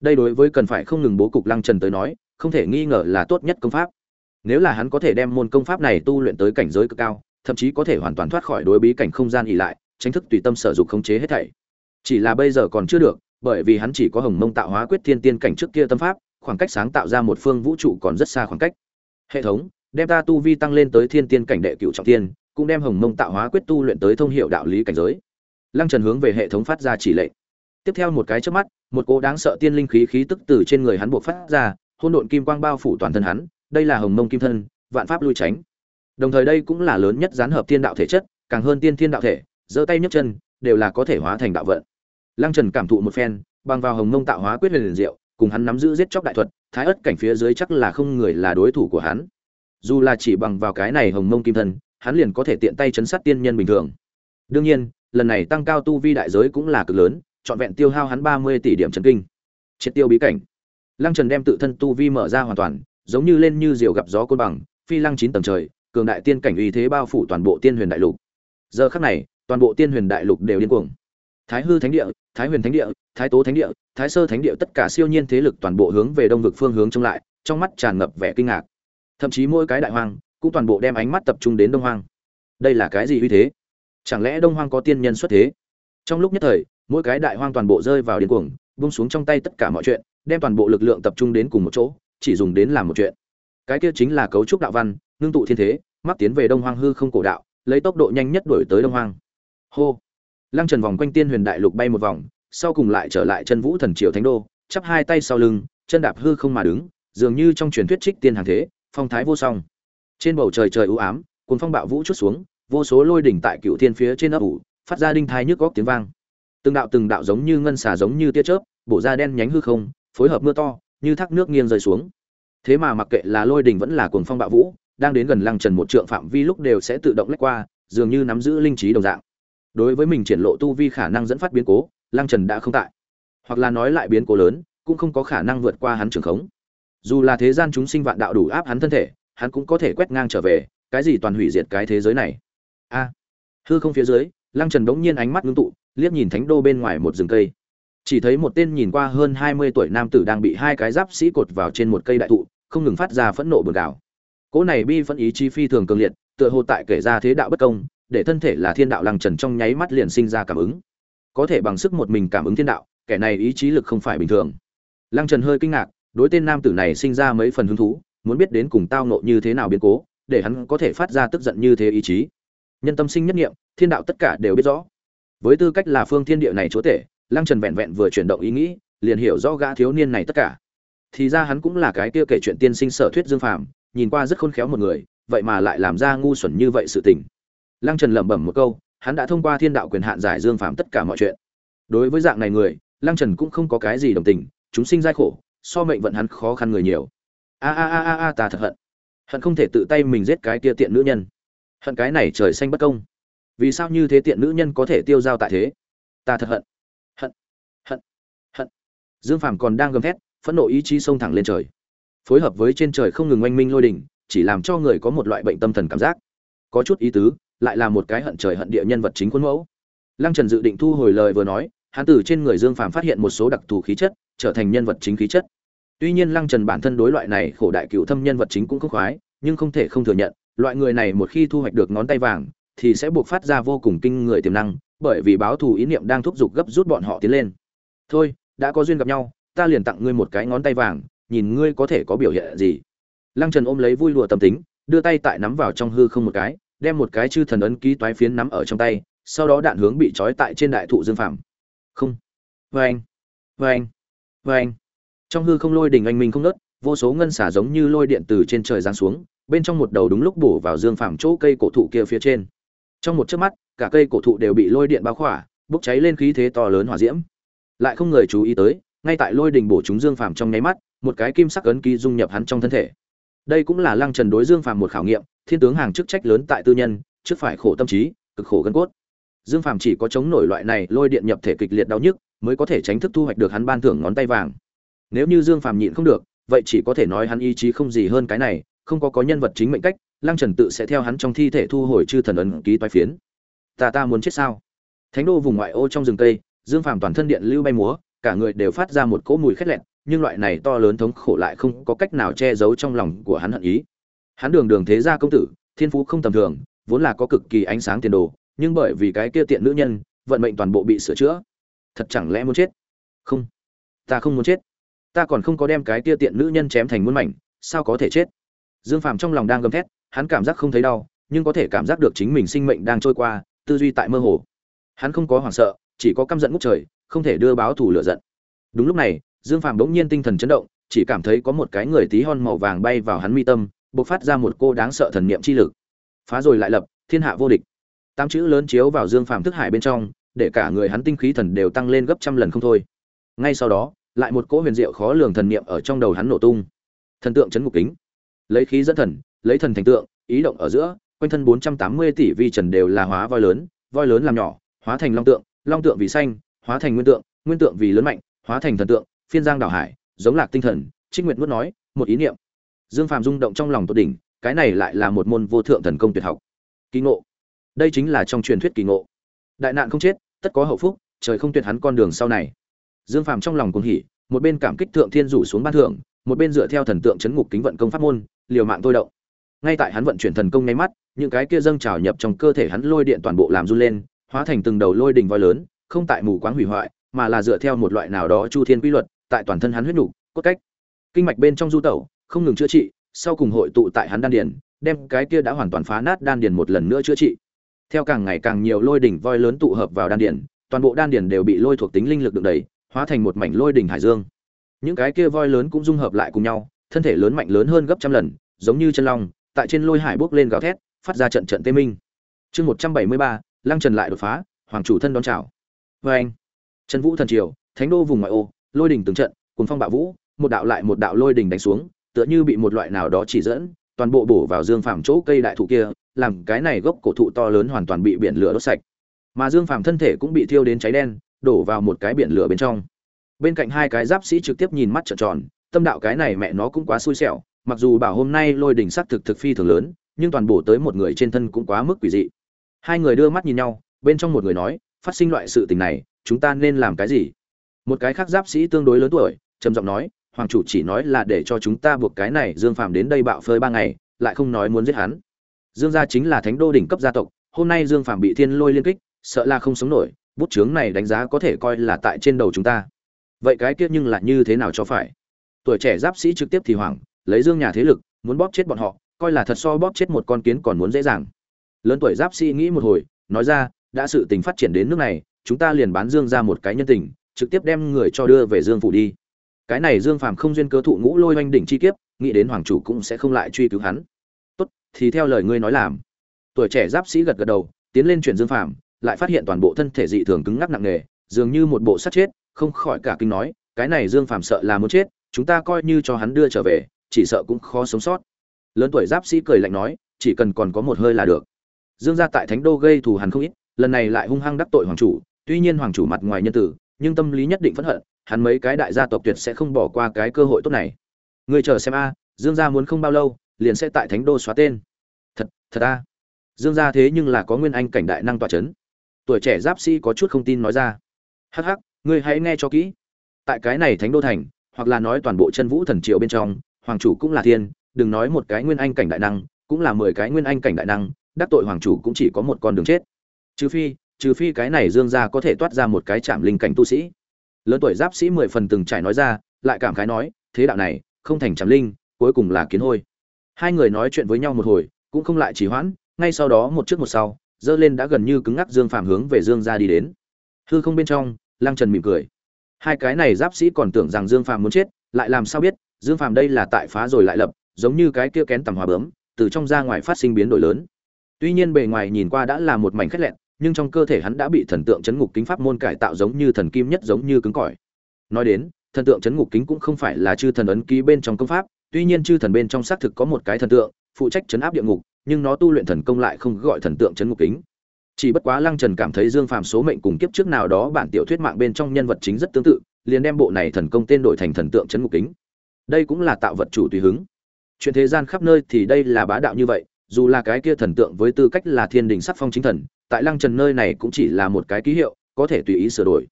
đây đối với cần phải không ngừng bố cục lăng trần tới nói, không thể nghi ngờ là tốt nhất công pháp. Nếu là hắn có thể đem môn công pháp này tu luyện tới cảnh giới cực cao, thậm chí có thể hoàn toàn thoát khỏi đối bí cảnh không gian ỉ lại, tránh thức tùy tâm sở dục khống chế hết thảy. Chỉ là bây giờ còn chưa được, bởi vì hắn chỉ có hồng mông tạo hóa quyết thiên tiên cảnh trước kia tâm pháp, khoảng cách sáng tạo ra một phương vũ trụ còn rất xa khoảng cách. Hệ thống, đem ta tu vi tăng lên tới thiên tiên cảnh đệ cửu trọng tiên, cũng đem hồng mông tạo hóa quyết tu luyện tới thông hiệu đạo lý cảnh giới. Lăng trần hướng về hệ thống phát ra chỉ lệnh tiếp theo một cái chớp mắt, một cỗ đáng sợ tiên linh khí khí tức từ trên người hắn buộc phát ra hôn độn kim quang bao phủ toàn thân hắn, đây là hồng mông kim thân, vạn pháp lui tránh. Đồng thời đây cũng là lớn nhất gián hợp thiên đạo thể chất, càng hơn tiên thiên đạo thể, giơ tay nhấc chân, đều là có thể hóa thành đạo vận. Lăng trần cảm thụ một phen, bằng vào hồng mông tạo hóa quyết huyền liền diệu, cùng hắn nắm giữ giết chóc đại thuật, thái ất cảnh phía dưới chắc là không người là đối thủ của hắn. Dù là chỉ bằng vào cái này hồng mông kim thân, hắn liền có thể tiện tay chấn sát tiên nhân bình thường. Đương nhiên, lần này tăng cao tu vi đại giới cũng là cực lớn trọn vẹn tiêu hao hắn ba mươi tỷ điểm trần kinh. Triệt tiêu bí cảnh. Lăng trần đem tự thân tu vi mở ra hoàn toàn, giống như lên như diều gặp gió côn bằng, phi lăng chín tầng trời, cường đại tiên cảnh uy thế bao phủ toàn bộ tiên huyền đại lục. Giờ khắc này, toàn bộ tiên huyền đại lục đều điên cuồng. Thái hư thánh địa, thái huyền thánh địa, thái tố thánh địa, thái sơ thánh địa, tất cả siêu nhiên thế lực toàn bộ hướng về đông vực phương hướng trông lại, trong mắt tràn ngập vẻ kinh ngạc. Thậm chí mỗi cái đại hoang cũng toàn bộ đem ánh mắt tập trung đến đông hoang. Đây là cái gì uy thế? Chẳng lẽ đông hoang có tiên nhân xuất thế? Trong lúc nhất thời mỗi cái đại hoang toàn bộ rơi vào điên cuồng, buông xuống trong tay tất cả mọi chuyện, đem toàn bộ lực lượng tập trung đến cùng một chỗ, chỉ dùng đến làm một chuyện. Cái kia chính là cấu trúc đạo văn, ngưng tụ thiên thế, mắc tiến về đông hoang hư không cổ đạo, lấy tốc độ nhanh nhất đuổi tới đông hoang. Hô! Lăng trần vòng quanh tiên huyền đại lục bay một vòng, sau cùng lại trở lại chân vũ thần triều thánh đô, chắp hai tay sau lưng, chân đạp hư không mà đứng, dường như trong truyền thuyết trích tiên hàng thế, phong thái vô song. Trên bầu trời trời u ám cuốn phong bạo vũ chút xuống, vô số lôi đỉnh tại cựu thiên phía trên ấp ủ, phát ra đinh thai nhức góc tiếng vang từng đạo từng đạo giống như ngân xà giống như tia chớp, bổ ra đen nhánh hư không, phối hợp mưa to, như thác nước nghiêng rơi xuống. Thế mà mặc kệ là lôi đình vẫn là cuồng phong bạo vũ, đang đến gần lăng trần một trượng phạm vi lúc đều sẽ tự động lách qua, dường như nắm giữ linh trí đồng dạng. Đối với mình triển lộ tu vi khả năng dẫn phát biến cố, lăng trần đã không tại. Hoặc là nói lại biến cố lớn, cũng không có khả năng vượt qua hắn trường khống. Dù là thế gian chúng sinh vạn đạo đủ áp hắn thân thể, hắn cũng có thể quét ngang trở về, cái gì toàn hủy diệt cái thế giới này. A. Hư không phía dưới, lăng trần đống nhiên ánh mắt ngưng tụ liếc nhìn thánh đô bên ngoài một rừng cây. Chỉ thấy một tên nhìn qua hơn hai mươi tuổi nam tử đang bị hai cái giáp sĩ cột vào trên một cây đại thụ, không ngừng phát ra phẫn nộ bừng đảo cỗ này bi phân ý chi phi thường cường liệt, tựa hồ tại kể ra thế đạo bất công, để thân thể là thiên đạo lăng trần trong nháy mắt liền sinh ra cảm ứng. Có thể bằng sức một mình cảm ứng thiên đạo, kẻ này ý chí lực không phải bình thường. Lăng trần hơi kinh ngạc, đối tên nam tử này sinh ra mấy phần hứng thú, muốn biết đến cùng tao nộ như thế nào biến cố, để hắn có thể phát ra tức giận như thế ý chí. Nhân tâm sinh nhất nghiệm thiên đạo tất cả đều biết rõ với tư cách là phương thiên địa này chúa tể, lăng trần vẹn vẹn vừa chuyển động ý nghĩ, liền hiểu rõ gã thiếu niên này tất cả. Thì ra hắn cũng là cái kia kể chuyện tiên sinh sở thuyết dương phàm, nhìn qua rất khôn khéo một người, vậy mà lại làm ra ngu xuẩn như vậy sự tình. Lăng trần lẩm bẩm một câu, hắn đã thông qua thiên đạo quyền hạn giải dương phàm tất cả mọi chuyện. Đối với dạng này người, lăng trần cũng không có cái gì đồng tình, chúng sinh dai khổ, so mệnh vận hắn khó khăn người nhiều. A a a a a, ta thật hận. Hận không thể tự tay mình giết cái kia tiện nữ nhân. Hận cái này trời xanh bất công vì sao như thế tiện nữ nhân có thể tiêu dao tại thế? Ta thật hận. Hận hận hận. Dương phàm còn đang gầm thét, phẫn nộ ý chí xông thẳng lên trời. Phối hợp với trên trời không ngừng oanh minh lôi đỉnh, chỉ làm cho người có một loại bệnh tâm thần cảm giác. Có chút ý tứ, lại là một cái hận trời hận địa nhân vật chính khuôn mẫu. Lăng trần dự định thu hồi lời vừa nói, hắn từ trên người dương phàm phát hiện một số đặc thù khí chất, trở thành nhân vật chính khí chất. Tuy nhiên lăng trần bản thân đối loại này khổ đại cựu thâm nhân vật chính cũng không khoái, nhưng không thể không thừa nhận, loại người này một khi thu hoạch được ngón tay vàng thì sẽ buộc phát ra vô cùng kinh người tiềm năng, bởi vì báo thù ý niệm đang thúc giục gấp rút bọn họ tiến lên. Thôi, đã có duyên gặp nhau, ta liền tặng ngươi một cái ngón tay vàng, nhìn ngươi có thể có biểu hiện gì. Lăng trần ôm lấy vui lụa tâm tính, đưa tay tại nắm vào trong hư không một cái, đem một cái chư thần ấn ký toái phiến nắm ở trong tay, sau đó đạn hướng bị trói tại trên đại thụ dương phàm. Không. Vê anh. Vê anh. Vê anh. Trong hư không lôi đình anh minh không nớt, vô số ngân xả giống như lôi điện từ trên trời giáng xuống, bên trong một đầu đúng lúc bổ vào dương phàm chỗ cây cổ thụ kia phía trên trong một chớp mắt, cả cây cổ thụ đều bị lôi điện bao khỏa, bốc cháy lên khí thế to lớn hỏa diễm. Lại không người chú ý tới, ngay tại lôi đình bổ chúng dương phàm trong nháy mắt, một cái kim sắc ấn ký dung nhập hắn trong thân thể. Đây cũng là lăng trần đối dương phàm một khảo nghiệm, thiên tướng hàng chức trách lớn tại tư nhân, trước phải khổ tâm trí, cực khổ gân cốt. Dương phàm chỉ có chống nổi loại này lôi điện nhập thể kịch liệt đau nhức, mới có thể tránh thức thu hoạch được hắn ban thưởng ngón tay vàng. Nếu như dương phàm nhịn không được, vậy chỉ có thể nói hắn ý chí không gì hơn cái này, không có có nhân vật chính mệnh cách lăng trần tự sẽ theo hắn trong thi thể thu hồi chư thần ấn ký toái phiến. Ta ta muốn chết sao? Thánh đô vùng ngoại ô trong rừng cây, dương phàm toàn thân điện lưu bay múa, cả người đều phát ra một cỗ mùi khét lẹn nhưng loại này to lớn thống khổ lại không có cách nào che giấu trong lòng của hắn hận ý. Hắn đường đường thế gia công tử, thiên phú không tầm thường, vốn là có cực kỳ ánh sáng tiền đồ, nhưng bởi vì cái kia tiện nữ nhân, vận mệnh toàn bộ bị sửa chữa. Thật chẳng lẽ muốn chết? Không. Ta không muốn chết. Ta còn không có đem cái kia tiện nữ nhân chém thành muôn mảnh, sao có thể chết? Dương phàm trong lòng đang gầm thét hắn cảm giác không thấy đau, nhưng có thể cảm giác được chính mình sinh mệnh đang trôi qua, tư duy tại mơ hồ. Hắn không có hoảng sợ, chỉ có căm giận ngút trời, không thể đưa báo thù lựa giận. Đúng lúc này, dương phàm bỗng nhiên tinh thần chấn động, chỉ cảm thấy có một cái người tí hon màu vàng bay vào hắn mi tâm, bộc phát ra một cô đáng sợ thần niệm chi lực. Phá rồi lại lập, thiên hạ vô địch. Tám chữ lớn chiếu vào dương phàm thức hải bên trong, để cả người hắn tinh khí thần đều tăng lên gấp trăm lần không thôi. Ngay sau đó, lại một cỗ huyền diệu khó lường thần niệm ở trong đầu hắn nổ tung. Thần tượng chấn ngục kính. Lấy khí dẫn thần lấy thần thành tượng, ý động ở giữa, quanh thân 480 tỷ vi trần đều là hóa voi lớn voi lớn làm nhỏ, hóa thành long tượng long tượng vì xanh, hóa thành nguyên tượng nguyên tượng vì lớn mạnh, hóa thành thần tượng, phiên giang đảo hải, giống lạc tinh thần, trích nguyệt nuốt nói, một ý niệm. Dương phàm rung động trong lòng tột đỉnh, cái này lại là một môn vô thượng thần công tuyệt học. Kỳ ngộ. Đây chính là trong truyền thuyết kỳ ngộ. Đại nạn không chết, tất có hậu phúc, trời không tuyệt hắn con đường sau này. Dương phàm trong lòng cuồng hỉ, một bên cảm kích thượng thiên rủ xuống ban thượng, một bên dựa theo thần tượng chấn ngục kính vận công pháp môn, liều mạng tôi động ngay tại hắn vận chuyển thần công ngay mắt những cái kia dâng trào nhập trong cơ thể hắn lôi điện toàn bộ làm run lên hóa thành từng đầu lôi đình voi lớn không tại mù quáng hủy hoại mà là dựa theo một loại nào đó chu thiên quy luật tại toàn thân hắn huyết đủ, cốt cách. Kinh mạch bên trong du tẩu không ngừng chữa trị sau cùng hội tụ tại hắn đan điền đem cái kia đã hoàn toàn phá nát đan điền một lần nữa chữa trị. Theo càng ngày càng nhiều lôi đỉnh voi lớn tụ hợp vào đan điền toàn bộ đan điền đều bị lôi thuộc tính linh lực đựng đầy hóa thành một mảnh lôi đỉnh hải dương. Những cái kia voi lớn cũng dung hợp lại cùng nhau thân thể lớn mạnh lớn hơn gấp trăm lần giống như chân long tại trên lôi hải bốc lên gào thét, phát ra trận trận tê minh. Chương một trăm bảy mươi ba, lăng trần lại đột phá, hoàng chủ thân đón chào. Oen. anh. Trần vũ thần triều, thánh đô vùng ngoại ô, lôi đỉnh từng trận cùng phong bạo vũ, một đạo lại một đạo lôi đỉnh đánh xuống, tựa như bị một loại nào đó chỉ dẫn, toàn bộ bổ vào dương phàm chỗ cây đại thụ kia, làm cái này gốc cổ thụ to lớn hoàn toàn bị biển lửa đốt sạch. Mà dương phàm thân thể cũng bị thiêu đến cháy đen, đổ vào một cái biển lửa bên trong. Bên cạnh hai cái giáp sĩ trực tiếp nhìn mắt trợn tròn, tâm đạo cái này mẹ nó cũng quá xui xẻo mặc dù bảo hôm nay lôi đỉnh sắc thực thực phi thường lớn, nhưng toàn bộ tới một người trên thân cũng quá mức quỷ dị. Hai người đưa mắt nhìn nhau, bên trong một người nói, phát sinh loại sự tình này, chúng ta nên làm cái gì? Một cái khác giáp sĩ tương đối lớn tuổi, trầm giọng nói, hoàng chủ chỉ nói là để cho chúng ta buộc cái này dương phàm đến đây bạo phơi ba ngày, lại không nói muốn giết hắn. Dương gia chính là thánh đô đỉnh cấp gia tộc, hôm nay dương phàm bị thiên lôi liên kích, sợ là không sống nổi, bút chướng này đánh giá có thể coi là tại trên đầu chúng ta. Vậy cái kia nhưng là như thế nào cho phải? Tuổi trẻ giáp sĩ trực tiếp thì hoảng lấy dương nhà thế lực, muốn bóp chết bọn họ, coi là thật so bóp chết một con kiến còn muốn dễ dàng. Lớn tuổi giáp sĩ nghĩ một hồi, nói ra, đã sự tình phát triển đến nước này, chúng ta liền bán dương ra một cái nhân tình, trực tiếp đem người cho đưa về dương phủ đi. Cái này dương phàm không duyên cơ thụ ngũ lôi oanh đỉnh chi kiếp, nghĩ đến hoàng chủ cũng sẽ không lại truy cứu hắn. Tốt, thì theo lời ngươi nói làm. Tuổi trẻ giáp sĩ gật gật đầu, tiến lên chuyển dương phàm, lại phát hiện toàn bộ thân thể dị thường cứng ngắc nặng nề, dường như một bộ sắt chết, không khỏi cả kinh nói, cái này dương phàm sợ là muốn chết, chúng ta coi như cho hắn đưa trở về chỉ sợ cũng khó sống sót. Lớn tuổi giáp sĩ cười lạnh nói, chỉ cần còn có một hơi là được. Dương gia tại thánh đô gây thù hằn không ít, lần này lại hung hăng đắc tội hoàng chủ, tuy nhiên hoàng chủ mặt ngoài nhân tử, nhưng tâm lý nhất định phẫn hận, hắn mấy cái đại gia tộc tuyệt sẽ không bỏ qua cái cơ hội tốt này. Người chờ xem a, dương gia muốn không bao lâu, liền sẽ tại thánh đô xóa tên. Thật thật a. Dương gia thế nhưng là có nguyên anh cảnh đại năng tọa chấn. Tuổi trẻ giáp sĩ có chút không tin nói ra. Hắc hắc, ngươi hãy nghe cho kỹ. Tại cái này thánh đô thành, hoặc là nói toàn bộ chân vũ thần triều bên trong hoàng chủ cũng là thiên, đừng nói một cái nguyên anh cảnh đại năng, cũng là mười cái nguyên anh cảnh đại năng, đắc tội hoàng chủ cũng chỉ có một con đường chết. Trừ phi trừ phi cái này dương gia có thể toát ra một cái chạm linh cảnh tu sĩ. Lớn tuổi giáp sĩ mười phần từng trải nói ra, lại cảm khái nói, thế đạo này, không thành chạm linh, cuối cùng là kiến hôi. Hai người nói chuyện với nhau một hồi, cũng không lại trì hoãn, ngay sau đó một trước một sau, dơ lên đã gần như cứng ngắc dương phạm hướng về dương gia đi đến. Hư không bên trong, lăng trần mỉm cười. Hai cái này giáp sĩ còn tưởng rằng dương phạm muốn chết, lại làm sao biết dương Phàm đây là tại phá rồi lại lập, giống như cái kia kén tầm hòa bướm, từ trong ra ngoài phát sinh biến đổi lớn. Tuy nhiên bề ngoài nhìn qua đã là một mảnh khét lẹn, nhưng trong cơ thể hắn đã bị thần tượng chấn ngục kính pháp môn cải tạo giống như thần kim nhất giống như cứng cỏi. Nói đến, thần tượng chấn ngục kính cũng không phải là chư thần ấn ký bên trong công pháp, tuy nhiên chư thần bên trong xác thực có một cái thần tượng, phụ trách chấn áp địa ngục, nhưng nó tu luyện thần công lại không gọi thần tượng chấn ngục kính. Chỉ bất quá lăng trần cảm thấy dương phàm số mệnh cùng kiếp trước nào đó bản tiểu thuyết mạng bên trong nhân vật chính rất tương tự, liền đem bộ này thần công tên đổi thành thần tượng chấn ngục kính đây cũng là tạo vật chủ tùy hứng. Chuyện thế gian khắp nơi thì đây là bá đạo như vậy, dù là cái kia thần tượng với tư cách là thiên đình sắc phong chính thần, tại lăng trần nơi này cũng chỉ là một cái ký hiệu, có thể tùy ý sửa đổi.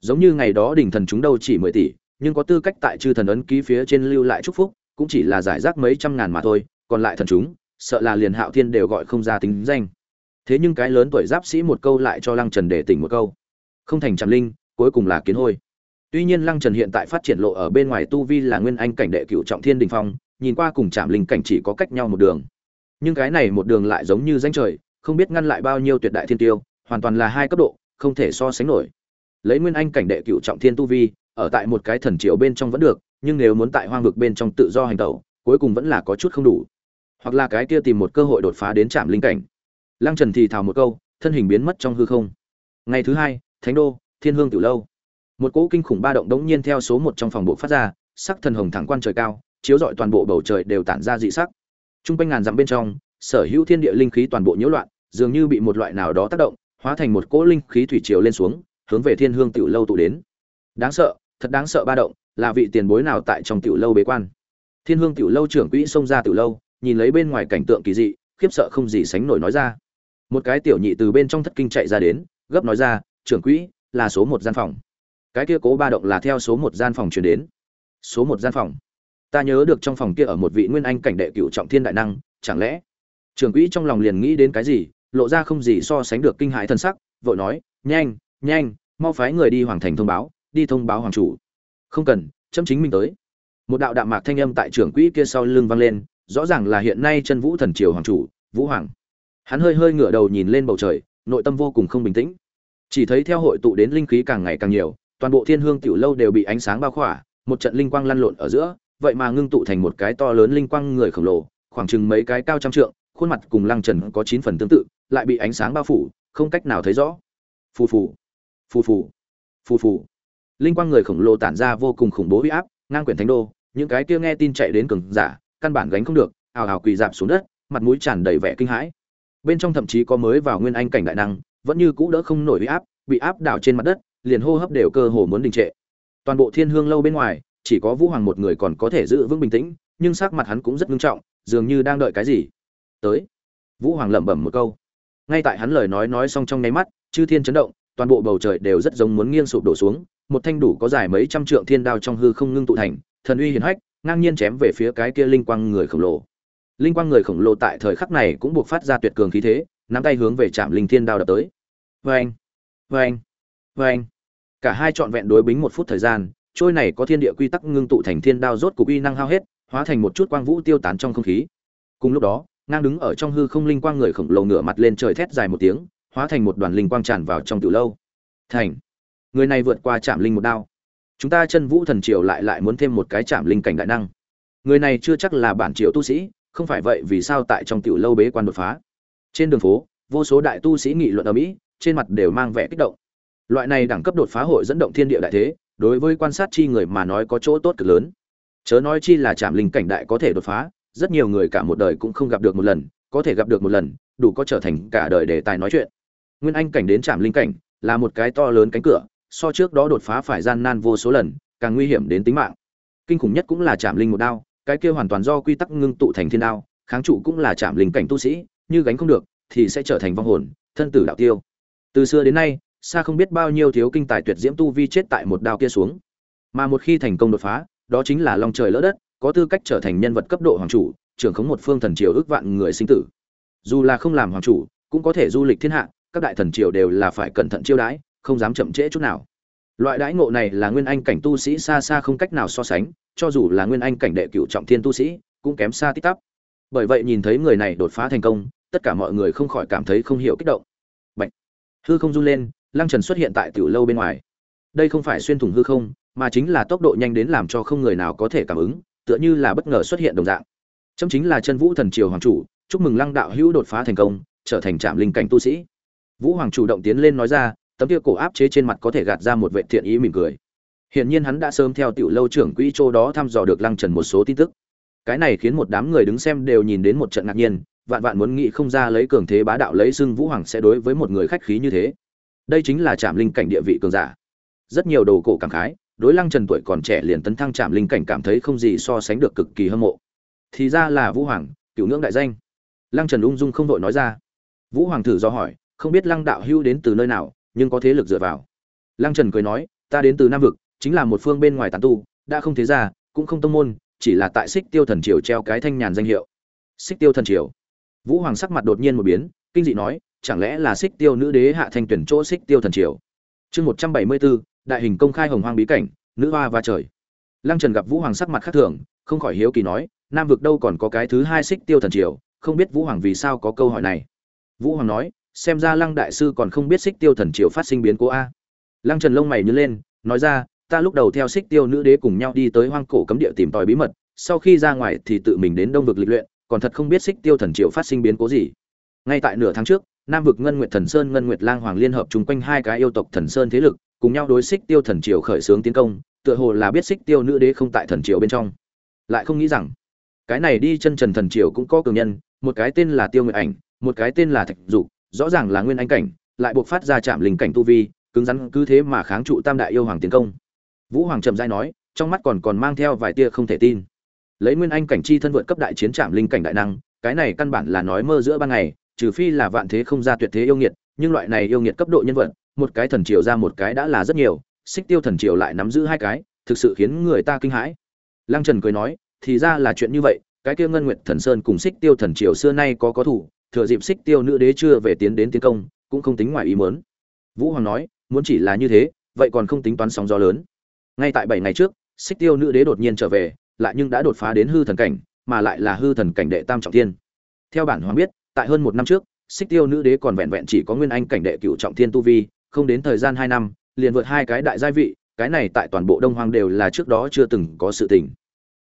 Giống như ngày đó đình thần chúng đâu chỉ mười tỷ, nhưng có tư cách tại chư thần ấn ký phía trên lưu lại chúc phúc, cũng chỉ là giải rác mấy trăm ngàn mà thôi, còn lại thần chúng, sợ là liền hạo thiên đều gọi không ra tính danh. Thế nhưng cái lớn tuổi giáp sĩ một câu lại cho lăng trần để tỉnh một câu. Không thành trạm linh, cuối cùng là kiến hôi tuy nhiên lăng trần hiện tại phát triển lộ ở bên ngoài tu vi là nguyên anh cảnh đệ cựu trọng thiên Đỉnh phong, nhìn qua cùng trạm linh cảnh chỉ có cách nhau một đường. Nhưng cái này một đường lại giống như danh trời, không biết ngăn lại bao nhiêu tuyệt đại thiên tiêu, hoàn toàn là hai cấp độ, không thể so sánh nổi. Lấy nguyên anh cảnh đệ cựu trọng thiên tu vi, ở tại một cái thần triều bên trong vẫn được, nhưng nếu muốn tại hoang vực bên trong tự do hành tẩu, cuối cùng vẫn là có chút không đủ. Hoặc là cái kia tìm một cơ hội đột phá đến trạm linh cảnh. Lăng trần thì thào một câu, thân hình biến mất trong hư không. Ngày thứ hai, thánh đô, thiên hương tiểu lâu một cỗ kinh khủng ba động đống nhiên theo số một trong phòng bộ phát ra, sắc thần hồng thẳng quan trời cao, chiếu rọi toàn bộ bầu trời đều tản ra dị sắc. Trung quanh ngàn dặm bên trong, sở hữu thiên địa linh khí toàn bộ nhiễu loạn, dường như bị một loại nào đó tác động, hóa thành một cỗ linh khí thủy triều lên xuống, hướng về thiên hương tiểu lâu tụ đến. Đáng sợ, thật đáng sợ ba động, là vị tiền bối nào tại trong tiểu lâu bế quan? Thiên hương tiểu lâu trưởng quỹ xông ra tiểu lâu, nhìn lấy bên ngoài cảnh tượng kỳ dị, khiếp sợ không gì sánh nổi nói ra. Một cái tiểu nhị từ bên trong thất kinh chạy ra đến, gấp nói ra, trưởng quỹ, là số một gian phòng cái kia cố ba động là theo số một gian phòng chuyển đến. Số một gian phòng. Ta nhớ được trong phòng kia ở một vị nguyên anh cảnh đệ cựu trọng thiên đại năng, chẳng lẽ? Trưởng quỹ trong lòng liền nghĩ đến cái gì, lộ ra không gì so sánh được kinh hãi thân sắc, vội nói, nhanh nhanh, mau phái người đi hoàng thành thông báo, đi thông báo hoàng chủ. Không cần, chấm chính mình tới. Một đạo đạm mạc thanh âm tại trưởng quỹ kia sau lưng vang lên, rõ ràng là hiện nay chân vũ thần triều hoàng chủ, vũ hoàng. Hắn hơi hơi ngửa đầu nhìn lên bầu trời, nội tâm vô cùng không bình tĩnh. Chỉ thấy theo hội tụ đến linh khí càng ngày càng nhiều toàn bộ thiên hương tiểu lâu đều bị ánh sáng bao khỏa, một trận linh quang lăn lộn ở giữa, vậy mà ngưng tụ thành một cái to lớn linh quang người khổng lồ, khoảng chừng mấy cái cao trăm trượng, khuôn mặt cùng lăng trần có chín phần tương tự, lại bị ánh sáng bao phủ, không cách nào thấy rõ. Phù phù phù phù phù phù. Linh quang người khổng lồ tản ra vô cùng khủng bố huy áp, ngang quyển thánh đô, những cái kia nghe tin chạy đến cường giả, căn bản gánh không được, ào ào quỳ dạp xuống đất, mặt mũi tràn đầy vẻ kinh hãi. Bên trong thậm chí có mới vào nguyên anh cảnh đại năng, vẫn như cũ đỡ không nổi huy áp, bị áp đảo trên mặt đất liền hô hấp đều cơ hồ muốn đình trệ. Toàn bộ thiên hương lâu bên ngoài, chỉ có vũ hoàng một người còn có thể giữ vững bình tĩnh, nhưng sắc mặt hắn cũng rất nghiêm trọng, dường như đang đợi cái gì. Tới. Vũ hoàng lẩm bẩm một câu. Ngay tại hắn lời nói nói xong trong nháy mắt, chư thiên chấn động, toàn bộ bầu trời đều rất giống muốn nghiêng sụp đổ xuống, một thanh đủ có dài mấy trăm trượng thiên đao trong hư không ngưng tụ thành, thần uy hiển hách, ngang nhiên chém về phía cái kia linh quang người khổng lồ. Linh quang người khổng lồ tại thời khắc này cũng buộc phát ra tuyệt cường khí thế, nắm tay hướng về trạm linh thiên đao đập tới. Vê anh vê anh vê anh, cả hai trọn vẹn đối bính một phút thời gian, trôi này có thiên địa quy tắc ngưng tụ thành thiên đao rốt cục uy năng hao hết, hóa thành một chút quang vũ tiêu tán trong không khí. Cùng lúc đó, ngang đứng ở trong hư không linh quang người khổng lồ ngửa mặt lên trời thét dài một tiếng, hóa thành một đoàn linh quang tràn vào trong tiểu lâu. Thành, người này vượt qua chạm linh một đao. Chúng ta chân vũ thần triều lại lại muốn thêm một cái chạm linh cảnh đại năng. Người này chưa chắc là bản triều tu sĩ, không phải vậy vì sao tại trong tiểu lâu bế quan đột phá. Trên đường phố, vô số đại tu sĩ nghị luận ở mỹ, trên mặt đều mang vẻ kích động loại này đẳng cấp đột phá hội dẫn động thiên địa đại thế, đối với quan sát chi người mà nói có chỗ tốt cực lớn. Chớ nói chi là trạm linh cảnh đại có thể đột phá, rất nhiều người cả một đời cũng không gặp được một lần, có thể gặp được một lần, đủ có trở thành cả đời để tài nói chuyện. Nguyên anh cảnh đến trạm linh cảnh là một cái to lớn cánh cửa, so trước đó đột phá phải gian nan vô số lần, càng nguy hiểm đến tính mạng. Kinh khủng nhất cũng là trạm linh một đao, cái kia hoàn toàn do quy tắc ngưng tụ thành thiên đao, kháng trụ cũng là trạm linh cảnh tu sĩ, như gánh không được, thì sẽ trở thành vong hồn, thân tử đạo tiêu. Từ xưa đến nay xa không biết bao nhiêu thiếu kinh tài tuyệt diễm tu vi chết tại một đao kia xuống. Mà một khi thành công đột phá, đó chính là long trời lỡ đất, có tư cách trở thành nhân vật cấp độ hoàng chủ, trưởng khống một phương thần triều ước vạn người sinh tử. Dù là không làm hoàng chủ, cũng có thể du lịch thiên hạ, các đại thần triều đều là phải cẩn thận chiêu đãi, không dám chậm trễ chút nào. Loại đãi ngộ này là nguyên anh cảnh tu sĩ xa xa không cách nào so sánh, cho dù là nguyên anh cảnh đệ cửu trọng thiên tu sĩ, cũng kém xa tít tắp. Bởi vậy nhìn thấy người này đột phá thành công, tất cả mọi người không khỏi cảm thấy không hiểu kích động. Bạch. hư không run lên lăng trần xuất hiện tại tiểu lâu bên ngoài. Đây không phải xuyên thủng hư không, mà chính là tốc độ nhanh đến làm cho không người nào có thể cảm ứng, tựa như là bất ngờ xuất hiện đồng dạng. Chấm chính là chân vũ thần triều hoàng chủ, chúc mừng lăng đạo hữu đột phá thành công, trở thành trạm linh cảnh tu sĩ. Vũ hoàng chủ động tiến lên nói ra, tấm kia cổ áp chế trên mặt có thể gạt ra một vệ thiện ý mỉm cười. Hiển nhiên hắn đã sớm theo tiểu lâu trưởng quỹ châu đó thăm dò được lăng trần một số tin tức. Cái này khiến một đám người đứng xem đều nhìn đến một trận ngạc nhiên, vạn vạn muốn nghĩ không ra lấy cường thế bá đạo lấy xưng vũ hoàng sẽ đối với một người khách khí như thế đây chính là trạm linh cảnh địa vị cường giả. Rất nhiều đồ cổ cảm khái, đối lăng trần tuổi còn trẻ liền tấn thăng trạm linh cảnh cảm thấy không gì so sánh được cực kỳ hâm mộ. Thì ra là vũ hoàng, cựu ngưỡng đại danh. Lăng trần ung dung không đội nói ra. Vũ hoàng thử do hỏi, không biết lăng đạo hưu đến từ nơi nào, nhưng có thế lực dựa vào. Lăng trần cười nói, ta đến từ nam vực, chính là một phương bên ngoài tàn tu, đã không thế ra, cũng không tông môn, chỉ là tại xích tiêu thần triều treo cái thanh nhàn danh hiệu. Xích tiêu thần triều. Vũ hoàng sắc mặt đột nhiên một biến, kinh dị nói chẳng lẽ là xích tiêu nữ đế hạ thanh tuyển chỗ xích tiêu thần triều? Chương một trăm bảy mươi bốn đại hình công khai hồng hoang bí cảnh, nữ hoa và trời. Lăng trần gặp vũ hoàng sắc mặt khác thường, không khỏi hiếu kỳ nói, nam vực đâu còn có cái thứ hai xích tiêu thần triều, không biết vũ hoàng vì sao có câu hỏi này. Vũ hoàng nói, xem ra lăng đại sư còn không biết xích tiêu thần triều phát sinh biến cố a. Lăng trần lông mày nhớ lên, nói ra, ta lúc đầu theo xích tiêu nữ đế cùng nhau đi tới hoang cổ cấm địa tìm tòi bí mật, sau khi ra ngoài thì tự mình đến đông vực lịch luyện, còn thật không biết xích tiêu thần triều phát sinh biến cố gì. Ngay tại nửa tháng trước nam vực ngân nguyệt thần sơn, ngân nguyệt lang hoàng liên hợp chung quanh hai cái yêu tộc thần sơn thế lực, cùng nhau đối xích tiêu thần triều khởi xướng tiến công, tựa hồ là biết xích tiêu nữ đế không tại thần triều bên trong. Lại không nghĩ rằng, cái này đi chân trần thần triều cũng có cường nhân, một cái tên là tiêu nguyệt ảnh, một cái tên là thạch dục, rõ ràng là nguyên anh cảnh, lại buộc phát ra chạm linh cảnh tu vi, cứng rắn cứ thế mà kháng trụ tam đại yêu hoàng tiến công. Vũ hoàng trầm rãi nói, trong mắt còn còn mang theo vài tia không thể tin. Lấy nguyên anh cảnh chi thân vượt cấp đại chiến trạm linh cảnh đại năng, cái này căn bản là nói mơ giữa ban ngày trừ phi là vạn thế không ra tuyệt thế yêu nghiệt, nhưng loại này yêu nghiệt cấp độ nhân vật, một cái thần triều ra một cái đã là rất nhiều, xích tiêu thần triều lại nắm giữ hai cái, thực sự khiến người ta kinh hãi. Lăng trần cười nói, thì ra là chuyện như vậy, cái kia ngân nguyệt thần sơn cùng xích tiêu thần triều xưa nay có có thủ, thừa dịp xích tiêu nữ đế chưa về tiến đến tiến công, cũng không tính ngoài ý muốn. Vũ hoàng nói, muốn chỉ là như thế, vậy còn không tính toán sóng gió lớn. Ngay tại bảy ngày trước, xích tiêu nữ đế đột nhiên trở về, lại nhưng đã đột phá đến hư thần cảnh, mà lại là hư thần cảnh đệ tam trọng thiên. Theo bản hoàng biết tại hơn một năm trước, xích tiêu nữ đế còn vẹn vẹn chỉ có nguyên anh cảnh đệ cựu trọng thiên tu vi, không đến thời gian hai năm, liền vượt hai cái đại gia vị, cái này tại toàn bộ đông Hoang đều là trước đó chưa từng có sự tình.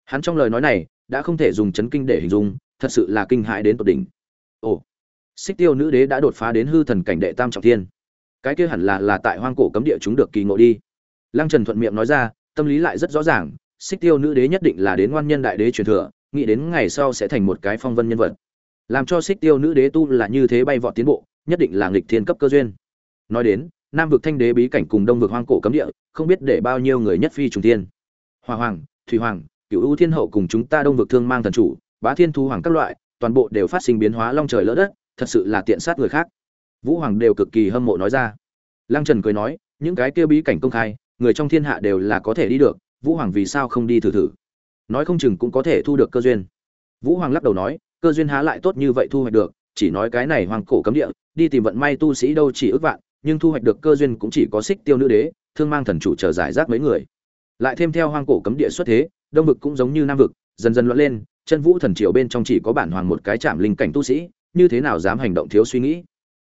Hắn trong lời nói này đã không thể dùng chấn kinh để hình dung, thật sự là kinh hãi đến tột đỉnh. Ồ, xích tiêu nữ đế đã đột phá đến hư thần cảnh đệ tam trọng thiên. Cái kia hẳn là là tại hoang cổ cấm địa chúng được kỳ ngộ đi. Lăng trần thuận miệng nói ra, tâm lý lại rất rõ ràng, xích tiêu nữ đế nhất định là đến ngoan nhân đại đế truyền thừa, nghĩ đến ngày sau sẽ thành một cái phong vân nhân vật làm cho xích tiêu nữ đế tu là như thế bay vọt tiến bộ, nhất định là nghịch thiên cấp cơ duyên. Nói đến, nam vực thanh đế bí cảnh cùng đông vực hoang cổ cấm địa, không biết để bao nhiêu người nhất phi trùng tiên hoa hoàng, thủy hoàng cựu ưu thiên hậu cùng chúng ta đông vực thương mang thần chủ, bá thiên thu hoàng các loại, toàn bộ đều phát sinh biến hóa long trời lỡ đất, thật sự là tiện sát người khác. Vũ hoàng đều cực kỳ hâm mộ nói ra. Lăng trần cười nói, những cái kia bí cảnh công khai, người trong thiên hạ đều là có thể đi được, vũ hoàng vì sao không đi thử thử? Nói không chừng cũng có thể thu được cơ duyên. Vũ hoàng lắc đầu nói cơ duyên há lại tốt như vậy thu hoạch được, chỉ nói cái này hoàng cổ cấm địa, đi tìm vận may tu sĩ đâu chỉ ước vạn, nhưng thu hoạch được cơ duyên cũng chỉ có xích tiêu nữ đế, thương mang thần chủ chờ giải rác mấy người. Lại thêm theo hoang cổ cấm địa xuất thế, đông vực cũng giống như nam vực, dần dần loạn lên, chân vũ thần triều bên trong chỉ có bản hoàng một cái chạm linh cảnh tu sĩ, như thế nào dám hành động thiếu suy nghĩ.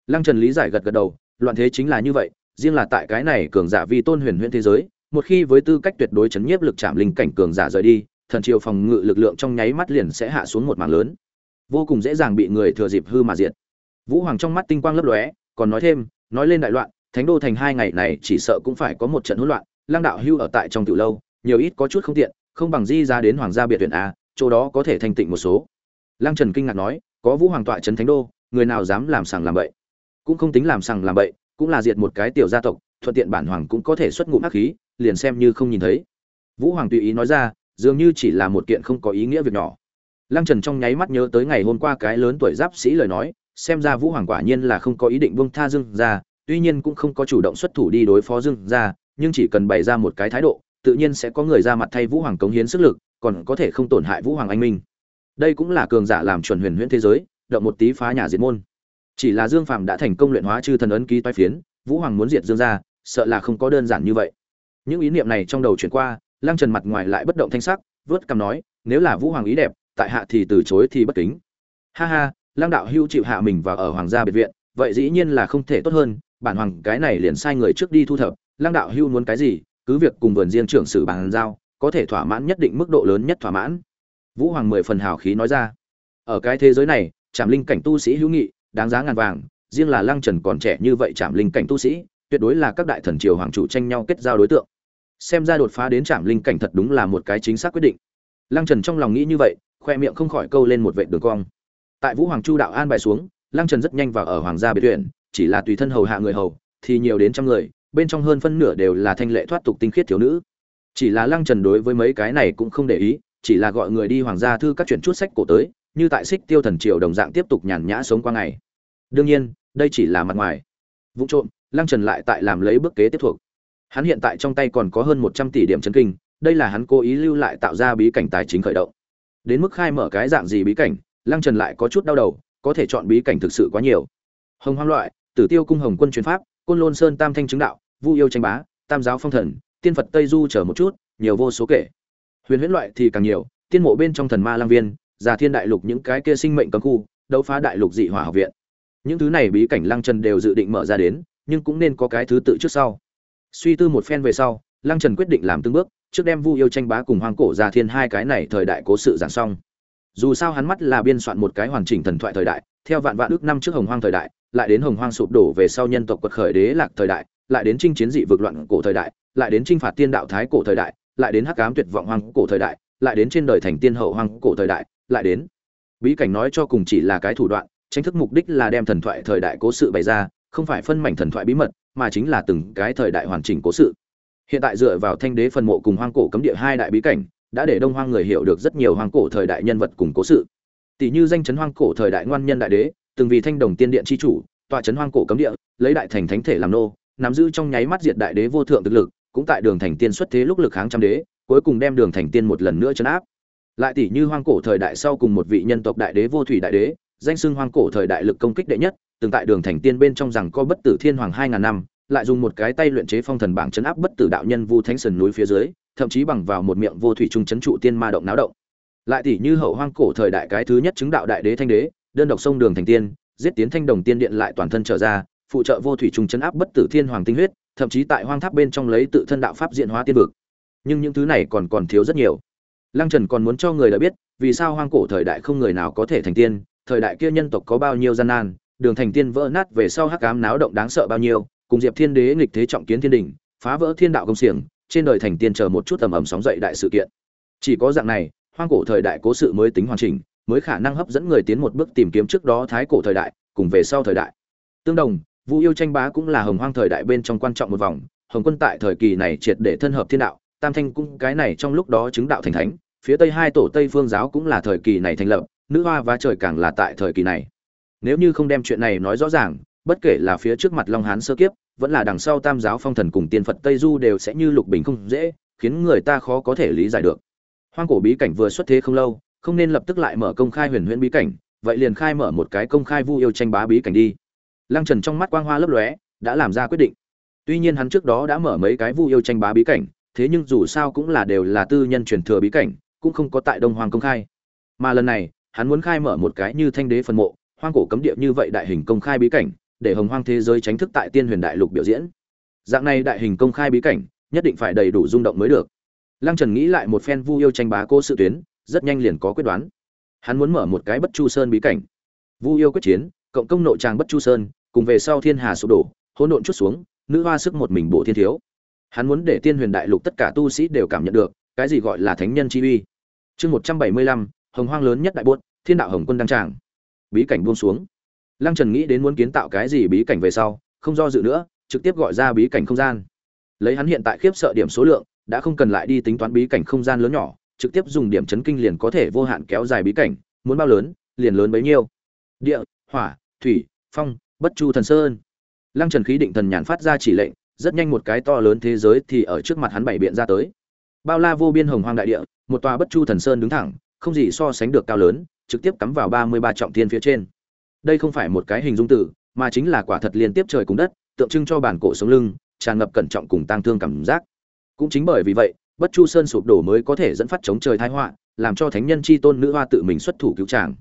Lăng trần lý giải gật gật đầu, loạn thế chính là như vậy, riêng là tại cái này cường giả vi tôn huyền huyễn thế giới, một khi với tư cách tuyệt đối chấn nhiếp lực chạm linh cảnh cường giả rời đi, thần triều phòng ngự lực lượng trong nháy mắt liền sẽ hạ xuống một mảng lớn vô cùng dễ dàng bị người thừa dịp hư mà diệt. Vũ hoàng trong mắt tinh quang lấp lóe, còn nói thêm, nói lên đại loạn, thánh đô thành hai ngày này chỉ sợ cũng phải có một trận hỗn loạn, lăng đạo hưu ở tại trong tiểu lâu, nhiều ít có chút không tiện, không bằng di ra đến hoàng gia biệt viện a, chỗ đó có thể thành tịnh một số. Lăng trần kinh ngạc nói, có vũ hoàng tọa trấn thánh đô, người nào dám làm sằng làm bậy? Cũng không tính làm sằng làm bậy, cũng là diệt một cái tiểu gia tộc, thuận tiện bản hoàng cũng có thể xuất ngụm hắc khí, liền xem như không nhìn thấy. Vũ hoàng tùy ý nói ra, dường như chỉ là một kiện không có ý nghĩa việc nhỏ lăng trần trong nháy mắt nhớ tới ngày hôm qua cái lớn tuổi giáp sĩ lời nói, xem ra vũ hoàng quả nhiên là không có ý định buông tha dương ra tuy nhiên cũng không có chủ động xuất thủ đi đối phó dương ra nhưng chỉ cần bày ra một cái thái độ, tự nhiên sẽ có người ra mặt thay vũ hoàng cống hiến sức lực, còn có thể không tổn hại vũ hoàng anh minh. Đây cũng là cường giả làm chuẩn huyền huyễn thế giới, động một tí phá nhà diệt môn. Chỉ là dương phàm đã thành công luyện hóa chư thần ấn ký toái phiến, vũ hoàng muốn diệt dương ra sợ là không có đơn giản như vậy. Những ý niệm này trong đầu chuyển qua, lăng trần mặt ngoài lại bất động thanh sắc, vớt cằm nói, nếu là vũ hoàng ý đẹp tại hạ thì từ chối thì bất kính. Ha ha, lăng đạo hưu chịu hạ mình và ở hoàng gia biệt viện, vậy dĩ nhiên là không thể tốt hơn, bản hoàng cái này liền sai người trước đi thu thập, lăng đạo hưu muốn cái gì, cứ việc cùng vườn riêng trưởng sử bàn giao, có thể thỏa mãn nhất định mức độ lớn nhất thỏa mãn. Vũ hoàng mười phần hào khí nói ra. Ở cái thế giới này, trảm linh cảnh tu sĩ hữu nghị, đáng giá ngàn vàng, riêng là lăng trần còn trẻ như vậy trảm linh cảnh tu sĩ, tuyệt đối là các đại thần triều hoàng chủ tranh nhau kết giao đối tượng. Xem ra đột phá đến trảm linh cảnh thật đúng là một cái chính xác quyết định. Lăng trần trong lòng nghĩ như vậy khoe miệng không khỏi câu lên một vệ đường cong. Tại vũ hoàng chu đạo an bài xuống, lăng trần rất nhanh vào ở hoàng gia biệt viện chỉ là tùy thân hầu hạ người hầu, thì nhiều đến trăm người, bên trong hơn phân nửa đều là thanh lệ thoát tục tinh khiết thiếu nữ. Chỉ là lăng trần đối với mấy cái này cũng không để ý, chỉ là gọi người đi hoàng gia thư các chuyện chút sách cổ tới, như tại xích tiêu thần triều đồng dạng tiếp tục nhàn nhã sống qua ngày. Đương nhiên, đây chỉ là mặt ngoài. Vụ trộm, lăng trần lại tại làm lấy bước kế tiếp thuộc. Hắn hiện tại trong tay còn có hơn một trăm tỷ điểm chấn kinh, đây là hắn cố ý lưu lại tạo ra bí cảnh tài chính khởi động đến mức khai mở cái dạng gì bí cảnh, lăng trần lại có chút đau đầu, có thể chọn bí cảnh thực sự quá nhiều. Hồng hoang loại, tử tiêu cung hồng quân truyền pháp, côn lôn sơn tam thanh chứng đạo, vu yêu tranh bá, tam giáo phong thần, tiên phật tây du chờ một chút, nhiều vô số kể. Huyền huyễn loại thì càng nhiều, tiên mộ bên trong thần ma lang viên, già thiên đại lục những cái kia sinh mệnh cấm khu, đấu phá đại lục dị hỏa học viện. Những thứ này bí cảnh lăng trần đều dự định mở ra đến, nhưng cũng nên có cái thứ tự trước sau. Suy tư một phen về sau, lăng trần quyết định làm từng bước trước đem vu yêu tranh bá cùng hoang cổ gia thiên hai cái này thời đại cố sự giảng xong. Dù sao hắn mắt là biên soạn một cái hoàn chỉnh thần thoại thời đại, theo vạn vạn ước năm trước hồng hoang thời đại, lại đến hồng hoang sụp đổ về sau nhân tộc quật khởi đế lạc thời đại, lại đến chinh chiến dị vực loạn cổ thời đại, lại đến chinh phạt tiên đạo thái cổ thời đại, lại đến hắc ám tuyệt vọng hoang cổ thời đại, lại đến trên đời thành tiên hậu hoang cổ thời đại, lại đến. Bí cảnh nói cho cùng chỉ là cái thủ đoạn, tranh thức mục đích là đem thần thoại thời đại cố sự bày ra, không phải phân mảnh thần thoại bí mật, mà chính là từng cái thời đại hoàn chỉnh cố sự hiện tại dựa vào thanh đế phần mộ cùng hoang cổ cấm địa hai đại bí cảnh, đã để đông hoang người hiểu được rất nhiều hoang cổ thời đại nhân vật cùng cố sự. Tỷ như danh chấn hoang cổ thời đại ngoan nhân đại đế, từng vì thanh đồng tiên điện chi chủ, tọa chấn hoang cổ cấm địa, lấy đại thành thánh thể làm nô, nắm giữ trong nháy mắt diệt đại đế vô thượng thực lực, cũng tại đường thành tiên xuất thế lúc lực kháng trăm đế, cuối cùng đem đường thành tiên một lần nữa chấn áp. Lại tỷ như hoang cổ thời đại sau cùng một vị nhân tộc đại đế vô thủy đại đế, danh xưng hoang cổ thời đại lực công kích đệ nhất, từng tại đường thành tiên bên trong rằng có bất tử thiên hoàng hai ngàn năm lại dùng một cái tay luyện chế phong thần bảng chấn áp bất tử đạo nhân vu thánh sơn núi phía dưới, thậm chí bằng vào một miệng vô thủy trung chấn trụ tiên ma động náo động. Lại tỷ như hậu hoang cổ thời đại cái thứ nhất chứng đạo đại đế thanh đế, đơn độc sông đường thành tiên, giết tiến thanh đồng tiên điện lại toàn thân trở ra, phụ trợ vô thủy trung chấn áp bất tử thiên hoàng tinh huyết, thậm chí tại hoang tháp bên trong lấy tự thân đạo pháp diện hóa tiên vực. Nhưng những thứ này còn còn thiếu rất nhiều. Lăng trần còn muốn cho người đã biết, vì sao hoang cổ thời đại không người nào có thể thành tiên, thời đại kia nhân tộc có bao nhiêu gian nan, đường thành tiên vỡ nát về sau hắc ám náo động đáng sợ bao nhiêu cùng diệp thiên đế nghịch thế trọng kiến thiên đình phá vỡ thiên đạo công xiềng trên đời thành tiên chờ một chút tầm ầm sóng dậy đại sự kiện chỉ có dạng này hoang cổ thời đại cố sự mới tính hoàn chỉnh mới khả năng hấp dẫn người tiến một bước tìm kiếm trước đó thái cổ thời đại cùng về sau thời đại tương đồng Vu yêu tranh bá cũng là hồng hoang thời đại bên trong quan trọng một vòng, Hồng Quân tại thời kỳ này triệt để thân hợp thiên đạo, Tam Thanh cũng cái này trong lúc đó chứng đạo thành thánh, phía Tây hai tổ Tây Phương giáo cũng là thời kỳ này thành lập, nữ hoa và trời càng là tại thời kỳ này. Nếu như không đem chuyện này nói rõ ràng, bất kể là phía trước mặt Long Hán sơ kiếp, vẫn là đằng sau Tam giáo phong thần cùng tiên Phật Tây Du đều sẽ như lục bình không dễ, khiến người ta khó có thể lý giải được. Hoang cổ bí cảnh vừa xuất thế không lâu, không nên lập tức lại mở công khai huyền huyễn bí cảnh, vậy liền khai mở một cái công khai vu yêu tranh bá bí cảnh đi. Lăng Trần trong mắt quang hoa lấp lóe, đã làm ra quyết định. Tuy nhiên hắn trước đó đã mở mấy cái vu yêu tranh bá bí cảnh, thế nhưng dù sao cũng là đều là tư nhân truyền thừa bí cảnh, cũng không có tại Đông Hoàng công khai. Mà lần này, hắn muốn khai mở một cái như Thanh Đế phần mộ, hoang cổ cấm địa như vậy đại hình công khai bí cảnh, để hồng hoang thế giới tránh thức tại Tiên Huyền Đại Lục biểu diễn. Dạng này đại hình công khai bí cảnh, nhất định phải đầy đủ rung động mới được. Lăng Trần nghĩ lại một phen Vu yêu tranh bá cô sự tuyến, rất nhanh liền có quyết đoán. Hắn muốn mở một cái Bất Chu Sơn bí cảnh. Vu yêu quyết chiến, cộng công nội tràng Bất Chu Sơn, cùng về sau thiên hà sụp đổ hỗn độn chút xuống nữ hoa sức một mình bổ thiên thiếu hắn muốn để tiên huyền đại lục tất cả tu sĩ đều cảm nhận được cái gì gọi là thánh nhân chi uy chương một trăm bảy mươi lăm hồng hoang lớn nhất đại buốt thiên đạo hồng quân đăng tràng bí cảnh buông xuống lăng trần nghĩ đến muốn kiến tạo cái gì bí cảnh về sau, không do dự nữa, trực tiếp gọi ra bí cảnh không gian. Lấy hắn hiện tại khiếp sợ điểm số lượng, đã không cần lại đi tính toán bí cảnh không gian lớn nhỏ, trực tiếp dùng điểm chấn kinh liền có thể vô hạn kéo dài bí cảnh, muốn bao lớn, liền lớn bấy nhiêu. Địa, hỏa, thủy, phong, bất chu thần sơn. Lăng trần khí định thần nhàn phát ra chỉ lệnh, rất nhanh một cái to lớn thế giới thì ở trước mặt hắn bảy biện ra tới. Bao la vô biên hồng hoang đại địa, một tòa bất chu thần sơn đứng thẳng, không gì so sánh được cao lớn, trực tiếp cắm vào ba mươi ba trọng thiên phía trên đây không phải một cái hình dung từ, mà chính là quả thật liên tiếp trời cùng đất tượng trưng cho bản cổ sống lưng tràn ngập cẩn trọng cùng tang thương cảm giác. Cũng chính bởi vì vậy bất chu sơn sụp đổ mới có thể dẫn phát chống trời thái họa làm cho thánh nhân chi tôn nữ hoa tự mình xuất thủ cứu tràng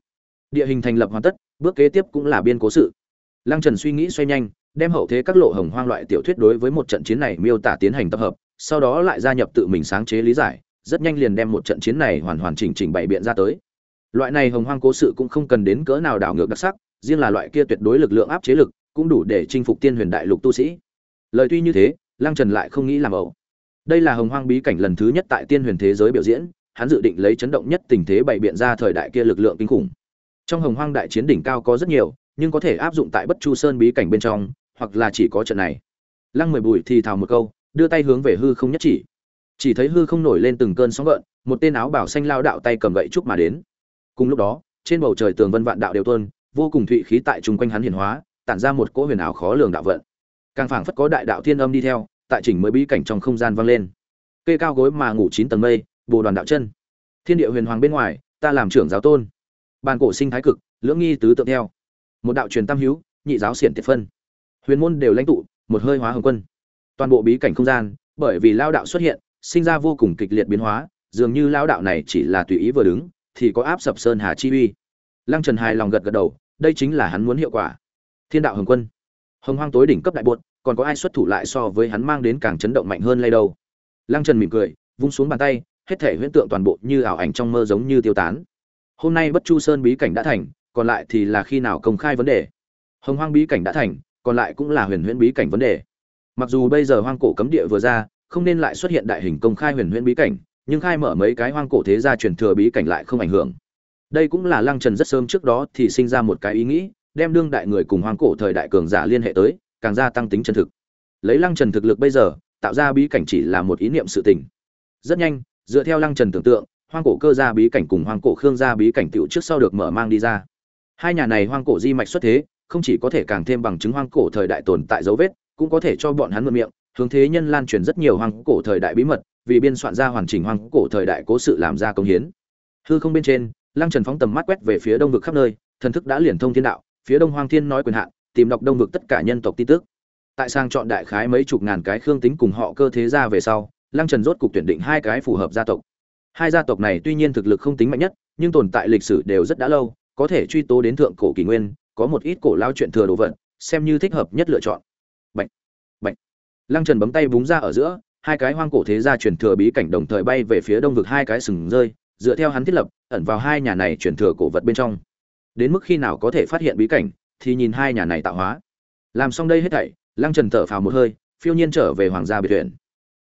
địa hình thành lập hoàn tất bước kế tiếp cũng là biên cố sự. Lăng Trần suy nghĩ xoay nhanh, đem hậu thế các lộ hồng hoang loại tiểu thuyết đối với một trận chiến này miêu tả tiến hành tập hợp, sau đó lại gia nhập tự mình sáng chế lý giải, rất nhanh liền đem một trận chiến này hoàn hoàn chỉnh chỉnh bày biện ra tới. Loại này hồng hoang cố sự cũng không cần đến cỡ nào đảo ngược đặc sắc, riêng là loại kia tuyệt đối lực lượng áp chế lực, cũng đủ để chinh phục tiên huyền đại lục tu sĩ. Lời tuy như thế, Lăng Trần lại không nghĩ làm ẩu. Đây là hồng hoang bí cảnh lần thứ nhất tại tiên huyền thế giới biểu diễn, hắn dự định lấy chấn động nhất tình thế bày biện ra thời đại kia lực lượng kinh khủng. Trong hồng hoang đại chiến đỉnh cao có rất nhiều, nhưng có thể áp dụng tại bất chu sơn bí cảnh bên trong hoặc là chỉ có trận này lăng mười bùi thì thào một câu đưa tay hướng về hư không nhất chỉ chỉ thấy hư không nổi lên từng cơn sóng gợn một tên áo bảo xanh lao đạo tay cầm gậy trúc mà đến cùng lúc đó trên bầu trời tường vân vạn đạo đều tuôn vô cùng thụy khí tại chung quanh hắn hiển hóa, tản ra một cỗ huyền ảo khó lường đạo vận. Càng phảng phất có đại đạo thiên âm đi theo, tại chỉnh mới bí cảnh trong không gian vang lên. Cây cao gối mà ngủ chín tầng mây, bồ đoàn đạo chân. Thiên địa huyền hoàng bên ngoài, ta làm trưởng giáo tôn. Bàn cổ sinh thái cực, lưỡng nghi tứ tượng theo. Một đạo truyền tam hữu, nhị giáo xiển tiệt phân. Huyền môn đều lãnh tụ, một hơi hóa hồng quân. Toàn bộ bí cảnh không gian, bởi vì lao đạo xuất hiện, sinh ra vô cùng kịch liệt biến hóa, dường như lao đạo này chỉ là tùy ý vừa đứng, thì có áp sập sơn hà chi uy lăng trần hài lòng gật gật đầu, đây chính là hắn muốn hiệu quả. Thiên đạo hồng quân. Hồng hoang tối đỉnh cấp đại bột, còn có ai xuất thủ lại so với hắn mang đến càng chấn động mạnh hơn lay đâu? Lăng trần mỉm cười, vung xuống bàn tay, hết thể huyễn tượng toàn bộ như ảo ảnh trong mơ giống như tiêu tán. Hôm nay bất chu sơn bí cảnh đã thành, còn lại thì là khi nào công khai vấn đề? Hồng hoang bí cảnh đã thành, còn lại cũng là huyền huyễn bí cảnh vấn đề. Mặc dù bây giờ hoang cổ cấm địa vừa ra, không nên lại xuất hiện đại hình công khai huyền huyễn bí cảnh, nhưng khai mở mấy cái hoang cổ thế gia truyền thừa bí cảnh lại không ảnh hưởng đây cũng là lăng trần rất sớm trước đó thì sinh ra một cái ý nghĩ, đem đương đại người cùng hoang cổ thời đại cường giả liên hệ tới, càng gia tăng tính chân thực. Lấy lăng trần thực lực bây giờ, tạo ra bí cảnh chỉ là một ý niệm sự tình. Rất nhanh, dựa theo lăng trần tưởng tượng, hoang cổ cơ gia bí cảnh cùng hoang cổ khương gia bí cảnh tựu trước sau được mở mang đi ra. Hai nhà này hoang cổ di mạch xuất thế, không chỉ có thể càng thêm bằng chứng hoang cổ thời đại tồn tại dấu vết, cũng có thể cho bọn hắn mượn miệng, hướng thế nhân lan truyền rất nhiều hoang cổ thời đại bí mật, vì biên soạn ra hoàn chỉnh hoang cổ thời đại cố sự làm ra công hiến. Hư không bên trên lăng trần phóng tầm mắt quét về phía đông vực khắp nơi thần thức đã liền thông thiên đạo phía đông hoang thiên nói quyền hạn tìm đọc đông vực tất cả nhân tộc tin tức. Tại sang chọn đại khái mấy chục ngàn cái khương tính cùng họ cơ thế ra về sau lăng trần rốt cục tuyển định hai cái phù hợp gia tộc. Hai gia tộc này tuy nhiên thực lực không tính mạnh nhất nhưng tồn tại lịch sử đều rất đã lâu có thể truy tố đến thượng cổ kỷ nguyên có một ít cổ lao chuyện thừa đồ vật xem như thích hợp nhất lựa chọn. Bạch, bạch. Lăng Trần bấm tay búng ra ở giữa, hai cái hoang cổ thế gia truyền thừa bí cảnh đồng thời bay về phía đông vực hai cái sừng rơi, dựa theo hắn thiết lập, ẩn vào hai nhà này truyền thừa cổ vật bên trong. Đến mức khi nào có thể phát hiện bí cảnh, thì nhìn hai nhà này tạo hóa. Làm xong đây hết thảy, Lăng Trần thở phào một hơi, phiêu nhiên trở về hoàng gia biệt viện.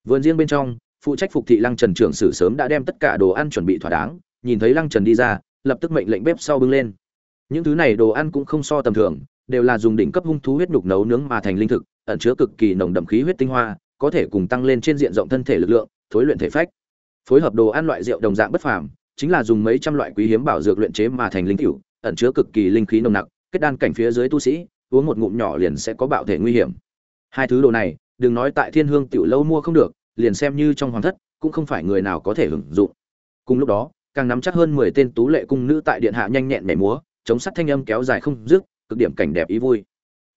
Vườn riêng bên trong, phụ trách phục thị Lăng Trần trưởng sử sớm đã đem tất cả đồ ăn chuẩn bị thỏa đáng, nhìn thấy Lăng Trần đi ra, lập tức mệnh lệnh bếp sau bưng lên. Những thứ này đồ ăn cũng không so tầm thường, đều là dùng đỉnh cấp hung thú huyết nhục nấu nướng mà thành linh thực, ẩn chứa cực kỳ nồng đậm khí huyết tinh hoa, có thể cùng tăng lên trên diện rộng thân thể lực lượng, thối luyện thể phách. Phối hợp đồ ăn loại rượu đồng dạng bất phàm, chính là dùng mấy trăm loại quý hiếm bảo dược luyện chế mà thành linh tiểu, ẩn chứa cực kỳ linh khí nồng nặc, kết đan cảnh phía dưới tu sĩ, uống một ngụm nhỏ liền sẽ có bạo thể nguy hiểm. Hai thứ đồ này, đừng nói tại Thiên Hương tiểu lâu mua không được, liền xem như trong hoàng thất, cũng không phải người nào có thể hưởng dụng. Cùng lúc đó, càng nắm chắc hơn 10 tên tú lệ cung nữ tại điện hạ nhanh nhẹn nhảy múa, chống sắt thanh âm kéo dài không dứt, cực điểm cảnh đẹp ý vui.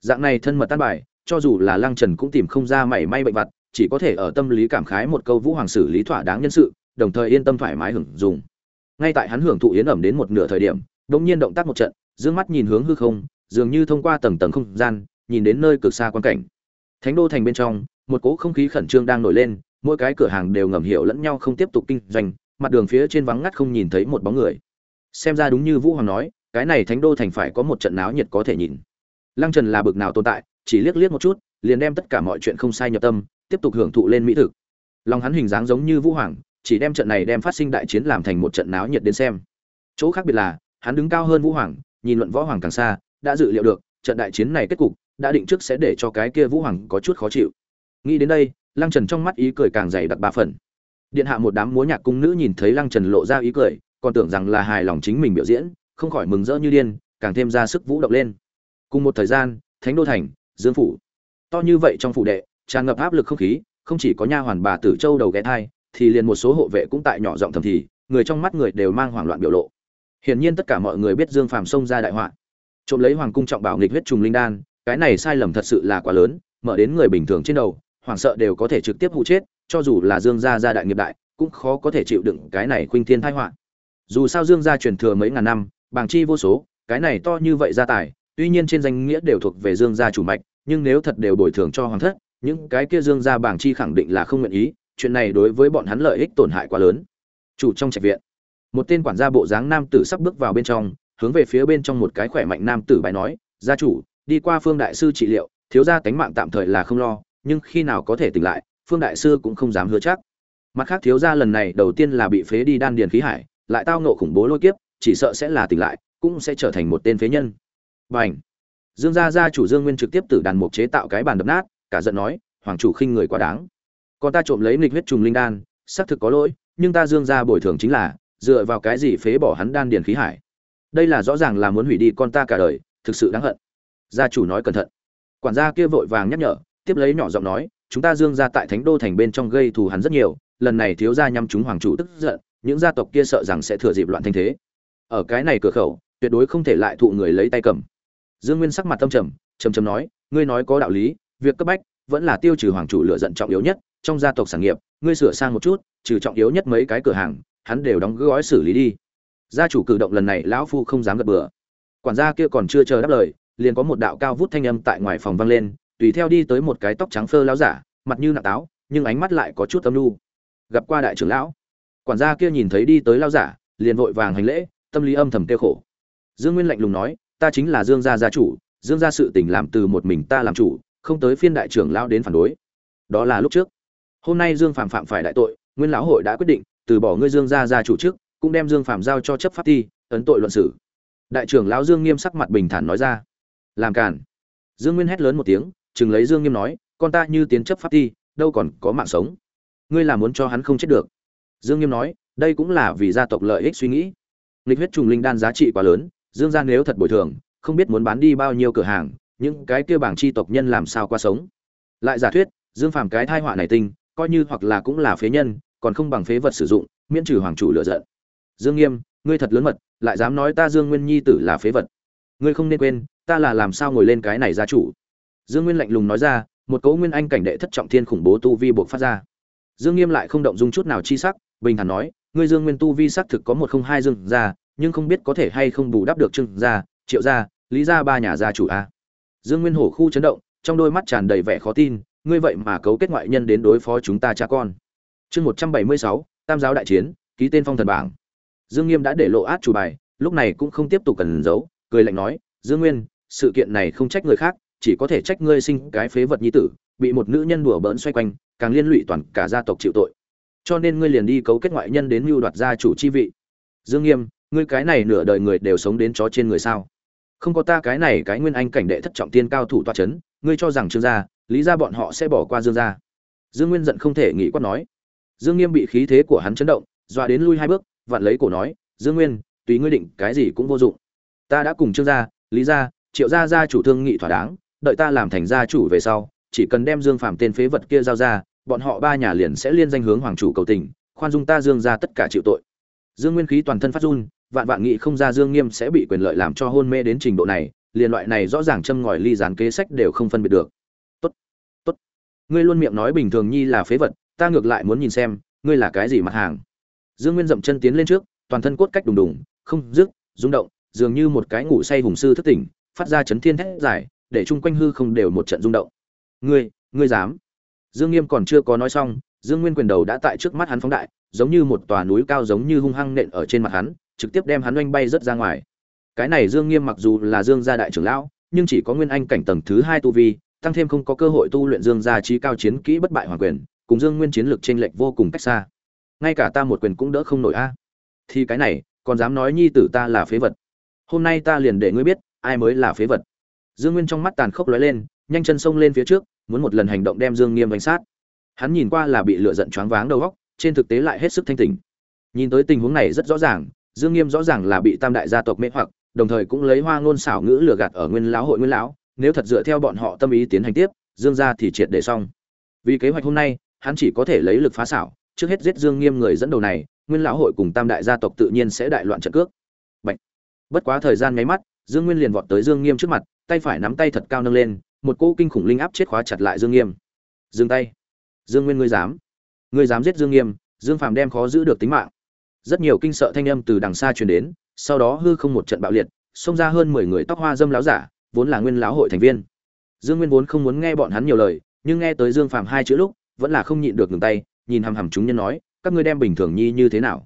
Dạng này thân mật tan bài, cho dù là Lăng Trần cũng tìm không ra mảy may bệnh vặt, chỉ có thể ở tâm lý cảm khái một câu Vũ Hoàng xử lý thỏa đáng nhân sự, đồng thời yên tâm thoải mái hưởng dụng. Ngay tại hắn hưởng thụ yến ẩm đến một nửa thời điểm, đột nhiên động tác một trận, dương mắt nhìn hướng hư không, dường như thông qua tầng tầng không gian, nhìn đến nơi cực xa quan cảnh. Thánh đô thành bên trong, một cỗ không khí khẩn trương đang nổi lên, mỗi cái cửa hàng đều ngầm hiểu lẫn nhau không tiếp tục kinh doanh, mặt đường phía trên vắng ngắt không nhìn thấy một bóng người. Xem ra đúng như Vũ Hoàng nói, cái này Thánh đô thành phải có một trận náo nhiệt có thể nhìn. Lăng Trần là bực nào tồn tại, chỉ liếc liếc một chút, liền đem tất cả mọi chuyện không sai nhập tâm, tiếp tục hưởng thụ lên mỹ thực. Lòng hắn hình dáng giống như Vũ Hoàng, chỉ đem trận này đem phát sinh đại chiến làm thành một trận náo nhiệt đến xem. Chỗ khác biệt là, hắn đứng cao hơn Vũ Hoàng, nhìn luận võ hoàng càng xa, đã dự liệu được, trận đại chiến này kết cục, đã định trước sẽ để cho cái kia Vũ Hoàng có chút khó chịu. Nghĩ đến đây, Lăng Trần trong mắt ý cười càng dày đặc ba phần. Điện hạ một đám múa nhạc cung nữ nhìn thấy Lăng Trần lộ ra ý cười, còn tưởng rằng là hài lòng chính mình biểu diễn, không khỏi mừng rỡ như điên, càng thêm ra sức vũ động lên. Cùng một thời gian, Thánh đô thành, Dương phủ. To như vậy trong phủ đệ, tràn ngập áp lực không khí, không chỉ có nha hoàn bà Tử Châu đầu ghé thai, thì liền một số hộ vệ cũng tại nhỏ giọng thầm thì, người trong mắt người đều mang hoảng loạn biểu lộ. Hiển nhiên tất cả mọi người biết Dương Phàm xông ra đại họa. Trộm lấy hoàng cung trọng bảo nghịch huyết trùng linh đan, cái này sai lầm thật sự là quá lớn, mở đến người bình thường trên đầu, hoảng sợ đều có thể trực tiếp hụ chết, cho dù là Dương gia gia đại nghiệp đại, cũng khó có thể chịu đựng cái này khuynh thiên tai họa. Dù sao Dương gia truyền thừa mấy ngàn năm, bàng chi vô số, cái này to như vậy gia tài, tuy nhiên trên danh nghĩa đều thuộc về Dương gia chủ mạch, nhưng nếu thật đều bồi thường cho hoàng thất, những cái kia Dương gia bảng chi khẳng định là không nguyện ý, chuyện này đối với bọn hắn lợi ích tổn hại quá lớn. Chủ trong trạch viện, một tên quản gia bộ dáng nam tử sắp bước vào bên trong, hướng về phía bên trong một cái khỏe mạnh nam tử bài nói, "Gia chủ, đi qua Phương đại sư trị liệu, thiếu gia tánh mạng tạm thời là không lo, nhưng khi nào có thể tỉnh lại, Phương đại sư cũng không dám hứa chắc." Mặt khác thiếu gia lần này đầu tiên là bị phế đi đan điền khí hải, lại tao ngộ khủng bố lôi kiếp, chỉ sợ sẽ là tỉnh lại, cũng sẽ trở thành một tên phế nhân. Bành! Dương gia gia chủ Dương Nguyên trực tiếp từ đàn mục chế tạo cái bàn đập nát, cả giận nói, hoàng chủ khinh người quá đáng. Còn ta trộm lấy nghịch huyết trùng linh đan, xác thực có lỗi, nhưng ta Dương gia bồi thường chính là dựa vào cái gì phế bỏ hắn đan điền khí hải. Đây là rõ ràng là muốn hủy đi con ta cả đời, thực sự đáng hận. Gia chủ nói cẩn thận. Quản gia kia vội vàng nhắc nhở, tiếp lấy nhỏ giọng nói, chúng ta Dương gia tại Thánh đô thành bên trong gây thù hắn rất nhiều, lần này thiếu gia nhằm chúng hoàng chủ tức giận những gia tộc kia sợ rằng sẽ thừa dịp loạn thanh thế ở cái này cửa khẩu tuyệt đối không thể lại thụ người lấy tay cầm dương nguyên sắc mặt tâm trầm trầm trầm nói ngươi nói có đạo lý việc cấp bách vẫn là tiêu trừ hoàng chủ lựa giận trọng yếu nhất trong gia tộc sản nghiệp, ngươi sửa sang một chút, trừ trọng yếu nhất mấy cái cửa hàng, hắn đều đóng gói xử lý đi. Gia chủ cử động lần này, lão phu không dám gật bừa. Quản gia kia còn chưa chờ đáp lời, liền có một đạo cao vút thanh âm tại ngoài phòng vang lên, tùy theo đi tới một cái tóc trắng phơ lão giả, mặt như nặng táo, nhưng ánh mắt lại có chút âm nu. gặp qua đại trưởng lão, quản gia kia nhìn thấy đi tới lão giả, liền vội vàng hành lễ, tâm lý âm thầm tiêu khổ. Dương nguyên lạnh lùng nói, ta chính là dương gia gia chủ, dương gia sự tình làm từ một mình ta làm chủ, không tới phiên đại trưởng lão đến phản đối. Đó là lúc trước hôm nay dương phạm phạm phải đại tội nguyên lão hội đã quyết định từ bỏ ngươi dương gia gia chủ chức, cũng đem dương phạm giao cho chấp pháp thi ấn tội luận xử. Đại trưởng lão dương nghiêm sắc mặt bình thản nói ra. Làm cản dương nguyên hét lớn một tiếng chừng lấy dương nghiêm nói con ta như tiến chấp pháp thi đâu còn có mạng sống. Ngươi là muốn cho hắn không chết được. Dương nghiêm nói đây cũng là vì gia tộc lợi ích suy nghĩ. Nghịch huyết trùng linh đan giá trị quá lớn dương gia nếu thật bồi thường không biết muốn bán đi bao nhiêu cửa hàng những cái kia bảng chi tộc nhân làm sao qua sống. Lại giả thuyết dương phàm cái thai họa này tinh coi như hoặc là cũng là phế nhân, còn không bằng phế vật sử dụng, miễn trừ hoàng chủ lựa giận. Dương nghiêm, ngươi thật lớn mật, lại dám nói ta dương nguyên nhi tử là phế vật. Ngươi không nên quên, ta là làm sao ngồi lên cái này gia chủ? Dương nguyên lạnh lùng nói ra, một cấu nguyên anh cảnh đệ thất trọng thiên khủng bố tu vi buộc phát ra. Dương nghiêm lại không động dung chút nào chi sắc, bình thản nói, ngươi dương nguyên tu vi xác thực có một không hai dương gia, nhưng không biết có thể hay không bù đắp được trương gia, triệu gia, lý gia ba nhà gia chủ a. Dương nguyên hổ khu chấn động, trong đôi mắt tràn đầy vẻ khó tin ngươi vậy mà cấu kết ngoại nhân đến đối phó chúng ta cha con. Chương một trăm bảy mươi sáu, tam giáo đại chiến, ký tên phong thần bảng. Dương nghiêm đã để lộ át chủ bài, lúc này cũng không tiếp tục cần giấu, cười lạnh nói, dương nguyên, sự kiện này không trách người khác, chỉ có thể trách ngươi sinh cái phế vật nhi tử, bị một nữ nhân đùa bỡn xoay quanh, càng liên lụy toàn cả gia tộc chịu tội. Cho nên ngươi liền đi cấu kết ngoại nhân đến mưu đoạt gia chủ chi vị. Dương nghiêm, ngươi cái này nửa đời người đều sống đến chó trên người sao? Không có ta cái này cái nguyên anh cảnh đệ thất trọng tiên cao thủ toa c h ấ n ngươi cho rằng trương gia lý ra bọn họ sẽ bỏ qua dương gia. Dương nguyên giận không thể nghĩ quát nói. Dương nghiêm bị khí thế của hắn chấn động dọa đến lui hai bước vặn lấy cổ nói dương nguyên tùy ngươi định cái gì cũng vô dụng. Ta đã cùng trương gia lý gia triệu gia gia chủ thương nghị thỏa đáng đợi ta làm thành gia chủ về sau chỉ cần đem dương phạm tên phế vật kia giao ra bọn họ ba nhà liền sẽ liên danh hướng hoàng chủ cầu tình khoan dung ta dương ra tất cả chịu tội. Dương nguyên khí toàn thân phát run vạn vạn nghị không ra Dương Nghiêm sẽ bị quyền lợi làm cho hôn mê đến trình độ này, liền loại này rõ ràng châm ngòi ly dán kế sách đều không phân biệt được. Ngươi luôn miệng nói bình thường nhi là phế vật, ta ngược lại muốn nhìn xem, ngươi là cái gì mặt hàng. Dương Nguyên dậm chân tiến lên trước, toàn thân cốt cách đùng đùng, không dứt, rung động, dường như một cái ngủ say hùng sư thức tỉnh, phát ra chấn thiên thét giải, để chung quanh hư không đều một trận rung động. Ngươi, ngươi dám? Dương Nghiêm còn chưa có nói xong, Dương Nguyên quyền đầu đã tại trước mắt hắn phóng đại, giống như một tòa núi cao giống như hung hăng nện ở trên mặt hắn, trực tiếp đem hắn oanh bay rất ra ngoài cái này dương nghiêm mặc dù là dương gia đại trưởng lão nhưng chỉ có nguyên anh cảnh tầng thứ hai tu vi tăng thêm không có cơ hội tu luyện dương gia trí cao chiến kỹ bất bại hoàng quyền cùng dương nguyên chiến lược trên lệch vô cùng cách xa. Ngay cả ta một quyền cũng đỡ không nổi a. Thì cái này còn dám nói nhi tử ta là phế vật. Hôm nay ta liền để ngươi biết ai mới là phế vật. Dương nguyên trong mắt tàn khốc lóe lên nhanh chân xông lên phía trước muốn một lần hành động đem dương nghiêm đánh sát. Hắn nhìn qua là bị lửa giận choáng váng đầu góc trên thực tế lại hết sức thanh tỉnh. Nhìn tới tình huống này rất rõ ràng Dương Nghiêm rõ ràng là bị Tam đại gia tộc mê hoặc, đồng thời cũng lấy hoa ngôn xảo ngữ lừa gạt ở Nguyên lão hội Nguyên lão, nếu thật dựa theo bọn họ tâm ý tiến hành tiếp, Dương gia thì triệt để xong. Vì kế hoạch hôm nay, hắn chỉ có thể lấy lực phá xảo, trước hết giết Dương Nghiêm người dẫn đầu này, Nguyên lão hội cùng Tam đại gia tộc tự nhiên sẽ đại loạn trận cước. Bạch. Bất quá thời gian nháy mắt, Dương Nguyên liền vọt tới Dương Nghiêm trước mặt, tay phải nắm tay thật cao nâng lên, một cỗ kinh khủng linh áp chết khóa chặt lại Dương Nghiêm. Dừng tay. Dương Nguyên ngươi dám? Ngươi dám giết Dương Nghiêm, Dương Phàm đem khó giữ được tính mạng rất nhiều kinh sợ thanh âm từ đằng xa truyền đến sau đó hư không một trận bạo liệt xông ra hơn mười người tóc hoa dâm lão giả vốn là nguyên lão hội thành viên. Dương nguyên vốn không muốn nghe bọn hắn nhiều lời nhưng nghe tới dương phàm hai chữ lúc vẫn là không nhịn được ngừng tay nhìn hằm hằm chúng nhân nói các ngươi đem bình thường nhi như thế nào?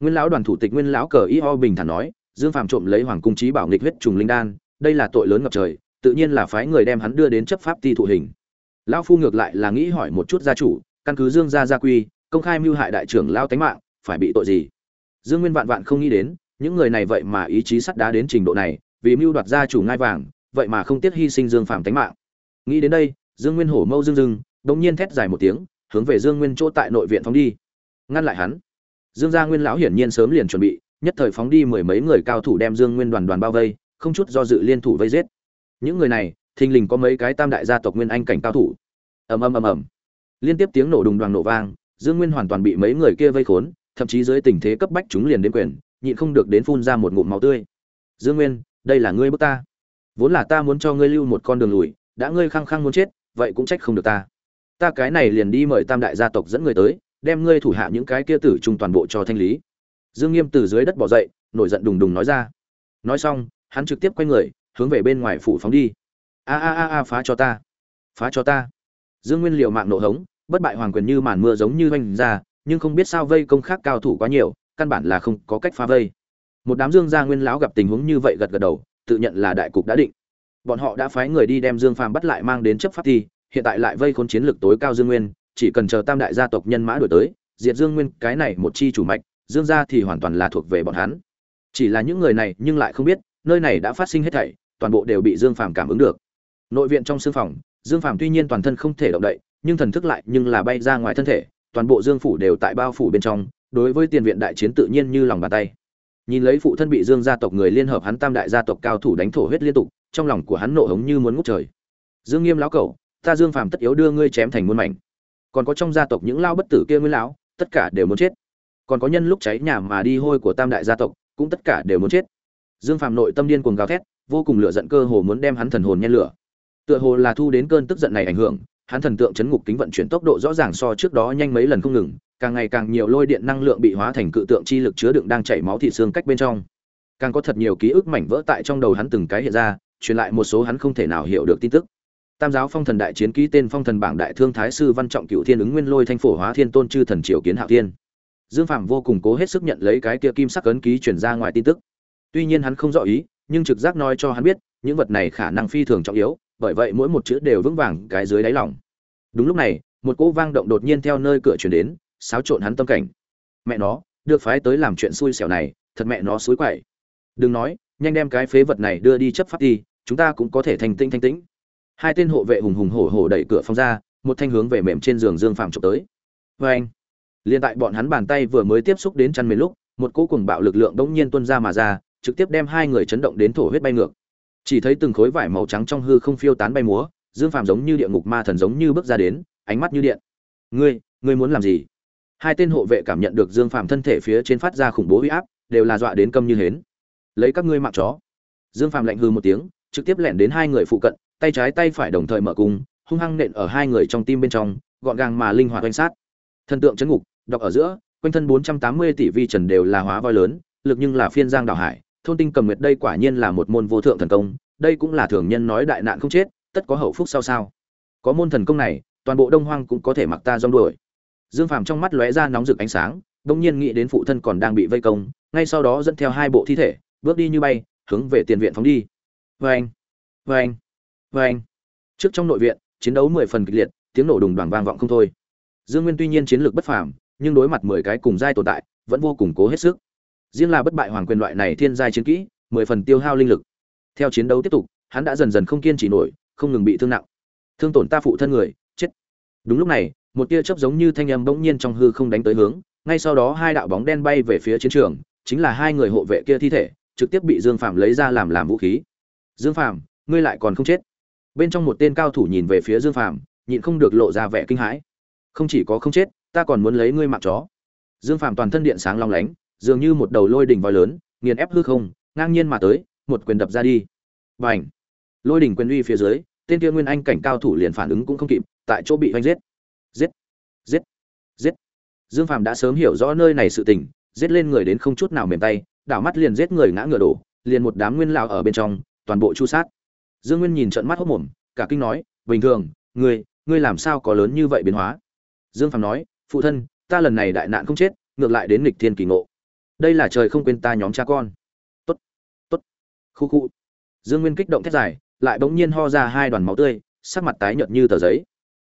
Nguyên lão đoàn thủ tịch nguyên lão cờ y ho bình thản nói dương phàm trộm lấy hoàng cung trí bảo nghịch huyết trùng linh đan đây là tội lớn ngập trời tự nhiên là phái người đem hắn đưa đến chấp pháp ti thụ hình. Lão phu ngược lại là nghĩ hỏi một chút gia chủ căn cứ dương gia gia quy công khai mưu hại đại trưởng lao tánh mạng phải bị tội gì? Dương Nguyên vạn vạn không nghĩ đến, những người này vậy mà ý chí sắt đá đến trình độ này, vì mưu đoạt gia chủ ngai vàng, vậy mà không tiếc hy sinh Dương Phàm tính mạng. Nghĩ đến đây, Dương Nguyên hổ mâu dương dương, đột nhiên thét dài một tiếng, hướng về Dương Nguyên chỗ tại nội viện phóng đi. Ngăn lại hắn. Dương gia Nguyên lão hiển nhiên sớm liền chuẩn bị, nhất thời phóng đi mười mấy người cao thủ đem Dương Nguyên đoàn đoàn bao vây, không chút do dự liên thủ vây giết. Những người này, thình lình có mấy cái tam đại gia tộc Nguyên Anh cảnh cao thủ. Ầm ầm ầm ầm. Liên tiếp tiếng nổ đùng đoàng nổ vang, dương nguyên hoàn toàn bị mấy người kia vây khốn thậm chí dưới tình thế cấp bách chúng liền đến quyền nhịn không được đến phun ra một ngụm máu tươi dương nguyên đây là ngươi bức ta vốn là ta muốn cho ngươi lưu một con đường lùi, đã ngươi khăng khăng muốn chết, vậy cũng trách không được ta. Ta cái này liền đi mời tam đại gia tộc dẫn người tới, đem ngươi thủ hạ những cái kia tử trung toàn bộ cho thanh lý. Dương nghiêm từ dưới đất bỏ dậy, nổi giận đùng đùng nói ra. Nói xong, hắn trực tiếp quay người, hướng về bên ngoài phủ phóng đi. A a a a, phá cho ta. Phá cho ta. Dương nguyên liệu mạng nộ hống, bất bại hoàng quyền như màn mưa giống như oanh ra, nhưng không biết sao vây công khác cao thủ quá nhiều, căn bản là không có cách phá vây. Một đám dương gia nguyên lão gặp tình huống như vậy gật gật đầu tự nhận là đại cục đã định. Bọn họ đã phái người đi đem dương phàm bắt lại mang đến chấp pháp thi, hiện tại lại vây khốn chiến lực tối cao dương nguyên, chỉ cần chờ tam đại gia tộc nhân mã đuổi tới, diệt dương nguyên, cái này một chi chủ mạch, dương gia thì hoàn toàn là thuộc về bọn hắn. Chỉ là những người này nhưng lại không biết, nơi này đã phát sinh hết thảy, toàn bộ đều bị dương phàm cảm ứng được. Nội viện trong sương phòng, dương phàm tuy nhiên toàn thân không thể động đậy, nhưng thần thức lại nhưng là bay ra ngoài thân thể, toàn bộ dương phủ đều tại bao phủ bên trong, đối với tiền viện đại chiến tự nhiên như lòng bàn tay nhìn lấy phụ thân bị dương gia tộc người liên hợp hắn tam đại gia tộc cao thủ đánh thổ huyết liên tục, trong lòng của hắn nộ hống như muốn ngút trời. Dương nghiêm lão cẩu, ta dương phàm tất yếu đưa ngươi chém thành muôn mảnh. Còn có trong gia tộc những lao bất tử kia nguyên lão, tất cả đều muốn chết. Còn có nhân lúc cháy nhà mà đi hôi của tam đại gia tộc, cũng tất cả đều muốn chết. Dương phàm nội tâm điên cuồng gào thét, vô cùng lửa giận cơ hồ muốn đem hắn thần hồn nhen lửa. Tựa hồ là thu đến cơn tức giận này ảnh hưởng hắn thần tượng chấn ngục kính vận chuyển tốc độ rõ ràng so trước đó nhanh mấy lần không ngừng, càng ngày càng nhiều lôi điện năng lượng bị hóa thành cự tượng chi lực chứa đựng đang chảy máu thị xương cách bên trong. Càng có thật nhiều ký ức mảnh vỡ tại trong đầu hắn từng cái hiện ra, truyền lại một số hắn không thể nào hiểu được tin tức. Tam giáo phong thần đại chiến ký tên phong thần bảng đại thương thái sư văn trọng cựu thiên ứng nguyên lôi thanh phổ hóa thiên tôn chư thần triều kiến hạo thiên. Dương phạm vô cùng cố hết sức nhận lấy cái kia kim sắc ấn ký chuyển ra ngoài tin tức. Tuy nhiên hắn không rõ ý, nhưng trực giác nói cho hắn biết, những vật này khả năng phi thường trọng yếu bởi vậy mỗi một chữ đều vững vàng cái dưới đáy lòng. Đúng lúc này, một cỗ vang động đột nhiên theo nơi cửa chuyển đến, xáo trộn hắn tâm cảnh. Mẹ nó, được phái tới làm chuyện xui xẻo này, thật mẹ nó xối quậy. Đừng nói, nhanh đem cái phế vật này đưa đi chấp pháp đi, chúng ta cũng có thể thành tinh thanh tĩnh. Hai tên hộ vệ hùng hùng hổ hổ đẩy cửa phòng ra, một thanh hướng về mềm trên giường dương phạm trộm tới. Vê anh, liền tại bọn hắn bàn tay vừa mới tiếp xúc đến chăn mền lúc, một cỗ cùng bạo lực lượng đống nhiên tuôn ra mà ra, trực tiếp đem hai người chấn động đến thổ huyết bay ngược chỉ thấy từng khối vải màu trắng trong hư không phiêu tán bay múa, dương phàm giống như địa ngục ma thần giống như bước ra đến, ánh mắt như điện. Ngươi ngươi muốn làm gì? Hai tên hộ vệ cảm nhận được dương phàm thân thể phía trên phát ra khủng bố huy áp, đều là dọa đến câm như hến. Lấy các ngươi mạng chó. Dương phàm lạnh hư một tiếng, trực tiếp lẻn đến hai người phụ cận, tay trái tay phải đồng thời mở cung, hung hăng nện ở hai người trong tim bên trong, gọn gàng mà linh hoạt quan sát. Thần tượng chấn ngục, đọc ở giữa, quanh thân 480 tỷ vi trần đều là hóa voi lớn, lực nhưng là phiên giang đảo hải thôn tinh cầm nguyệt đây quả nhiên là một môn vô thượng thần công, đây cũng là thường nhân nói đại nạn không chết, tất có hậu phúc sao sao. Có môn thần công này, toàn bộ đông hoang cũng có thể mặc ta rong đuổi. Dương phàm trong mắt lóe ra nóng rực ánh sáng, đông nhiên nghĩ đến phụ thân còn đang bị vây công, ngay sau đó dẫn theo hai bộ thi thể, bước đi như bay, hướng về tiền viện phóng đi. Vê anh vê anh vê anh trước trong nội viện, chiến đấu mười phần kịch liệt, tiếng nổ đùng đoàn vang vọng không thôi. Dương nguyên tuy nhiên chiến lược bất phàm, nhưng đối mặt mười cái cùng giai tồn tại, vẫn vô cùng cố hết sức riêng là bất bại hoàng quyền loại này thiên giai chiến kỹ, mười phần tiêu hao linh lực. Theo chiến đấu tiếp tục, hắn đã dần dần không kiên trì nổi, không ngừng bị thương nặng. Thương tổn ta phụ thân người, chết. Đúng lúc này, một tia chớp giống như thanh âm bỗng nhiên trong hư không đánh tới hướng, ngay sau đó hai đạo bóng đen bay về phía chiến trường, chính là hai người hộ vệ kia thi thể, trực tiếp bị dương phạm lấy ra làm làm vũ khí. Dương phạm ngươi lại còn không chết? Bên trong một tên cao thủ nhìn về phía dương phạm nhịn không được lộ ra vẻ kinh hãi. Không chỉ có không chết, ta còn muốn lấy ngươi mạng chó. Dương phạm toàn thân điện sáng long lánh dường như một đầu lôi đỉnh voi lớn nghiền ép hư không ngang nhiên mà tới một quyền đập ra đi. Bành, lôi đỉnh quyền uy phía dưới tên kia nguyên anh cảnh cao thủ liền phản ứng cũng không kịp tại chỗ bị oanh giết. Giết! Giết! Giết! Dương phàm đã sớm hiểu rõ nơi này sự tình giết lên người đến không chút nào mềm tay đảo mắt liền giết người ngã ngựa đổ liền một đám nguyên lão ở bên trong toàn bộ chu sát. Dương nguyên nhìn trận mắt hốt mồm cả kinh nói bình thường ngươi ngươi làm sao có lớn như vậy biến hóa? Dương phàm nói phụ thân ta lần này đại nạn không chết ngược lại đến nghịch thiên kỳ ngộ đây là trời không quên ta nhóm cha con. Tốt tốt. Khu khu. Dương nguyên kích động thét dài, lại bỗng nhiên ho ra hai đoàn máu tươi, sắc mặt tái nhợt như tờ giấy.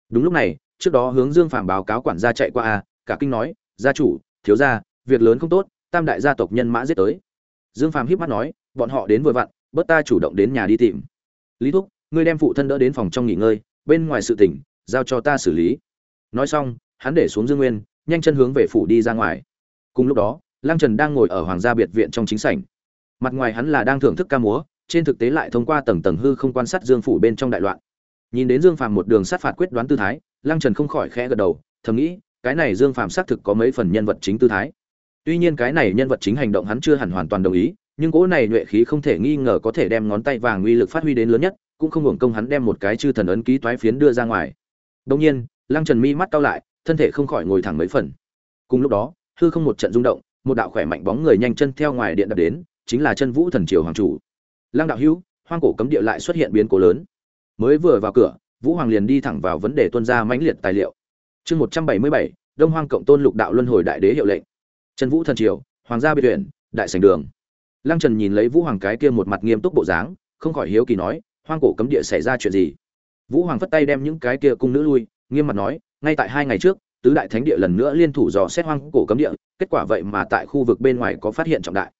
Đúng lúc này, trước đó hướng dương phạm báo cáo quản gia chạy qua a cả kinh nói, gia chủ, thiếu gia, việc lớn không tốt, tam đại gia tộc nhân mã giết tới. Dương phạm híp mắt nói, bọn họ đến vừa vặn, bớt ta chủ động đến nhà đi tìm. Lý thúc, ngươi đem phụ thân đỡ đến phòng trong nghỉ ngơi, bên ngoài sự tỉnh, giao cho ta xử lý. Nói xong, hắn để xuống dương nguyên, nhanh chân hướng về phủ đi ra ngoài. Cùng lúc đó lăng trần đang ngồi ở hoàng gia biệt viện trong chính sảnh. Mặt ngoài hắn là đang thưởng thức ca múa, trên thực tế lại thông qua tầng tầng hư không quan sát dương phủ bên trong đại loạn. Nhìn đến dương phàm một đường sát phạt quyết đoán tư thái, lăng trần không khỏi khẽ gật đầu, thầm nghĩ, cái này dương phàm xác thực có mấy phần nhân vật chính tư thái. Tuy nhiên cái này nhân vật chính hành động hắn chưa hẳn hoàn toàn đồng ý, nhưng cỗ này nhuệ khí không thể nghi ngờ có thể đem ngón tay vàng uy lực phát huy đến lớn nhất, cũng không hưởng công hắn đem một cái chư thần ấn ký toái phiến đưa ra ngoài. Đương nhiên, lăng trần mi mắt cau lại, thân thể không khỏi ngồi thẳng mấy phần. Cùng lúc đó, hư không một trận rung động một đạo khỏe mạnh bóng người nhanh chân theo ngoài điện đập đến chính là chân vũ thần triều hoàng chủ. Lăng đạo hữu hoang cổ cấm địa lại xuất hiện biến cố lớn. Mới vừa vào cửa vũ hoàng liền đi thẳng vào vấn đề tuân ra mãnh liệt tài liệu. Chương một trăm bảy mươi bảy đông hoang cộng tôn lục đạo luân hồi đại đế hiệu lệnh. Chân vũ thần triều hoàng gia biệt viện, đại sảnh đường. Lăng trần nhìn lấy vũ hoàng cái kia một mặt nghiêm túc bộ dáng không khỏi hiếu kỳ nói hoang cổ cấm địa xảy ra chuyện gì? Vũ hoàng vất tay đem những cái kia cung nữ lui nghiêm mặt nói ngay tại hai ngày trước tứ đại thánh địa lần nữa liên thủ dò xét hoang cổ cấm địa, kết quả vậy mà tại khu vực bên ngoài có phát hiện trọng đại.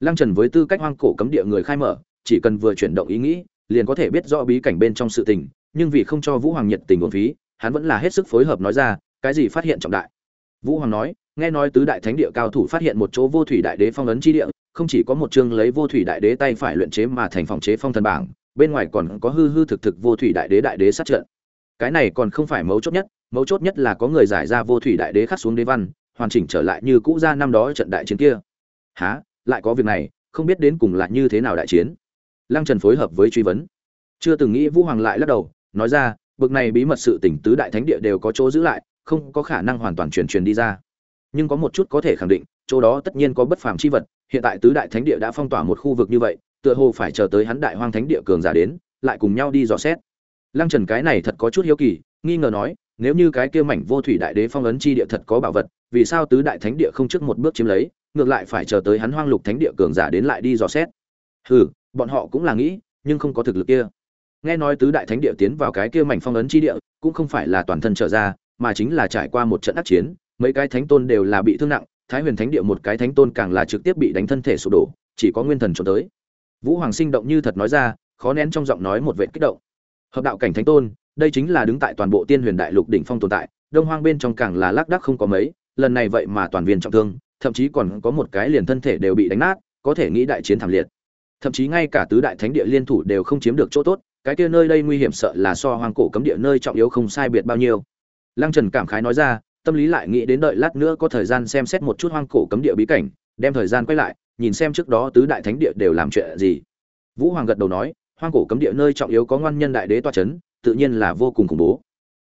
Lăng trần với tư cách hoang cổ cấm địa người khai mở, chỉ cần vừa chuyển động ý nghĩ, liền có thể biết rõ bí cảnh bên trong sự tình, nhưng vì không cho vũ hoàng nhiệt tình uổng phí, hắn vẫn là hết sức phối hợp nói ra, cái gì phát hiện trọng đại? Vũ hoàng nói, nghe nói tứ đại thánh địa cao thủ phát hiện một chỗ vô thủy đại đế phong ấn chi địa, không chỉ có một chương lấy vô thủy đại đế tay phải luyện chế mà thành phòng chế phong thần bảng, bên ngoài còn có hư hư thực thực vô thủy đại đế đại đế sát trận. Cái này còn không phải mấu chốt nhất mấu chốt nhất là có người giải ra vô thủy đại đế khắc xuống đế văn, hoàn chỉnh trở lại như cũ ra năm đó trận đại chiến kia. Há lại có việc này, không biết đến cùng là như thế nào đại chiến? Lăng trần phối hợp với truy vấn. Chưa từng nghĩ vũ hoàng lại lắc đầu, nói ra, bực này bí mật sự tỉnh tứ đại thánh địa đều có chỗ giữ lại, không có khả năng hoàn toàn truyền truyền đi ra. Nhưng có một chút có thể khẳng định, chỗ đó tất nhiên có bất phàm chi vật, hiện tại tứ đại thánh địa đã phong tỏa một khu vực như vậy, tựa hồ phải chờ tới hắn đại hoang thánh địa cường giả đến, lại cùng nhau đi dò xét. Lăng trần cái này thật có chút hiếu kỳ, nghi ngờ nói nếu như cái kia mảnh vô thủy đại đế phong ấn chi địa thật có bảo vật, vì sao tứ đại thánh địa không trước một bước chiếm lấy, ngược lại phải chờ tới hắn hoang lục thánh địa cường giả đến lại đi dò xét? Hừ, bọn họ cũng là nghĩ, nhưng không có thực lực kia. Nghe nói tứ đại thánh địa tiến vào cái kia mảnh phong ấn chi địa, cũng không phải là toàn thân trở ra, mà chính là trải qua một trận ác chiến, mấy cái thánh tôn đều là bị thương nặng, thái huyền thánh địa một cái thánh tôn càng là trực tiếp bị đánh thân thể sụp đổ, chỉ có nguyên thần trốn tới. Vũ hoàng sinh động như thật nói ra, khó nén trong giọng nói một vệ kích động. Hợp đạo cảnh thánh tôn đây chính là đứng tại toàn bộ tiên huyền đại lục đỉnh phong tồn tại, đông hoang bên trong càng là lác đác không có mấy, lần này vậy mà toàn viên trọng thương, thậm chí còn có một cái liền thân thể đều bị đánh nát, có thể nghĩ đại chiến thảm liệt. Thậm chí ngay cả tứ đại thánh địa liên thủ đều không chiếm được chỗ tốt, cái kia nơi đây nguy hiểm sợ là so hoang cổ cấm địa nơi trọng yếu không sai biệt bao nhiêu. Lăng trần cảm khái nói ra, tâm lý lại nghĩ đến đợi lát nữa có thời gian xem xét một chút hoang cổ cấm địa bí cảnh, đem thời gian quay lại, nhìn xem trước đó tứ đại thánh địa đều làm chuyện gì. Vũ hoàng gật đầu nói, hoang cổ cấm địa nơi trọng yếu có ngoan nhân đại đế toa c h ấ n tự nhiên là vô cùng khủng bố.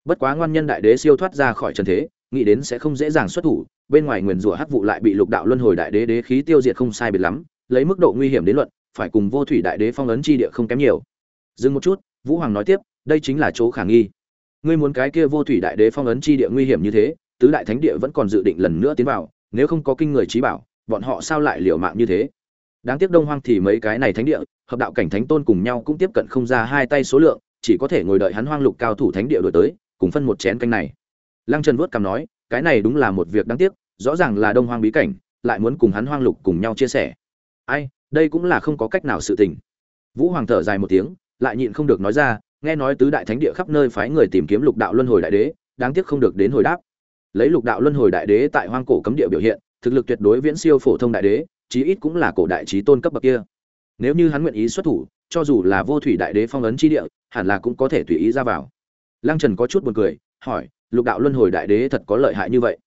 Bất quá ngoan nhân đại đế siêu thoát ra khỏi trần thế, nghĩ đến sẽ không dễ dàng xuất thủ, bên ngoài nguyền rủa hắc vụ lại bị lục đạo luân hồi đại đế đế khí tiêu diệt không sai biệt lắm, lấy mức độ nguy hiểm đến luận, phải cùng vô thủy đại đế phong ấn chi địa không kém nhiều. Dừng một chút, vũ hoàng nói tiếp, đây chính là chỗ khả nghi. Ngươi muốn cái kia vô thủy đại đế phong ấn chi địa nguy hiểm như thế, tứ đại thánh địa vẫn còn dự định lần nữa tiến vào, nếu không có kinh người trí bảo, bọn họ sao lại liều mạng như thế? Đáng tiếc đông hoang thì mấy cái này thánh địa, hợp đạo cảnh thánh tôn cùng nhau cũng tiếp cận không ra hai tay số lượng chỉ có thể ngồi đợi hắn hoang lục cao thủ thánh địa đổi tới, cùng phân một chén canh này. Lăng trần vuốt cằm nói, cái này đúng là một việc đáng tiếc, rõ ràng là đông hoang bí cảnh, lại muốn cùng hắn hoang lục cùng nhau chia sẻ. Ai, đây cũng là không có cách nào sự tình. Vũ hoàng thở dài một tiếng, lại nhịn không được nói ra, nghe nói tứ đại thánh địa khắp nơi phái người tìm kiếm lục đạo luân hồi đại đế, đáng tiếc không được đến hồi đáp. Lấy lục đạo luân hồi đại đế tại hoang cổ cấm địa biểu hiện, thực lực tuyệt đối viễn siêu phổ thông đại đế, chí ít cũng là cổ đại trí tôn cấp bậc kia nếu như hắn nguyện ý xuất thủ, cho dù là vô thủy đại đế phong ấn chi địa, hẳn là cũng có thể tùy ý ra vào. Lăng trần có chút buồn cười, hỏi, lục đạo luân hồi đại đế thật có lợi hại như vậy?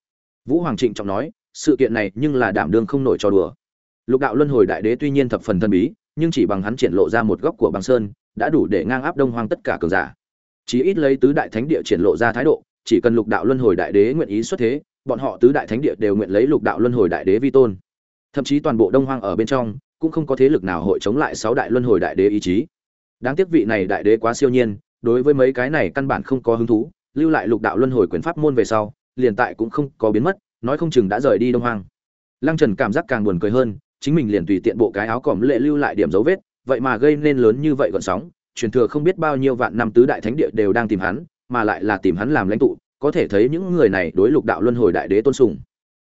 Vũ hoàng trịnh trọng nói, sự kiện này nhưng là đảm đương không nổi cho đùa. Lục đạo luân hồi đại đế tuy nhiên thập phần thân bí, nhưng chỉ bằng hắn triển lộ ra một góc của băng sơn, đã đủ để ngang áp đông hoang tất cả cường giả. Chí ít lấy tứ đại thánh địa triển lộ ra thái độ, chỉ cần lục đạo luân hồi đại đế nguyện ý xuất thế, bọn họ tứ đại thánh địa đều nguyện lấy lục đạo luân hồi đại đế vi tôn. Thậm chí toàn bộ đông hoang ở bên trong cũng không có thế lực nào hội chống lại sáu đại luân hồi đại đế ý chí. Đáng tiếc vị này đại đế quá siêu nhiên, đối với mấy cái này căn bản không có hứng thú, lưu lại lục đạo luân hồi quyền pháp môn về sau, liền tại cũng không có biến mất, nói không chừng đã rời đi đông hoang. Lăng trần cảm giác càng buồn cười hơn, chính mình liền tùy tiện bộ cái áo còm lệ lưu lại điểm dấu vết, vậy mà gây nên lớn như vậy gọn sóng, truyền thừa không biết bao nhiêu vạn năm tứ đại thánh địa đều đang tìm hắn, mà lại là tìm hắn làm lãnh tụ, có thể thấy những người này đối lục đạo luân hồi đại đế tôn sùng.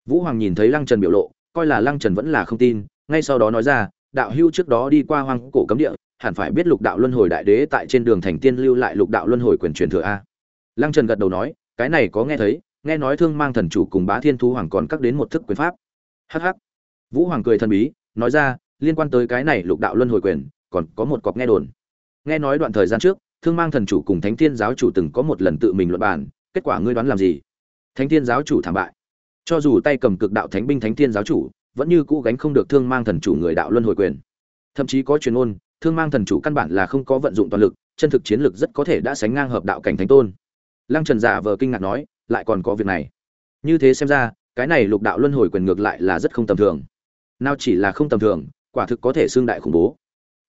Vũ hoàng nhìn thấy lăng trần biểu lộ, coi là lăng trần vẫn là không tin ngay sau đó nói ra, đạo hưu trước đó đi qua hoang cổ cấm địa, hẳn phải biết lục đạo luân hồi đại đế tại trên đường thành tiên lưu lại lục đạo luân hồi quyền truyền thừa a. Lăng trần gật đầu nói, cái này có nghe thấy, nghe nói thương mang thần chủ cùng bá thiên thu hoàng còn cắt đến một thức quyền pháp. Hh vũ hoàng cười thần bí, nói ra, liên quan tới cái này lục đạo luân hồi quyền, còn có một cọc nghe đồn. Nghe nói đoạn thời gian trước, thương mang thần chủ cùng thánh thiên giáo chủ từng có một lần tự mình luận bàn, kết quả ngươi đoán làm gì? Thánh thiên giáo chủ thảm bại. Cho dù tay cầm cực đạo thánh binh thánh thiên giáo chủ vẫn như cũ gánh không được thương mang thần chủ người đạo luân hồi quyền. Thậm chí có truyền ôn thương mang thần chủ căn bản là không có vận dụng toàn lực, chân thực chiến lực rất có thể đã sánh ngang hợp đạo cảnh thánh tôn. Lăng trần giả vờ kinh ngạc nói, lại còn có việc này. Như thế xem ra, cái này lục đạo luân hồi quyền ngược lại là rất không tầm thường. Nào chỉ là không tầm thường, quả thực có thể xương đại khủng bố.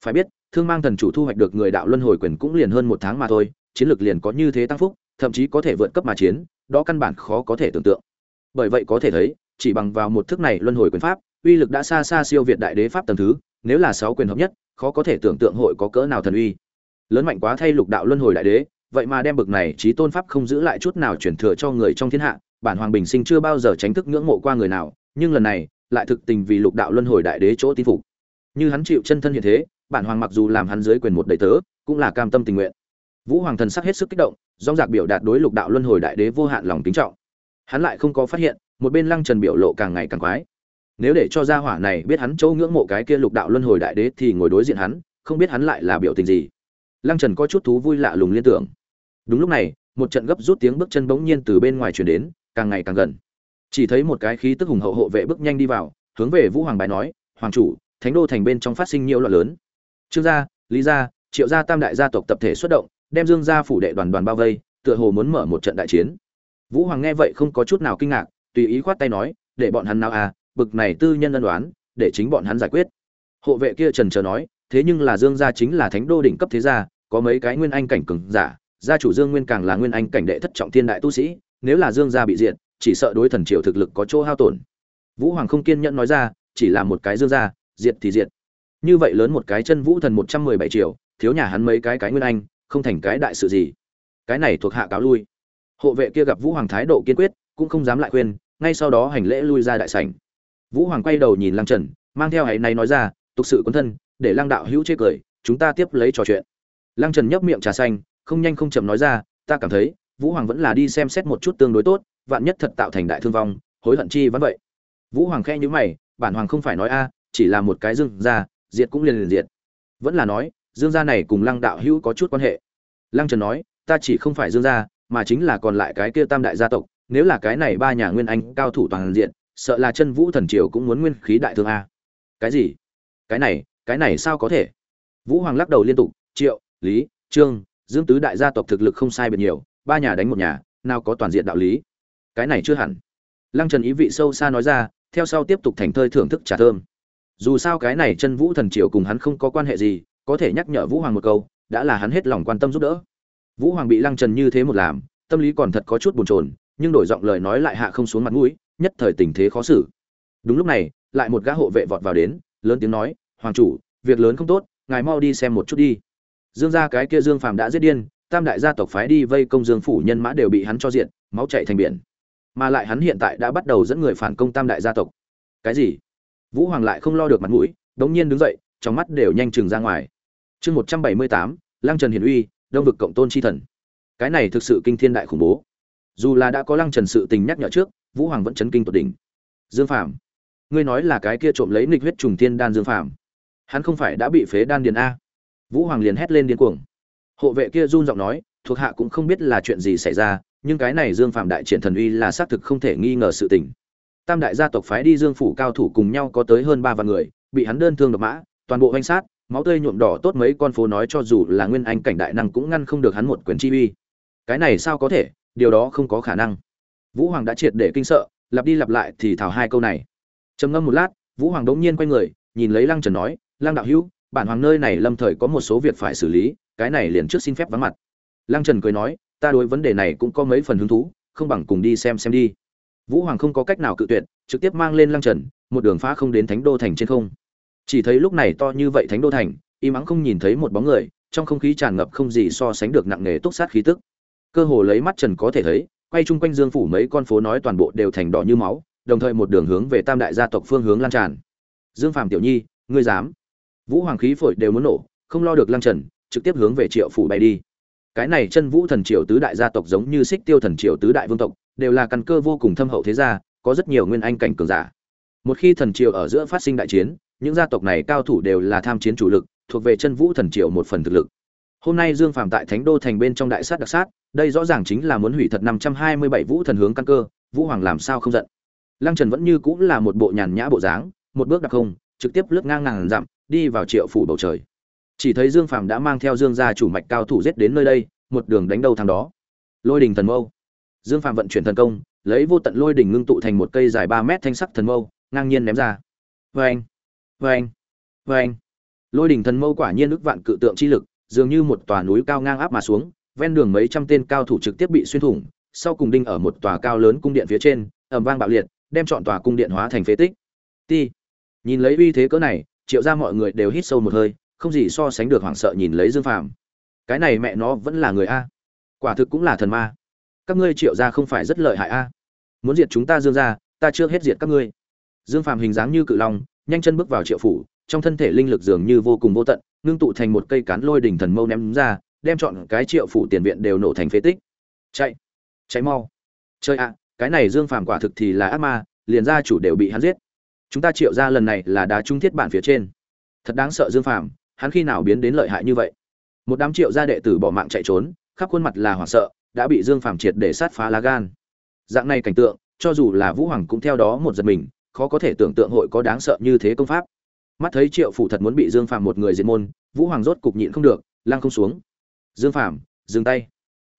Phải biết, thương mang thần chủ thu hoạch được người đạo luân hồi quyền cũng liền hơn một tháng mà thôi, chiến lược liền có như thế tăng phúc, thậm chí có thể vượt cấp mà chiến, đó căn bản khó có thể tưởng tượng. Bởi vậy có thể thấy chỉ bằng vào một thức này luân hồi quyền pháp, uy lực đã xa xa siêu việt đại đế pháp tầng thứ, nếu là sáu quyền hợp nhất, khó có thể tưởng tượng hội có cỡ nào thần uy. Lớn mạnh quá thay lục đạo luân hồi đại đế, vậy mà đem bực này trí tôn pháp không giữ lại chút nào chuyển thừa cho người trong thiên hạ, bản hoàng bình sinh chưa bao giờ tránh thức ngưỡng mộ qua người nào, nhưng lần này, lại thực tình vì lục đạo luân hồi đại đế chỗ tin phục. Như hắn chịu chân thân hiện thế, bản hoàng mặc dù làm hắn dưới quyền một đầy tớ, cũng là cam tâm tình nguyện. Vũ hoàng thần sắc hết sức kích động dong dạc biểu đạt đối lục đạo luân hồi đại đế vô hạn lòng kính trọng. Hắn lại không có phát hiện một bên lăng trần biểu lộ càng ngày càng quái nếu để cho gia hỏa này biết hắn châu ngưỡng mộ cái kia lục đạo luân hồi đại đế thì ngồi đối diện hắn, không biết hắn lại là biểu tình gì. Lăng trần có chút thú vui lạ lùng liên tưởng. Đúng lúc này, một trận gấp rút tiếng bước chân bỗng nhiên từ bên ngoài chuyển đến, càng ngày càng gần. Chỉ thấy một cái khí tức hùng hậu hộ vệ bước nhanh đi vào, hướng về vũ hoàng bài nói, hoàng chủ, thánh đô thành bên trong phát sinh nhiều loạn lớn. Trương gia, lý gia, triệu gia tam đại gia tộc tập thể xuất động, đem dương gia phủ đệ đoàn đoàn bao vây, tựa hồ muốn mở một trận đại chiến. Vũ hoàng nghe vậy không có chút nào kinh ngạc tùy ý khoát tay nói, để bọn hắn nào à bực này tư nhân ân đoán để chính bọn hắn giải quyết. Hộ vệ kia trần chờ nói, thế nhưng là dương gia chính là thánh đô đỉnh cấp thế gia, có mấy cái nguyên anh cảnh cường giả, gia chủ dương nguyên càng là nguyên anh cảnh đệ thất trọng thiên đại tu sĩ, nếu là dương gia bị diệt, chỉ sợ đối thần triều thực lực có chỗ hao tổn. Vũ hoàng không kiên nhẫn nói ra, chỉ là một cái dương gia, diệt thì diệt. Như vậy lớn một cái chân vũ thần một trăm mười bảy triệu thiếu nhà hắn mấy cái cái nguyên anh, không thành cái đại sự gì. Cái này thuộc hạ cáo lui. Hộ vệ kia gặp vũ hoàng thái độ kiên quyết cũng không dám lại khuyên, ngay sau đó hành lễ lui ra đại sảnh. Vũ hoàng quay đầu nhìn lăng trần, mang theo hãy này nói ra, tục sự quân thân, để lăng đạo hữu chê cười, chúng ta tiếp lấy trò chuyện. Lăng trần nhấp miệng trà xanh, không nhanh không chậm nói ra, ta cảm thấy, vũ hoàng vẫn là đi xem xét một chút tương đối tốt, vạn nhất thật tạo thành đại thương vong, hối hận chi vẫn vậy. Vũ hoàng khe nhữ mày, bản hoàng không phải nói a, chỉ là một cái dương gia, diệt cũng liền liền diệt. Vẫn là nói, dương gia này cùng lăng đạo hữu có chút quan hệ. Lăng trần nói, ta chỉ không phải dương gia, mà chính là còn lại cái kia tam đại gia tộc nếu là cái này ba nhà nguyên anh cao thủ toàn diện, sợ là chân vũ thần triều cũng muốn nguyên khí đại thương a. Cái gì? Cái này cái này sao có thể? Vũ hoàng lắc đầu liên tục, triệu, lý, trương, dương tứ đại gia tộc thực lực không sai biệt nhiều, ba nhà đánh một nhà, nào có toàn diện đạo lý? Cái này chưa hẳn. Lăng trần ý vị sâu xa nói ra, theo sau tiếp tục thành thơi thưởng thức trà thơm. Dù sao cái này chân vũ thần triều cùng hắn không có quan hệ gì, có thể nhắc nhở vũ hoàng một câu, đã là hắn hết lòng quan tâm giúp đỡ. Vũ hoàng bị lăng trần như thế một làm, tâm lý còn thật có chút bồn chồn nhưng đổi giọng lời nói lại hạ không xuống mặt mũi, nhất thời tình thế khó xử. Đúng lúc này, lại một gã hộ vệ vọt vào đến, lớn tiếng nói, hoàng chủ, việc lớn không tốt, ngài mau đi xem một chút đi. Dương gia cái kia dương phàm đã giết điên, tam đại gia tộc phái đi vây công dương phủ nhân mã đều bị hắn cho diện máu chạy thành biển. Mà lại hắn hiện tại đã bắt đầu dẫn người phản công tam đại gia tộc. Cái gì? Vũ hoàng lại không lo được mặt mũi, đống nhiên đứng dậy, trong mắt đều nhanh chừng ra ngoài. Chương một trăm bảy mươi tám Lang trần Hiền uy, đông vực cộng tôn chi thần. Cái này thực sự kinh thiên đại khủng bố dù là đã có lăng trần sự tình nhắc nhở trước, vũ hoàng vẫn chấn kinh tột đỉnh. Dương phàm, ngươi nói là cái kia trộm lấy nghịch huyết trùng tiên đan dương phàm. Hắn không phải đã bị phế đan điền a. Vũ hoàng liền hét lên điên cuồng. Hộ vệ kia run giọng nói, thuộc hạ cũng không biết là chuyện gì xảy ra, nhưng cái này dương phàm đại triển thần uy là xác thực không thể nghi ngờ sự tình. Tam đại gia tộc phái đi dương phủ cao thủ cùng nhau có tới hơn ba vạn người, bị hắn đơn thương độc mã, toàn bộ oanh sát, máu tươi nhuộm đỏ tốt mấy con phố nói cho dù là nguyên anh cảnh đại năng cũng ngăn không được hắn một quyền chi uy. Cái này sao có thể? Điều đó không có khả năng. Vũ hoàng đã triệt để kinh sợ, lặp đi lặp lại thì thảo hai câu này. Trầm ngâm một lát, vũ hoàng đống nhiên quay người, nhìn lấy lăng trần nói, lăng đạo hữu, bản hoàng nơi này lâm thời có một số việc phải xử lý, cái này liền trước xin phép vắng mặt. Lăng trần cười nói, ta đối vấn đề này cũng có mấy phần hứng thú, không bằng cùng đi xem xem đi. Vũ hoàng không có cách nào cự tuyệt, trực tiếp mang lên lăng trần, một đường phá không đến thánh đô thành trên không. Chỉ thấy lúc này to như vậy thánh đô thành, im ắng không nhìn thấy một bóng người, trong không khí tràn ngập không gì so sánh được nặng nề túc sát khí tức cơ hồ lấy mắt trần có thể thấy, quay chung quanh dương phủ mấy con phố nói toàn bộ đều thành đỏ như máu, đồng thời một đường hướng về tam đại gia tộc phương hướng lan tràn. Dương phàm tiểu nhi, ngươi dám? Vũ hoàng khí phổi đều muốn nổ, không lo được lăng trần, trực tiếp hướng về triệu phủ bay đi. Cái này chân vũ thần triều tứ đại gia tộc giống như xích tiêu thần triều tứ đại vương tộc, đều là căn cơ vô cùng thâm hậu thế gia, có rất nhiều nguyên anh cảnh cường giả. Một khi thần triều ở giữa phát sinh đại chiến, những gia tộc này cao thủ đều là tham chiến chủ lực, thuộc về chân vũ thần triều một phần thực lực. Hôm nay dương phàm tại thánh đô thành bên trong đại sát đặc sát đây rõ ràng chính là muốn hủy thật năm trăm hai mươi bảy vũ thần hướng căn cơ, vũ hoàng làm sao không giận. Lăng trần vẫn như cũng là một bộ nhàn nhã bộ dáng, một bước đặc không, trực tiếp lướt ngang ngàn dặm, đi vào triệu phủ bầu trời. Chỉ thấy dương phàm đã mang theo dương gia chủ mạch cao thủ giết đến nơi đây, một đường đánh đầu thằng đó. Lôi đình thần mâu. Dương phàm vận chuyển thần công, lấy vô tận lôi đỉnh ngưng tụ thành một cây dài ba mét thanh sắc thần mâu, ngang nhiên ném ra. Vê anh vê lôi đỉnh thần mâu quả nhiên ức vạn cự tượng chi lực, dường như một tòa núi cao ngang áp mà xuống ven đường mấy trăm tên cao thủ trực tiếp bị xuyên thủng, sau cùng đinh ở một tòa cao lớn cung điện phía trên, ầm vang bạo liệt, đem chọn tòa cung điện hóa thành phế tích. Ti, nhìn lấy uy thế cỡ này, triệu ra mọi người đều hít sâu một hơi, không gì so sánh được hoảng sợ nhìn lấy dương phàm. Cái này mẹ nó vẫn là người a. Quả thực cũng là thần ma. Các ngươi triệu ra không phải rất lợi hại a. Muốn diệt chúng ta dương ra ta chưa hết diệt các ngươi. Dương phàm hình dáng như cự long, nhanh chân bước vào triệu phủ, trong thân thể linh lực dường như vô cùng vô tận, ngưng tụ thành một cây cán lôi đỉnh thần mâu ném ra đem chọn cái triệu phủ tiền viện đều nổ thành phế tích. Chạy chạy mau. Chơi ạ, cái này dương phàm quả thực thì là ác ma, liền gia chủ đều bị hắn giết. Chúng ta triệu ra lần này là đá trung thiết bản phía trên. Thật đáng sợ dương phàm, hắn khi nào biến đến lợi hại như vậy? Một đám triệu gia đệ tử bỏ mạng chạy trốn, khắp khuôn mặt là hoảng sợ, đã bị dương phàm triệt để sát phá lá gan. Dạng này cảnh tượng, cho dù là vũ hoàng cũng theo đó một giật mình, khó có thể tưởng tượng hội có đáng sợ như thế công pháp. Mắt thấy triệu phủ thật muốn bị dương phàm một người diệt môn, vũ hoàng rốt cục nhịn không được lang không xuống dương phàm, dừng tay.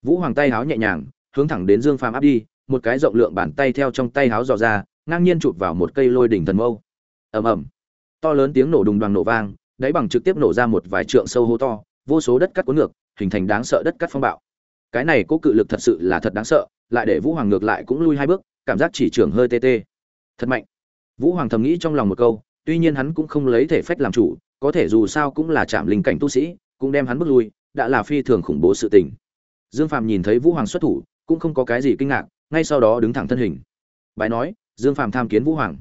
Vũ hoàng tay háo nhẹ nhàng, hướng thẳng đến dương phàm áp đi, một cái rộng lượng bàn tay theo trong tay háo dò ra, ngang nhiên chụp vào một cây lôi đỉnh thần mâu. Ầm ầm. To lớn tiếng nổ đùng đoàn nổ vang, đáy bằng trực tiếp nổ ra một vài trượng sâu hố to, vô số đất cắt cuốn ngược, hình thành đáng sợ đất cắt phong bạo. Cái này cố cự lực thật sự là thật đáng sợ, lại để vũ hoàng ngược lại cũng lui hai bước, cảm giác chỉ trưởng hơi tê tê. Thật mạnh. Vũ hoàng thầm nghĩ trong lòng một câu, tuy nhiên hắn cũng không lấy thể phách làm chủ, có thể dù sao cũng là chạm linh cảnh tu sĩ, cũng đem hắn bước lui đã là phi thường khủng bố sự tình. Dương phàm nhìn thấy vũ hoàng xuất thủ, cũng không có cái gì kinh ngạc, ngay sau đó đứng thẳng thân hình. Bài nói, dương phàm tham kiến vũ hoàng.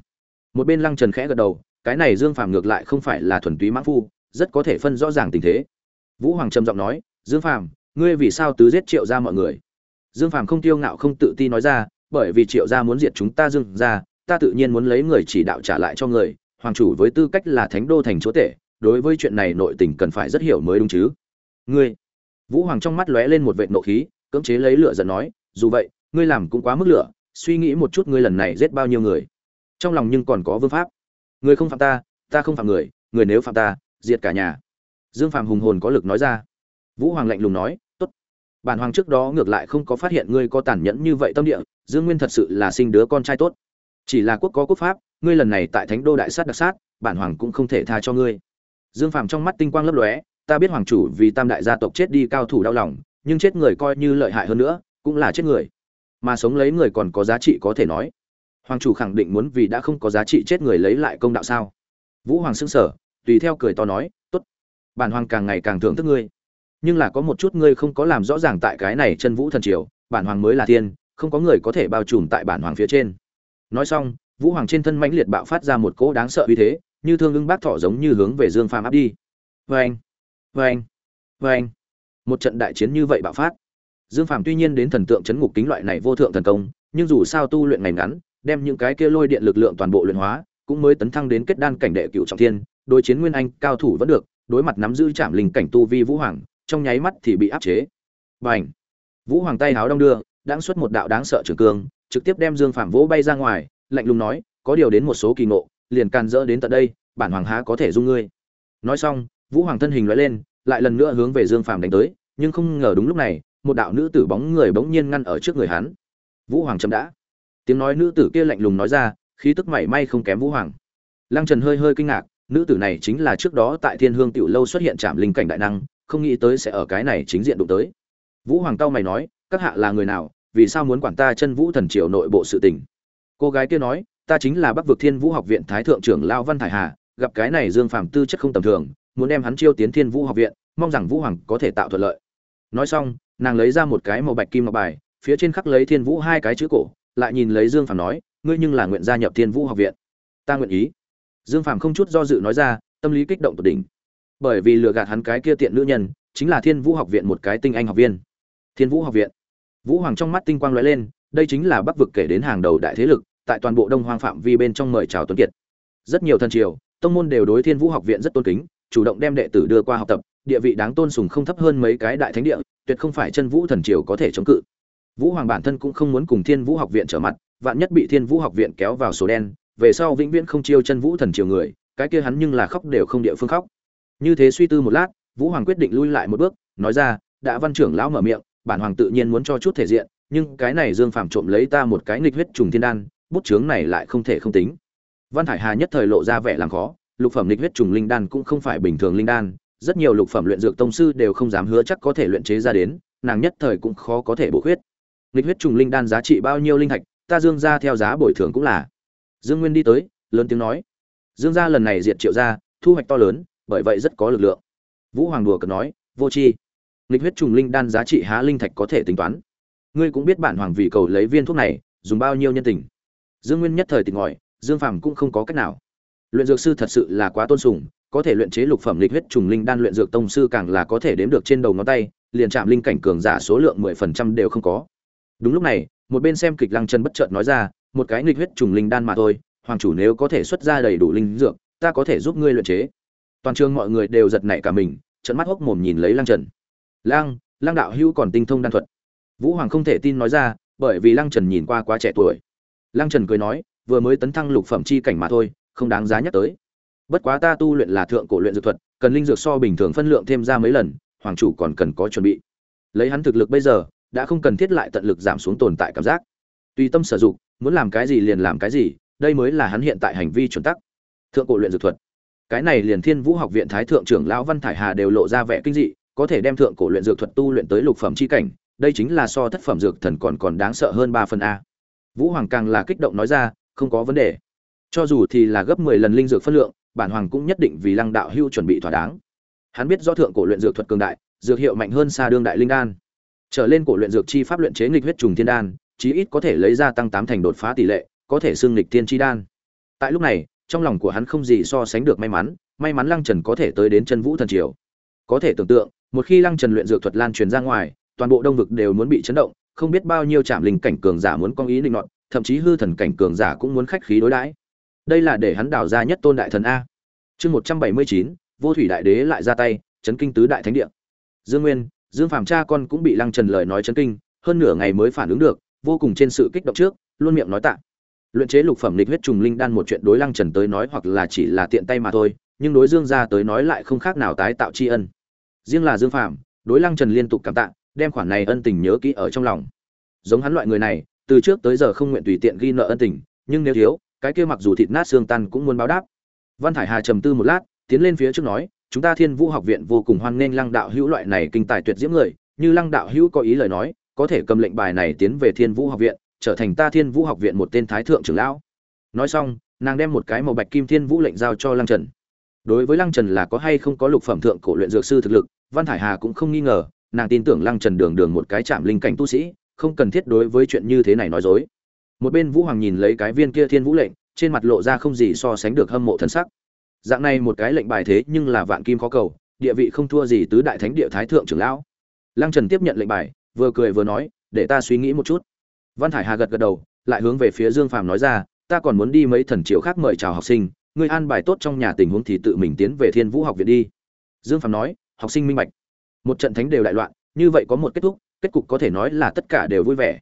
Một bên lăng trần khẽ gật đầu, cái này dương phàm ngược lại không phải là thuần túy mãng phu, rất có thể phân rõ ràng tình thế. Vũ hoàng trầm giọng nói, dương phàm, ngươi vì sao tứ giết triệu gia mọi người? Dương phàm không tiêu ngạo không tự ti nói ra, bởi vì triệu gia muốn diệt chúng ta dương ra ta tự nhiên muốn lấy người chỉ đạo trả lại cho người, hoàng chủ với tư cách là thánh đô thành chúa tể, đối với chuyện này nội tình cần phải rất hiểu mới đúng chứ ngươi. Vũ hoàng trong mắt lóe lên một vệt nộ khí, cưỡng chế lấy lửa giận nói, dù vậy, ngươi làm cũng quá mức lửa, suy nghĩ một chút ngươi lần này giết bao nhiêu người. Trong lòng nhưng còn có vương pháp. Người không phạm ta ta không phạm người người nếu phạm ta, diệt cả nhà. Dương phạm hùng hồn có lực nói ra. Vũ hoàng lạnh lùng nói, tốt. Bản hoàng trước đó ngược lại không có phát hiện ngươi có tàn nhẫn như vậy tâm địa, dương nguyên thật sự là sinh đứa con trai tốt. Chỉ là quốc có quốc pháp, ngươi lần này tại thánh đô đại sát đặc sát, bản hoàng cũng không thể tha cho ngươi. Dương phạm trong mắt tinh quang lấp lóe ta biết hoàng chủ vì tam đại gia tộc chết đi cao thủ đau lòng, nhưng chết người coi như lợi hại hơn nữa, cũng là chết người. Mà sống lấy người còn có giá trị có thể nói. Hoàng chủ khẳng định muốn vì đã không có giá trị chết người lấy lại công đạo sao? Vũ hoàng xưng sở tùy theo cười to nói t ố t bản hoàng càng ngày càng thưởng thức ngươi. Nhưng là có một chút ngươi không có làm rõ ràng tại cái này chân vũ thần triều, bản hoàng mới là thiên, không có người có thể bao trùm tại bản hoàng phía trên. Nói xong, vũ hoàng trên thân mãnh liệt bạo phát ra một cỗ đáng sợ uy thế, như thương ưng bác thọ giống như hướng về dương phàm áp đi. Vê anh vê anh vê anh một trận đại chiến như vậy bạo phát Dương Phàm tuy nhiên đến thần tượng chấn ngục kính loại này vô thượng thần công, nhưng dù sao tu luyện ngày ngắn, đem những cái kia lôi điện lực lượng toàn bộ luyện hóa, cũng mới tấn thăng đến kết đan cảnh đệ cửu trọng thiên, đối chiến nguyên anh cao thủ vẫn được, đối mặt nắm giữ chạm linh cảnh tu vi Vũ Hoàng, trong nháy mắt thì bị áp chế. Bành! Vũ Hoàng tay háo đong đưa, đang xuất một đạo đáng sợ trường cương, trực tiếp đem Dương Phàm vỗ bay ra ngoài, lạnh lùng nói, có điều đến một số kỳ ngộ, liền can dỡ đến tận đây, bản hoàng há có thể dung ngươi. Nói xong, Vũ Hoàng thân hình lóe lên, lại lần nữa hướng về Dương Phàm đánh tới, nhưng không ngờ đúng lúc này, một đạo nữ tử bóng người bỗng nhiên ngăn ở trước người hắn. Vũ hoàng chậm đã. Tiếng nói nữ tử kia lạnh lùng nói ra khí tức mảy may không kém vũ hoàng. Lăng trần hơi hơi kinh ngạc nữ tử này chính là trước đó tại thiên hương tiểu lâu xuất hiện trảm linh cảnh đại năng không nghĩ tới sẽ ở cái này chính diện đụng tới. Vũ hoàng cao mày nói các hạ là người nào vì sao muốn quản ta chân vũ thần triều nội bộ sự tình? Cô gái kia nói ta chính là bắc vực thiên vũ học viện thái thượng trưởng Lão văn thải hà gặp cái này dương phàm tư chất không tầm thường muốn đem hắn chiêu tiến thiên vũ học viện, mong rằng vũ hoàng có thể tạo thuận lợi. Nói xong, nàng lấy ra một cái màu bạch kim ngọc bài, phía trên khắc lấy thiên vũ hai cái chữ cổ, lại nhìn lấy dương phàm nói, ngươi nhưng là nguyện gia nhập thiên vũ học viện. Ta nguyện ý. Dương phàm không chút do dự nói ra, tâm lý kích động tột đỉnh. Bởi vì lừa gạt hắn cái kia tiện nữ nhân, chính là thiên vũ học viện một cái tinh anh học viên. Thiên vũ học viện. Vũ hoàng trong mắt tinh quang lóe lên, đây chính là bắc vực kể đến hàng đầu đại thế lực, tại toàn bộ đông hoang phạm vi bên trong mời chào tuấn kiệt. Rất nhiều thân triều, tông môn đều đối thiên vũ học viện rất tôn kính chủ động đem đệ tử đưa qua học tập, địa vị đáng tôn sùng không thấp hơn mấy cái đại thánh địa, tuyệt không phải chân vũ thần triều có thể chống cự. Vũ hoàng bản thân cũng không muốn cùng thiên vũ học viện trở mặt, vạn nhất bị thiên vũ học viện kéo vào số đen, về sau vĩnh viễn không chiêu chân vũ thần triều người, cái kia hắn nhưng là khóc đều không địa phương khóc. Như thế suy tư một lát, vũ hoàng quyết định lui lại một bước, nói ra, đã văn trưởng lão mở miệng, bản hoàng tự nhiên muốn cho chút thể diện, nhưng cái này dương phạm trộm lấy ta một cái nghịch huyết trùng thiên đan, bút chướng này lại không thể không tính. Văn thải hà nhất thời lộ ra vẻ làm khó lục phẩm lịch huyết trùng linh đan cũng không phải bình thường linh đan rất nhiều lục phẩm luyện dược tông sư đều không dám hứa chắc có thể luyện chế ra đến nàng nhất thời cũng khó có thể bổ huyết Lịch huyết trùng linh đan giá trị bao nhiêu linh thạch ta dương gia theo giá bồi thường cũng là. Dương nguyên đi tới lớn tiếng nói. Dương gia lần này diệt triệu gia thu hoạch to lớn bởi vậy rất có lực lượng. Vũ hoàng đùa cợt nói vô tri lịch huyết trùng linh đan giá trị há linh thạch có thể tính toán? Ngươi cũng biết bản hoàng vì cầu lấy viên thuốc này dùng bao nhiêu nhân tình. Dương nguyên nhất thời tỉnh ngồi, dương phàm cũng không có cách nào luyện dược sư thật sự là quá tôn sùng, có thể luyện chế lục phẩm lịch huyết trùng linh đan luyện dược tông sư càng là có thể đếm được trên đầu ngón tay, liền chạm linh cảnh cường giả số lượng mười phần trăm đều không có. Đúng lúc này, một bên xem kịch lăng chân bất chợt nói ra, một cái nghịch huyết trùng linh đan mà thôi, hoàng chủ nếu có thể xuất ra đầy đủ linh dược, ta có thể giúp ngươi luyện chế. Toàn trường mọi người đều giật nảy cả mình trận mắt hốc mồm nhìn lấy lăng trần. Lăng lăng đạo hữu còn tinh thông đan thuật. Vũ hoàng không thể tin nói ra, bởi vì lăng trần nhìn qua quá trẻ tuổi. Lăng trần cười nói, vừa mới tấn thăng lục phẩm chi cảnh mà thôi không đáng giá nhắc tới. Bất quá ta tu luyện là thượng cổ luyện dược thuật, cần linh dược so bình thường phân lượng thêm ra mấy lần, hoàng chủ còn cần có chuẩn bị. Lấy hắn thực lực bây giờ, đã không cần thiết lại tận lực giảm xuống tồn tại cảm giác. Tùy tâm sử dụng, muốn làm cái gì liền làm cái gì, đây mới là hắn hiện tại hành vi chuẩn tắc. Thượng cổ luyện dược thuật. Cái này liền thiên vũ học viện thái thượng trưởng lão văn thải hà đều lộ ra vẻ kinh dị, có thể đem thượng cổ luyện dược thuật tu luyện tới lục phẩm chi cảnh, đây chính là so thất phẩm dược thần còn còn đáng sợ hơn ba phần a. Vũ hoàng càng là kích động nói ra, không có vấn đề cho dù thì là gấp mười lần linh dược phân lượng, bản hoàng cũng nhất định vì lăng đạo hưu chuẩn bị thỏa đáng. Hắn biết do thượng cổ luyện dược thuật cường đại, dược hiệu mạnh hơn xa đương đại linh đan. Trở lên cổ luyện dược chi pháp luyện chế nghịch huyết trùng thiên đan, chí ít có thể lấy ra tăng tám thành đột phá tỷ lệ, có thể xưng nghịch thiên chi đan. Tại lúc này, trong lòng của hắn không gì so sánh được may mắn may mắn lăng trần có thể tới đến chân vũ thần triều. Có thể tưởng tượng, một khi lăng trần luyện dược thuật lan truyền ra ngoài, toàn bộ đông vực đều muốn bị chấn động, không biết bao nhiêu trạm linh cảnh cường giả muốn con ý định nọt thậm chí hư thần cảnh cường giả cũng muốn khách khí đối đãi đây là để hắn đào ra nhất tôn đại thần a. Chương một trăm bảy mươi chín, vô thủy đại đế lại ra tay, chấn kinh tứ đại thánh địa. Dương nguyên, dương phàm cha con cũng bị lăng trần lời nói chấn kinh, hơn nửa ngày mới phản ứng được, vô cùng trên sự kích động trước, luôn miệng nói tạ. Luyện chế lục phẩm lịch huyết trùng linh đan một chuyện đối lăng trần tới nói hoặc là chỉ là tiện tay mà thôi, nhưng đối dương gia tới nói lại không khác nào tái tạo tri ân. Riêng là dương phàm, đối lăng trần liên tục cảm tạ, đem khoản này ân tình nhớ kỹ ở trong lòng. Giống hắn loại người này, từ trước tới giờ không nguyện tùy tiện ghi nợ ân tình, nhưng nếu thiếu cái kia mặc dù thịt nát xương tan cũng muốn báo đáp. Văn thải hà trầm tư một lát, tiến lên phía trước nói, chúng ta thiên vũ học viện vô cùng hoan nghênh lăng đạo hữu loại này kinh tài tuyệt diễm người, như lăng đạo hữu có ý lời nói, có thể cầm lệnh bài này tiến về thiên vũ học viện, trở thành ta thiên vũ học viện một tên thái thượng trưởng lão. Nói xong, nàng đem một cái màu bạch kim thiên vũ lệnh giao cho lăng trần. Đối với lăng trần là có hay không có lục phẩm thượng cổ luyện dược sư thực lực, văn thải hà cũng không nghi ngờ, nàng tin tưởng lăng trần đường đường một cái chạm linh cảnh tu sĩ, không cần thiết đối với chuyện như thế này nói dối một bên vũ hoàng nhìn lấy cái viên kia thiên vũ lệnh, trên mặt lộ ra không gì so sánh được hâm mộ thân sắc. Dạng này một cái lệnh bài thế nhưng là vạn kim khó cầu, địa vị không thua gì tứ đại thánh địa thái thượng trưởng lão. Lăng trần tiếp nhận lệnh bài, vừa cười vừa nói, để ta suy nghĩ một chút. Văn thải hà gật gật đầu, lại hướng về phía dương phàm nói ra, ta còn muốn đi mấy thần triệu khác mời chào học sinh, ngươi an bài tốt trong nhà tình huống thì tự mình tiến về thiên vũ học viện đi. Dương phàm nói, học sinh minh bạch. Một trận thánh đều đại loạn, như vậy có một kết thúc, kết cục có thể nói là tất cả đều vui vẻ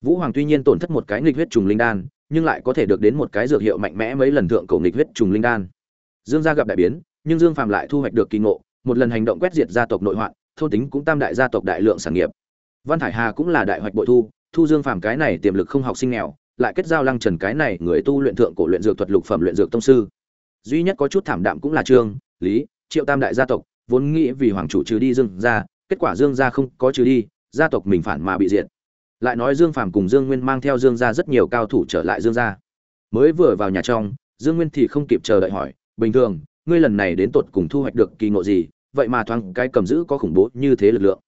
vũ hoàng tuy nhiên tổn thất một cái nghịch huyết trùng linh đan, nhưng lại có thể được đến một cái dược hiệu mạnh mẽ mấy lần thượng cổ nghịch huyết trùng linh đan. Dương gia gặp đại biến, nhưng dương phàm lại thu hoạch được kỳ ngộ, một lần hành động quét diệt gia tộc nội hoạn, thôn tính cũng tam đại gia tộc đại lượng sản nghiệp. Văn thải hà cũng là đại hoạch bội thu thu dương phàm cái này tiềm lực không học sinh nghèo, lại kết giao lăng trần cái này người tu luyện thượng cổ luyện dược thuật lục phẩm luyện dược tông sư. Duy nhất có chút thảm đạm cũng là trương, lý, triệu tam đại gia tộc, vốn nghĩ vì hoàng chủ trừ đi dương gia, kết quả dương gia không có trừ đi, gia tộc mình phản mà bị diệt lại nói dương phàm cùng dương nguyên mang theo dương gia rất nhiều cao thủ trở lại dương gia. Mới vừa vào nhà trong, dương nguyên thì không kịp chờ đợi hỏi, bình thường, ngươi lần này đến tột cùng thu hoạch được kỳ ngộ gì? Vậy mà thoáng cái cầm giữ có khủng bố như thế lực lượng.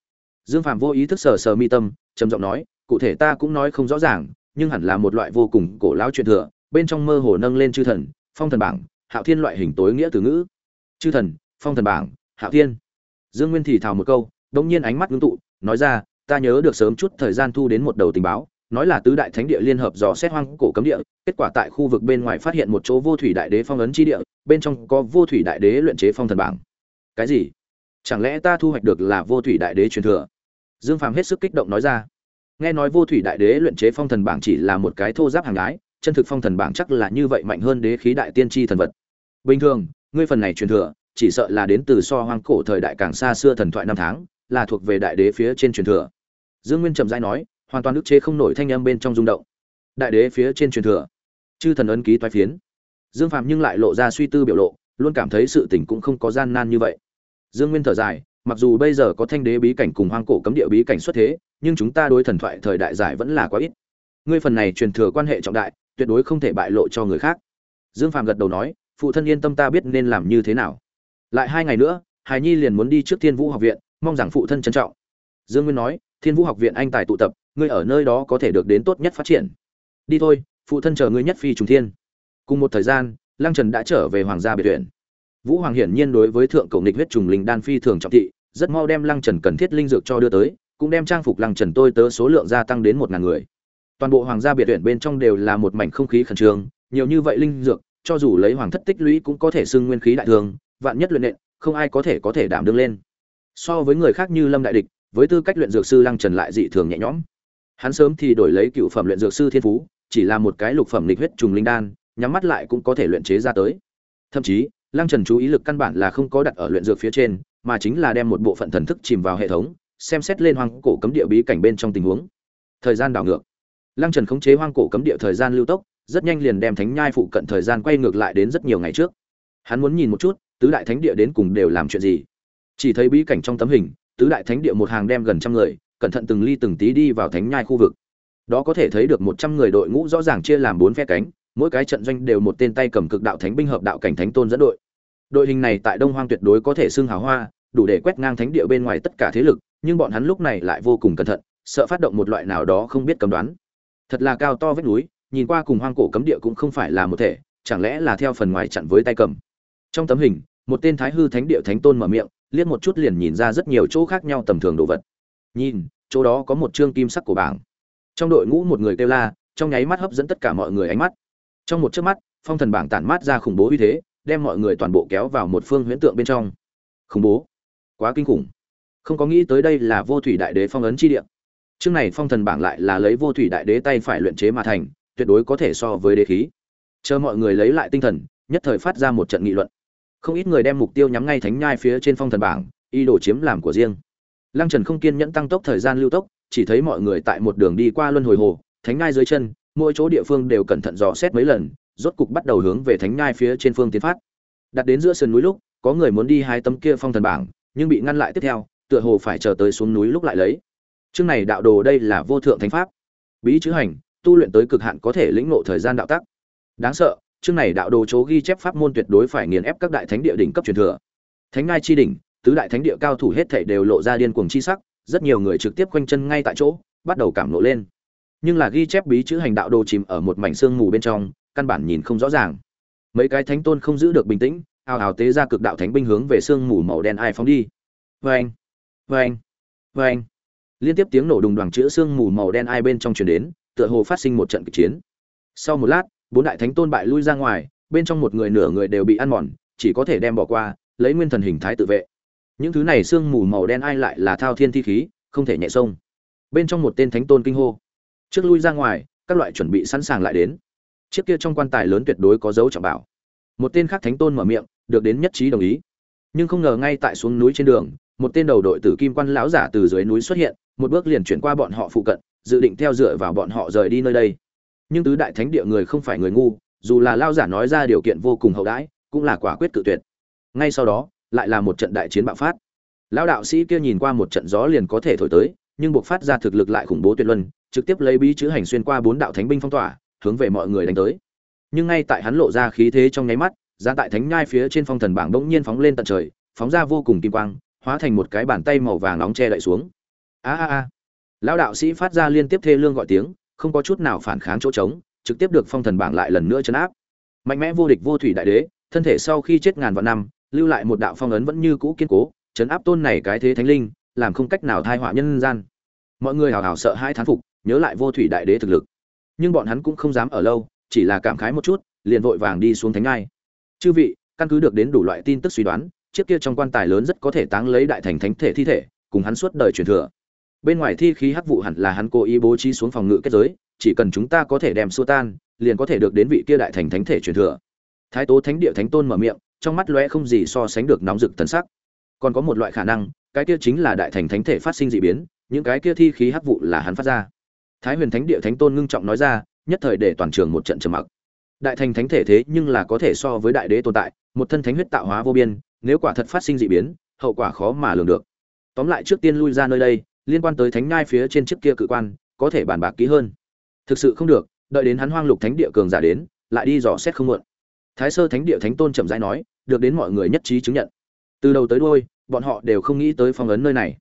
Dương phàm vô ý thức sờ sờ mi tâm, trầm giọng nói, cụ thể ta cũng nói không rõ ràng, nhưng hẳn là một loại vô cùng cổ lão truyền thừa, bên trong mơ hồ nâng lên chư thần, phong thần bảng, hạo thiên loại hình tối nghĩa từ ngữ. Chư thần, phong thần bảng, hạo thiên. Dương nguyên thì thào một câu đông nhiên ánh mắt ngưng tụ, nói ra ta nhớ được sớm chút thời gian thu đến một đầu tình báo, nói là tứ đại thánh địa liên hợp dò xét hoang cổ cấm địa, kết quả tại khu vực bên ngoài phát hiện một chỗ vô thủy đại đế phong ấn chi địa, bên trong có vô thủy đại đế luyện chế phong thần bảng. Cái gì? Chẳng lẽ ta thu hoạch được là vô thủy đại đế truyền thừa? Dương phàm hết sức kích động nói ra. Nghe nói vô thủy đại đế luyện chế phong thần bảng chỉ là một cái thô giáp hàng gái chân thực phong thần bảng chắc là như vậy mạnh hơn đế khí đại tiên tri thần vật. Bình thường, ngươi phần này truyền thừa, chỉ sợ là đến từ so hoang cổ thời đại càng xa xưa thần thoại năm tháng, là thuộc về đại đế phía trên truyền thừa dương nguyên chậm rãi nói, hoàn toàn ức chế không nổi thanh âm bên trong rung động. Đại đế phía trên truyền thừa, chư thần ấn ký toái phiến. Dương phạm nhưng lại lộ ra suy tư biểu lộ, luôn cảm thấy sự tình cũng không có gian nan như vậy. Dương nguyên thở dài, mặc dù bây giờ có thanh đế bí cảnh cùng hoang cổ cấm địa bí cảnh xuất thế, nhưng chúng ta đối thần thoại thời đại giải vẫn là quá ít. Ngươi phần này truyền thừa quan hệ trọng đại, tuyệt đối không thể bại lộ cho người khác. Dương phạm gật đầu nói, phụ thân yên tâm ta biết nên làm như thế nào. Lại hai ngày nữa hài nhi liền muốn đi trước thiên vũ học viện, mong rằng phụ thân trân trọng. Dương nguyên nói thiên vũ học viện anh tài tụ tập, ngươi ở nơi đó có thể được đến tốt nhất phát triển. Đi thôi, phụ thân chờ ngươi nhất phi trùng thiên. Cùng một thời gian, lăng trần đã trở về hoàng gia biệt viện. Vũ hoàng hiển nhiên đối với thượng cổ nghịch huyết trùng linh đan phi thường trọng thị, rất mau đem lăng trần cần thiết linh dược cho đưa tới, cũng đem trang phục lăng trần tôi tớ số lượng gia tăng đến một ngàn người. Toàn bộ hoàng gia biệt viện bên trong đều là một mảnh không khí khẩn trương, nhiều như vậy linh dược, cho dù lấy hoàng thất tích lũy cũng có thể xưng nguyên khí đại thường, vạn nhất luyện nện, không ai có thể có thể đảm đương lên. So với người khác như lâm đại địch với tư cách luyện dược sư lăng trần lại dị thường nhẹ nhõm. Hắn sớm thì đổi lấy cựu phẩm luyện dược sư thiên phú, chỉ là một cái lục phẩm lịch huyết trùng linh đan, nhắm mắt lại cũng có thể luyện chế ra tới. Thậm chí, lăng trần chú ý lực căn bản là không có đặt ở luyện dược phía trên, mà chính là đem một bộ phận thần thức chìm vào hệ thống, xem xét lên hoang cổ cấm địa bí cảnh bên trong tình huống. Thời gian đảo ngược. Lăng trần khống chế hoang cổ cấm địa thời gian lưu tốc, rất nhanh liền đem thánh nhai phụ cận thời gian quay ngược lại đến rất nhiều ngày trước. Hắn muốn nhìn một chút, tứ đại thánh địa đến cùng đều làm chuyện gì. Chỉ thấy bí cảnh trong tấm hình tứ đại thánh địa một hàng đem gần trăm người, cẩn thận từng ly từng tí đi vào thánh nhai khu vực. Đó có thể thấy được một trăm người đội ngũ rõ ràng chia làm bốn phe cánh, mỗi cái trận doanh đều một tên tay cầm cực đạo thánh binh hợp đạo cảnh thánh tôn dẫn đội. Đội hình này tại đông hoang tuyệt đối có thể xưng hào hoa, đủ để quét ngang thánh địa bên ngoài tất cả thế lực, nhưng bọn hắn lúc này lại vô cùng cẩn thận, sợ phát động một loại nào đó không biết cấm đoán. Thật là cao to vách núi, nhìn qua cùng hoang cổ cấm địa cũng không phải là một thể, chẳng lẽ là theo phần ngoài chặn với tay cầm. Trong tấm hình, một tên thái hư thánh địa thánh tôn mở miệng liếc một chút liền nhìn ra rất nhiều chỗ khác nhau tầm thường đồ vật. Nhìn, chỗ đó có một chương kim sắc của bảng. Trong đội ngũ một người kêu la, trong nháy mắt hấp dẫn tất cả mọi người ánh mắt. Trong một chớp mắt, phong thần bảng tản mát ra khủng bố uy thế, đem mọi người toàn bộ kéo vào một phương huyễn tượng bên trong. Khủng bố. Quá kinh khủng. Không có nghĩ tới đây là vô thủy đại đế phong ấn chi địa. Chương này phong thần bảng lại là lấy vô thủy đại đế tay phải luyện chế mà thành, tuyệt đối có thể so với đế khí. Chờ mọi người lấy lại tinh thần, nhất thời phát ra một trận nghị luận không ít người đem mục tiêu nhắm ngay thánh nhai phía trên phong thần bảng y đồ chiếm làm của riêng. Lăng trần không kiên nhẫn tăng tốc thời gian lưu tốc, chỉ thấy mọi người tại một đường đi qua luân hồi hồ, thánh nhai dưới chân, mỗi chỗ địa phương đều cẩn thận dò xét mấy lần, rốt cục bắt đầu hướng về thánh nhai phía trên phương tiến phát. Đặt đến giữa sườn núi lúc, có người muốn đi hai tấm kia phong thần bảng, nhưng bị ngăn lại tiếp theo, tựa hồ phải chờ tới xuống núi lúc lại lấy. Chương này đạo đồ đây là vô thượng thánh pháp. Bí chữ hành, tu luyện tới cực hạn có thể lĩnh ngộ thời gian đạo tắc. Đáng sợ chương này đạo đồ chố ghi chép pháp môn tuyệt đối phải nghiền ép các đại thánh địa đỉnh cấp truyền thừa. Thánh ngai chi đỉnh, tứ đại thánh địa cao thủ hết thảy đều lộ ra điên cuồng chi sắc, rất nhiều người trực tiếp quanh chân ngay tại chỗ, bắt đầu cảm nộ lên. Nhưng là ghi chép bí chữ hành đạo đồ chìm ở một mảnh xương mù bên trong, căn bản nhìn không rõ ràng. Mấy cái thánh tôn không giữ được bình tĩnh, ào ào tế ra cực đạo thánh binh hướng về xương mù màu đen ai phóng đi. Vê anh vê liên tiếp tiếng nổ đùng đoàng chữa xương mù màu đen ai bên trong truyền đến, tựa hồ phát sinh một trận kịch chiến. Sau một lát bốn đại thánh tôn bại lui ra ngoài, bên trong một người nửa người đều bị ăn mòn, chỉ có thể đem bỏ qua, lấy nguyên thần hình thái tự vệ. Những thứ này xương mù màu đen ai lại là thao thiên thi khí, không thể nhẹ sông. Bên trong một tên thánh tôn kinh hô. Trước lui ra ngoài, các loại chuẩn bị sẵn sàng lại đến. Chiếc kia trong quan tài lớn tuyệt đối có dấu trọng bảo. Một tên khác thánh tôn mở miệng, được đến nhất trí đồng ý. Nhưng không ngờ ngay tại xuống núi trên đường, một tên đầu đội tử kim quan lão giả từ dưới núi xuất hiện, một bước liền chuyển qua bọn họ phụ cận, dự định theo dựa vào bọn họ rời đi nơi đây nhưng tứ đại thánh địa người không phải người ngu, dù là lao giả nói ra điều kiện vô cùng hậu đãi, cũng là quả quyết tự tuyệt. Ngay sau đó, lại là một trận đại chiến bạo phát. Lão đạo sĩ kia nhìn qua một trận gió liền có thể thổi tới, nhưng buộc phát ra thực lực lại khủng bố tuyệt luân, trực tiếp lấy bí chữ hành xuyên qua bốn đạo thánh binh phong tỏa, hướng về mọi người đánh tới. Nhưng ngay tại hắn lộ ra khí thế trong nháy mắt ra tại thánh nhai phía trên phong thần bảng bỗng nhiên phóng lên tận trời, phóng ra vô cùng kim quang, hóa thành một cái bàn tay màu vàng nóng che đậy xuống. A a a. Lão đạo sĩ phát ra liên tiếp thê lương gọi tiếng không có chút nào phản kháng chỗ trống, trực tiếp được phong thần bảng lại lần nữa chấn áp. Mạnh mẽ vô địch vô thủy đại đế, thân thể sau khi chết ngàn vạn năm, lưu lại một đạo phong ấn vẫn như cũ kiên cố, chấn áp tôn này cái thế thánh linh, làm không cách nào thai họa nhân gian. Mọi người hào hào sợ hai thán phục, nhớ lại vô thủy đại đế thực lực. Nhưng bọn hắn cũng không dám ở lâu, chỉ là cảm khái một chút, liền vội vàng đi xuống thánh ngai. Chư vị, căn cứ được đến đủ loại tin tức suy đoán, chiếc kia trong quan tài lớn rất có thể táng lấy đại thành thánh thể thi thể, cùng hắn suốt đời truyền thừa bên ngoài thi khí hắc vụ hẳn là hắn cố ý bố trí xuống phòng ngự kết giới, chỉ cần chúng ta có thể đem xua tan, liền có thể được đến vị kia đại thành thánh thể truyền thừa. Thái tố thánh địa thánh tôn mở miệng, trong mắt lóe không gì so sánh được nóng rực tần sắc. Còn có một loại khả năng, cái kia chính là đại thành thánh thể phát sinh dị biến, những cái kia thi khí hắc vụ là hắn phát ra. Thái huyền thánh địa thánh tôn ngưng trọng nói ra, nhất thời để toàn trường một trận trầm mặc. Đại thành thánh thể thế nhưng là có thể so với đại đế tồn tại, một thân thánh huyết tạo hóa vô biên, nếu quả thật phát sinh dị biến, hậu quả khó mà lường được. Tóm lại trước tiên lui ra nơi đây liên quan tới thánh nhai phía trên chiếc kia cự quan, có thể bàn bạc kỹ hơn. Thực sự không được, đợi đến hắn hoang lục thánh địa cường giả đến, lại đi dò xét không muộn. Thái sơ thánh địa thánh tôn chậm rãi nói, được đến mọi người nhất trí chứng nhận. Từ đầu tới đuôi, bọn họ đều không nghĩ tới phong ấn nơi này.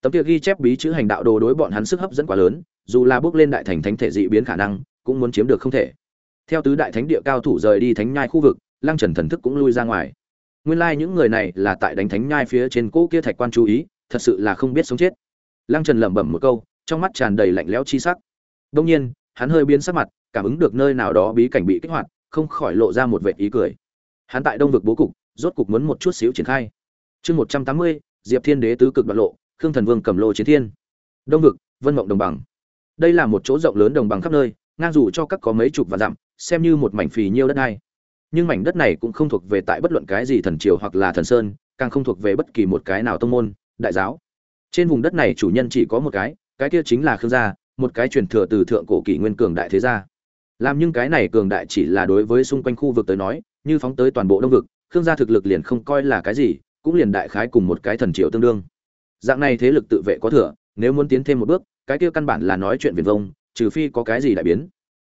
Tấm kia ghi chép bí chữ hành đạo đồ đối bọn hắn sức hấp dẫn quá lớn, dù là bước lên đại thành thánh thể dị biến khả năng, cũng muốn chiếm được không thể. Theo tứ đại thánh địa cao thủ rời đi thánh nhai khu vực, lăng trần thần thức cũng lui ra ngoài. Nguyên lai những người này là tại đánh thánh nhai phía trên cỗ kia thạch quan chú ý, thật sự là không biết sống chết lăng trần lẩm bẩm một câu, trong mắt tràn đầy lạnh lẽo chi sắc. Đông nhiên, hắn hơi biến sắc mặt, cảm ứng được nơi nào đó bí cảnh bị kích hoạt, không khỏi lộ ra một vệt ý cười. Hắn tại đông vực bố cục, rốt cục muốn một chút xíu triển khai. Chương một trăm tám mươi, diệp thiên đế tứ cực đoạn lộ, khương thần vương cầm lô chiến thiên. Đông vực, vân mộng đồng bằng. Đây là một chỗ rộng lớn đồng bằng khắp nơi, ngang dù cho các có mấy chục và dặm, xem như một mảnh phì nhiêu đất này. Nhưng mảnh đất này cũng không thuộc về tại bất luận cái gì thần triều hoặc là thần sơn, càng không thuộc về bất kỳ một cái nào tông môn, đại giáo trên vùng đất này chủ nhân chỉ có một cái cái kia chính là khương gia, một cái truyền thừa từ thượng cổ kỷ nguyên cường đại thế gia. Làm nhưng cái này cường đại chỉ là đối với xung quanh khu vực tới nói, như phóng tới toàn bộ đông vực, khương gia thực lực liền không coi là cái gì, cũng liền đại khái cùng một cái thần triệu tương đương. Dạng này thế lực tự vệ có thừa, nếu muốn tiến thêm một bước, cái kia căn bản là nói chuyện viền vông, trừ phi có cái gì đại biến.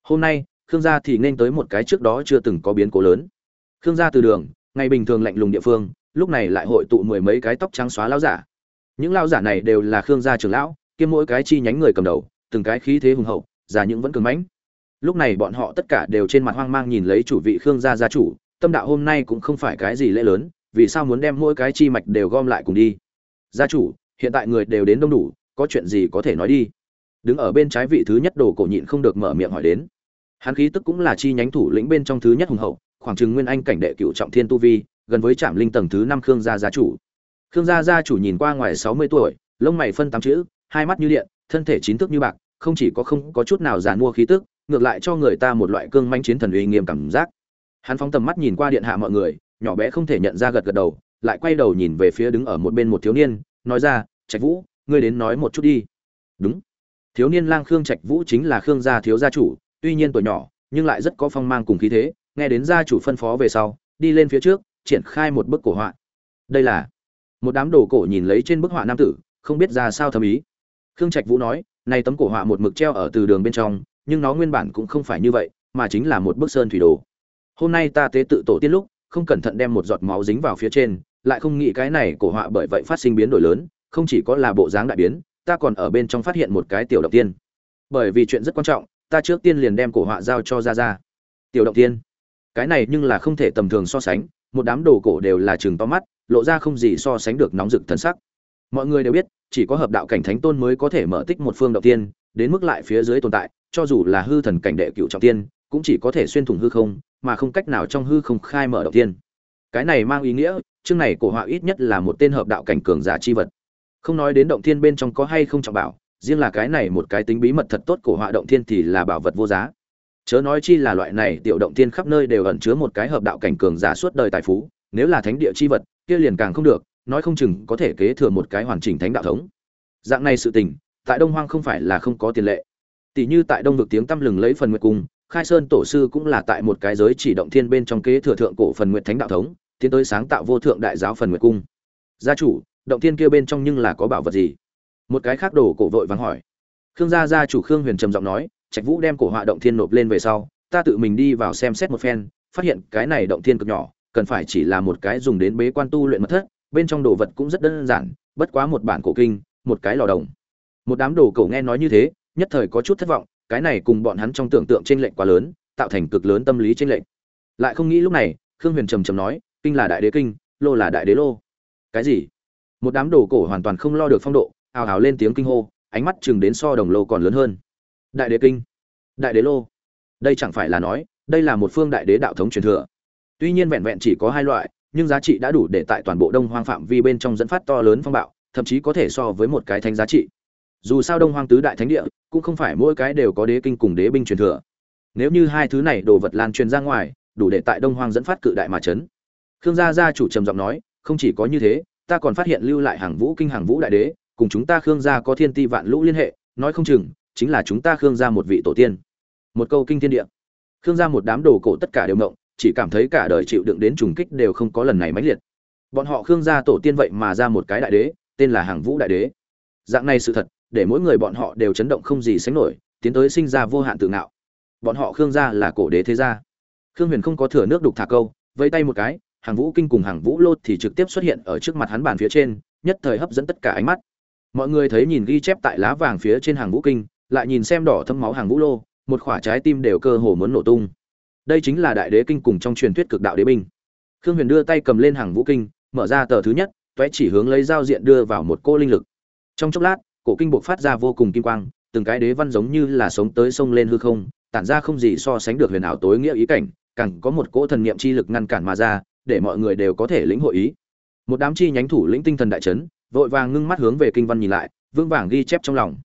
Hôm nay, khương gia thì nên tới một cái trước đó chưa từng có biến cố lớn. Khương gia từ đường, ngày bình thường lạnh lùng địa phương, lúc này lại hội tụ mười mấy cái tóc trắng xóa lão giả những lão giả này đều là khương gia trưởng lão, kiêm mỗi cái chi nhánh người cầm đầu, từng cái khí thế hùng hậu, già những vẫn cường mãnh. Lúc này bọn họ tất cả đều trên mặt hoang mang nhìn lấy chủ vị khương gia gia chủ, tâm đạo hôm nay cũng không phải cái gì lễ lớn, vì sao muốn đem mỗi cái chi mạch đều gom lại cùng đi? Gia chủ, hiện tại người đều đến đông đủ, có chuyện gì có thể nói đi? Đứng ở bên trái vị thứ nhất đồ cổ nhịn không được mở miệng hỏi đến. Hắn khí tức cũng là chi nhánh thủ lĩnh bên trong thứ nhất hùng hậu, khoảng chừng nguyên anh cảnh đệ cựu trọng thiên tu vi, gần với trạm linh tầng thứ năm khương gia gia chủ khương gia gia chủ nhìn qua ngoài sáu mươi tuổi, lông mày phân tám chữ, hai mắt như điện, thân thể chín thước như bạc, không chỉ có không có chút nào giàn mua khí tức, ngược lại cho người ta một loại cương manh chiến thần uy nghiêm cảm giác. Hắn phóng tầm mắt nhìn qua điện hạ mọi người, nhỏ bé không thể nhận ra gật gật đầu, lại quay đầu nhìn về phía đứng ở một bên một thiếu niên, nói ra, trạch vũ, ngươi đến nói một chút đi. Đúng. Thiếu niên lang khương trạch vũ chính là khương gia thiếu gia chủ, tuy nhiên tuổi nhỏ, nhưng lại rất có phong mang cùng khí thế, nghe đến gia chủ phân phó về sau, đi lên phía trước, triển khai một bức cổ họa. Đây là một đám đồ cổ nhìn lấy trên bức họa nam tử, không biết ra sao thầm ý. Khương trạch vũ nói nay tấm cổ họa một mực treo ở từ đường bên trong, nhưng nó nguyên bản cũng không phải như vậy, mà chính là một bức sơn thủy đồ. Hôm nay ta tế tự tổ tiên lúc, không cẩn thận đem một giọt máu dính vào phía trên, lại không nghĩ cái này cổ họa bởi vậy phát sinh biến đổi lớn, không chỉ có là bộ dáng đại biến, ta còn ở bên trong phát hiện một cái tiểu động tiên. Bởi vì chuyện rất quan trọng, ta trước tiên liền đem cổ họa giao cho ra ra tiểu động tiên? Cái này nhưng là không thể tầm thường so sánh, một đám đồ cổ đều là chừng to mắt lộ ra không gì so sánh được nóng rực thần sắc. Mọi người đều biết, chỉ có hợp đạo cảnh thánh tôn mới có thể mở tích một phương động tiên, đến mức lại phía dưới tồn tại, cho dù là hư thần cảnh đệ cựu trọng tiên, cũng chỉ có thể xuyên thủng hư không, mà không cách nào trong hư không khai mở động tiên. Cái này mang ý nghĩa, chương này cổ họa ít nhất là một tên hợp đạo cảnh cường giả chi vật. Không nói đến động thiên bên trong có hay không trọng bảo, riêng là cái này một cái tính bí mật thật tốt cổ họa động thiên thì là bảo vật vô giá. Chớ nói chi là loại này tiểu động thiên khắp nơi đều ẩn chứa một cái hợp đạo cảnh cường giả suốt đời tài phú nếu là thánh địa chi vật, kia liền càng không được, nói không chừng có thể kế thừa một cái hoàn chỉnh thánh đạo thống. Dạng này sự tình, tại đông hoang không phải là không có tiền lệ. Tỷ như tại đông vực tiếng tăm lừng lấy phần nguyệt cung, khai sơn tổ sư cũng là tại một cái giới chỉ động thiên bên trong kế thừa thượng cổ phần nguyệt thánh đạo thống, tiến tới sáng tạo vô thượng đại giáo phần nguyệt cung. Gia chủ, động thiên kia bên trong nhưng là có bảo vật gì? Một cái khác đổ cổ vội vàng hỏi. Khương gia gia chủ khương huyền trầm giọng nói, trạch vũ đem cổ họa động thiên nộp lên về sau, ta tự mình đi vào xem xét một phen, phát hiện cái này động thiên cực nhỏ cần phải chỉ là một cái dùng đến bế quan tu luyện mật thất, bên trong đồ vật cũng rất đơn giản, bất quá một bản cổ kinh, một cái lò đồng. Một đám đồ cổ nghe nói như thế, nhất thời có chút thất vọng, cái này cùng bọn hắn trong tưởng tượng trên lệnh quá lớn, tạo thành cực lớn tâm lý trên lệnh lại không nghĩ lúc này, khương huyền trầm trầm nói, kinh là đại đế kinh, lô là đại đế lô. Cái gì? Một đám đồ cổ hoàn toàn không lo được phong độ, ào ào lên tiếng kinh hô, ánh mắt chừng đến so đồng lô còn lớn hơn. Đại đế kinh, đại đế lô. Đây chẳng phải là nói, đây là một phương đại đế đạo thống truyền thừa tuy nhiên vẹn vẹn chỉ có hai loại, nhưng giá trị đã đủ để tại toàn bộ đông hoang phạm vi bên trong dẫn phát to lớn phong bạo, thậm chí có thể so với một cái thanh giá trị. Dù sao đông hoang tứ đại thánh địa, cũng không phải mỗi cái đều có đế kinh cùng đế binh truyền thừa. Nếu như hai thứ này đồ vật lan truyền ra ngoài, đủ để tại đông hoang dẫn phát cự đại mà chấn. Khương gia gia chủ trầm giọng nói, không chỉ có như thế, ta còn phát hiện lưu lại hàng vũ kinh hàng vũ đại đế, cùng chúng ta khương gia có thiên ti vạn lũ liên hệ, nói không chừng, chính là chúng ta khương gia một vị tổ tiên. Một câu kinh thiên địa. Khương gia một đám đồ cổ tất cả đều mộng chỉ cảm thấy cả đời chịu đựng đến trùng kích đều không có lần này mãnh liệt. Bọn họ khương gia tổ tiên vậy mà ra một cái đại đế, tên là hàng vũ đại đế. Dạng này sự thật, để mỗi người bọn họ đều chấn động không gì sánh nổi, tiến tới sinh ra vô hạn tự ngạo. Bọn họ khương gia là cổ đế thế gia. Khương huyền không có thừa nước đục thả câu vây tay một cái, hàng vũ kinh cùng hàng vũ lô thì trực tiếp xuất hiện ở trước mặt hắn bàn phía trên, nhất thời hấp dẫn tất cả ánh mắt. Mọi người thấy nhìn ghi chép tại lá vàng phía trên hàng vũ kinh, lại nhìn xem đỏ thâm máu hàng vũ lô, một khỏa trái tim đều cơ hồ muốn nổ tung đây chính là đại đế kinh cùng trong truyền thuyết cực đạo đế binh. Khương huyền đưa tay cầm lên hàng vũ kinh, mở ra tờ thứ nhất, toé chỉ hướng lấy giao diện đưa vào một cô linh lực. Trong chốc lát, cổ kinh buộc phát ra vô cùng kim quang, từng cái đế văn giống như là sống tới sông lên hư không, tản ra không gì so sánh được huyền ảo tối nghĩa ý cảnh, càng có một cỗ thần niệm chi lực ngăn cản mà ra, để mọi người đều có thể lĩnh hội ý. Một đám chi nhánh thủ lĩnh tinh thần đại chấn, vội vàng ngưng mắt hướng về kinh văn nhìn lại vương vàng ghi chép trong lòng.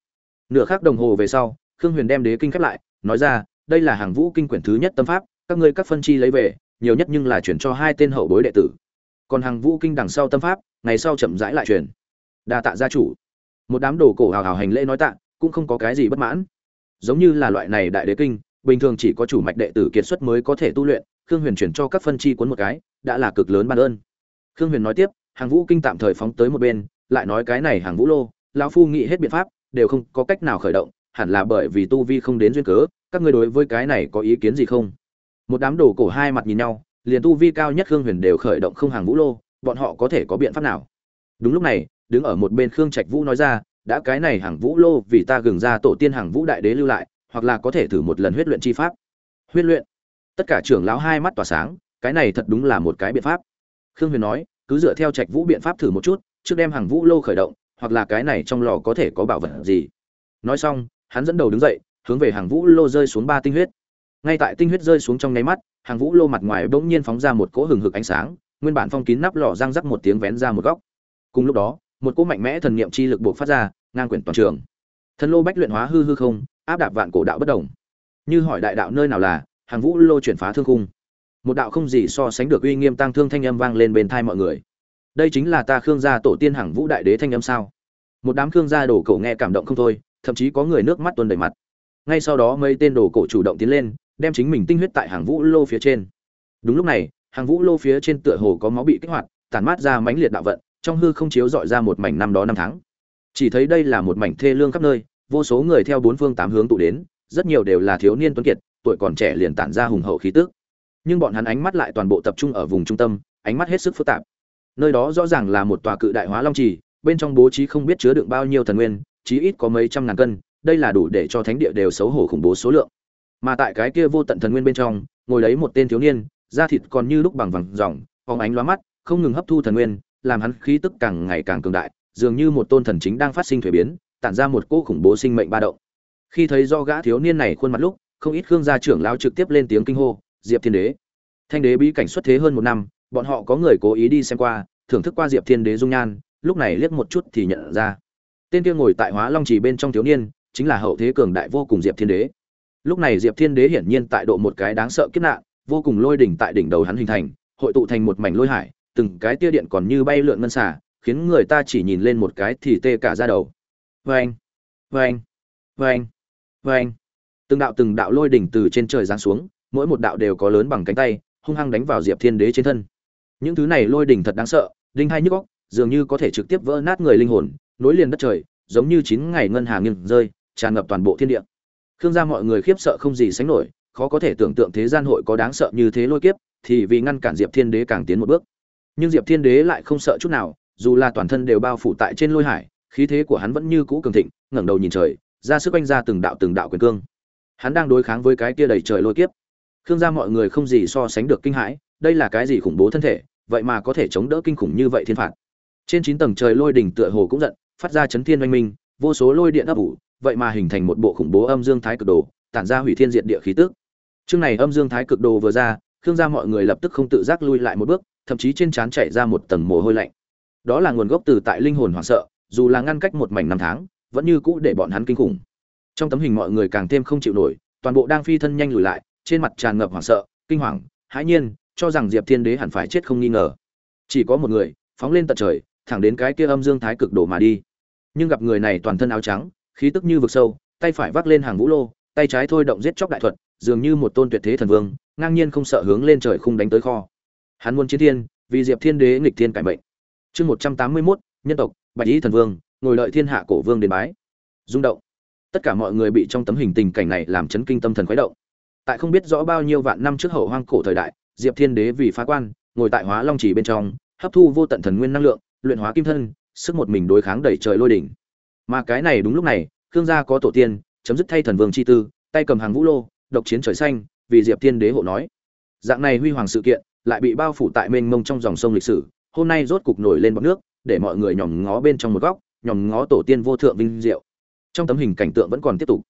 Nửa khắc đồng hồ về sau, khương huyền đem đế kinh khép lại, nói ra đây là hàng vũ kinh quyển thứ nhất tâm pháp, các ngươi các phân chi lấy về, nhiều nhất nhưng là chuyển cho hai tên hậu bối đệ tử. Còn hàng vũ kinh đằng sau tâm pháp, ngày sau chậm rãi lại truyền. Đa tạ gia chủ. Một đám đồ cổ hào hào hành lễ nói tạ, cũng không có cái gì bất mãn. Giống như là loại này đại đế kinh, bình thường chỉ có chủ mạch đệ tử kiệt xuất mới có thể tu luyện, khương huyền chuyển cho các phân chi cuốn một cái, đã là cực lớn ban ơn. Khương huyền nói tiếp, hàng vũ kinh tạm thời phóng tới một bên, lại nói cái này hàng vũ lô, lão phu nghĩ hết biện pháp, đều không có cách nào khởi động, hẳn là bởi vì tu vi không đến duyên cớ các ngươi đối với cái này có ý kiến gì không? Một đám đồ cổ hai mặt nhìn nhau, liền tu vi cao nhất khương huyền đều khởi động không hàng vũ lô, bọn họ có thể có biện pháp nào? Đúng lúc này, đứng ở một bên khương trạch vũ nói ra, đã cái này hàng vũ lô vì ta gừng ra tổ tiên hàng vũ đại đế lưu lại, hoặc là có thể thử một lần huyết luyện chi pháp. Huyết luyện? Tất cả trưởng lão hai mắt tỏa sáng, cái này thật đúng là một cái biện pháp. Khương huyền nói, cứ dựa theo trạch vũ biện pháp thử một chút, trước đem hàng vũ lô khởi động, hoặc là cái này trong lò có thể có bảo vật gì. Nói xong, hắn dẫn đầu đứng dậy hướng về hàng vũ lô rơi xuống ba tinh huyết. Ngay tại tinh huyết rơi xuống trong nháy mắt, hàng vũ lô mặt ngoài bỗng nhiên phóng ra một cỗ hừng hực ánh sáng, nguyên bản phong kín nắp lò răng rắc một tiếng vén ra một góc. Cùng lúc đó, một cỗ mạnh mẽ thần niệm chi lực buộc phát ra, ngang quyển toàn trường. Thần lô bách luyện hóa hư hư không, áp đạp vạn cổ đạo bất đồng như hỏi đại đạo nơi nào là, hàng vũ lô chuyển phá thương khung. Một đạo không gì so sánh được uy nghiêm tăng thương thanh âm vang lên bên thai mọi người. Đây chính là ta khương gia tổ tiên hàng vũ đại đế thanh âm sao? Một đám khương gia đổ cổ nghe cảm động không thôi, thậm chí có người nước mắt tuôn đầy mặt ngay sau đó mấy tên đồ cổ chủ động tiến lên, đem chính mình tinh huyết tại hàng vũ lô phía trên. Đúng lúc này, hàng vũ lô phía trên tựa hồ có máu bị kích hoạt, tản mát ra mãnh liệt đạo vận, trong hư không chiếu dọi ra một mảnh năm đó năm tháng. Chỉ thấy đây là một mảnh thê lương khắp nơi, vô số người theo bốn phương tám hướng tụ đến, rất nhiều đều là thiếu niên tuấn kiệt, tuổi còn trẻ liền tản ra hùng hậu khí tức. Nhưng bọn hắn ánh mắt lại toàn bộ tập trung ở vùng trung tâm, ánh mắt hết sức phức tạp. Nơi đó rõ ràng là một tòa cự đại hóa long trì, bên trong bố trí không biết chứa đựng bao nhiêu thần nguyên, chí ít có mấy trăm ngàn cân đây là đủ để cho thánh địa đều xấu hổ khủng bố số lượng. Mà tại cái kia vô tận thần nguyên bên trong, ngồi lấy một tên thiếu niên, da thịt còn như lúc bằng vàng ròng phóng ánh lóa mắt, không ngừng hấp thu thần nguyên, làm hắn khí tức càng ngày càng cường đại, dường như một tôn thần chính đang phát sinh thuế biến, tản ra một cỗ khủng bố sinh mệnh ba động. Khi thấy do gã thiếu niên này khuôn mặt lúc, không ít khương gia trưởng lao trực tiếp lên tiếng kinh hô, diệp thiên đế. Thanh đế bí cảnh xuất thế hơn một năm, bọn họ có người cố ý đi xem qua, thưởng thức qua diệp thiên đế dung nhan, lúc này liếc một chút thì nhận ra. Tên kia ngồi tại hóa long trì bên trong thiếu niên chính là hậu thế cường đại vô cùng diệp thiên đế. Lúc này diệp thiên đế hiển nhiên tại độ một cái đáng sợ kiếp nạn, vô cùng lôi đỉnh tại đỉnh đầu hắn hình thành, hội tụ thành một mảnh lôi hải, từng cái tia điện còn như bay lượn ngân xả khiến người ta chỉ nhìn lên một cái thì tê cả ra đầu. Vâng vâng vâng vâng. Từng đạo từng đạo lôi đỉnh từ trên trời giáng xuống, mỗi một đạo đều có lớn bằng cánh tay, hung hăng đánh vào diệp thiên đế trên thân. Những thứ này lôi đỉnh thật đáng sợ, đinh hai nhức góc dường như có thể trực tiếp vỡ nát người linh hồn, nối liền đất trời, giống như chín ngày ngân hà nghiêng rơi tràn ngập toàn bộ thiên địa. Khương gia mọi người khiếp sợ không gì sánh nổi, khó có thể tưởng tượng thế gian hội có đáng sợ như thế lôi kiếp, thì vì ngăn cản diệp thiên đế càng tiến một bước. Nhưng diệp thiên đế lại không sợ chút nào, dù là toàn thân đều bao phủ tại trên lôi hải, khí thế của hắn vẫn như cũ cường thịnh, ngẩng đầu nhìn trời, ra sức oanh ra từng đạo từng đạo quyền cương. Hắn đang đối kháng với cái kia đầy trời lôi kiếp. Khương gia mọi người không gì so sánh được kinh hãi, đây là cái gì khủng bố thân thể, vậy mà có thể chống đỡ kinh khủng như vậy thiên phạt. Trên chín tầng trời lôi đỉnh tựa hồ cũng giận, phát ra chấn thiên oanh minh, vô số lôi điện ấp ủ vậy mà hình thành một bộ khủng bố âm dương thái cực đồ, tản ra hủy thiên diệt địa khí tức. Chương này âm dương thái cực đồ vừa ra, khương gia mọi người lập tức không tự giác lui lại một bước, thậm chí trên trán chảy ra một tầng mồ hôi lạnh. Đó là nguồn gốc từ tại linh hồn hoảng sợ, dù là ngăn cách một mảnh năm tháng, vẫn như cũ để bọn hắn kinh khủng. Trong tấm hình mọi người càng thêm không chịu nổi, toàn bộ đang phi thân nhanh lùi lại, trên mặt tràn ngập hoảng sợ, kinh hoàng, hãi nhiên, cho rằng diệp thiên đế hẳn phải chết không nghi ngờ. Chỉ có một người, phóng lên tận trời, thẳng đến cái kia âm dương thái cực đổ mà đi. Nhưng gặp người này toàn thân áo trắng khí tức như vực sâu, tay phải vác lên hàng vũ lô, tay trái thôi động giết chóc đại thuật, dường như một tôn tuyệt thế thần vương, ngang nhiên không sợ hướng lên trời khung đánh tới kho. Hắn muốn chiến thiên, vì diệp thiên đế nghịch thiên cải mệnh. Chương một trăm tám mươi mốt, nhân tộc, bạch ý thần vương, ngồi lợi thiên hạ cổ vương đến bái. Rung động. Tất cả mọi người bị trong tấm hình tình cảnh này làm chấn kinh tâm thần khuấy động. Tại không biết rõ bao nhiêu vạn năm trước hậu hoang cổ thời đại, diệp thiên đế vì phá quan, ngồi tại hóa long chỉ bên trong, hấp thu vô tận thần nguyên năng lượng, luyện hóa kim thân, sức một mình đối kháng đẩy trời lôi đỉnh mà cái này đúng lúc này, khương gia có tổ tiên, chấm dứt thay thần vương chi tư, tay cầm hàng vũ lô, độc chiến trời xanh, vì diệp thiên đế hộ nói. Dạng này huy hoàng sự kiện, lại bị bao phủ tại mênh mông trong dòng sông lịch sử, hôm nay rốt cục nổi lên bọt nước, để mọi người nhòm ngó bên trong một góc, nhòm ngó tổ tiên vô thượng vinh diệu. Trong tấm hình cảnh tượng vẫn còn tiếp tục.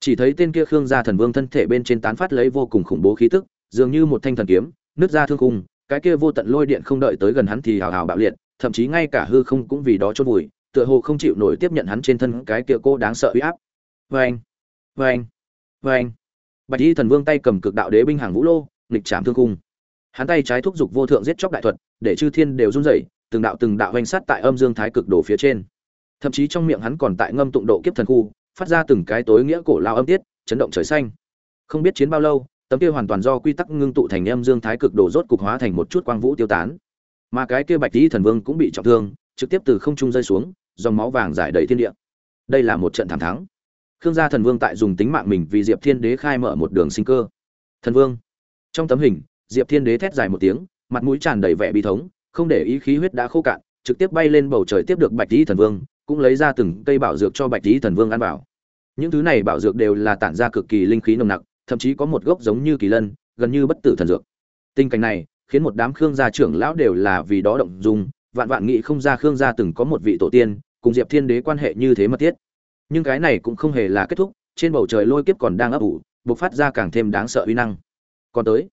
Chỉ thấy tên kia khương gia thần vương thân thể bên trên tán phát lấy vô cùng khủng bố khí tức, dường như một thanh thần kiếm, nứt ra thương khung, cái kia vô tận lôi điện không đợi tới gần hắn thì hào hào bạo liệt, thậm chí ngay cả hư không cũng vì đó chôn vùi tựa hồ không chịu nổi tiếp nhận hắn trên thân cái kia cô đáng sợ uy áp. Vê anh vê anh vê anh bạch y thần vương tay cầm cực đạo đế binh hàng vũ lô nghịch trảm thương cung, hắn tay trái thúc giục vô thượng giết chóc đại thuật để chư thiên đều run rẩy từng đạo từng đạo hoành sát tại âm dương thái cực đổ phía trên. Thậm chí trong miệng hắn còn tại ngâm tụng độ kiếp thần khu phát ra từng cái tối nghĩa cổ lao âm tiết chấn động trời xanh. Không biết chiến bao lâu tấm kia hoàn toàn do quy tắc ngưng tụ thành âm dương thái cực đổ rốt cục hóa thành một chút quang vũ tiêu tán. Mà cái kia bạch y thần vương cũng bị trọng thương trực tiếp từ không trung rơi xuống dòng máu vàng giải đầy thiên địa. Đây là một trận thảm thắng. Khương gia thần vương tại dùng tính mạng mình vì diệp thiên đế khai mở một đường sinh cơ. Thần vương. Trong tấm hình, diệp thiên đế thét dài một tiếng, mặt mũi tràn đầy vẻ bi thống, không để ý khí huyết đã khô cạn, trực tiếp bay lên bầu trời tiếp được bạch tí thần vương, cũng lấy ra từng cây bảo dược cho bạch tí thần vương ăn vào. Những thứ này bảo dược đều là tản ra cực kỳ linh khí nồng nặc, thậm chí có một gốc giống như kỳ lân, gần như bất tử thần dược. Tình cảnh này, khiến một đám khương gia trưởng lão đều là vì đó động dung, vạn vạn nghị không ra khương gia từng có một vị tổ tiên cùng diệp thiên đế quan hệ như thế mật thiết. Nhưng cái này cũng không hề là kết thúc, trên bầu trời lôi kiếp còn đang ấp ủ, bộc phát ra càng thêm đáng sợ uy năng. Còn tới,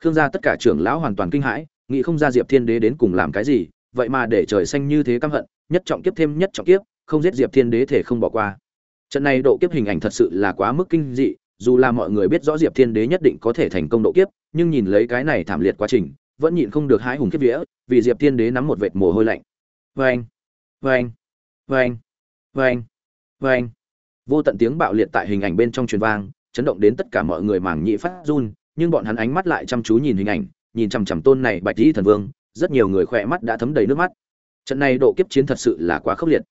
khương gia tất cả trưởng lão hoàn toàn kinh hãi, nghĩ không ra diệp thiên đế đến cùng làm cái gì, vậy mà để trời xanh như thế căm hận, nhất trọng kiếp thêm nhất trọng kiếp, không giết diệp thiên đế thể không bỏ qua. Trận này độ kiếp hình ảnh thật sự là quá mức kinh dị, dù là mọi người biết rõ diệp thiên đế nhất định có thể thành công độ kiếp, nhưng nhìn lấy cái này thảm liệt quá trình, vẫn nhịn không được hái hùng kiếp vía, vì diệp thiên đế nắm một vệt mồ hôi lạnh. Vê anh vê anh vang vang vang vô tận tiếng bạo liệt tại hình ảnh bên trong truyền vang, chấn động đến tất cả mọi người mảng nhị phát run, nhưng bọn hắn ánh mắt lại chăm chú nhìn hình ảnh, nhìn chằm chằm tôn này bạch dĩ thần vương, rất nhiều người khỏe mắt đã thấm đầy nước mắt. Trận này độ kiếp chiến thật sự là quá khốc liệt.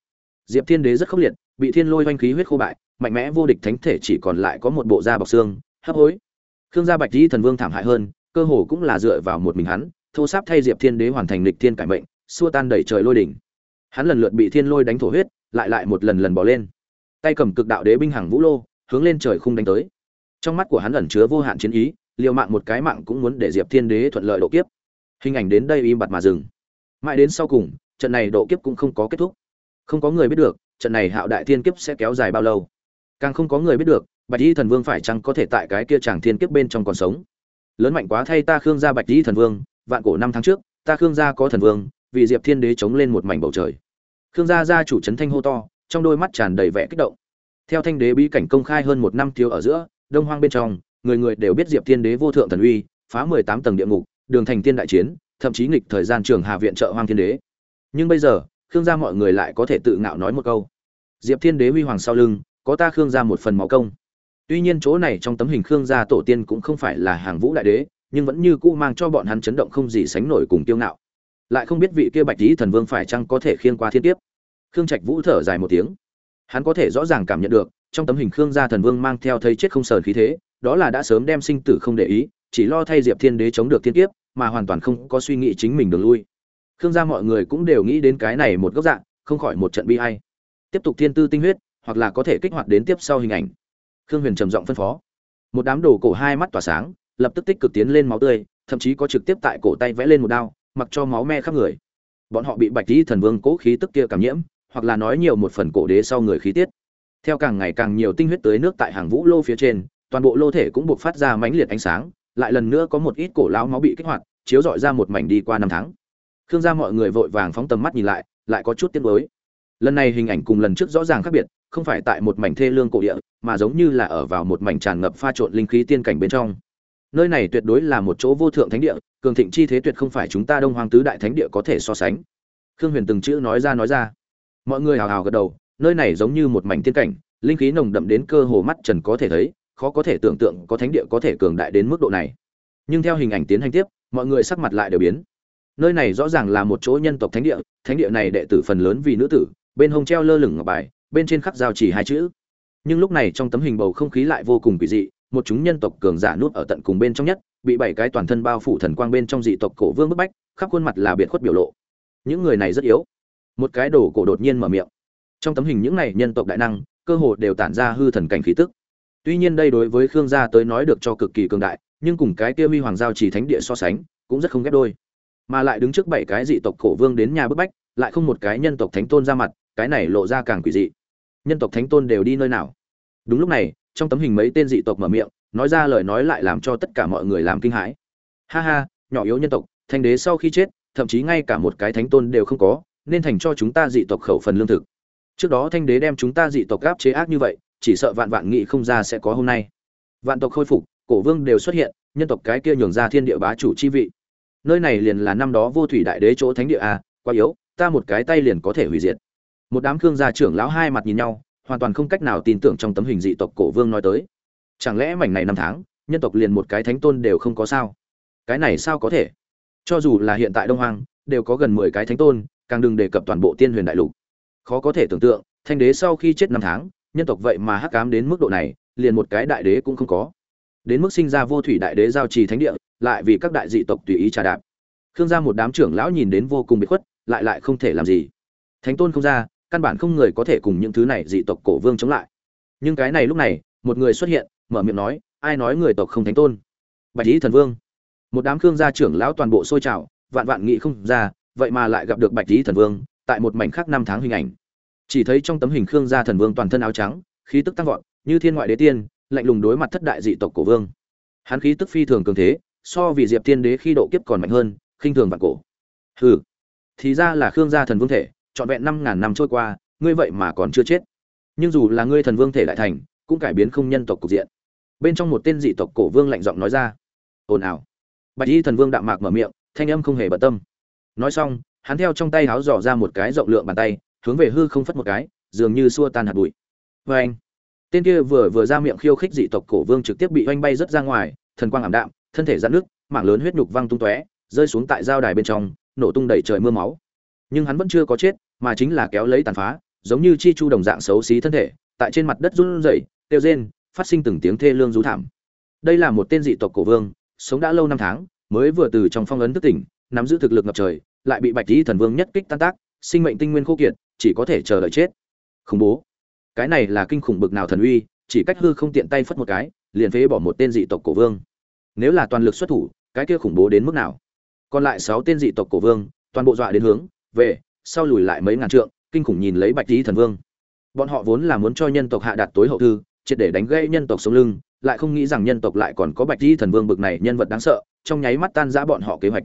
Diệp thiên đế rất khốc liệt, bị thiên lôi oanh khí huyết khô bại, mạnh mẽ vô địch thánh thể chỉ còn lại có một bộ da bọc xương, hấp hối. Khương gia bạch dĩ thần vương thảm hại hơn, cơ hồ cũng là dựa vào một mình hắn, thô sáp thay diệp thiên đế hoàn thành lịch thiên cải mệnh, xua tan đẩy trời lôi đỉnh hắn lần lượt bị thiên lôi đánh thổ huyết, lại lại một lần lần bỏ lên. Tay cầm cực đạo đế binh hàng vũ lô, hướng lên trời khung đánh tới. Trong mắt của hắn ẩn chứa vô hạn chiến ý, liều mạng một cái mạng cũng muốn để diệp thiên đế thuận lợi độ kiếp. Hình ảnh đến đây im bặt mà dừng. Mãi đến sau cùng, trận này độ kiếp cũng không có kết thúc. Không có người biết được, trận này hạo đại thiên kiếp sẽ kéo dài bao lâu. Càng không có người biết được, bạch y thần vương phải chăng có thể tại cái kia chàng thiên kiếp bên trong còn sống? Lớn mạnh quá thay ta khương gia bạch y thần vương, vạn cổ năm tháng trước, ta khương gia có thần vương vì diệp thiên đế chống lên một mảnh bầu trời. Khương gia gia chủ trấn thanh hô to, trong đôi mắt tràn đầy vẻ kích động. Theo thanh đế bí cảnh công khai hơn một năm thiếu ở giữa, đông hoang bên trong, người người đều biết diệp thiên đế vô thượng thần uy, phá mười tám tầng địa ngục, đường thành tiên đại chiến, thậm chí nghịch thời gian trường hà viện trợ hoang thiên đế. Nhưng bây giờ, khương gia mọi người lại có thể tự ngạo nói một câu. Diệp thiên đế huy hoàng sau lưng, có ta khương gia một phần máu công. Tuy nhiên chỗ này trong tấm hình khương gia tổ tiên cũng không phải là hàng vũ đại đế, nhưng vẫn như cũ mang cho bọn hắn chấn động không gì sánh nổi cùng kiêu ngạo lại không biết vị kia bạch lý thần vương phải chăng có thể khiên qua thiên tiếp khương trạch vũ thở dài một tiếng. Hắn có thể rõ ràng cảm nhận được, trong tấm hình khương gia thần vương mang theo thấy chết không sờn khí thế, đó là đã sớm đem sinh tử không để ý, chỉ lo thay diệp thiên đế chống được thiên tiếp mà hoàn toàn không có suy nghĩ chính mình đường lui. Khương gia mọi người cũng đều nghĩ đến cái này một góc dạng, không khỏi một trận bi hay tiếp tục thiên tư tinh huyết, hoặc là có thể kích hoạt đến tiếp sau hình ảnh. Khương huyền trầm giọng phân phó. Một đám đồ cổ hai mắt tỏa sáng, lập tức tích cực tiến lên máu tươi, thậm chí có trực tiếp tại cổ tay vẽ lên một đao mặc cho máu me khắp người. Bọn họ bị bạch tí thần vương cố khí tức kia cảm nhiễm, hoặc là nói nhiều một phần cổ đế sau người khí tiết. Theo càng ngày càng nhiều tinh huyết tới nước tại hàng vũ lô phía trên, toàn bộ lô thể cũng buộc phát ra mãnh liệt ánh sáng, lại lần nữa có một ít cổ lão máu bị kích hoạt, chiếu dọi ra một mảnh đi qua năm tháng. Khương gia mọi người vội vàng phóng tầm mắt nhìn lại lại có chút tiếc mới lần này hình ảnh cùng lần trước rõ ràng khác biệt, không phải tại một mảnh thê lương cổ địa, mà giống như là ở vào một mảnh tràn ngập pha trộn linh khí tiên cảnh bên trong nơi này tuyệt đối là một chỗ vô thượng thánh địa, cường thịnh chi thế tuyệt không phải chúng ta đông hoàng tứ đại thánh địa có thể so sánh. Khương huyền từng chữ nói ra nói ra. Mọi người hào hào gật đầu, nơi này giống như một mảnh tiên cảnh, linh khí nồng đậm đến cơ hồ mắt trần có thể thấy, khó có thể tưởng tượng có thánh địa có thể cường đại đến mức độ này. Nhưng theo hình ảnh tiến hành tiếp, mọi người sắc mặt lại đều biến. Nơi này rõ ràng là một chỗ nhân tộc thánh địa thánh địa này đệ tử phần lớn vì nữ tử, bên hông treo lơ lửng ngọc bài, bên trên khắc giao chỉ hai chữ. Nhưng lúc này trong tấm hình bầu không khí lại vô cùng quỷ dị một chúng nhân tộc cường giả nút ở tận cùng bên trong nhất, bị bảy cái toàn thân bao phủ thần quang bên trong dị tộc cổ vương bức bách, khắp khuôn mặt là biệt khuất biểu lộ. Những người này rất yếu. Một cái đồ cổ đột nhiên mở miệng. Trong tấm hình những này nhân tộc đại năng, cơ hồ đều tản ra hư thần cảnh khí tức. Tuy nhiên đây đối với khương gia tới nói được cho cực kỳ cường đại, nhưng cùng cái kia huy hoàng giao chỉ thánh địa so sánh, cũng rất không ghép đôi. Mà lại đứng trước bảy cái dị tộc cổ vương đến nhà bức bách, lại không một cái nhân tộc thánh tôn ra mặt, cái này lộ ra càng quỷ dị. Nhân tộc thánh tôn đều đi nơi nào? Đúng lúc này trong tấm hình mấy tên dị tộc mở miệng, nói ra lời nói lại làm cho tất cả mọi người làm kinh hãi. Ha ha, nhỏ yếu nhân tộc, thanh đế sau khi chết, thậm chí ngay cả một cái thánh tôn đều không có, nên thành cho chúng ta dị tộc khẩu phần lương thực. Trước đó thanh đế đem chúng ta dị tộc gáp chế ác như vậy, chỉ sợ vạn vạn nghị không ra sẽ có hôm nay. Vạn tộc khôi phục, cổ vương đều xuất hiện, nhân tộc cái kia nhường ra thiên địa bá chủ chi vị. Nơi này liền là năm đó vô thủy đại đế chỗ thánh địa a, quá yếu, ta một cái tay liền có thể hủy diệt. Một đám khương gia trưởng lão hai mặt nhìn nhau hoàn toàn không cách nào tin tưởng trong tấm hình dị tộc cổ vương nói tới. Chẳng lẽ mảnh này năm tháng, nhân tộc liền một cái thánh tôn đều không có sao? Cái này sao có thể? Cho dù là hiện tại đông Hoang, đều có gần mười cái thánh tôn, càng đừng đề cập toàn bộ tiên huyền đại lục. Khó có thể tưởng tượng, thanh đế sau khi chết năm tháng, nhân tộc vậy mà hắc cám đến mức độ này, liền một cái đại đế cũng không có. Đến mức sinh ra vô thủy đại đế giao trì thánh địa, lại vì các đại dị tộc tùy ý trà đạp. Khương gia một đám trưởng lão nhìn đến vô cùng bị khuất, lại lại không thể làm gì. Thánh tôn không ra căn bản không người có thể cùng những thứ này dị tộc cổ vương chống lại. Nhưng cái này lúc này, một người xuất hiện, mở miệng nói, ai nói người tộc không thánh tôn? Bạch lý thần vương. Một đám khương gia trưởng lão toàn bộ sôi trào, vạn vạn nghị không ra, vậy mà lại gặp được bạch lý thần vương, tại một mảnh khác năm tháng hình ảnh. Chỉ thấy trong tấm hình khương gia thần vương toàn thân áo trắng, khí tức tăng vọt, như thiên ngoại đế tiên, lạnh lùng đối mặt thất đại dị tộc cổ vương. Hắn khí tức phi thường cường thế, so vì diệp tiên đế khi độ kiếp còn mạnh hơn, khinh thường vạn cổ. Hừ, thì ra là khương gia thần vương thể trọn vẹn năm ngàn năm trôi qua, ngươi vậy mà còn chưa chết. Nhưng dù là ngươi thần vương thể lại thành, cũng cải biến không nhân tộc cục diện. Bên trong một tên dị tộc cổ vương lạnh giọng nói ra. Ồn ào. Bạch y thần vương đạm mạc mở miệng, thanh âm không hề bận tâm. Nói xong, hắn theo trong tay háo dò ra một cái rộng lượng bàn tay, hướng về hư không phất một cái, dường như xua tan hạt bụi. Vê anh, tên kia vừa vừa ra miệng khiêu khích dị tộc cổ vương trực tiếp bị oanh bay rất ra ngoài, thần quang ảm đạm, thân thể giãn nước mảng lớn huyết nhục văng tung tóe, rơi xuống tại giao đài bên trong, nổ tung đầy trời mưa máu nhưng hắn vẫn chưa có chết, mà chính là kéo lấy tàn phá, giống như chi chu đồng dạng xấu xí thân thể, tại trên mặt đất run rẩy tiêu rên, phát sinh từng tiếng thê lương rú thảm. Đây là một tên dị tộc cổ vương, sống đã lâu năm tháng, mới vừa từ trong phong ấn thức tỉnh, nắm giữ thực lực ngập trời, lại bị bạch lý thần vương nhất kích tan tác, sinh mệnh tinh nguyên khô kiệt, chỉ có thể chờ đợi chết. Khủng bố. Cái này là kinh khủng bực nào thần uy, chỉ cách hư không tiện tay phất một cái, liền phế bỏ một tên dị tộc cổ vương. Nếu là toàn lực xuất thủ, cái kia khủng bố đến mức nào? Còn lại sáu tên dị tộc cổ vương, toàn bộ dọa đến hướng về, sau lùi lại mấy ngàn trượng, kinh khủng nhìn lấy bạch lý thần vương. Bọn họ vốn là muốn cho nhân tộc hạ đạt tối hậu thư, triệt để đánh gãy nhân tộc sống lưng, lại không nghĩ rằng nhân tộc lại còn có bạch lý thần vương bực này nhân vật đáng sợ, trong nháy mắt tan rã bọn họ kế hoạch.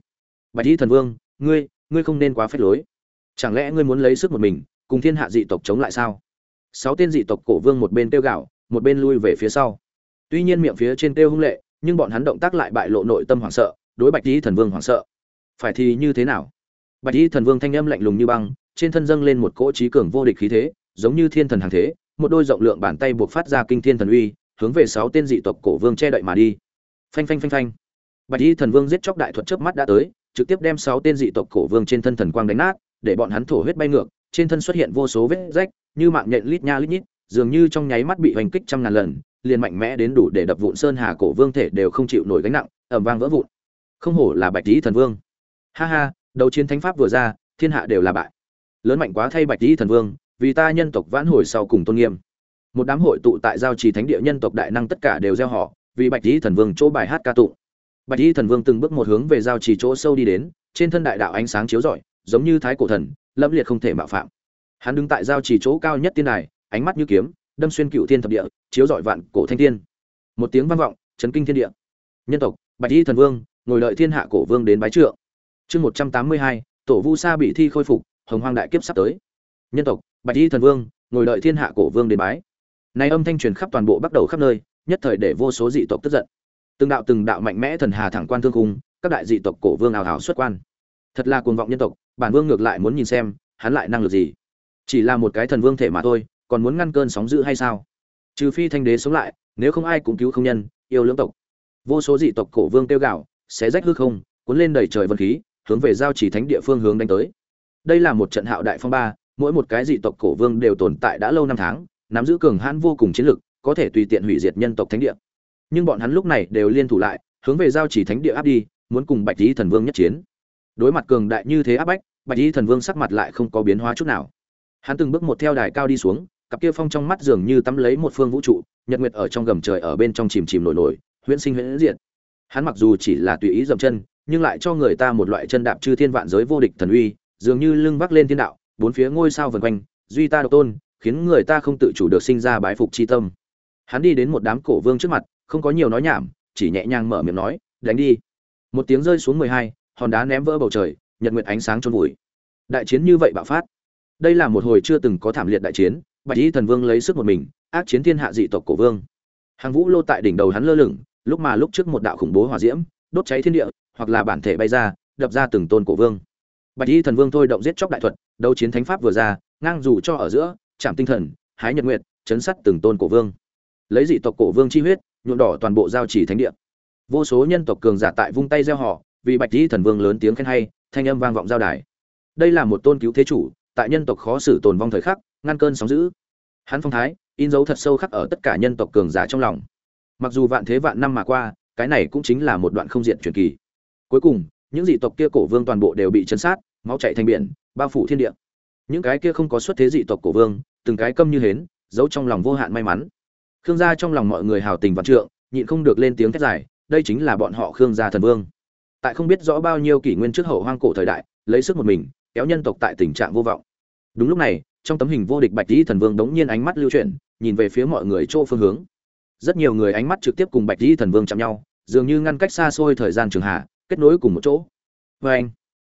Bạch lý thần vương, ngươi ngươi không nên quá phép lối. Chẳng lẽ ngươi muốn lấy sức một mình, cùng thiên hạ dị tộc chống lại sao? Sáu tên dị tộc cổ vương một bên tiêu gạo một bên lui về phía sau. Tuy nhiên miệng phía trên tiêu hung lệ, nhưng bọn hắn động tác lại bại lộ nội tâm hoảng sợ, đối bạch lý thần vương hoảng sợ. Phải thì như thế nào? Bạch y thần vương thanh âm lạnh lùng như băng, trên thân dâng lên một cỗ trí cường vô địch khí thế, giống như thiên thần hàng thế, một đôi rộng lượng bàn tay buộc phát ra kinh thiên thần uy, hướng về sáu tên dị tộc cổ vương che đậy mà đi. Phanh phanh phanh phanh. Bạch y thần vương giết chóc đại thuật chớp mắt đã tới, trực tiếp đem sáu tên dị tộc cổ vương trên thân thần quang đánh nát, để bọn hắn thổ huyết bay ngược, trên thân xuất hiện vô số vết rách, như mạng nhện lít nha lít nhít, dường như trong nháy mắt bị hoành kích trăm ngàn lần, liền mạnh mẽ đến đủ để đập vụn sơn hà cổ vương thể đều không chịu nổi gánh nặng ẩm vang vỡ vụn. Không hổ là bạch lý thần vương. Ha ha đầu chiến thánh pháp vừa ra, thiên hạ đều là bại. Lớn mạnh quá thay bạch lý thần vương, vì ta nhân tộc vãn hồi sau cùng tôn nghiêm. Một đám hội tụ tại giao trì thánh địa nhân tộc đại năng tất cả đều gieo họ, vì bạch lý thần vương chỗ bài hát ca tụng. Bạch lý thần vương từng bước một hướng về giao trì chỗ sâu đi đến, trên thân đại đạo ánh sáng chiếu rọi, giống như thái cổ thần lâm liệt không thể mạo phạm. Hắn đứng tại giao trì chỗ cao nhất tiên đài, ánh mắt như kiếm, đâm xuyên cựu thiên thập địa, chiếu rọi vạn cổ thanh thiên. Một tiếng vang vọng, chấn kinh thiên địa. Nhân tộc, bạch y thần vương, ngồi đợi thiên hạ cổ vương đến bái trượng chương một trăm tám mươi hai, tổ vu sa bị thi khôi phục, hồng hoang đại kiếp sắp tới. Nhân tộc, bạch y thần vương, ngồi đợi thiên hạ cổ vương đến bái. Nay âm thanh truyền khắp toàn bộ bắt đầu khắp nơi, nhất thời để vô số dị tộc tức giận. Từng đạo từng đạo mạnh mẽ thần hà thẳng quan thương cung các đại dị tộc cổ vương ảo hảo xuất quan. Thật là cuồng vọng nhân tộc, bản vương ngược lại muốn nhìn xem, hắn lại năng lực gì? Chỉ là một cái thần vương thể mà thôi, còn muốn ngăn cơn sóng dữ hay sao? Trừ phi thanh đế sống lại, nếu không ai cũng cứu không nhân, yêu lưỡng tộc. Vô số dị tộc cổ vương tiêu gạo sẽ rách hư không, cuốn lên đầy trời vân khí hướng về giao chỉ thánh địa phương hướng đánh tới. Đây là một trận hạo đại phong ba, mỗi một cái dị tộc cổ vương đều tồn tại đã lâu năm tháng, nắm giữ cường hãn vô cùng chiến lực, có thể tùy tiện hủy diệt nhân tộc thánh địa. Nhưng bọn hắn lúc này đều liên thủ lại, hướng về giao chỉ thánh địa áp đi, muốn cùng bạch Tí thần vương nhất chiến. Đối mặt cường đại như thế áp bách, bạch Tí thần vương sắc mặt lại không có biến hóa chút nào. Hắn từng bước một theo đài cao đi xuống, cặp kia phong trong mắt dường như tắm lấy một phương vũ trụ, nhật nguyệt ở trong gầm trời ở bên trong chìm chìm nổi nổi, huyễn sinh huyễn diệt. Hắn mặc dù chỉ là tùy ý dậm chân nhưng lại cho người ta một loại chân đạp chư thiên vạn giới vô địch thần uy, dường như lưng vác lên thiên đạo, bốn phía ngôi sao vần quanh, duy ta độc tôn, khiến người ta không tự chủ được sinh ra bái phục chi tâm. Hắn đi đến một đám cổ vương trước mặt, không có nhiều nói nhảm, chỉ nhẹ nhàng mở miệng nói, đánh đi. Một tiếng rơi xuống mười hai, hòn đá ném vỡ bầu trời, nhật nguyệt ánh sáng chôn vùi. Đại chiến như vậy bạo phát. Đây là một hồi chưa từng có thảm liệt đại chiến, bạch y thần vương lấy sức một mình, ác chiến thiên hạ dị tộc cổ vương. Hàng vũ lô tại đỉnh đầu hắn lơ lửng, lúc mà lúc trước một đạo khủng bố hỏa diễm, đốt cháy thiên địa hoặc là bản thể bay ra, đập ra từng tôn cổ vương. Bạch y thần vương thôi động giết chóc đại thuật, đấu chiến thánh pháp vừa ra, ngang dù cho ở giữa, chạm tinh thần, hái nhật nguyệt, chấn sắt từng tôn cổ vương. Lấy dị tộc cổ vương chi huyết, nhuộm đỏ toàn bộ giao chỉ thánh địa. Vô số nhân tộc cường giả tại vung tay gieo họ, vì bạch y thần vương lớn tiếng khen hay, thanh âm vang vọng giao đài. Đây là một tôn cứu thế chủ, tại nhân tộc khó xử tồn vong thời khắc, ngăn cơn sóng dữ. Hắn phong thái, in dấu thật sâu khắc ở tất cả nhân tộc cường giả trong lòng. Mặc dù vạn thế vạn năm mà qua, cái này cũng chính là một đoạn không diện truyền kỳ cuối cùng, những dị tộc kia cổ vương toàn bộ đều bị chấn sát, máu chảy thành biển, bao phủ thiên địa. Những cái kia không có xuất thế dị tộc cổ vương, từng cái câm như hến, giấu trong lòng vô hạn may mắn. Khương gia trong lòng mọi người hào tình vạn trượng, nhịn không được lên tiếng thét dài, đây chính là bọn họ khương gia thần vương. Tại không biết rõ bao nhiêu kỷ nguyên trước hậu hoang cổ thời đại, lấy sức một mình, kéo nhân tộc tại tình trạng vô vọng. Đúng lúc này, trong tấm hình vô địch bạch Tý thần vương đống nhiên ánh mắt lưu chuyển, nhìn về phía mọi người chỗ phương hướng. Rất nhiều người ánh mắt trực tiếp cùng bạch Tý thần vương chạm nhau, dường như ngăn cách xa xôi thời gian trường hạ kết nối cùng một chỗ. Vê anh,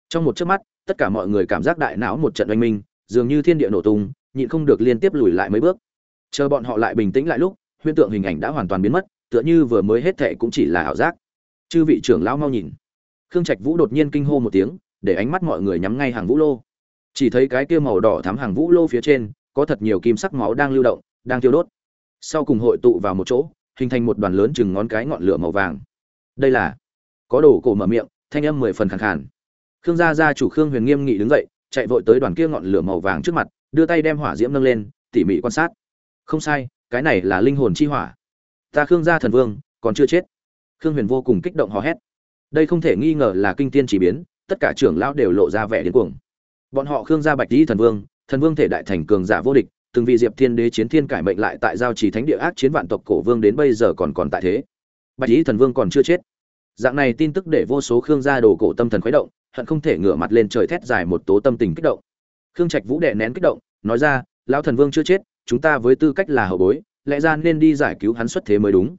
trong một chớp mắt, tất cả mọi người cảm giác đại não một trận oanh minh, dường như thiên địa nổ tung, nhịn không được liên tiếp lùi lại mấy bước. Chờ bọn họ lại bình tĩnh lại lúc, huyễn tượng hình ảnh đã hoàn toàn biến mất, tựa như vừa mới hết thệ cũng chỉ là ảo giác. Chư vị trưởng lão mau nhìn. Khương trạch vũ đột nhiên kinh hô một tiếng, để ánh mắt mọi người nhắm ngay hàng vũ lô. Chỉ thấy cái kia màu đỏ thắm hàng vũ lô phía trên, có thật nhiều kim sắc máu đang lưu động, đang tiêu đốt. Sau cùng hội tụ vào một chỗ, hình thành một đoàn lớn chừng ngón cái ngọn lửa màu vàng. Đây là có đồ cổ mở miệng, thanh âm mười phần khẳng khàn. Khương gia gia chủ khương huyền nghiêm nghị đứng dậy, chạy vội tới đoàn kia ngọn lửa màu vàng trước mặt, đưa tay đem hỏa diễm nâng lên, tỉ mỉ quan sát. Không sai, cái này là linh hồn chi hỏa. Ta khương gia thần vương, còn chưa chết. Khương huyền vô cùng kích động hò hét. Đây không thể nghi ngờ là kinh tiên chỉ biến, tất cả trưởng lão đều lộ ra vẻ điên cuồng. Bọn họ khương gia bạch lý thần vương thần vương thể đại thành cường giả vô địch, từng vị diệp thiên đế chiến thiên cải mệnh lại tại giao trì thánh địa ác chiến vạn tộc cổ vương đến bây giờ còn còn tại thế. Bạch lý thần vương còn chưa chết dạng này tin tức để vô số khương gia đồ cổ tâm thần khuấy động, hận không thể ngửa mặt lên trời thét dài một tố tâm tình kích động. Khương trạch vũ đệ nén kích động, nói ra, lão thần vương chưa chết, chúng ta với tư cách là hậu bối, lẽ ra nên đi giải cứu hắn xuất thế mới đúng.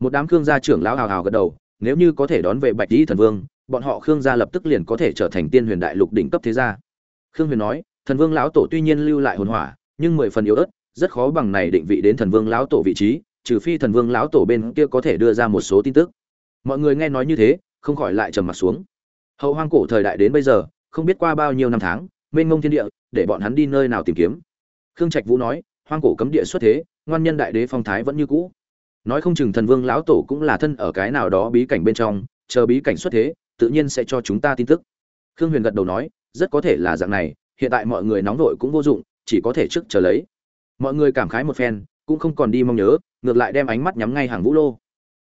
Một đám khương gia trưởng lão hào hào gật đầu, nếu như có thể đón về bạch dĩ thần vương, bọn họ khương gia lập tức liền có thể trở thành tiên huyền đại lục đỉnh cấp thế gia. Khương huyền nói, thần vương lão tổ tuy nhiên lưu lại hồn hỏa, nhưng mười phần yếu ớt, rất khó bằng này định vị đến thần vương lão tổ vị trí, trừ phi thần vương lão tổ bên kia có thể đưa ra một số tin tức mọi người nghe nói như thế, không khỏi lại trầm mặt xuống. Hậu hoang cổ thời đại đến bây giờ, không biết qua bao nhiêu năm tháng, mênh mông thiên địa, để bọn hắn đi nơi nào tìm kiếm. Khương trạch vũ nói, hoang cổ cấm địa xuất thế, ngoan nhân đại đế phong thái vẫn như cũ. Nói không chừng thần vương lão tổ cũng là thân ở cái nào đó bí cảnh bên trong, chờ bí cảnh xuất thế, tự nhiên sẽ cho chúng ta tin tức. Khương huyền gật đầu nói, rất có thể là dạng này, hiện tại mọi người nóng vội cũng vô dụng, chỉ có thể trước chờ lấy. Mọi người cảm khái một phen, cũng không còn đi mong nhớ, ngược lại đem ánh mắt nhắm ngay hàng vũ lô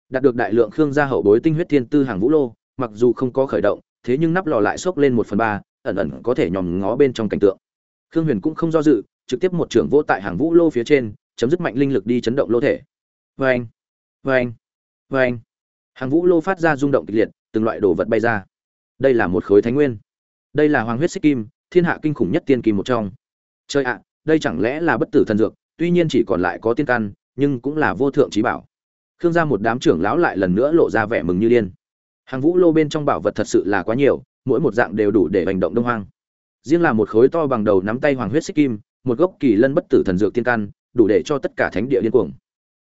đạt được đại lượng khương gia hậu bối tinh huyết thiên tư hàng vũ lô, mặc dù không có khởi động, thế nhưng nắp lò lại xốc lên một phần ba, ẩn ẩn có thể nhòm ngó bên trong cảnh tượng. Khương huyền cũng không do dự, trực tiếp một trưởng vô tại hàng vũ lô phía trên, chấm dứt mạnh linh lực đi chấn động lô thể. Vê anh vê anh vê anh hàng vũ lô phát ra rung động kịch liệt, từng loại đồ vật bay ra. Đây là một khối thánh nguyên. Đây là hoàng huyết xích kim, thiên hạ kinh khủng nhất tiên kim một trong. Chơi ạ, đây chẳng lẽ là bất tử thần dược, tuy nhiên chỉ còn lại có tiên căn, nhưng cũng là vô thượng trí bảo khương gia một đám trưởng lão lại lần nữa lộ ra vẻ mừng như điên. Hàng vũ lô bên trong bảo vật thật sự là quá nhiều, mỗi một dạng đều đủ để hành động đông hoang. Riêng là một khối to bằng đầu nắm tay hoàng huyết xích kim, một gốc kỳ lân bất tử thần dược tiên căn, đủ để cho tất cả thánh địa điên cuồng.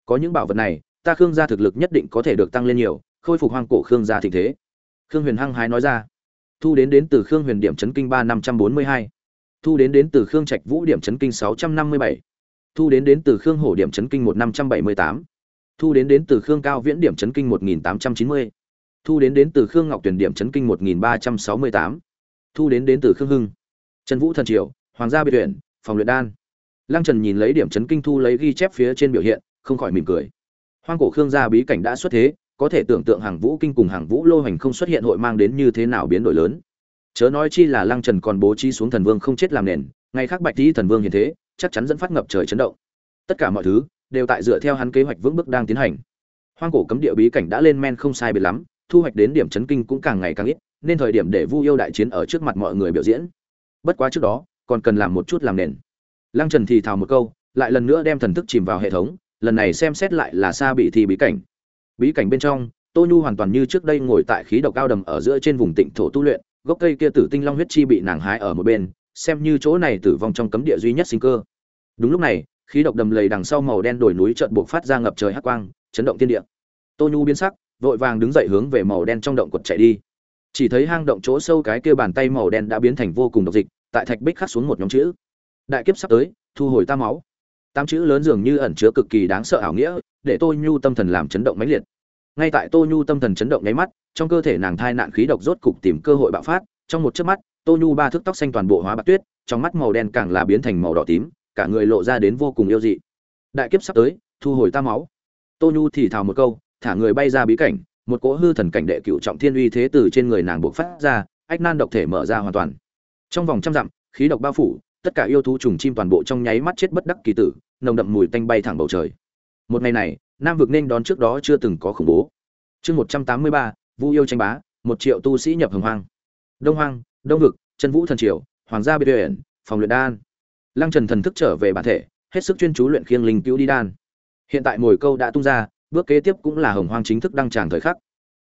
Có những bảo vật này, ta khương gia thực lực nhất định có thể được tăng lên nhiều, khôi phục hoang cổ khương gia thịnh thế. Khương huyền hăng hái nói ra. Thu đến đến từ khương huyền điểm chấn kinh ba năm trăm bốn mươi hai. Thu đến đến từ khương trạch vũ điểm chấn kinh sáu trăm năm mươi bảy. Thu đến đến từ khương hổ điểm chấn kinh một năm trăm bảy mươi tám thu đến đến từ khương cao viễn điểm chấn kinh một nghìn tám trăm chín mươi. Thu đến đến từ khương ngọc tuyển điểm chấn kinh một nghìn ba trăm sáu mươi tám. Thu đến đến từ khương hưng. Trần vũ thần triều, hoàng gia biệt tuyển phòng luyện đan. Lăng trần nhìn lấy điểm chấn kinh thu lấy ghi chép phía trên biểu hiện, không khỏi mỉm cười. Hoang cổ khương gia bí cảnh đã xuất thế, có thể tưởng tượng hàng vũ kinh cùng hàng vũ lô hành không xuất hiện hội mang đến như thế nào biến đổi lớn. Chớ nói chi là lăng trần còn bố trí xuống thần vương không chết làm nền ngay khác bạch tý thần vương hiện thế, chắc chắn dẫn phát ngập trời chấn động. Tất cả mọi thứ đều tại dựa theo hắn kế hoạch vững bước đang tiến hành. Hoang cổ cấm địa bí cảnh đã lên men không sai biệt lắm, thu hoạch đến điểm chấn kinh cũng càng ngày càng ít, nên thời điểm để vu yêu đại chiến ở trước mặt mọi người biểu diễn. Bất quá trước đó, còn cần làm một chút làm nền. Lăng trần thì thào một câu, lại lần nữa đem thần thức chìm vào hệ thống, lần này xem xét lại là xa bị thi bí cảnh. Bí cảnh bên trong, tô nhu hoàn toàn như trước đây ngồi tại khí độc cao đầm ở giữa trên vùng tịnh thổ tu luyện, gốc cây kia tử tinh long huyết chi bị nàng hái ở một bên, xem như chỗ này tử vong trong cấm địa duy nhất sinh cơ. Đúng lúc này khí độc đầm lầy đằng sau màu đen đồi núi chợt buộc phát ra ngập trời hắc quang, chấn động thiên địa. Tô nhu biến sắc, vội vàng đứng dậy hướng về màu đen trong động quật chạy đi. Chỉ thấy hang động chỗ sâu cái kia bàn tay màu đen đã biến thành vô cùng độc dịch, tại thạch bích khắc xuống một nhóm chữ. Đại kiếp sắp tới, thu hồi ta máu. Tám chữ lớn dường như ẩn chứa cực kỳ đáng sợ ảo nghĩa, để tô nhu tâm thần làm chấn động mãnh liệt. Ngay tại tô nhu tâm thần chấn động nháy mắt, trong cơ thể nàng thai nạn khí độc rốt cục tìm cơ hội bạo phát, trong một chớp mắt, tô nhu ba thước tóc xanh toàn bộ hóa bạc tuyết, trong mắt màu đen càng là biến thành màu đỏ tím cả người lộ ra đến vô cùng yêu dị. Đại kiếp sắp tới, thu hồi ta máu. Tô nhu thì thào một câu, thả người bay ra bí cảnh, một cỗ hư thần cảnh đệ cựu trọng thiên uy thế từ trên người nàng buộc phát ra, ách nan độc thể mở ra hoàn toàn. Trong vòng trăm dặm, khí độc bao phủ, tất cả yêu thú trùng chim toàn bộ trong nháy mắt chết bất đắc kỳ tử, nồng đậm mùi tanh bay thẳng bầu trời. Một ngày này, nam vực nên đón trước đó chưa từng có khủng bố. Chương một trăm tám mươi ba, vu yêu tranh bá, một triệu tu sĩ nhập hồng hoang. Đông hoang, đông vực, chân vũ thần triều, hoàng gia biệt huyện phòng luyện đan lăng trần thần thức trở về bản thể, hết sức chuyên chú luyện khiêng linh cứu đi đan. Hiện tại mồi câu đã tung ra, bước kế tiếp cũng là hồng hoang chính thức đăng tràng thời khắc.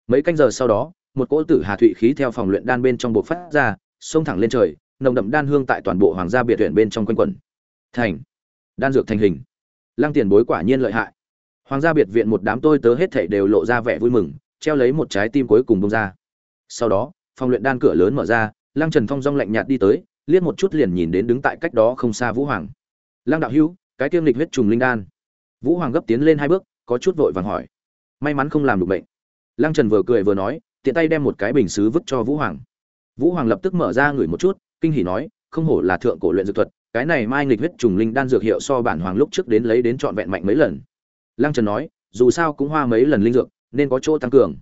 Mấy canh giờ sau đó, một cỗ tử hà thụy khí theo phòng luyện đan bên trong bộ phát ra, xông thẳng lên trời, nồng đậm đan hương tại toàn bộ hoàng gia biệt Viện bên trong quanh quẩn. Thành. Đan dược thành hình. Lăng tiền bối quả nhiên lợi hại. Hoàng gia biệt viện một đám tôi tớ hết thảy đều lộ ra vẻ vui mừng, treo lấy một trái tim cuối cùng bung ra. Sau đó, phòng luyện đan cửa lớn mở ra, lăng trần phong dong lạnh nhạt đi tới liếc một chút liền nhìn đến đứng tại cách đó không xa vũ hoàng. Lăng đạo hữu, cái tiêm lịch huyết trùng linh đan. Vũ hoàng gấp tiến lên hai bước, có chút vội vàng hỏi. May mắn không làm được bệnh. Lăng trần vừa cười vừa nói, tiện tay đem một cái bình xứ vứt cho vũ hoàng. Vũ hoàng lập tức mở ra ngửi một chút, kinh hỉ nói, không hổ là thượng cổ luyện dược thuật, cái này mai nghịch huyết trùng linh đan dược hiệu so bản hoàng lúc trước đến lấy đến trọn vẹn mạnh mấy lần. Lăng trần nói, dù sao cũng hoa mấy lần linh dược, nên có chỗ tăng cường.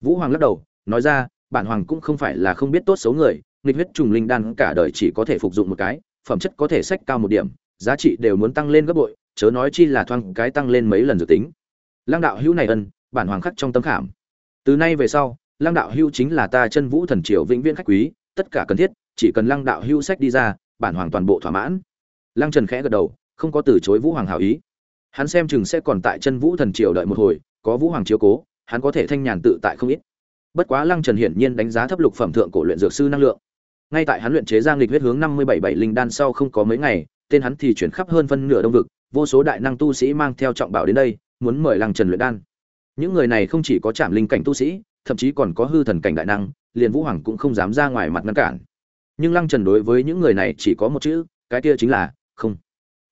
Vũ hoàng lắc đầu, nói ra, bản hoàng cũng không phải là không biết tốt xấu người nghịch huyết trùng linh đan cả đời chỉ có thể phục dụng một cái, phẩm chất có thể sách cao một điểm, giá trị đều muốn tăng lên gấp bội, chớ nói chi là thoang cái tăng lên mấy lần dự tính. Lăng đạo hữu này ân, bản hoàng khắc trong tâm khảm. Từ nay về sau, lăng đạo hữu chính là ta chân vũ thần triều vĩnh viễn khách quý, tất cả cần thiết, chỉ cần lăng đạo hữu sách đi ra, bản hoàng toàn bộ thỏa mãn. Lăng trần khẽ gật đầu, không có từ chối vũ hoàng hảo ý. Hắn xem chừng sẽ còn tại chân vũ thần triều đợi một hồi, có vũ hoàng chiếu cố, hắn có thể thanh nhàn tự tại không ít. Bất quá lăng trần hiển nhiên đánh giá thấp lục phẩm thượng cổ luyện dược sư năng lượng ngay tại hắn luyện chế giang lịch huyết hướng năm mươi bảy bảy linh đan sau không có mấy ngày, tên hắn thì chuyển khắp hơn phân nửa đông vực, vô số đại năng tu sĩ mang theo trọng bảo đến đây, muốn mời lăng trần luyện đan. Những người này không chỉ có chạm linh cảnh tu sĩ, thậm chí còn có hư thần cảnh đại năng, liền vũ hoàng cũng không dám ra ngoài mặt ngăn cản. Nhưng lăng trần đối với những người này chỉ có một chữ, cái kia chính là, không.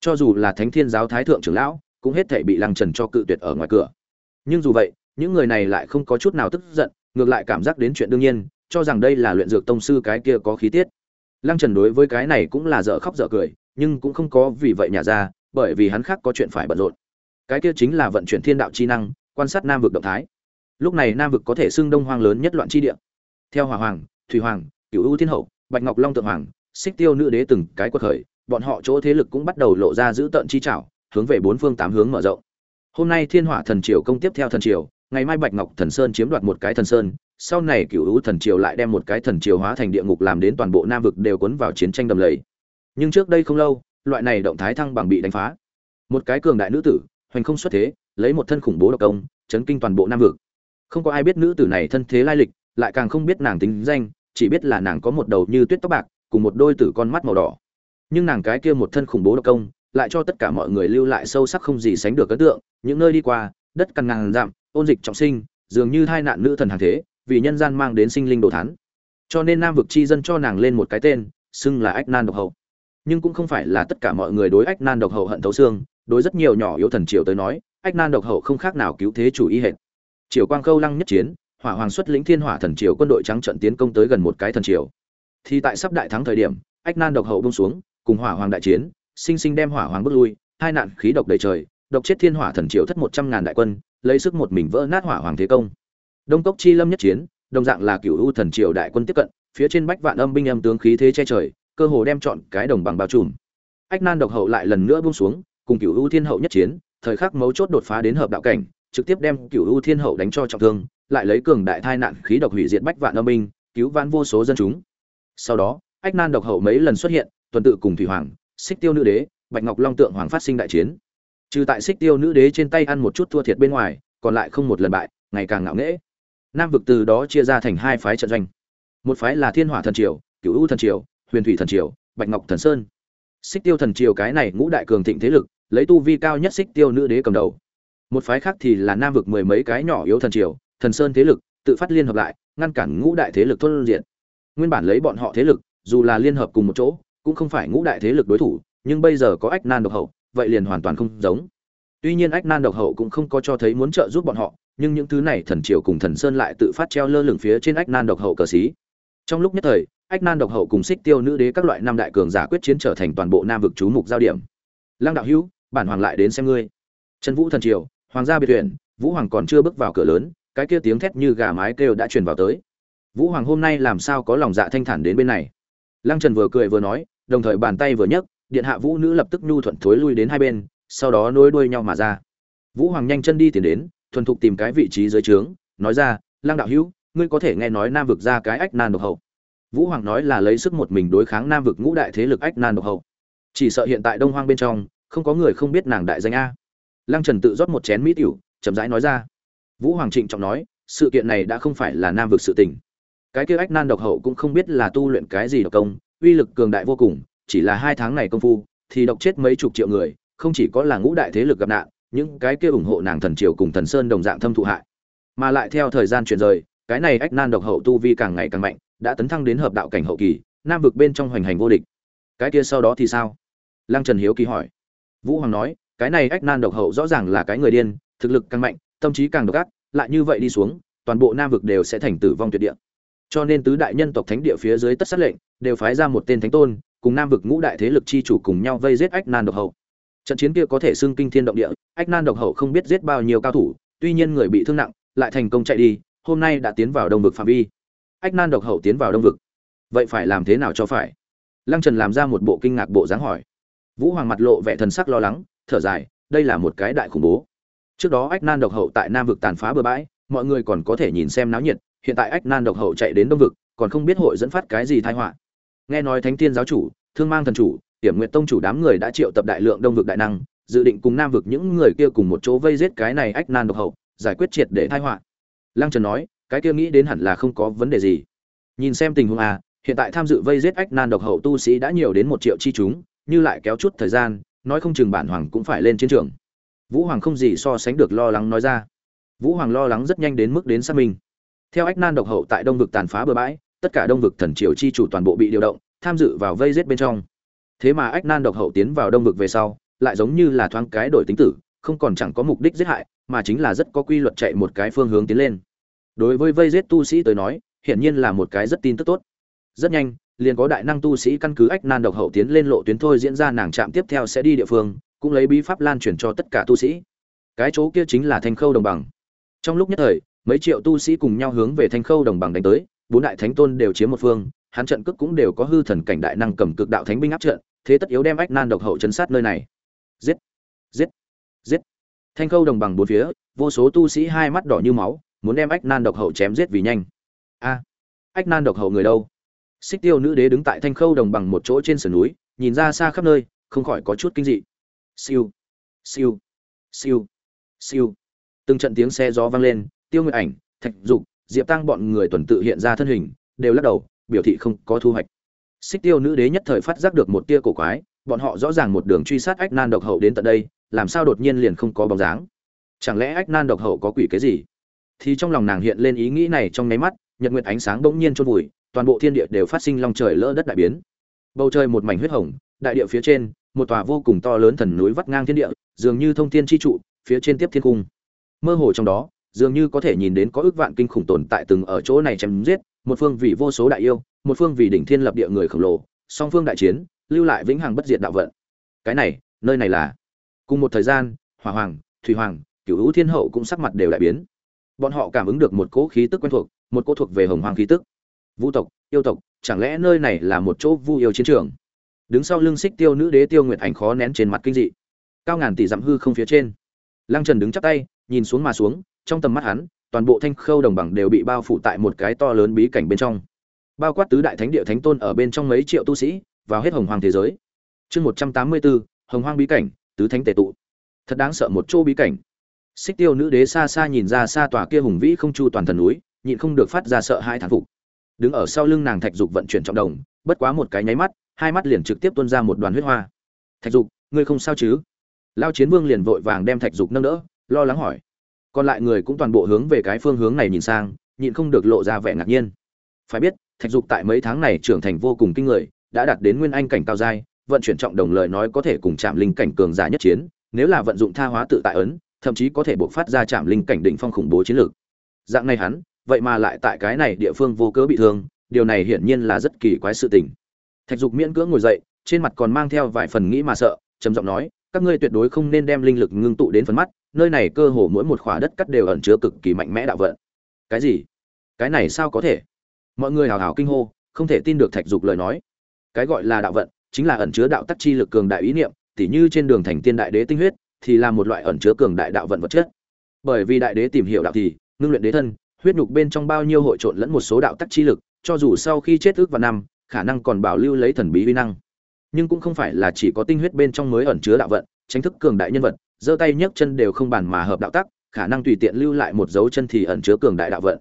Cho dù là thánh thiên giáo thái thượng trưởng lão, cũng hết thể bị lăng trần cho cự tuyệt ở ngoài cửa. Nhưng dù vậy, những người này lại không có chút nào tức giận, ngược lại cảm giác đến chuyện đương nhiên cho rằng đây là luyện dược tông sư cái kia có khí tiết. Lăng trần đối với cái này cũng là dở khóc dở cười, nhưng cũng không có vì vậy nhả ra, bởi vì hắn khác có chuyện phải bận rộn. Cái kia chính là vận chuyển thiên đạo chi năng, quan sát nam vực động thái. Lúc này nam vực có thể xưng đông hoang lớn nhất loạn chi địa. Theo hỏa hoàng, thủy hoàng, cửu u thiên hậu, bạch ngọc long tượng hoàng, xích tiêu nữ đế từng cái quật khởi, bọn họ chỗ thế lực cũng bắt đầu lộ ra giữ tận chi trảo, hướng về bốn phương tám hướng mở rộng. Hôm nay thiên hỏa thần triều công tiếp theo thần triều, ngày mai bạch ngọc thần sơn chiếm đoạt một cái thần sơn sau này cựu hữu thần triều lại đem một cái thần triều hóa thành địa ngục làm đến toàn bộ nam vực đều cuốn vào chiến tranh đầm lầy. Nhưng trước đây không lâu, loại này động thái thăng bằng bị đánh phá. Một cái cường đại nữ tử, hoành không xuất thế, lấy một thân khủng bố độc công, chấn kinh toàn bộ nam vực. Không có ai biết nữ tử này thân thế lai lịch, lại càng không biết nàng tính danh, chỉ biết là nàng có một đầu như tuyết tóc bạc, cùng một đôi tử con mắt màu đỏ. Nhưng nàng cái kia một thân khủng bố độc công, lại cho tất cả mọi người lưu lại sâu sắc không gì sánh được ấn tượng. Những nơi đi qua, đất cằn ngàn dặm, ôn dịch trọng sinh, dường như hai nạn nữ thần hàng thế vì nhân gian mang đến sinh linh đồ thán. Cho nên nam vực chi dân cho nàng lên một cái tên, xưng là ách nan độc hậu nhưng cũng không phải là tất cả mọi người đối ách nan độc hậu hận thấu xương, đối rất nhiều nhỏ yếu thần triều tới nói, ách nan độc hậu không khác nào cứu thế chủ y hệt. Triều quang khâu lăng nhất chiến, hỏa hoàng xuất lĩnh thiên hỏa thần triều quân đội trắng trận tiến công tới gần một cái thần triều. Thì tại sắp đại thắng thời điểm, ách nan độc hậu bông xuống, cùng hỏa hoàng đại chiến, sinh sinh đem hỏa hoàng bước lui, hai nạn khí độc đầy trời, độc chết thiên hỏa thần triều thất một trăm ngàn đại quân, lấy sức một mình vỡ nát hỏa hoàng thế công đông cốc chi lâm nhất chiến, đồng dạng là cựu u thần triều đại quân tiếp cận, phía trên bách vạn âm binh âm tướng khí thế che trời, cơ hồ đem chọn cái đồng bằng bao trùm. Ách nan độc hậu lại lần nữa buông xuống, cùng cựu u thiên hậu nhất chiến, thời khắc mấu chốt đột phá đến hợp đạo cảnh, trực tiếp đem cựu u thiên hậu đánh cho trọng thương, lại lấy cường đại thai nạn khí độc hủy diệt bách vạn âm binh, cứu vãn vô số dân chúng. Sau đó, ách nan độc hậu mấy lần xuất hiện, tuần tự cùng thủy hoàng, xích tiêu nữ đế, bạch ngọc long tượng hoàng phát sinh đại chiến. Trừ tại xích tiêu nữ đế trên tay ăn một chút thua thiệt bên ngoài, còn lại không một lần bại, ngày càng ngạo nghễ nam vực từ đó chia ra thành hai phái trận doanh. Một phái là thiên hỏa thần triều cựu u thần triều, huyền thủy thần triều, bạch ngọc thần sơn. Xích tiêu thần triều cái này ngũ đại cường thịnh thế lực, lấy tu vi cao nhất xích tiêu nữ đế cầm đầu. Một phái khác thì là nam vực mười mấy cái nhỏ yếu thần triều, thần sơn thế lực, tự phát liên hợp lại, ngăn cản ngũ đại thế lực thôn diện. Nguyên bản lấy bọn họ thế lực, dù là liên hợp cùng một chỗ, cũng không phải ngũ đại thế lực đối thủ, nhưng bây giờ có ách nan độc hậu, vậy liền hoàn toàn không giống. Tuy nhiên ách nan độc hậu cũng không có cho thấy muốn trợ giúp bọn họ nhưng những thứ này thần triều cùng thần sơn lại tự phát treo lơ lửng phía trên ách nan độc hậu cờ xí. Trong lúc nhất thời, ách nan độc hậu cùng xích tiêu nữ đế các loại năm đại cường giả quyết chiến trở thành toàn bộ nam vực chú mục giao điểm. Lăng đạo hữu, bản hoàng lại đến xem ngươi. Trần vũ thần triều, hoàng gia biệt huyện vũ hoàng còn chưa bước vào cửa lớn, cái kia tiếng thét như gà mái kêu đã truyền vào tới. Vũ hoàng hôm nay làm sao có lòng dạ thanh thản đến bên này? Lăng trần vừa cười vừa nói, đồng thời bàn tay vừa nhấc, điện hạ vũ nữ lập tức nhu thuận thối lui đến hai bên, sau đó nối đuôi nhau mà ra. Vũ hoàng nhanh chân đi tiến đến thuần thục tìm cái vị trí dưới trướng, nói ra, lăng đạo hữu, ngươi có thể nghe nói nam vực ra cái ách nan độc hậu. Vũ hoàng nói là lấy sức một mình đối kháng nam vực ngũ đại thế lực ách nan độc hậu. Chỉ sợ hiện tại đông hoang bên trong, không có người không biết nàng đại danh a. Lăng trần tự rót một chén mỹ tiểu, chậm rãi nói ra. Vũ hoàng trịnh trọng nói, sự kiện này đã không phải là nam vực sự tình. Cái kia ách nan độc hậu cũng không biết là tu luyện cái gì độc công, uy lực cường đại vô cùng, chỉ là hai tháng này công phu, thì độc chết mấy chục triệu người, không chỉ có là ngũ đại thế lực gặp nạn những cái kia ủng hộ nàng thần triều cùng thần sơn đồng dạng thâm thụ hại. Mà lại theo thời gian chuyển rời, cái này ách nan độc hậu tu vi càng ngày càng mạnh, đã tấn thăng đến hợp đạo cảnh hậu kỳ, nam vực bên trong hoành hành vô địch. Cái kia sau đó thì sao? Lăng trần hiếu kỳ hỏi. Vũ hoàng nói, cái này ách nan độc hậu rõ ràng là cái người điên, thực lực càng mạnh, tâm trí càng độc ác, lại như vậy đi xuống, toàn bộ nam vực đều sẽ thành tử vong tuyệt địa. Cho nên tứ đại nhân tộc thánh địa phía dưới tất sát lệnh, đều phái ra một tên thánh tôn, cùng nam vực ngũ đại thế lực chi chủ cùng nhau vây giết ách nan độc hậu trận chiến kia có thể xưng kinh thiên động địa, ách nan độc hậu không biết giết bao nhiêu cao thủ, tuy nhiên người bị thương nặng, lại thành công chạy đi, hôm nay đã tiến vào đông vực phạm vi. Ách nan độc hậu tiến vào đông vực. Vậy phải làm thế nào cho phải? Lăng trần làm ra một bộ kinh ngạc bộ dáng hỏi. Vũ hoàng mặt lộ vẻ thần sắc lo lắng, thở dài, đây là một cái đại khủng bố. Trước đó ách nan độc hậu tại nam vực tàn phá bừa bãi, mọi người còn có thể nhìn xem náo nhiệt, hiện tại ách nan độc hậu chạy đến đông vực, còn không biết hội dẫn phát cái gì thái họa. Nghe nói thánh tiên giáo chủ, thương mang thần chủ hiểm nguyện tông chủ đám người đã triệu tập đại lượng đông vực đại năng, dự định cùng nam vực những người kia cùng một chỗ vây giết cái này ách nan độc hậu, giải quyết triệt để tai họa. Lăng trần nói, cái kia nghĩ đến hẳn là không có vấn đề gì. Nhìn xem tình huống à hiện tại tham dự vây giết ách nan độc hậu tu sĩ đã nhiều đến một triệu chi chúng, như lại kéo chút thời gian, nói không chừng bản hoàng cũng phải lên chiến trường. Vũ hoàng không gì so sánh được lo lắng nói ra. Vũ hoàng lo lắng rất nhanh đến mức đến xác minh. Theo ách nan độc hậu tại đông vực tàn phá bừa bãi, tất cả đông vực thần triều chi chủ toàn bộ bị điều động, tham dự vào vây giết bên trong thế mà ách nan độc hậu tiến vào đông vực về sau, lại giống như là thoáng cái đổi tính tử, không còn chẳng có mục đích giết hại, mà chính là rất có quy luật chạy một cái phương hướng tiến lên. Đối với vây giết tu sĩ tới nói, hiển nhiên là một cái rất tin tức tốt. Rất nhanh, liền có đại năng tu sĩ căn cứ ách nan độc hậu tiến lên lộ tuyến thôi diễn ra nàng trạm tiếp theo sẽ đi địa phương, cũng lấy bí pháp lan truyền cho tất cả tu sĩ. Cái chỗ kia chính là thanh khâu đồng bằng. Trong lúc nhất thời, mấy triệu tu sĩ cùng nhau hướng về thanh khâu đồng bằng đánh tới, bốn đại thánh tôn đều chiếm một phương hắn trận cước cũng đều có hư thần cảnh đại năng cầm cực đạo thánh binh áp trận, thế tất yếu đem ách nan độc hậu chấn sát nơi này. Giết! Giết! Giết! Thanh khâu đồng bằng bốn phía, vô số tu sĩ hai mắt đỏ như máu, muốn đem ách nan độc hậu chém giết vì nhanh. A! Ách nan độc hậu người đâu? Xích tiêu nữ đế đứng tại thanh khâu đồng bằng một chỗ trên sườn núi, nhìn ra xa khắp nơi, không khỏi có chút kinh dị. Siêu! Siêu! Siêu! Siêu! Từng trận tiếng xe gió vang lên, tiêu nguyệt ảnh, thạch dục, diệp tăng bọn người tuần tự hiện ra thân hình, đều lắc đầu biểu thị không có thu hoạch. Xích tiêu nữ đế nhất thời phát giác được một tia cổ quái, bọn họ rõ ràng một đường truy sát ách nan độc hậu đến tận đây, làm sao đột nhiên liền không có bóng dáng? Chẳng lẽ ách nan độc hậu có quỷ cái gì? Thì trong lòng nàng hiện lên ý nghĩ này trong nháy mắt, nhật nguyệt ánh sáng bỗng nhiên trôn vùi, toàn bộ thiên địa đều phát sinh long trời lỡ đất đại biến. Bầu trời một mảnh huyết hồng, đại địa phía trên, một tòa vô cùng to lớn thần núi vắt ngang thiên địa, dường như thông thiên chi trụ, phía trên tiếp thiên cung. Mơ hồ trong đó, dường như có thể nhìn đến có ước vạn kinh khủng tồn tại từng ở chỗ này chém giết một phương vì vô số đại yêu, một phương vì đỉnh thiên lập địa người khổng lồ, song phương đại chiến, lưu lại vĩnh hằng bất diệt đạo vận. Cái này, nơi này là? Cùng một thời gian, hỏa hoàng, thủy hoàng, cửu hữu thiên hậu cũng sắc mặt đều đại biến. Bọn họ cảm ứng được một cỗ khí tức quen thuộc, một cỗ thuộc về hồng hoàng khí tức. Vũ tộc, yêu tộc, chẳng lẽ nơi này là một chỗ vu yêu chiến trường? Đứng sau lưng xích tiêu nữ đế tiêu nguyệt ảnh khó nén trên mặt kinh dị. Cao ngàn tỷ dặm hư không phía trên. Lăng trần đứng chắp tay, nhìn xuống mà xuống, trong tầm mắt hắn toàn bộ thanh khâu đồng bằng đều bị bao phủ tại một cái to lớn bí cảnh bên trong. Bao quát tứ đại thánh địa thánh tôn ở bên trong mấy triệu tu sĩ, vào hết hồng hoàng thế giới. Chương một trăm tám mươi bốn hồng hoàng bí cảnh, tứ thánh tề tụ. Thật đáng sợ một chỗ bí cảnh. Xích tiêu nữ đế xa xa nhìn ra xa tòa kia hùng vĩ không chu toàn thần núi, nhịn không được phát ra sợ hai thán phục. Đứng ở sau lưng nàng thạch dục vận chuyển trọng đồng, bất quá một cái nháy mắt, hai mắt liền trực tiếp tuôn ra một đoàn huyết hoa. Thạch dục, ngươi không sao chứ? Lao chiến vương liền vội vàng đem thạch dục nâng đỡ, lo lắng hỏi còn lại người cũng toàn bộ hướng về cái phương hướng này nhìn sang, nhịn không được lộ ra vẻ ngạc nhiên. Phải biết, thạch dục tại mấy tháng này trưởng thành vô cùng kinh người, đã đạt đến nguyên anh cảnh cao giai, vận chuyển trọng đồng lời nói có thể cùng chạm linh cảnh cường giả nhất chiến, nếu là vận dụng tha hóa tự tại ấn, thậm chí có thể buộc phát ra chạm linh cảnh đỉnh phong khủng bố chiến lược. Dạng này hắn, vậy mà lại tại cái này địa phương vô cớ bị thương, điều này hiển nhiên là rất kỳ quái sự tình. Thạch dục miễn cưỡng ngồi dậy, trên mặt còn mang theo vài phần nghĩ mà sợ, trầm giọng nói, các ngươi tuyệt đối không nên đem linh lực ngưng tụ đến phần mắt nơi này cơ hồ mỗi một khỏa đất cắt đều ẩn chứa cực kỳ mạnh mẽ đạo vận. Cái gì? Cái này sao có thể? Mọi người hào hào kinh hô, không thể tin được thạch dục lời nói. Cái gọi là đạo vận chính là ẩn chứa đạo tắc chi lực cường đại ý niệm, tỉ như trên đường thành tiên đại đế tinh huyết, thì là một loại ẩn chứa cường đại đạo vận vật chất. Bởi vì đại đế tìm hiểu đạo thì, ngưng luyện đế thân, huyết nhục bên trong bao nhiêu hội trộn lẫn một số đạo tắc chi lực, cho dù sau khi chết ước và năm, khả năng còn bảo lưu lấy thần bí uy năng. Nhưng cũng không phải là chỉ có tinh huyết bên trong mới ẩn chứa đạo vận tránh thức cường đại nhân vật giơ tay nhấc chân đều không bàn mà hợp đạo tắc, khả năng tùy tiện lưu lại một dấu chân thì ẩn chứa cường đại đạo vận.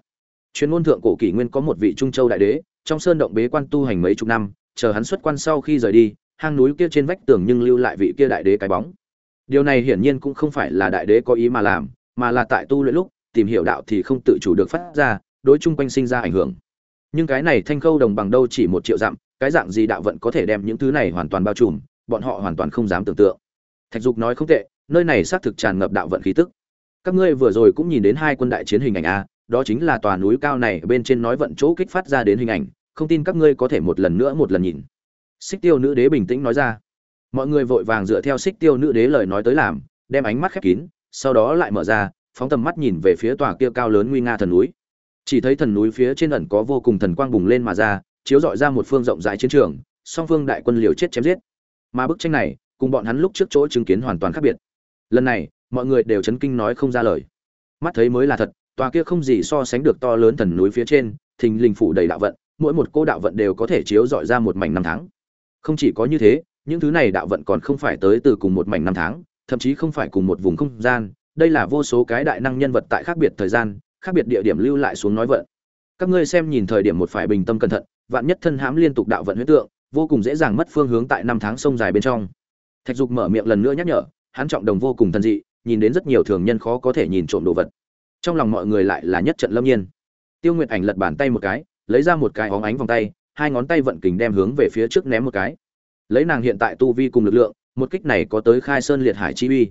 Truyền ngôn thượng cổ kỷ nguyên có một vị trung châu đại đế, trong sơn động bế quan tu hành mấy chục năm, chờ hắn xuất quan sau khi rời đi, hang núi kia trên vách tường nhưng lưu lại vị kia đại đế cái bóng. Điều này hiển nhiên cũng không phải là đại đế có ý mà làm, mà là tại tu luyện lúc, tìm hiểu đạo thì không tự chủ được phát ra, đối chung quanh sinh ra ảnh hưởng. Nhưng cái này thanh khâu đồng bằng đâu chỉ một triệu dặm, cái dạng gì đạo vận có thể đem những thứ này hoàn toàn bao trùm, bọn họ hoàn toàn không dám tưởng tượng. Thạch dục nói không tệ nơi này xác thực tràn ngập đạo vận khí tức. Các ngươi vừa rồi cũng nhìn đến hai quân đại chiến hình ảnh a đó chính là tòa núi cao này bên trên nói vận chỗ kích phát ra đến hình ảnh, không tin các ngươi có thể một lần nữa một lần nhìn. Xích tiêu nữ đế bình tĩnh nói ra. Mọi người vội vàng dựa theo xích tiêu nữ đế lời nói tới làm, đem ánh mắt khép kín, sau đó lại mở ra, phóng tầm mắt nhìn về phía tòa kia cao lớn nguy nga thần núi. Chỉ thấy thần núi phía trên ẩn có vô cùng thần quang bùng lên mà ra, chiếu dọi ra một phương rộng rãi chiến trường, song phương đại quân liều chết chém giết. Mà bức tranh này, cùng bọn hắn lúc trước chỗ chứng kiến hoàn toàn khác biệt lần này, mọi người đều chấn kinh nói không ra lời. Mắt thấy mới là thật, tòa kia không gì so sánh được to lớn thần núi phía trên, thình lình phủ đầy đạo vận, mỗi một cô đạo vận đều có thể chiếu dọi ra một mảnh năm tháng. Không chỉ có như thế, những thứ này đạo vận còn không phải tới từ cùng một mảnh năm tháng, thậm chí không phải cùng một vùng không gian, đây là vô số cái đại năng nhân vật tại khác biệt thời gian, khác biệt địa điểm lưu lại xuống nói vận. Các ngươi xem nhìn thời điểm một phải bình tâm cẩn thận, vạn nhất thân hãm liên tục đạo vận huyết tượng, vô cùng dễ dàng mất phương hướng tại năm tháng sông dài bên trong. Thạch dục mở miệng lần nữa nhắc nhở hắn trọng đồng vô cùng thần dị nhìn đến rất nhiều thường nhân khó có thể nhìn trộm đồ vật. Trong lòng mọi người lại là nhất trận lâm nhiên. Tiêu nguyệt ảnh lật bàn tay một cái lấy ra một cái óng ánh vòng tay hai ngón tay vận kình đem hướng về phía trước ném một cái. Lấy nàng hiện tại tu vi cùng lực lượng một kích này có tới khai sơn liệt hải chi uy.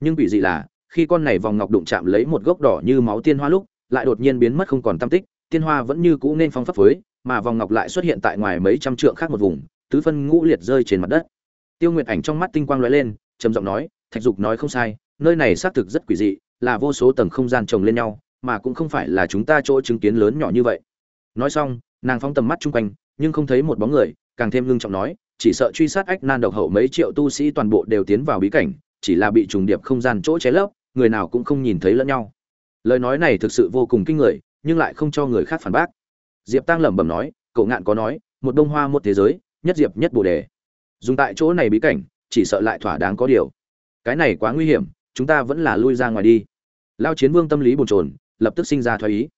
Nhưng bị dị là khi con này vòng ngọc đụng chạm lấy một gốc đỏ như máu tiên hoa lúc lại đột nhiên biến mất không còn tâm tích tiên hoa vẫn như cũ nên phong pháp phối, mà vòng ngọc lại xuất hiện tại ngoài mấy trăm trượng khác một vùng tứ phân ngũ liệt rơi trên mặt đất. Tiêu nguyệt ảnh trong mắt tinh quang lóe lên trầm giọng nói thạch dục nói không sai, nơi này xác thực rất quỷ dị, là vô số tầng không gian chồng lên nhau, mà cũng không phải là chúng ta chỗ chứng kiến lớn nhỏ như vậy. Nói xong, nàng phóng tầm mắt chung quanh, nhưng không thấy một bóng người, càng thêm lương trọng nói, chỉ sợ truy sát ách nan độc hậu mấy triệu tu sĩ toàn bộ đều tiến vào bí cảnh, chỉ là bị trùng điệp không gian chỗ cháy lấp, người nào cũng không nhìn thấy lẫn nhau. Lời nói này thực sự vô cùng kinh người, nhưng lại không cho người khác phản bác. Diệp tăng lẩm bẩm nói, cậu ngạn có nói, một đông hoa một thế giới, nhất diệp nhất bồ đề. Dùng tại chỗ này bí cảnh, chỉ sợ lại thỏa đáng có điều cái này quá nguy hiểm, chúng ta vẫn là lui ra ngoài đi. Lao chiến vương tâm lý bồn chồn, lập tức sinh ra thoái ý.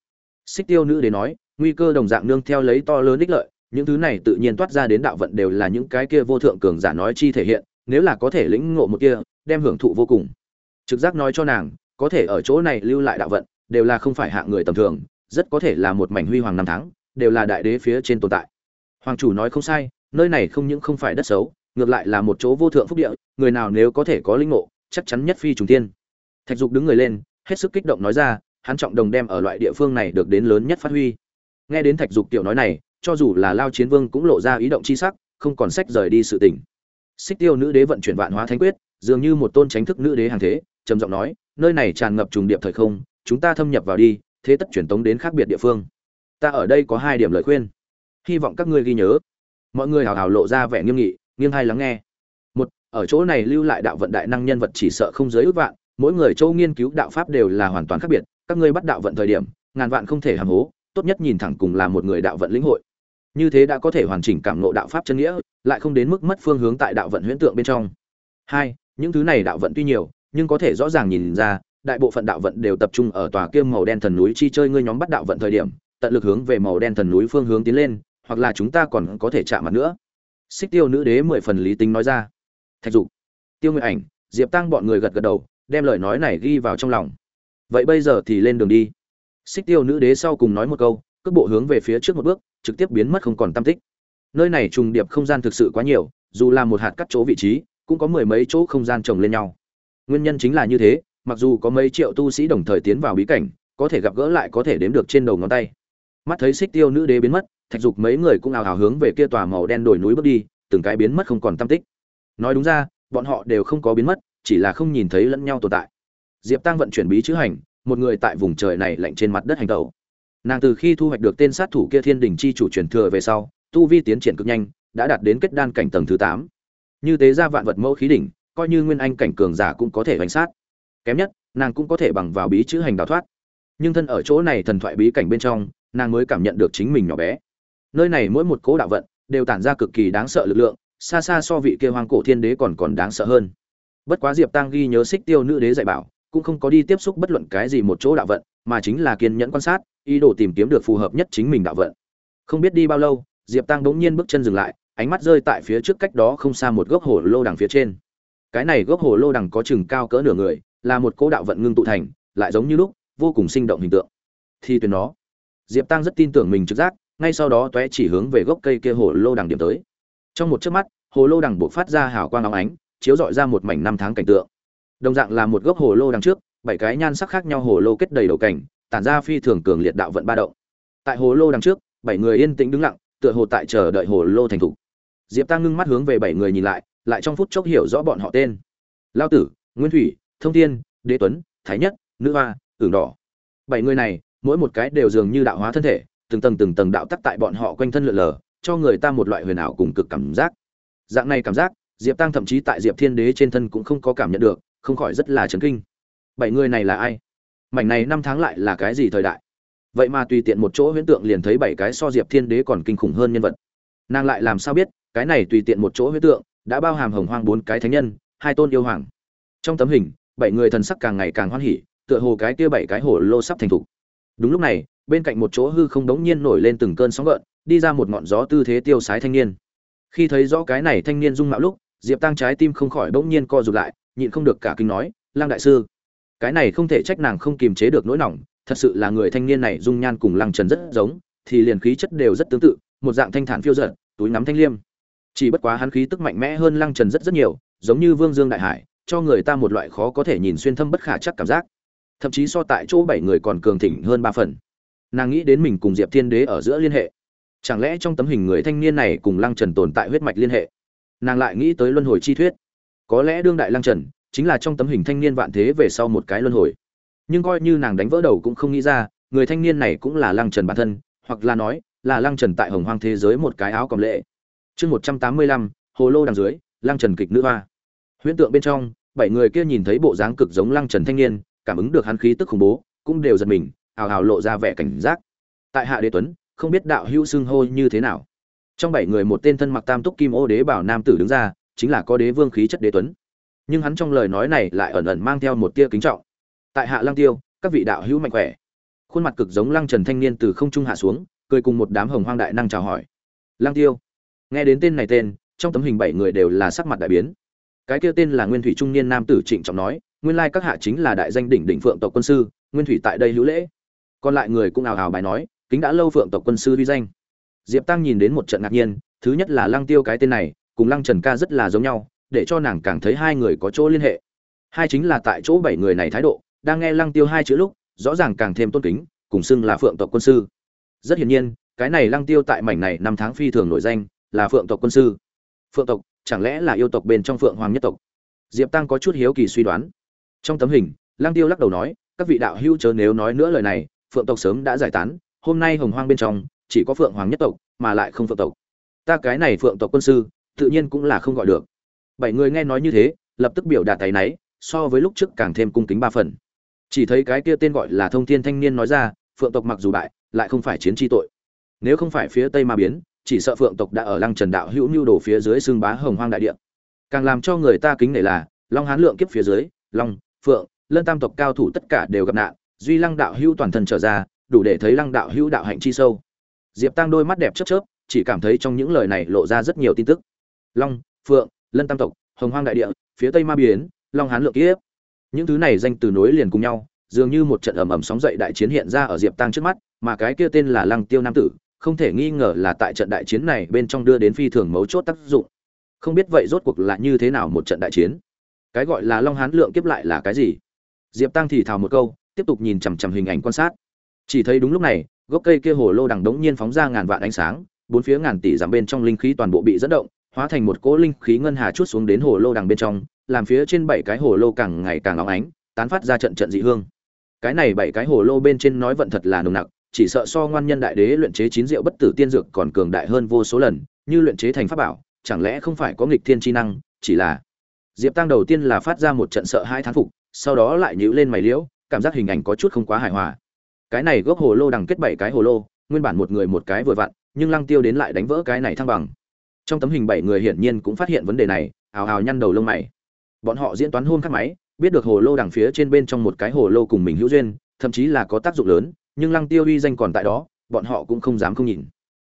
Xích tiêu nữ đến nói, nguy cơ đồng dạng nương theo lấy to lớn ích lợi, những thứ này tự nhiên toát ra đến đạo vận đều là những cái kia vô thượng cường giả nói chi thể hiện, nếu là có thể lĩnh ngộ một kia, đem hưởng thụ vô cùng. Trực giác nói cho nàng, có thể ở chỗ này lưu lại đạo vận, đều là không phải hạng người tầm thường, rất có thể là một mảnh huy hoàng năm tháng, đều là đại đế phía trên tồn tại. Hoàng chủ nói không sai, nơi này không những không phải đất xấu ngược lại là một chỗ vô thượng phúc địa, người nào nếu có thể có linh ngộ, chắc chắn nhất phi trùng tiên thạch dục đứng người lên, hết sức kích động nói ra, hắn trọng đồng đem ở loại địa phương này được đến lớn nhất phát huy. Nghe đến thạch dục tiểu nói này, cho dù là lao chiến vương cũng lộ ra ý động chi sắc, không còn sách rời đi sự tỉnh xích tiêu nữ đế vận chuyển vạn hóa thánh quyết, dường như một tôn tránh thức nữ đế hàng thế, trầm giọng nói, nơi này tràn ngập trùng điệp thời không, chúng ta thâm nhập vào đi, thế tất truyền tống đến khác biệt địa phương. Ta ở đây có hai điểm lời khuyên. Hy vọng các ngươi ghi nhớ. Mọi người hào hào lộ ra vẻ nghiêm nghị nghiêng hay lắng nghe. Một, ở chỗ này lưu lại đạo vận đại năng nhân vật chỉ sợ không giới ước vạn, mỗi người châu nghiên cứu đạo pháp đều là hoàn toàn khác biệt, các ngươi bắt đạo vận thời điểm, ngàn vạn không thể hàm hố, tốt nhất nhìn thẳng cùng là một người đạo vận lĩnh hội. Như thế đã có thể hoàn chỉnh cảm ngộ đạo pháp chân nghĩa, lại không đến mức mất phương hướng tại đạo vận huyễn tượng bên trong. Hai, những thứ này đạo vận tuy nhiều, nhưng có thể rõ ràng nhìn ra, đại bộ phận đạo vận đều tập trung ở tòa kiêm màu đen thần núi chi chơi ngươi nhóm bắt đạo vận thời điểm, tận lực hướng về màu đen thần núi phương hướng tiến lên, hoặc là chúng ta còn có thể chạm mặt nữa xích tiêu nữ đế mười phần lý tính nói ra. Thạch dục, tiêu nguyện ảnh, diệp tăng bọn người gật gật đầu, đem lời nói này ghi vào trong lòng. Vậy bây giờ thì lên đường đi. Xích tiêu nữ đế sau cùng nói một câu, cước bộ hướng về phía trước một bước, trực tiếp biến mất không còn tam tích. Nơi này trùng điệp không gian thực sự quá nhiều, dù là một hạt cắt chỗ vị trí, cũng có mười mấy chỗ không gian chồng lên nhau. Nguyên nhân chính là như thế, mặc dù có mấy triệu tu sĩ đồng thời tiến vào bí cảnh, có thể gặp gỡ lại có thể đếm được trên đầu ngón tay. Mắt thấy xích tiêu nữ đế biến mất thạch dục mấy người cũng ào ào hướng về kia tòa màu đen đổi núi bước đi, từng cái biến mất không còn tam tích. Nói đúng ra, bọn họ đều không có biến mất, chỉ là không nhìn thấy lẫn nhau tồn tại. Diệp tăng vận chuyển bí chữ hành, một người tại vùng trời này lạnh trên mặt đất hành tẩu. Nàng từ khi thu hoạch được tên sát thủ kia thiên đình chi chủ truyền thừa về sau, tu vi tiến triển cực nhanh, đã đạt đến kết đan cảnh tầng thứ tám. Như thế ra vạn vật mẫu khí đỉnh, coi như nguyên anh cảnh cường giả cũng có thể bánh sát. Kém nhất, nàng cũng có thể bằng vào bí chữ hành đào thoát. Nhưng thân ở chỗ này thần thoại bí cảnh bên trong, nàng mới cảm nhận được chính mình nhỏ bé nơi này mỗi một cố đạo vận đều tản ra cực kỳ đáng sợ lực lượng, xa xa so vị kia hoang cổ thiên đế còn còn đáng sợ hơn. Bất quá diệp tăng ghi nhớ xích tiêu nữ đế dạy bảo, cũng không có đi tiếp xúc bất luận cái gì một chỗ đạo vận, mà chính là kiên nhẫn quan sát, ý đồ tìm kiếm được phù hợp nhất chính mình đạo vận. Không biết đi bao lâu, diệp tăng bỗng nhiên bước chân dừng lại, ánh mắt rơi tại phía trước cách đó không xa một gốc hồ lô đằng phía trên. Cái này gốc hồ lô đằng có chừng cao cỡ nửa người, là một cỗ đạo vận ngưng tụ thành, lại giống như lúc, vô cùng sinh động hình tượng. Thì tuyển nó. Diệp tăng rất tin tưởng mình trực giác ngay sau đó tóe chỉ hướng về gốc cây kia hồ lô đằng điểm tới. Trong một chớp mắt, hồ lô đằng bộc phát ra hào quang óng ánh, chiếu rọi ra một mảnh năm tháng cảnh tượng. Đồng dạng là một gốc hồ lô đằng trước, bảy cái nhan sắc khác nhau hồ lô kết đầy đầu cảnh, tản ra phi thường cường liệt đạo vận ba động. Tại hồ lô đằng trước, bảy người yên tĩnh đứng lặng, tựa hồ tại chờ đợi hồ lô thành thủ diệp tăng ngưng mắt hướng về bảy người nhìn lại lại trong phút chốc hiểu rõ bọn họ tên. Lao tử, nguyên thủy, thông thiên, đế tuấn, thái nhất, nữ hoa tưởng đỏ. Bảy người này, mỗi một cái đều dường như đạo hóa thân thể từng tầng từng tầng đạo tắc tại bọn họ quanh thân lượn lờ, cho người ta một loại huyền ảo cùng cực cảm giác. Dạng này cảm giác, diệp tăng thậm chí tại diệp thiên đế trên thân cũng không có cảm nhận được, không khỏi rất là chấn kinh. Bảy người này là ai? Mảnh này năm tháng lại là cái gì thời đại? Vậy mà tùy tiện một chỗ huyễn tượng liền thấy bảy cái so diệp thiên đế còn kinh khủng hơn nhân vật. Nàng lại làm sao biết, cái này tùy tiện một chỗ huyễn tượng đã bao hàm hồng hoang bốn cái thánh nhân, hai tôn yêu hoàng. Trong tấm hình, bảy người thần sắc càng ngày càng hoan hỉ, tựa hồ cái kia bảy cái hổ lô sắp thành thục. Đúng lúc này bên cạnh một chỗ hư không đống nhiên nổi lên từng cơn sóng gợn đi ra một ngọn gió tư thế tiêu sái thanh niên. Khi thấy rõ cái này thanh niên dung mạo lúc diệp tăng trái tim không khỏi bỗng nhiên co rụt lại nhịn không được cả kinh nói lăng đại sư cái này không thể trách nàng không kiềm chế được nỗi lòng thật sự là người thanh niên này dung nhan cùng lăng trần rất giống thì liền khí chất đều rất tương tự một dạng thanh thản phiêu dật, túi nắm thanh liêm. Chỉ bất quá hắn khí tức mạnh mẽ hơn lăng trần rất rất nhiều giống như vương dương đại hải cho người ta một loại khó có thể nhìn xuyên thâm bất khả chắc cảm giác. Thậm chí so tại chỗ bảy người còn cường thịnh hơn ba phần nàng nghĩ đến mình cùng diệp thiên đế ở giữa liên hệ. Chẳng lẽ trong tấm hình người thanh niên này cùng lăng trần tồn tại huyết mạch liên hệ? Nàng lại nghĩ tới luân hồi chi thuyết. Có lẽ đương đại lăng trần chính là trong tấm hình thanh niên vạn thế về sau một cái luân hồi. Nhưng coi như nàng đánh vỡ đầu cũng không nghĩ ra, người thanh niên này cũng là lăng trần bản thân, hoặc là nói, là lăng trần tại hồng hoang thế giới một cái áo cầm lệ. Chương một trăm tám mươi lăm, hồ lô đằng dưới, lăng trần kịch nữ hoa. Huyễn tượng bên trong, bảy người kia nhìn thấy bộ dáng cực giống lăng trần thanh niên, cảm ứng được hắn khí tức khủng bố, cũng đều giật mình ào ào lộ ra vẻ cảnh giác. Tại hạ đế tuấn, không biết đạo hữu xưng hô như thế nào. Trong bảy người một tên thân mặc tam túc kim ô đế bảo nam tử đứng ra, chính là có đế vương khí chất đế tuấn. Nhưng hắn trong lời nói này lại ẩn ẩn mang theo một tia kính trọng. Tại hạ lăng tiêu, các vị đạo hữu mạnh khỏe. Khuôn mặt cực giống lăng trần thanh niên từ không trung hạ xuống, cười cùng một đám hồng hoang đại năng chào hỏi. Lăng tiêu, nghe đến tên này tên, trong tấm hình bảy người đều là sắc mặt đại biến. Cái kia tên là nguyên thủy trung niên nam tử trịnh trọng nói, nguyên lai các hạ chính là đại danh đỉnh đỉnh phượng tộc quân sư, nguyên thủy tại đây hữu lễ còn lại người cũng ào ào bài nói, kính đã lâu phượng tộc quân sư vi danh. Diệp tăng nhìn đến một trận ngạc nhiên, thứ nhất là lăng tiêu cái tên này, cùng lăng trần ca rất là giống nhau, để cho nàng càng thấy hai người có chỗ liên hệ. Hai chính là tại chỗ bảy người này thái độ, đang nghe lăng tiêu hai chữ lúc, rõ ràng càng thêm tôn kính, cùng xưng là phượng tộc quân sư. Rất hiển nhiên, cái này lăng tiêu tại mảnh này năm tháng phi thường nổi danh, là phượng tộc quân sư. Phượng tộc, chẳng lẽ là yêu tộc bên trong phượng hoàng nhất tộc? Diệp tăng có chút hiếu kỳ suy đoán. Trong tấm hình, lăng tiêu lắc đầu nói, các vị đạo hữu chớ nếu nói nữa lời này phượng tộc sớm đã giải tán, hôm nay hồng hoang bên trong, chỉ có phượng hoàng nhất tộc, mà lại không phượng tộc. Ta cái này phượng tộc quân sư, tự nhiên cũng là không gọi được. Bảy người nghe nói như thế, lập tức biểu đạt tay náy, so với lúc trước càng thêm cung kính ba phần. Chỉ thấy cái kia tên gọi là thông thiên thanh niên nói ra, phượng tộc mặc dù bại, lại không phải chiến tri tội. Nếu không phải phía tây ma biến, chỉ sợ phượng tộc đã ở lăng trần đạo hữu nhu đồ phía dưới xương bá hồng hoang đại địa. Càng làm cho người ta kính nể là, long hán lượng kiếp phía dưới, long, phượng, lân tam tộc cao thủ tất cả đều gặp nạn duy lăng đạo hữu toàn thân trở ra, đủ để thấy lăng đạo hữu đạo hạnh chi sâu. Diệp tăng đôi mắt đẹp chớp chớp, chỉ cảm thấy trong những lời này lộ ra rất nhiều tin tức. Long, phượng, lân tam tộc, hồng hoang đại địa, phía tây ma biến, long hán lượng kiếp. Những thứ này danh từ nối liền cùng nhau, dường như một trận ầm ầm sóng dậy đại chiến hiện ra ở diệp tăng trước mắt, mà cái kia tên là lăng tiêu nam tử, không thể nghi ngờ là tại trận đại chiến này bên trong đưa đến phi thường mấu chốt tác dụng. Không biết vậy rốt cuộc là như thế nào một trận đại chiến? Cái gọi là long hán lượng kiếp lại là cái gì? Diệp tăng thì thào một câu tiếp tục nhìn chằm chằm hình ảnh quan sát. Chỉ thấy đúng lúc này, gốc cây kia hồ lô đằng đống nhiên phóng ra ngàn vạn ánh sáng, bốn phía ngàn tỷ giảm bên trong linh khí toàn bộ bị dẫn động, hóa thành một cỗ linh khí ngân hà chút xuống đến hồ lô đằng bên trong, làm phía trên bảy cái hồ lô càng ngày càng óng ánh, tán phát ra trận trận dị hương. Cái này bảy cái hồ lô bên trên nói vận thật là nồng nặc, chỉ sợ so ngoan nhân đại đế luyện chế chín rượu bất tử tiên dược còn cường đại hơn vô số lần, như luyện chế thành pháp bảo, chẳng lẽ không phải có nghịch thiên chi năng, chỉ là diệp tăng đầu tiên là phát ra một trận sợ hai thán phục, sau đó lại nhíu lên mày liễu cảm giác hình ảnh có chút không quá hài hòa. Cái này gốc hồ lô đằng kết bảy cái hồ lô, nguyên bản một người một cái vừa vặn, nhưng lăng tiêu đến lại đánh vỡ cái này thăng bằng. Trong tấm hình bảy người hiển nhiên cũng phát hiện vấn đề này ào ào nhăn đầu lông mày. Bọn họ diễn toán hôn khắc máy, biết được hồ lô đằng phía trên bên trong một cái hồ lô cùng mình hữu duyên, thậm chí là có tác dụng lớn, nhưng lăng tiêu uy danh còn tại đó, bọn họ cũng không dám không nhìn.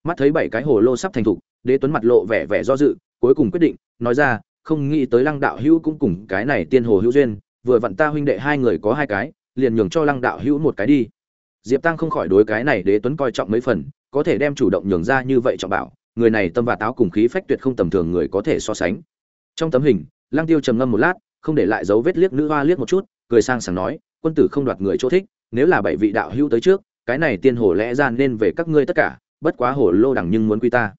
Mắt thấy bảy cái hồ lô sắp thành thục, đế tuấn mặt lộ vẻ vẻ do dự, cuối cùng quyết định, nói ra, không nghĩ tới lăng đạo hữu cũng cùng cái này tiên hồ hữu duyên vừa vặn ta huynh đệ hai người có hai cái, liền nhường cho lăng đạo hữu một cái đi. Diệp tăng không khỏi đối cái này đế tuấn coi trọng mấy phần, có thể đem chủ động nhường ra như vậy trọng bảo, người này tâm và táo cùng khí phách tuyệt không tầm thường người có thể so sánh. Trong tấm hình, lăng tiêu trầm ngâm một lát, không để lại dấu vết liếc nữ hoa liếc một chút, cười sang sảng nói, quân tử không đoạt người chỗ thích, nếu là bảy vị đạo hữu tới trước, cái này tiên hồ lẽ ra nên về các ngươi tất cả, bất quá hồ lô đẳng nhưng muốn quy ta.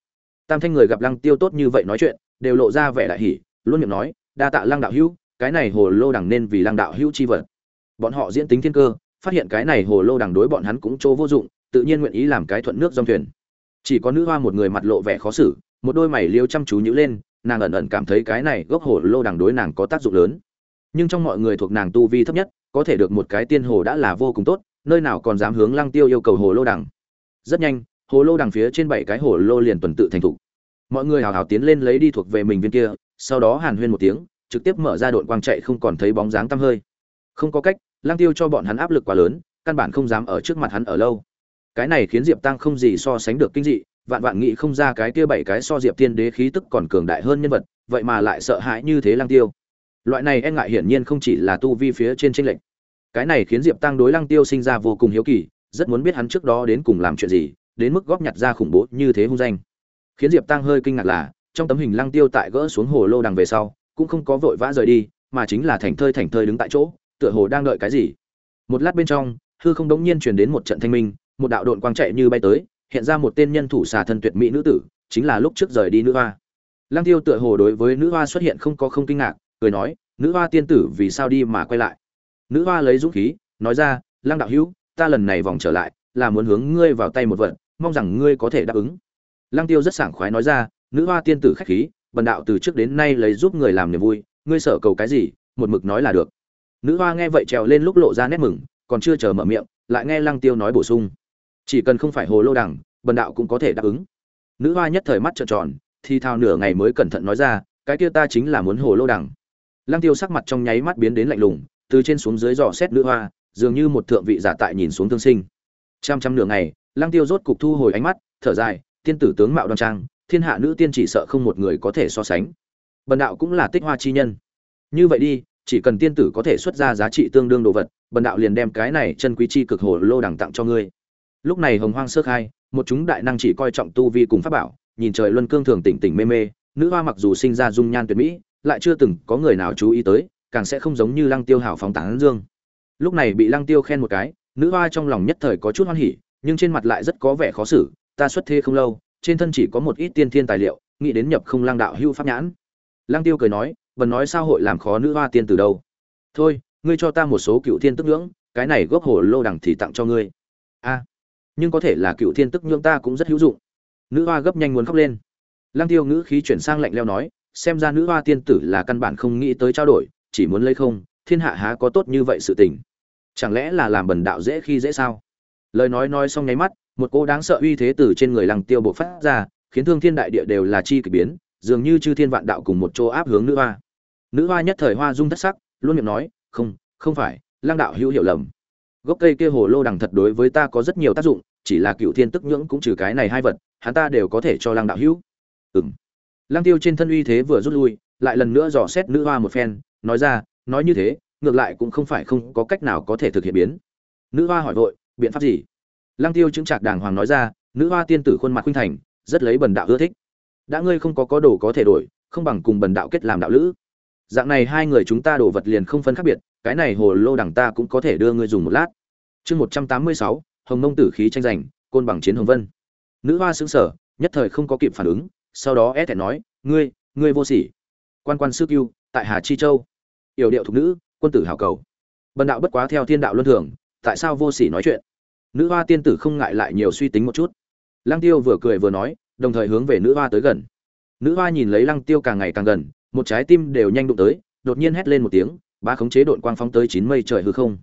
Tam thanh người gặp lăng tiêu tốt như vậy nói chuyện, đều lộ ra vẻ đại hỉ, luôn miệng nói, đa tạ lăng đạo hữu cái này hồ lô đẳng nên vì lăng đạo hữu chi vật. Bọn họ diễn tính thiên cơ, phát hiện cái này hồ lô đẳng đối bọn hắn cũng chỗ vô dụng, tự nhiên nguyện ý làm cái thuận nước dòng thuyền. Chỉ có nữ hoa một người mặt lộ vẻ khó xử, một đôi mày liêu chăm chú nhữ lên, nàng ẩn ẩn cảm thấy cái này gốc hồ lô đẳng đối nàng có tác dụng lớn. Nhưng trong mọi người thuộc nàng tu vi thấp nhất, có thể được một cái tiên hồ đã là vô cùng tốt, nơi nào còn dám hướng lăng tiêu yêu cầu hồ lô đằng. Rất nhanh, hồ lô đằng phía trên bảy cái hồ lô liền tuần tự thành thục. Mọi người hào hào tiến lên lấy đi thuộc về mình viên kia, sau đó hàn huyên một tiếng trực tiếp mở ra đội quang chạy không còn thấy bóng dáng tăm hơi. Không có cách, lăng tiêu cho bọn hắn áp lực quá lớn, căn bản không dám ở trước mặt hắn ở lâu. Cái này khiến diệp tăng không gì so sánh được kinh dị, vạn vạn nghĩ không ra cái kia bảy cái so diệp tiên đế khí tức còn cường đại hơn nhân vật, vậy mà lại sợ hãi như thế lăng tiêu. Loại này e ngại hiển nhiên không chỉ là tu vi phía trên chênh lệch. Cái này khiến diệp tăng đối lăng tiêu sinh ra vô cùng hiếu kỳ, rất muốn biết hắn trước đó đến cùng làm chuyện gì, đến mức góp nhặt ra khủng bố như thế hung danh. Khiến diệp tăng hơi kinh ngạc là, trong tấm hình lăng tiêu tại gỡ xuống hồ lô đằng về sau cũng không có vội vã rời đi, mà chính là thành thơi thành thơi đứng tại chỗ, tựa hồ đang đợi cái gì. Một lát bên trong, hư không đống nhiên truyền đến một trận thanh minh, một đạo đội quang chạy như bay tới, hiện ra một tên nhân thủ xà thân tuyệt mỹ nữ tử, chính là lúc trước rời đi nữ hoa. Lăng tiêu tựa hồ đối với nữ hoa xuất hiện không có không kinh ngạc, cười nói, nữ hoa tiên tử, vì sao đi mà quay lại? Nữ hoa lấy dũng khí, nói ra, lăng đạo hữu, ta lần này vòng trở lại, là muốn hướng ngươi vào tay một vật, mong rằng ngươi có thể đáp ứng. Lăng tiêu rất sảng khoái nói ra, nữ hoa tiên tử khách khí bần đạo từ trước đến nay lấy giúp người làm niềm vui ngươi sợ cầu cái gì một mực nói là được. Nữ hoa nghe vậy trèo lên lúc lộ ra nét mừng còn chưa chờ mở miệng lại nghe lăng tiêu nói bổ sung. Chỉ cần không phải hồ lô đẳng, bần đạo cũng có thể đáp ứng. Nữ hoa nhất thời mắt trợn tròn thì thao nửa ngày mới cẩn thận nói ra cái kia ta chính là muốn hồ lô đẳng. lăng tiêu sắc mặt trong nháy mắt biến đến lạnh lùng từ trên xuống dưới dò xét nữ hoa dường như một thượng vị giả tại nhìn xuống thương sinh. Trăm trăm nửa ngày lăng tiêu rốt cục thu hồi ánh mắt thở dài tiên tử tướng mạo đoan trang thiên hạ nữ tiên chỉ sợ không một người có thể so sánh. Bần đạo cũng là tích hoa chi nhân. Như vậy đi, chỉ cần tiên tử có thể xuất ra giá trị tương đương đồ vật, bần đạo liền đem cái này chân quý chi cực hồ lô đằng tặng cho ngươi. Lúc này hồng hoang sơ khai một chúng đại năng chỉ coi trọng tu vi cùng pháp bảo, nhìn trời luân cương thường tỉnh tỉnh mê mê, nữ hoa mặc dù sinh ra dung nhan tuyệt mỹ, lại chưa từng có người nào chú ý tới, càng sẽ không giống như lăng tiêu hào phóng tán dương. Lúc này bị lăng tiêu khen một cái, nữ hoa trong lòng nhất thời có chút hoan hỉ, nhưng trên mặt lại rất có vẻ khó xử, ta xuất thế không lâu trên thân chỉ có một ít tiên thiên tài liệu, nghĩ đến nhập không lang đạo hưu pháp nhãn. Lang tiêu cười nói vần nói sao hội làm khó nữ hoa tiên từ đâu? Thôi, ngươi cho ta một số cựu thiên tức ngưỡng cái này gốc hồ lô đằng thì tặng cho ngươi. A, nhưng có thể là cựu thiên tức nhưỡng ta cũng rất hữu dụng. Nữ hoa gấp nhanh muốn khóc lên. Lang tiêu ngữ khí chuyển sang lạnh leo nói, xem ra nữ hoa tiên tử là căn bản không nghĩ tới trao đổi, chỉ muốn lấy không, thiên hạ há có tốt như vậy sự tình? Chẳng lẽ là làm bần đạo dễ khi dễ sao? Lời nói nói xong nháy mắt một cỗ đáng sợ uy thế từ trên người lăng tiêu bộc phát ra, khiến thương thiên đại địa đều là chi kỳ biến, dường như chư thiên vạn đạo cùng một chỗ áp hướng nữ hoa. Nữ hoa nhất thời hoa dung thất sắc, luôn miệng nói, không không phải, lăng đạo hữu hiểu lầm. Gốc cây kia hồ lô đằng thật đối với ta có rất nhiều tác dụng, chỉ là cựu thiên tức nhưỡng cũng trừ cái này hai vật, hắn ta đều có thể cho lăng đạo hữu. Ừng lăng tiêu trên thân uy thế vừa rút lui, lại lần nữa dò xét nữ hoa một phen, nói ra, nói như thế, ngược lại cũng không phải không có cách nào có thể thực hiện biến. Nữ hoa hỏi vội, biện pháp gì? Lăng tiêu chứng trạc đàng hoàng nói ra, nữ hoa tiên tử khuôn mặt khuynh thành, rất lấy bần đạo ưa thích. Đã ngươi không có có đồ có thể đổi, không bằng cùng bần đạo kết làm đạo lữ. Dạng này hai người chúng ta đổ vật liền không phân khác biệt, cái này hồ lô đẳng ta cũng có thể đưa ngươi dùng một lát. Chương một trăm tám mươi sáu, hồng nông tử khí tranh giành, côn bằng chiến hồng vân. Nữ hoa xứng sở nhất thời không có kịp phản ứng, sau đó é thẹn nói, ngươi ngươi vô sỉ. Quan quan sư cưu, tại hà chi châu. Yểu điệu thục nữ, quân tử hào cầu. Bần đạo bất quá theo thiên đạo luân thường, tại sao vô sỉ nói chuyện? Nữ hoa tiên tử không ngại lại nhiều suy tính một chút. Lăng tiêu vừa cười vừa nói, đồng thời hướng về nữ hoa tới gần. Nữ hoa nhìn lấy lăng tiêu càng ngày càng gần, một trái tim đều nhanh đụng tới, đột nhiên hét lên một tiếng, ba khống chế đội quang phóng tới chín mây trời hư không.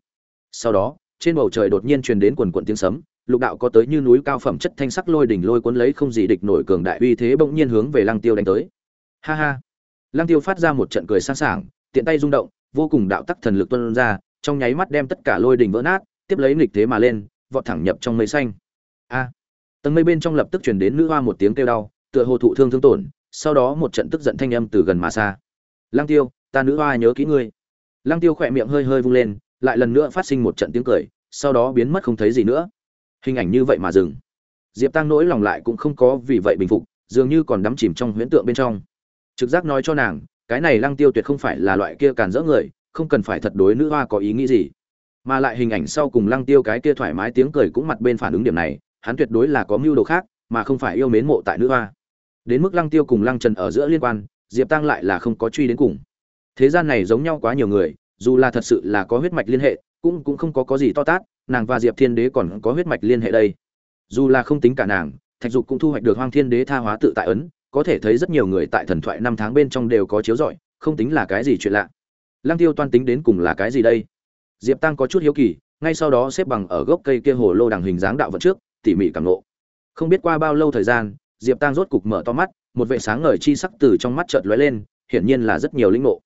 Sau đó, trên bầu trời đột nhiên truyền đến quần quần tiếng sấm, lục đạo có tới như núi cao phẩm chất thanh sắc lôi đỉnh lôi cuốn lấy không gì địch nổi cường đại uy thế bỗng nhiên hướng về lăng tiêu đánh tới. Ha ha! Lăng tiêu phát ra một trận cười sẵn sảng tiện tay rung động, vô cùng đạo tắc thần lực tuôn ra, trong nháy mắt đem tất cả lôi đỉnh vỡ nát, tiếp lấy nghịch thế mà lên vọt thẳng nhập trong mây xanh. A. Tầng mây bên trong lập tức truyền đến nữ hoa một tiếng kêu đau, tựa hồ thụ thương thương tổn, sau đó một trận tức giận thanh âm từ gần mà xa. Lăng tiêu, ta nữ hoa nhớ kỹ ngươi. Lăng tiêu khỏe miệng hơi hơi vung lên, lại lần nữa phát sinh một trận tiếng cười, sau đó biến mất không thấy gì nữa. Hình ảnh như vậy mà dừng. Diệp tăng nỗi lòng lại cũng không có vì vậy bình phục, dường như còn đắm chìm trong huyễn tượng bên trong. Trực giác nói cho nàng, cái này lăng tiêu tuyệt không phải là loại kia càn rỡ người, không cần phải thật đối nữ hoa có ý nghĩ gì mà lại hình ảnh sau cùng lăng tiêu cái kia thoải mái tiếng cười cũng mặt bên phản ứng điểm này, hắn tuyệt đối là có mưu đồ khác, mà không phải yêu mến mộ tại nữ hoa. Đến mức lăng tiêu cùng lăng trần ở giữa liên quan, diệp tăng lại là không có truy đến cùng. Thế gian này giống nhau quá nhiều người, dù là thật sự là có huyết mạch liên hệ, cũng cũng không có có gì to tát, nàng và diệp thiên đế còn có huyết mạch liên hệ đây. Dù là không tính cả nàng, thạch dục cũng thu hoạch được hoang thiên đế tha hóa tự tại ấn, có thể thấy rất nhiều người tại thần thoại năm tháng bên trong đều có chiếu rọi, không tính là cái gì chuyện lạ. Lăng tiêu toan tính đến cùng là cái gì đây? Diệp tăng có chút hiếu kỳ, ngay sau đó xếp bằng ở gốc cây kia hồ lô đằng hình dáng đạo vận trước, tỉ mỉ cảm nộ không biết qua bao lâu thời gian, diệp tăng rốt cục mở to mắt, một vệ sáng ngời chi sắc từ trong mắt chợt lóe lên, hiển nhiên là rất nhiều linh ngộ.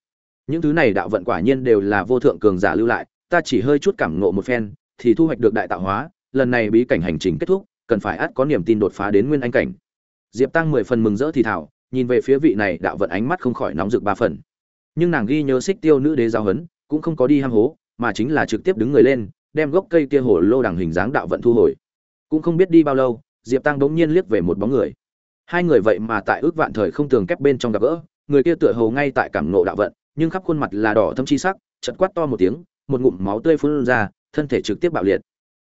Những thứ này đạo vận quả nhiên đều là vô thượng cường giả lưu lại, ta chỉ hơi chút cảm ngộ một phen, thì thu hoạch được đại tạo hóa, lần này bí cảnh hành trình kết thúc, cần phải ắt có niềm tin đột phá đến nguyên anh cảnh. Diệp tăng mười phần mừng rỡ thì thảo nhìn về phía vị này đạo vận ánh mắt không khỏi nóng rực ba phần. Nhưng nàng ghi nhớ xích tiêu nữ đế giao hấn cũng không có đi ham hố mà chính là trực tiếp đứng người lên, đem gốc cây kia hồ lô đằng hình dáng đạo vận thu hồi. Cũng không biết đi bao lâu, diệp tăng bỗng nhiên liếc về một bóng người. Hai người vậy mà tại ước vạn thời không tường kép bên trong gặp gỡ, người kia tựa hồ ngay tại cảm nộ đạo vận, nhưng khắp khuôn mặt là đỏ thâm chi sắc chật quát to một tiếng, một ngụm máu tươi phun ra, thân thể trực tiếp bạo liệt.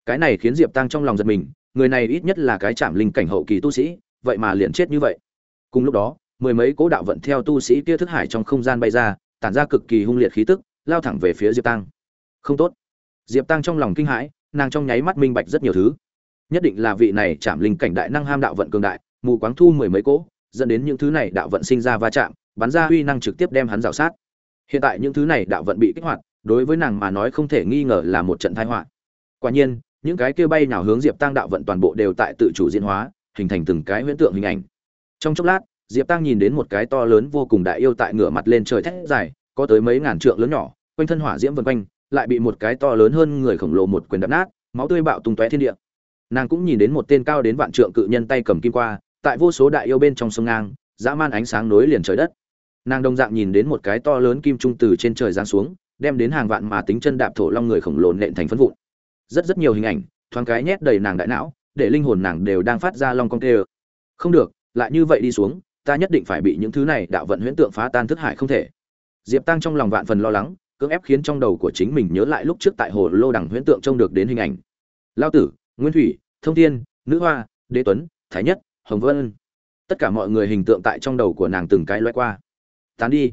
Cái này khiến diệp tăng trong lòng giật mình, người này ít nhất là cái chạm linh cảnh hậu kỳ tu sĩ, vậy mà liền chết như vậy. Cùng lúc đó, mười mấy cố đạo vận theo tu sĩ kia thức hải trong không gian bay ra, tản ra cực kỳ hung liệt khí tức, lao thẳng về phía diệp tăng không tốt. Diệp tăng trong lòng kinh hãi, nàng trong nháy mắt minh bạch rất nhiều thứ. Nhất định là vị này chạm linh cảnh đại năng ham đạo vận cường đại, mù quáng thu mười mấy cỗ, dẫn đến những thứ này đạo vận sinh ra va chạm, bắn ra uy năng trực tiếp đem hắn rào sát. Hiện tại những thứ này đạo vận bị kích hoạt, đối với nàng mà nói không thể nghi ngờ là một trận tai họa. Quả nhiên, những cái kia bay nào hướng diệp tăng đạo vận toàn bộ đều tại tự chủ diễn hóa, hình thành từng cái huyễn tượng hình ảnh. Trong chốc lát, diệp tăng nhìn đến một cái to lớn vô cùng đại yêu tại ngửa mặt lên trời thét dài, có tới mấy ngàn trượng lớn nhỏ, quanh thân hỏa diễm vân quanh lại bị một cái to lớn hơn người khổng lồ một quyền đập nát, máu tươi bạo tung tóe thiên địa. Nàng cũng nhìn đến một tên cao đến vạn trượng cự nhân tay cầm kim qua, tại vô số đại yêu bên trong sông ngang, dã man ánh sáng nối liền trời đất. Nàng đồng dạng nhìn đến một cái to lớn kim trung từ trên trời giáng xuống, đem đến hàng vạn mà tính chân đạp thổ long người khổng lồ nện thành phân vụn. Rất rất nhiều hình ảnh, thoáng cái nhét đầy nàng đại não, để linh hồn nàng đều đang phát ra long con tê không được, lại như vậy đi xuống, ta nhất định phải bị những thứ này đạo vận huyễn tượng phá tan thức hải không thể. Diệp tăng trong lòng vạn phần lo lắng cưỡng ép khiến trong đầu của chính mình nhớ lại lúc trước tại hồ lô đằng huyễn tượng trông được đến hình ảnh. Lao tử, nguyên thủy, thông thiên, nữ hoa, đế tuấn, thái nhất, hồng vân. Tất cả mọi người hình tượng tại trong đầu của nàng từng cái loay qua. Tán đi.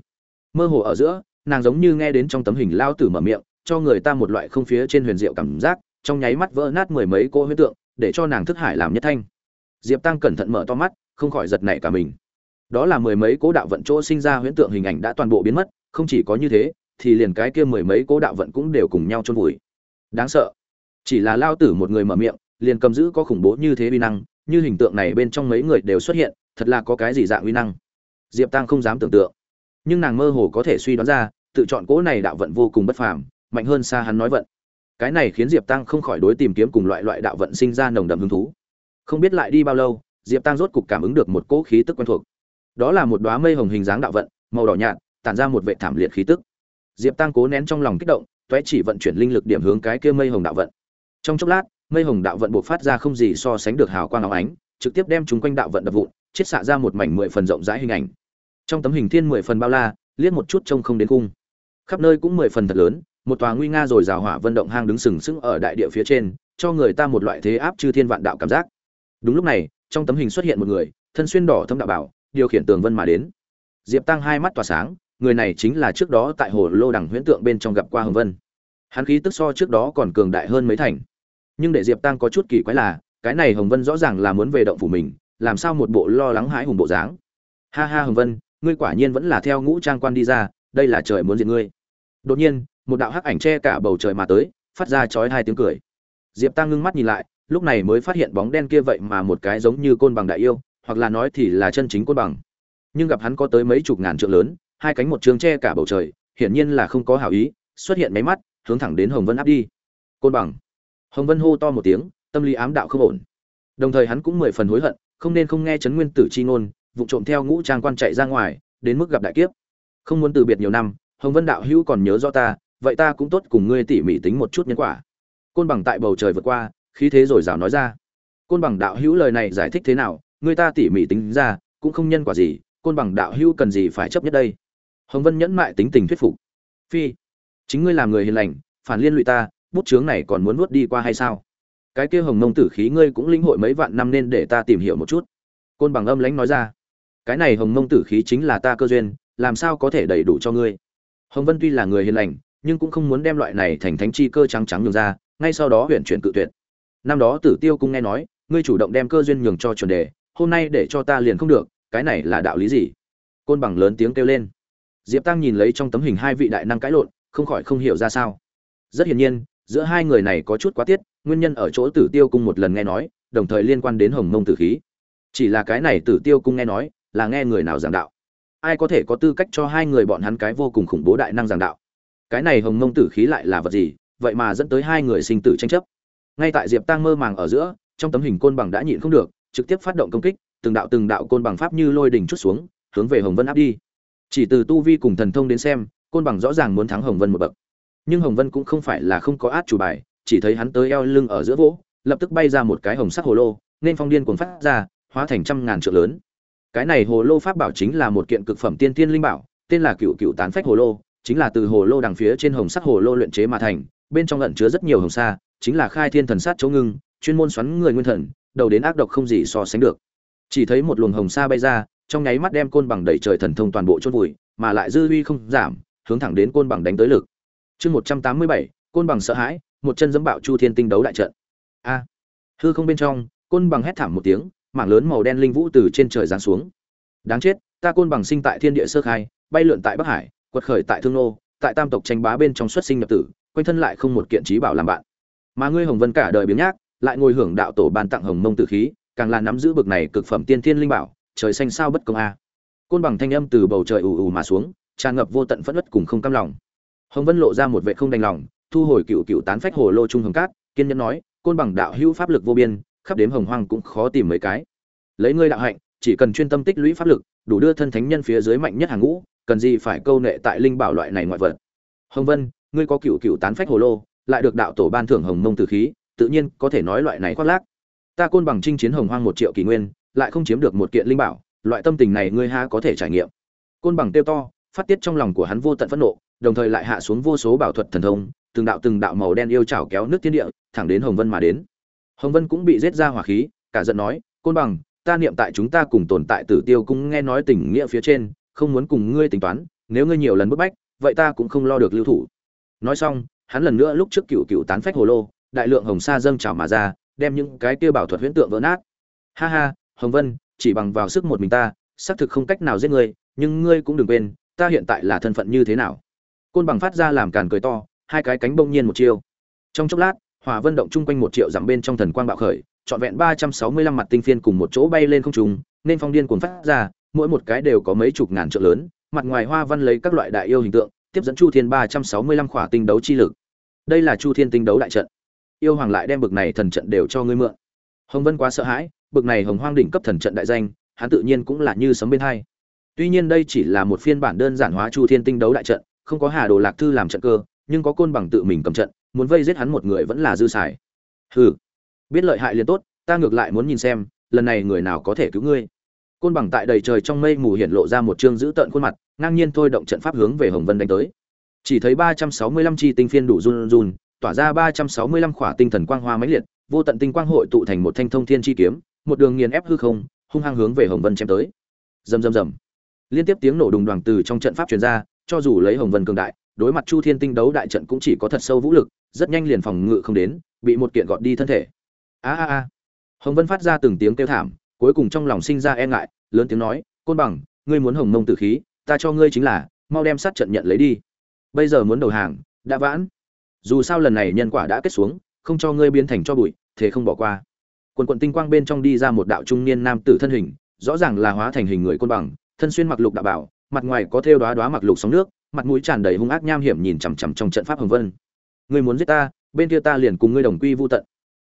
Mơ hồ ở giữa, nàng giống như nghe đến trong tấm hình lao tử mở miệng, cho người ta một loại không phía trên huyền diệu cảm giác, trong nháy mắt vỡ nát mười mấy cô huyễn tượng, để cho nàng thức hải làm nhất thanh. Diệp tăng cẩn thận mở to mắt, không khỏi giật nảy cả mình. Đó là mười mấy cố đạo vận chỗ sinh ra huyễn tượng hình ảnh đã toàn bộ biến mất, không chỉ có như thế thì liền cái kia mười mấy cố đạo vận cũng đều cùng nhau chôn vùi. Đáng sợ. Chỉ là lao tử một người mở miệng, liền cầm giữ có khủng bố như thế uy năng, như hình tượng này bên trong mấy người đều xuất hiện, thật là có cái gì dạng uy năng? Diệp tăng không dám tưởng tượng. Nhưng nàng mơ hồ có thể suy đoán ra, tự chọn cỗ này đạo vận vô cùng bất phàm, mạnh hơn xa hắn nói vận. Cái này khiến diệp tăng không khỏi đối tìm kiếm cùng loại loại đạo vận sinh ra nồng đậm hứng thú. Không biết lại đi bao lâu, diệp tăng rốt cục cảm ứng được một cỗ khí tức quen thuộc. Đó là một đóa mây hồng hình dáng đạo vận, màu đỏ nhạt, tản ra một vệ thảm liệt khí tức diệp tăng cố nén trong lòng kích động, toé chỉ vận chuyển linh lực điểm hướng cái kia mây hồng đạo vận. Trong chốc lát, mây hồng đạo vận buộc phát ra không gì so sánh được hào quang óng ánh, trực tiếp đem chúng quanh đạo vận đập vụn, chiết xạ ra một mảnh mười phần rộng rãi hình ảnh. Trong tấm hình thiên mười phần bao la, liếc một chút trông không đến cung. Khắp nơi cũng mười phần thật lớn, một tòa nguy nga rồi rào hỏa vận động hang đứng sừng sững ở đại địa phía trên, cho người ta một loại thế áp chư thiên vạn đạo cảm giác. Đúng lúc này, trong tấm hình xuất hiện một người, thân xuyên đỏ thâm đạo bảo, điều khiển tường vân mà đến. Diệp tăng hai mắt tỏa sáng người này chính là trước đó tại hồ lô đằng huyễn tượng bên trong gặp qua hồng vân. Hắn khí tức so trước đó còn cường đại hơn mấy thành. Nhưng để diệp tăng có chút kỳ quái là, cái này hồng vân rõ ràng là muốn về động phủ mình, làm sao một bộ lo lắng hãi hùng bộ dáng? Ha ha hồng vân, ngươi quả nhiên vẫn là theo ngũ trang quan đi ra, đây là trời muốn diệt ngươi. Đột nhiên, một đạo hắc ảnh che cả bầu trời mà tới, phát ra chói hai tiếng cười. Diệp tăng ngưng mắt nhìn lại, lúc này mới phát hiện bóng đen kia vậy mà một cái giống như côn bằng đại yêu, hoặc là nói thì là chân chính côn bằng. Nhưng gặp hắn có tới mấy chục ngàn trượng lớn hai cánh một trường che cả bầu trời, hiển nhiên là không có hảo ý, xuất hiện máy mắt, hướng thẳng đến hồng vân áp đi. Côn bằng. Hồng vân hô to một tiếng, tâm lý ám đạo không ổn. Đồng thời hắn cũng mười phần hối hận, không nên không nghe trấn nguyên tử chi ngôn, vụ trộm theo ngũ trang quan chạy ra ngoài, đến mức gặp đại kiếp. Không muốn từ biệt nhiều năm, hồng vân đạo hữu còn nhớ rõ ta, vậy ta cũng tốt cùng ngươi tỉ mỉ tính một chút nhân quả. Côn bằng tại bầu trời vượt qua, khí thế rồi rào nói ra. Côn bằng đạo hữu lời này giải thích thế nào người ta tỉ mỉ tính ra, cũng không nhân quả gì, côn bằng đạo hữu cần gì phải chấp nhất đây? Hồng vân nhẫn mại tính tình thuyết phục. Phi, chính ngươi làm người hiền lành, phản liên lụy ta, bút chướng này còn muốn nuốt đi qua hay sao? Cái kia hồng mông tử khí ngươi cũng linh hội mấy vạn năm nên để ta tìm hiểu một chút. Côn bằng âm lãnh nói ra. Cái này hồng mông tử khí chính là ta cơ duyên, làm sao có thể đầy đủ cho ngươi? Hồng vân tuy là người hiền lành, nhưng cũng không muốn đem loại này thành thánh chi cơ trắng trắng nhường ra, ngay sau đó huyện chuyển cự tuyệt. Năm đó tử tiêu cũng nghe nói, ngươi chủ động đem cơ duyên nhường cho chuẩn đề, hôm nay để cho ta liền không được, cái này là đạo lý gì? Côn bằng lớn tiếng kêu lên diệp tăng nhìn lấy trong tấm hình hai vị đại năng cãi lộn, không khỏi không hiểu ra sao. Rất hiển nhiên, giữa hai người này có chút quá tiết, nguyên nhân ở chỗ tử tiêu cung một lần nghe nói, đồng thời liên quan đến hồng mông tử khí. Chỉ là cái này tử tiêu cung nghe nói, là nghe người nào giảng đạo? Ai có thể có tư cách cho hai người bọn hắn cái vô cùng khủng bố đại năng giảng đạo? Cái này hồng mông tử khí lại là vật gì, vậy mà dẫn tới hai người sinh tử tranh chấp? Ngay tại diệp tăng mơ màng ở giữa, trong tấm hình côn bằng đã nhịn không được, trực tiếp phát động công kích, từng đạo từng đạo côn bằng pháp như lôi đỉnh chút xuống, hướng về hồng vân áp đi chỉ từ tu vi cùng thần thông đến xem, côn bằng rõ ràng muốn thắng hồng vân một bậc. Nhưng hồng vân cũng không phải là không có át chủ bài, chỉ thấy hắn tới eo lưng ở giữa vỗ, lập tức bay ra một cái hồng sắc hồ lô, nên phong điên cuồng phát ra, hóa thành trăm ngàn trượng lớn. Cái này hồ lô pháp bảo chính là một kiện cực phẩm tiên tiên linh bảo, tên là cựu cựu tán phách hồ lô, chính là từ hồ lô đằng phía trên hồng sắc hồ lô luyện chế mà thành, bên trong ẩn chứa rất nhiều hồng sa, chính là khai thiên thần sát chỗ ngưng, chuyên môn xoắn người nguyên thần, đầu đến ác độc không gì so sánh được. Chỉ thấy một luồng hồng sa bay ra trong nháy mắt đem côn bằng đẩy trời thần thông toàn bộ chôn vùi, mà lại dư uy không giảm, hướng thẳng đến côn bằng đánh tới lực. Chương một trăm tám mươi bảy, côn bằng sợ hãi, một chân giẫm bạo chu thiên tinh đấu đại trận. A. Hư không bên trong, côn bằng hét thảm một tiếng, mảng lớn màu đen linh vũ từ trên trời giáng xuống. Đáng chết, ta côn bằng sinh tại thiên địa sơ khai, bay lượn tại bắc hải, quật khởi tại thương nô, tại tam tộc tranh bá bên trong xuất sinh nhập tử, quanh thân lại không một kiện trí bảo làm bạn. Mà ngươi hồng vân cả đời biếng nhác, lại ngồi hưởng đạo tổ ban tặng hồng mông tử khí, càng là nắm giữ bực này cực phẩm tiên thiên linh bảo trời xanh sao bất công a. Côn bằng thanh âm từ bầu trời ù ù mà xuống, tràn ngập vô tận phẫn uất cùng không cam lòng. Hồng vân lộ ra một vệ không đành lòng, thu hồi cựu cựu tán phách hồ lô trung hồng cát, kiên nhẫn nói, côn bằng đạo hữu pháp lực vô biên, khắp đếm hồng hoang cũng khó tìm mấy cái. Lấy ngươi đạo hạnh, chỉ cần chuyên tâm tích lũy pháp lực, đủ đưa thân thánh nhân phía dưới mạnh nhất hàng ngũ, cần gì phải câu nệ tại linh bảo loại này ngoại vật? Hồng vân, ngươi có cựu cựu tán phách hồ lô, lại được đạo tổ ban thưởng hồng mông tử khí, tự nhiên có thể nói loại này khoác lác. Ta côn bằng chinh chiến hồng hoang một triệu kỷ nguyên lại không chiếm được một kiện linh bảo, loại tâm tình này ngươi ha có thể trải nghiệm. Côn bằng tiêu to, phát tiết trong lòng của hắn vô tận phẫn nộ, đồng thời lại hạ xuống vô số bảo thuật thần thông, từng đạo từng đạo màu đen yêu chảo kéo nước thiên địa, thẳng đến hồng vân mà đến. Hồng vân cũng bị giết ra hỏa khí, cả giận nói, côn bằng, ta niệm tại chúng ta cùng tồn tại tử tiêu cũng nghe nói tình nghĩa phía trên, không muốn cùng ngươi tính toán, nếu ngươi nhiều lần bức bách, vậy ta cũng không lo được lưu thủ. Nói xong, hắn lần nữa lúc trước cựu cựu tán phách hồ lô, đại lượng hồng sa dâng trào mà ra, đem những cái kia bảo thuật huyễn tượng vỡ nát. Ha ha hồng vân, chỉ bằng vào sức một mình ta, xác thực không cách nào giết ngươi, nhưng ngươi cũng đừng quên, ta hiện tại là thân phận như thế nào? Côn bằng phát ra làm càn cười to, hai cái cánh bông nhiên một chiêu. Trong chốc lát, hỏa vân động chung quanh một triệu dặm bên trong thần quang bạo khởi, trọn vẹn ba trăm sáu mươi lăm mặt tinh phiên cùng một chỗ bay lên không trung, nên phong điên cuồng phát ra, mỗi một cái đều có mấy chục ngàn trượng lớn, mặt ngoài hoa văn lấy các loại đại yêu hình tượng, tiếp dẫn chu thiên ba trăm sáu mươi lăm khỏa tinh đấu chi lực. Đây là chu thiên tinh đấu đại trận. Yêu hoàng lại đem bực này thần trận đều cho ngươi mượn. Hồng vân quá sợ hãi bực này hồng hoang đỉnh cấp thần trận đại danh, hắn tự nhiên cũng là như sấm bên hai. Tuy nhiên đây chỉ là một phiên bản đơn giản hóa chu thiên tinh đấu đại trận, không có hà đồ lạc thư làm trận cơ, nhưng có côn bằng tự mình cầm trận, muốn vây giết hắn một người vẫn là dư xài. Hừ, biết lợi hại liền tốt, ta ngược lại muốn nhìn xem, lần này người nào có thể cứu ngươi. Côn bằng tại đầy trời trong mây mù hiện lộ ra một chương dữ tợn khuôn mặt, ngang nhiên thôi động trận pháp hướng về hồng vân đánh tới. Chỉ thấy ba trăm sáu mươi lăm chi tinh phiên đủ run run, tỏa ra ba trăm sáu mươi lăm khỏa tinh thần quang hoa mãnh liệt, vô tận tinh quang hội tụ thành một thanh thông thiên chi kiếm một đường nghiền ép hư không, hung hăng hướng về hồng vân chém tới. Rầm rầm rầm. Liên tiếp tiếng nổ đùng đoàng từ trong trận pháp truyền ra, cho dù lấy hồng vân cường đại, đối mặt chu thiên tinh đấu đại trận cũng chỉ có thật sâu vũ lực, rất nhanh liền phòng ngự không đến, bị một kiện gọt đi thân thể. A a a. Hồng vân phát ra từng tiếng kêu thảm, cuối cùng trong lòng sinh ra e ngại, lớn tiếng nói, côn bằng, ngươi muốn hồng mông tử khí, ta cho ngươi chính là, mau đem sát trận nhận lấy đi. Bây giờ muốn đầu hàng, đã vãn. Dù sao lần này nhân quả đã kết xuống, không cho ngươi biến thành cho bụi, thế không bỏ qua quần quận tinh quang bên trong đi ra một đạo trung niên nam tử thân hình, rõ ràng là hóa thành hình người côn bằng, thân xuyên mặc lục đạo bảo, mặt ngoài có thêu đoá đoá mặc lục sóng nước, mặt mũi tràn đầy hung ác nham hiểm nhìn chằm chằm trong trận pháp hồng vân. Ngươi muốn giết ta, bên kia ta liền cùng ngươi đồng quy vu tận.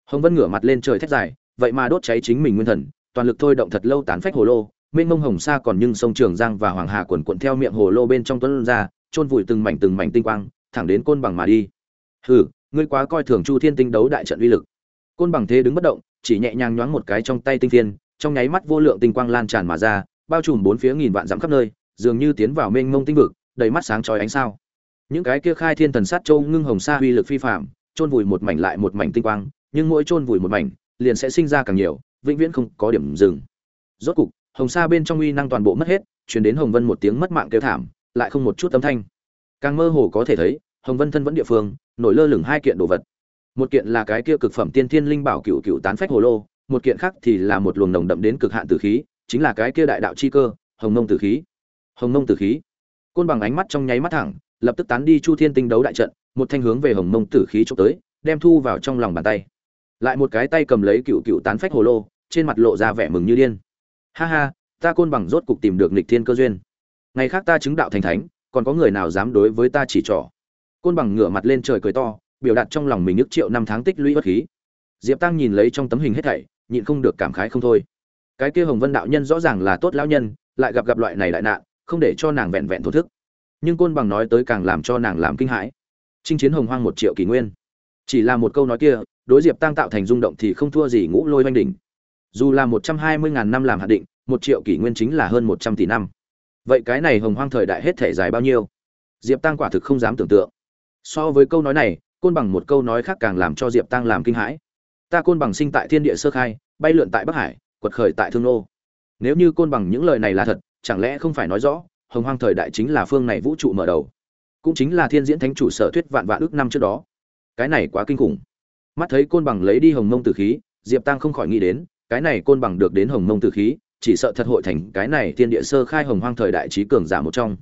Hồng vân ngửa mặt lên trời thét dài, vậy mà đốt cháy chính mình nguyên thần, toàn lực thôi động thật lâu tán phách hồ lô, mênh mông hồng sa còn nhưng sông trường giang và hoàng hà quần cuộn theo miệng hồ lô bên trong tuấn ra, chôn vùi từng mảnh từng mảnh tinh quang, thẳng đến côn bằng mà đi. Hừ, ngươi quá coi thường chu thiên tinh đấu đại trận uy lực. Côn bằng thế đứng bất động chỉ nhẹ nhàng nhoáng một cái trong tay tinh thiên trong nháy mắt vô lượng tinh quang lan tràn mà ra, bao trùm bốn phía nghìn vạn dặm khắp nơi, dường như tiến vào mênh mông tinh vực, đầy mắt sáng chói ánh sao. Những cái kia khai thiên thần sát châu ngưng hồng sa uy lực phi phạm, chôn vùi một mảnh lại một mảnh tinh quang, nhưng mỗi chôn vùi một mảnh, liền sẽ sinh ra càng nhiều, vĩnh viễn không có điểm dừng. Rốt cục, hồng sa bên trong uy năng toàn bộ mất hết, truyền đến hồng vân một tiếng mất mạng kêu thảm, lại không một chút âm thanh. Càng mơ hồ có thể thấy, hồng vân thân vẫn địa phương, nổi lơ lửng hai kiện đồ vật một kiện là cái kia cực phẩm tiên thiên linh bảo cựu cựu tán phách hồ lô, một kiện khác thì là một luồng nồng đậm đến cực hạn tử khí, chính là cái kia đại đạo chi cơ, hồng nông tử khí. Hồng nông tử khí. Côn bằng ánh mắt trong nháy mắt thẳng, lập tức tán đi chu thiên tinh đấu đại trận, một thanh hướng về hồng nông tử khí trộm tới, đem thu vào trong lòng bàn tay. Lại một cái tay cầm lấy cựu cựu tán phách hồ lô, trên mặt lộ ra vẻ mừng như điên. Ha ha, ta côn bằng rốt cục tìm được nịch thiên cơ duyên. Ngày khác ta chứng đạo thành thánh, còn có người nào dám đối với ta chỉ trỏ? Côn bằng ngửa mặt lên trời cười to biểu đạt trong lòng mình nước triệu năm tháng tích lũy bất khí. Diệp tăng nhìn lấy trong tấm hình hết thảy, nhịn không được cảm khái không thôi. Cái kia hồng vân đạo nhân rõ ràng là tốt lão nhân, lại gặp gặp loại này đại nạn, không để cho nàng vẹn vẹn thổ thức. Nhưng côn bằng nói tới càng làm cho nàng làm kinh hãi. Chinh chiến hồng hoang một triệu kỷ nguyên. Chỉ là một câu nói kia, đối diệp tăng tạo thành rung động thì không thua gì ngũ lôi oanh đỉnh. Dù là một trăm hai mươi ngàn năm làm hạt định, một triệu kỷ nguyên chính là hơn một trăm tỷ năm. Vậy cái này hồng hoang thời đại hết thể dài bao nhiêu? Diệp tăng quả thực không dám tưởng tượng. So với câu nói này côn bằng một câu nói khác càng làm cho diệp tăng làm kinh hãi. Ta côn bằng sinh tại thiên địa sơ khai, bay lượn tại bắc hải, quật khởi tại thương nô. Nếu như côn bằng những lời này là thật, chẳng lẽ không phải nói rõ, hồng hoang thời đại chính là phương này vũ trụ mở đầu? Cũng chính là thiên diễn thánh chủ sở thuyết vạn vạn ước năm trước đó. Cái này quá kinh khủng. Mắt thấy côn bằng lấy đi hồng mông tử khí, diệp tăng không khỏi nghĩ đến, cái này côn bằng được đến hồng mông tử khí, chỉ sợ thật hội thành cái này thiên địa sơ khai hồng hoang thời đại trí cường giả một trong.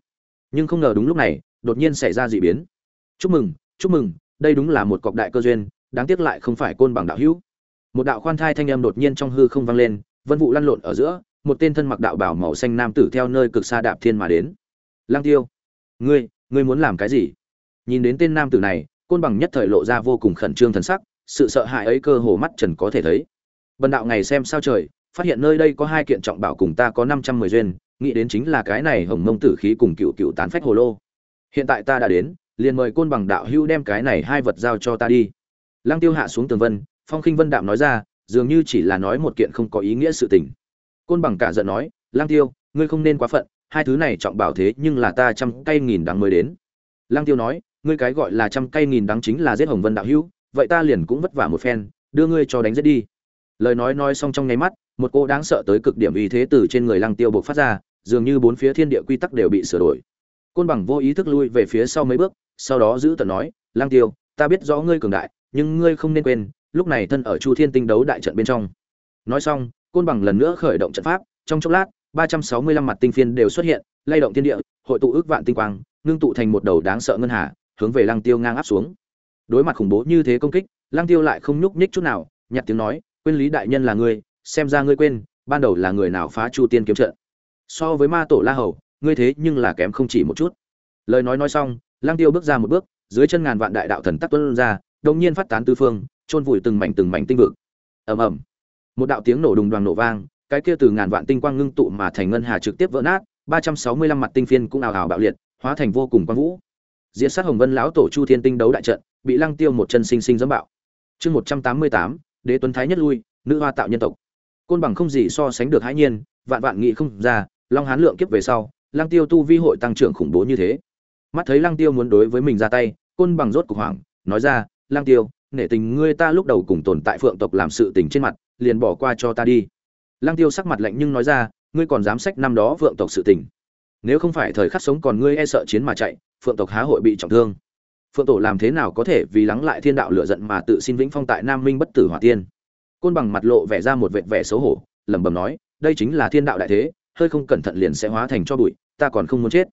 Nhưng không ngờ đúng lúc này, đột nhiên xảy ra d ị biến. Chúc mừng chúc mừng đây đúng là một cọc đại cơ duyên, đáng tiếc lại không phải côn bằng đạo hữu. Một đạo khoan thai thanh âm đột nhiên trong hư không vang lên, vân vụ lăn lộn ở giữa, một tên thân mặc đạo bảo màu xanh nam tử theo nơi cực xa đạp thiên mà đến. Lang tiêu, ngươi ngươi muốn làm cái gì? Nhìn đến tên nam tử này, côn bằng nhất thời lộ ra vô cùng khẩn trương thần sắc, sự sợ hãi ấy cơ hồ mắt trần có thể thấy. Bần đạo ngày xem sao trời, phát hiện nơi đây có hai kiện trọng bảo cùng ta có năm trăm mười duyên, nghĩ đến chính là cái này hồng mông tử khí cùng cựu cựu tán phách hồ lô. Hiện tại ta đã đến liền mời côn bằng đạo hữu đem cái này hai vật giao cho ta đi. Lăng tiêu hạ xuống tường vân, phong khinh vân đạm nói ra, dường như chỉ là nói một kiện không có ý nghĩa sự tình. Côn bằng cả giận nói, lăng tiêu, ngươi không nên quá phận, hai thứ này trọng bảo thế nhưng là ta trăm cây nghìn đắng mới đến. Lăng tiêu nói, ngươi cái gọi là trăm cây nghìn đắng chính là giết hồng vân đạo hữu, vậy ta liền cũng vất vả một phen, đưa ngươi cho đánh giết đi. Lời nói nói xong trong nháy mắt, một cô đáng sợ tới cực điểm ý thế từ trên người lăng tiêu bộc phát ra, dường như bốn phía thiên địa quy tắc đều bị sửa đổi côn bằng vô ý thức lui về phía sau mấy bước, sau đó giữ tận nói, Lang tiêu, ta biết rõ ngươi cường đại, nhưng ngươi không nên quên, lúc này thân ở chu thiên tinh đấu đại trận bên trong. Nói xong, côn bằng lần nữa khởi động trận pháp, trong chốc lát, ba trăm sáu mươi lăm mặt tinh phiên đều xuất hiện, lay động thiên địa, hội tụ ước vạn tinh quang, ngưng tụ thành một đầu đáng sợ ngân hà, hướng về Lang tiêu ngang áp xuống. Đối mặt khủng bố như thế công kích, Lang tiêu lại không nhúc nhích chút nào, nhặt tiếng nói, quên lý đại nhân là ngươi, xem ra ngươi quên, ban đầu là người nào phá chu tiên kiếm trận? So với ma tổ la hầu ngươi thế nhưng là kém không chỉ một chút. Lời nói nói xong, lăng tiêu bước ra một bước, dưới chân ngàn vạn đại đạo thần tắc tuân ra, đồng nhiên phát tán tứ phương, chôn vùi từng mảnh từng mảnh tinh vực. Ầm ầm. Một đạo tiếng nổ đùng đoàng nổ vang, cái kia từ ngàn vạn tinh quang ngưng tụ mà thành ngân hà trực tiếp vỡ nát, ba trăm sáu mươi lăm mặt tinh phiên cũng ào ào bạo liệt, hóa thành vô cùng quang vũ. Diệt sát hồng vân lão tổ chu thiên tinh đấu đại trận, bị lăng tiêu một chân sinh sinh dẫm bạo. Chương một trăm tám mươi tám, đế tuấn thái nhất lui, nữ hoa tạo nhân tộc. Côn bằng không gì so sánh được hãi nhiên, vạn vạn nghị không ra, long hán lượng kiếp về sau lăng tiêu tu vi hội tăng trưởng khủng bố như thế. Mắt thấy lăng tiêu muốn đối với mình ra tay, côn bằng rốt cục hoảng, nói ra, lăng tiêu, nể tình ngươi ta lúc đầu cùng tồn tại phượng tộc làm sự tình trên mặt, liền bỏ qua cho ta đi. Lăng tiêu sắc mặt lạnh nhưng nói ra, ngươi còn dám sách năm đó phượng tộc sự tình. Nếu không phải thời khắc sống còn ngươi e sợ chiến mà chạy, phượng tộc há hội bị trọng thương. Phượng tổ làm thế nào có thể vì lắng lại thiên đạo lựa giận mà tự xin vĩnh phong tại nam minh bất tử hỏa tiên? Côn bằng mặt lộ vẻ ra một vệt vẻ xấu hổ, lẩm bẩm nói, đây chính là thiên đạo đại thế hơi không cẩn thận liền sẽ hóa thành cho bụi, ta còn không muốn chết.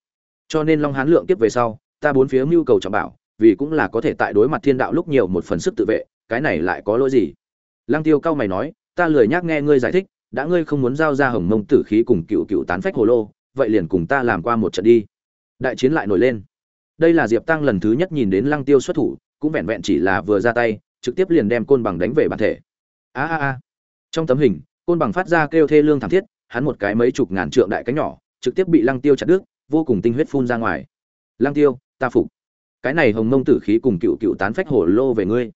Cho nên long hán lượng tiếp về sau, ta bốn phía mưu cầu trọng bảo, vì cũng là có thể tại đối mặt thiên đạo lúc nhiều một phần sức tự vệ, cái này lại có lỗi gì? Lăng tiêu cao mày nói, ta lười nhắc nghe ngươi giải thích, đã ngươi không muốn giao ra hồng mông tử khí cùng cựu cựu tán phách hồ lô, vậy liền cùng ta làm qua một trận đi. Đại chiến lại nổi lên. Đây là diệp tăng lần thứ nhất nhìn đến lăng tiêu xuất thủ, cũng vẹn vẹn chỉ là vừa ra tay, trực tiếp liền đem côn bằng đánh về bản thể. A a a. Trong tấm hình, côn bằng phát ra kêu thê lương thảm thiết hắn một cái mấy chục ngàn trượng đại cánh nhỏ, trực tiếp bị lăng tiêu chặt đứt, vô cùng tinh huyết phun ra ngoài. Lăng tiêu, ta phục. Cái này hồng mông tử khí cùng cựu cựu tán phách hồ lô về ngươi.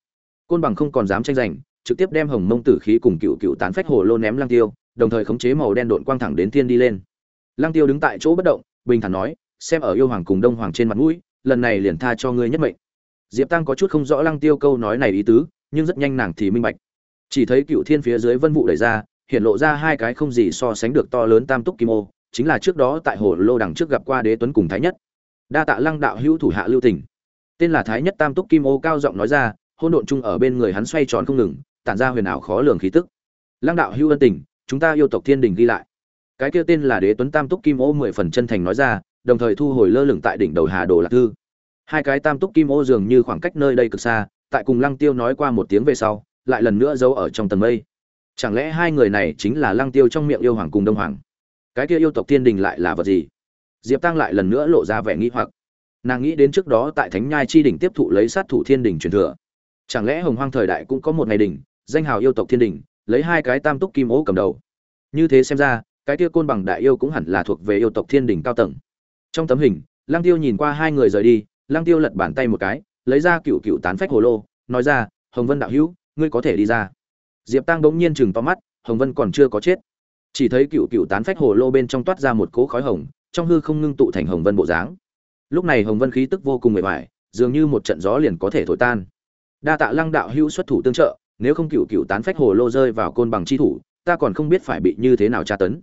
Côn bằng không còn dám tranh giành, trực tiếp đem hồng mông tử khí cùng cựu cựu tán phách hồ lô ném lăng tiêu, đồng thời khống chế màu đen độn quang thẳng đến thiên đi lên. Lăng tiêu đứng tại chỗ bất động, bình thản nói, xem ở yêu hoàng cùng đông hoàng trên mặt mũi, lần này liền tha cho ngươi nhất mệnh. Diệp tăng có chút không rõ lăng tiêu câu nói này ý tứ, nhưng rất nhanh nàng thì minh bạch. Chỉ thấy cựu thiên phía dưới vân vụ đẩy ra hiện lộ ra hai cái không gì so sánh được to lớn tam túc kim ô, chính là trước đó tại hồ lô đằng trước gặp qua đế tuấn cùng thái nhất. Đa tạ lăng đạo hữu thủ hạ lưu tỉnh tên là thái nhất tam túc kim ô cao giọng nói ra hôn độn chung ở bên người hắn xoay tròn không ngừng, tản ra huyền ảo khó lường khí tức. Lăng đạo hữu ân tình, chúng ta yêu tộc thiên đình ghi lại. Cái kia tên là đế tuấn tam túc kim ô mười phần chân thành nói ra, đồng thời thu hồi lơ lửng tại đỉnh đầu hà đồ lạc thư. Hai cái tam túc kim ô dường như khoảng cách nơi đây cực xa, tại cùng lăng tiêu nói qua một tiếng về sau, lại lần nữa giấu ở trong tầng mây chẳng lẽ hai người này chính là lăng tiêu trong miệng yêu hoàng cùng đông hoàng? Cái kia yêu tộc thiên đình lại là vật gì? Diệp tăng lại lần nữa lộ ra vẻ nghĩ hoặc. Nàng nghĩ đến trước đó tại thánh nhai chi đỉnh tiếp thụ lấy sát thủ thiên đình truyền thừa. Chẳng lẽ hồng hoang thời đại cũng có một ngày đỉnh, danh hào yêu tộc thiên đình, lấy hai cái tam túc kim ố cầm đầu? Như thế xem ra, cái kia côn bằng đại yêu cũng hẳn là thuộc về yêu tộc thiên đình cao tầng. Trong tấm hình, lăng tiêu nhìn qua hai người rời đi, lăng tiêu lật bàn tay một cái, lấy ra cựu cựu tán phách hồ lô, nói ra, hồng vân đạo hữu, ngươi có thể đi ra diệp tăng bỗng nhiên chừng to mắt, hồng vân còn chưa có chết. Chỉ thấy cựu cựu tán phách hồ lô bên trong toát ra một cỗ khói hồng, trong hư không ngưng tụ thành hồng vân bộ dáng. Lúc này hồng vân khí tức vô cùng mệt mỏi dường như một trận gió liền có thể thổi tan. Đa tạ lăng đạo hữu xuất thủ tương trợ, nếu không cựu cựu tán phách hồ lô rơi vào côn bằng chi thủ, ta còn không biết phải bị như thế nào tra tấn.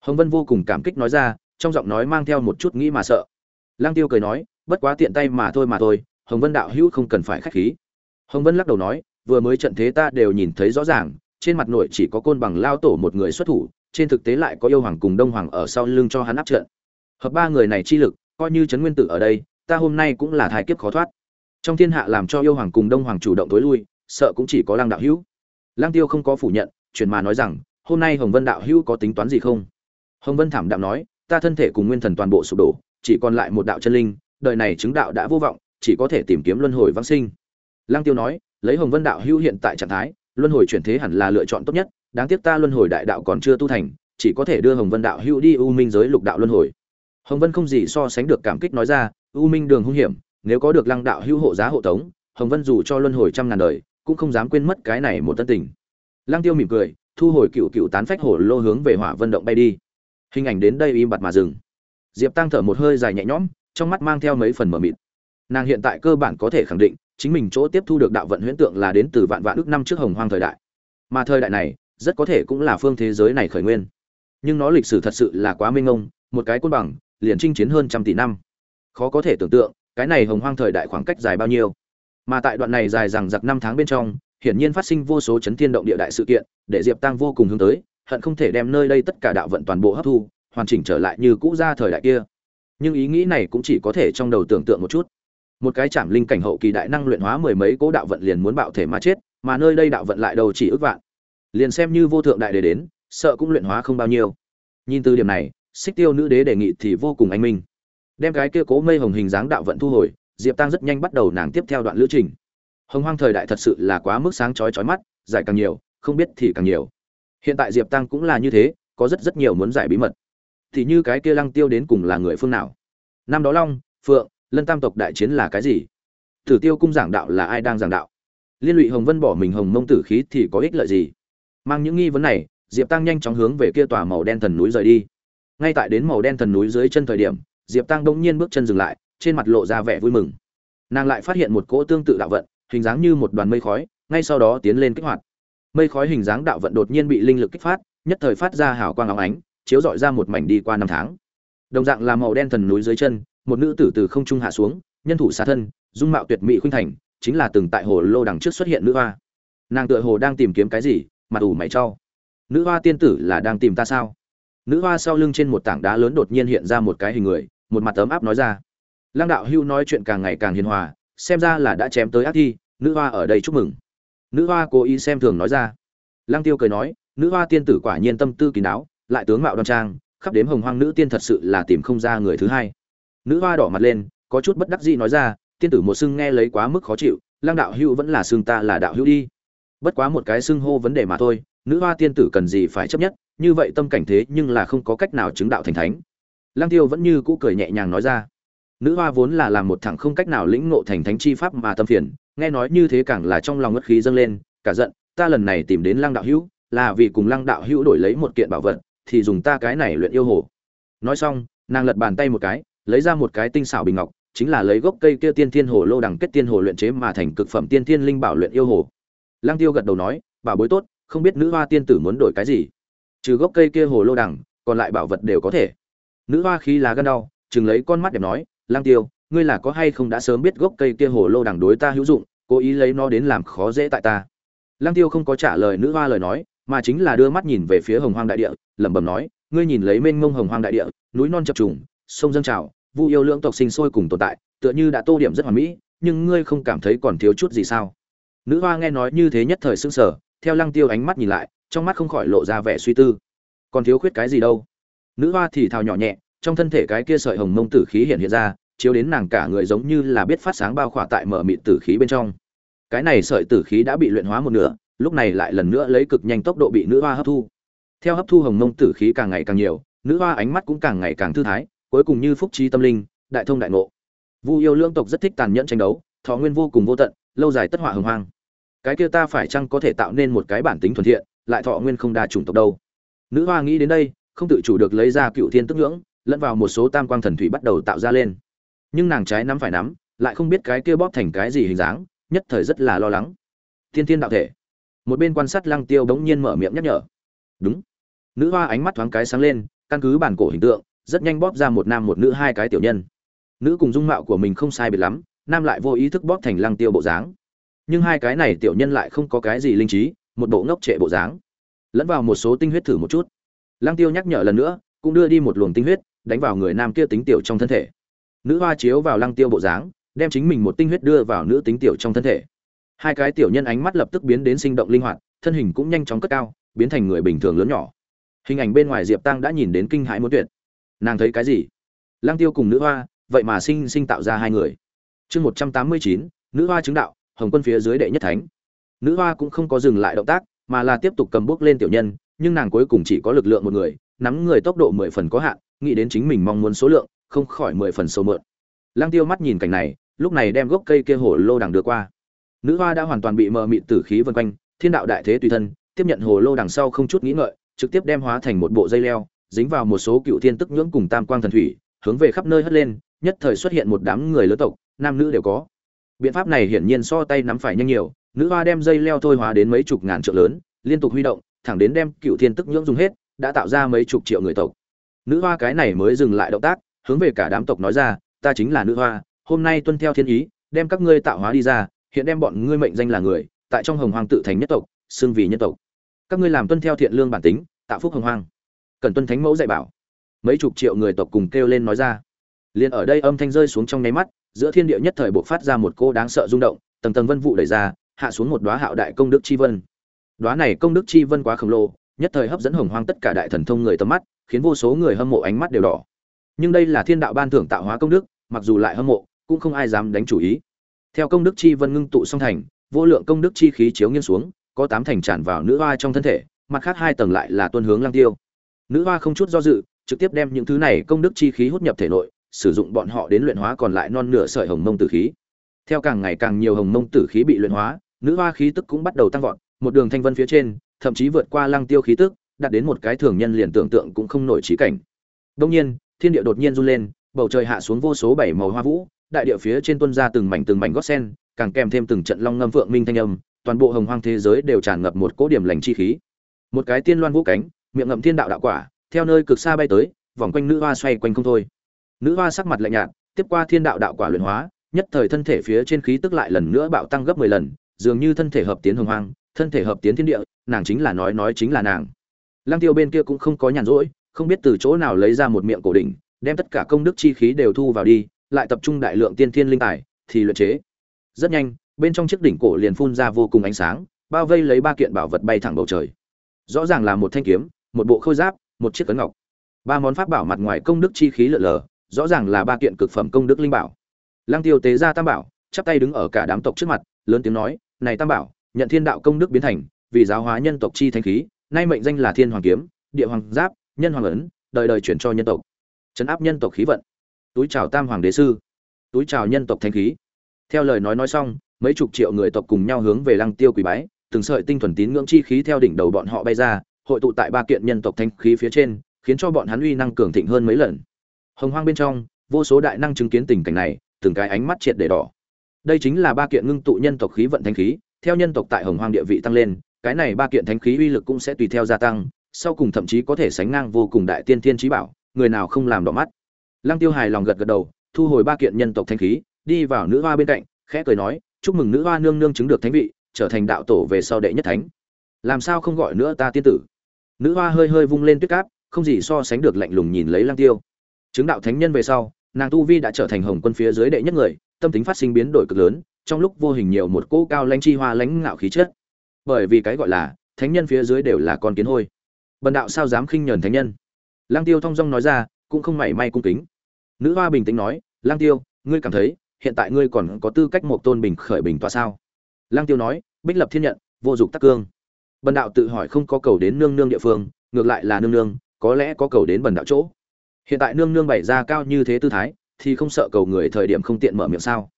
Hồng vân vô cùng cảm kích nói ra, trong giọng nói mang theo một chút nghĩ mà sợ. Lăng tiêu cười nói, bất quá tiện tay mà thôi mà thôi, hồng vân đạo hữu không cần phải khách khí. Hồng vân lắc đầu nói vừa mới trận thế ta đều nhìn thấy rõ ràng, trên mặt nội chỉ có côn bằng lao tổ một người xuất thủ, trên thực tế lại có yêu hoàng cùng đông hoàng ở sau lưng cho hắn áp trận. Hợp ba người này chi lực, coi như trấn nguyên tử ở đây, ta hôm nay cũng là thai kiếp khó thoát. Trong thiên hạ làm cho yêu hoàng cùng đông hoàng chủ động tối lui, sợ cũng chỉ có lăng đạo hữu. Lăng tiêu không có phủ nhận, chuyển mà nói rằng, hôm nay hồng vân đạo hữu có tính toán gì không? Hồng vân thảm đạm nói, ta thân thể cùng nguyên thần toàn bộ sụp đổ, chỉ còn lại một đạo chân linh, đời này chứng đạo đã vô vọng, chỉ có thể tìm kiếm luân hồi vãng sinh. Lăng tiêu nói lấy hồng vân đạo hữu hiện tại trạng thái, luân hồi chuyển thế hẳn là lựa chọn tốt nhất, đáng tiếc ta luân hồi đại đạo còn chưa tu thành, chỉ có thể đưa hồng vân đạo hữu đi u minh giới lục đạo luân hồi. Hồng vân không gì so sánh được cảm kích nói ra, u minh đường hung hiểm, nếu có được lăng đạo hữu hộ giá hộ tống, hồng vân dù cho luân hồi trăm ngàn đời, cũng không dám quên mất cái này một tân tình. Lăng tiêu mỉm cười, thu hồi cựu cựu tán phách hổ lô hướng về hỏa vân động bay đi. Hình ảnh đến đây im bặt mà dừng. Diệp tăng thở một hơi dài nhẹ nhõm, trong mắt mang theo mấy phần mờ mịt. Nàng hiện tại cơ bản có thể khẳng định chính mình chỗ tiếp thu được đạo vận huyễn tượng là đến từ vạn vạn ước năm trước hồng hoang thời đại. Mà thời đại này, rất có thể cũng là phương thế giới này khởi nguyên. Nhưng nó lịch sử thật sự là quá mênh mông, một cái côn bằng, liền chinh chiến hơn trăm tỷ năm. Khó có thể tưởng tượng, cái này hồng hoang thời đại khoảng cách dài bao nhiêu. Mà tại đoạn này dài rằng giặc năm tháng bên trong, hiển nhiên phát sinh vô số chấn thiên động địa đại sự kiện, để diệp tăng vô cùng hướng tới, hận không thể đem nơi đây tất cả đạo vận toàn bộ hấp thu, hoàn chỉnh trở lại như cũ ra thời đại kia. Nhưng ý nghĩ này cũng chỉ có thể trong đầu tưởng tượng một chút một cái chạm linh cảnh hậu kỳ đại năng luyện hóa mười mấy cố đạo vận liền muốn bạo thể mà chết, mà nơi đây đạo vận lại đầu chỉ ước vạn. Liền xem như vô thượng đại đế đến, sợ cũng luyện hóa không bao nhiêu. Nhìn từ điểm này, xích tiêu nữ đế đề nghị thì vô cùng anh minh. Đem cái kia cố mây hồng hình dáng đạo vận thu hồi, diệp tăng rất nhanh bắt đầu nàng tiếp theo đoạn lữ trình. Hồng hoang thời đại thật sự là quá mức sáng chói chói mắt, giải càng nhiều, không biết thì càng nhiều. Hiện tại diệp tăng cũng là như thế, có rất rất nhiều muốn giải bí mật. Thì như cái kia lăng tiêu đến cùng là người phương nào? Năm đó long, phượng lân tam tộc đại chiến là cái gì? Tử tiêu cung giảng đạo là ai đang giảng đạo? Liên lụy hồng vân bỏ mình hồng mông tử khí thì có ích lợi gì? Mang những nghi vấn này, diệp tăng nhanh chóng hướng về kia tòa màu đen thần núi rời đi. Ngay tại đến màu đen thần núi dưới chân thời điểm, diệp tăng đông nhiên bước chân dừng lại, trên mặt lộ ra vẻ vui mừng. Nàng lại phát hiện một cỗ tương tự đạo vận, hình dáng như một đoàn mây khói, ngay sau đó tiến lên kích hoạt. Mây khói hình dáng đạo vận đột nhiên bị linh lực kích phát, nhất thời phát ra hào quang óng ánh, chiếu dọi ra một mảnh đi qua năm tháng. Đồng dạng là màu đen thần núi dưới chân một nữ tử từ không trung hạ xuống, nhân thủ xá thân, dung mạo tuyệt mỹ khuynh thành, chính là từng tại hồ lô đằng trước xuất hiện nữ hoa. Nàng tựa hồ đang tìm kiếm cái gì mặt ủ mày cho. nữ hoa tiên tử là đang tìm ta sao? Nữ hoa sau lưng trên một tảng đá lớn đột nhiên hiện ra một cái hình người, một mặt ấm áp nói ra. Lăng đạo hưu nói chuyện càng ngày càng hiền hòa, xem ra là đã chém tới ác thi, nữ hoa ở đây chúc mừng. Nữ hoa cố ý xem thường nói ra. Lăng tiêu cười nói, nữ hoa tiên tử quả nhiên tâm tư kín đáo, lại tướng mạo đoan trang, khắp đếm hồng hoang nữ tiên thật sự là tìm không ra người thứ hai nữ hoa đỏ mặt lên, có chút bất đắc dĩ nói ra, tiên tử một xưng nghe lấy quá mức khó chịu, lăng đạo hữu vẫn là xưng ta là đạo hữu đi. Bất quá một cái xưng hô vấn đề mà thôi, nữ hoa tiên tử cần gì phải chấp nhất, như vậy tâm cảnh thế nhưng là không có cách nào chứng đạo thành thánh. Lăng tiêu vẫn như cũ cười nhẹ nhàng nói ra, nữ hoa vốn là làm một thằng không cách nào lĩnh ngộ thành thánh chi pháp mà tâm phiền, nghe nói như thế càng là trong lòng ngất khí dâng lên, cả giận, ta lần này tìm đến lăng đạo hữu, là vì cùng lăng đạo hữu đổi lấy một kiện bảo vật, thì dùng ta cái này luyện yêu hồ. Nói xong, nàng lật bàn tay một cái lấy ra một cái tinh xảo bình ngọc, chính là lấy gốc cây kia tiên thiên hồ lô đằng kết tiên hồ luyện chế mà thành cực phẩm tiên thiên linh bảo luyện yêu hồ. Lăng tiêu gật đầu nói, bảo bối tốt, không biết nữ hoa tiên tử muốn đổi cái gì? Trừ gốc cây kia hồ lô đằng, còn lại bảo vật đều có thể. Nữ hoa khí lá gan đau chừng lấy con mắt đẹp nói lang tiêu, ngươi là có hay không đã sớm biết gốc cây kia hồ lô đằng đối ta hữu dụng, cố ý lấy nó đến làm khó dễ tại ta? Lang tiêu không có trả lời nữ hoa lời nói, mà chính là đưa mắt nhìn về phía hồng hoang đại địa, lẩm bẩm nói, ngươi nhìn lấy mênh mông hồng hoang đại địa, núi non chập trùng, sông dâng trào vu yêu lưỡng tộc sinh sôi cùng tồn tại, tựa như đã tô điểm rất hoàn mỹ, nhưng ngươi không cảm thấy còn thiếu chút gì sao? Nữ hoa nghe nói như thế nhất thời sững sờ, theo lăng tiêu ánh mắt nhìn lại, trong mắt không khỏi lộ ra vẻ suy tư. Còn thiếu khuyết cái gì đâu? Nữ hoa thì thào nhỏ nhẹ, trong thân thể cái kia sợi hồng mông tử khí hiện hiện ra, chiếu đến nàng cả người giống như là biết phát sáng bao khỏa tại mở mịt tử khí bên trong. Cái này sợi tử khí đã bị luyện hóa một nửa, lúc này lại lần nữa lấy cực nhanh tốc độ bị nữ hoa hấp thu. Theo hấp thu hồng mông tử khí càng ngày càng nhiều, nữ hoa ánh mắt cũng càng ngày càng thư thái cuối cùng như phúc trí tâm linh, đại thông đại ngộ. Vu yêu lương tộc rất thích tàn nhẫn tranh đấu, thọ nguyên vô cùng vô tận, lâu dài tất họa hồng hoang. Cái kia ta phải chăng có thể tạo nên một cái bản tính thuần thiện, lại thọ nguyên không đa chủng tộc đâu? Nữ hoa nghĩ đến đây, không tự chủ được lấy ra cựu thiên tức ngưỡng lẫn vào một số tam quang thần thủy bắt đầu tạo ra lên. Nhưng nàng trái nắm phải nắm, lại không biết cái kia bóp thành cái gì hình dáng, nhất thời rất là lo lắng. Thiên thiên đạo thể. Một bên quan sát lăng tiêu bỗng nhiên mở miệng nhắc nhở. Đúng. Nữ hoa ánh mắt thoáng cái sáng lên, căn cứ bản cổ hình tượng rất nhanh bóp ra một nam một nữ hai cái tiểu nhân. Nữ cùng dung mạo của mình không sai biệt lắm, nam lại vô ý thức bóp thành lăng tiêu bộ dáng. Nhưng hai cái này tiểu nhân lại không có cái gì linh trí, một bộ ngốc trệ bộ dáng. Lẫn vào một số tinh huyết thử một chút. Lăng tiêu nhắc nhở lần nữa, cũng đưa đi một luồng tinh huyết, đánh vào người nam kia tính tiểu trong thân thể. Nữ hoa chiếu vào lăng tiêu bộ dáng, đem chính mình một tinh huyết đưa vào nữ tính tiểu trong thân thể. Hai cái tiểu nhân ánh mắt lập tức biến đến sinh động linh hoạt, thân hình cũng nhanh chóng cất cao, biến thành người bình thường lớn nhỏ. Hình ảnh bên ngoài diệp tăng đã nhìn đến kinh hãi muốn tuyệt nàng thấy cái gì? Lăng tiêu cùng nữ hoa, vậy mà sinh sinh tạo ra hai người. Chương một trăm tám mươi chín, nữ hoa chứng đạo, hồng quân phía dưới đệ nhất thánh. Nữ hoa cũng không có dừng lại động tác, mà là tiếp tục cầm bước lên tiểu nhân, nhưng nàng cuối cùng chỉ có lực lượng một người, nắm người tốc độ mười phần có hạn, nghĩ đến chính mình mong muốn số lượng, không khỏi mười phần sâu mượn. Lang tiêu mắt nhìn cảnh này, lúc này đem gốc cây kia hồ lô đằng đưa qua. Nữ hoa đã hoàn toàn bị mờ mịt tử khí vân quanh, thiên đạo đại thế tùy thân, tiếp nhận hồ lô đằng sau không chút nghĩ ngợi, trực tiếp đem hóa thành một bộ dây leo dính vào một số cựu thiên tức nhưỡng cùng tam quang thần thủy, hướng về khắp nơi hất lên, nhất thời xuất hiện một đám người lớn tộc, nam nữ đều có. Biện pháp này hiển nhiên so tay nắm phải nhanh nhiều, nữ hoa đem dây leo thôi hóa đến mấy chục ngàn triệu lớn, liên tục huy động, thẳng đến đem cựu thiên tức nhưỡng dùng hết, đã tạo ra mấy chục triệu người tộc. Nữ hoa cái này mới dừng lại động tác, hướng về cả đám tộc nói ra, ta chính là nữ hoa, hôm nay tuân theo thiên ý, đem các ngươi tạo hóa đi ra, hiện đem bọn ngươi mệnh danh là người, tại trong hồng hoàng tự thành nhất tộc, xưng vì nhân tộc. Các ngươi làm tuân theo thiện lương bản tính, tạo phúc hồng hoàng cần tuân thánh mẫu dạy bảo. Mấy chục triệu người tộc cùng kêu lên nói ra. Liền ở đây âm thanh rơi xuống trong nháy mắt, giữa thiên địa nhất thời bộc phát ra một cô đáng sợ rung động, tầng tầng vân vụ đẩy ra, hạ xuống một đóa hạo đại công đức chi vân. Đóa này công đức chi vân quá khổng lồ, nhất thời hấp dẫn hồng hoang tất cả đại thần thông người tầm mắt, khiến vô số người hâm mộ ánh mắt đều đỏ. Nhưng đây là thiên đạo ban thưởng tạo hóa công đức, mặc dù lại hâm mộ, cũng không ai dám đánh chủ ý. Theo công đức chi vân ngưng tụ song thành, vô lượng công đức chi khí chiếu nghiêng xuống, có tám thành tràn vào nữ hoa trong thân thể, mặt khác hai tầng lại là tuân hướng lang tiêu nữ hoa không chút do dự, trực tiếp đem những thứ này công đức chi khí hút nhập thể nội, sử dụng bọn họ đến luyện hóa còn lại non nửa sợi hồng mông tử khí. Theo càng ngày càng nhiều hồng mông tử khí bị luyện hóa, nữ hoa khí tức cũng bắt đầu tăng vọt, một đường thanh vân phía trên, thậm chí vượt qua lăng tiêu khí tức, đạt đến một cái thường nhân liền tưởng tượng cũng không nổi trí cảnh. Đông nhiên, thiên địa đột nhiên run lên, bầu trời hạ xuống vô số bảy màu hoa vũ, đại địa phía trên tuân ra từng mảnh từng mảnh gót sen, càng kèm thêm từng trận long ngâm vượng minh thanh âm, toàn bộ hồng hoang thế giới đều tràn ngập một cỗ điểm lành chi khí. Một cái tiên loan vũ cánh miệng ngậm thiên đạo đạo quả, theo nơi cực xa bay tới, vòng quanh nữ hoa xoay quanh không thôi. Nữ hoa sắc mặt lạnh nhạt, tiếp qua thiên đạo đạo quả luyện hóa, nhất thời thân thể phía trên khí tức lại lần nữa bạo tăng gấp mười lần, dường như thân thể hợp tiến hồng hoang, thân thể hợp tiến thiên địa, nàng chính là nói nói chính là nàng. Lang tiêu bên kia cũng không có nhàn rỗi, không biết từ chỗ nào lấy ra một miệng cổ đỉnh, đem tất cả công đức chi khí đều thu vào đi, lại tập trung đại lượng tiên thiên linh tài, thì luyện chế. Rất nhanh, bên trong chiếc đỉnh cổ liền phun ra vô cùng ánh sáng, bao vây lấy ba kiện bảo vật bay thẳng bầu trời. Rõ ràng là một thanh kiếm một bộ khôi giáp, một chiếc cấn ngọc. Ba món pháp bảo mặt ngoài công đức chi khí lượn lờ, rõ ràng là ba kiện cực phẩm công đức linh bảo. Lăng tiêu tế ra tam bảo, chắp tay đứng ở cả đám tộc trước mặt, lớn tiếng nói, này tam bảo, nhận thiên đạo công đức biến thành, vì giáo hóa nhân tộc chi thanh khí, nay mệnh danh là thiên hoàng kiếm, địa hoàng giáp, nhân hoàng ấn đời đời chuyển cho nhân tộc. Chấn áp nhân tộc khí vận. Túi chào tam hoàng đế sư. Túi chào nhân tộc thanh khí. Theo lời nói nói xong, mấy chục triệu người tộc cùng nhau hướng về lăng tiêu quỳ bái, từng sợi tinh thuần tín ngưỡng chi khí theo đỉnh đầu bọn họ bay ra hội tụ tại ba kiện nhân tộc thanh khí phía trên, khiến cho bọn hắn uy năng cường thịnh hơn mấy lần. Hồng hoang bên trong, vô số đại năng chứng kiến tình cảnh này, từng cái ánh mắt triệt để đỏ. Đây chính là ba kiện ngưng tụ nhân tộc khí vận thanh khí, theo nhân tộc tại hồng hoang địa vị tăng lên, cái này ba kiện thanh khí uy lực cũng sẽ tùy theo gia tăng, sau cùng thậm chí có thể sánh ngang vô cùng đại tiên thiên trí bảo, người nào không làm đỏ mắt. Lăng tiêu hài lòng gật gật đầu, thu hồi ba kiện nhân tộc thanh khí, đi vào nữ hoa bên cạnh, khẽ cười nói, chúc mừng nữ hoa nương nương chứng được thánh vị, trở thành đạo tổ về sau đệ nhất thánh. Làm sao không gọi nữa ta tiên tử? Nữ hoa hơi hơi vung lên tuyết cáp, không gì so sánh được lạnh lùng nhìn lấy lăng tiêu. Chứng đạo thánh nhân về sau, nàng tu vi đã trở thành hồng quân phía dưới đệ nhất người, tâm tính phát sinh biến đổi cực lớn, trong lúc vô hình nhiều một cỗ cao lãnh chi hoa lãnh ngạo khí chất. Bởi vì cái gọi là thánh nhân phía dưới đều là con kiến hôi. Bần đạo sao dám khinh nhờn thánh nhân? Lang tiêu thong dong nói ra, cũng không mảy may cung kính. Nữ hoa bình tĩnh nói lang tiêu, ngươi cảm thấy hiện tại ngươi còn có tư cách một tôn bình khởi bình tọa sao? Lang tiêu nói, bích lập thiên nhận, vô dụng tắc cương bần đạo tự hỏi không có cầu đến nương nương địa phương, ngược lại là nương nương, có lẽ có cầu đến bần đạo chỗ. Hiện tại nương nương bày ra cao như thế tư thái, thì không sợ cầu người thời điểm không tiện mở miệng sao?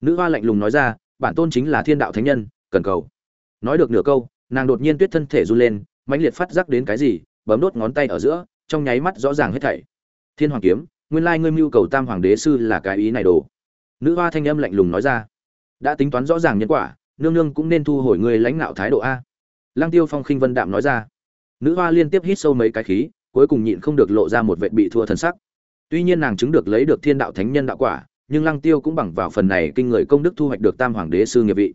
Nữ hoa lạnh lùng nói ra, bản tôn chính là thiên đạo thánh nhân, cần cầu. Nói được nửa câu, nàng đột nhiên tuyết thân thể run lên, mãnh liệt phát giác đến cái gì, bấm đốt ngón tay ở giữa, trong nháy mắt rõ ràng hết thảy. Thiên hoàng kiếm, nguyên lai ngươi mưu cầu tam hoàng đế sư là cái ý này đồ. Nữ hoa thanh âm lạnh lùng nói ra, đã tính toán rõ ràng nhân quả, nương nương cũng nên thu hồi ngươi lãnh đạo thái độ a lang tiêu phong khinh vân đạm nói ra. Nữ hoa liên tiếp hít sâu mấy cái khí, cuối cùng nhịn không được lộ ra một vệt bị thua thần sắc. Tuy nhiên nàng chứng được lấy được thiên đạo thánh nhân đạo quả, nhưng lăng tiêu cũng bằng vào phần này kinh người công đức thu hoạch được tam hoàng đế sư nghiệp vị.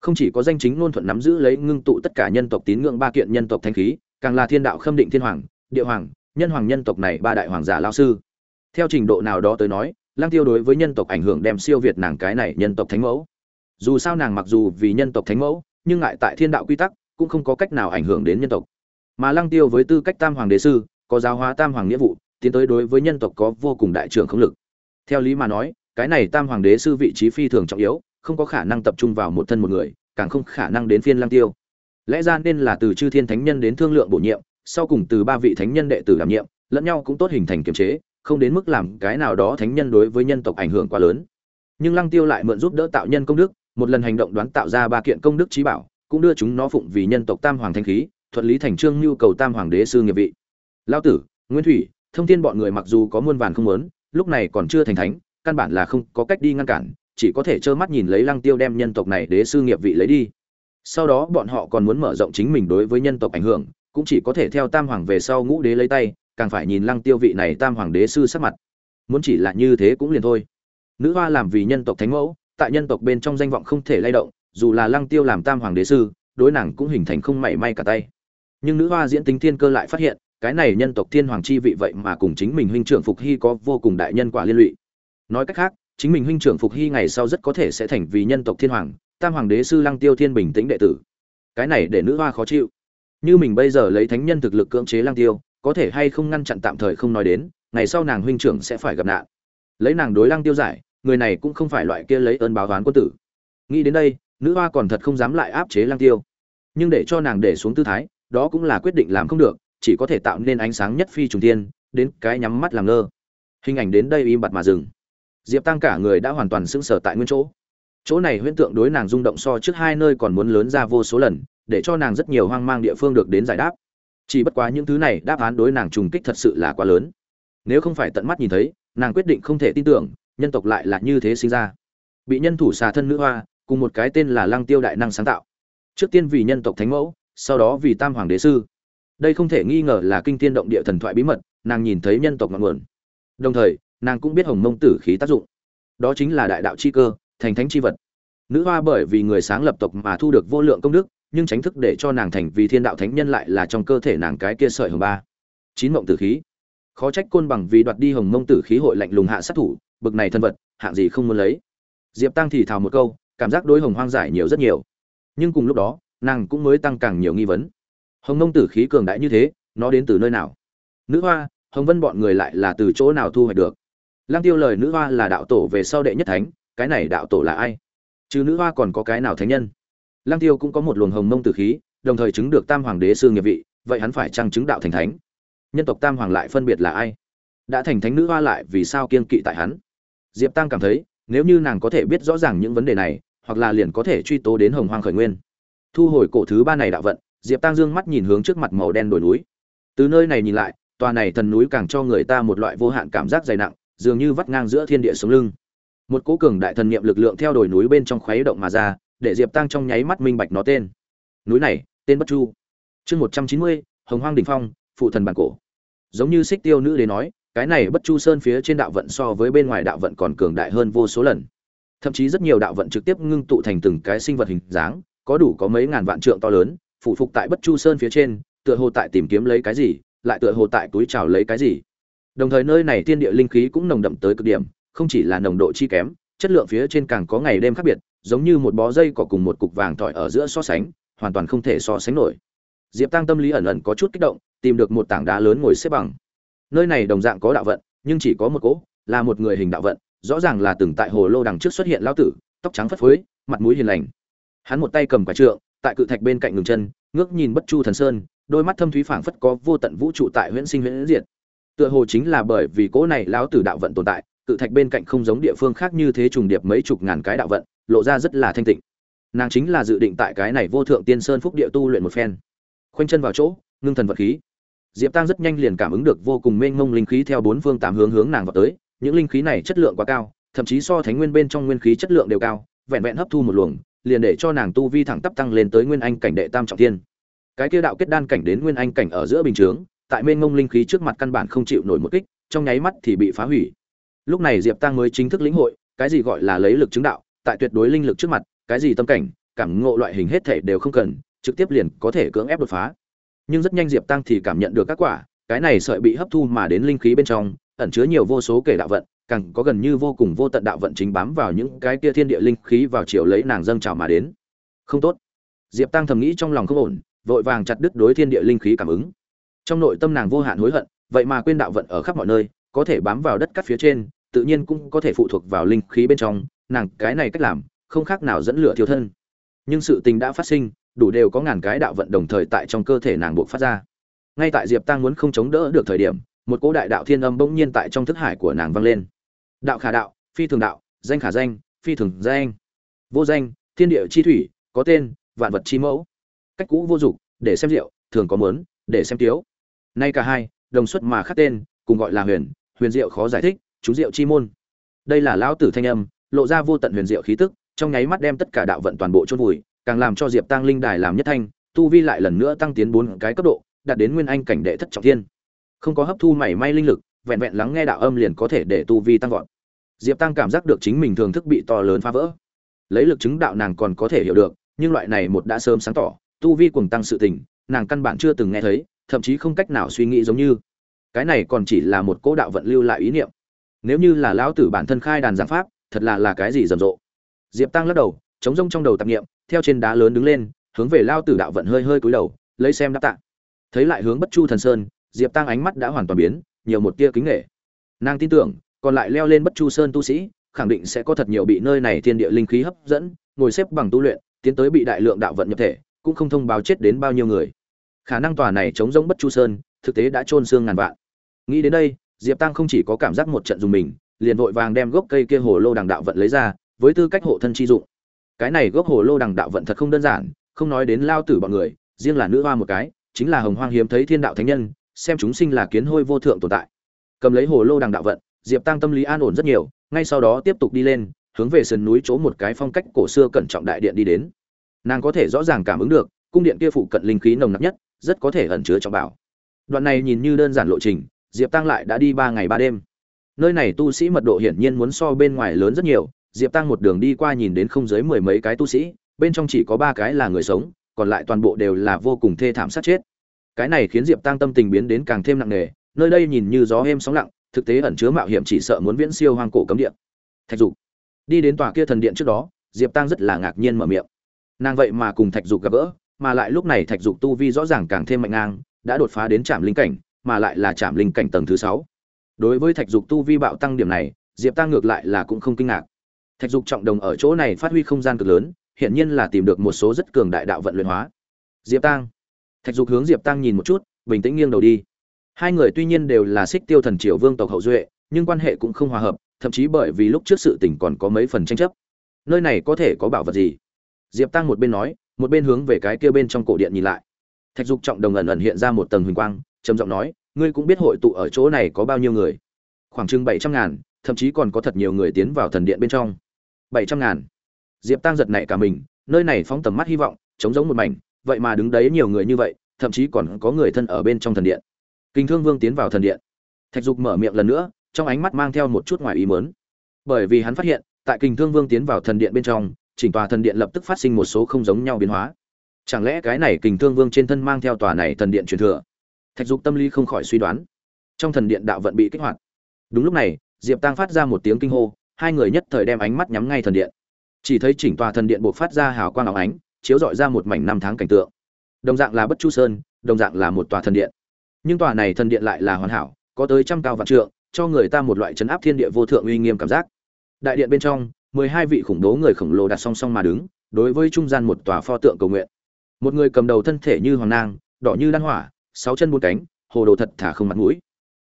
Không chỉ có danh chính ngôn thuận nắm giữ lấy ngưng tụ tất cả nhân tộc tín ngưỡng ba kiện nhân tộc thánh khí, càng là thiên đạo khâm định thiên hoàng, địa hoàng, nhân hoàng nhân tộc này ba đại hoàng giả lao sư. Theo trình độ nào đó tới nói, lăng tiêu đối với nhân tộc ảnh hưởng đem siêu việt nàng cái này nhân tộc thánh mẫu. Dù sao nàng mặc dù vì nhân tộc thánh mẫu, nhưng ngại tại thiên đạo quy tắc cũng không có cách nào ảnh hưởng đến nhân tộc. Mà lăng tiêu với tư cách tam hoàng đế sư, có giáo hóa tam hoàng nghĩa vụ, tiến tới đối với nhân tộc có vô cùng đại trưởng không lực. Theo lý mà nói, cái này tam hoàng đế sư vị trí phi thường trọng yếu, không có khả năng tập trung vào một thân một người, càng không khả năng đến phiên lăng tiêu. Lẽ ra nên là từ chư thiên thánh nhân đến thương lượng bổ nhiệm, sau cùng từ ba vị thánh nhân đệ tử đảm nhiệm, lẫn nhau cũng tốt hình thành kiềm chế, không đến mức làm cái nào đó thánh nhân đối với nhân tộc ảnh hưởng quá lớn. Nhưng lăng tiêu lại mượn giúp đỡ tạo nhân công đức, một lần hành động đoán tạo ra ba kiện công đức trí bảo cũng đưa chúng nó phụng vì nhân tộc tam hoàng thanh khí, thuận lý thành trương nhu cầu tam hoàng đế sư nghiệp vị. Lao tử, nguyên thủy, thông thiên bọn người mặc dù có muôn vàn không muốn, lúc này còn chưa thành thánh, căn bản là không có cách đi ngăn cản, chỉ có thể trơ mắt nhìn lấy lăng tiêu đem nhân tộc này đế sư nghiệp vị lấy đi. Sau đó bọn họ còn muốn mở rộng chính mình đối với nhân tộc ảnh hưởng, cũng chỉ có thể theo tam hoàng về sau ngũ đế lấy tay, càng phải nhìn lăng tiêu vị này tam hoàng đế sư sắc mặt. Muốn chỉ là như thế cũng liền thôi. Nữ hoa làm vì nhân tộc thánh mẫu, tại nhân tộc bên trong danh vọng không thể lay động dù là lăng tiêu làm tam hoàng đế sư, đối nàng cũng hình thành không mảy may cả tay. Nhưng nữ hoa diễn tính thiên cơ lại phát hiện, cái này nhân tộc thiên hoàng chi vị vậy mà cùng chính mình huynh trưởng phục hy có vô cùng đại nhân quả liên lụy. Nói cách khác, chính mình huynh trưởng phục hy ngày sau rất có thể sẽ thành vì nhân tộc thiên hoàng, tam hoàng đế sư lăng tiêu thiên bình tĩnh đệ tử. Cái này để nữ hoa khó chịu. Như mình bây giờ lấy thánh nhân thực lực cưỡng chế lăng tiêu, có thể hay không ngăn chặn tạm thời không nói đến, ngày sau nàng huynh trưởng sẽ phải gặp nạn. Lấy nàng đối lăng tiêu giải, người này cũng không phải loại kia lấy ơn báo oán quân tử. Nghĩ đến đây nữ hoa còn thật không dám lại áp chế lang tiêu. Nhưng để cho nàng để xuống tư thái, đó cũng là quyết định làm không được, chỉ có thể tạo nên ánh sáng nhất phi trùng tiên đến cái nhắm mắt làm ngơ. Hình ảnh đến đây im bặt mà dừng. Diệp tăng cả người đã hoàn toàn sững sờ tại nguyên chỗ. Chỗ này huyễn tượng đối nàng rung động so trước hai nơi còn muốn lớn ra vô số lần, để cho nàng rất nhiều hoang mang địa phương được đến giải đáp. Chỉ bất quá những thứ này đáp án đối nàng trùng kích thật sự là quá lớn. Nếu không phải tận mắt nhìn thấy, nàng quyết định không thể tin tưởng, nhân tộc lại là như thế sinh ra. Bị nhân thủ xà thân nữ hoa cùng một cái tên là lăng tiêu đại năng sáng tạo. Trước tiên vì nhân tộc thánh mẫu, sau đó vì tam hoàng đế sư. Đây không thể nghi ngờ là kinh tiên động địa thần thoại bí mật, nàng nhìn thấy nhân tộc ngọn nguồn. Đồng thời, nàng cũng biết hồng mông tử khí tác dụng. Đó chính là đại đạo chi cơ, thành thánh chi vật. Nữ hoa bởi vì người sáng lập tộc mà thu được vô lượng công đức, nhưng tránh thức để cho nàng thành vì thiên đạo thánh nhân lại là trong cơ thể nàng cái kia sợi hồng ba. Chín mộng tử khí. Khó trách côn bằng vì đoạt đi hồng mông tử khí hội lạnh lùng hạ sát thủ, bực này thân vật, hạng gì không muốn lấy. Diệp tăng thì thào một câu cảm giác đối hồng hoang giải nhiều rất nhiều. Nhưng cùng lúc đó, nàng cũng mới tăng càng nhiều nghi vấn. Hồng nông tử khí cường đại như thế, nó đến từ nơi nào? Nữ hoa, hồng vân bọn người lại là từ chỗ nào thu hoạch được? Lăng tiêu lời nữ hoa là đạo tổ về sau đệ nhất thánh, cái này đạo tổ là ai? Chứ nữ hoa còn có cái nào thánh nhân? Lăng tiêu cũng có một luồng hồng mông tử khí, đồng thời chứng được tam hoàng đế sư nghiệp vị, vậy hắn phải chăng chứng đạo thành thánh? Nhân tộc tam hoàng lại phân biệt là ai? Đã thành thánh nữ hoa lại vì sao kiên kỵ tại hắn? Diệp tăng cảm thấy, nếu như nàng có thể biết rõ ràng những vấn đề này hoặc là liền có thể truy tố đến hồng hoang khởi nguyên. Thu hồi cổ thứ ba này đạo vận, diệp tăng dương mắt nhìn hướng trước mặt màu đen đồi núi. Từ nơi này nhìn lại, tòa này thần núi càng cho người ta một loại vô hạn cảm giác dày nặng, dường như vắt ngang giữa thiên địa sống lưng. Một cỗ cường đại thần niệm lực lượng theo đồi núi bên trong khuấy động mà ra, để diệp tăng trong nháy mắt minh bạch nó tên. Núi này, tên bất chu. Chương một trăm chín mươi, hồng hoang đình phong, phụ thần bản cổ. Giống như xích tiêu nữ đế nói, cái này bất chu sơn phía trên đạo vận so với bên ngoài đạo vận còn cường đại hơn vô số lần thậm chí rất nhiều đạo vận trực tiếp ngưng tụ thành từng cái sinh vật hình dáng, có đủ có mấy ngàn vạn trượng to lớn phụ phục tại bất chu sơn phía trên, tựa hồ tại tìm kiếm lấy cái gì, lại tựa hồ tại túi trào lấy cái gì. Đồng thời nơi này thiên địa linh khí cũng nồng đậm tới cực điểm, không chỉ là nồng độ chi kém, chất lượng phía trên càng có ngày đêm khác biệt, giống như một bó dây cỏ cùng một cục vàng tỏi ở giữa so sánh, hoàn toàn không thể so sánh nổi. Diệp tăng tâm lý ẩn ẩn có chút kích động, tìm được một tảng đá lớn ngồi xếp bằng. Nơi này đồng dạng có đạo vận, nhưng chỉ có một cỗ, là một người hình đạo vận rõ ràng là từng tại hồ lô đằng trước xuất hiện lão tử, tóc trắng phất phới, mặt mũi hiền lành. Hắn một tay cầm quả trượng, tại cự thạch bên cạnh ngừng chân, ngước nhìn bất chu thần sơn, đôi mắt thâm thúy phảng phất có vô tận vũ trụ tại huyễn sinh huyễn diệt. Tựa hồ chính là bởi vì cỗ này lão tử đạo vận tồn tại, cự thạch bên cạnh không giống địa phương khác như thế trùng điệp mấy chục ngàn cái đạo vận, lộ ra rất là thanh tịnh. Nàng chính là dự định tại cái này vô thượng tiên sơn phúc địa tu luyện một phen. Khoanh chân vào chỗ, ngưng thần vật khí. Diệp tăng rất nhanh liền cảm ứng được vô cùng mênh mông linh khí theo bốn phương tám hướng hướng nàng vào tới những linh khí này chất lượng quá cao, thậm chí so thánh nguyên bên trong nguyên khí chất lượng đều cao, vẹn vẹn hấp thu một luồng, liền để cho nàng tu vi thẳng tắp tăng lên tới nguyên anh cảnh đệ tam trọng thiên. Cái kia đạo kết đan cảnh đến nguyên anh cảnh ở giữa bình chướng, tại mênh mông linh khí trước mặt căn bản không chịu nổi một kích, trong nháy mắt thì bị phá hủy. Lúc này diệp tăng mới chính thức lĩnh hội, cái gì gọi là lấy lực chứng đạo, tại tuyệt đối linh lực trước mặt, cái gì tâm cảnh, cảm ngộ loại hình hết thể đều không cần, trực tiếp liền có thể cưỡng ép đột phá. Nhưng rất nhanh diệp tăng thì cảm nhận được các quả, cái này sợi bị hấp thu mà đến linh khí bên trong ẩn chứa nhiều vô số kể đạo vận, càng có gần như vô cùng vô tận đạo vận chính bám vào những cái kia thiên địa linh khí vào chiều lấy nàng dâng trào mà đến. Không tốt. Diệp tăng thầm nghĩ trong lòng không ổn, vội vàng chặt đứt đối thiên địa linh khí cảm ứng. Trong nội tâm nàng vô hạn hối hận, vậy mà quên đạo vận ở khắp mọi nơi, có thể bám vào đất cắt phía trên, tự nhiên cũng có thể phụ thuộc vào linh khí bên trong, nàng cái này cách làm, không khác nào dẫn lửa thiếu thân. Nhưng sự tình đã phát sinh, đủ đều có ngàn cái đạo vận đồng thời tại trong cơ thể nàng buộc phát ra. Ngay tại diệp tăng muốn không chống đỡ được thời điểm một cỗ đại đạo thiên âm bỗng nhiên tại trong thức hải của nàng vang lên. Đạo khả đạo, phi thường đạo, danh khả danh, phi thường danh. Vô danh, thiên địa chi thủy, có tên, vạn vật chi mẫu. Cách cũ vô dụng để xem rượu, thường có mớn để xem tiếu. Nay cả hai, đồng xuất mà khắc tên, cùng gọi là huyền huyền diệu khó giải thích chú diệu chi môn. Đây là lão tử thanh âm, lộ ra vô tận huyền diệu khí tức, trong nháy mắt đem tất cả đạo vận toàn bộ chôn vùi, càng làm cho diệp tăng linh đài làm nhất thanh, tu vi lại lần nữa tăng tiến bốn cái cấp độ, đạt đến nguyên anh cảnh đệ thất trọng thiên không có hấp thu mảy may linh lực, vẹn vẹn lắng nghe đạo âm liền có thể để tu vi tăng vọt. Diệp tăng cảm giác được chính mình thường thức bị to lớn phá vỡ. Lấy lực chứng đạo nàng còn có thể hiểu được, nhưng loại này một đã sớm sáng tỏ, tu vi cuồng tăng sự tình, nàng căn bản chưa từng nghe thấy, thậm chí không cách nào suy nghĩ giống như. Cái này còn chỉ là một cỗ đạo vận lưu lại ý niệm. Nếu như là lão tử bản thân khai đàn giảng pháp, thật là là cái gì rầm rộ. Diệp tăng lắc đầu, chống rông trong đầu tạp niệm, theo trên đá lớn đứng lên, hướng về lao tử đạo vận hơi hơi cúi đầu, lấy xem đáp tạ. Thấy lại hướng bất chu thần sơn diệp tăng ánh mắt đã hoàn toàn biến, nhiều một tia kính nghệ nàng tin tưởng, còn lại leo lên bất chu sơn tu sĩ, khẳng định sẽ có thật nhiều bị nơi này thiên địa linh khí hấp dẫn, ngồi xếp bằng tu luyện, tiến tới bị đại lượng đạo vận nhập thể, cũng không thông báo chết đến bao nhiêu người. Khả năng tòa này chống giống bất chu sơn, thực tế đã trôn xương ngàn vạn. Nghĩ đến đây, diệp tăng không chỉ có cảm giác một trận dùng mình, liền vội vàng đem gốc cây kia hồ lô đằng đạo vận lấy ra, với tư cách hộ thân chi dụng. Cái này gốc hồ lô đằng đạo vận thật không đơn giản, không nói đến lao tử bọn người, riêng là nữ hoa một cái, chính là hồng hoang hiếm thấy thiên đạo thánh nhân xem chúng sinh là kiến hôi vô thượng tồn tại. Cầm lấy hồ lô đằng đạo vận, diệp tăng tâm lý an ổn rất nhiều, ngay sau đó tiếp tục đi lên, hướng về sườn núi chỗ một cái phong cách cổ xưa cẩn trọng đại điện đi đến. Nàng có thể rõ ràng cảm ứng được, cung điện kia phụ cận linh khí nồng nặc nhất, rất có thể ẩn chứa trọng bảo. Đoạn này nhìn như đơn giản lộ trình, diệp tăng lại đã đi ba ngày ba đêm. Nơi này tu sĩ mật độ hiển nhiên muốn so bên ngoài lớn rất nhiều, diệp tăng một đường đi qua nhìn đến không dưới mười mấy cái tu sĩ, bên trong chỉ có ba cái là người sống, còn lại toàn bộ đều là vô cùng thê thảm sát chết cái này khiến diệp tăng tâm tình biến đến càng thêm nặng nề, nơi đây nhìn như gió êm sóng lặng, thực tế ẩn chứa mạo hiểm chỉ sợ muốn viễn siêu hoang cổ cấm điện thạch dục. Đi đến tòa kia thần điện trước đó, diệp tăng rất là ngạc nhiên mở miệng. Nàng vậy mà cùng thạch dục gặp gỡ, mà lại lúc này thạch dục tu vi rõ ràng càng thêm mạnh ngang, đã đột phá đến trạm linh cảnh, mà lại là trạm linh cảnh tầng thứ sáu. Đối với thạch dục tu vi bạo tăng điểm này, diệp tăng ngược lại là cũng không kinh ngạc. Thạch dục trọng đồng ở chỗ này phát huy không gian cực lớn, hiển nhiên là tìm được một số rất cường đại đạo vận luyện hóa. Diệp tăng thạch dục hướng diệp tăng nhìn một chút, bình tĩnh nghiêng đầu đi. Hai người tuy nhiên đều là xích tiêu thần triều vương tộc hậu duệ, nhưng quan hệ cũng không hòa hợp, thậm chí bởi vì lúc trước sự tình còn có mấy phần tranh chấp. Nơi này có thể có bảo vật gì? Diệp tăng một bên nói, một bên hướng về cái kia bên trong cổ điện nhìn lại. Thạch dục trọng đồng ẩn ẩn hiện ra một tầng huỳnh quang, trầm giọng nói, ngươi cũng biết hội tụ ở chỗ này có bao nhiêu người? Khoảng chừng bảy trăm ngàn, thậm chí còn có thật nhiều người tiến vào thần điện bên trong. Bảy trăm ngàn. Diệp tăng giật nảy cả mình, nơi này phóng tầm mắt hy vọng chống giống một mảnh vậy mà đứng đấy nhiều người như vậy, thậm chí còn có người thân ở bên trong thần điện. Kinh thương vương tiến vào thần điện. Thạch dục mở miệng lần nữa, trong ánh mắt mang theo một chút ngoài ý mớn bởi vì hắn phát hiện, tại kinh thương vương tiến vào thần điện bên trong, chỉnh tòa thần điện lập tức phát sinh một số không giống nhau biến hóa. Chẳng lẽ cái này kình thương vương trên thân mang theo tòa này thần điện truyền thừa? Thạch dục tâm lý không khỏi suy đoán. Trong thần điện đạo vận bị kích hoạt. Đúng lúc này, diệp tăng phát ra một tiếng kinh hô, hai người nhất thời đem ánh mắt nhắm ngay thần điện. Chỉ thấy chỉnh tòa thần điện buộc phát ra hào quang áo ánh chiếu dọi ra một mảnh năm tháng cảnh tượng. Đồng dạng là bất chu sơn, đồng dạng là một tòa thần điện. Nhưng tòa này thần điện lại là hoàn hảo, có tới trăm cao vạn trượng, cho người ta một loại chấn áp thiên địa vô thượng uy nghiêm cảm giác. Đại điện bên trong, mười hai vị khủng bố người khổng lồ đặt song song mà đứng, đối với trung gian một tòa pho tượng cầu nguyện. Một người cầm đầu thân thể như hoàng nang, đỏ như đan hỏa, sáu chân bốn cánh, hồ đồ thật thả không mặt mũi.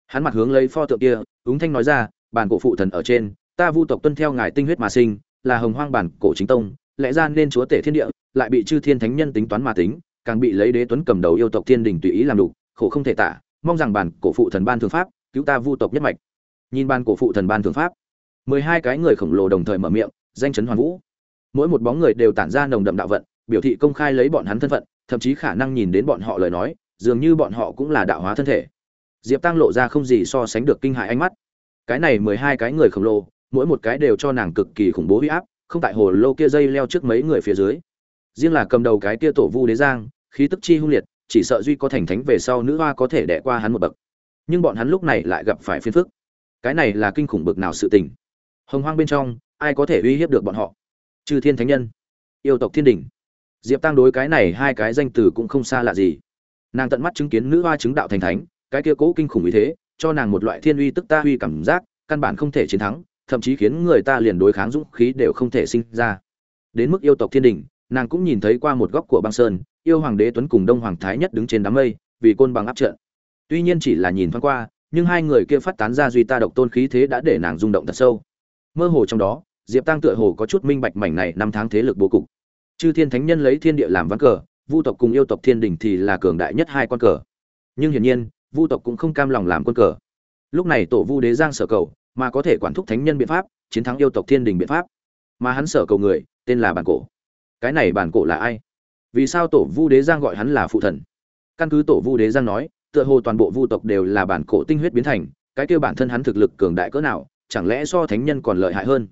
Hắn mặt hướng lấy pho tượng kia, ứng thanh nói ra, bản cổ phụ thần ở trên, ta vu tộc tuân theo ngài tinh huyết mà sinh, là hồng hoang bản cổ chính tông, lẽ ra nên chúa tể thiên địa lại bị chư thiên thánh nhân tính toán mà tính, càng bị lấy đế tuấn cầm đầu yêu tộc thiên đình tùy ý làm đủ khổ không thể tả, mong rằng bản cổ phụ thần ban thường pháp, cứu ta vu tộc nhất mạch. Nhìn ban cổ phụ thần ban thường pháp, mười hai cái người khổng lồ đồng thời mở miệng, danh chấn hoàn vũ. Mỗi một bóng người đều tản ra nồng đậm đạo vận, biểu thị công khai lấy bọn hắn thân phận, thậm chí khả năng nhìn đến bọn họ lời nói, dường như bọn họ cũng là đạo hóa thân thể. Diệp tăng lộ ra không gì so sánh được kinh hại ánh mắt. Cái này mười hai cái người khổng lồ, mỗi một cái đều cho nàng cực kỳ khủng bố huy áp, không tại hồ lô kia dây leo trước mấy người phía dưới riêng là cầm đầu cái kia tổ vu đế giang, khí tức chi hung liệt, chỉ sợ duy có thành thánh về sau nữ hoa có thể đẻ qua hắn một bậc. Nhưng bọn hắn lúc này lại gặp phải phiền phức. Cái này là kinh khủng bực nào sự tình. Hồng hoang bên trong, ai có thể uy hiếp được bọn họ? Chư thiên thánh nhân, yêu tộc thiên đình diệp tăng đối cái này hai cái danh từ cũng không xa lạ gì. Nàng tận mắt chứng kiến nữ hoa chứng đạo thành thánh, cái kia cố kinh khủng như thế, cho nàng một loại thiên uy tức ta uy cảm giác, căn bản không thể chiến thắng, thậm chí khiến người ta liền đối kháng dũng khí đều không thể sinh ra. Đến mức yêu tộc thiên đình nàng cũng nhìn thấy qua một góc của băng sơn, yêu hoàng đế tuấn cùng đông hoàng thái nhất đứng trên đám mây, vì côn bằng áp trận. Tuy nhiên chỉ là nhìn thoáng qua, nhưng hai người kia phát tán ra duy ta độc tôn khí thế đã để nàng rung động thật sâu. Mơ hồ trong đó, diệp tăng tựa hồ có chút minh bạch mảnh này năm tháng thế lực bố cục. Chư thiên thánh nhân lấy thiên địa làm ván cờ, vu tộc cùng yêu tộc thiên đình thì là cường đại nhất hai con cờ. Nhưng hiển nhiên, vu tộc cũng không cam lòng làm quân cờ. Lúc này tổ vu đế giang sở cầu, mà có thể quản thúc thánh nhân biện pháp, chiến thắng yêu tộc thiên đình biện pháp. Mà hắn sở cầu người, tên là bản cổ cái này bản cổ là ai? Vì sao tổ vu đế giang gọi hắn là phụ thần? Căn cứ tổ vu đế giang nói, tựa hồ toàn bộ vu tộc đều là bản cổ tinh huyết biến thành, cái kêu bản thân hắn thực lực cường đại cỡ nào, chẳng lẽ so thánh nhân còn lợi hại hơn?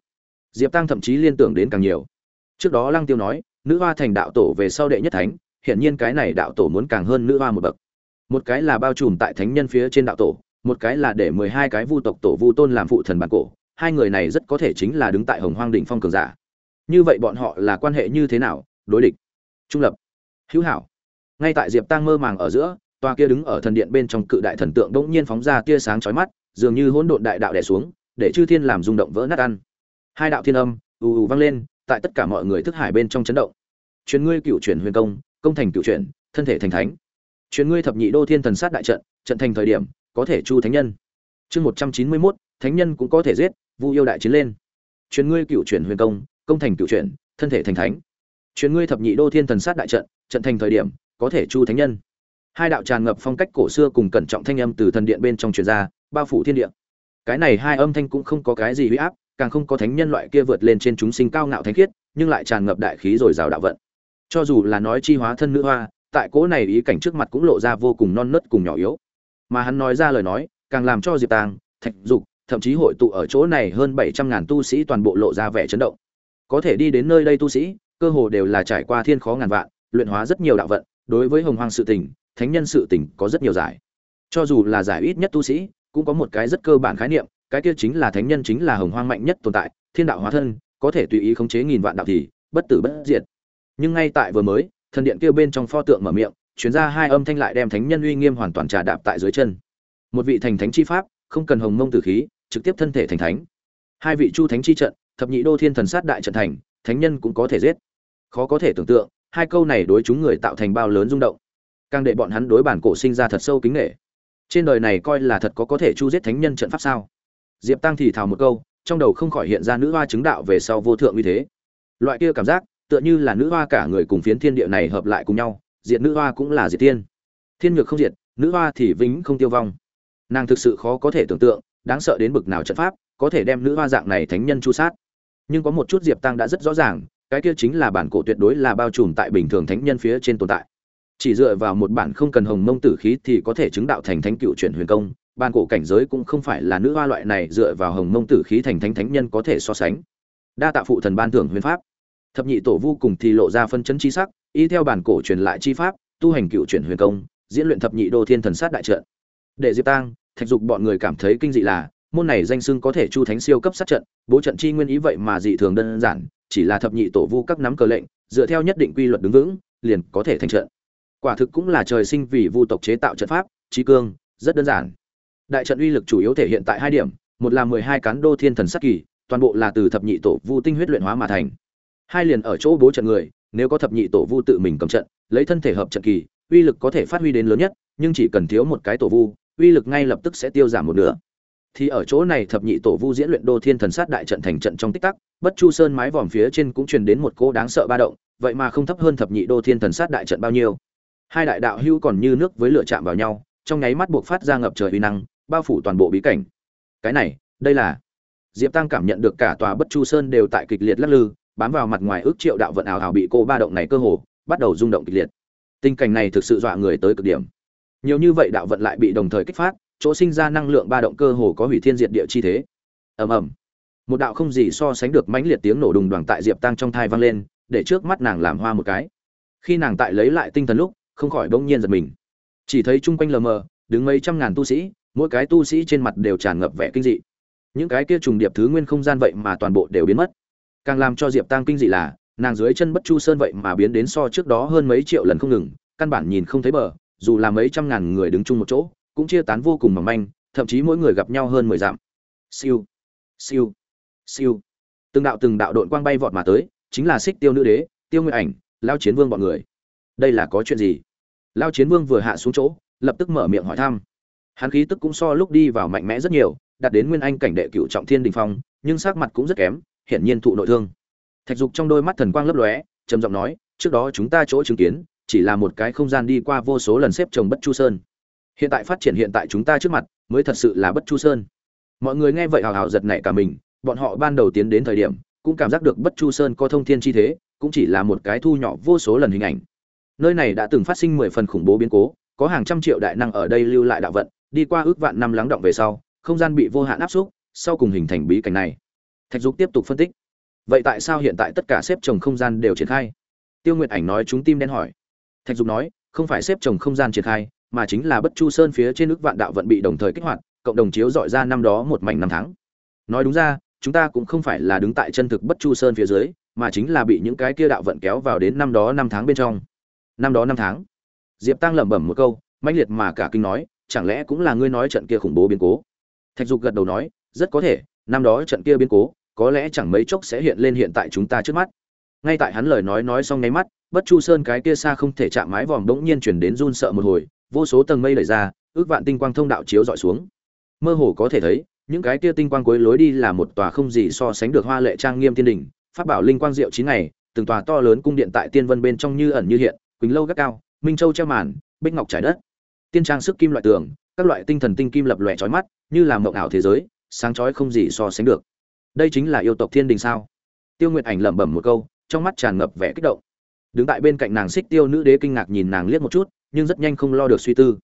Diệp tăng thậm chí liên tưởng đến càng nhiều. Trước đó lăng tiêu nói, nữ hoa thành đạo tổ về sau đệ nhất thánh hiện nhiên cái này đạo tổ muốn càng hơn nữ hoa một bậc. Một cái là bao trùm tại thánh nhân phía trên đạo tổ, một cái là để mười hai cái vu tộc tổ vu tôn làm phụ thần bản cổ, hai người này rất có thể chính là đứng tại hồng hoang đỉnh phong cường giả như vậy bọn họ là quan hệ như thế nào? Đối địch, trung lập, hữu hảo. Ngay tại diệp tăng mơ màng ở giữa toa kia đứng ở thần điện bên trong cự đại thần tượng đ ỗ n g nhiên phóng ra tia sáng chói mắt, dường như hỗn độn đại đạo đẻ xuống, để chư thiên làm rung động vỡ nát ăn. Hai đạo thiên âm, ù ù vang lên, tại tất cả mọi người thức hải bên trong chấn động. Truyền ngươi cựu chuyển huyền công công thành cựu chuyển, thân thể thành thánh. Truyền ngươi thập nhị đô thiên thần sát đại trận trận thành thời điểm, có thể chu thánh nhân. Chương một trăm chín mươi mốt, thánh nhân cũng có thể giết, vu yêu đại chiến lên. Truyền ngươi cựu chuyển huyền công công thành cựu chuyển thân thể thành thánh. Chuyến ngươi thập nhị đô thiên thần sát đại trận trận thành thời điểm, có thể chu thánh nhân. Hai đạo tràn ngập phong cách cổ xưa cùng cẩn trọng thanh âm từ thần điện bên trong truyền ra, bao phủ thiên địa. Cái này hai âm thanh cũng không có cái gì huy áp, càng không có thánh nhân loại kia vượt lên trên chúng sinh cao ngạo thánh khiết, nhưng lại tràn ngập đại khí rồi rào đạo vận. Cho dù là nói chi hóa thân nữ hoa, tại cỗ này ý cảnh trước mặt cũng lộ ra vô cùng non nớt cùng nhỏ yếu. Mà hắn nói ra lời nói, càng làm cho diệp tàng, thạch dục, thậm chí hội tụ ở chỗ này hơn bảy trăm ngàn tu sĩ toàn bộ lộ ra vẻ chấn động có thể đi đến nơi đây tu sĩ, cơ hồ đều là trải qua thiên khó ngàn vạn, luyện hóa rất nhiều đạo vận, đối với hồng hoang sự tình, thánh nhân sự tình có rất nhiều giải. Cho dù là giải ít nhất tu sĩ, cũng có một cái rất cơ bản khái niệm, cái kia chính là thánh nhân chính là hồng hoang mạnh nhất tồn tại, thiên đạo hóa thân, có thể tùy ý khống chế nghìn vạn đạo thì, bất tử bất diệt. Nhưng ngay tại vừa mới, thần điện kia bên trong pho tượng mở miệng, truyền ra hai âm thanh lại đem thánh nhân uy nghiêm hoàn toàn trà đạp tại dưới chân. Một vị thành thánh chi pháp, không cần hồng mông tử khí, trực tiếp thân thể thành thánh. Hai vị chu thánh chi trận thập nhị đô thiên thần sát đại trận thành, thánh nhân cũng có thể giết. Khó có thể tưởng tượng, hai câu này đối chúng người tạo thành bao lớn rung động. Càng để bọn hắn đối bản cổ sinh ra thật sâu kính nghệ trên đời này coi là thật có có thể chu giết thánh nhân trận pháp sao? Diệp tăng thì thào một câu, trong đầu không khỏi hiện ra nữ hoa chứng đạo về sau vô thượng uy thế. Loại kia cảm giác, tựa như là nữ hoa cả người cùng phiến thiên địa này hợp lại cùng nhau, diệt nữ hoa cũng là diệt tiên thiên nhược không diệt, nữ hoa thì vĩnh không tiêu vong. Nàng thực sự khó có thể tưởng tượng, đáng sợ đến bực nào trận pháp có thể đem nữ hoa dạng này thánh nhân chu sát nhưng có một chút diệp tăng đã rất rõ ràng, cái kia chính là bản cổ tuyệt đối là bao trùm tại bình thường thánh nhân phía trên tồn tại. Chỉ dựa vào một bản không cần hồng mông tử khí thì có thể chứng đạo thành thánh cựu chuyển huyền công, bản cổ cảnh giới cũng không phải là nữ hoa loại này dựa vào hồng mông tử khí thành thánh thánh nhân có thể so sánh. Đa tạ phụ thần ban thưởng huyền pháp. Thập nhị tổ vu cùng thì lộ ra phân chấn chi sắc, y theo bản cổ truyền lại chi pháp, tu hành cựu chuyển huyền công, diễn luyện thập nhị đô thiên thần sát đại trận. Để diệp tang thạch dục bọn người cảm thấy kinh dị là môn này danh xưng có thể chu thánh siêu cấp sát trận, bố trận chi nguyên ý vậy mà dị thường đơn giản, chỉ là thập nhị tổ vu các nắm cờ lệnh, dựa theo nhất định quy luật đứng vững, liền có thể thành trận. Quả thực cũng là trời sinh vì vu tộc chế tạo trận pháp trí cương, rất đơn giản. Đại trận uy lực chủ yếu thể hiện tại hai điểm, một là mười hai cán đô thiên thần sát kỳ, toàn bộ là từ thập nhị tổ vu tinh huyết luyện hóa mà thành. Hai liền ở chỗ bố trận người, nếu có thập nhị tổ vu tự mình cầm trận, lấy thân thể hợp trận kỳ, uy lực có thể phát huy đến lớn nhất, nhưng chỉ cần thiếu một cái tổ vu, uy lực ngay lập tức sẽ tiêu giảm một nửa thì ở chỗ này thập nhị tổ vu diễn luyện đô thiên thần sát đại trận thành trận trong tích tắc, bất chu sơn mái vòm phía trên cũng truyền đến một cô đáng sợ ba động, vậy mà không thấp hơn thập nhị đô thiên thần sát đại trận bao nhiêu. Hai đại đạo hưu còn như nước với lửa chạm vào nhau, trong nháy mắt buộc phát ra ngập trời uy năng, bao phủ toàn bộ bí cảnh. Cái này, đây là diệp tăng cảm nhận được cả tòa bất chu sơn đều tại kịch liệt lắc lư, bám vào mặt ngoài ước triệu đạo vận ảo hảo bị cô ba động này cơ hồ bắt đầu rung động kịch liệt. Tình cảnh này thực sự dọa người tới cực điểm. Nhiều như vậy đạo vận lại bị đồng thời kích phát chỗ sinh ra năng lượng ba động cơ hồ có hủy thiên diệt địa chi thế. Ầm ầm. Một đạo không gì so sánh được mãnh liệt tiếng nổ đùng đoàng tại diệp tăng trong thai vang lên, để trước mắt nàng làm hoa một cái. Khi nàng tại lấy lại tinh thần lúc, không khỏi bỗng nhiên giật mình. Chỉ thấy chung quanh lờ mờ, đứng mấy trăm ngàn tu sĩ, mỗi cái tu sĩ trên mặt đều tràn ngập vẻ kinh dị. Những cái kia trùng điệp thứ nguyên không gian vậy mà toàn bộ đều biến mất. Càng làm cho diệp tăng kinh dị là, nàng dưới chân bất chu sơn vậy mà biến đến so trước đó hơn mấy triệu lần không ngừng, căn bản nhìn không thấy bờ, dù là mấy trăm ngàn người đứng chung một chỗ cũng chia tán vô cùng mỏng manh, thậm chí mỗi người gặp nhau hơn mười dặm. Siêu siêu siêu. Từng đạo từng đạo đội quang bay vọt mà tới, chính là xích tiêu nữ đế, tiêu nguyệt ảnh, lao chiến vương bọn người. Đây là có chuyện gì? Lao chiến vương vừa hạ xuống chỗ, lập tức mở miệng hỏi thăm. Hắn khí tức cũng so lúc đi vào mạnh mẽ rất nhiều, đạt đến nguyên anh cảnh đệ cựu trọng thiên đình phong, nhưng sắc mặt cũng rất kém, hiển nhiên thụ nội thương. Thạch dục trong đôi mắt thần quang lấp lóe, trầm giọng nói, trước đó chúng ta chỗ chứng kiến, chỉ là một cái không gian đi qua vô số lần xếp trồng bất chu sơn hiện tại phát triển hiện tại chúng ta trước mặt, mới thật sự là bất chu sơn. Mọi người nghe vậy hào hào giật nảy cả mình, bọn họ ban đầu tiến đến thời điểm, cũng cảm giác được bất chu sơn có thông thiên chi thế, cũng chỉ là một cái thu nhỏ vô số lần hình ảnh. Nơi này đã từng phát sinh mười phần khủng bố biến cố, có hàng trăm triệu đại năng ở đây lưu lại đạo vận, đi qua ước vạn năm lắng động về sau, không gian bị vô hạn áp suất sau cùng hình thành bí cảnh này. Thạch dục tiếp tục phân tích. Vậy tại sao hiện tại tất cả xếp trồng không gian đều triển khai? Tiêu nguyệt ảnh nói chúng tim đen hỏi. Thạch dục nói, không phải xếp trồng không gian triển khai mà chính là bất chu sơn phía trên ước vạn đạo vận bị đồng thời kích hoạt, cộng đồng chiếu dọi ra năm đó một mảnh năm tháng. Nói đúng ra, chúng ta cũng không phải là đứng tại chân thực bất chu sơn phía dưới, mà chính là bị những cái kia đạo vận kéo vào đến năm đó năm tháng bên trong. Năm đó năm tháng. Diệp tăng lẩm bẩm một câu, mãnh liệt mà cả kinh nói, chẳng lẽ cũng là ngươi nói trận kia khủng bố biến cố? Thạch dục gật đầu nói, rất có thể, năm đó trận kia biến cố, có lẽ chẳng mấy chốc sẽ hiện lên hiện tại chúng ta trước mắt. Ngay tại hắn lời nói nói xong nháy mắt, bất chu sơn cái kia xa không thể chạm mái vòm bỗng nhiên chuyển đến run sợ một hồi vô số tầng mây đẩy ra, ước vạn tinh quang thông đạo chiếu dọi xuống. Mơ hồ có thể thấy, những cái tia tinh quang cuối lối đi là một tòa không gì so sánh được hoa lệ trang nghiêm tiên đình. phát bảo linh quang diệu chín ngày, từng tòa to lớn cung điện tại tiên vân bên trong như ẩn như hiện, quỳnh lâu gác cao, minh châu treo màn, bích ngọc trải đất. Tiên trang sức kim loại tường, các loại tinh thần tinh kim lập lòe chói mắt, như là mộng ảo thế giới, sáng chói không gì so sánh được. Đây chính là yêu tộc thiên đình sao? Tiêu nguyệt ảnh lẩm bẩm một câu, trong mắt tràn ngập vẻ kích động. Đứng tại bên cạnh nàng xích tiêu nữ đế kinh ngạc nhìn nàng liếc một chút nhưng rất nhanh không lo được suy tư.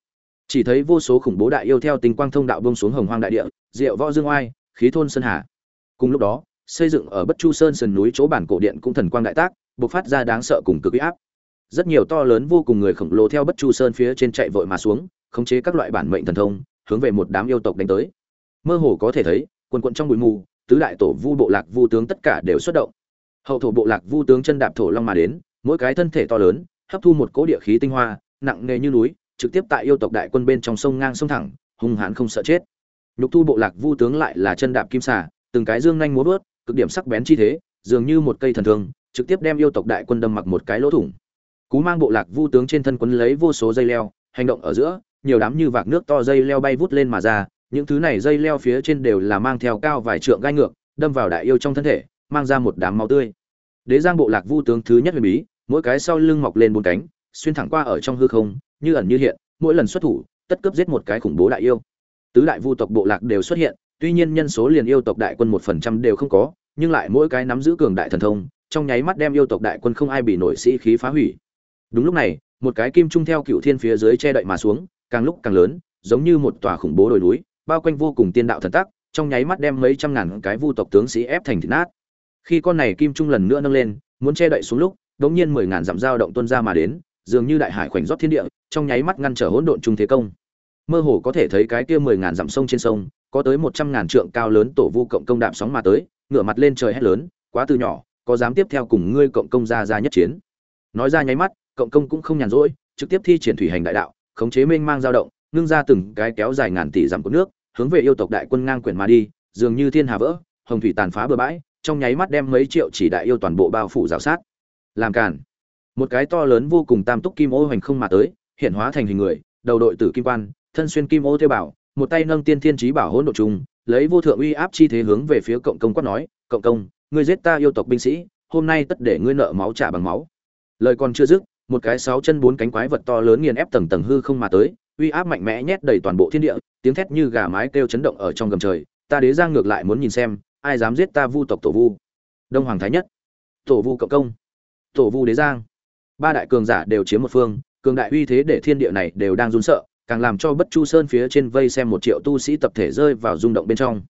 Chỉ thấy vô số khủng bố đại yêu theo tình quang thông đạo bông xuống hồng hoang đại địa, diệu võ dương oai, khí thôn sơn hà. Cùng lúc đó, xây dựng ở bất chu sơn sườn núi chỗ bản cổ điện cũng thần quang đại tác, bộc phát ra đáng sợ cùng cực uy áp. Rất nhiều to lớn vô cùng người khổng lồ theo bất chu sơn phía trên chạy vội mà xuống, khống chế các loại bản mệnh thần thông, hướng về một đám yêu tộc đánh tới. Mơ hồ có thể thấy, quần quận trong bụi mù, tứ đại tổ vu bộ lạc vu tướng tất cả đều xuất động. Hậu thổ bộ lạc vu tướng chân đạp thổ long mà đến, mỗi cái thân thể to lớn, hấp thu một cỗ địa khí tinh hoa nặng nề như núi, trực tiếp tại yêu tộc đại quân bên trong sông ngang sông thẳng, hung hãn không sợ chết. Nhục thu bộ lạc vu tướng lại là chân đạp kim xà, từng cái dương nhanh múa vớt, cực điểm sắc bén chi thế, dường như một cây thần thương, trực tiếp đem yêu tộc đại quân đâm mặc một cái lỗ thủng. Cú mang bộ lạc vu tướng trên thân quấn lấy vô số dây leo, hành động ở giữa, nhiều đám như vạc nước to dây leo bay vút lên mà ra, những thứ này dây leo phía trên đều là mang theo cao vài trượng gai ngược, đâm vào đại yêu trong thân thể, mang ra một đám máu tươi. Đế giang bộ lạc vu tướng thứ nhất huyền bí, mỗi cái sau lưng mọc lên bốn cánh xuyên thẳng qua ở trong hư không, như ẩn như hiện, mỗi lần xuất thủ, tất cướp giết một cái khủng bố đại yêu. Tứ đại vu tộc bộ lạc đều xuất hiện, tuy nhiên nhân số liền yêu tộc đại quân một phần trăm đều không có, nhưng lại mỗi cái nắm giữ cường đại thần thông, trong nháy mắt đem yêu tộc đại quân không ai bị nổi sĩ khí phá hủy. Đúng lúc này, một cái kim trung theo cựu thiên phía dưới che đậy mà xuống, càng lúc càng lớn, giống như một tòa khủng bố đồi núi, bao quanh vô cùng tiên đạo thần tắc, trong nháy mắt đem mấy trăm ngàn cái vu tộc tướng sĩ ép thành thịt nát. Khi con này kim trung lần nữa nâng lên, muốn che đậy xuống lúc đống nhiên mười ngàn dặm dao động tuân ra mà đến dường như đại hải khoảnh rót thiên địa, trong nháy mắt ngăn trở hỗn độn trung thế công. Mơ hồ có thể thấy cái kia mười ngàn dặm sông trên sông, có tới một trăm ngàn trượng cao lớn tổ vu cộng công đạp sóng mà tới, ngửa mặt lên trời hét lớn, quá từ nhỏ, có dám tiếp theo cùng ngươi cộng công ra ra nhất chiến? Nói ra nháy mắt, cộng công cũng không nhàn rỗi, trực tiếp thi triển thủy hành đại đạo, khống chế mênh mang dao động, ngưng ra từng cái kéo dài ngàn tỷ dặm của nước, hướng về yêu tộc đại quân ngang quyển mà đi, dường như thiên hà vỡ, hồng thủy tàn phá bờ bãi, trong nháy mắt đem mấy triệu chỉ đại yêu toàn bộ bao phủ rào sát. Làm cản một cái to lớn vô cùng tam túc kim ô hoành không mà tới, hiện hóa thành hình người, đầu đội tử kim quan, thân xuyên kim ô theo bảo, một tay nâng tiên thiên trí bảo hỗn độ trùng, lấy vô thượng uy áp chi thế hướng về phía cộng công quát nói, cộng công, ngươi giết ta yêu tộc binh sĩ, hôm nay tất để ngươi nợ máu trả bằng máu. Lời còn chưa dứt, một cái sáu chân bốn cánh quái vật to lớn nghiền ép tầng tầng hư không mà tới, uy áp mạnh mẽ nhét đầy toàn bộ thiên địa, tiếng thét như gà mái kêu chấn động ở trong gầm trời, ta đế giang ngược lại muốn nhìn xem, ai dám giết ta vu tộc tổ vu. Đông hoàng thái nhất. Tổ vu cộng công. Tổ vu đế giang ba đại cường giả đều chiếm một phương, cường đại uy thế để thiên địa này đều đang run sợ, càng làm cho bất chu sơn phía trên vây xem một triệu tu sĩ tập thể rơi vào rung động bên trong.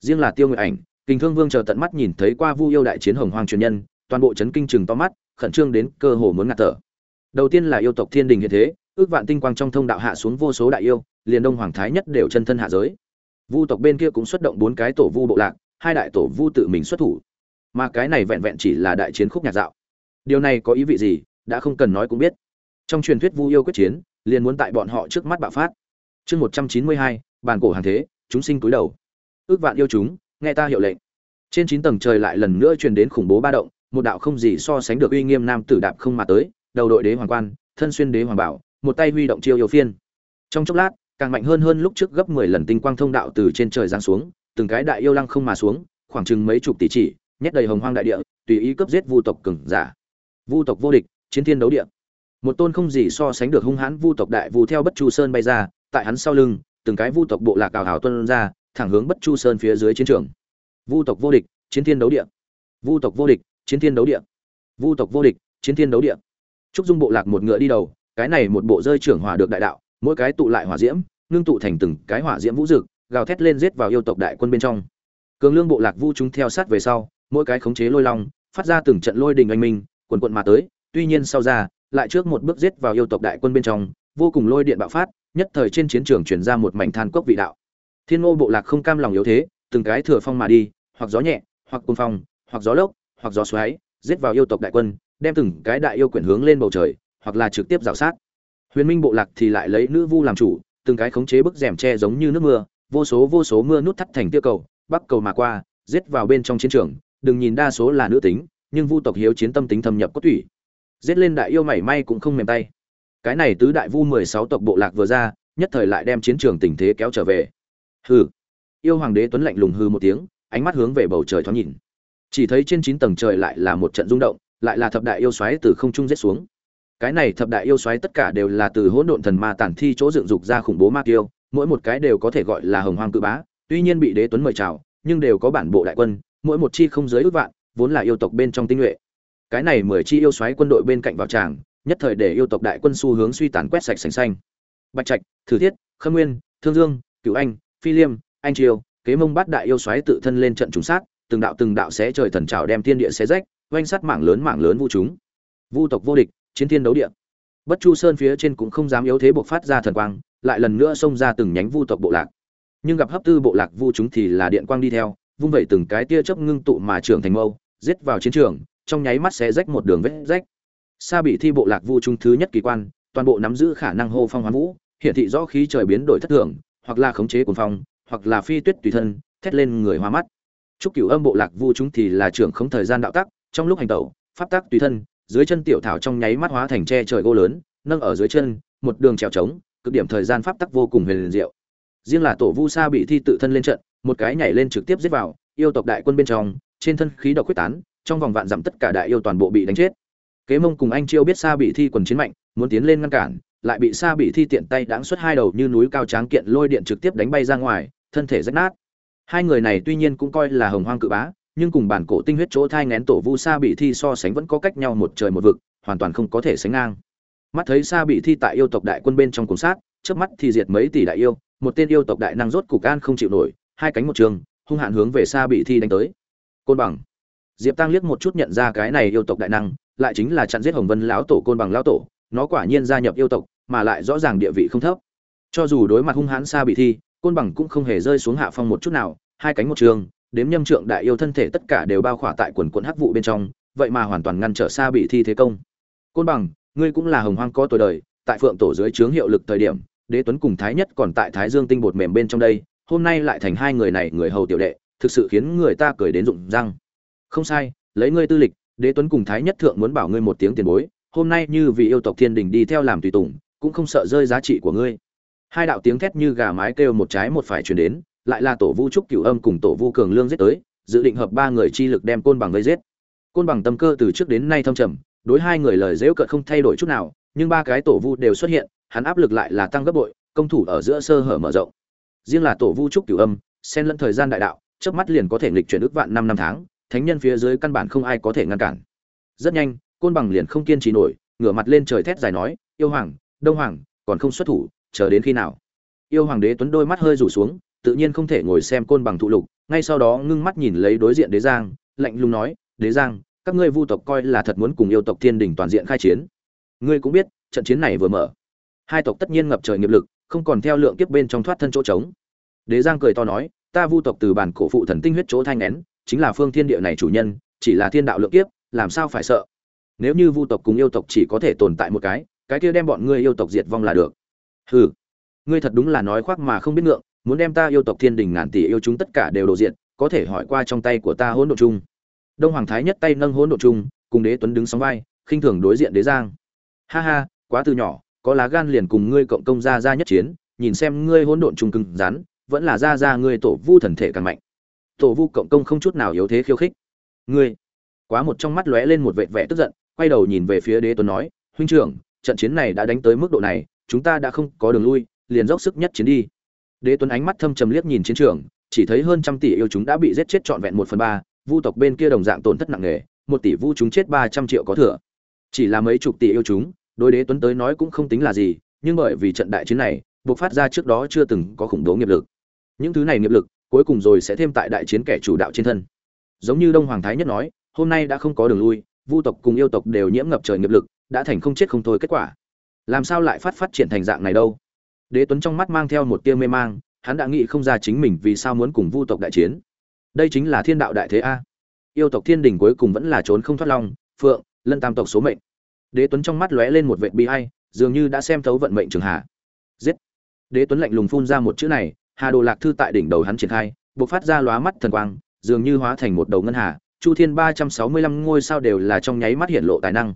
Riêng là tiêu nguyệt ảnh kinh thương vương chờ tận mắt nhìn thấy qua vu yêu đại chiến hồng hoàng truyền nhân, toàn bộ chấn kinh chừng to mắt, khẩn trương đến cơ hồ muốn ngạt thở. Đầu tiên là yêu tộc thiên đình hiện thế, ước vạn tinh quang trong thông đạo hạ xuống vô số đại yêu, liền đông hoàng thái nhất đều chân thân hạ giới. Vu tộc bên kia cũng xuất động bốn cái tổ vu bộ lạc, hai đại tổ vu tự mình xuất thủ. Mà cái này vẹn vẹn chỉ là đại chiến khúc nhạc dạo. Điều này có ý vị gì? Đã không cần nói cũng biết. Trong truyền thuyết vu yêu quyết chiến, liền muốn tại bọn họ trước mắt bạo phát. Chương một trăm chín mươi hai bàn cổ hàng thế, chúng sinh túi đầu. Ước vạn yêu chúng, nghe ta hiệu lệnh. Trên chín tầng trời lại lần nữa truyền đến khủng bố ba động, một đạo không gì so sánh được uy nghiêm nam tử đạp không mà tới, đầu đội đế hoàng quan, thân xuyên đế hoàng bảo, một tay huy động chiêu yêu phiên. Trong chốc lát, càng mạnh hơn hơn lúc trước gấp mười lần tinh quang thông đạo từ trên trời giáng xuống, từng cái đại yêu lăng không mà xuống, khoảng chừng mấy chục tỷ chỉ, nhét đầy hồng hoang đại địa, tùy ý cấp giết vu tộc cường giả. Vu tộc vô địch chiến thiên đấu địa. Một tôn không gì so sánh được hung hãn vu tộc đại vu theo bất chu sơn bay ra, tại hắn sau lưng, từng cái vu tộc bộ lạc cào hào tuân ra, thẳng hướng bất chu sơn phía dưới chiến trường. Vu tộc vô địch, chiến thiên đấu địa. Vu tộc vô địch, chiến thiên đấu địa. Vu tộc vô địch, chiến thiên đấu địa. Trúc dung bộ lạc một ngựa đi đầu, cái này một bộ rơi trưởng hỏa được đại đạo, mỗi cái tụ lại hỏa diễm, ngưng tụ thành từng cái hỏa diễm vũ dực, gào thét lên giết vào yêu tộc đại quân bên trong. Cường lương bộ lạc vu chúng theo sát về sau, mỗi cái khống chế lôi long, phát ra từng trận lôi đình anh minh, quần quận mà tới tuy nhiên sau ra, lại trước một bước giết vào yêu tộc đại quân bên trong, vô cùng lôi điện bạo phát, nhất thời trên chiến trường chuyển ra một mảnh than cốc vị đạo. Thiên ngô bộ lạc không cam lòng yếu thế, từng cái thừa phong mà đi, hoặc gió nhẹ, hoặc côn phong, hoặc gió lốc, hoặc gió xoáy, giết vào yêu tộc đại quân, đem từng cái đại yêu quyển hướng lên bầu trời, hoặc là trực tiếp rào sát. Huyền minh bộ lạc thì lại lấy nữ vu làm chủ, từng cái khống chế bức rèm tre giống như nước mưa, vô số vô số mưa nút thắt thành tiêu cầu, bắc cầu mà qua, giết vào bên trong chiến trường, đừng nhìn đa số là nữ tính, nhưng vu tộc hiếu chiến tâm tính thâm nhập cốt thủy giết lên đại yêu mảy may cũng không mềm tay. Cái này tứ đại vu mười sáu tộc bộ lạc vừa ra, nhất thời lại đem chiến trường tình thế kéo trở về. Hừ. Yêu hoàng đế tuấn lạnh lùng hư một tiếng, ánh mắt hướng về bầu trời thoáng nhìn. Chỉ thấy trên chín tầng trời lại là một trận rung động, lại là thập đại yêu xoáy từ không trung giết xuống. Cái này thập đại yêu xoáy tất cả đều là từ hỗn độn thần ma tản thi chỗ dựng dục ra khủng bố ma kiêu, mỗi một cái đều có thể gọi là hồng hoang cự bá, tuy nhiên bị đế tuấn mời chào, nhưng đều có bản bộ đại quân, mỗi một chi không dưới ước vạn, vốn là yêu tộc bên trong tinh nhuệ cái này mười chi yêu xoáy quân đội bên cạnh vào tràng, nhất thời để yêu tộc đại quân xu hướng suy tàn quét sạch sành xanh. Bạch trạch, thử thiết, khâm nguyên, thương dương cựu anh, phi liêm, anh triều, kế mông bát đại yêu xoáy tự thân lên trận trúng sát, từng đạo từng đạo xé trời thần trào đem thiên địa xé rách, oanh sát mảng lớn mảng lớn vu chúng. Vu tộc vô địch, chiến thiên đấu địa. Bất chu sơn phía trên cũng không dám yếu thế buộc phát ra thần quang, lại lần nữa xông ra từng nhánh vu tộc bộ lạc. Nhưng gặp hấp tư bộ lạc vu chúng thì là điện quang đi theo, vung vẩy từng cái tia chớp ngưng tụ mà trưởng thành mâu, giết vào chiến trường trong nháy mắt sẽ rách một đường vết rách. Sa bị thi bộ lạc vu trung thứ nhất kỳ quan, toàn bộ nắm giữ khả năng hô phong hoán vũ hiện thị rõ khí trời biến đổi thất thường, hoặc là khống chế cuồng phong, hoặc là phi tuyết tùy thân, thét lên người hoa mắt. Trúc cửu âm bộ lạc vu chúng thì là trưởng không thời gian đạo tắc, trong lúc hành tẩu, pháp tắc tùy thân, dưới chân tiểu thảo trong nháy mắt hóa thành tre trời gỗ lớn, nâng ở dưới chân, một đường trèo trống, cực điểm thời gian pháp tắc vô cùng huyền diệu. Riêng là tổ vu sa bị thi tự thân lên trận, một cái nhảy lên trực tiếp giết vào, yêu tộc đại quân bên trong, trên thân khí độc quyết tán trong vòng vạn dặm tất cả đại yêu toàn bộ bị đánh chết. Kế mông cùng anh chiêu biết sa bị thi quần chiến mạnh, muốn tiến lên ngăn cản, lại bị sa bị thi tiện tay đáng xuất hai đầu như núi cao tráng kiện lôi điện trực tiếp đánh bay ra ngoài, thân thể rách nát. Hai người này tuy nhiên cũng coi là hồng hoang cự bá, nhưng cùng bản cổ tinh huyết chỗ thai ngén tổ vu sa bị thi so sánh vẫn có cách nhau một trời một vực, hoàn toàn không có thể sánh ngang. Mắt thấy sa bị thi tại yêu tộc đại quân bên trong cùng sát trước mắt thì diệt mấy tỷ đại yêu, một tên yêu tộc đại năng rốt cục an không chịu nổi, hai cánh một trường, hung hạn hướng về sa bị thi đánh tới. Côn bằng diệp tăng liếc một chút nhận ra cái này yêu tộc đại năng, lại chính là chặn giết hồng vân lão tổ côn bằng lão tổ, nó quả nhiên gia nhập yêu tộc, mà lại rõ ràng địa vị không thấp. Cho dù đối mặt hung hãn sa bị thi, côn bằng cũng không hề rơi xuống hạ phong một chút nào, hai cánh một trường, đếm nhâm trượng đại yêu thân thể tất cả đều bao khỏa tại quần quần hắc vụ bên trong, vậy mà hoàn toàn ngăn trở xa bị thi thế công. Côn bằng, ngươi cũng là hồng hoang có tuổi đời, tại phượng tổ dưới trướng hiệu lực thời điểm, đế tuấn cùng thái nhất còn tại thái dương tinh bột mềm bên trong đây, hôm nay lại thành hai người này người hầu tiểu đệ, thực sự khiến người ta cười đến rụng răng không sai, lấy ngươi tư lịch, đế tuấn cùng thái nhất thượng muốn bảo ngươi một tiếng tiền bối, hôm nay như vì yêu tộc thiên đình đi theo làm tùy tùng, cũng không sợ rơi giá trị của ngươi. Hai đạo tiếng thét như gà mái kêu một trái một phải truyền đến, lại là tổ vu trúc cửu âm cùng tổ vu cường lương giết tới, dự định hợp ba người chi lực đem côn bằng gây giết. Côn bằng tâm cơ từ trước đến nay thâm trầm, đối hai người lời dễu cợt không thay đổi chút nào, nhưng ba cái tổ vu đều xuất hiện, hắn áp lực lại là tăng gấp bội, công thủ ở giữa sơ hở mở rộng. Riêng là tổ vu trúc cửu âm, xen lẫn thời gian đại đạo trước mắt liền có thể nghịch chuyển ước vạn năm năm tháng thánh nhân phía dưới căn bản không ai có thể ngăn cản. Rất nhanh, côn bằng liền không kiên trì nổi, ngửa mặt lên trời thét dài nói, yêu hoàng, đông hoàng, còn không xuất thủ, chờ đến khi nào? Yêu hoàng đế tuấn đôi mắt hơi rủ xuống, tự nhiên không thể ngồi xem côn bằng thụ lục, ngay sau đó ngưng mắt nhìn lấy đối diện đế giang, lạnh lùng nói, đế giang, các ngươi vu tộc coi là thật muốn cùng yêu tộc thiên đình toàn diện khai chiến. Ngươi cũng biết, trận chiến này vừa mở. Hai tộc tất nhiên ngập trời nghiệp lực, không còn theo lượng kiếp bên trong thoát thân chỗ trống. Đế giang cười to nói, ta vu tộc từ bản cổ phụ thần tinh huyết chỗ thanh nén chính là phương thiên địa này chủ nhân, chỉ là thiên đạo lượng kiếp, làm sao phải sợ? Nếu như vu tộc cùng yêu tộc chỉ có thể tồn tại một cái cái kia đem bọn ngươi yêu tộc diệt vong là được. Hừ, ngươi thật đúng là nói khoác mà không biết ngượng, muốn đem ta yêu tộc thiên đình ngàn tỷ yêu chúng tất cả đều đồ diện có thể hỏi qua trong tay của ta hỗn độ chung. Đông hoàng thái nhất tay nâng hỗn độ chung, cùng đế tuấn đứng sóng vai, khinh thường đối diện đế giang. Ha ha, quá từ nhỏ, có lá gan liền cùng ngươi cộng công ra ra nhất chiến, nhìn xem ngươi hỗn độn trung cưng rắn, vẫn là ra ra ngươi tổ vu thần thể càng mạnh tổ vu cộng công không chút nào yếu thế khiêu khích. Ngươi, quá một trong mắt lóe lên một vệt vẻ tức giận, quay đầu nhìn về phía đế tuấn nói, huynh trưởng, trận chiến này đã đánh tới mức độ này, chúng ta đã không có đường lui, liền dốc sức nhất chiến đi. Đế tuấn ánh mắt thâm trầm liếc nhìn chiến trường, chỉ thấy hơn trăm tỷ yêu chúng đã bị giết chết trọn vẹn một phần ba, vu tộc bên kia đồng dạng tổn thất nặng nề, một tỷ vu chúng chết ba trăm triệu có thừa. Chỉ là mấy chục tỷ yêu chúng, đối đế tuấn tới nói cũng không tính là gì, nhưng bởi vì trận đại chiến này buộc phát ra trước đó chưa từng có khủng bố nghiệp lực. Những thứ này nghiệp lực cuối cùng rồi sẽ thêm tại đại chiến kẻ chủ đạo trên thân. Giống như đông hoàng thái nhất nói, hôm nay đã không có đường lui, vu tộc cùng yêu tộc đều nhiễm ngập trời nghiệp lực, đã thành không chết không thôi kết quả. Làm sao lại phát phát triển thành dạng này đâu? Đế tuấn trong mắt mang theo một tia mê mang, hắn đã nghĩ không ra chính mình vì sao muốn cùng vu tộc đại chiến. Đây chính là thiên đạo đại thế a. Yêu tộc thiên đình cuối cùng vẫn là trốn không thoát long phượng, lân tam tộc số mệnh. Đế tuấn trong mắt lóe lên một vệ bi hay dường như đã xem thấu vận mệnh trường hạ. Giết. Đế tuấn lạnh lùng phun ra một chữ này hà đồ lạc thư tại đỉnh đầu hắn triển khai bộc phát ra lóa mắt thần quang dường như hóa thành một đầu ngân hà. Chu thiên ba trăm sáu mươi lăm ngôi sao đều là trong nháy mắt hiện lộ tài năng.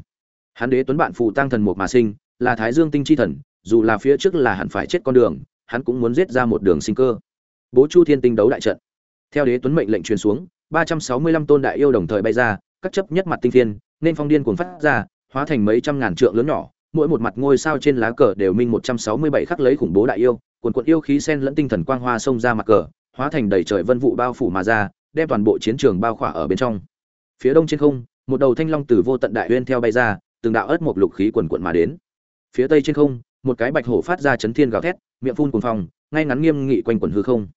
Hắn đế tuấn bạn phù tăng thần một mà sinh là thái dương tinh chi thần dù là phía trước là hẳn phải chết con đường hắn cũng muốn giết ra một đường sinh cơ. Bố chu thiên tinh đấu đại trận. Theo đế tuấn mệnh lệnh truyền xuống ba trăm sáu mươi lăm tôn đại yêu đồng thời bay ra các chấp nhất mặt tinh thiên, nên phong điên cuồng phát ra hóa thành mấy trăm ngàn trượng lớn nhỏ mỗi một mặt ngôi sao trên lá cờ đều minh một trăm sáu mươi bảy khắc lấy khủng bố đại yêu quần quận yêu khí sen lẫn tinh thần quang hoa xông ra mặt cờ, hóa thành đầy trời vân vụ bao phủ mà ra, đem toàn bộ chiến trường bao khỏa ở bên trong. Phía đông trên không, một đầu thanh long từ vô tận đại uyên theo bay ra, từng đạo ớt một lục khí quần quận mà đến. Phía tây trên không, một cái bạch hổ phát ra chấn thiên gào thét, miệng phun cuồng phong, ngay ngắn nghiêm nghị quanh quần hư không.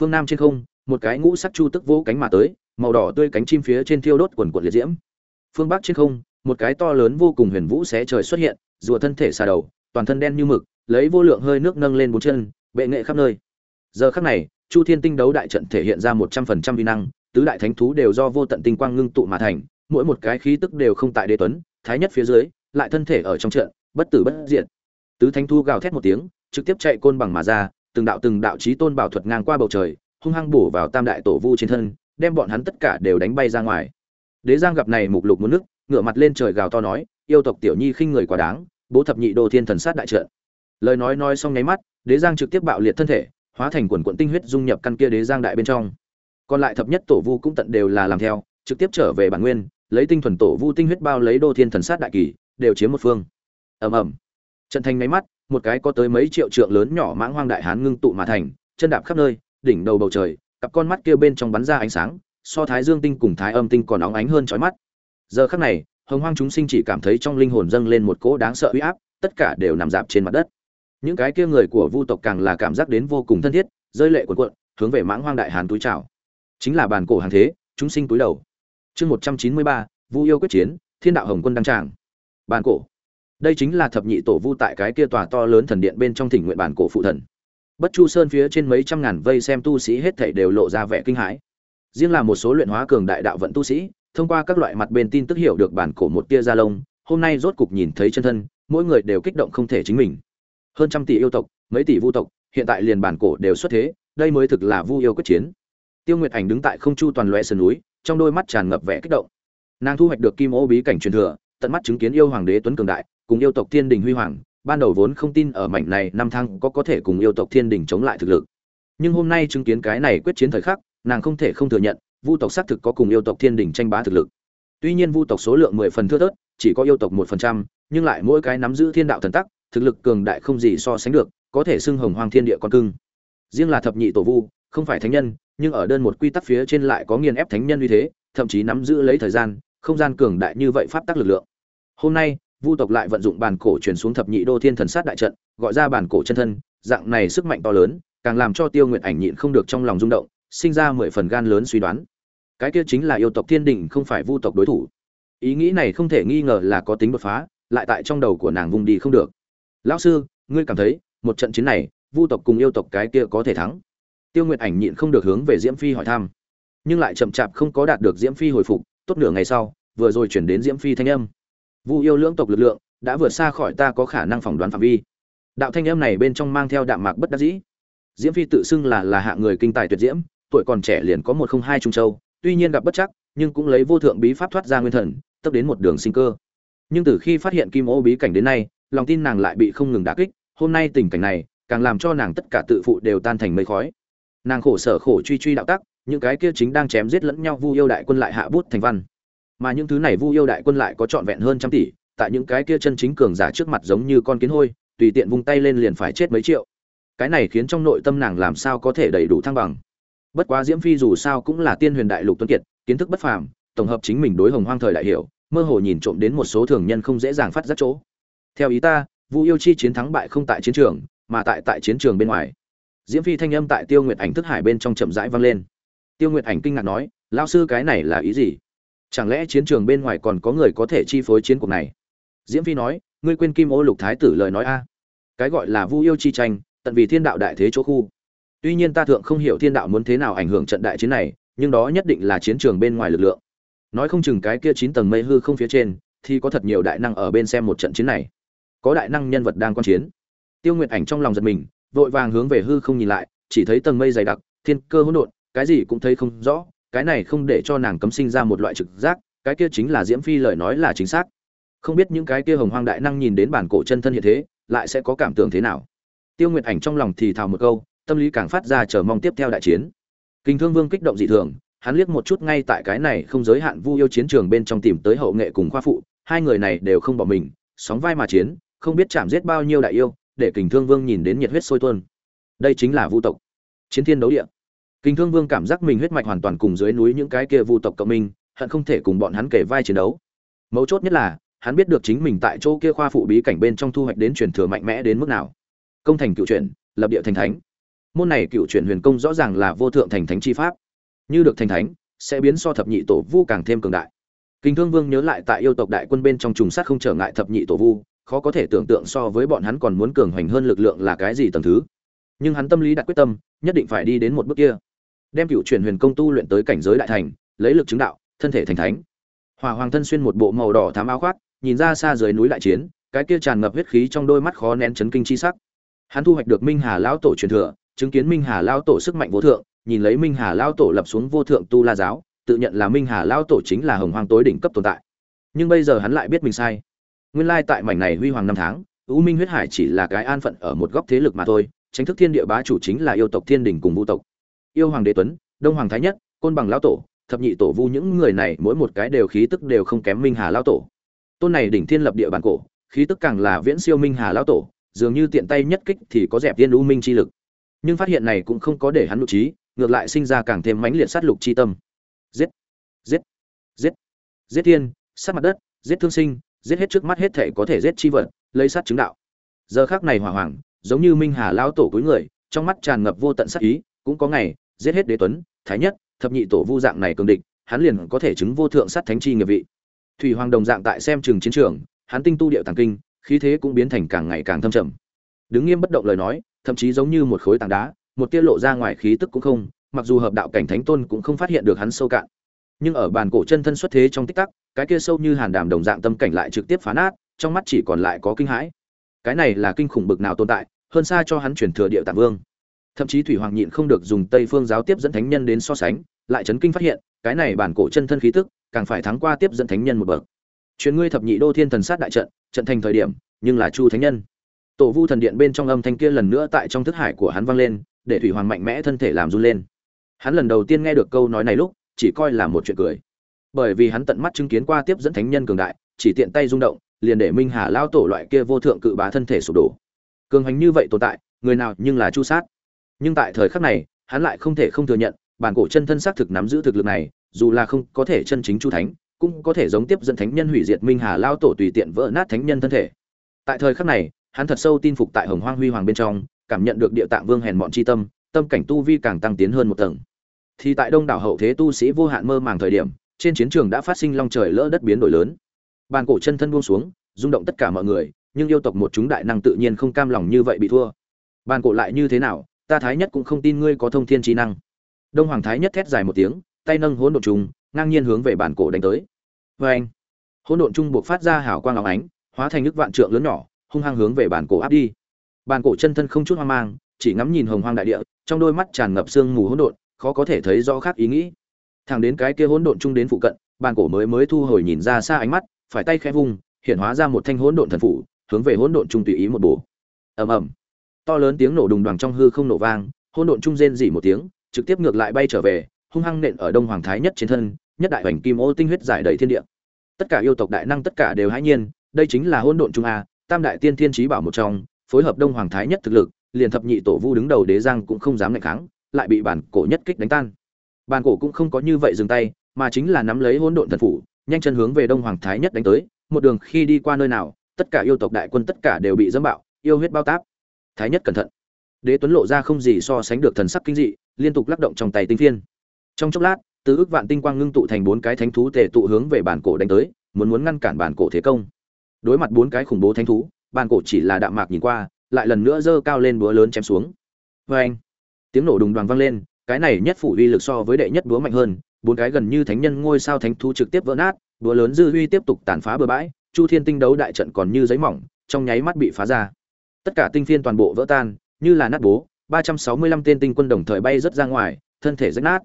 Phương nam trên không, một cái ngũ sắc chu tức vỗ cánh mà tới, màu đỏ tươi cánh chim phía trên thiêu đốt quần quần liệt diễm. Phương bắc trên không, một cái to lớn vô cùng huyền vũ xé trời xuất hiện, rùa thân thể xà đầu, toàn thân đen như mực lấy vô lượng hơi nước nâng lên bốn chân, bệ nghệ khắp nơi. Giờ khắc này, chu thiên tinh đấu đại trận thể hiện ra một trăm phần trăm vi năng, tứ đại thánh thú đều do vô tận tinh quang ngưng tụ mà thành, mỗi một cái khí tức đều không tại đế tuấn, thái nhất phía dưới, lại thân thể ở trong trận, bất tử bất diệt. Tứ thánh thú gào thét một tiếng, trực tiếp chạy côn bằng mà ra, từng đạo từng đạo chí tôn bảo thuật ngang qua bầu trời, hung hăng bổ vào tam đại tổ vu trên thân, đem bọn hắn tất cả đều đánh bay ra ngoài. Đế giang gặp này mục lục muốn nước, ngửa mặt lên trời gào to nói, yêu tộc tiểu nhi khinh người quá đáng, bố thập nhị đô thiên thần sát đại trận lời nói nói xong nháy mắt, đế giang trực tiếp bạo liệt thân thể, hóa thành quần quận tinh huyết dung nhập căn kia đế giang đại bên trong. Còn lại thập nhất tổ vu cũng tận đều là làm theo, trực tiếp trở về bản nguyên, lấy tinh thuần tổ vu tinh huyết bao lấy đô thiên thần sát đại kỳ, đều chiếm một phương. Ầm ầm. Trận thành nháy mắt, một cái có tới mấy triệu trượng lớn nhỏ mãng hoang đại hán ngưng tụ mà thành, chân đạp khắp nơi, đỉnh đầu bầu trời, cặp con mắt kia bên trong bắn ra ánh sáng, so thái dương tinh cùng thái âm tinh còn óng ánh hơn chói mắt. Giờ khắc này, hồng hoang chúng sinh chỉ cảm thấy trong linh hồn dâng lên một cỗ đáng sợ uy áp, tất cả đều nằm dạp trên mặt đất những cái kia người của vu tộc càng là cảm giác đến vô cùng thân thiết, rơi lệ cuộn cuộn, hướng về mãng hoang đại hàn túi chào. Chính là bàn cổ hàng thế, chúng sinh túi đầu. Chương một trăm chín mươi ba, vu yêu quyết chiến, thiên đạo hồng quân đăng tràng. Bàn cổ. Đây chính là thập nhị tổ vu tại cái kia tòa to lớn thần điện bên trong thỉnh nguyện bản cổ phụ thần. Bất chu sơn phía trên mấy trăm ngàn vây xem tu sĩ hết thảy đều lộ ra vẻ kinh hãi. Riêng là một số luyện hóa cường đại đạo vận tu sĩ, thông qua các loại mặt bên tin tức hiểu được bản cổ một tia gia lông, hôm nay rốt cục nhìn thấy chân thân, mỗi người đều kích động không thể chính mình hơn trăm tỷ yêu tộc, mấy tỷ vu tộc, hiện tại liền bản cổ đều xuất thế, đây mới thực là vu yêu quyết chiến. Tiêu nguyệt ảnh đứng tại không chu toàn loe sườn núi, trong đôi mắt tràn ngập vẻ kích động. Nàng thu hoạch được kim ô bí cảnh truyền thừa, tận mắt chứng kiến yêu hoàng đế tuấn cường đại, cùng yêu tộc thiên đình huy hoàng, ban đầu vốn không tin ở mảnh này năm tháng có có thể cùng yêu tộc thiên đình chống lại thực lực. Nhưng hôm nay chứng kiến cái này quyết chiến thời khắc, nàng không thể không thừa nhận, vu tộc xác thực có cùng yêu tộc thiên đình tranh bá thực lực. Tuy nhiên vu tộc số lượng mười phần thưa thớt, chỉ có yêu tộc một phần trăm, nhưng lại mỗi cái nắm giữ thiên đạo thần tắc thực lực cường đại không gì so sánh được, có thể xưng hồng hoang thiên địa con cưng. Riêng là thập nhị tổ vu, không phải thánh nhân, nhưng ở đơn một quy tắc phía trên lại có nghiền ép thánh nhân như thế, thậm chí nắm giữ lấy thời gian, không gian cường đại như vậy pháp tắc lực lượng. Hôm nay, vu tộc lại vận dụng bản cổ truyền xuống thập nhị đô thiên thần sát đại trận, gọi ra bản cổ chân thân, dạng này sức mạnh to lớn, càng làm cho tiêu nguyện ảnh nhịn không được trong lòng rung động, sinh ra mười phần gan lớn suy đoán. Cái kia chính là yêu tộc thiên đình không phải vu tộc đối thủ. Ý nghĩ này không thể nghi ngờ là có tính đột phá, lại tại trong đầu của nàng vùng đi không được lão sư, ngươi cảm thấy, một trận chiến này, vu tộc cùng yêu tộc cái kia có thể thắng? Tiêu nguyệt ảnh nhịn không được hướng về diễm phi hỏi thăm. Nhưng lại chậm chạp không có đạt được diễm phi hồi phục, tốt nửa ngày sau, vừa rồi chuyển đến diễm phi thanh âm. Vu yêu lưỡng tộc lực lượng, đã vượt xa khỏi ta có khả năng phỏng đoán phạm vi. Đạo thanh âm này bên trong mang theo đạm mạc bất đắc dĩ. Diễm phi tự xưng là là hạ người kinh tài tuyệt diễm, tuổi còn trẻ liền có một không hai trung châu, tuy nhiên gặp bất chắc, nhưng cũng lấy vô thượng bí pháp thoát ra nguyên thần, tấp đến một đường sinh cơ. Nhưng từ khi phát hiện kim ô bí cảnh đến nay lòng tin nàng lại bị không ngừng đả kích, hôm nay tình cảnh này, càng làm cho nàng tất cả tự phụ đều tan thành mây khói. Nàng khổ sở khổ truy truy đạo tắc, những cái kia chính đang chém giết lẫn nhau vu yêu đại quân lại hạ bút thành văn. Mà những thứ này vu yêu đại quân lại có trọn vẹn hơn trăm tỷ, tại những cái kia chân chính cường giả trước mặt giống như con kiến hôi, tùy tiện vung tay lên liền phải chết mấy triệu. Cái này khiến trong nội tâm nàng làm sao có thể đầy đủ thăng bằng. Bất quá diễm phi dù sao cũng là tiên huyền đại lục tuấn kiệt, kiến thức bất phàm, tổng hợp chính mình đối hồng hoang thời đại hiểu, mơ hồ nhìn trộm đến một số thường nhân không dễ dàng phát giác chỗ theo ý ta, vu yêu chi chiến thắng bại không tại chiến trường, mà tại tại chiến trường bên ngoài. Diễm phi thanh âm tại tiêu nguyệt ảnh thức hải bên trong chậm rãi vang lên. Tiêu nguyệt ảnh kinh ngạc nói lao sư, cái này là ý gì? Chẳng lẽ chiến trường bên ngoài còn có người có thể chi phối chiến cuộc này? Diễm phi nói, ngươi quên kim ô lục thái tử lời nói a. Cái gọi là vu yêu chi tranh, tận vì thiên đạo đại thế chỗ khu. Tuy nhiên ta thượng không hiểu thiên đạo muốn thế nào ảnh hưởng trận đại chiến này, nhưng đó nhất định là chiến trường bên ngoài lực lượng. Nói không chừng cái kia chín tầng mây hư không phía trên, thì có thật nhiều đại năng ở bên xem một trận chiến này có đại năng nhân vật đang quan chiến. Tiêu nguyệt ảnh trong lòng giật mình, vội vàng hướng về hư không nhìn lại, chỉ thấy tầng mây dày đặc, thiên cơ hỗn độn, cái gì cũng thấy không rõ, cái này không để cho nàng cấm sinh ra một loại trực giác, cái kia chính là diễm phi lời nói là chính xác. Không biết những cái kia hồng hoang đại năng nhìn đến bản cổ chân thân hiện thế, lại sẽ có cảm tưởng thế nào? Tiêu nguyệt ảnh trong lòng thì thào một câu, tâm lý càng phát ra chờ mong tiếp theo đại chiến. Kinh thương vương kích động dị thường, hắn liếc một chút ngay tại cái này không giới hạn vu yêu chiến trường bên trong tìm tới hậu nghệ cùng khoa phụ, hai người này đều không bỏ mình, sóng vai mà chiến không biết chạm giết bao nhiêu đại yêu, để kình thương vương nhìn đến nhiệt huyết sôi tuôn. Đây chính là vu tộc. Chiến thiên đấu địa. Kình thương vương cảm giác mình huyết mạch hoàn toàn cùng dưới núi những cái kia vu tộc cộng minh, hận không thể cùng bọn hắn kể vai chiến đấu. Mấu chốt nhất là, hắn biết được chính mình tại chỗ kia khoa phụ bí cảnh bên trong thu hoạch đến truyền thừa mạnh mẽ đến mức nào. Công thành cựu truyền lập địa thành thánh. Môn này cựu truyền huyền công rõ ràng là vô thượng thành thánh chi pháp. Như được thành thánh, sẽ biến so thập nhị tổ vu càng thêm cường đại. Kinh thương vương nhớ lại tại yêu tộc đại quân bên trong trùng sát không trở ngại thập nhị tổ vu khó có thể tưởng tượng so với bọn hắn còn muốn cường hoành hơn lực lượng là cái gì tầng thứ. Nhưng hắn tâm lý đặt quyết tâm, nhất định phải đi đến một bước kia. Đem cựu chuyển huyền công tu luyện tới cảnh giới đại thành, lấy lực chứng đạo, thân thể thành thánh. Hòa hoàng thân xuyên một bộ màu đỏ thám áo khoác, nhìn ra xa dưới núi đại chiến, cái kia tràn ngập huyết khí trong đôi mắt khó nén chấn kinh chi sắc. Hắn thu hoạch được minh hà lão tổ truyền thừa, chứng kiến minh hà lão tổ sức mạnh vô thượng, nhìn lấy minh hà lão tổ lập xuống vô thượng tu la giáo, tự nhận là minh hà lão tổ chính là hồng hoàng tối đỉnh cấp tồn tại. Nhưng bây giờ hắn lại biết mình sai nguyên lai tại mảnh này huy hoàng năm tháng, u minh huyết hải chỉ là cái an phận ở một góc thế lực mà thôi tránh thức thiên địa bá chủ chính là yêu tộc thiên đình cùng vũ tộc. Yêu hoàng đế tuấn, đông hoàng thái nhất, côn bằng lão tổ, thập nhị tổ vu những người này mỗi một cái đều khí tức đều không kém minh hà lão tổ. Tôn này đỉnh thiên lập địa bản cổ, khí tức càng là viễn siêu minh hà lão tổ, dường như tiện tay nhất kích thì có dẹp tiên u minh chi lực. Nhưng phát hiện này cũng không có để hắn nội trí, ngược lại sinh ra càng thêm mãnh liệt sát lục chi tâm. Giết! Giết! Giết! Giết thiên, sát mặt đất, giết thương sinh giết hết trước mắt hết thể có thể giết chi vật, lấy sát chứng đạo. Giờ khắc này hỏa hoàng, giống như minh hà lão tổ cuối người, trong mắt tràn ngập vô tận sát ý, cũng có ngày, giết hết đế tuấn, thái nhất, thập nhị tổ vu dạng này cường địch, hắn liền có thể chứng vô thượng sát thánh chi nghiệp vị. Thủy hoàng đồng dạng tại xem trường chiến trường, hắn tinh tu điệu tàng kinh, khí thế cũng biến thành càng ngày càng thâm trầm. Đứng nghiêm bất động lời nói, thậm chí giống như một khối tảng đá, một tiết lộ ra ngoài khí tức cũng không, mặc dù hợp đạo cảnh thánh tôn cũng không phát hiện được hắn sâu cạn nhưng ở bàn cổ chân thân xuất thế trong tích tắc, cái kia sâu như hàn đàm đồng dạng tâm cảnh lại trực tiếp phá nát, trong mắt chỉ còn lại có kinh hãi. Cái này là kinh khủng bực nào tồn tại, hơn xa cho hắn chuyển thừa địa tạng vương. Thậm chí thủy hoàng nhịn không được dùng tây phương giáo tiếp dẫn thánh nhân đến so sánh, lại chấn kinh phát hiện, cái này bản cổ chân thân khí tức, càng phải thắng qua tiếp dẫn thánh nhân một bậc. Chuyến ngươi thập nhị đô thiên thần sát đại trận trận thành thời điểm, nhưng là chu thánh nhân. Tổ vu thần điện bên trong âm thanh kia lần nữa tại trong thức hải của hắn vang lên, để thủy hoàng mạnh mẽ thân thể làm run lên. Hắn lần đầu tiên nghe được câu nói này lúc chỉ coi là một chuyện cười. Bởi vì hắn tận mắt chứng kiến qua tiếp dẫn thánh nhân cường đại, chỉ tiện tay rung động, liền để minh hà lao tổ loại kia vô thượng cự bá thân thể sụp đổ. Cường hành như vậy tồn tại, người nào nhưng là chu sát. Nhưng tại thời khắc này, hắn lại không thể không thừa nhận, bản cổ chân thân xác thực nắm giữ thực lực này, dù là không có thể chân chính chu thánh, cũng có thể giống tiếp dẫn thánh nhân hủy diệt minh hà lao tổ tùy tiện vỡ nát thánh nhân thân thể. Tại thời khắc này, hắn thật sâu tin phục tại hồng hoang huy hoàng bên trong, cảm nhận được địa tạng vương hèn mọn chi tâm tâm cảnh tu vi càng tăng tiến hơn một tầng thì tại đông đảo hậu thế tu sĩ vô hạn mơ màng thời điểm, trên chiến trường đã phát sinh long trời lỡ đất biến đổi lớn. Bàn cổ chân thân buông xuống, rung động tất cả mọi người, nhưng yêu tộc một chúng đại năng tự nhiên không cam lòng như vậy bị thua. Bàn cổ lại như thế nào, ta thái nhất cũng không tin ngươi có thông thiên trí năng. Đông hoàng thái nhất thét dài một tiếng, tay nâng hỗn độn trùng, ngang nhiên hướng về bàn cổ đánh tới. Vê anh hỗn độn trung buộc phát ra hào quang óng ánh, hóa thành nước vạn trượng lớn nhỏ, hung hăng hướng về bàn cổ áp đi. Bàn cổ chân thân không chút hoang mang, chỉ ngắm nhìn hồng hoang đại địa, trong đôi mắt tràn ngập sương mù hỗn độn khó có thể thấy rõ khác ý nghĩ. Thẳng đến cái kia hỗn độn chung đến phụ cận, bàn cổ mới mới thu hồi nhìn ra xa ánh mắt, phải tay khẽ vung, hiện hóa ra một thanh hỗn độn thần phủ, hướng về hỗn độn chung tùy ý một bổ. Ầm ầm. To lớn tiếng nổ đùng đoàng trong hư không nổ vang, hỗn độn chung rên rỉ một tiếng, trực tiếp ngược lại bay trở về, hung hăng nện ở đông hoàng thái nhất trên thân, nhất đại hoành kim ô tinh huyết giải đầy thiên địa. Tất cả yêu tộc đại năng tất cả đều hãi nhiên, đây chính là hỗn độn trung a, tam đại tiên thiên trí bảo một trong, phối hợp đông hoàng thái nhất thực lực, liền thập nhị tổ vu đứng đầu đế giang cũng không dám ngạch kháng lại bị bản cổ nhất kích đánh tan. Bản cổ cũng không có như vậy dừng tay, mà chính là nắm lấy hỗn độn thần phủ, nhanh chân hướng về đông hoàng thái nhất đánh tới, một đường khi đi qua nơi nào, tất cả yêu tộc đại quân tất cả đều bị dẫm bạo, yêu huyết bao táp. Thái nhất cẩn thận. Đế tuấn lộ ra không gì so sánh được thần sắc kinh dị, liên tục lắc động trong tay tinh phiên. Trong chốc lát, tứ ước vạn tinh quang ngưng tụ thành bốn cái thánh thú tề tụ hướng về bản cổ đánh tới, muốn muốn ngăn cản bản cổ thế công. Đối mặt bốn cái khủng bố thánh thú, bản cổ chỉ là đạm mạc nhìn qua, lại lần nữa giơ cao lên búa lớn chém xuống. Vê anh tiếng nổ đùng đoàn vang lên, cái này nhất phủ uy lực so với đệ nhất búa mạnh hơn, bốn cái gần như thánh nhân ngôi sao thánh thu trực tiếp vỡ nát, búa lớn dư uy tiếp tục tàn phá bừa bãi, chu thiên tinh đấu đại trận còn như giấy mỏng, trong nháy mắt bị phá ra. Tất cả tinh phiên toàn bộ vỡ tan, như là nát bố, ba trăm sáu mươi lăm tên tinh quân đồng thời bay rất ra ngoài, thân thể rách nát.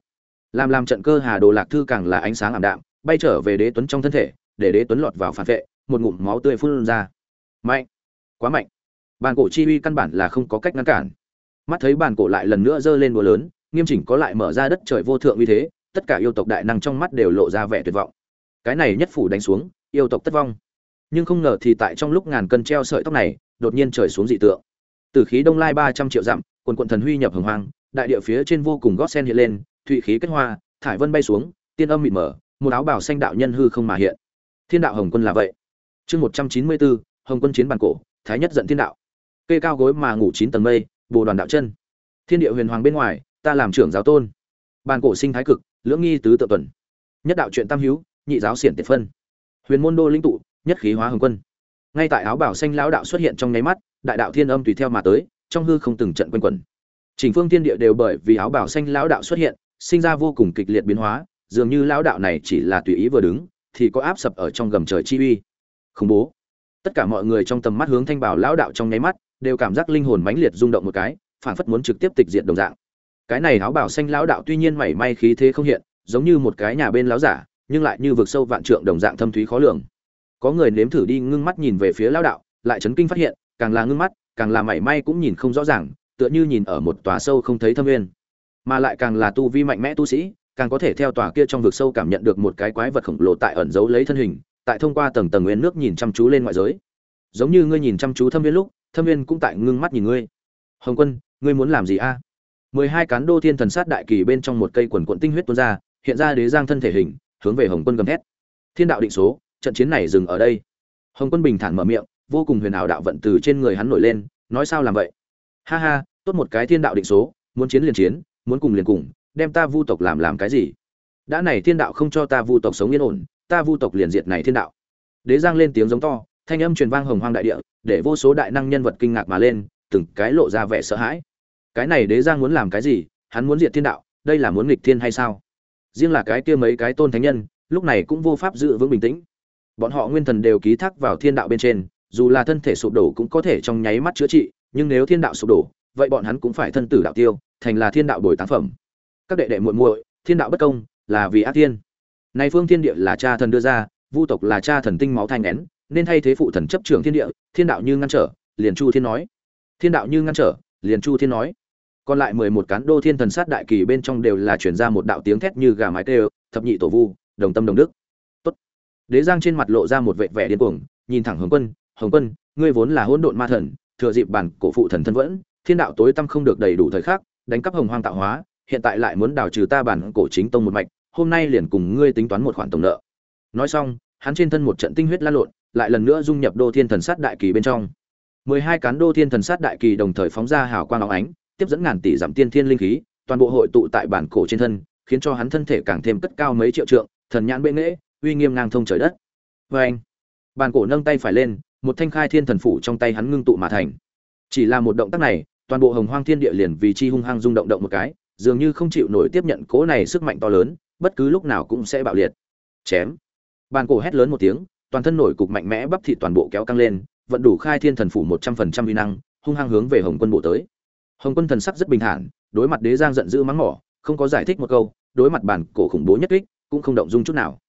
Làm làm trận cơ hà đồ lạc thư càng là ánh sáng ảm đạm, bay trở về đế tuấn trong thân thể, để đế tuấn lọt vào phản vệ, một ngụm máu tươi phun ra. Mạnh! Quá mạnh! Bàn cổ chi uy căn bản là không có cách ngăn cản mắt thấy bàn cổ lại lần nữa giơ lên búa lớn, nghiêm chỉnh có lại mở ra đất trời vô thượng uy thế, tất cả yêu tộc đại năng trong mắt đều lộ ra vẻ tuyệt vọng. Cái này nhất phủ đánh xuống, yêu tộc tất vong. Nhưng không ngờ thì tại trong lúc ngàn cân treo sợi tóc này, đột nhiên trời xuống dị tượng. Từ khí đông lai ba trăm triệu dặm, quần quận thần huy nhập hồng hoang, đại địa phía trên vô cùng gót sen hiện lên, thụy khí kết hoa, thải vân bay xuống, tiên âm mịt mở một áo bảo xanh đạo nhân hư không mà hiện. Thiên đạo hồng quân là vậy. Chương một trăm chín mươi bốn, hồng quân chiến bàn cổ, thái nhất giận thiên đạo. Cây cao gối mà ngủ chín tầng mây bồ đoàn đạo chân. Thiên địa huyền hoàng bên ngoài, ta làm trưởng giáo tôn. Bàn cổ sinh thái cực, lưỡng nghi tứ tự tuần. Nhất đạo truyện tam hữu nhị giáo xiển tiệt phân. Huyền môn đô linh tụ, nhất khí hóa hồng quân. Ngay tại áo bảo xanh lão đạo xuất hiện trong nháy mắt, đại đạo thiên âm tùy theo mà tới, trong hư không từng trận quanh quẩn. Chỉnh phương thiên địa đều bởi vì áo bảo xanh lão đạo xuất hiện, sinh ra vô cùng kịch liệt biến hóa, dường như lão đạo này chỉ là tùy ý vừa đứng, thì có áp sập ở trong gầm trời chi uy. Khủng bố. Tất cả mọi người trong tầm mắt hướng thanh bảo lão đạo trong nháy mắt đều cảm giác linh hồn mãnh liệt rung động một cái phản phất muốn trực tiếp tịch diệt đồng dạng. Cái này áo bảo xanh lão đạo tuy nhiên mảy may khí thế không hiện, giống như một cái nhà bên lão giả, nhưng lại như vực sâu vạn trượng đồng dạng thâm thúy khó lường. Có người nếm thử đi ngưng mắt nhìn về phía lão đạo, lại chấn kinh phát hiện, càng là ngưng mắt, càng là mảy may cũng nhìn không rõ ràng, tựa như nhìn ở một tòa sâu không thấy thâm nguyên. Mà lại càng là tu vi mạnh mẽ tu sĩ, càng có thể theo tòa kia trong vực sâu cảm nhận được một cái quái vật khổng lồ tại ẩn giấu lấy thân hình, tại thông qua tầng tầng nguyên nước nhìn chăm chú lên ngoại giới. Giống như ngươi nhìn chăm chú thâm viên lúc thâm viên cũng tại ngưng mắt nhìn ngươi. Hồng quân, ngươi muốn làm gì a? Mười hai cán đô thiên thần sát đại kỳ bên trong một cây quần quận tinh huyết tuôn ra, hiện ra đế giang thân thể hình, hướng về hồng quân gầm thét. Thiên đạo định số, trận chiến này dừng ở đây. Hồng quân bình thản mở miệng, vô cùng huyền ảo đạo vận từ trên người hắn nổi lên, nói sao làm vậy? Ha ha, tốt một cái thiên đạo định số, muốn chiến liền chiến, muốn cùng liền cùng, đem ta vu tộc làm làm cái gì? Đã này thiên đạo không cho ta vu tộc sống yên ổn, ta vu tộc liền diệt này thiên đạo. Đế giang lên tiếng giống to thanh âm truyền vang hồng hoang đại địa, để vô số đại năng nhân vật kinh ngạc mà lên, từng cái lộ ra vẻ sợ hãi. Cái này đế giang muốn làm cái gì? Hắn muốn diệt thiên đạo, đây là muốn nghịch thiên hay sao? Riêng là cái kia mấy cái tôn thánh nhân, lúc này cũng vô pháp giữ vững bình tĩnh. Bọn họ nguyên thần đều ký thác vào thiên đạo bên trên, dù là thân thể sụp đổ cũng có thể trong nháy mắt chữa trị, nhưng nếu thiên đạo sụp đổ, vậy bọn hắn cũng phải thân tử đạo tiêu, thành là thiên đạo bồi tán phẩm. Các đệ đệ muội muội, thiên đạo bất công, là vì ác thiên. Này phương thiên địa là cha thần đưa ra, vu tộc là cha thần tinh máu thanh nén nên thay thế phụ thần chấp trưởng thiên địa, thiên đạo như ngăn trở, liền chu thiên nói. Thiên đạo như ngăn trở, liền chu thiên nói. Còn lại mười một cán đô thiên thần sát đại kỳ bên trong đều là chuyển ra một đạo tiếng thét như gà mái tê thập nhị tổ vu, đồng tâm đồng đức. Tốt. đế giang trên mặt lộ ra một vẻ vẻ điên cuồng, nhìn thẳng hồng quân hồng quân, ngươi vốn là hỗn độn ma thần, thừa dịp bản cổ phụ thần thân vẫn, thiên đạo tối tâm không được đầy đủ thời khắc, đánh cắp hồng hoang tạo hóa, hiện tại lại muốn đào trừ ta bản cổ chính tông một mạch, hôm nay liền cùng ngươi tính toán một khoản tổng nợ. Nói xong, hắn trên thân một trận tinh huyết lan lộn lại lần nữa dung nhập đô thiên thần sát đại kỳ bên trong. Mười hai cán đô thiên thần sát đại kỳ đồng thời phóng ra hào quang óng ánh, tiếp dẫn ngàn tỷ giảm tiên thiên linh khí, toàn bộ hội tụ tại bản cổ trên thân, khiến cho hắn thân thể càng thêm cất cao mấy triệu trượng, thần nhãn bệ nghễ uy nghiêm ngang thông trời đất. Vê anh bản cổ nâng tay phải lên, một thanh khai thiên thần phủ trong tay hắn ngưng tụ mà thành. Chỉ là một động tác này, toàn bộ hồng hoang thiên địa liền vì chi hung hăng rung động động một cái, dường như không chịu nổi tiếp nhận cố này sức mạnh to lớn, bất cứ lúc nào cũng sẽ bạo liệt. Chém. Bàn cổ hét lớn một tiếng toàn thân nổi cục mạnh mẽ bắp thịt toàn bộ kéo căng lên, vận đủ khai thiên thần phủ một trăm phần trăm vi năng, hung hăng hướng về hồng quân bộ tới. Hồng quân thần sắc rất bình thản, đối mặt đế giang giận dữ mắng mỏ, không có giải thích một câu, đối mặt bản cổ khủng bố nhất kích, cũng không động dung chút nào.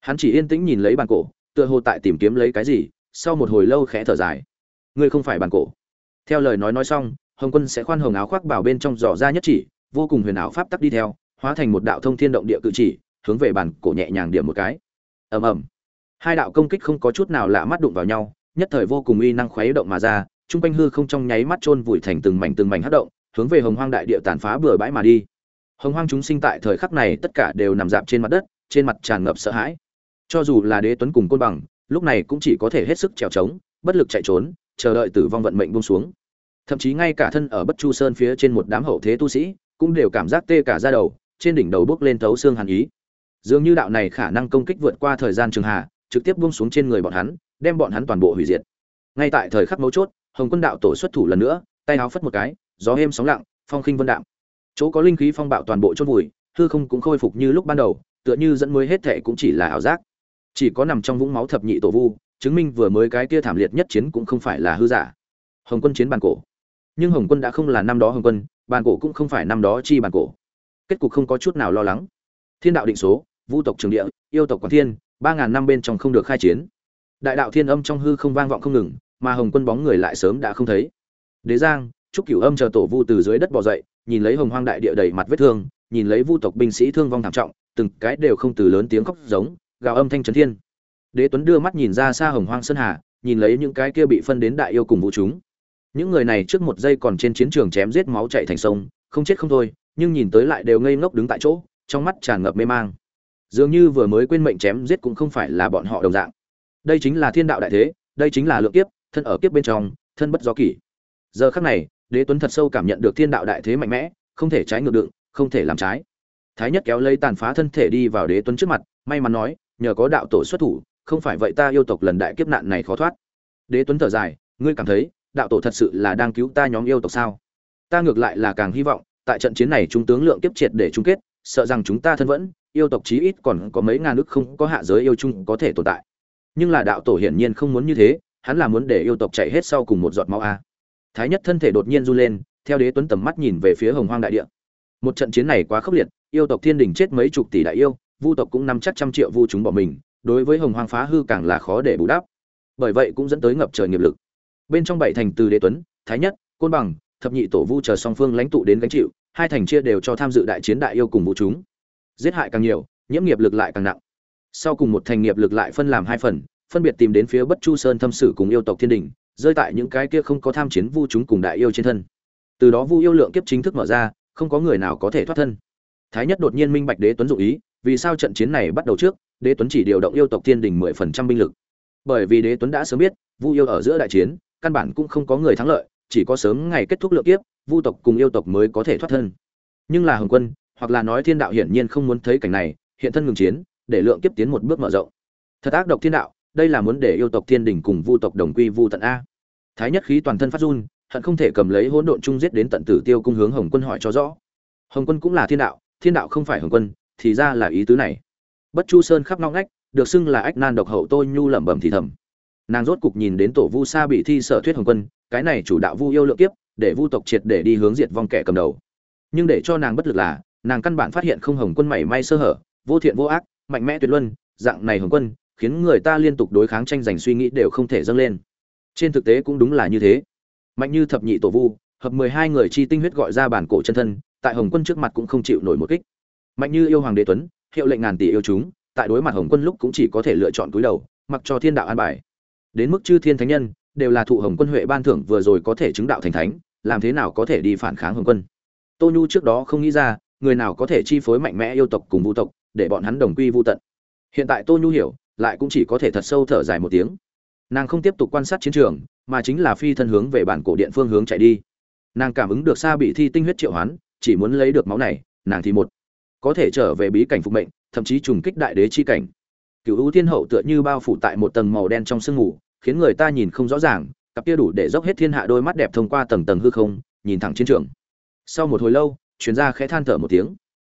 Hắn chỉ yên tĩnh nhìn lấy bản cổ, tựa hồ tại tìm kiếm lấy cái gì, sau một hồi lâu khẽ thở dài. Ngươi không phải bản cổ. Theo lời nói nói xong, hồng quân sẽ khoan hồng áo khoác bảo bên trong giỏ ra nhất chỉ, vô cùng huyền ảo pháp tắc đi theo, hóa thành một đạo thông thiên động địa cự chỉ, hướng về bản cổ nhẹ nhàng điểm một cái. Ầm ầm hai đạo công kích không có chút nào lạ mắt đụng vào nhau, nhất thời vô cùng uy năng khuấy động mà ra trung quanh hư không trong nháy mắt chôn vùi thành từng mảnh từng mảnh hất động, hướng về hồng hoang đại địa tàn phá bừa bãi mà đi. Hồng hoang chúng sinh tại thời khắc này tất cả đều nằm dạp trên mặt đất, trên mặt tràn ngập sợ hãi. Cho dù là đế tuấn cùng côn bằng, lúc này cũng chỉ có thể hết sức trèo trống, bất lực chạy trốn, chờ đợi tử vong vận mệnh buông xuống. Thậm chí ngay cả thân ở bất chu sơn phía trên một đám hậu thế tu sĩ, cũng đều cảm giác tê cả ra đầu, trên đỉnh đầu bước lên thấu xương hàn ý. Dường như đạo này khả năng công kích vượt qua thời gian trường hạ trực tiếp buông xuống trên người bọn hắn, đem bọn hắn toàn bộ hủy diệt. Ngay tại thời khắc mấu chốt, hồng quân đạo tổ xuất thủ lần nữa, tay áo phất một cái, gió êm sóng lặng, phong khinh vân đạm. Chỗ có linh khí phong bạo toàn bộ chôn vùi, hư không cũng khôi phục như lúc ban đầu, tựa như dẫn mới hết thệ cũng chỉ là ảo giác. Chỉ có nằm trong vũng máu thập nhị tổ vu, chứng minh vừa mới cái kia thảm liệt nhất chiến cũng không phải là hư giả. Hồng quân chiến bàn cổ. Nhưng hồng quân đã không là năm đó hồng quân, bàn cổ cũng không phải năm đó chi bàn cổ. Kết cục không có chút nào lo lắng. Thiên đạo định số, vu tộc trường địa, yêu tộc quảng thiên ba ngàn năm bên trong không được khai chiến. Đại đạo thiên âm trong hư không vang vọng không ngừng, mà hồng quân bóng người lại sớm đã không thấy. Đế giang, trúc cửu âm chờ tổ vu từ dưới đất bò dậy, nhìn lấy hồng hoang đại địa đầy mặt vết thương, nhìn lấy vu tộc binh sĩ thương vong thảm trọng, từng cái đều không từ lớn tiếng khóc giống, gào âm thanh trấn thiên. Đế tuấn đưa mắt nhìn ra xa hồng hoang sơn hà, nhìn lấy những cái kia bị phân đến đại yêu cùng vũ chúng. Những người này trước một giây còn trên chiến trường chém giết máu chạy thành sông, không chết không thôi, nhưng nhìn tới lại đều ngây ngốc đứng tại chỗ, trong mắt tràn ngập mê mang dường như vừa mới quên mệnh chém giết cũng không phải là bọn họ đồng dạng. Đây chính là thiên đạo đại thế, đây chính là lượng kiếp, thân ở kiếp bên trong, thân bất do kỷ. Giờ khắc này, đế tuấn thật sâu cảm nhận được thiên đạo đại thế mạnh mẽ, không thể trái ngược đựng, không thể làm trái. Thái nhất kéo lấy tàn phá thân thể đi vào đế tuấn trước mặt, may mắn nói, nhờ có đạo tổ xuất thủ, không phải vậy ta yêu tộc lần đại kiếp nạn này khó thoát. Đế tuấn thở dài, ngươi cảm thấy, đạo tổ thật sự là đang cứu ta nhóm yêu tộc sao? Ta ngược lại là càng hy vọng, tại trận chiến này trung tướng lượng kiếp triệt để chung kết, sợ rằng chúng ta thân vẫn yêu tộc chí ít còn có mấy ngàn nước không có hạ giới yêu chung có thể tồn tại. Nhưng là đạo tổ hiển nhiên không muốn như thế, hắn là muốn để yêu tộc chạy hết sau cùng một giọt máu a. Thái nhất thân thể đột nhiên run lên, theo đế tuấn tầm mắt nhìn về phía hồng hoang đại địa. Một trận chiến này quá khốc liệt, yêu tộc thiên đình chết mấy chục tỷ đại yêu, vu tộc cũng năm chắc trăm triệu vu chúng bỏ mình, đối với hồng hoang phá hư càng là khó để bù đắp. Bởi vậy cũng dẫn tới ngập trời nghiệp lực. Bên trong bảy thành từ đế tuấn, thái nhất, côn bằng, thập nhị tổ vu chờ song phương lãnh tụ đến gánh chịu, hai thành chia đều cho tham dự đại chiến đại yêu cùng vũ chúng giết hại càng nhiều, nhiễm nghiệp lực lại càng nặng. Sau cùng một thành nghiệp lực lại phân làm hai phần, phân biệt tìm đến phía bất chu sơn thâm sử cùng yêu tộc thiên đình, rơi tại những cái kia không có tham chiến vu chúng cùng đại yêu trên thân. Từ đó vu yêu lượng kiếp chính thức mở ra, không có người nào có thể thoát thân. Thái nhất đột nhiên minh bạch đế tuấn dụ ý, vì sao trận chiến này bắt đầu trước, đế tuấn chỉ điều động yêu tộc thiên đình mười phần trăm binh lực. Bởi vì đế tuấn đã sớm biết, vu yêu ở giữa đại chiến, căn bản cũng không có người thắng lợi, chỉ có sớm ngày kết thúc lượng kiếp, vu tộc cùng yêu tộc mới có thể thoát thân. Nhưng là hồng quân hoặc là nói thiên đạo hiển nhiên không muốn thấy cảnh này, hiện thân ngừng chiến, để lượng kiếp tiến một bước mở rộng. Thật ác độc thiên đạo, đây là muốn để yêu tộc thiên đình cùng vu tộc đồng quy vu tận a. Thái nhất khí toàn thân phát run, hận không thể cầm lấy hỗn độn chung giết đến tận tử tiêu cung hướng hồng quân hỏi cho rõ. Hồng quân cũng là thiên đạo thiên đạo không phải hồng quân, thì ra là ý tứ này. Bất chu sơn khắp ngóc ngách, được xưng là ách nan độc hậu tôi nhu lẩm bẩm thì thầm. Nàng rốt cục nhìn đến tổ vu sa bị thi sở thuyết hồng quân, cái này chủ đạo vu yêu lượng kiếp, để vu tộc triệt để đi hướng diệt vong kẻ cầm đầu. Nhưng để cho nàng bất lực là nàng căn bản phát hiện không hồng quân mảy may sơ hở, vô thiện vô ác, mạnh mẽ tuyệt luân, dạng này hồng quân, khiến người ta liên tục đối kháng tranh giành suy nghĩ đều không thể dâng lên. Trên thực tế cũng đúng là như thế. Mạnh như thập nhị tổ vu, hợp mười hai người chi tinh huyết gọi ra bản cổ chân thân, tại hồng quân trước mặt cũng không chịu nổi một kích. Mạnh như yêu hoàng đế tuấn, hiệu lệnh ngàn tỷ yêu chúng, tại đối mặt hồng quân lúc cũng chỉ có thể lựa chọn túi đầu, mặc cho thiên đạo an bài. Đến mức chư thiên thánh nhân, đều là thụ hồng quân huệ ban thưởng vừa rồi có thể chứng đạo thành thánh, làm thế nào có thể đi phản kháng hồng quân? Tô nhu trước đó không nghĩ ra người nào có thể chi phối mạnh mẽ yêu tộc cùng vũ tộc, để bọn hắn đồng quy vu tận. Hiện tại tô nhu hiểu, lại cũng chỉ có thể thật sâu thở dài một tiếng. Nàng không tiếp tục quan sát chiến trường, mà chính là phi thân hướng về bản cổ điện phương hướng chạy đi. Nàng cảm ứng được xa bị thi tinh huyết triệu hoán, chỉ muốn lấy được máu này, nàng thì một, có thể trở về bí cảnh phục mệnh, thậm chí trùng kích đại đế chi cảnh. Cựu ưu thiên hậu tựa như bao phủ tại một tầng màu đen trong sương mù, khiến người ta nhìn không rõ ràng, cặp kia đủ để dốc hết thiên hạ đôi mắt đẹp thông qua tầng tầng hư không, nhìn thẳng chiến trường. Sau một hồi lâu chuyên gia khẽ than thở một tiếng.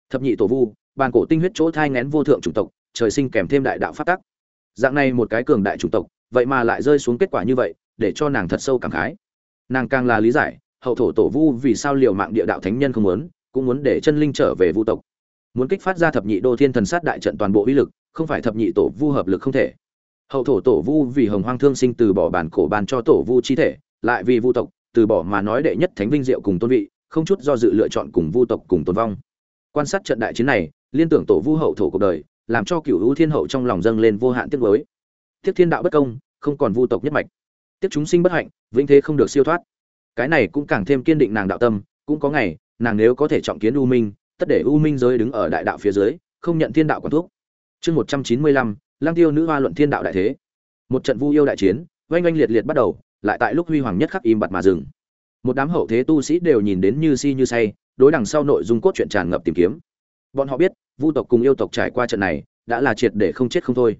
Thập nhị tổ vu, bàn cổ tinh huyết chỗ thai ngén vô thượng chủng tộc, trời sinh kèm thêm đại đạo phát tắc. Dạng này một cái cường đại chủng tộc, vậy mà lại rơi xuống kết quả như vậy, để cho nàng thật sâu cảm khái. Nàng càng là lý giải, hậu thổ tổ vu vì sao liều mạng địa đạo thánh nhân không muốn, cũng muốn để chân linh trở về vu tộc. Muốn kích phát ra thập nhị đô thiên thần sát đại trận toàn bộ uy lực, không phải thập nhị tổ vu hợp lực không thể. Hậu thổ tổ vu vì hồng hoang thương sinh từ bỏ bản cổ bàn cho tổ vu chi thể, lại vì vu tộc, từ bỏ mà nói đệ nhất thánh vinh diệu cùng tôn vị không chút do dự lựa chọn cùng vu tộc cùng tồn vong. Quan sát trận đại chiến này, liên tưởng tổ vu hậu thổ cuộc đời, làm cho cửu hữu thiên hậu trong lòng dâng lên vô hạn tiếc nuối. Tiếc thiên đạo bất công, không còn vu tộc nhất mạch. Tiếc chúng sinh bất hạnh, vĩnh thế không được siêu thoát. Cái này cũng càng thêm kiên định nàng đạo tâm, cũng có ngày, nàng nếu có thể trọng kiến u minh, tất để u minh giới đứng ở đại đạo phía dưới, không nhận thiên đạo quản thuốc chương một trăm chín mươi lăm lang tiêu nữ hoa luận thiên đạo đại thế. Một trận vu yêu đại chiến, oanh oanh liệt liệt bắt đầu, lại tại lúc huy hoàng nhất khắc im bặt mà dừng một đám hậu thế tu sĩ đều nhìn đến như si như say, đối đằng sau nội dung cốt truyện tràn ngập tìm kiếm. Bọn họ biết, vu tộc cùng yêu tộc trải qua trận này, đã là triệt để không chết không thôi.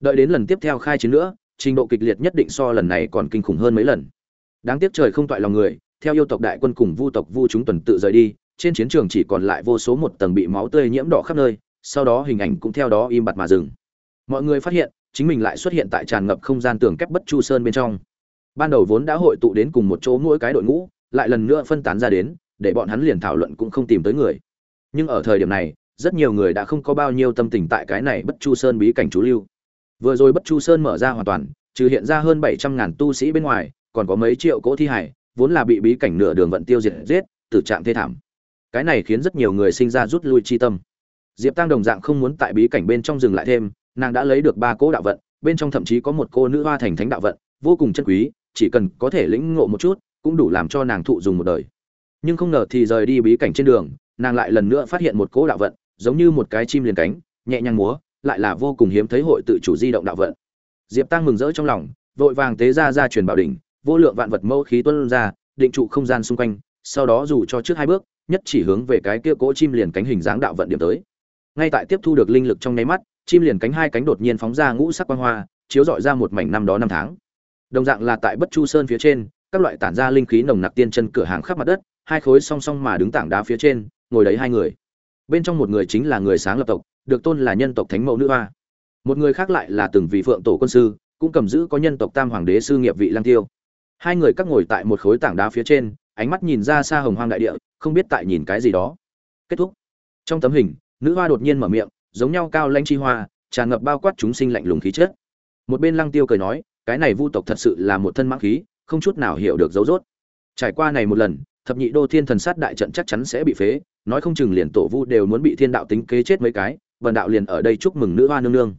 Đợi đến lần tiếp theo khai chiến nữa, trình độ kịch liệt nhất định so lần này còn kinh khủng hơn mấy lần. Đáng tiếc trời không toại lòng người, theo yêu tộc đại quân cùng vu tộc vu chúng tuần tự rời đi, trên chiến trường chỉ còn lại vô số một tầng bị máu tươi nhiễm đỏ khắp nơi, sau đó hình ảnh cũng theo đó im bặt mà dừng. Mọi người phát hiện, chính mình lại xuất hiện tại tràn ngập không gian tường kép bất chu sơn bên trong ban đầu vốn đã hội tụ đến cùng một chỗ mỗi cái đội ngũ, lại lần nữa phân tán ra đến, để bọn hắn liền thảo luận cũng không tìm tới người. Nhưng ở thời điểm này, rất nhiều người đã không có bao nhiêu tâm tình tại cái này bất chu sơn bí cảnh chú lưu. Vừa rồi bất chu sơn mở ra hoàn toàn, trừ hiện ra hơn bảy trăm ngàn tu sĩ bên ngoài, còn có mấy triệu cỗ thi hải, vốn là bị bí cảnh nửa đường vận tiêu diệt giết, tử trạng thê thảm. Cái này khiến rất nhiều người sinh ra rút lui chi tâm. Diệp tăng đồng dạng không muốn tại bí cảnh bên trong dừng lại thêm, nàng đã lấy được ba cỗ đạo vận, bên trong thậm chí có một cô nữ hoa thành thánh đạo vận, vô cùng chân quý chỉ cần có thể lĩnh ngộ một chút, cũng đủ làm cho nàng thụ dùng một đời. Nhưng không ngờ thì rời đi bí cảnh trên đường, nàng lại lần nữa phát hiện một cỗ đạo vận, giống như một cái chim liền cánh, nhẹ nhàng múa, lại là vô cùng hiếm thấy hội tự chủ di động đạo vận. Diệp tăng mừng rỡ trong lòng, vội vàng tế ra ra truyền bảo đỉnh, vô lượng vạn vật mẫu khí tuân ra, định trụ không gian xung quanh, sau đó dù cho trước hai bước, nhất chỉ hướng về cái kia cỗ chim liền cánh hình dáng đạo vận điểm tới. Ngay tại tiếp thu được linh lực trong nháy mắt, chim liền cánh hai cánh đột nhiên phóng ra ngũ sắc quang hoa, chiếu rọi ra một mảnh năm đó năm tháng đồng dạng là tại bất chu sơn phía trên, các loại tản ra linh khí nồng nặc tiên chân cửa hàng khắp mặt đất, hai khối song song mà đứng tảng đá phía trên, ngồi đấy hai người. Bên trong một người chính là người sáng lập tộc, được tôn là nhân tộc thánh mẫu nữ hoa. Một người khác lại là từng vị phượng tổ quân sư, cũng cầm giữ có nhân tộc tam hoàng đế sư nghiệp vị lang tiêu. Hai người các ngồi tại một khối tảng đá phía trên, ánh mắt nhìn ra xa hồng hoang đại địa, không biết tại nhìn cái gì đó. Kết thúc. Trong tấm hình, nữ hoa đột nhiên mở miệng, giống nhau cao lanh chi hoa, tràn ngập bao quát chúng sinh lạnh lùng khí chất. Một bên lăng tiêu cười nói cái này vu tộc thật sự là một thân mãng khí, không chút nào hiểu được dấu dốt trải qua này một lần, thập nhị đô thiên thần sát đại trận chắc chắn sẽ bị phế, nói không chừng liền tổ vu đều muốn bị thiên đạo tính kế chết mấy cái, vần đạo liền ở đây chúc mừng nữ hoa nương nương.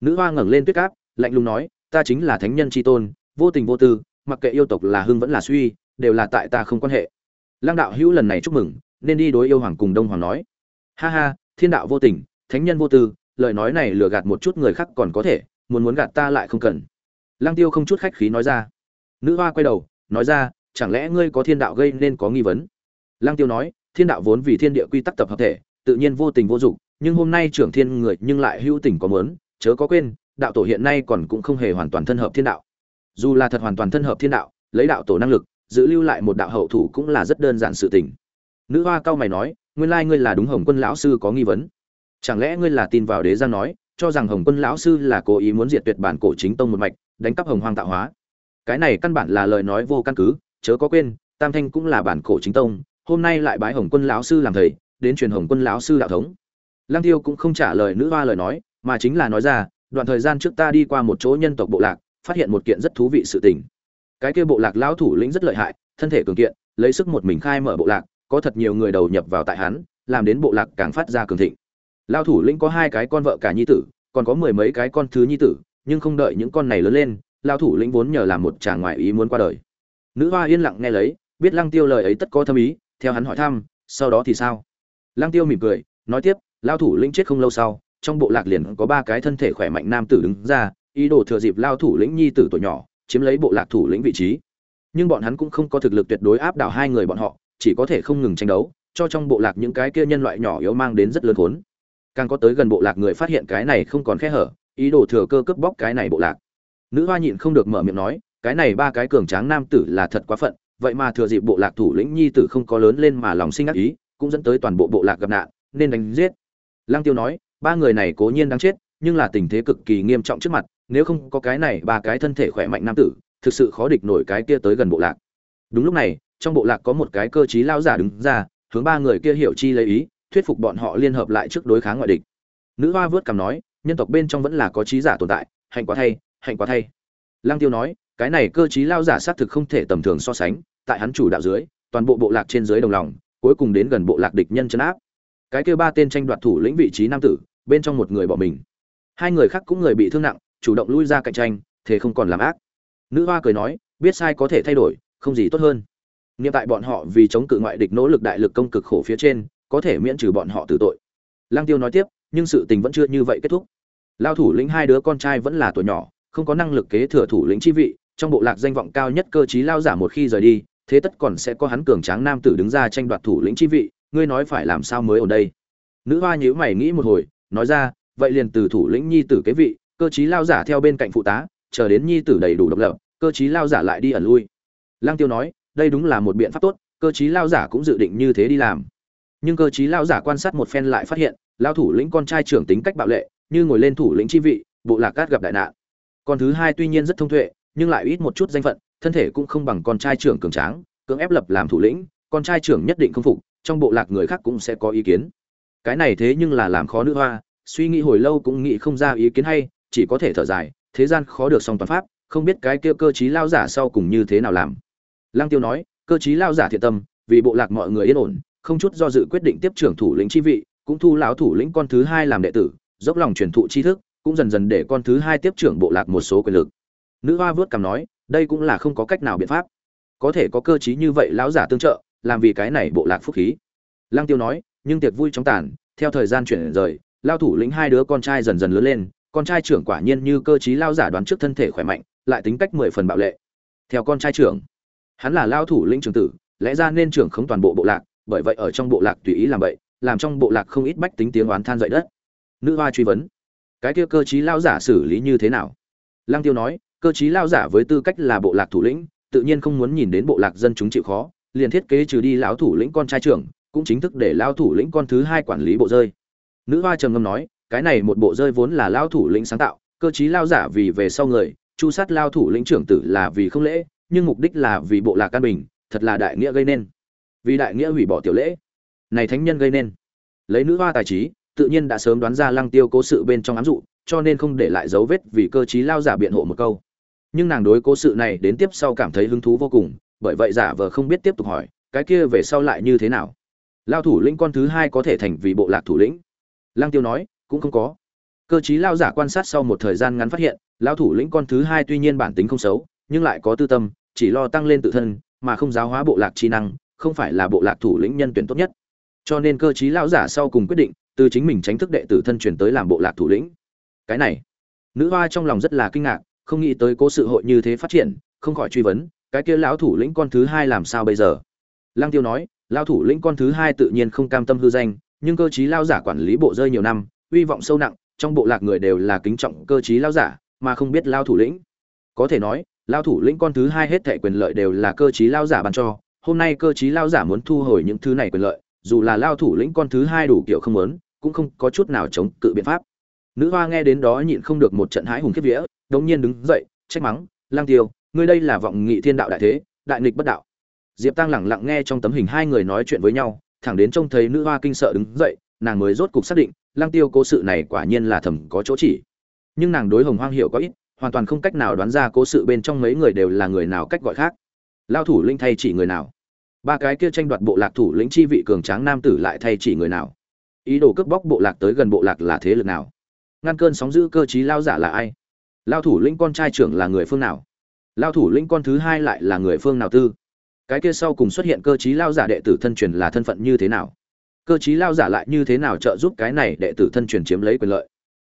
Nữ hoa ngẩng lên tuyết cáp, lạnh lùng nói, ta chính là thánh nhân tri tôn, vô tình vô tư, mặc kệ yêu tộc là hưng vẫn là suy, đều là tại ta không quan hệ. Lăng đạo hữu lần này chúc mừng, nên đi đối yêu hoàng cùng đông hoàng nói. Ha ha, thiên đạo vô tình, thánh nhân vô tư, lời nói này lừa gạt một chút người khác còn có thể, muốn muốn gạt ta lại không cần lăng tiêu không chút khách khí nói ra. Nữ hoa quay đầu, nói ra, chẳng lẽ ngươi có thiên đạo gây nên có nghi vấn? Lăng tiêu nói, thiên đạo vốn vì thiên địa quy tắc tập hợp thể, tự nhiên vô tình vô dụng, nhưng hôm nay trưởng thiên người nhưng lại hữu tình có mớn chớ có quên, đạo tổ hiện nay còn cũng không hề hoàn toàn thân hợp thiên đạo. Dù là thật hoàn toàn thân hợp thiên đạo, lấy đạo tổ năng lực, giữ lưu lại một đạo hậu thủ cũng là rất đơn giản sự tình. Nữ hoa cao mày nói, nguyên lai ngươi là đúng hồng quân lão sư có nghi vấn. Chẳng lẽ ngươi là tin vào đế giang nói cho rằng hồng quân lão sư là cố ý muốn diệt tuyệt bản cổ chính tông một mạch, đánh cắp hồng hoang tạo hóa. Cái này căn bản là lời nói vô căn cứ, chớ có quên, tam thanh cũng là bản cổ chính tông, hôm nay lại bái hồng quân lão sư làm thầy, đến truyền hồng quân lão sư đạo thống. Lăng tiêu cũng không trả lời nữ hoa lời nói, mà chính là nói ra, đoạn thời gian trước ta đi qua một chỗ nhân tộc bộ lạc, phát hiện một kiện rất thú vị sự tình. Cái kia bộ lạc lão thủ lĩnh rất lợi hại, thân thể cường kiện, lấy sức một mình khai mở bộ lạc, có thật nhiều người đầu nhập vào tại hắn, làm đến bộ lạc càng phát ra cường thịnh lao thủ lĩnh có hai cái con vợ cả nhi tử, còn có mười mấy cái con thứ nhi tử, nhưng không đợi những con này lớn lên, lao thủ lĩnh vốn nhờ làm một chàng ngoại ý muốn qua đời. Nữ hoa yên lặng nghe lấy, biết lăng tiêu lời ấy tất có thâm ý, theo hắn hỏi thăm, sau đó thì sao? Lăng tiêu mỉm cười, nói tiếp, lao thủ lĩnh chết không lâu sau, trong bộ lạc liền có ba cái thân thể khỏe mạnh nam tử đứng ra, ý đồ thừa dịp lao thủ lĩnh nhi tử tuổi nhỏ, chiếm lấy bộ lạc thủ lĩnh vị trí. Nhưng bọn hắn cũng không có thực lực tuyệt đối áp đảo hai người bọn họ, chỉ có thể không ngừng tranh đấu, cho trong bộ lạc những cái kia nhân loại nhỏ yếu mang đến rất lớn khốn càng có tới gần bộ lạc người phát hiện cái này không còn khe hở, ý đồ thừa cơ cướp bóc cái này bộ lạc. Nữ hoa nhịn không được mở miệng nói, cái này ba cái cường tráng nam tử là thật quá phận, vậy mà thừa dịp bộ lạc thủ lĩnh nhi tử không có lớn lên mà lòng sinh ác ý, cũng dẫn tới toàn bộ bộ lạc gặp nạn, nên đánh giết. Lăng tiêu nói, ba người này cố nhiên đáng chết, nhưng là tình thế cực kỳ nghiêm trọng trước mặt, nếu không có cái này ba cái thân thể khỏe mạnh nam tử, thực sự khó địch nổi cái kia tới gần bộ lạc. Đúng lúc này, trong bộ lạc có một cái cơ trí lao giả đứng ra, hướng ba người kia hiểu chi lấy ý thuyết phục bọn họ liên hợp lại trước đối kháng ngoại địch. Nữ hoa vớt cằm nói, nhân tộc bên trong vẫn là có trí giả tồn tại, hạnh quá thay, hạnh quá thay. Lăng tiêu nói, cái này cơ trí lao giả xác thực không thể tầm thường so sánh, tại hắn chủ đạo dưới, toàn bộ bộ lạc trên dưới đồng lòng, cuối cùng đến gần bộ lạc địch nhân chân áp. Cái kêu ba tên tranh đoạt thủ lĩnh vị trí nam tử, bên trong một người bỏ mình. Hai người khác cũng người bị thương nặng, chủ động lui ra cạnh tranh, thế không còn làm ác. Nữ hoa cười nói, biết sai có thể thay đổi, không gì tốt hơn. Niệm tại bọn họ vì chống cự ngoại địch nỗ lực đại lực công cực khổ phía trên có thể miễn trừ bọn họ tử tội. Lang tiêu nói tiếp, nhưng sự tình vẫn chưa như vậy kết thúc. Lao thủ lĩnh hai đứa con trai vẫn là tuổi nhỏ, không có năng lực kế thừa thủ lĩnh chi vị, trong bộ lạc danh vọng cao nhất cơ chí lao giả một khi rời đi, thế tất còn sẽ có hắn cường tráng nam tử đứng ra tranh đoạt thủ lĩnh chi vị, ngươi nói phải làm sao mới ở đây? Nữ hoa nhíu mày nghĩ một hồi, nói ra, vậy liền từ thủ lĩnh nhi tử kế vị, cơ chí lao giả theo bên cạnh phụ tá, chờ đến nhi tử đầy đủ độc lập, cơ chí lao giả lại đi ẩn lui. Lang tiêu nói, đây đúng là một biện pháp tốt, cơ chí lao giả cũng dự định như thế đi làm nhưng cơ chí lao giả quan sát một phen lại phát hiện lao thủ lĩnh con trai trưởng tính cách bạo lệ, như ngồi lên thủ lĩnh chi vị, bộ lạc cát gặp đại nạn. Con thứ hai tuy nhiên rất thông tuệ, nhưng lại ít một chút danh phận, thân thể cũng không bằng con trai trưởng cường tráng, cưỡng ép lập làm thủ lĩnh, con trai trưởng nhất định không phục, trong bộ lạc người khác cũng sẽ có ý kiến. Cái này thế nhưng là làm khó nữ hoa, suy nghĩ hồi lâu cũng nghĩ không ra ý kiến hay, chỉ có thể thở dài, thế gian khó được song toàn pháp, không biết cái kia cơ chí lao giả sau cùng như thế nào làm. Lăng tiêu nói, cơ chí lao giả thiện tâm, vì bộ lạc mọi người yên ổn không chút do dự quyết định tiếp trưởng thủ lĩnh chi vị, cũng thu lão thủ lĩnh con thứ hai làm đệ tử, dốc lòng truyền thụ tri thức, cũng dần dần để con thứ hai tiếp trưởng bộ lạc một số quyền lực. Nữ hoa vớt cằm nói, đây cũng là không có cách nào biện pháp. Có thể có cơ chí như vậy lão giả tương trợ, làm vì cái này bộ lạc phúc khí. Lăng tiêu nói, nhưng tiệc vui trong tàn, theo thời gian chuyển rời lao thủ lĩnh hai đứa con trai dần dần lớn lên, con trai trưởng quả nhiên như cơ chí lao giả đoán trước thân thể khỏe mạnh, lại tính cách mười phần bạo lệ. Theo con trai trưởng, hắn là lao thủ lĩnh trưởng tử, lẽ ra nên trưởng không toàn bộ bộ lạc bởi vậy ở trong bộ lạc tùy ý làm vậy làm trong bộ lạc không ít bách tính tiếng oán than dậy đất. Nữ hoa truy vấn, cái kia cơ chí lao giả xử lý như thế nào? Lăng tiêu nói, cơ chí lao giả với tư cách là bộ lạc thủ lĩnh, tự nhiên không muốn nhìn đến bộ lạc dân chúng chịu khó, liền thiết kế trừ đi lão thủ lĩnh con trai trưởng, cũng chính thức để lao thủ lĩnh con thứ hai quản lý bộ rơi. Nữ hoa trầm ngâm nói, cái này một bộ rơi vốn là lao thủ lĩnh sáng tạo, cơ chí lao giả vì về sau người, chu sát lao thủ lĩnh trưởng tử là vì không lễ, nhưng mục đích là vì bộ lạc căn bình, thật là đại nghĩa gây nên vì đại nghĩa hủy bỏ tiểu lễ. Này thánh nhân gây nên. Lấy nữ hoa tài trí, tự nhiên đã sớm đoán ra lăng tiêu cố sự bên trong ám dụ, cho nên không để lại dấu vết vì cơ chí lao giả biện hộ một câu. Nhưng nàng đối cố sự này đến tiếp sau cảm thấy hứng thú vô cùng, bởi vậy giả vờ không biết tiếp tục hỏi, cái kia về sau lại như thế nào? Lao thủ lĩnh con thứ hai có thể thành vì bộ lạc thủ lĩnh? Lăng tiêu nói, cũng không có. Cơ chí lao giả quan sát sau một thời gian ngắn phát hiện, lao thủ lĩnh con thứ hai tuy nhiên bản tính không xấu, nhưng lại có tư tâm, chỉ lo tăng lên tự thân, mà không giáo hóa bộ lạc chi năng không phải là bộ lạc thủ lĩnh nhân tuyển tốt nhất. Cho nên cơ chí lão giả sau cùng quyết định, từ chính mình tránh thức đệ tử thân truyền tới làm bộ lạc thủ lĩnh. Cái này, nữ hoa trong lòng rất là kinh ngạc, không nghĩ tới cố sự hội như thế phát triển, không khỏi truy vấn, cái kia lão thủ lĩnh con thứ hai làm sao bây giờ? Lăng tiêu nói, lão thủ lĩnh con thứ hai tự nhiên không cam tâm hư danh, nhưng cơ chí lao giả quản lý bộ rơi nhiều năm, uy vọng sâu nặng, trong bộ lạc người đều là kính trọng cơ chí lao giả, mà không biết lao thủ lĩnh. Có thể nói lao thủ lĩnh con thứ hai hết thệ quyền lợi đều là cơ chí lao giả ban cho hôm nay cơ chí lao giả muốn thu hồi những thứ này quyền lợi, dù là lao thủ lĩnh con thứ hai đủ kiểu không muốn, cũng không có chút nào chống cự biện pháp. Nữ hoa nghe đến đó nhịn không được một trận hãi hùng kiếp vía, đống nhiên đứng dậy, trách mắng, lang tiêu, ngươi đây là vọng nghị thiên đạo đại thế, đại nghịch bất đạo. Diệp tăng lẳng lặng nghe trong tấm hình hai người nói chuyện với nhau, thẳng đến trông thấy nữ hoa kinh sợ đứng dậy, nàng mới rốt cục xác định, lang tiêu cố sự này quả nhiên là thầm có chỗ chỉ. Nhưng nàng đối hồng hoang hiểu có ít, hoàn toàn không cách nào đoán ra cố sự bên trong mấy người đều là người nào cách gọi khác lao thủ linh thay chỉ người nào? Ba cái kia tranh đoạt bộ lạc thủ lĩnh chi vị cường tráng nam tử lại thay chỉ người nào? Ý đồ cướp bóc bộ lạc tới gần bộ lạc là thế lực nào? Ngăn cơn sóng giữ cơ chí lao giả là ai? Lao thủ lĩnh con trai trưởng là người phương nào? Lao thủ lĩnh con thứ hai lại là người phương nào tư? Cái kia sau cùng xuất hiện cơ chí lao giả đệ tử thân truyền là thân phận như thế nào? Cơ chí lao giả lại như thế nào trợ giúp cái này đệ tử thân truyền chiếm lấy quyền lợi?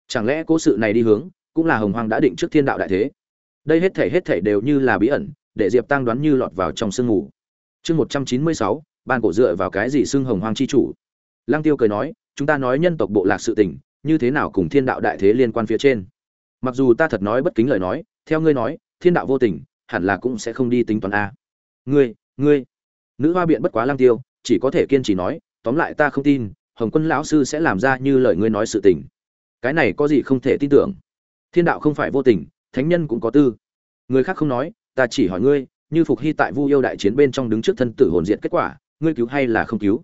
Chẳng lẽ cố sự này đi hướng, cũng là hồng hoàng đã định trước thiên đạo đại thế? Đây hết thể hết thể đều như là bí ẩn để diệp tăng đoán như lọt vào trong sương ngủ. Chương một trăm chín mươi sáu, ban cổ dựa vào cái gì xưng hồng hoàng chi chủ? Lăng tiêu cười nói, chúng ta nói nhân tộc bộ lạc sự tình, như thế nào cùng thiên đạo đại thế liên quan phía trên? Mặc dù ta thật nói bất kính lời nói, theo ngươi nói, thiên đạo vô tình, hẳn là cũng sẽ không đi tính toán a. Ngươi ngươi. Nữ hoa biện bất quá lăng tiêu, chỉ có thể kiên trì nói, tóm lại ta không tin, hồng quân lão sư sẽ làm ra như lời ngươi nói sự tình. Cái này có gì không thể tin tưởng? Thiên đạo không phải vô tình, thánh nhân cũng có tư. Người khác không nói ta chỉ hỏi ngươi, như phục hy tại vu yêu đại chiến bên trong đứng trước thân tử hồn diện kết quả, ngươi cứu hay là không cứu?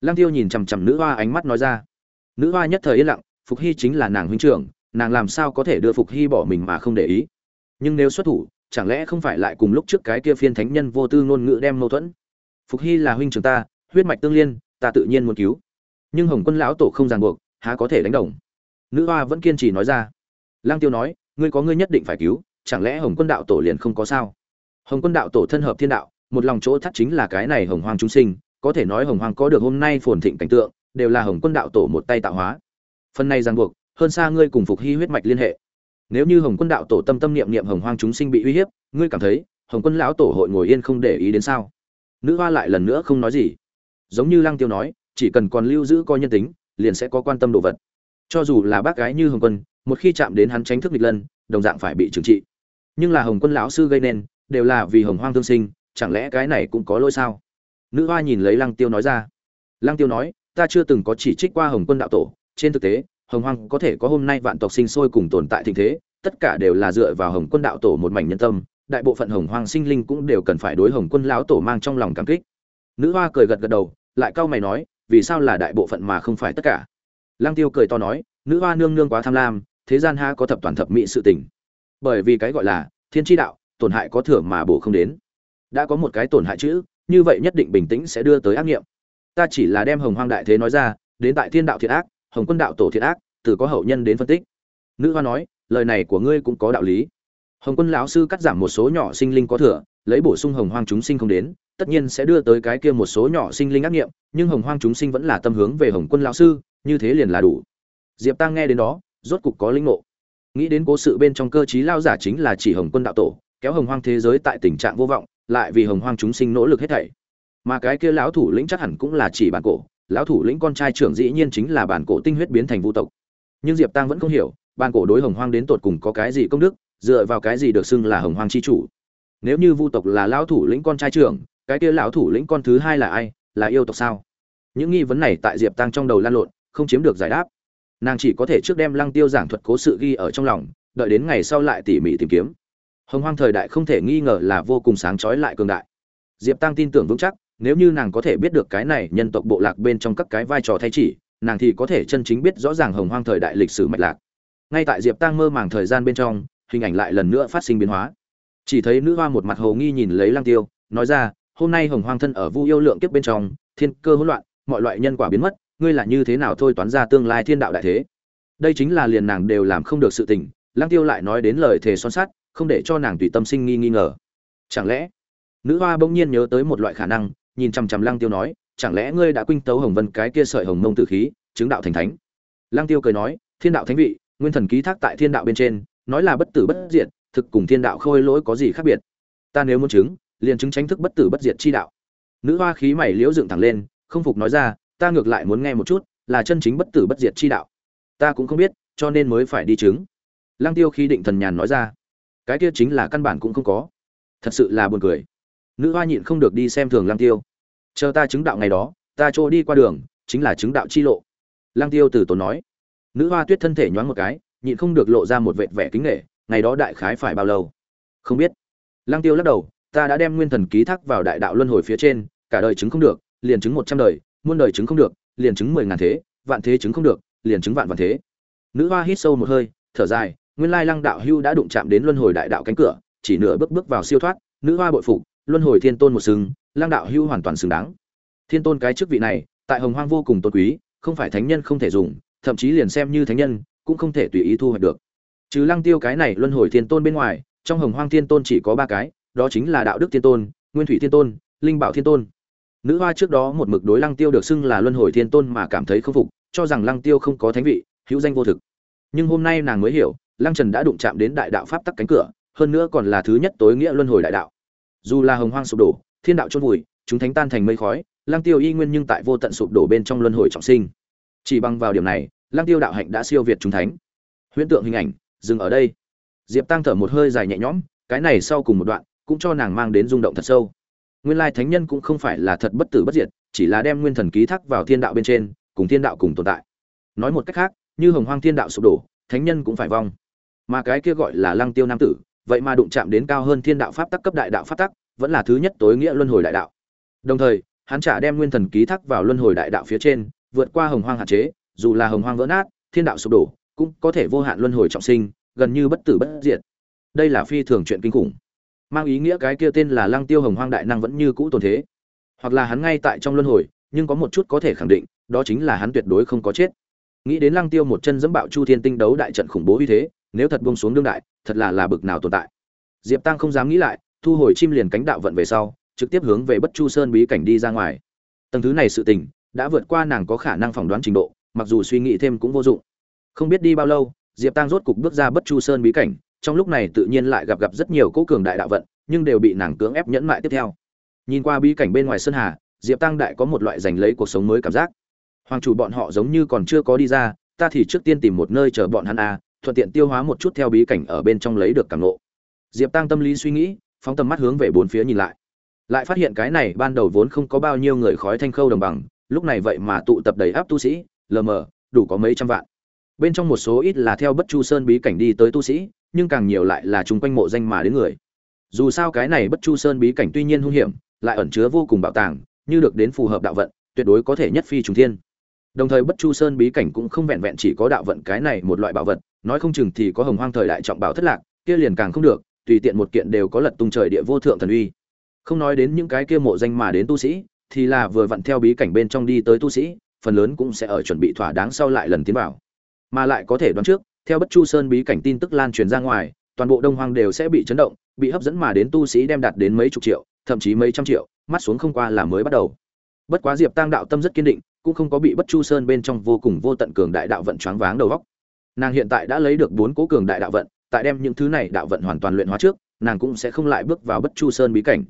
Lăng tiêu nhìn chằm chằm nữ hoa ánh mắt nói ra. Nữ hoa nhất thời yên lặng, phục hy chính là nàng huynh trưởng, nàng làm sao có thể đưa phục hy bỏ mình mà không để ý? Nhưng nếu xuất thủ, chẳng lẽ không phải lại cùng lúc trước cái kia phiên thánh nhân vô tư ngôn ngữ đem mâu thuẫn? Phục hy là huynh trưởng ta, huyết mạch tương liên, ta tự nhiên muốn cứu. Nhưng hồng quân lão tổ không ràng buộc, há có thể đánh đồng? Nữ hoa vẫn kiên trì nói ra. Lang tiêu nói, ngươi có ngươi nhất định phải cứu chẳng lẽ hồng quân đạo tổ liền không có sao? Hồng quân đạo tổ thân hợp thiên đạo, một lòng chỗ thắt chính là cái này hồng hoang chúng sinh, có thể nói hồng hoang có được hôm nay phồn thịnh cảnh tượng, đều là hồng quân đạo tổ một tay tạo hóa. Phần này ràng buộc, hơn xa ngươi cùng phục hy huyết mạch liên hệ. Nếu như hồng quân đạo tổ tâm tâm niệm niệm hồng hoang chúng sinh bị uy hiếp, ngươi cảm thấy hồng quân lão tổ hội ngồi yên không để ý đến sao? Nữ hoa lại lần nữa không nói gì. Giống như lăng tiêu nói, chỉ cần còn lưu giữ coi nhân tính, liền sẽ có quan tâm đồ vật. Cho dù là bác gái như hồng quân, một khi chạm đến hắn tránh thức nghịch lân, đồng dạng phải bị trừng trị nhưng là hồng quân lão sư gây nên, đều là vì hồng hoang thương sinh, chẳng lẽ cái này cũng có lỗi sao? Nữ hoa nhìn lấy lăng tiêu nói ra. Lăng tiêu nói, ta chưa từng có chỉ trích qua hồng quân đạo tổ, trên thực tế, hồng hoang có thể có hôm nay vạn tộc sinh sôi cùng tồn tại thịnh thế, tất cả đều là dựa vào hồng quân đạo tổ một mảnh nhân tâm, đại bộ phận hồng hoang sinh linh cũng đều cần phải đối hồng quân lão tổ mang trong lòng cảm kích. Nữ hoa cười gật gật đầu, lại cau mày nói, vì sao là đại bộ phận mà không phải tất cả? Lăng tiêu cười to nói, nữ hoa nương nương quá tham lam, thế gian ha có thập toàn thập mỹ sự tình bởi vì cái gọi là thiên tri đạo, tổn hại có thừa mà bổ không đến. Đã có một cái tổn hại chữ, như vậy nhất định bình tĩnh sẽ đưa tới ác nghiệm. Ta chỉ là đem hồng hoang đại thế nói ra, đến tại thiên đạo thiện ác, hồng quân đạo tổ thiện ác, từ có hậu nhân đến phân tích. Nữ hoa nói, lời này của ngươi cũng có đạo lý. Hồng quân lão sư cắt giảm một số nhỏ sinh linh có thừa, lấy bổ sung hồng hoang chúng sinh không đến, tất nhiên sẽ đưa tới cái kia một số nhỏ sinh linh ác nghiệm, nhưng hồng hoang chúng sinh vẫn là tâm hướng về hồng quân lão sư, như thế liền là đủ. Diệp tăng nghe đến đó, rốt cục có linh ngộ nghĩ đến cố sự bên trong cơ chí lao giả chính là chỉ hồng quân đạo tổ, kéo hồng hoang thế giới tại tình trạng vô vọng, lại vì hồng hoang chúng sinh nỗ lực hết thảy. Mà cái kia lão thủ lĩnh chắc hẳn cũng là chỉ bản cổ, lão thủ lĩnh con trai trưởng dĩ nhiên chính là bản cổ tinh huyết biến thành vũ tộc. Nhưng diệp tăng vẫn không hiểu, bản cổ đối hồng hoang đến tột cùng có cái gì công đức, dựa vào cái gì được xưng là hồng hoang chi chủ. Nếu như vu tộc là lão thủ lĩnh con trai trưởng, cái kia lão thủ lĩnh con thứ hai là ai, là yêu tộc sao? Những nghi vấn này tại diệp tăng trong đầu lan lộn, không chiếm được giải đáp nàng chỉ có thể trước đem lăng tiêu giảng thuật cố sự ghi ở trong lòng, đợi đến ngày sau lại tỉ mỉ tìm kiếm. Hồng hoang thời đại không thể nghi ngờ là vô cùng sáng trói lại cường đại. Diệp tăng tin tưởng vững chắc, nếu như nàng có thể biết được cái này nhân tộc bộ lạc bên trong các cái vai trò thay chỉ, nàng thì có thể chân chính biết rõ ràng hồng hoang thời đại lịch sử mạch lạc. Ngay tại diệp tăng mơ màng thời gian bên trong, hình ảnh lại lần nữa phát sinh biến hóa. Chỉ thấy nữ hoa một mặt hồ nghi nhìn lấy lăng tiêu, nói ra, hôm nay hồng hoang thân ở vu yêu lượng kiếp bên trong, thiên cơ hỗn loạn, mọi loại nhân quả biến mất ngươi là như thế nào thôi toán ra tương lai thiên đạo đại thế? Đây chính là liền nàng đều làm không được sự tình, lăng tiêu lại nói đến lời thề son sắt, không để cho nàng tùy tâm sinh nghi nghi ngờ. Chẳng lẽ, nữ hoa bỗng nhiên nhớ tới một loại khả năng, nhìn chằm chằm lăng tiêu nói, chẳng lẽ ngươi đã quinh tấu hồng vân cái kia sợi hồng mông tử khí, chứng đạo thành thánh? Lăng tiêu cười nói, thiên đạo thánh vị, nguyên thần ký thác tại thiên đạo bên trên, nói là bất tử bất diệt, thực cùng thiên đạo khôi lỗi có gì khác biệt? Ta nếu muốn chứng, liền chứng tránh thức bất tử bất diệt chi đạo. Nữ hoa khí mày liễu dựng thẳng lên, không phục nói ra ta ngược lại muốn nghe một chút, là chân chính bất tử bất diệt chi đạo. Ta cũng không biết, cho nên mới phải đi chứng. Lăng tiêu khi định thần nhàn nói ra, cái kia chính là căn bản cũng không có. Thật sự là buồn cười. Nữ hoa nhịn không được đi xem thường lăng tiêu. Chờ ta chứng đạo ngày đó, ta cho đi qua đường, chính là chứng đạo chi lộ. Lăng tiêu từ tốn nói. Nữ hoa tuyết thân thể nhoáng một cái, nhịn không được lộ ra một vệt vẻ kính nghệ ngày đó đại khái phải bao lâu? Không biết. Lăng tiêu lắc đầu, ta đã đem nguyên thần ký thác vào đại đạo luân hồi phía trên, cả đời chứng không được, liền chứng một trăm đời muôn đời chứng không được, liền chứng mười ngàn thế, vạn thế chứng không được, liền chứng vạn vạn thế. Nữ hoa hít sâu một hơi, thở dài, nguyên lai lăng đạo hưu đã đụng chạm đến luân hồi đại đạo cánh cửa, chỉ nửa bước bước vào siêu thoát, nữ hoa bội phục, luân hồi thiên tôn một sừng, lăng đạo hưu hoàn toàn xứng đáng. Thiên tôn cái chức vị này, tại hồng hoang vô cùng tôn quý, không phải thánh nhân không thể dùng, thậm chí liền xem như thánh nhân, cũng không thể tùy ý thu hoạch được. Trừ lăng tiêu cái này luân hồi thiên tôn bên ngoài, trong hồng hoang thiên tôn chỉ có ba cái, đó chính là đạo đức thiên tôn, nguyên thủy thiên tôn, linh bảo thiên tôn nữ hoa trước đó một mực đối lăng tiêu được xưng là luân hồi thiên tôn mà cảm thấy không phục, cho rằng lăng tiêu không có thánh vị, hữu danh vô thực. Nhưng hôm nay nàng mới hiểu, lăng trần đã đụng chạm đến đại đạo pháp tắc cánh cửa, hơn nữa còn là thứ nhất tối nghĩa luân hồi đại đạo. Dù là hồng hoang sụp đổ, thiên đạo chôn vùi, chúng thánh tan thành mây khói, lăng tiêu y nguyên nhưng tại vô tận sụp đổ bên trong luân hồi trọng sinh. Chỉ bằng vào điểm này, lăng tiêu đạo hạnh đã siêu việt chúng thánh. Huyễn tượng hình ảnh, dừng ở đây. Diệp tăng thở một hơi dài nhẹ nhõm, cái này sau cùng một đoạn, cũng cho nàng mang đến rung động thật sâu nguyên lai thánh nhân cũng không phải là thật bất tử bất diệt, chỉ là đem nguyên thần ký thác vào thiên đạo bên trên, cùng thiên đạo cùng tồn tại. Nói một cách khác, như hồng hoang thiên đạo sụp đổ, thánh nhân cũng phải vong. Mà cái kia gọi là lăng tiêu nam tử, vậy mà đụng chạm đến cao hơn thiên đạo pháp tắc cấp đại đạo pháp tắc, vẫn là thứ nhất tối nghĩa luân hồi đại đạo. Đồng thời, hắn trả đem nguyên thần ký thác vào luân hồi đại đạo phía trên, vượt qua hồng hoang hạn chế, dù là hồng hoang vỡ nát, thiên đạo sụp đổ, cũng có thể vô hạn luân hồi trọng sinh, gần như bất tử bất diệt. Đây là phi thường chuyện kinh khủng mang ý nghĩa cái kia tên là lăng tiêu hồng hoang đại năng vẫn như cũ tồn thế. Hoặc là hắn ngay tại trong luân hồi, nhưng có một chút có thể khẳng định, đó chính là hắn tuyệt đối không có chết. Nghĩ đến lăng tiêu một chân dẫm bạo chu thiên tinh đấu đại trận khủng bố như thế, nếu thật buông xuống đương đại, thật là là bực nào tồn tại. Diệp tăng không dám nghĩ lại, thu hồi chim liền cánh đạo vận về sau, trực tiếp hướng về bất chu sơn bí cảnh đi ra ngoài. Tầng thứ này sự tình, đã vượt qua nàng có khả năng phỏng đoán trình độ, mặc dù suy nghĩ thêm cũng vô dụng. Không biết đi bao lâu, diệp tăng rốt cục bước ra bất chu sơn bí cảnh trong lúc này tự nhiên lại gặp gặp rất nhiều cố cường đại đạo vận, nhưng đều bị nàng cưỡng ép nhẫn mại tiếp theo. Nhìn qua bí cảnh bên ngoài sơn hà, diệp tăng đại có một loại giành lấy cuộc sống mới cảm giác. Hoàng chủ bọn họ giống như còn chưa có đi ra, ta thì trước tiên tìm một nơi chờ bọn hắn a thuận tiện tiêu hóa một chút theo bí cảnh ở bên trong lấy được cảm ngộ. Diệp tăng tâm lý suy nghĩ, phóng tầm mắt hướng về bốn phía nhìn lại. Lại phát hiện cái này ban đầu vốn không có bao nhiêu người khói thanh khâu đồng bằng, lúc này vậy mà tụ tập đầy áp tu sĩ, lờ mờ, đủ có mấy trăm vạn. Bên trong một số ít là theo bất chu sơn bí cảnh đi tới tu sĩ nhưng càng nhiều lại là chung quanh mộ danh mà đến người. Dù sao cái này bất chu sơn bí cảnh tuy nhiên hung hiểm, lại ẩn chứa vô cùng bảo tàng, như được đến phù hợp đạo vận, tuyệt đối có thể nhất phi trùng thiên. Đồng thời bất chu sơn bí cảnh cũng không vẹn vẹn chỉ có đạo vận cái này một loại bảo vật, nói không chừng thì có hồng hoang thời đại trọng bảo thất lạc, kia liền càng không được, tùy tiện một kiện đều có lật tung trời địa vô thượng thần uy. Không nói đến những cái kia mộ danh mà đến tu sĩ, thì là vừa vặn theo bí cảnh bên trong đi tới tu sĩ, phần lớn cũng sẽ ở chuẩn bị thỏa đáng sau lại lần tiến vào. Mà lại có thể đoán trước theo bất chu sơn bí cảnh tin tức lan truyền ra ngoài, toàn bộ đông hoang đều sẽ bị chấn động, bị hấp dẫn mà đến tu sĩ đem đạt đến mấy chục triệu, thậm chí mấy trăm triệu, mắt xuống không qua là mới bắt đầu. Bất quá diệp tăng đạo tâm rất kiên định, cũng không có bị bất chu sơn bên trong vô cùng vô tận cường đại đạo vận choáng váng đầu góc nàng hiện tại đã lấy được bốn cố cường đại đạo vận, tại đem những thứ này đạo vận hoàn toàn luyện hóa trước, nàng cũng sẽ không lại bước vào bất chu sơn bí cảnh.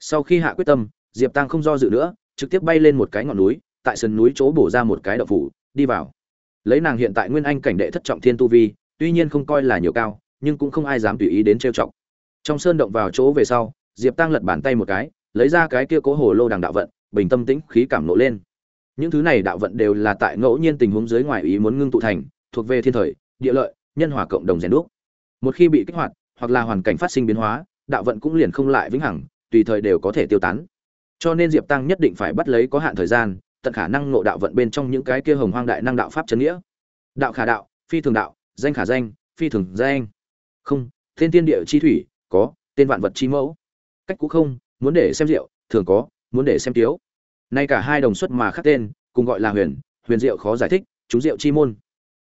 Sau khi hạ quyết tâm, diệp tăng không do dự nữa, trực tiếp bay lên một cái ngọn núi, tại sườn núi chỗ bổ ra một cái đậu phủ, đi vào lấy nàng hiện tại nguyên anh cảnh đệ thất trọng thiên tu vi, tuy nhiên không coi là nhiều cao, nhưng cũng không ai dám tùy ý đến trêu chọc. Trong sơn động vào chỗ về sau, diệp tăng lật bàn tay một cái, lấy ra cái kia cố hồ lô đằng đạo vận, bình tâm tĩnh khí cảm nộ lên. Những thứ này đạo vận đều là tại ngẫu nhiên tình huống dưới ngoài ý muốn ngưng tụ thành, thuộc về thiên thời, địa lợi, nhân hòa cộng đồng rèn đúc. Một khi bị kích hoạt, hoặc là hoàn cảnh phát sinh biến hóa, đạo vận cũng liền không lại vĩnh hằng, tùy thời đều có thể tiêu tán. Cho nên diệp tăng nhất định phải bắt lấy có hạn thời gian tận khả năng ngộ đạo vận bên trong những cái kia hồng hoang đại năng đạo pháp chân nghĩa. Đạo khả đạo, phi thường đạo, danh khả danh, phi thường danh. Không tên tiên địa chi thủy, có, tên vạn vật chi mẫu. Cách cũ không, muốn để xem rượu, thường có, muốn để xem tiếu. Nay cả hai đồng xuất mà khắc tên, cùng gọi là huyền huyền diệu khó giải thích, chúng diệu chi môn.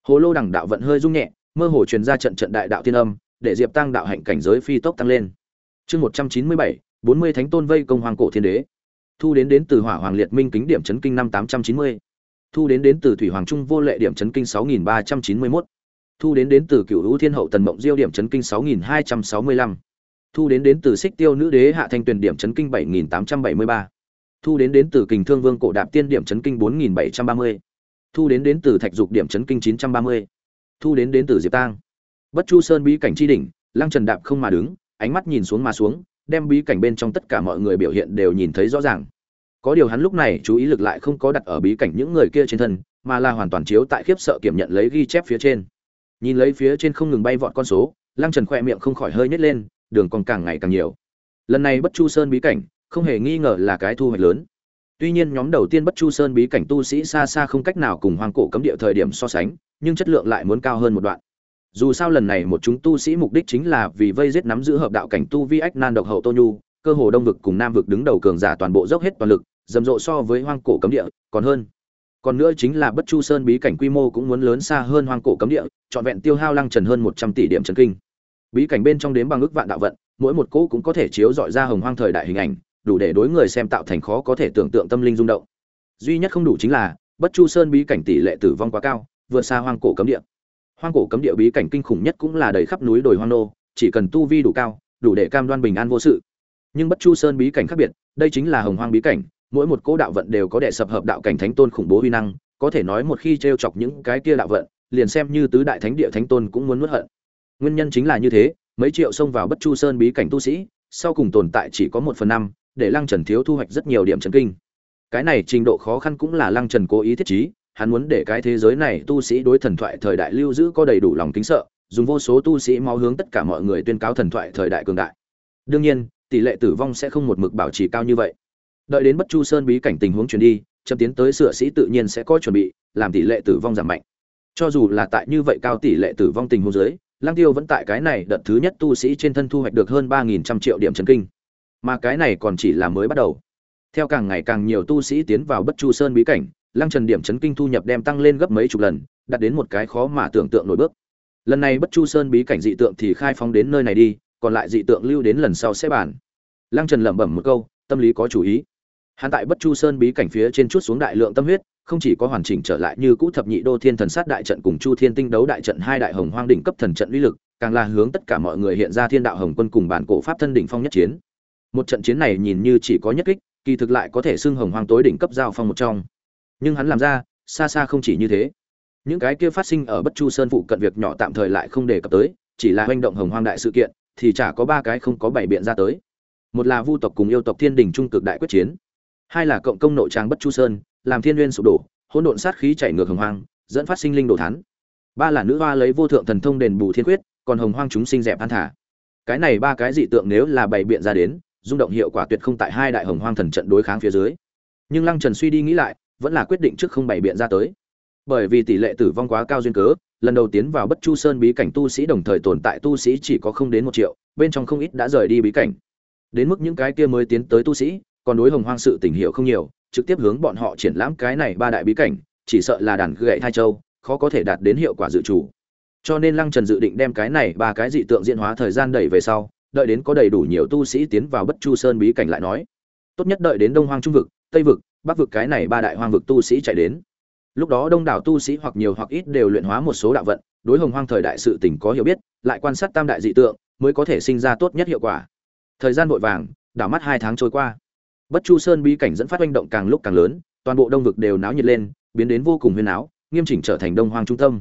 Hồ lô đẳng đạo vận hơi rung nhẹ, mơ hồ truyền ra trận trận đại đạo tiên âm, để diệp tăng đạo hạnh cảnh giới phi tốc tăng lên. Chương một trăm chín mươi bảy, bốn mươi thánh tôn vây công hoàng cổ thiên đế thu đến đến từ hỏa hoàng liệt minh kính điểm chấn kinh năm tám trăm chín mươi. Thu đến đến từ thủy hoàng trung vô lệ điểm chấn kinh sáu nghìn ba trăm chín mươi mốt. Thu đến đến từ cựu hữu thiên hậu tần mộng diêu điểm chấn kinh sáu nghìn hai trăm sáu mươi lăm. Thu đến đến từ xích tiêu nữ đế hạ thanh tuyền điểm chấn kinh bảy nghìn tám trăm bảy mươi ba. Thu đến đến từ kình thương vương cổ đạp tiên điểm chấn kinh bốn nghìn bảy trăm ba mươi. Thu đến đến từ thạch dục điểm chấn kinh chín trăm ba mươi. Thu đến đến từ diệp tang. Bất chu sơn bí cảnh chi đỉnh, lăng trần đạp không mà đứng, ánh mắt nhìn xuống mà xuống đem bí cảnh bên trong tất cả mọi người biểu hiện đều nhìn thấy rõ ràng. Có điều hắn lúc này chú ý lực lại không có đặt ở bí cảnh những người kia trên thân, mà là hoàn toàn chiếu tại khiếp sợ kiểm nhận lấy ghi chép phía trên. Nhìn lấy phía trên không ngừng bay vọt con số, lăng trần khoe miệng không khỏi hơi nhét lên, đường còn càng ngày càng nhiều. Lần này bất chu sơn bí cảnh, không hề nghi ngờ là cái thu hoạch lớn. Tuy nhiên nhóm đầu tiên bất chu sơn bí cảnh tu sĩ xa xa không cách nào cùng hoang cổ cấm địa thời điểm so sánh, nhưng chất lượng lại muốn cao hơn một đoạn dù sao lần này một chúng tu sĩ mục đích chính là vì vây giết nắm giữ hợp đạo cảnh tu vi ách nan độc hậu tô nhu, cơ hồ đông vực cùng nam vực đứng đầu cường giả toàn bộ dốc hết toàn lực, rầm rộ so với hoang cổ cấm địa, còn hơn. Còn nữa chính là bất chu sơn bí cảnh quy mô cũng muốn lớn xa hơn hoang cổ cấm địa, trọn vẹn tiêu hao lăng trần hơn một trăm tỷ điểm trần kinh. Bí cảnh bên trong đếm bằng ước vạn đạo vận, mỗi một cỗ cũng có thể chiếu dọi ra hồng hoang thời đại hình ảnh, đủ để đối người xem tạo thành khó có thể tưởng tượng tâm linh rung động. Duy nhất không đủ chính là, bất chu sơn bí cảnh tỷ lệ tử vong quá cao, vượt xa hoang cổ cấm địa hoang cổ cấm địa bí cảnh kinh khủng nhất cũng là đầy khắp núi đồi hoang nô, chỉ cần tu vi đủ cao, đủ để cam đoan bình an vô sự. Nhưng bất chu sơn bí cảnh khác biệt, đây chính là hồng hoang bí cảnh, mỗi một cỗ đạo vận đều có đệ sập hợp đạo cảnh thánh tôn khủng bố huy năng, có thể nói một khi t chọc những cái kia đạo vận, liền xem như tứ đại thánh địa thánh tôn cũng muốn nuốt hận. Nguyên nhân chính là như thế, mấy triệu xông vào bất chu sơn bí cảnh tu sĩ, sau cùng tồn tại chỉ có một phần năm, để lăng trần thiếu thu hoạch rất nhiều điểm trần kinh. Cái này trình độ khó khăn cũng là lăng trần cố ý thiết trí hắn muốn để cái thế giới này tu sĩ đối thần thoại thời đại lưu giữ có đầy đủ lòng kính sợ, dùng vô số tu sĩ máu hướng tất cả mọi người tuyên cáo thần thoại thời đại cường đại. Đương nhiên, tỷ lệ tử vong sẽ không một mực bảo trì cao như vậy. Đợi đến bất chu sơn bí cảnh tình huống truyền đi, chậm tiến tới sửa sĩ tự nhiên sẽ có chuẩn bị, làm tỷ lệ tử vong giảm mạnh. Cho dù là tại như vậy cao tỷ lệ tử vong tình huống dưới lang tiêu vẫn tại cái này đợt thứ nhất tu sĩ trên thân thu hoạch được hơn ba nghìn trăm triệu điểm chấn kinh. Mà cái này còn chỉ là mới bắt đầu. Theo càng ngày càng nhiều tu sĩ tiến vào bất chu sơn bí cảnh lăng trần điểm chấn kinh thu nhập đem tăng lên gấp mấy chục lần, đạt đến một cái khó mà tưởng tượng nổi bước. Lần này bất chu sơn bí cảnh dị tượng thì khai phóng đến nơi này đi, còn lại dị tượng lưu đến lần sau sẽ bàn. Lăng trần lẩm bẩm một câu, tâm lý có chủ ý. Hắn tại bất chu sơn bí cảnh phía trên chút xuống đại lượng tâm huyết, không chỉ có hoàn chỉnh trở lại như cũ thập nhị đô thiên thần sát đại trận cùng chu thiên tinh đấu đại trận hai đại hồng hoang đỉnh cấp thần trận uy lực, càng là hướng tất cả mọi người hiện ra thiên đạo hồng quân cùng bản cổ pháp thân đỉnh phong nhất chiến. Một trận chiến này nhìn như chỉ có nhất kích, kỳ thực lại có thể xưng hồng hoang tối đỉnh cấp giao phong một trong nhưng hắn làm ra, xa xa không chỉ như thế. Những cái kia phát sinh ở bất chu sơn phụ cận việc nhỏ tạm thời lại không đề cập tới, chỉ là hành động hồng hoang đại sự kiện, thì chả có ba cái không có bảy biện ra tới. Một là vu tộc cùng yêu tộc thiên đình trung cực đại quyết chiến. Hai là cộng công nội trang bất chu sơn, làm thiên nguyên sụp đổ, hỗn độn sát khí chảy ngược hồng hoang, dẫn phát sinh linh đồ thán. Ba là nữ hoa lấy vô thượng thần thông đền bù thiên quyết, còn hồng hoang chúng sinh dẹp an thả. Cái này ba cái dị tượng nếu là bày biện ra đến, rung động hiệu quả tuyệt không tại hai đại hồng hoang thần trận đối kháng phía dưới. Nhưng lăng trần suy đi nghĩ lại vẫn là quyết định trước không bày biện ra tới. Bởi vì tỷ lệ tử vong quá cao duyên cớ, lần đầu tiến vào bất chu sơn bí cảnh tu sĩ đồng thời tồn tại tu sĩ chỉ có không đến một triệu, bên trong không ít đã rời đi bí cảnh. Đến mức những cái kia mới tiến tới tu sĩ, còn đối hồng hoang sự tình hiệu không nhiều, trực tiếp hướng bọn họ triển lãm cái này ba đại bí cảnh, chỉ sợ là đàn gậy thai châu, khó có thể đạt đến hiệu quả dự chủ cho nên lăng trần dự định đem cái này ba cái dị tượng diễn hóa thời gian đẩy về sau, đợi đến có đầy đủ nhiều tu sĩ tiến vào bất chu sơn bí cảnh lại nói, tốt nhất đợi đến đông hoang trung vực, tây vực bắc vực cái này ba đại hoang vực tu sĩ chạy đến. Lúc đó đông đảo tu sĩ hoặc nhiều hoặc ít đều luyện hóa một số đạo vận, đối hồng hoang thời đại sự tình có hiểu biết, lại quan sát tam đại dị tượng, mới có thể sinh ra tốt nhất hiệu quả. Thời gian vội vàng, đảo mắt hai tháng trôi qua. Bất chu sơn bí cảnh dẫn phát manh động càng lúc càng lớn, toàn bộ đông vực đều náo nhiệt lên, biến đến vô cùng huyên áo, nghiêm chỉnh trở thành đông hoang trung tâm.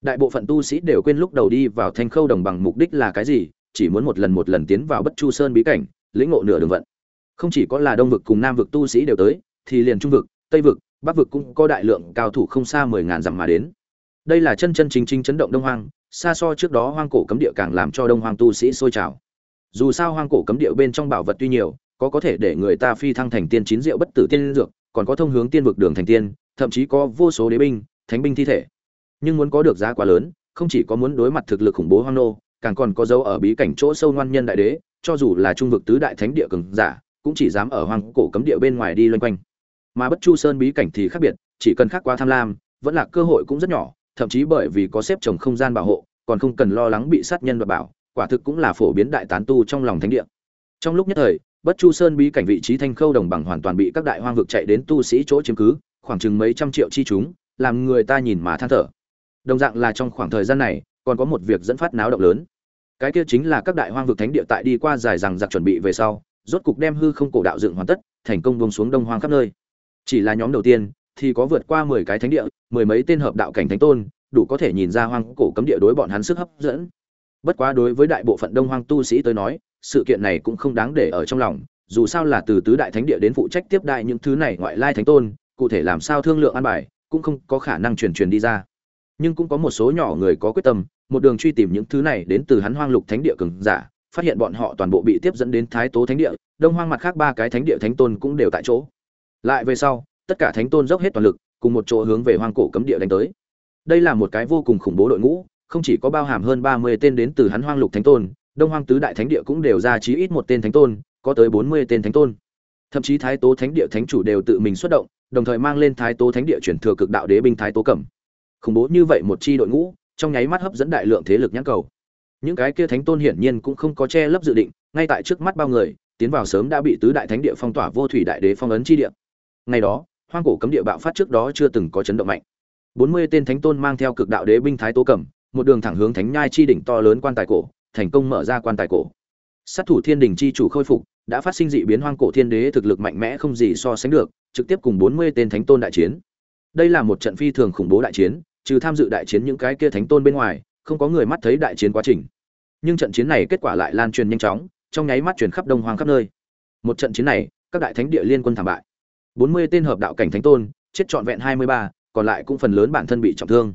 Đại bộ phận tu sĩ đều quên lúc đầu đi vào thanh khâu đồng bằng mục đích là cái gì, chỉ muốn một lần một lần tiến vào bất chu sơn bí cảnh, lĩnh ngộ nửa đường vận. Không chỉ có là đông vực cùng nam vực tu sĩ đều tới thì liền trung vực, tây vực, bắc vực cũng có đại lượng cao thủ không xa mười ngàn dặm mà đến. Đây là chân chân chính chính chấn động đông hoang, xa so trước đó hoang cổ cấm địa càng làm cho đông hoang tu sĩ sôi trào. Dù sao hoang cổ cấm địa bên trong bảo vật tuy nhiều, có có thể để người ta phi thăng thành tiên chín diệu bất tử tiên dược, còn có thông hướng tiên vực đường thành tiên, thậm chí có vô số đế binh, thánh binh thi thể. Nhưng muốn có được giá quá lớn, không chỉ có muốn đối mặt thực lực khủng bố hoang nô, càng còn có dấu ở bí cảnh chỗ sâu ngoan nhân đại đế, cho dù là trung vực tứ đại thánh địa cường giả, cũng chỉ dám ở hoang cổ cấm địa bên ngoài đi loanh quanh mà bất chu sơn bí cảnh thì khác biệt, chỉ cần khác quá tham lam, vẫn là cơ hội cũng rất nhỏ, thậm chí bởi vì có xếp trồng không gian bảo hộ, còn không cần lo lắng bị sát nhân và bảo, quả thực cũng là phổ biến đại tán tu trong lòng thánh địa. Trong lúc nhất thời, bất chu sơn bí cảnh vị trí thanh khâu đồng bằng hoàn toàn bị các đại hoang vực chạy đến tu sĩ chỗ chiếm cứ, khoảng chừng mấy trăm triệu chi chúng, làm người ta nhìn mà than thở. Đồng dạng là trong khoảng thời gian này, còn có một việc dẫn phát náo động lớn. Cái kia chính là các đại hoang vực thánh địa tại đi qua dài rằng giặc chuẩn bị về sau, rốt cục đem hư không cổ đạo dựng hoàn tất, thành công buông xuống đông hoang khắp nơi chỉ là nhóm đầu tiên, thì có vượt qua mười cái thánh địa, mười mấy tên hợp đạo cảnh thánh tôn, đủ có thể nhìn ra hoang cổ cấm địa đối bọn hắn sức hấp dẫn. Bất quá đối với đại bộ phận đông hoang tu sĩ tới nói, sự kiện này cũng không đáng để ở trong lòng, dù sao là từ tứ đại thánh địa đến phụ trách tiếp đại những thứ này ngoại lai thánh tôn, cụ thể làm sao thương lượng an bài, cũng không có khả năng truyền truyền đi ra. Nhưng cũng có một số nhỏ người có quyết tâm, một đường truy tìm những thứ này đến từ hắn hoang lục thánh địa cường giả, phát hiện bọn họ toàn bộ bị tiếp dẫn đến thái tố thánh địa, đông hoang mặt khác ba cái thánh địa thánh tôn cũng đều tại chỗ lại về sau, tất cả thánh tôn dốc hết toàn lực, cùng một chỗ hướng về hoang cổ cấm địa đánh tới. Đây là một cái vô cùng khủng bố đội ngũ, không chỉ có bao hàm hơn ba mươi tên đến từ hắn hoang lục thánh tôn, đông hoang tứ đại thánh địa cũng đều ra chí ít một tên thánh tôn, có tới bốn mươi tên thánh tôn. Thậm chí thái tố thánh địa thánh chủ đều tự mình xuất động, đồng thời mang lên thái tố thánh địa chuyển thừa cực đạo đế binh thái tố cẩm. Khủng bố như vậy một chi đội ngũ, trong nháy mắt hấp dẫn đại lượng thế lực nhãn cầu. Những cái kia thánh tôn hiển nhiên cũng không có che lấp dự định, ngay tại trước mắt bao người, tiến vào sớm đã bị tứ đại thánh địa phong tỏa vô thủy đại đế phong ấn chi địa ngày đó, hoang cổ cấm địa bạo phát trước đó chưa từng có chấn động mạnh. Bốn mươi tên thánh tôn mang theo cực đạo đế binh thái tố cẩm một đường thẳng hướng thánh nhai chi đỉnh to lớn quan tài cổ, thành công mở ra quan tài cổ. Sát thủ thiên đình chi chủ khôi phục, đã phát sinh dị biến hoang cổ thiên đế thực lực mạnh mẽ không gì so sánh được, trực tiếp cùng bốn mươi tên thánh tôn đại chiến. Đây là một trận phi thường khủng bố đại chiến, trừ tham dự đại chiến những cái kia thánh tôn bên ngoài, không có người mắt thấy đại chiến quá trình. Nhưng trận chiến này kết quả lại lan truyền nhanh chóng, trong nháy mắt truyền khắp đông hoang khắp nơi. Một trận chiến này, các đại thánh địa liên quân thảm bại bốn mươi tên hợp đạo cảnh thánh tôn, chết trọn vẹn hai mươi ba, còn lại cũng phần lớn bản thân bị trọng thương.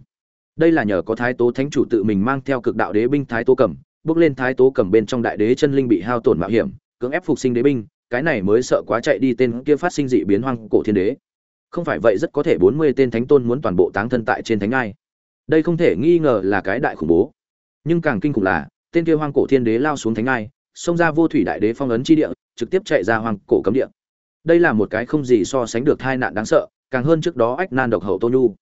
Đây là nhờ có thái tố thánh chủ tự mình mang theo cực đạo đế binh thái tố cẩm bước lên thái tố cẩm bên trong đại đế chân linh bị hao tổn mạo hiểm, cưỡng ép phục sinh đế binh, cái này mới sợ quá chạy đi tên kia phát sinh dị biến hoang cổ thiên đế. Không phải vậy rất có thể bốn mươi tên thánh tôn muốn toàn bộ táng thân tại trên thánh ngai. Đây không thể nghi ngờ là cái đại khủng bố. Nhưng càng kinh khủng là, tên kia hoang cổ thiên đế lao xuống thánh ngai, xông ra vô thủy đại đế phong ấn chi địa, trực tiếp chạy ra hoang cổ cấm địa đây là một cái không gì so sánh được tai nạn đáng sợ, càng hơn trước đó ách nan độc hậu tô nhu.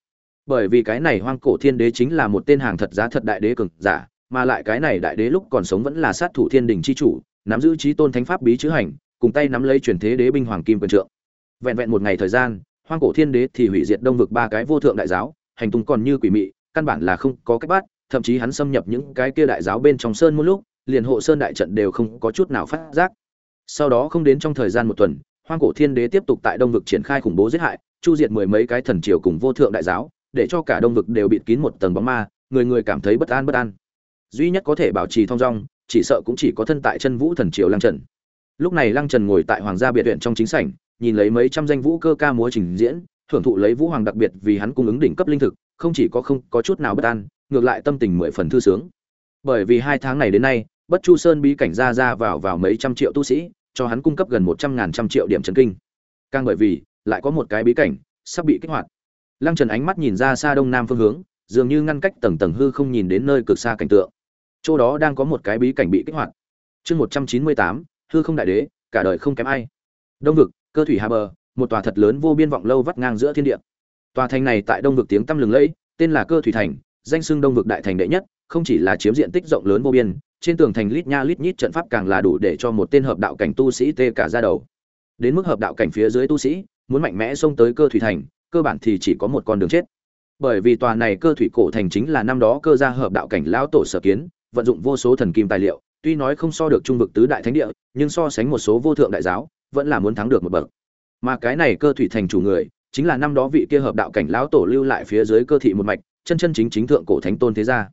Bởi vì cái này hoang cổ thiên đế chính là một tên hàng thật giá thật đại đế cường giả, mà lại cái này đại đế lúc còn sống vẫn là sát thủ thiên đình chi chủ, nắm giữ trí tôn thánh pháp bí chữ hành, cùng tay nắm lấy truyền thế đế binh hoàng kim quân trượng. Vẹn vẹn một ngày thời gian, hoang cổ thiên đế thì hủy diệt đông vực ba cái vô thượng đại giáo, hành tung còn như quỷ mị, căn bản là không có cách bắt, thậm chí hắn xâm nhập những cái kia đại giáo bên trong sơn một lúc, liền hộ sơn đại trận đều không có chút nào phát giác. Sau đó không đến trong thời gian một tuần hoang cổ thiên đế tiếp tục tại đông vực triển khai khủng bố giết hại, chu diệt mười mấy cái thần triều cùng vô thượng đại giáo, để cho cả đông vực đều bịt kín một tầng bóng ma, người người cảm thấy bất an bất an. Duy nhất có thể bảo trì thong dong, chỉ sợ cũng chỉ có thân tại chân vũ thần triều lăng trần. Lúc này lăng trần ngồi tại hoàng gia biệt viện trong chính sảnh, nhìn lấy mấy trăm danh vũ cơ ca múa trình diễn thưởng thụ lấy vũ hoàng đặc biệt vì hắn cung ứng đỉnh cấp linh thực, không chỉ có không có chút nào bất an, ngược lại tâm tình mười phần thư sướng. Bởi vì hai tháng này đến nay, bất chu sơn bí cảnh ra ra vào vào mấy trăm triệu tu sĩ cho hắn cung cấp gần một trăm ngàn trăm triệu điểm chấn kinh. Càng bởi vì, lại có một cái bí cảnh, sắp bị kích hoạt. Lăng trần ánh mắt nhìn ra xa đông nam phương hướng, dường như ngăn cách tầng tầng hư không nhìn đến nơi cực xa cảnh tượng. Chỗ đó đang có một cái bí cảnh bị kích hoạt. Chương một trăm chín mươi tám, hư không đại đế, cả đời không kém ai. Đông vực, cơ thủy hà bờ, một tòa thật lớn vô biên vọng lâu vắt ngang giữa thiên địa. Tòa thành này tại đông vực tiếng tăm lừng lẫy, tên là cơ thủy thành danh xưng đông vực đại thành đệ nhất, không chỉ là chiếm diện tích rộng lớn vô biên, trên tường thành lít nha lít nhít trận pháp càng là đủ để cho một tên hợp đạo cảnh tu sĩ tê cả ra đầu. Đến mức hợp đạo cảnh phía dưới tu sĩ, muốn mạnh mẽ xông tới cơ thủy thành, cơ bản thì chỉ có một con đường chết. Bởi vì tòa này cơ thủy cổ thành chính là năm đó cơ gia hợp đạo cảnh lão tổ sở kiến, vận dụng vô số thần kim tài liệu, tuy nói không so được trung vực tứ đại thánh địa, nhưng so sánh một số vô thượng đại giáo, vẫn là muốn thắng được một bậc. Mà cái này cơ thủy thành chủ người, chính là năm đó vị kia hợp đạo cảnh lão tổ lưu lại phía dưới cơ thị một mạch chân chân chính chính thượng cổ thánh tôn thế gia.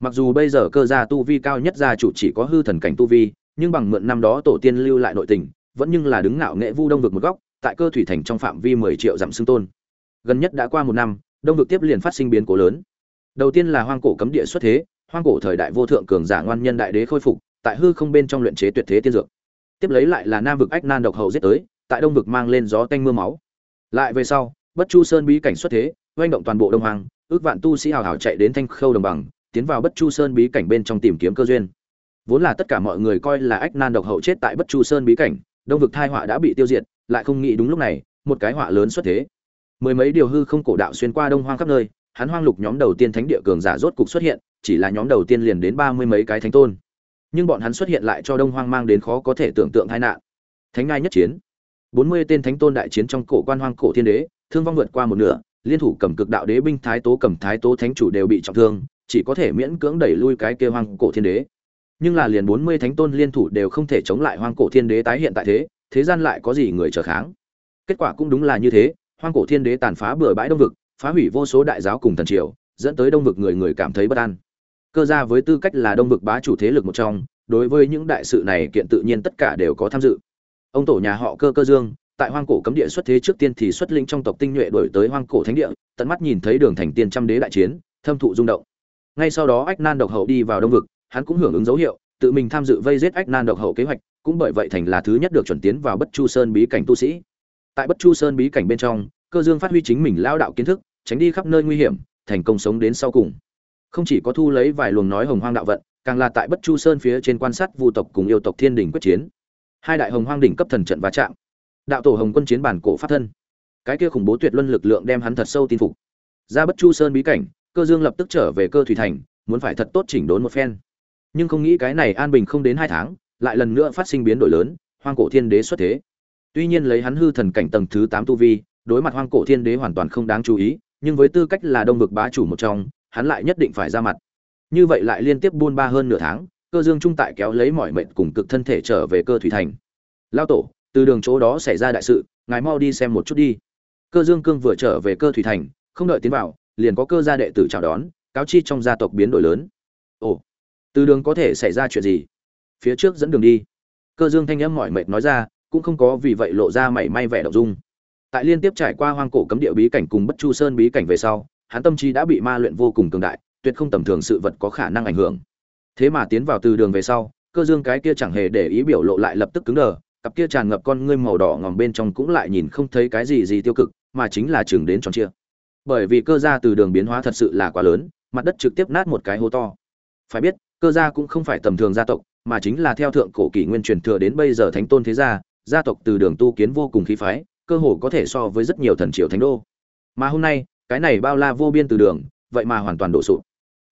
Mặc dù bây giờ cơ gia tu vi cao nhất gia chủ chỉ có hư thần cảnh tu vi, nhưng bằng mượn năm đó tổ tiên lưu lại nội tình, vẫn nhưng là đứng ngạo nghệ vu đông vực một góc, tại cơ thủy thành trong phạm vi mười triệu dặm xương tôn. Gần nhất đã qua một năm, đông vực tiếp liền phát sinh biến cố lớn. Đầu tiên là hoang cổ cấm địa xuất thế, hoang cổ thời đại vô thượng cường giả ngoan nhân đại đế khôi phục, tại hư không bên trong luyện chế tuyệt thế tiên dược. Tiếp lấy lại là nam vực ách nan độc hậu giết tới, tại đông vực mang lên gió tanh mưa máu. Lại về sau, bất chu sơn bí cảnh xuất thế oanh động toàn bộ đông hoàng ước vạn tu sĩ hào hào chạy đến thanh khâu đồng bằng, tiến vào bất chu sơn bí cảnh bên trong tìm kiếm cơ duyên. Vốn là tất cả mọi người coi là ách nan độc hậu chết tại bất chu sơn bí cảnh, đông vực thai họa đã bị tiêu diệt, lại không nghĩ đúng lúc này, một cái họa lớn xuất thế. Mười mấy điều hư không cổ đạo xuyên qua đông hoang khắp nơi, hắn hoang lục nhóm đầu tiên thánh địa cường giả rốt cục xuất hiện, chỉ là nhóm đầu tiên liền đến ba mươi mấy cái thánh tôn. Nhưng bọn hắn xuất hiện lại cho đông hoang mang đến khó có thể tưởng tượng tai nạn. Thánh ngai nhất chiến. Bốn mươi tên thánh tôn đại chiến trong cổ quan hoang cổ thiên đế, thương vong vượt qua một nửa liên thủ cầm cực đạo đế binh thái tố cầm thái tố thánh chủ đều bị trọng thương, chỉ có thể miễn cưỡng đẩy lui cái kia hoang cổ thiên đế. Nhưng là liền bốn mươi thánh tôn liên thủ đều không thể chống lại hoang cổ thiên đế tái hiện tại thế thế gian lại có gì người trở kháng? Kết quả cũng đúng là như thế, hoang cổ thiên đế tàn phá bừa bãi đông vực, phá hủy vô số đại giáo cùng thần triều, dẫn tới đông vực người người cảm thấy bất an. Cơ gia với tư cách là đông vực bá chủ thế lực một trong, đối với những đại sự này kiện tự nhiên tất cả đều có tham dự. Ông tổ nhà họ cơ cơ dương tại hoang cổ cấm địa xuất thế trước tiên thì xuất linh trong tộc tinh nhuệ đổi tới hoang cổ thánh địa, tận mắt nhìn thấy đường thành tiên trăm đế đại chiến, thâm thụ rung động. Ngay sau đó ách nan độc hậu đi vào đông vực, hắn cũng hưởng ứng dấu hiệu, tự mình tham dự vây giết ách nan độc hậu kế hoạch, cũng bởi vậy thành là thứ nhất được chuẩn tiến vào bất chu sơn bí cảnh tu sĩ. Tại bất chu sơn bí cảnh bên trong, cơ dương phát huy chính mình lao đạo kiến thức, tránh đi khắp nơi nguy hiểm, thành công sống đến sau cùng. Không chỉ có thu lấy vài luồng nói hồng hoang đạo vận, càng là tại bất chu sơn phía trên quan sát vu tộc cùng yêu tộc thiên đình quyết chiến. Hai đại hồng hoang đỉnh cấp thần trận va chạm đạo tổ hồng quân chiến bản cổ pháp thân. Cái kia khủng bố tuyệt luân lực lượng đem hắn thật sâu tin phục. Ra bất chu sơn bí cảnh, cơ dương lập tức trở về cơ thủy thành, muốn phải thật tốt chỉnh đốn một phen. Nhưng không nghĩ cái này an bình không đến hai tháng, lại lần nữa phát sinh biến đổi lớn, hoang cổ thiên đế xuất thế. Tuy nhiên lấy hắn hư thần cảnh tầng thứ tám tu vi, đối mặt hoang cổ thiên đế hoàn toàn không đáng chú ý, nhưng với tư cách là đông vực bá chủ một trong, hắn lại nhất định phải ra mặt. Như vậy lại liên tiếp buôn ba hơn nửa tháng, cơ dương trung tại kéo lấy mọi mệnh cùng cực thân thể trở về cơ thủy thành. Lao tổ từ đường chỗ đó xảy ra đại sự, ngài mau đi xem một chút đi. Cơ dương cương vừa trở về cơ thủy thành, không đợi tiến vào, liền có cơ gia đệ tử chào đón, cáo chi trong gia tộc biến đổi lớn. Ồ, từ đường có thể xảy ra chuyện gì? Phía trước dẫn đường đi. Cơ dương thanh âm mỏi mệt nói ra, cũng không có vì vậy lộ ra mảy may vẻ động dung. Tại liên tiếp trải qua hoang cổ cấm địa bí cảnh cùng bất chu sơn bí cảnh về sau, hắn tâm trí đã bị ma luyện vô cùng cường đại, tuyệt không tầm thường sự vật có khả năng ảnh hưởng. Thế mà tiến vào từ đường về sau, cơ dương cái kia chẳng hề để ý biểu lộ lại lập tức cứng đờ cặp kia tràn ngập con ngươi màu đỏ ngòm bên trong cũng lại nhìn không thấy cái gì gì tiêu cực, mà chính là chừng đến tròn chia bởi vì cơ gia từ đường biến hóa thật sự là quá lớn, mặt đất trực tiếp nát một cái hố to. Phải biết, cơ gia cũng không phải tầm thường gia tộc, mà chính là theo thượng cổ kỷ nguyên truyền thừa đến bây giờ thánh tôn thế gia gia tộc từ đường tu kiến vô cùng khí phái, cơ hồ có thể so với rất nhiều thần triều thánh đô. Mà hôm nay, cái này bao la vô biên từ đường, vậy mà hoàn toàn đổ sụp.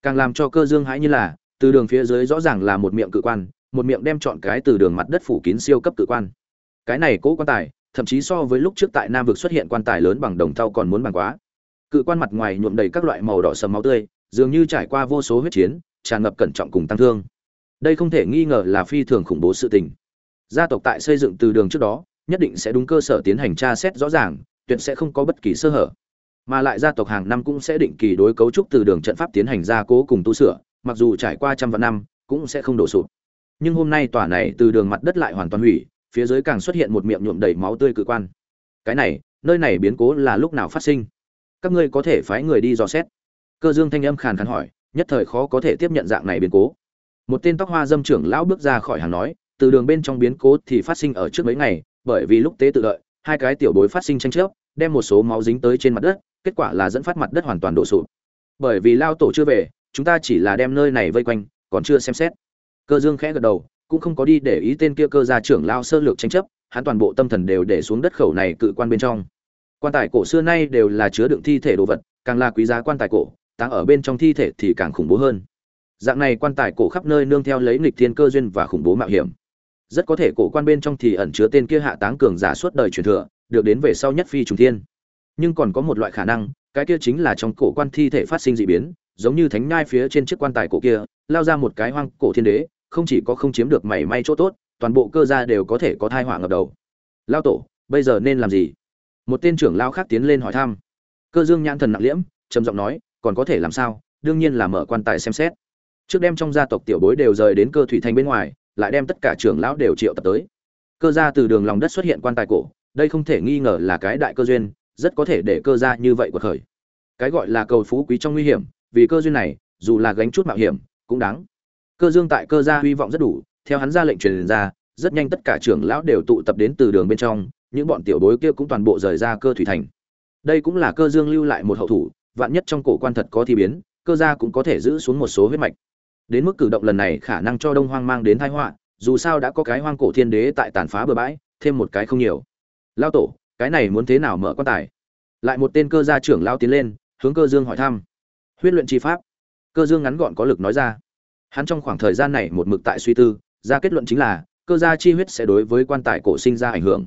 Càng làm cho cơ dương hãi như là, từ đường phía dưới rõ ràng là một miệng cự quan một miệng đem chọn cái từ đường mặt đất phủ kín siêu cấp cự quan. Cái này cố quan tài, thậm chí so với lúc trước tại nam vực xuất hiện quan tài lớn bằng đồng thau còn muốn bằng quá. Cự quan mặt ngoài nhuộm đầy các loại màu đỏ sầm máu tươi, dường như trải qua vô số huyết chiến, tràn ngập cẩn trọng cùng tăng thương. Đây không thể nghi ngờ là phi thường khủng bố sự tình. Gia tộc tại xây dựng từ đường trước đó, nhất định sẽ đúng cơ sở tiến hành tra xét rõ ràng, tuyệt sẽ không có bất kỳ sơ hở. Mà lại gia tộc hàng năm cũng sẽ định kỳ đối cấu trúc từ đường trận pháp tiến hành gia cố cùng tu sửa, mặc dù trải qua trăm vạn năm, cũng sẽ không đổ sụp nhưng hôm nay tòa này từ đường mặt đất lại hoàn toàn hủy, phía dưới càng xuất hiện một miệng nhuộm đầy máu tươi cự quan. Cái này, nơi này biến cố là lúc nào phát sinh? Các ngươi có thể phái người đi dò xét. Cơ dương thanh âm khàn khàn hỏi, nhất thời khó có thể tiếp nhận dạng này biến cố. Một tên tóc hoa dâm trưởng lão bước ra khỏi hàng nói, từ đường bên trong biến cố thì phát sinh ở trước mấy ngày, bởi vì lúc tế tự đợi, hai cái tiểu bối phát sinh tranh chấp, đem một số máu dính tới trên mặt đất, kết quả là dẫn phát mặt đất hoàn toàn đổ sụp. Bởi vì lao tổ chưa về, chúng ta chỉ là đem nơi này vây quanh, còn chưa xem xét cơ dương khẽ gật đầu, cũng không có đi để ý tên kia cơ gia trưởng lao sơ lược tranh chấp, hắn toàn bộ tâm thần đều để xuống đất khẩu này cự quan bên trong. Quan tài cổ xưa nay đều là chứa đựng thi thể đồ vật, càng là quý giá quan tài cổ, táng ở bên trong thi thể thì càng khủng bố hơn. Dạng này quan tài cổ khắp nơi nương theo lấy nghịch thiên cơ duyên và khủng bố mạo hiểm. Rất có thể cổ quan bên trong thì ẩn chứa tên kia hạ táng cường giả suốt đời truyền thừa, được đến về sau nhất phi trùng thiên. Nhưng còn có một loại khả năng, cái kia chính là trong cổ quan thi thể phát sinh dị biến, giống như thánh nhai phía trên chiếc quan tài cổ kia, lao ra một cái hoang cổ thiên đế không chỉ có không chiếm được mảy may chỗ tốt, toàn bộ cơ gia đều có thể có thai họa ngập đầu. Lao tổ, bây giờ nên làm gì? Một tên trưởng lao khác tiến lên hỏi thăm. Cơ dương nhãn thần nặng liễm, trầm giọng nói, còn có thể làm sao? Đương nhiên là mở quan tài xem xét. Trước đem trong gia tộc tiểu bối đều rời đến cơ thủy thành bên ngoài, lại đem tất cả trưởng lão đều triệu tập tới. Cơ gia từ đường lòng đất xuất hiện quan tài cổ, đây không thể nghi ngờ là cái đại cơ duyên, rất có thể để cơ gia như vậy của khởi. Cái gọi là cầu phú quý trong nguy hiểm, vì cơ duyên này, dù là gánh chút mạo hiểm, cũng đáng cơ dương tại cơ gia hy vọng rất đủ, theo hắn ra lệnh truyền ra, rất nhanh tất cả trưởng lão đều tụ tập đến từ đường bên trong, những bọn tiểu bối kia cũng toàn bộ rời ra cơ thủy thành. Đây cũng là cơ dương lưu lại một hậu thủ, vạn nhất trong cổ quan thật có thi biến, cơ gia cũng có thể giữ xuống một số huyết mạch. Đến mức cử động lần này khả năng cho đông hoang mang đến thái họa, dù sao đã có cái hoang cổ thiên đế tại tàn phá bờ bãi, thêm một cái không nhiều. Lao tổ, cái này muốn thế nào mở quan tài? Lại một tên cơ gia trưởng lao tiến lên, hướng cơ dương hỏi thăm. Huyết luyện chi pháp. Cơ dương ngắn gọn có lực nói ra hắn trong khoảng thời gian này một mực tại suy tư, ra kết luận chính là, cơ gia chi huyết sẽ đối với quan tài cổ sinh ra ảnh hưởng.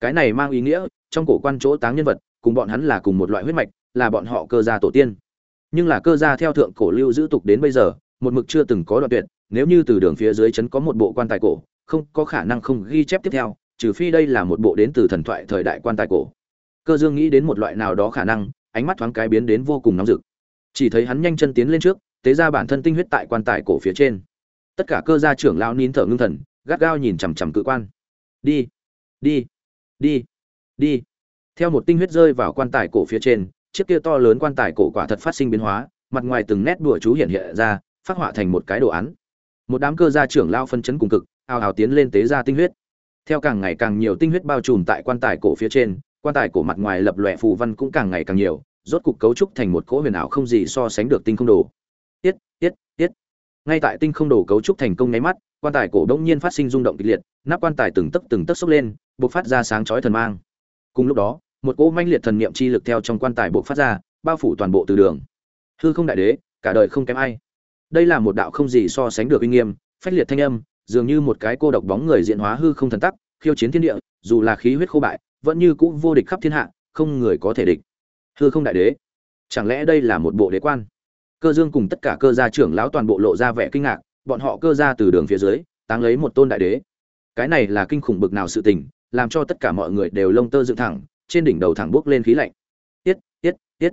Cái này mang ý nghĩa, trong cổ quan chỗ táng nhân vật, cùng bọn hắn là cùng một loại huyết mạch, là bọn họ cơ gia tổ tiên. Nhưng là cơ gia theo thượng cổ lưu giữ tục đến bây giờ, một mực chưa từng có đoạn tuyệt, nếu như từ đường phía dưới chấn có một bộ quan tài cổ, không có khả năng không ghi chép tiếp theo, trừ phi đây là một bộ đến từ thần thoại thời đại quan tài cổ. Cơ dương nghĩ đến một loại nào đó khả năng, ánh mắt thoáng cái biến đến vô cùng nóng rực. Chỉ thấy hắn nhanh chân tiến lên trước tế ra bản thân tinh huyết tại quan tài cổ phía trên. Tất cả cơ gia trưởng lao nín thở ngưng thần, gắt gao nhìn chằm chằm cự quan. Đi đi đi đi. Theo một tinh huyết rơi vào quan tài cổ phía trên, chiếc kia to lớn quan tài cổ quả thật phát sinh biến hóa, mặt ngoài từng nét đùa chú hiện hiện ra, phát họa thành một cái đồ án. Một đám cơ gia trưởng lao phân chấn cùng cực ào ào tiến lên tế ra tinh huyết. Theo càng ngày càng nhiều tinh huyết bao trùm tại quan tài cổ phía trên, quan tài cổ mặt ngoài lập lòe phù văn cũng càng ngày càng nhiều, rốt cục cấu trúc thành một cỗ huyền ảo không gì so sánh được tinh không đồ tiết tiết tiết. Ngay tại tinh không đổ cấu trúc thành công nháy mắt, quan tài cổ đông nhiên phát sinh rung động kịch liệt, nắp quan tài từng tấc từng tấc sốc lên, bộc phát ra sáng chói thần mang. Cùng lúc đó, một cỗ manh liệt thần niệm chi lực theo trong quan tài bộc phát ra, bao phủ toàn bộ từ đường. Hư không đại đế, cả đời không kém ai. Đây là một đạo không gì so sánh được uy nghiêm, phách liệt thanh âm, dường như một cái cô độc bóng người diện hóa hư không thần tắc, khiêu chiến thiên địa, dù là khí huyết khô bại, vẫn như cũ vô địch khắp thiên hạ, không người có thể địch. Hư không đại đế, chẳng lẽ đây là một bộ đế quan? Cơ dương cùng tất cả cơ gia trưởng lão toàn bộ lộ ra vẻ kinh ngạc, bọn họ cơ gia từ đường phía dưới, táng lấy một tôn đại đế. Cái này là kinh khủng bực nào sự tình, làm cho tất cả mọi người đều lông tơ dựng thẳng, trên đỉnh đầu thẳng bước lên khí lạnh. Tiết tiết tiết.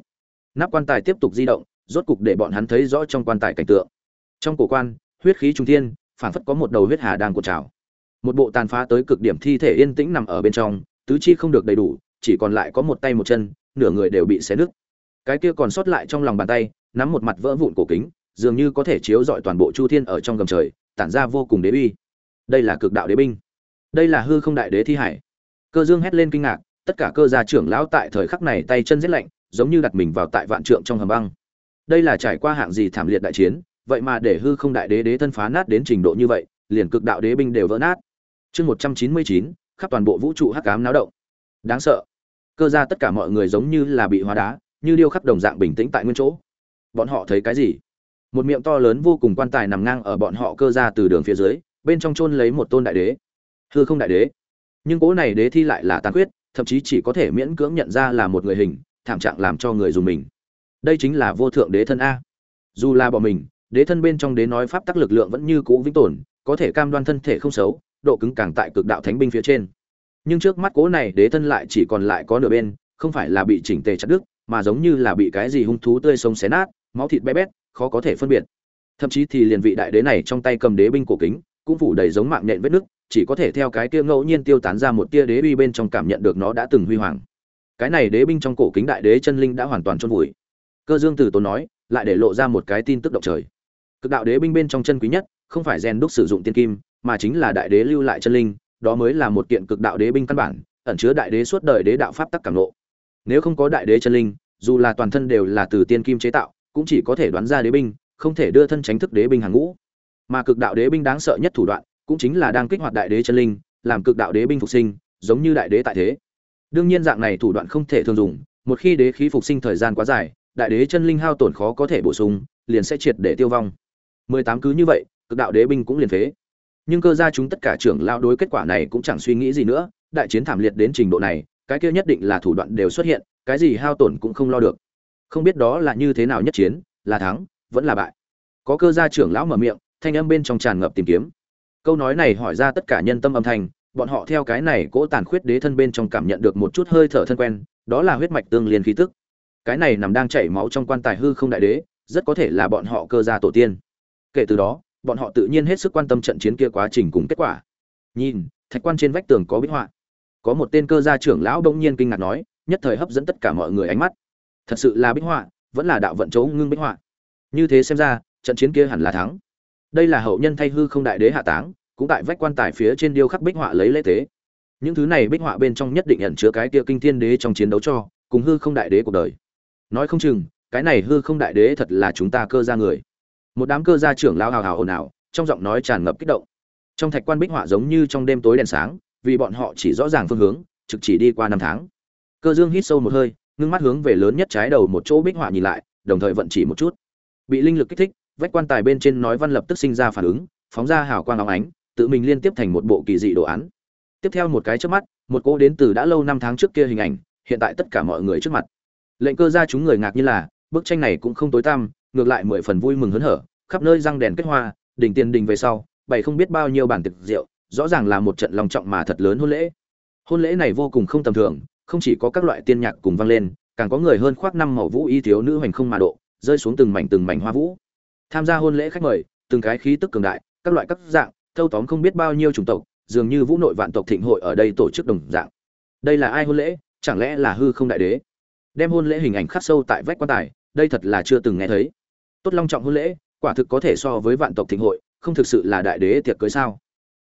Nắp quan tài tiếp tục di động, rốt cục để bọn hắn thấy rõ trong quan tài cảnh tượng. Trong cổ quan, huyết khí trung thiên, phảng phất có một đầu huyết hà đang cuộn trào. Một bộ tàn phá tới cực điểm thi thể yên tĩnh nằm ở bên trong, tứ chi không được đầy đủ, chỉ còn lại có một tay một chân, nửa người đều bị xé nứt. Cái kia còn sót lại trong lòng bàn tay nắm một mặt vỡ vụn cổ kính, dường như có thể chiếu rọi toàn bộ chu thiên ở trong gầm trời, tản ra vô cùng đế uy. Đây là cực đạo đế binh. Đây là hư không đại đế thi hải. Cơ dương hét lên kinh ngạc, tất cả cơ gia trưởng lão tại thời khắc này tay chân rét lạnh, giống như đặt mình vào tại vạn trượng trong hầm băng. Đây là trải qua hạng gì thảm liệt đại chiến, vậy mà để hư không đại đế đế thân phá nát đến trình độ như vậy, liền cực đạo đế binh đều vỡ nát. Chương một trăm chín mươi chín, khắp toàn bộ vũ trụ hắc ám náo động. Đáng sợ. Cơ gia tất cả mọi người giống như là bị hóa đá, như điêu khắc đồng dạng bình tĩnh tại nguyên chỗ bọn họ thấy cái gì? Một miệng to lớn vô cùng quan tài nằm ngang ở bọn họ cơ ra từ đường phía dưới, bên trong chôn lấy một tôn đại đế. Hư không đại đế. Nhưng cố này đế thi lại là tàn khuyết, thậm chí chỉ có thể miễn cưỡng nhận ra là một người hình, thảm trạng làm cho người dùng mình. Đây chính là vô thượng đế thân a. Dù là bỏ mình, đế thân bên trong đế nói pháp tắc lực lượng vẫn như cũ vĩnh tồn, có thể cam đoan thân thể không xấu, độ cứng càng tại cực đạo thánh binh phía trên. Nhưng trước mắt cố này đế thân lại chỉ còn lại có nửa bên, không phải là bị chỉnh tề chặt đứt, mà giống như là bị cái gì hung thú tươi sống xé nát máu thịt bé bét, khó có thể phân biệt. Thậm chí thì liền vị đại đế này trong tay cầm đế binh cổ kính, cũng phủ đầy giống mạng nhện vết nứt, chỉ có thể theo cái kia ngẫu nhiên tiêu tán ra một tia đế uy bên trong cảm nhận được nó đã từng huy hoàng. Cái này đế binh trong cổ kính đại đế chân linh đã hoàn toàn chôn vùi. Cơ dương từ tốn nói, lại để lộ ra một cái tin tức động trời. Cực đạo đế binh bên trong chân quý nhất, không phải rèn đúc sử dụng tiên kim, mà chính là đại đế lưu lại chân linh, đó mới là một kiện cực đạo đế binh căn bản, ẩn chứa đại đế suốt đời đế đạo pháp tắc cảm lộ. nếu không có đại đế chân linh, dù là toàn thân đều là từ tiên kim chế tạo cũng chỉ có thể đoán ra đế binh, không thể đưa thân tránh thức đế binh hàng ngũ. Mà cực đạo đế binh đáng sợ nhất thủ đoạn, cũng chính là đang kích hoạt đại đế chân linh, làm cực đạo đế binh phục sinh, giống như đại đế tại thế. Đương nhiên dạng này thủ đoạn không thể thường dùng, một khi đế khí phục sinh thời gian quá dài, đại đế chân linh hao tổn khó có thể bổ sung, liền sẽ triệt để tiêu vong. Mười tám cứ như vậy, cực đạo đế binh cũng liền phế. Nhưng cơ gia chúng tất cả trưởng lao đối kết quả này cũng chẳng suy nghĩ gì nữa, đại chiến thảm liệt đến trình độ này, cái kia nhất định là thủ đoạn đều xuất hiện, cái gì hao tổn cũng không lo được không biết đó là như thế nào nhất chiến, là thắng, vẫn là bại. Có cơ gia trưởng lão mở miệng, thanh âm bên trong tràn ngập tìm kiếm. Câu nói này hỏi ra tất cả nhân tâm âm thanh, bọn họ theo cái này cỗ tàn khuyết đế thân bên trong cảm nhận được một chút hơi thở thân quen, đó là huyết mạch tương liên khí tức. Cái này nằm đang chảy máu trong quan tài hư không đại đế, rất có thể là bọn họ cơ gia tổ tiên. Kể từ đó, bọn họ tự nhiên hết sức quan tâm trận chiến kia quá trình cùng kết quả. Nhìn, thạch quan trên vách tường có bích họa. Có một tên cơ gia trưởng lão bỗng nhiên kinh ngạc nói, nhất thời hấp dẫn tất cả mọi người ánh mắt thật sự là bích họa, vẫn là đạo vận chấu ngưng bích họa. Như thế xem ra, trận chiến kia hẳn là thắng. Đây là hậu nhân thay hư không đại đế hạ táng, cũng tại vách quan tài phía trên điêu khắc bích họa lấy lễ tế. Những thứ này bích họa bên trong nhất định ẩn chứa cái kia kinh thiên đế trong chiến đấu cho, cùng hư không đại đế cuộc đời. Nói không chừng, cái này hư không đại đế thật là chúng ta cơ ra người. Một đám cơ gia trưởng lao hào hào ồn ào, trong giọng nói tràn ngập kích động. Trong thạch quan bích họa giống như trong đêm tối đèn sáng, vì bọn họ chỉ rõ ràng phương hướng, trực chỉ đi qua năm tháng. Cơ dương hít sâu một hơi ngưng mắt hướng về lớn nhất trái đầu một chỗ bích họa nhìn lại, đồng thời vận chỉ một chút. Bị linh lực kích thích, vách quan tài bên trên nói văn lập tức sinh ra phản ứng, phóng ra hào quang óng ánh, tự mình liên tiếp thành một bộ kỳ dị đồ án. Tiếp theo một cái trước mắt, một cô đến từ đã lâu năm tháng trước kia hình ảnh, hiện tại tất cả mọi người trước mặt. Lệnh cơ ra chúng người ngạc như là, bức tranh này cũng không tối tăm, ngược lại mười phần vui mừng hớn hở, khắp nơi răng đèn kết hoa, đỉnh tiền đình về sau, bày không biết bao nhiêu bản tiệc rượu, rõ ràng là một trận lòng trọng mà thật lớn hôn lễ. Hôn lễ này vô cùng không tầm thường không chỉ có các loại tiên nhạc cùng vang lên, càng có người hơn khoác năm màu vũ y thiếu nữ hành không mà độ, rơi xuống từng mảnh từng mảnh hoa vũ. Tham gia hôn lễ khách mời, từng cái khí tức cường đại, các loại các dạng, thâu tóm không biết bao nhiêu chủng tộc, dường như vũ nội vạn tộc thịnh hội ở đây tổ chức đồng dạng. Đây là ai hôn lễ? Chẳng lẽ là hư không đại đế? Đem hôn lễ hình ảnh khắc sâu tại vách quan tài, đây thật là chưa từng nghe thấy. Tốt long trọng hôn lễ, quả thực có thể so với vạn tộc thịnh hội, không thực sự là đại đế tiệc cưới sao?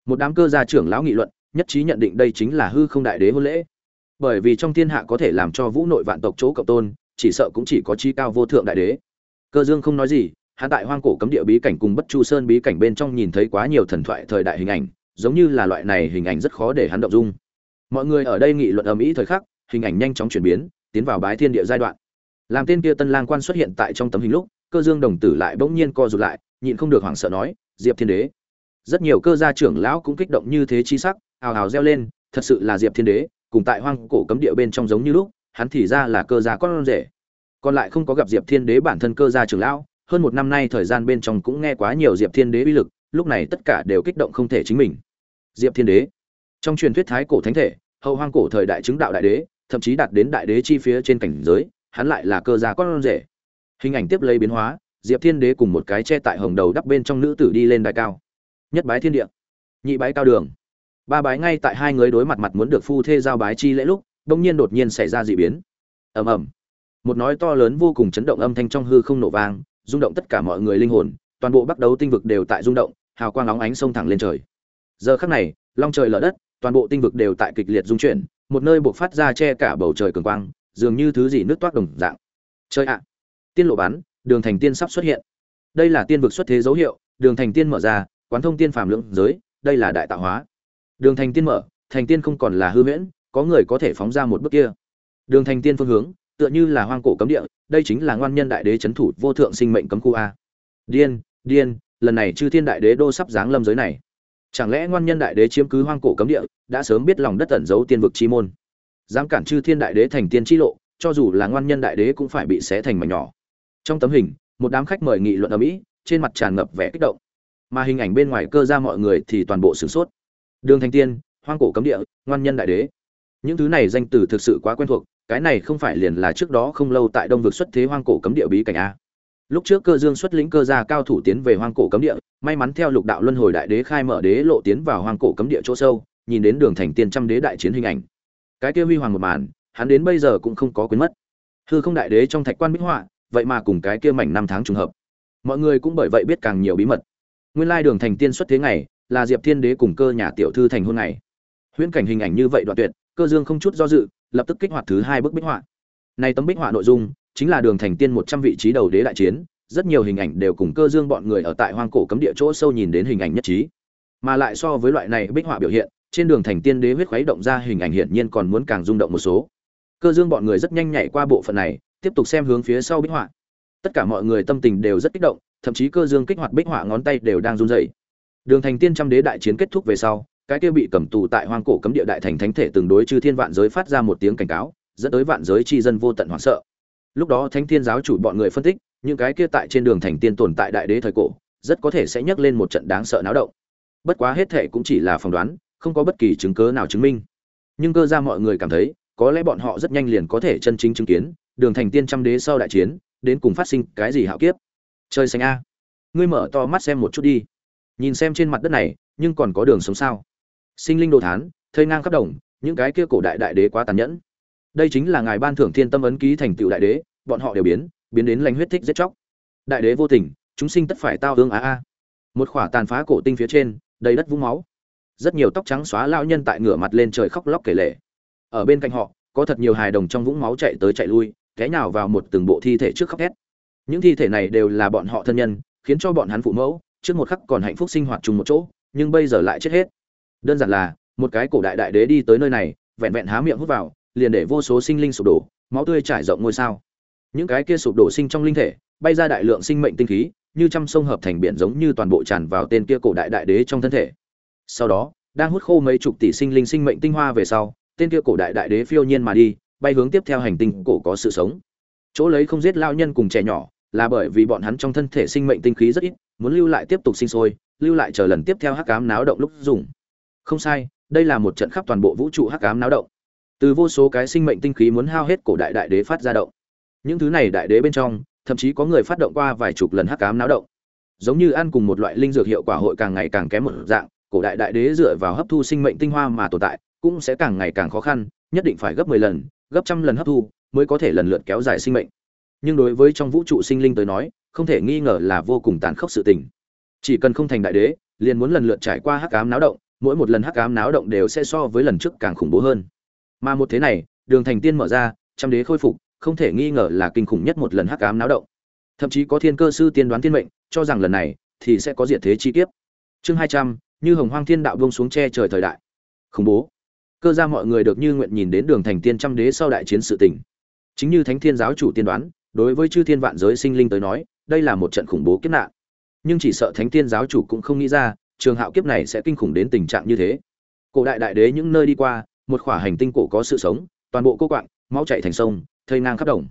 Một đám cơ gia trưởng lão nghị luận, nhất trí nhận định đây chính là hư không đại đế hôn lễ bởi vì trong thiên hạ có thể làm cho vũ nội vạn tộc chỗ cộng tôn, chỉ sợ cũng chỉ có chi cao vô thượng đại đế. Cơ dương không nói gì hạ tại hoang cổ cấm địa bí cảnh cùng bất chu sơn bí cảnh bên trong nhìn thấy quá nhiều thần thoại thời đại hình ảnh, giống như là loại này hình ảnh rất khó để hắn động dung. Mọi người ở đây nghị luận ầm ĩ thời khắc, hình ảnh nhanh chóng chuyển biến, tiến vào bái thiên địa giai đoạn. Làm tên kia tân lang quan xuất hiện tại trong tấm hình lúc, cơ dương đồng tử lại bỗng nhiên co rụt lại, nhịn không được hoảng sợ nói, diệp thiên đế. Rất nhiều cơ gia trưởng lão cũng kích động như thế chi sắc, hào hào reo lên, thật sự là diệp thiên đế cùng tại hoang cổ cấm địa bên trong giống như lúc, hắn thì ra là cơ gia con rể. Còn lại không có gặp diệp thiên đế bản thân cơ gia trưởng lão, hơn một năm nay thời gian bên trong cũng nghe quá nhiều diệp thiên đế uy lực, lúc này tất cả đều kích động không thể chính mình. Diệp thiên đế. Trong truyền thuyết thái cổ thánh thể, hậu hoang cổ thời đại chứng đạo đại đế, thậm chí đạt đến đại đế chi phía trên cảnh giới, hắn lại là cơ gia con rể. Hình ảnh tiếp lấy biến hóa, diệp thiên đế cùng một cái che tại hồng đầu đắp bên trong nữ tử đi lên đài cao. Nhất bái thiên địa. Nhị bái cao đường ba bái ngay tại hai người đối mặt mặt muốn được phu thê giao bái chi lễ lúc đông nhiên đột nhiên xảy ra dị biến. Ầm ầm. Một nói to lớn vô cùng chấn động âm thanh trong hư không nổ vang, rung động tất cả mọi người linh hồn, toàn bộ bắt đầu tinh vực đều tại rung động, hào quang óng ánh sông thẳng lên trời. Giờ khắc này, long trời lở đất, toàn bộ tinh vực đều tại kịch liệt dung chuyển, một nơi buộc phát ra che cả bầu trời cường quang, dường như thứ gì nước toát đồng dạng. Chơi ạ. Tiên lộ bắn đường thành tiên sắp xuất hiện. Đây là tiên vực xuất thế dấu hiệu, đường thành tiên mở ra, quán thông tiên phàm lượng giới, đây là đại tạo hóa đường thành tiên mở, thành tiên không còn là hư huyễn, có người có thể phóng ra một bước kia. Đường thành tiên phương hướng, tựa như là hoang cổ cấm địa, đây chính là ngoan nhân đại đế chấn thủ vô thượng sinh mệnh cấm khu a. Điên điên, lần này chư thiên đại đế đô sắp giáng lâm giới này. Chẳng lẽ ngoan nhân đại đế chiếm cứ hoang cổ cấm địa, đã sớm biết lòng đất tẩn giấu tiên vực chi môn? Dám cản chư thiên đại đế thành tiên chi lộ, cho dù là ngoan nhân đại đế cũng phải bị xé thành mảnh nhỏ. Trong tấm hình, một đám khách mời nghị luận ở mỹ trên mặt tràn ngập vẻ kích động. Mà hình ảnh bên ngoài cơ ra mọi người thì toàn bộ sửng sốt đường Thanh tiên, hoang cổ cấm địa, ngoan nhân đại đế. Những thứ này danh từ thực sự quá quen thuộc, cái này không phải liền là trước đó không lâu tại đông vực xuất thế hoang cổ cấm địa bí cảnh a. Lúc trước cơ dương xuất lĩnh cơ gia cao thủ tiến về hoang cổ cấm địa, may mắn theo lục đạo luân hồi đại đế khai mở đế lộ tiến vào hoang cổ cấm địa chỗ sâu, nhìn đến đường thành tiên trăm đế đại chiến hình ảnh. Cái kia huy hoàng một màn, hắn đến bây giờ cũng không có quên mất. Hư không đại đế trong thạch quan bích họa, vậy mà cùng cái kia mảnh năm tháng trùng hợp. Mọi người cũng bởi vậy biết càng nhiều bí mật. Nguyên lai đường thành tiên xuất thế ngày là diệp thiên đế cùng cơ nhà tiểu thư thành hôn này, huyễn cảnh hình ảnh như vậy đoạn tuyệt cơ dương không chút do dự lập tức kích hoạt thứ hai bức bích họa. Này tấm bích họa nội dung chính là đường thành tiên một trăm vị trí đầu đế đại chiến rất nhiều hình ảnh đều cùng cơ dương bọn người ở tại hoang cổ cấm địa chỗ sâu nhìn đến hình ảnh nhất trí. Mà lại so với loại này bích họa biểu hiện trên đường thành tiên đế huyết khuấy động ra hình ảnh hiển nhiên còn muốn càng rung động một số. Cơ dương bọn người rất nhanh nhảy qua bộ phận này tiếp tục xem hướng phía sau bích họa. Tất cả mọi người tâm tình đều rất kích động thậm chí cơ dương kích hoạt bích họa ngón tay đều đang run rẩy đường thành tiên trăm đế đại chiến kết thúc về sau, cái kia bị cầm tù tại hoang cổ cấm địa đại thành thánh thể từng đối chư thiên vạn giới phát ra một tiếng cảnh cáo, dẫn tới vạn giới chi dân vô tận hoảng sợ. Lúc đó thánh thiên giáo chủ bọn người phân tích, những cái kia tại trên đường thành tiên tồn tại đại đế thời cổ, rất có thể sẽ nhấc lên một trận đáng sợ náo động. Bất quá hết thể cũng chỉ là phỏng đoán, không có bất kỳ chứng cứ nào chứng minh. Nhưng cơ ra mọi người cảm thấy, có lẽ bọn họ rất nhanh liền có thể chân chính chứng kiến, đường thành tiên trăm đế sau đại chiến, đến cùng phát sinh cái gì hạo kiếp. Chơi xanh a. Ngươi mở to mắt xem một chút đi nhìn xem trên mặt đất này, nhưng còn có đường sống sao? Sinh linh đồ thán thơi ngang khắp đồng, những cái kia cổ đại đại đế quá tàn nhẫn. Đây chính là ngài ban thưởng thiên tâm ấn ký thành tựu đại đế, bọn họ đều biến biến đến lành huyết thích giết chóc. Đại đế vô tình, chúng sinh tất phải tao hương á a một khỏa tàn phá cổ tinh phía trên, đầy đất vũng máu. Rất nhiều tóc trắng xóa lao nhân tại ngửa mặt lên trời khóc lóc kể lể. Ở bên cạnh họ, có thật nhiều hài đồng trong vũng máu chạy tới chạy lui, té nhào vào một từng bộ thi thể trước khóc hét những thi thể này đều là bọn họ thân nhân, khiến cho bọn hắn phụ mẫu trước một khắc còn hạnh phúc sinh hoạt chung một chỗ, nhưng bây giờ lại chết hết. Đơn giản là, một cái cổ đại đại đế đi tới nơi này, vẹn vẹn há miệng hút vào, liền để vô số sinh linh sụp đổ, máu tươi trải rộng ngôi sao. Những cái kia sụp đổ sinh trong linh thể, bay ra đại lượng sinh mệnh tinh khí, như trăm sông hợp thành biển giống như toàn bộ tràn vào tên kia cổ đại đại đế trong thân thể. Sau đó, đang hút khô mấy chục tỷ sinh linh sinh mệnh tinh hoa về sau, tên kia cổ đại đại đế phiêu nhiên mà đi, bay hướng tiếp theo hành tinh cổ có sự sống. Chỗ lấy không giết lao nhân cùng trẻ nhỏ, là bởi vì bọn hắn trong thân thể sinh mệnh tinh khí rất ít muốn lưu lại tiếp tục sinh sôi, lưu lại chờ lần tiếp theo hắc ám náo động lúc dùng. Không sai, đây là một trận khắp toàn bộ vũ trụ hắc ám náo động. Từ vô số cái sinh mệnh tinh khí muốn hao hết cổ đại đại đế phát ra động. Những thứ này đại đế bên trong, thậm chí có người phát động qua vài chục lần hắc ám náo động. Giống như ăn cùng một loại linh dược hiệu quả hội càng ngày càng kém một dạng, cổ đại đại đế dựa vào hấp thu sinh mệnh tinh hoa mà tồn tại, cũng sẽ càng ngày càng khó khăn, nhất định phải gấp 10 lần, gấp trăm lần hấp thu mới có thể lần lượt kéo dài sinh mệnh nhưng đối với trong vũ trụ sinh linh tới nói, không thể nghi ngờ là vô cùng tàn khốc sự tình. Chỉ cần không thành đại đế, liền muốn lần lượt trải qua hắc ám náo động, mỗi một lần hắc ám náo động đều sẽ so với lần trước càng khủng bố hơn. Mà một thế này, đường thành tiên mở ra, trăm đế khôi phục, không thể nghi ngờ là kinh khủng nhất một lần hắc ám náo động. Thậm chí có thiên cơ sư tiên đoán thiên mệnh, cho rằng lần này thì sẽ có diệt thế chi tiết chương hai trăm, như hồng hoang thiên đạo bông xuống che trời thời đại. Khủng bố. Cơ ra mọi người được như nguyện nhìn đến đường thành tiên trăm đế sau đại chiến sự tình. Chính như thánh thiên giáo chủ tiên đoán đối với chư thiên vạn giới sinh linh tới nói, đây là một trận khủng bố kiếp nạn. Nhưng chỉ sợ thánh tiên giáo chủ cũng không nghĩ ra, trường hạo kiếp này sẽ kinh khủng đến tình trạng như thế. Cổ đại đại đế những nơi đi qua, một khỏa hành tinh cổ có sự sống, toàn bộ cô quạng, máu chạy thành sông, thây ngang khắp đồng.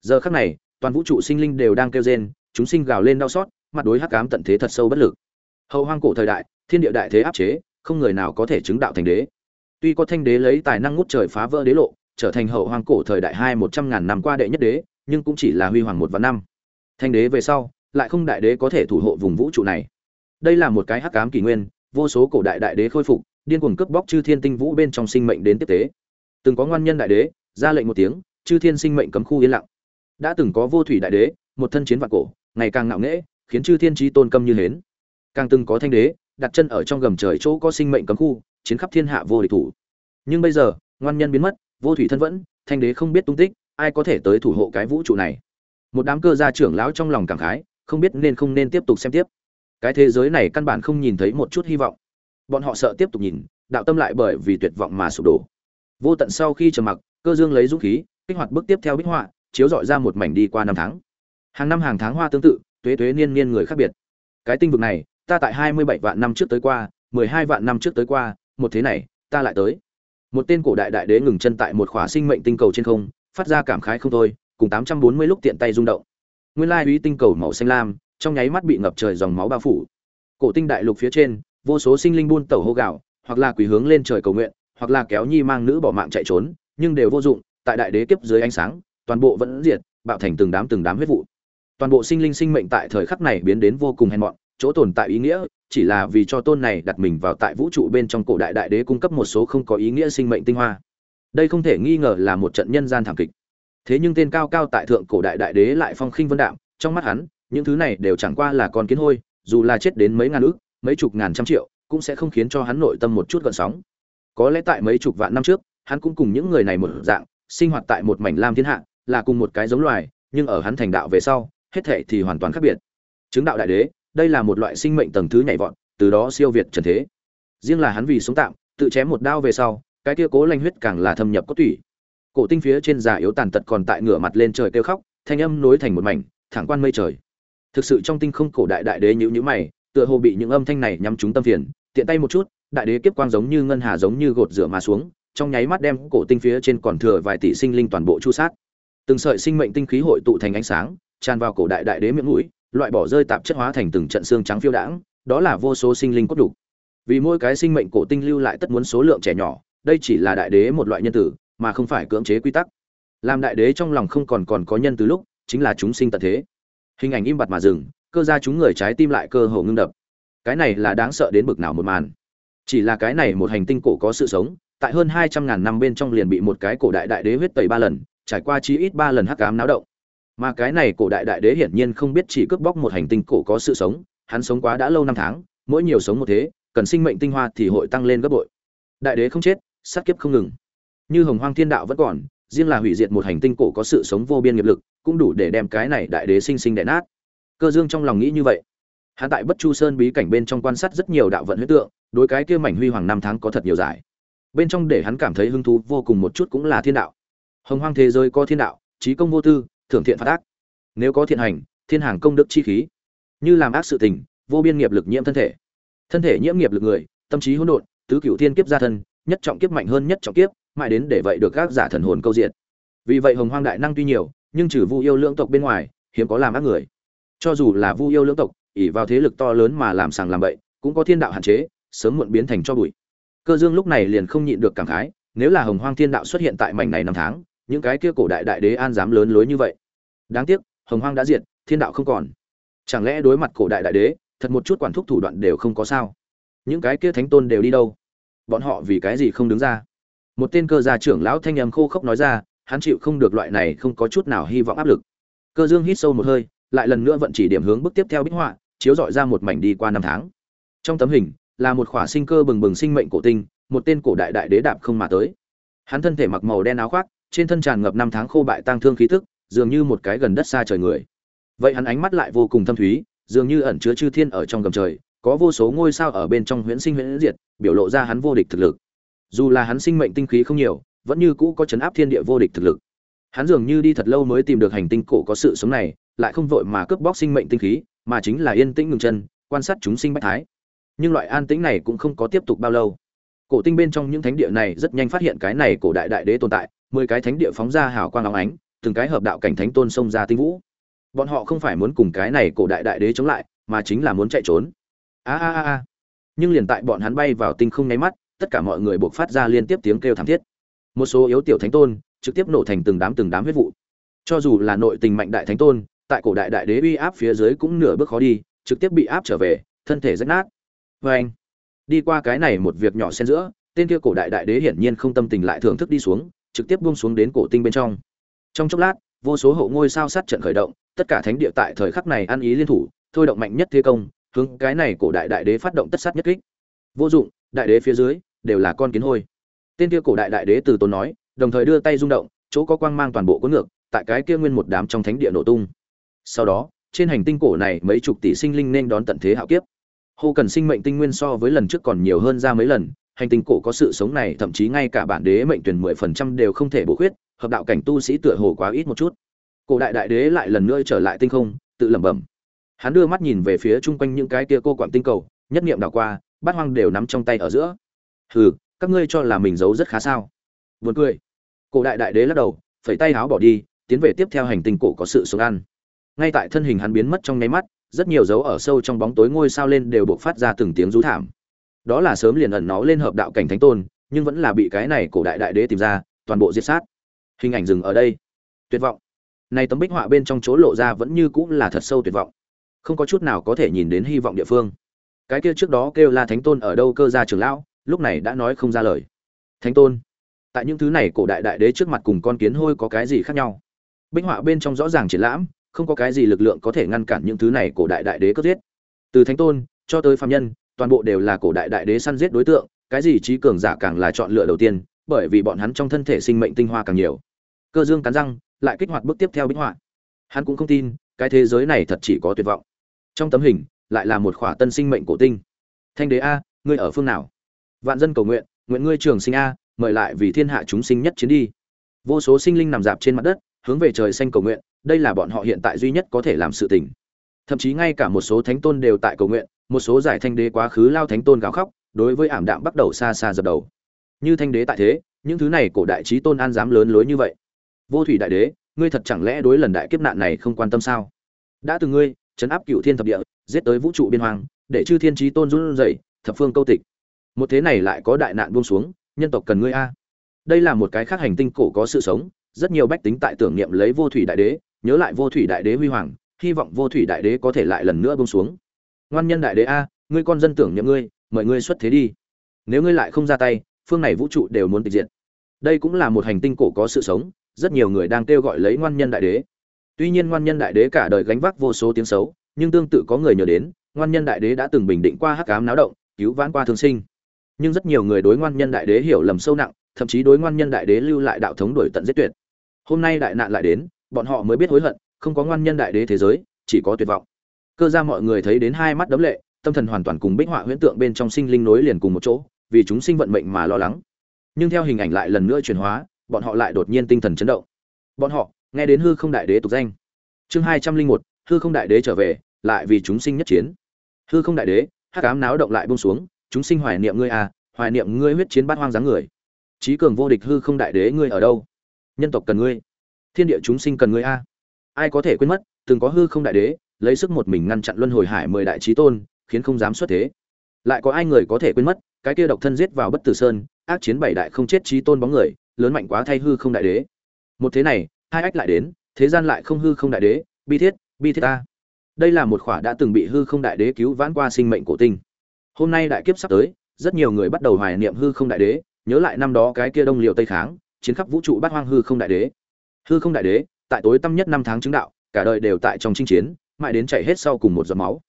Giờ khắc này, toàn vũ trụ sinh linh đều đang kêu rên, chúng sinh gào lên đau xót, mặt đối hắc ám tận thế thật sâu bất lực. Hậu hoang cổ thời đại, thiên địa đại thế áp chế, không người nào có thể chứng đạo thành đế. Tuy có thanh đế lấy tài năng ngút trời phá vỡ đế lộ, trở thành hậu hoang cổ thời đại hai một trăm ngàn năm qua đệ nhất đế nhưng cũng chỉ là huy hoàng một và năm. Thanh đế về sau, lại không đại đế có thể thủ hộ vùng vũ trụ này. Đây là một cái hắc ám kỷ nguyên, vô số cổ đại đại đế khôi phục, điên cuồng cướp bóc chư thiên tinh vũ bên trong sinh mệnh đến tiếp tế. Từng có ngoan nhân đại đế, ra lệnh một tiếng, chư thiên sinh mệnh cấm khu yên lặng. Đã từng có vô thủy đại đế, một thân chiến vạn cổ, ngày càng ngạo nghễ, khiến chư thiên trí tôn câm như hến. Càng từng có thanh đế, đặt chân ở trong gầm trời chỗ có sinh mệnh cấm khu, chiến khắp thiên hạ vô địch thủ. Nhưng bây giờ, ngoan nhân biến mất, vô thủy thân vẫn, thanh đế không biết tung tích ai có thể tới thủ hộ cái vũ trụ này? Một đám cơ gia trưởng lão trong lòng cảm khái, không biết nên không nên tiếp tục xem tiếp. Cái thế giới này căn bản không nhìn thấy một chút hy vọng. Bọn họ sợ tiếp tục nhìn, đạo tâm lại bởi vì tuyệt vọng mà sụp đổ. Vô tận sau khi trầm mặc, cơ dương lấy dũng khí, kích hoạt bước tiếp theo bích họa, chiếu dọi ra một mảnh đi qua năm tháng. Hàng năm hàng tháng hoa tương tự, tuế tuế niên niên người khác biệt. Cái tinh vực này, ta tại hai mươi bảy vạn năm trước tới qua, mười hai vạn năm trước tới qua, một thế này, ta lại tới. Một tên cổ đại đại đế ngừng chân tại một khỏa sinh mệnh tinh cầu trên không phát ra cảm khái không thôi, cùng tám trăm bốn mươi lúc tiện tay rung động. Nguyên lai uy tinh cầu màu xanh lam, trong nháy mắt bị ngập trời dòng máu bao phủ. Cổ tinh đại lục phía trên, vô số sinh linh buôn tẩu hô gạo hoặc là quỳ hướng lên trời cầu nguyện, hoặc là kéo nhi mang nữ bỏ mạng chạy trốn, nhưng đều vô dụng, tại đại đế kiếp dưới ánh sáng, toàn bộ vẫn diệt, bạo thành từng đám từng đám huyết vụ. Toàn bộ sinh linh sinh mệnh tại thời khắc này biến đến vô cùng hèn mọn, chỗ tồn tại ý nghĩa, chỉ là vì cho tôn này đặt mình vào tại vũ trụ bên trong cổ đại đại đế cung cấp một số không có ý nghĩa sinh mệnh tinh hoa đây không thể nghi ngờ là một trận nhân gian thảm kịch. Thế nhưng tên cao cao tại thượng cổ đại đại đế lại phong khinh vân đạm, trong mắt hắn, những thứ này đều chẳng qua là con kiến hôi, dù là chết đến mấy ngàn ước mấy chục ngàn trăm triệu, cũng sẽ không khiến cho hắn nội tâm một chút gợn sóng. Có lẽ tại mấy chục vạn năm trước, hắn cũng cùng những người này một dạng, sinh hoạt tại một mảnh lam thiên hạ, là cùng một cái giống loài, nhưng ở hắn thành đạo về sau, hết thệ thì hoàn toàn khác biệt. Chứng đạo đại đế, đây là một loại sinh mệnh tầng thứ nhảy vọt, từ đó siêu việt trần thế. Riêng là hắn vì sống tạm, tự chém một đao về sau cái kia cố lanh huyết càng là thâm nhập cốt tủy. Cổ tinh phía trên già yếu tàn tật còn tại ngửa mặt lên trời kêu khóc, thanh âm nối thành một mảnh, thẳng quan mây trời. Thực sự trong tinh không cổ đại đại đế nhữ nhữ mày, tựa hồ bị những âm thanh này nhắm trúng tâm phiền, tiện tay một chút, đại đế kiếp quang giống như ngân hà giống như gột rửa mà xuống, trong nháy mắt đem cổ tinh phía trên còn thừa vài tỷ sinh linh toàn bộ chu sát. Từng sợi sinh mệnh tinh khí hội tụ thành ánh sáng, tràn vào cổ đại đại đế miệng mũi, loại bỏ rơi tạp chất hóa thành từng trận xương trắng phiêu đãng, đó là vô số sinh linh cốt đủ. Vì mỗi cái sinh mệnh cổ tinh lưu lại tất muốn số lượng trẻ nhỏ đây chỉ là đại đế một loại nhân tử, mà không phải cưỡng chế quy tắc. Làm đại đế trong lòng không còn còn có nhân từ lúc, chính là chúng sinh tận thế. Hình ảnh im bặt mà dừng, cơ ra chúng người trái tim lại cơ hồ ngưng đập. Cái này là đáng sợ đến bực nào một màn. Chỉ là cái này một hành tinh cổ có sự sống, tại hơn hai trăm ngàn năm bên trong liền bị một cái cổ đại đại đế huyết tẩy ba lần, trải qua chí ít ba lần hắc ám náo động. Mà cái này cổ đại đại đế hiển nhiên không biết chỉ cướp bóc một hành tinh cổ có sự sống, hắn sống quá đã lâu năm tháng, mỗi nhiều sống một thế, cần sinh mệnh tinh hoa thì hội tăng lên gấp bội. Đại đế không chết sát kiếp không ngừng. Như hồng hoang thiên đạo vẫn còn, riêng là hủy diệt một hành tinh cổ có sự sống vô biên nghiệp lực, cũng đủ để đem cái này đại đế sinh sinh đẻ nát. Cơ dương trong lòng nghĩ như vậy. Hắn tại bất chu sơn bí cảnh bên trong quan sát rất nhiều đạo vận huyết tượng, đối cái kia mảnh huy hoàng năm tháng có thật nhiều giải. Bên trong để hắn cảm thấy hứng thú vô cùng một chút cũng là thiên đạo. Hồng hoang thế giới có thiên đạo, trí công vô tư, thưởng thiện phát ác. Nếu có thiện hành, thiên hàng công đức chi khí. Như làm ác sự tình, vô biên nghiệp lực nhiễm thân thể. Thân thể nhiễm nghiệp lực người, tâm trí hỗn độn, tứ cửu thiên kiếp gia thân nhất trọng kiếp mạnh hơn nhất trọng kiếp, mãi đến để vậy được các giả thần hồn câu diện. Vì vậy hồng hoang đại năng tuy nhiều, nhưng trừ vu yêu lưỡng tộc bên ngoài, hiếm có làm ác người. Cho dù là vu yêu lưỡng tộc, ỷ vào thế lực to lớn mà làm sàng làm bậy, cũng có thiên đạo hạn chế, sớm muộn biến thành cho bụi. Cơ dương lúc này liền không nhịn được cảm khái, nếu là hồng hoang thiên đạo xuất hiện tại mảnh này năm tháng, những cái kia cổ đại đại đế an dám lớn lối như vậy. Đáng tiếc, hồng hoang đã diệt, thiên đạo không còn. Chẳng lẽ đối mặt cổ đại đại đế, thật một chút quản thúc thủ đoạn đều không có sao? Những cái kia thánh tôn đều đi đâu? Bọn họ vì cái gì không đứng ra? Một tên cơ gia trưởng lão thanh âm khô khốc nói ra, hắn chịu không được loại này không có chút nào hy vọng áp lực. Cơ dương hít sâu một hơi, lại lần nữa vận chỉ điểm hướng bước tiếp theo bích họa, chiếu dọi ra một mảnh đi qua năm tháng. Trong tấm hình, là một khỏa sinh cơ bừng bừng sinh mệnh cổ tinh, một tên cổ đại đại đế đạp không mà tới. Hắn thân thể mặc màu đen áo khoác, trên thân tràn ngập năm tháng khô bại tang thương khí tức, dường như một cái gần đất xa trời người. Vậy hắn ánh mắt lại vô cùng thâm thúy, dường như ẩn chứa chư thiên ở trong gầm trời có vô số ngôi sao ở bên trong huyễn sinh huyễn diệt, biểu lộ ra hắn vô địch thực lực. Dù là hắn sinh mệnh tinh khí không nhiều, vẫn như cũ có chấn áp thiên địa vô địch thực lực. Hắn dường như đi thật lâu mới tìm được hành tinh cổ có sự sống này, lại không vội mà cướp bóc sinh mệnh tinh khí, mà chính là yên tĩnh ngừng chân, quan sát chúng sinh bách thái. Nhưng loại an tĩnh này cũng không có tiếp tục bao lâu. Cổ tinh bên trong những thánh địa này rất nhanh phát hiện cái này cổ đại đại đế tồn tại, mười cái thánh địa phóng ra hào quang óng ánh, từng cái hợp đạo cảnh thánh tôn xông ra tinh vũ. Bọn họ không phải muốn cùng cái này cổ đại đại đế chống lại, mà chính là muốn chạy trốn a a a a. Nhưng liền tại bọn hắn bay vào tinh không nháy mắt, tất cả mọi người buộc phát ra liên tiếp tiếng kêu thảm thiết. Một số yếu tiểu thánh tôn, trực tiếp nổ thành từng đám từng đám huyết vụ. Cho dù là nội tình mạnh đại thánh tôn, tại cổ đại đại đế uy áp phía dưới cũng nửa bước khó đi, trực tiếp bị áp trở về, thân thể rách nát. Vê anh, đi qua cái này một việc nhỏ xen giữa, tên kia cổ đại đại đế hiển nhiên không tâm tình lại thưởng thức đi xuống, trực tiếp buông xuống đến cổ tinh bên trong. Trong chốc lát, vô số hậu ngôi sao sát trận khởi động, tất cả thánh địa tại thời khắc này ăn ý liên thủ, thôi động mạnh nhất thế công hướng cái này cổ đại đại đế phát động tất sát nhất kích. Vô dụng, đại đế phía dưới đều là con kiến hôi. Tên kia cổ đại đại đế từ tốn nói, đồng thời đưa tay rung động, chỗ có quang mang toàn bộ cuốn ngược, tại cái kia nguyên một đám trong thánh địa nổ tung. Sau đó, trên hành tinh cổ này mấy chục tỷ sinh linh nên đón tận thế hạo kiếp. Hô cần sinh mệnh tinh nguyên so với lần trước còn nhiều hơn ra mấy lần, hành tinh cổ có sự sống này, thậm chí ngay cả bản đế mệnh tuyển mười phần trăm đều không thể bổ khuyết, hợp đạo cảnh tu sĩ tựa hồ quá ít một chút. Cổ đại đại đế lại lần nữa trở lại tinh không, tự lẩm bẩm hắn đưa mắt nhìn về phía chung quanh những cái kia cô quặng tinh cầu, nhất niệm đảo qua, bát hoang đều nắm trong tay ở giữa. Hừ, các ngươi cho là mình giấu rất khá sao? Buồn cười. Cổ đại đại đế lắc đầu, phẩy tay háo bỏ đi, tiến về tiếp theo hành tinh cổ có sự sống ăn. Ngay tại thân hình hắn biến mất trong nháy mắt, rất nhiều dấu ở sâu trong bóng tối ngôi sao lên đều buộc phát ra từng tiếng rú thảm. Đó là sớm liền ẩn nó lên hợp đạo cảnh thánh tôn, nhưng vẫn là bị cái này cổ đại đại đế tìm ra, toàn bộ diệt sát. Hình ảnh dừng ở đây. Tuyệt vọng. Này tấm bích họa bên trong chỗ lộ ra vẫn như cũng là thật sâu tuyệt vọng không có chút nào có thể nhìn đến hy vọng địa phương. Cái kia trước đó kêu là thánh tôn ở đâu cơ gia trưởng lão, lúc này đã nói không ra lời. Thánh tôn, tại những thứ này cổ đại đại đế trước mặt cùng con kiến hôi có cái gì khác nhau? Bích họa bên trong rõ ràng triển lãm, không có cái gì lực lượng có thể ngăn cản những thứ này cổ đại đại đế cướp giết. Từ thánh tôn cho tới phạm nhân, toàn bộ đều là cổ đại đại đế săn giết đối tượng, cái gì trí cường giả càng là chọn lựa đầu tiên, bởi vì bọn hắn trong thân thể sinh mệnh tinh hoa càng nhiều. Cơ dương cắn răng, lại kích hoạt bước tiếp theo bích họa. Hắn cũng không tin, cái thế giới này thật chỉ có tuyệt vọng trong tấm hình, lại là một khỏa tân sinh mệnh cổ tinh. Thanh đế a, ngươi ở phương nào? Vạn dân cầu nguyện nguyện ngươi trường sinh a, mời lại vì thiên hạ chúng sinh nhất chiến đi. Vô số sinh linh nằm dạp trên mặt đất, hướng về trời xanh cầu nguyện, đây là bọn họ hiện tại duy nhất có thể làm sự tình. Thậm chí ngay cả một số thánh tôn đều tại cầu nguyện, một số giải thanh đế quá khứ lao thánh tôn gào khóc, đối với ảm đạm bắt đầu xa xa dập đầu. Như thanh đế tại thế, những thứ này cổ đại trí tôn an dám lớn lối như vậy. Vô thủy đại đế, ngươi thật chẳng lẽ đối lần đại kiếp nạn này không quan tâm sao? Đã từng ngươi chấn áp cựu thiên thập địa, giết tới vũ trụ biên hoàng để chư thiên trí tôn run rẩy, thập phương câu tịch. Một thế này lại có đại nạn buông xuống, nhân tộc cần ngươi a. Đây là một cái khác hành tinh cổ có sự sống, rất nhiều bách tính tại tưởng niệm lấy vô thủy đại đế, nhớ lại vô thủy đại đế huy hoàng, hy vọng vô thủy đại đế có thể lại lần nữa buông xuống. Ngoan nhân đại đế a, ngươi con dân tưởng niệm ngươi, mời ngươi xuất thế đi. Nếu ngươi lại không ra tay, phương này vũ trụ đều muốn tịch diệt. Đây cũng là một hành tinh cổ có sự sống, rất nhiều người đang kêu gọi lấy ngoan nhân đại đế tuy nhiên ngoan nhân đại đế cả đời gánh vác vô số tiếng xấu, nhưng tương tự có người nhớ đến, ngoan nhân đại đế đã từng bình định qua hắc ám náo động, cứu vãn qua thương sinh. Nhưng rất nhiều người đối ngoan nhân đại đế hiểu lầm sâu nặng, thậm chí đối ngoan nhân đại đế lưu lại đạo thống đổi tận giết tuyệt. Hôm nay đại nạn lại đến, bọn họ mới biết hối hận, không có ngoan nhân đại đế thế giới, chỉ có tuyệt vọng. Cơ ra mọi người thấy đến hai mắt đấm lệ, tâm thần hoàn toàn cùng bích họa huyễn tượng bên trong sinh linh nối liền cùng một chỗ, vì chúng sinh vận mệnh mà lo lắng. Nhưng theo hình ảnh lại lần nữa chuyển hóa, bọn họ lại đột nhiên tinh thần chấn động. Bọn họ nghe đến hư không đại đế tục danh. Chương hai trăm linh một, hư không đại đế trở về, lại vì chúng sinh nhất chiến. Hư không đại đế, hắc ám náo động lại bông xuống, chúng sinh hoài niệm ngươi à hoài niệm ngươi huyết chiến bát hoang dáng người. Trí cường vô địch hư không đại đế ngươi ở đâu? Nhân tộc cần ngươi. Thiên địa chúng sinh cần ngươi a ai có thể quên mất, từng có hư không đại đế, lấy sức một mình ngăn chặn luân hồi hải mười đại trí tôn, khiến không dám xuất thế. Lại có ai người có thể quên mất, cái kia độc thân giết vào bất tử sơn, ác chiến bảy đại không chết trí tôn bóng người, lớn mạnh quá thay hư không đại đế. Một thế này hai ách lại đến, thế gian lại không hư không đại đế, bi thiết bi thiết ta. Đây là một khỏa đã từng bị hư không đại đế cứu vãn qua sinh mệnh cổ tinh. Hôm nay đại kiếp sắp tới, rất nhiều người bắt đầu hoài niệm hư không đại đế, nhớ lại năm đó cái kia đông liệu tây kháng, chiến khắp vũ trụ bát hoang hư không đại đế. Hư không đại đế, tại tối tăm nhất năm tháng chứng đạo, cả đời đều tại trong chinh chiến, mãi đến chạy hết sau cùng một giọt máu.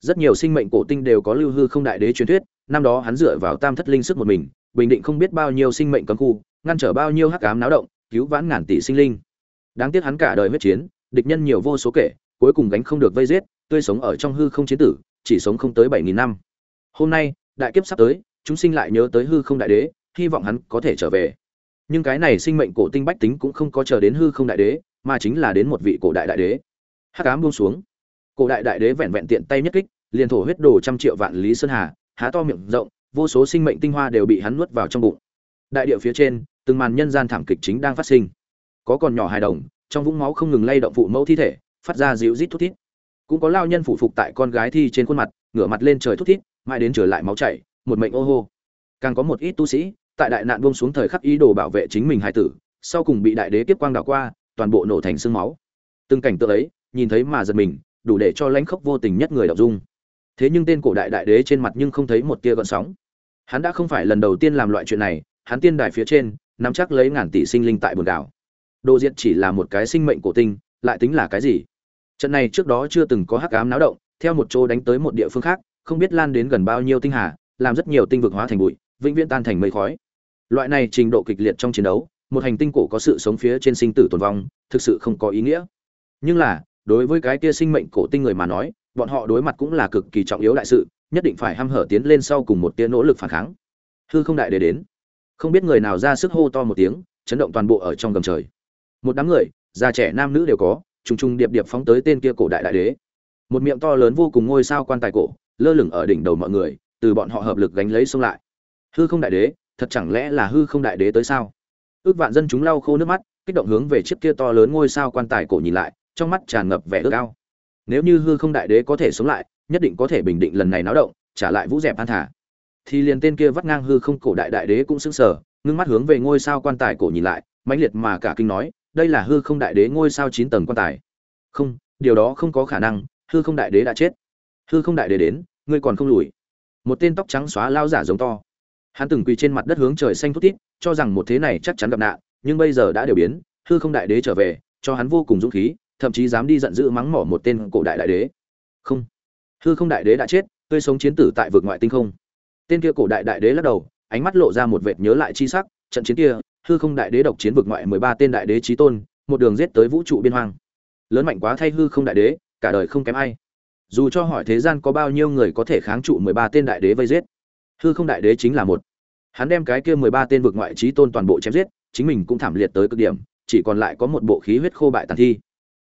Rất nhiều sinh mệnh cổ tinh đều có lưu hư không đại đế truyền thuyết, năm đó hắn dựa vào tam thất linh sức một mình, bình định không biết bao nhiêu sinh mệnh cấm khu, ngăn trở bao nhiêu hắc ám náo động, cứu vãn ngàn tỷ sinh linh đáng tiếc hắn cả đời huyết chiến, địch nhân nhiều vô số kể, cuối cùng gánh không được vây giết, tươi sống ở trong hư không chiến tử, chỉ sống không tới bảy nghìn năm. Hôm nay, đại kiếp sắp tới, chúng sinh lại nhớ tới hư không đại đế, hy vọng hắn có thể trở về. Nhưng cái này sinh mệnh cổ tinh bách tính cũng không có chờ đến hư không đại đế, mà chính là đến một vị cổ đại đại đế. Hắc ám buông xuống. Cổ đại đại đế vẹn vẹn tiện tay nhất kích, liền thổ huyết đồ trăm triệu vạn lý sơn hà, há to miệng rộng, vô số sinh mệnh tinh hoa đều bị hắn nuốt vào trong bụng. Đại địa phía trên, từng màn nhân gian thảm kịch chính đang phát sinh có còn nhỏ hài đồng, trong vũng máu không ngừng lay động phụ mẫu thi thể, phát ra dịu rít thút thít. Cũng có lao nhân phụ phục tại con gái thi trên khuôn mặt, ngửa mặt lên trời thút thít, mãi đến trở lại máu chảy, một mệnh ô hô. Càng có một ít tu sĩ, tại đại nạn buông xuống thời khắc ý đồ bảo vệ chính mình hài tử, sau cùng bị đại đế tiếp quang đảo qua, toàn bộ nổ thành xương máu. Từng cảnh tượng ấy, nhìn thấy mà giật mình, đủ để cho lãnh khốc vô tình nhất người đọc dung. Thế nhưng tên cổ đại đại đế trên mặt nhưng không thấy một tia gợn sóng. Hắn đã không phải lần đầu tiên làm loại chuyện này, hắn tiên đài phía trên, nắm chắc lấy ngàn tỷ sinh linh tại bồn đảo đồ diệt chỉ là một cái sinh mệnh cổ tinh, lại tính là cái gì? Trận này trước đó chưa từng có hắc ám náo động, theo một chỗ đánh tới một địa phương khác, không biết lan đến gần bao nhiêu tinh hà, làm rất nhiều tinh vực hóa thành bụi, vĩnh viễn tan thành mây khói. Loại này trình độ kịch liệt trong chiến đấu, một hành tinh cổ có sự sống phía trên sinh tử tồn vong, thực sự không có ý nghĩa. Nhưng là, đối với cái kia sinh mệnh cổ tinh người mà nói, bọn họ đối mặt cũng là cực kỳ trọng yếu đại sự, nhất định phải hăm hở tiến lên sau cùng một tia nỗ lực phản kháng. Hư không đại đế đến. Không biết người nào ra sức hô to một tiếng, chấn động toàn bộ ở trong gầm trời một đám người, già trẻ nam nữ đều có, trùng trùng điệp điệp phóng tới tên kia cổ đại đại đế. Một miệng to lớn vô cùng ngôi sao quan tài cổ, lơ lửng ở đỉnh đầu mọi người, từ bọn họ hợp lực gánh lấy xông lại. Hư không đại đế, thật chẳng lẽ là hư không đại đế tới sao? Ước vạn dân chúng lau khô nước mắt, kích động hướng về chiếc kia to lớn ngôi sao quan tài cổ nhìn lại, trong mắt tràn ngập vẻ ước ao. Nếu như hư không đại đế có thể sống lại, nhất định có thể bình định lần này náo động, trả lại vũ dẹp an thả. Thì liền tên kia vắt ngang hư không cổ đại đại đế cũng sững sờ, ngưng mắt hướng về ngôi sao quan tài cổ nhìn lại, mãnh liệt mà cả kinh nói đây là hư không đại đế ngôi sao chín tầng quan tài. Không, điều đó không có khả năng, hư không đại đế đã chết. Hư không đại đế đến, ngươi còn không lùi. Một tên tóc trắng xóa lao giả giống to. Hắn từng quỳ trên mặt đất hướng trời xanh thút thít, cho rằng một thế này chắc chắn gặp nạn, nhưng bây giờ đã đều biến, hư không đại đế trở về, cho hắn vô cùng dũng khí, thậm chí dám đi giận dữ mắng mỏ một tên cổ đại đại đế. Không. Hư không đại đế đã chết, tươi sống chiến tử tại vực ngoại tinh không. Tên kia cổ đại đại đế lắc đầu, ánh mắt lộ ra một vệt nhớ lại chi sắc, trận chiến kia hư không đại đế độc chiến vực ngoại mười ba tên đại đế trí tôn, một đường giết tới vũ trụ biên hoang. Lớn mạnh quá thay hư không đại đế, cả đời không kém ai. Dù cho hỏi thế gian có bao nhiêu người có thể kháng trụ mười ba tên đại đế vây giết, hư không đại đế chính là một. Hắn đem cái kia mười ba tên vực ngoại trí tôn toàn bộ chém giết, chính mình cũng thảm liệt tới cực điểm, chỉ còn lại có một bộ khí huyết khô bại tàn thi.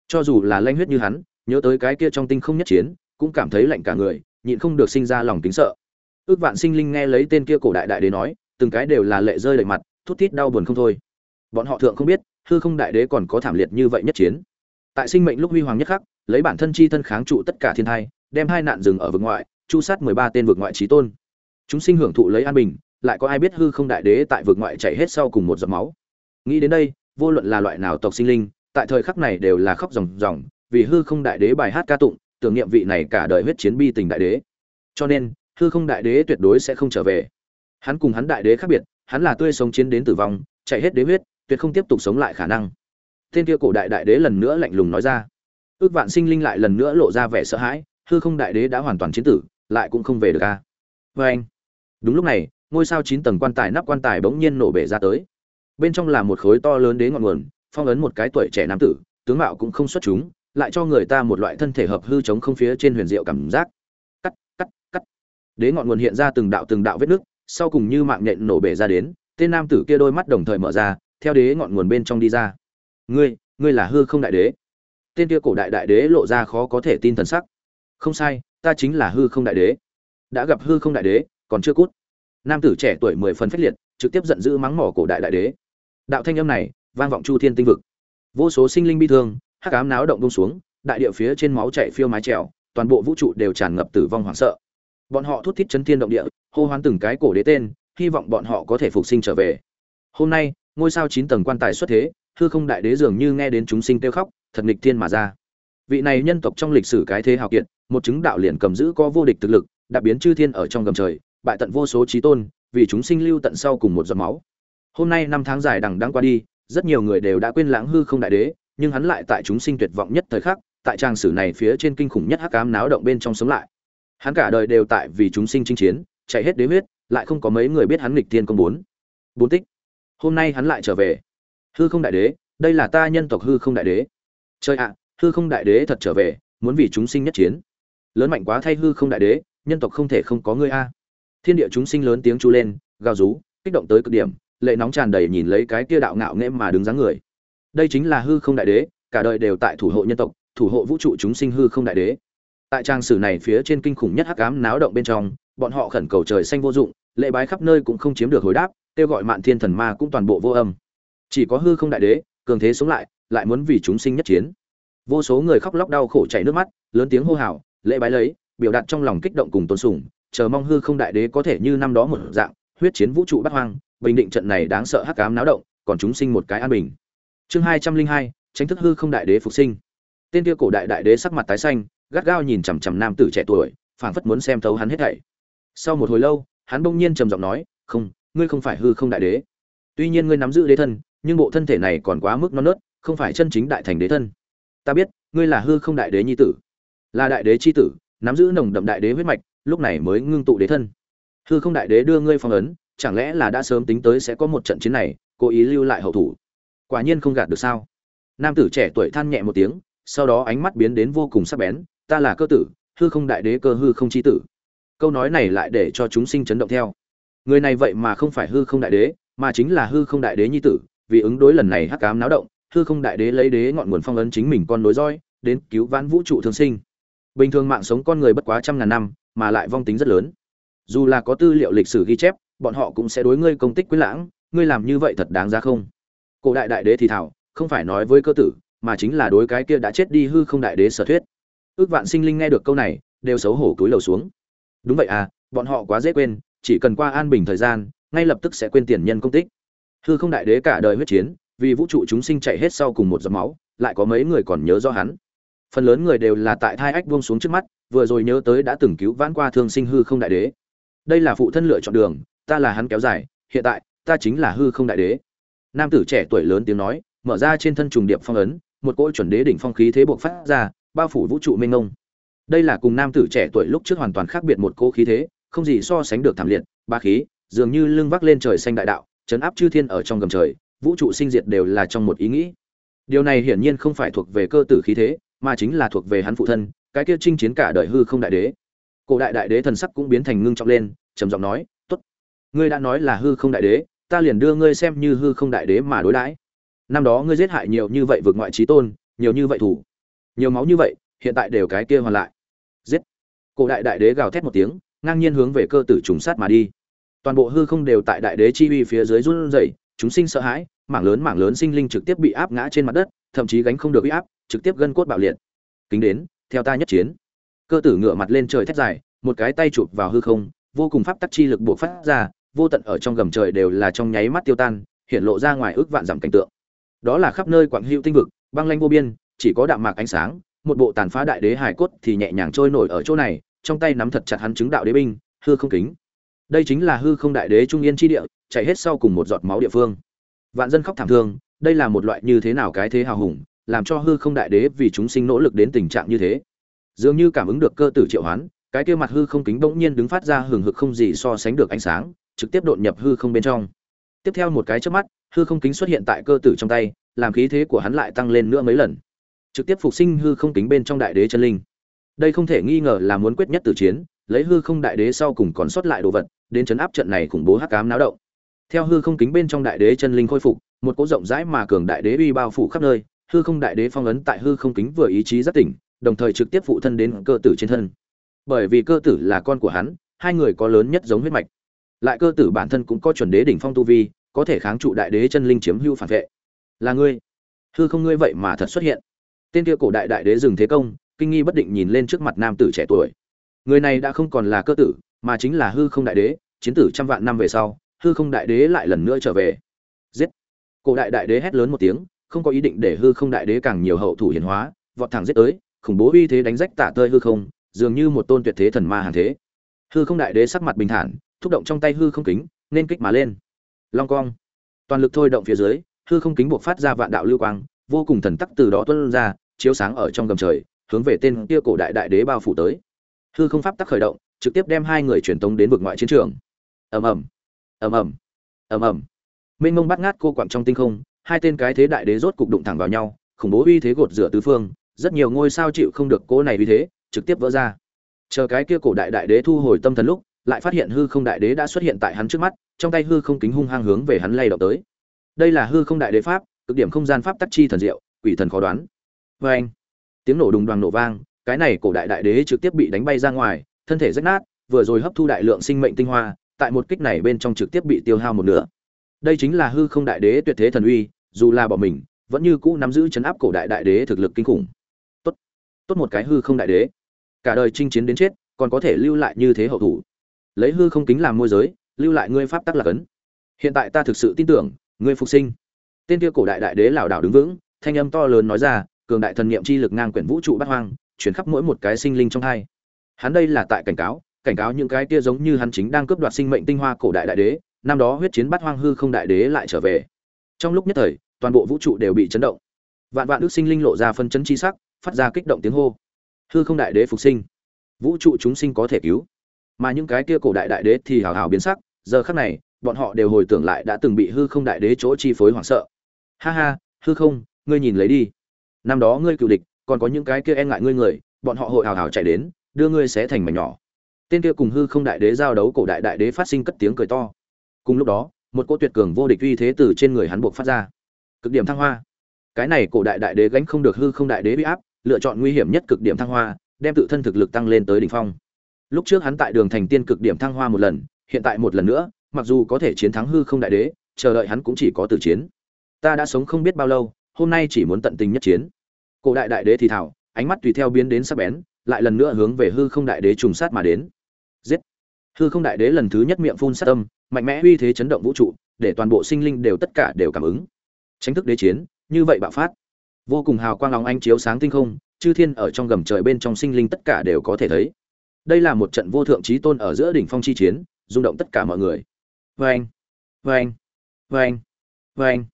Cho dù là lanh huyết như hắn, nhớ tới cái kia trong tinh không nhất chiến, cũng cảm thấy lạnh cả người, nhịn không được sinh ra lòng kính sợ. Ước vạn sinh linh nghe lấy tên kia cổ đại đại đế nói, từng cái đều là lệ rơi đầy mặt thút thít đau buồn không thôi. Bọn họ thượng không biết, hư không đại đế còn có thảm liệt như vậy nhất chiến. Tại sinh mệnh lúc huy hoàng nhất khắc, lấy bản thân chi thân kháng trụ tất cả thiên thai, đem hai nạn rừng ở vực ngoại, chu sát mười ba tên vực ngoại trí tôn. Chúng sinh hưởng thụ lấy an bình, lại có ai biết hư không đại đế tại vực ngoại chạy hết sau cùng một giọt máu. Nghĩ đến đây, vô luận là loại nào tộc sinh linh, tại thời khắc này đều là khóc ròng ròng, vì hư không đại đế bài hát ca tụng, tưởng niệm vị này cả đời huyết chiến bi tình đại đế. Cho nên, hư không đại đế tuyệt đối sẽ không trở về. Hắn cùng hắn đại đế khác biệt hắn là tươi sống chiến đến tử vong, chạy hết đế huyết, tuyệt không tiếp tục sống lại khả năng. Tên kia cổ đại đại đế lần nữa lạnh lùng nói ra. Ước vạn sinh linh lại lần nữa lộ ra vẻ sợ hãi, hư không đại đế đã hoàn toàn chiến tử, lại cũng không về được a. Vê anh. Đúng lúc này, ngôi sao chín tầng quan tài nắp quan tài bỗng nhiên nổ bể ra tới. Bên trong là một khối to lớn đế ngọn nguồn, phong ấn một cái tuổi trẻ nam tử, tướng mạo cũng không xuất chúng, lại cho người ta một loại thân thể hợp hư chống không phía trên huyền diệu cảm giác. Cắt cắt cắt. Đế ngọn nguồn hiện ra từng đạo từng đạo vết nước sau cùng như mạng nhện nổ bể ra đến, tên nam tử kia đôi mắt đồng thời mở ra, theo đế ngọn nguồn bên trong đi ra. Ngươi ngươi là hư không đại đế. Tên kia cổ đại đại đế lộ ra khó có thể tin thần sắc. Không sai, ta chính là hư không đại đế. Đã gặp hư không đại đế, còn chưa cút. Nam tử trẻ tuổi mười phần phách liệt, trực tiếp giận dữ mắng mỏ cổ đại đại đế. Đạo thanh âm này, vang vọng chu thiên tinh vực. Vô số sinh linh bi thương, hắc ám náo động bông xuống, đại địa phía trên máu chảy phiêu mái trèo, toàn bộ vũ trụ đều tràn ngập tử vong hoảng sợ. Bọn họ thút thít chấn thiên động địa hô hoán từng cái cổ đế tên, hy vọng bọn họ có thể phục sinh trở về. Hôm nay, ngôi sao chín tầng quan tài xuất thế, hư không đại đế dường như nghe đến chúng sinh kêu khóc, thật nghịch thiên mà ra. Vị này nhân tộc trong lịch sử cái thế hào kiệt, một chứng đạo liền cầm giữ có vô địch thực lực, đã biến chư thiên ở trong gầm trời, bại tận vô số trí tôn, vì chúng sinh lưu tận sau cùng một giọt máu. Hôm nay năm tháng dài đằng đẵng qua đi, rất nhiều người đều đã quên lãng hư không đại đế, nhưng hắn lại tại chúng sinh tuyệt vọng nhất thời khắc, tại trang sử này phía trên kinh khủng nhất hắc ám náo động bên trong sống lại. Hắn cả đời đều tại vì chúng sinh chinh chiến chạy hết đế huyết, lại không có mấy người biết hắn nghịch thiên công bốn. Bốn tích. Hôm nay hắn lại trở về. Hư không đại đế, đây là ta nhân tộc hư không đại đế. Chơi ạ, hư không đại đế thật trở về, muốn vì chúng sinh nhất chiến. Lớn mạnh quá thay hư không đại đế, nhân tộc không thể không có ngươi a. Thiên địa chúng sinh lớn tiếng chu lên, gào rú, kích động tới cực điểm, lệ nóng tràn đầy nhìn lấy cái kia đạo ngạo nghễ mà đứng dáng người. Đây chính là hư không đại đế, cả đời đều tại thủ hộ nhân tộc, thủ hộ vũ trụ chúng sinh hư không đại đế. Tại trang sử này phía trên kinh khủng nhất hắc ám náo động bên trong bọn họ khẩn cầu trời xanh vô dụng lệ bái khắp nơi cũng không chiếm được hồi đáp, kêu gọi mạn thiên thần ma cũng toàn bộ vô âm. Chỉ có hư không đại đế, cường thế sống lại lại muốn vì chúng sinh nhất chiến. Vô số người khóc lóc đau khổ chảy nước mắt, lớn tiếng hô hào, lễ bái lấy, biểu đạt trong lòng kích động cùng tôn sùng, chờ mong hư không đại đế có thể như năm đó một dạng, huyết chiến vũ trụ bắt hoang, bình định trận này đáng sợ hắc ám náo động, còn chúng sinh một cái an bình. Chương hai trăm linh hai, tránh thức hư không đại đế phục sinh. Tên kia cổ đại đại đế sắc mặt tái xanh, gắt gao nhìn chằm chằm nam tử trẻ tuổi, phảng phất muốn xem thấu hắn hết thảy sau một hồi lâu, hắn bỗng nhiên trầm giọng nói, không, ngươi không phải hư không đại đế. Tuy nhiên ngươi nắm giữ đế thân, nhưng bộ thân thể này còn quá mức non nớt, không phải chân chính đại thành đế thân. Ta biết, ngươi là hư không đại đế nhi tử. Là đại đế chi tử, nắm giữ nồng đậm đại đế huyết mạch, lúc này mới ngưng tụ đế thân. Hư không đại đế đưa ngươi phong ấn, chẳng lẽ là đã sớm tính tới sẽ có một trận chiến này, cố ý lưu lại hậu thủ? Quả nhiên không gạt được sao? Nam tử trẻ tuổi than nhẹ một tiếng, sau đó ánh mắt biến đến vô cùng sắc bén, ta là cơ tử, hư không đại đế cơ hư không chi tử câu nói này lại để cho chúng sinh chấn động theo. Người này vậy mà không phải hư không đại đế, mà chính là hư không đại đế nhi tử, vì ứng đối lần này hắc cám náo động, hư không đại đế lấy đế ngọn nguồn phong ấn chính mình con nối roi, đến cứu vãn vũ trụ thương sinh. Bình thường mạng sống con người bất quá trăm ngàn năm, mà lại vong tính rất lớn. Dù là có tư liệu lịch sử ghi chép, bọn họ cũng sẽ đối ngươi công tích quyết lãng, ngươi làm như vậy thật đáng ra không? Cổ đại đại đế thì thảo, không phải nói với cơ tử, mà chính là đối cái kia đã chết đi hư không đại đế sở thuyết. Ước vạn sinh linh nghe được câu này, đều xấu hổ cúi lầu xuống đúng vậy à bọn họ quá dễ quên, chỉ cần qua an bình thời gian, ngay lập tức sẽ quên tiền nhân công tích. Hư không đại đế cả đời huyết chiến, vì vũ trụ chúng sinh chạy hết sau cùng một giọt máu, lại có mấy người còn nhớ do hắn. Phần lớn người đều là tại thai ách buông xuống trước mắt, vừa rồi nhớ tới đã từng cứu vãn qua thương sinh hư không đại đế. Đây là phụ thân lựa chọn đường, ta là hắn kéo dài, hiện tại, ta chính là hư không đại đế. Nam tử trẻ tuổi lớn tiếng nói, mở ra trên thân trùng điệp phong ấn, một cỗ chuẩn đế đỉnh phong khí thế buộc phát ra, bao phủ vũ trụ mênh mông đây là cùng nam tử trẻ tuổi lúc trước hoàn toàn khác biệt một cỗ khí thế, không gì so sánh được thảm liệt, ba khí, dường như lưng vác lên trời xanh đại đạo chấn áp chư thiên ở trong gầm trời, vũ trụ sinh diệt đều là trong một ý nghĩ. Điều này hiển nhiên không phải thuộc về cơ tử khí thế, mà chính là thuộc về hắn phụ thân, cái kia chinh chiến cả đời hư không đại đế. Cổ đại đại đế thần sắc cũng biến thành ngưng trọng lên, trầm giọng nói, tốt, ngươi đã nói là hư không đại đế, ta liền đưa ngươi xem như hư không đại đế mà đối đãi. Năm đó ngươi giết hại nhiều như vậy vượt ngoại trí tôn, nhiều như vậy thủ, nhiều máu như vậy, hiện tại đều cái kia hoàn lại giết. Cổ đại đại đế gào thét một tiếng, ngang nhiên hướng về cơ tử trùng sát mà đi. Toàn bộ hư không đều tại đại đế chi uy phía dưới run rẩy, chúng sinh sợ hãi, mảng lớn mảng lớn sinh linh trực tiếp bị áp ngã trên mặt đất, thậm chí gánh không được uy áp, trực tiếp gân cốt bạo liệt. Kính đến, theo ta nhất chiến. Cơ tử ngửa mặt lên trời thét dài, một cái tay chụp vào hư không, vô cùng pháp tắc chi lực buộc phát ra, vô tận ở trong gầm trời đều là trong nháy mắt tiêu tan, hiện lộ ra ngoài ước vạn dặm cảnh tượng. Đó là khắp nơi quảng hữu tinh vực, băng lanh vô biên, chỉ có đạm mạc ánh sáng một bộ tàn phá đại đế hải cốt thì nhẹ nhàng trôi nổi ở chỗ này, trong tay nắm thật chặt hắn chứng đạo đế binh, hư không kính. Đây chính là hư không đại đế trung yên chi địa, chạy hết sau cùng một giọt máu địa phương. Vạn dân khóc thảm thương, đây là một loại như thế nào cái thế hào hùng, làm cho hư không đại đế vì chúng sinh nỗ lực đến tình trạng như thế. Dường như cảm ứng được cơ tử triệu hoán, cái kia mặt hư không kính bỗng nhiên đứng phát ra hừng hực không gì so sánh được ánh sáng, trực tiếp đột nhập hư không bên trong. Tiếp theo một cái chớp mắt, hư không kính xuất hiện tại cơ tử trong tay, làm khí thế của hắn lại tăng lên nữa mấy lần trực tiếp phục sinh hư không kính bên trong đại đế chân linh. Đây không thể nghi ngờ là muốn quyết nhất tử chiến, lấy hư không đại đế sau cùng còn sót lại đồ vật, đến chấn áp trận này khủng bố hắc ám náo động. Theo hư không kính bên trong đại đế chân linh khôi phục, một cỗ rộng rãi mà cường đại đế uy bao phủ khắp nơi, hư không đại đế phong ấn tại hư không kính vừa ý chí rất tỉnh, đồng thời trực tiếp phụ thân đến cơ tử trên thân. Bởi vì cơ tử là con của hắn, hai người có lớn nhất giống huyết mạch. Lại cơ tử bản thân cũng có chuẩn đế đỉnh phong tu vi, có thể kháng trụ đại đế chân linh chiếm hưu phản vệ. Là ngươi. Hư không ngươi vậy mà thật xuất hiện tên kia cổ đại đại đế dừng thế công, kinh nghi bất định nhìn lên trước mặt nam tử trẻ tuổi. Người này đã không còn là cơ tử, mà chính là hư không đại đế, chiến tử trăm vạn năm về sau, hư không đại đế lại lần nữa trở về. Giết! Cổ đại đại đế hét lớn một tiếng, không có ý định để hư không đại đế càng nhiều hậu thủ hiển hóa, vọt thẳng giết tới, khủng bố uy thế đánh rách tả tơi hư không, dường như một tôn tuyệt thế thần ma hàng thế. Hư không đại đế sắc mặt bình thản, thúc động trong tay hư không kính, nên kích mà lên. Long cong! Toàn lực thôi động phía dưới, hư không kính buộc phát ra vạn đạo lưu quang, vô cùng thần tắc từ đó tuân ra chiếu sáng ở trong gầm trời, hướng về tên kia cổ đại đại đế bao phủ tới. Hư không pháp tắc khởi động, trực tiếp đem hai người truyền tống đến vực ngoại chiến trường. Ầm ầm ầm ầm ầm ầm. Mênh mông bắt ngát cô quặng trong tinh không, hai tên cái thế đại đế rốt cục đụng thẳng vào nhau, khủng bố uy thế gột rửa tứ phương, rất nhiều ngôi sao chịu không được cỗ này uy thế, trực tiếp vỡ ra. Chờ cái kia cổ đại đại đế thu hồi tâm thần lúc, lại phát hiện hư không đại đế đã xuất hiện tại hắn trước mắt, trong tay hư không kính hung hăng hướng về hắn lay động tới. Đây là hư không đại đế pháp, cực điểm không gian pháp tắc chi thần diệu, quỷ thần khó đoán vê anh. Tiếng nổ đùng đoàn nổ vang, cái này cổ đại đại đế trực tiếp bị đánh bay ra ngoài, thân thể rách nát, vừa rồi hấp thu đại lượng sinh mệnh tinh hoa, tại một kích này bên trong trực tiếp bị tiêu hao một nửa. Đây chính là hư không đại đế tuyệt thế thần uy, dù là bỏ mình, vẫn như cũ nắm giữ chấn áp cổ đại đại đế thực lực kinh khủng. Tốt. Tốt một cái hư không đại đế. Cả đời chinh chiến đến chết, còn có thể lưu lại như thế hậu thủ. Lấy hư không kính làm môi giới, lưu lại ngươi pháp tắc là ấn hiện tại ta thực sự tin tưởng, ngươi phục sinh. Tên kia cổ đại đại đế lảo đảo đứng vững, thanh âm to lớn nói ra cường đại thần niệm chi lực ngang quyển vũ trụ bát hoang, chuyển khắp mỗi một cái sinh linh trong hai. Hắn đây là tại cảnh cáo cảnh cáo những cái kia giống như hắn chính đang cướp đoạt sinh mệnh tinh hoa cổ đại đại đế, năm đó huyết chiến bát hoang hư không đại đế lại trở về. Trong lúc nhất thời, toàn bộ vũ trụ đều bị chấn động. Vạn vạn đức sinh linh lộ ra phân chấn chi sắc, phát ra kích động tiếng hô. Hư không đại đế phục sinh. Vũ trụ chúng sinh có thể cứu. Mà những cái kia cổ đại đại đế thì hào hào biến sắc, giờ khắc này, bọn họ đều hồi tưởng lại đã từng bị hư không đại đế chỗ chi phối hoảng sợ. Ha ha, hư không, ngươi nhìn lấy đi năm đó ngươi cựu địch, còn có những cái kia e ngại ngươi người, bọn họ hội hào hào chạy đến, đưa ngươi xé thành mảnh nhỏ. Tên kia cùng hư không đại đế giao đấu cổ đại đại đế phát sinh cất tiếng cười to. Cùng lúc đó, một cô tuyệt cường vô địch uy thế từ trên người hắn buộc phát ra. Cực điểm thăng hoa. Cái này cổ đại đại đế gánh không được hư không đại đế bị áp, lựa chọn nguy hiểm nhất cực điểm thăng hoa, đem tự thân thực lực tăng lên tới đỉnh phong. Lúc trước hắn tại đường thành tiên cực điểm thăng hoa một lần, hiện tại một lần nữa, mặc dù có thể chiến thắng hư không đại đế, chờ đợi hắn cũng chỉ có tử chiến. Ta đã sống không biết bao lâu, hôm nay chỉ muốn tận tình nhất chiến cổ đại đại đế thì thảo, ánh mắt tùy theo biến đến sắc bén, lại lần nữa hướng về hư không đại đế trùng sát mà đến. Giết! Hư không đại đế lần thứ nhất miệng phun sát tâm mạnh mẽ uy thế chấn động vũ trụ, để toàn bộ sinh linh đều tất cả đều cảm ứng. Tránh thức đế chiến, như vậy bạo phát. Vô cùng hào quang lòng anh chiếu sáng tinh không, chư thiên ở trong gầm trời bên trong sinh linh tất cả đều có thể thấy. Đây là một trận vô thượng trí tôn ở giữa đỉnh phong chi chiến, rung động tất cả mọi người. Vâng! Vâng! Vâng! Vâng!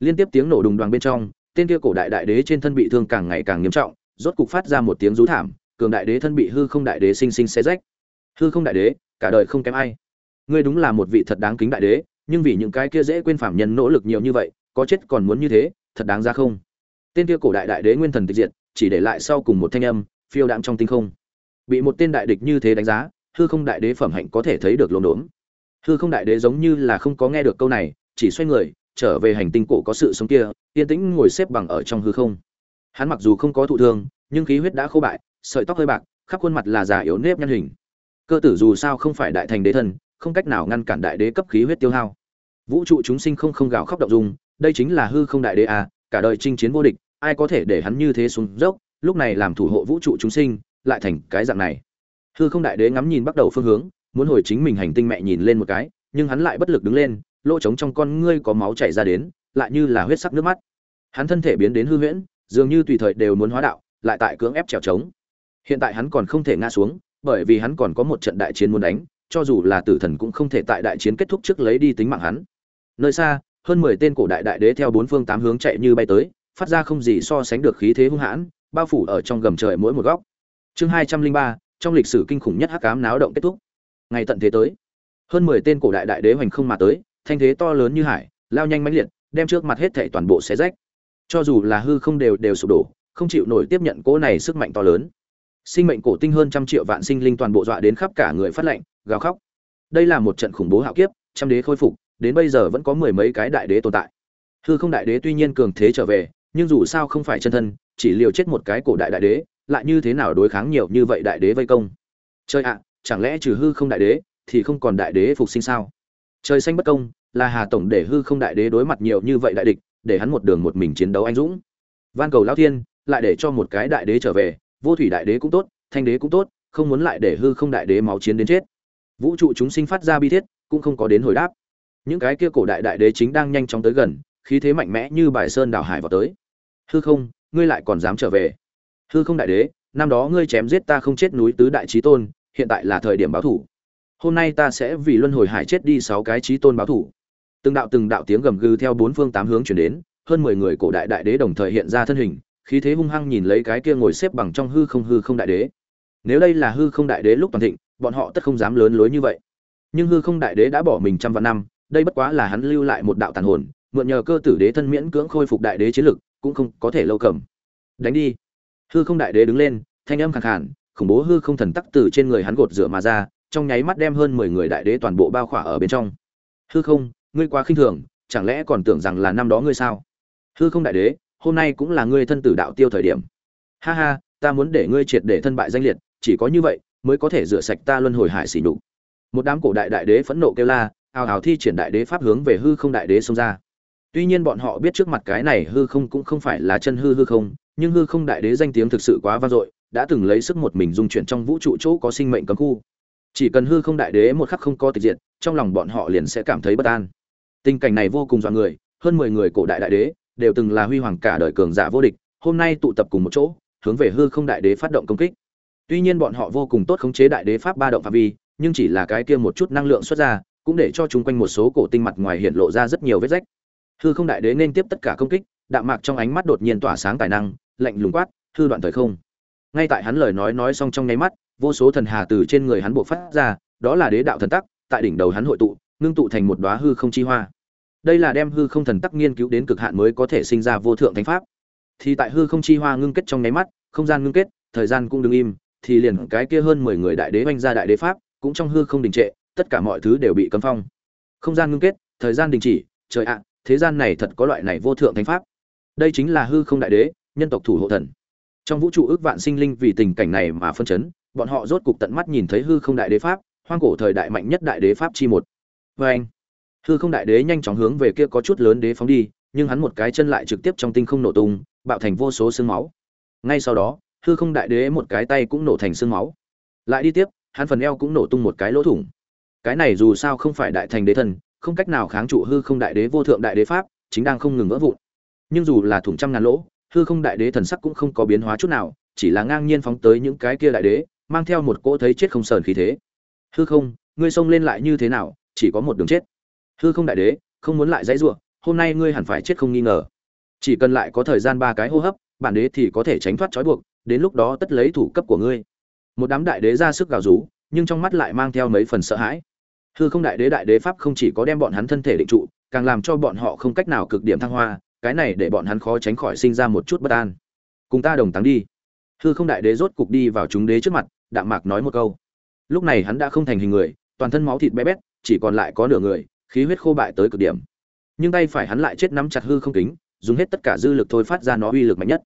Liên tiếp tiếng nổ đùng đoàn bên trong tên kia cổ đại đại đế trên thân bị thương càng ngày càng nghiêm trọng, rốt cục phát ra một tiếng rú thảm, cường đại đế thân bị hư không đại đế sinh sinh xé rách. Hư không đại đế, cả đời không kém ai. Ngươi đúng là một vị thật đáng kính đại đế, nhưng vì những cái kia dễ quên phạm nhân nỗ lực nhiều như vậy, có chết còn muốn như thế, thật đáng ra không? Tên kia cổ đại đại đế nguyên thần tịch diệt, chỉ để lại sau cùng một thanh âm, phiêu đạm trong tinh không. Bị một tên đại địch như thế đánh giá, hư không đại đế phẩm hạnh có thể thấy được lỗ đốn hư không đại đế giống như là không có nghe được câu này, chỉ xoay người trở về hành tinh cổ có sự sống kia yên tĩnh ngồi xếp bằng ở trong hư không. Hắn mặc dù không có thụ thương nhưng khí huyết đã khô bại sợi tóc hơi bạc khắp khuôn mặt là già yếu nếp nhăn hình. Cơ tử dù sao không phải đại thành đế thần, không cách nào ngăn cản đại đế cấp khí huyết tiêu hao. Vũ trụ chúng sinh không không gào khóc động dung đây chính là hư không đại đế à cả đời chinh chiến vô địch ai có thể để hắn như thế xuống dốc lúc này làm thủ hộ vũ trụ chúng sinh lại thành cái dạng này. Hư không đại đế ngắm nhìn bắt đầu phương hướng muốn hồi chính mình hành tinh mẹ nhìn lên một cái nhưng hắn lại bất lực đứng lên lỗ trống trong con ngươi có máu chảy ra đến, lại như là huyết sắc nước mắt. Hắn thân thể biến đến hư huyễn, dường như tùy thời đều muốn hóa đạo, lại tại cưỡng ép trèo trống. Hiện tại hắn còn không thể ngã xuống, bởi vì hắn còn có một trận đại chiến muốn đánh, cho dù là tử thần cũng không thể tại đại chiến kết thúc trước lấy đi tính mạng hắn. Nơi xa, hơn mười tên cổ đại đại đế theo bốn phương tám hướng chạy như bay tới, phát ra không gì so sánh được khí thế hung hãn, bao phủ ở trong gầm trời mỗi một góc. Chương hai trăm linh ba, trong lịch sử kinh khủng nhất hắc ám náo động kết thúc. Ngày tận thế tới, hơn mười tên cổ đại đại đế hoành không mà tới thanh thế to lớn như hải, lao nhanh mãnh liệt, đem trước mặt hết thảy toàn bộ xé rách. Cho dù là hư không đều đều sụp đổ, không chịu nổi tiếp nhận cỗ này sức mạnh to lớn. Sinh mệnh cổ tinh hơn trăm triệu vạn sinh linh toàn bộ dọa đến khắp cả người phát lệnh gào khóc. Đây là một trận khủng bố hạo kiếp, trăm đế khôi phục, đến bây giờ vẫn có mười mấy cái đại đế tồn tại. Hư không đại đế tuy nhiên cường thế trở về, nhưng dù sao không phải chân thân, chỉ liều chết một cái cổ đại đại đế, lại như thế nào đối kháng nhiều như vậy đại đế vây công? Chơi ạ, chẳng lẽ trừ hư không đại đế, thì không còn đại đế phục sinh sao? Trời xanh bất công, là hà tổng để hư không đại đế đối mặt nhiều như vậy đại địch, để hắn một đường một mình chiến đấu anh dũng. Van cầu lão thiên, lại để cho một cái đại đế trở về, vô thủy đại đế cũng tốt, thanh đế cũng tốt, không muốn lại để hư không đại đế máu chiến đến chết. Vũ trụ chúng sinh phát ra bi thiết, cũng không có đến hồi đáp. Những cái kia cổ đại đại đế chính đang nhanh chóng tới gần, khí thế mạnh mẽ như bài sơn đảo hải vào tới. Hư không, ngươi lại còn dám trở về? Hư không đại đế, năm đó ngươi chém giết ta không chết núi tứ đại trí tôn, hiện tại là thời điểm báo thủ hôm nay ta sẽ vì luân hồi hải chết đi sáu cái trí tôn báo thủ. Từng đạo từng đạo tiếng gầm gừ theo bốn phương tám hướng chuyển đến, hơn mười người cổ đại đại đế đồng thời hiện ra thân hình, khí thế hung hăng nhìn lấy cái kia ngồi xếp bằng trong hư không hư không đại đế. Nếu đây là hư không đại đế lúc toàn thịnh, bọn họ tất không dám lớn lối như vậy. Nhưng hư không đại đế đã bỏ mình trăm vạn năm, đây bất quá là hắn lưu lại một đạo tàn hồn, mượn nhờ cơ tử đế thân miễn cưỡng khôi phục đại đế chiến lực, cũng không có thể lâu cầm. Đánh đi. Hư không đại đế đứng lên, thanh âm khàn khàn, khủng bố hư không thần tắc từ trên người hắn gột rửa mà ra trong nháy mắt đem hơn mười người đại đế toàn bộ bao khỏa ở bên trong. Hư không, ngươi quá khinh thường, chẳng lẽ còn tưởng rằng là năm đó ngươi sao? Hư không đại đế, hôm nay cũng là ngươi thân tử đạo tiêu thời điểm. Ha ha, ta muốn để ngươi triệt để thân bại danh liệt, chỉ có như vậy mới có thể rửa sạch ta luân hồi hải xỉ nhục. Một đám cổ đại đại đế phẫn nộ kêu la ào ào thi triển đại đế pháp hướng về hư không đại đế xông ra. Tuy nhiên bọn họ biết trước mặt cái này hư không cũng không phải là chân hư hư không, nhưng hư không đại đế danh tiếng thực sự quá vang dội, đã từng lấy sức một mình dung chuyển trong vũ trụ chỗ có sinh mệnh cấm khu chỉ cần hư không đại đế một khắc không có tịch diện trong lòng bọn họ liền sẽ cảm thấy bất an. Tình cảnh này vô cùng dọa người, hơn mười người cổ đại đại đế đều từng là huy hoàng cả đời cường giả vô địch, hôm nay tụ tập cùng một chỗ, hướng về hư không đại đế phát động công kích. Tuy nhiên bọn họ vô cùng tốt khống chế đại đế pháp ba động phạm vi, nhưng chỉ là cái kia một chút năng lượng xuất ra, cũng để cho chúng quanh một số cổ tinh mặt ngoài hiện lộ ra rất nhiều vết rách. Hư không đại đế nên tiếp tất cả công kích, đạm mạc trong ánh mắt đột nhiên tỏa sáng tài năng, lạnh lùng quát, hư đoạn thời không. Ngay tại hắn lời nói nói xong trong nháy mắt vô số thần hà từ trên người hắn buộc phát ra, đó là đế đạo thần tắc, tại đỉnh đầu hắn hội tụ, ngưng tụ thành một đóa hư không chi hoa. Đây là đem hư không thần tắc nghiên cứu đến cực hạn mới có thể sinh ra vô thượng thánh pháp. Thì tại hư không chi hoa ngưng kết trong nháy mắt, không gian ngưng kết, thời gian cũng đứng im, thì liền cái kia hơn mười người đại đế oanh ra đại đế pháp, cũng trong hư không đình trệ, tất cả mọi thứ đều bị cấm phong. Không gian ngưng kết, thời gian đình chỉ, trời ạ, thế gian này thật có loại này vô thượng thánh pháp. Đây chính là hư không đại đế, nhân tộc thủ hộ thần. Trong vũ trụ ước vạn sinh linh vì tình cảnh này mà phân chấn bọn họ rốt cục tận mắt nhìn thấy hư không đại đế pháp, hoang cổ thời đại mạnh nhất đại đế pháp chi một. Vê anh, hư không đại đế nhanh chóng hướng về kia có chút lớn đế phóng đi, nhưng hắn một cái chân lại trực tiếp trong tinh không nổ tung, bạo thành vô số xương máu. Ngay sau đó, hư không đại đế một cái tay cũng nổ thành xương máu. Lại đi tiếp, hắn phần eo cũng nổ tung một cái lỗ thủng. Cái này dù sao không phải đại thành đế thần, không cách nào kháng trụ hư không đại đế vô thượng đại đế pháp, chính đang không ngừng vỡ vụn. Nhưng dù là thủng trăm ngàn lỗ, hư không đại đế thần sắc cũng không có biến hóa chút nào, chỉ là ngang nhiên phóng tới những cái kia đại đế mang theo một cỗ thấy chết không sờn khí thế. Hư không, ngươi xông lên lại như thế nào, chỉ có một đường chết. Hư không đại đế, không muốn lại dãy ruộng hôm nay ngươi hẳn phải chết không nghi ngờ. Chỉ cần lại có thời gian ba cái hô hấp, bản đế thì có thể tránh thoát trói buộc, đến lúc đó tất lấy thủ cấp của ngươi. Một đám đại đế ra sức gào rú, nhưng trong mắt lại mang theo mấy phần sợ hãi. Hư không đại đế đại đế pháp không chỉ có đem bọn hắn thân thể định trụ, càng làm cho bọn họ không cách nào cực điểm thăng hoa, cái này để bọn hắn khó tránh khỏi sinh ra một chút bất an. Cùng ta đồng táng đi hư không đại đế rốt cục đi vào chúng đế trước mặt, đạm mạc nói một câu. Lúc này hắn đã không thành hình người, toàn thân máu thịt bé bét, chỉ còn lại có nửa người, khí huyết khô bại tới cực điểm. Nhưng tay phải hắn lại chết nắm chặt hư không kính, dùng hết tất cả dư lực thôi phát ra nó uy lực mạnh nhất.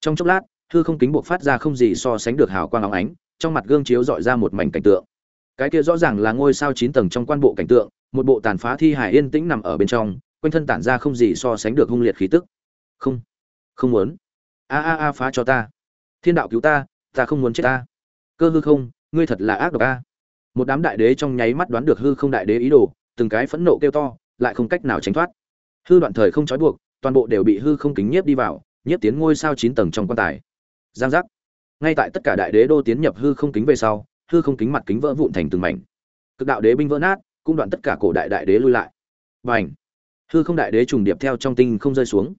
Trong chốc lát, hư không kính buộc phát ra không gì so sánh được hào quang óng ánh, trong mặt gương chiếu dọi ra một mảnh cảnh tượng. Cái kia rõ ràng là ngôi sao chín tầng trong quan bộ cảnh tượng, một bộ tàn phá thi hài yên tĩnh nằm ở bên trong, quanh thân tản ra không gì so sánh được hung liệt khí tức. Không không muốn. A a a phá cho ta thiên đạo cứu ta ta không muốn chết ta. Cơ hư không, ngươi thật là ác độc a. Một đám đại đế trong nháy mắt đoán được hư không đại đế ý đồ, từng cái phẫn nộ kêu to, lại không cách nào tránh thoát. Hư đoạn thời không trói buộc, toàn bộ đều bị hư không kính nhiếp đi vào, nhiếp tiến ngôi sao chín tầng trong quan tài. Giang giác. Ngay tại tất cả đại đế đô tiến nhập hư không kính về sau, hư không kính mặt kính vỡ vụn thành từng mảnh. Cực đạo đế binh vỡ nát, cũng đoạn tất cả cổ đại đại đế lui lại. Và ảnh hư không đại đế trùng điệp theo trong tinh không rơi xuống.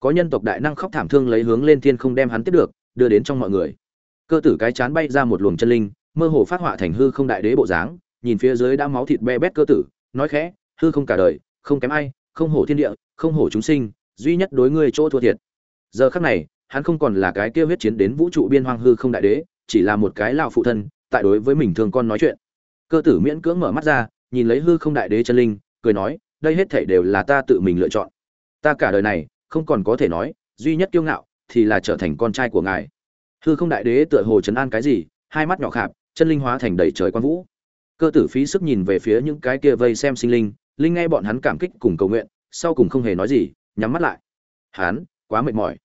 Có nhân tộc đại năng khóc thảm thương lấy hướng lên thiên không đem hắn tiếp được đưa đến trong mọi người. Cơ tử cái chán bay ra một luồng chân linh, mơ hồ phát họa thành hư không đại đế bộ dáng, nhìn phía dưới đã máu thịt be bét cơ tử, nói khẽ, hư không cả đời, không kém ai, không hổ thiên địa, không hổ chúng sinh, duy nhất đối ngươi chỗ thua thiệt. Giờ khắc này, hắn không còn là cái kia huyết chiến đến vũ trụ biên hoang hư không đại đế, chỉ là một cái lão phụ thân, tại đối với mình thường con nói chuyện. Cơ tử miễn cưỡng mở mắt ra, nhìn lấy hư không đại đế chân linh, cười nói, đây hết thảy đều là ta tự mình lựa chọn. Ta cả đời này, không còn có thể nói, duy nhất kiêu ngạo thì là trở thành con trai của ngài. Hư không đại đế tựa hồ chấn an cái gì, hai mắt nhỏ khạp, chân linh hóa thành đầy trời quan vũ. Cơ tử phí sức nhìn về phía những cái kia vây xem sinh linh linh nghe bọn hắn cảm kích cùng cầu nguyện, sau cùng không hề nói gì, nhắm mắt lại. Hắn, quá mệt mỏi.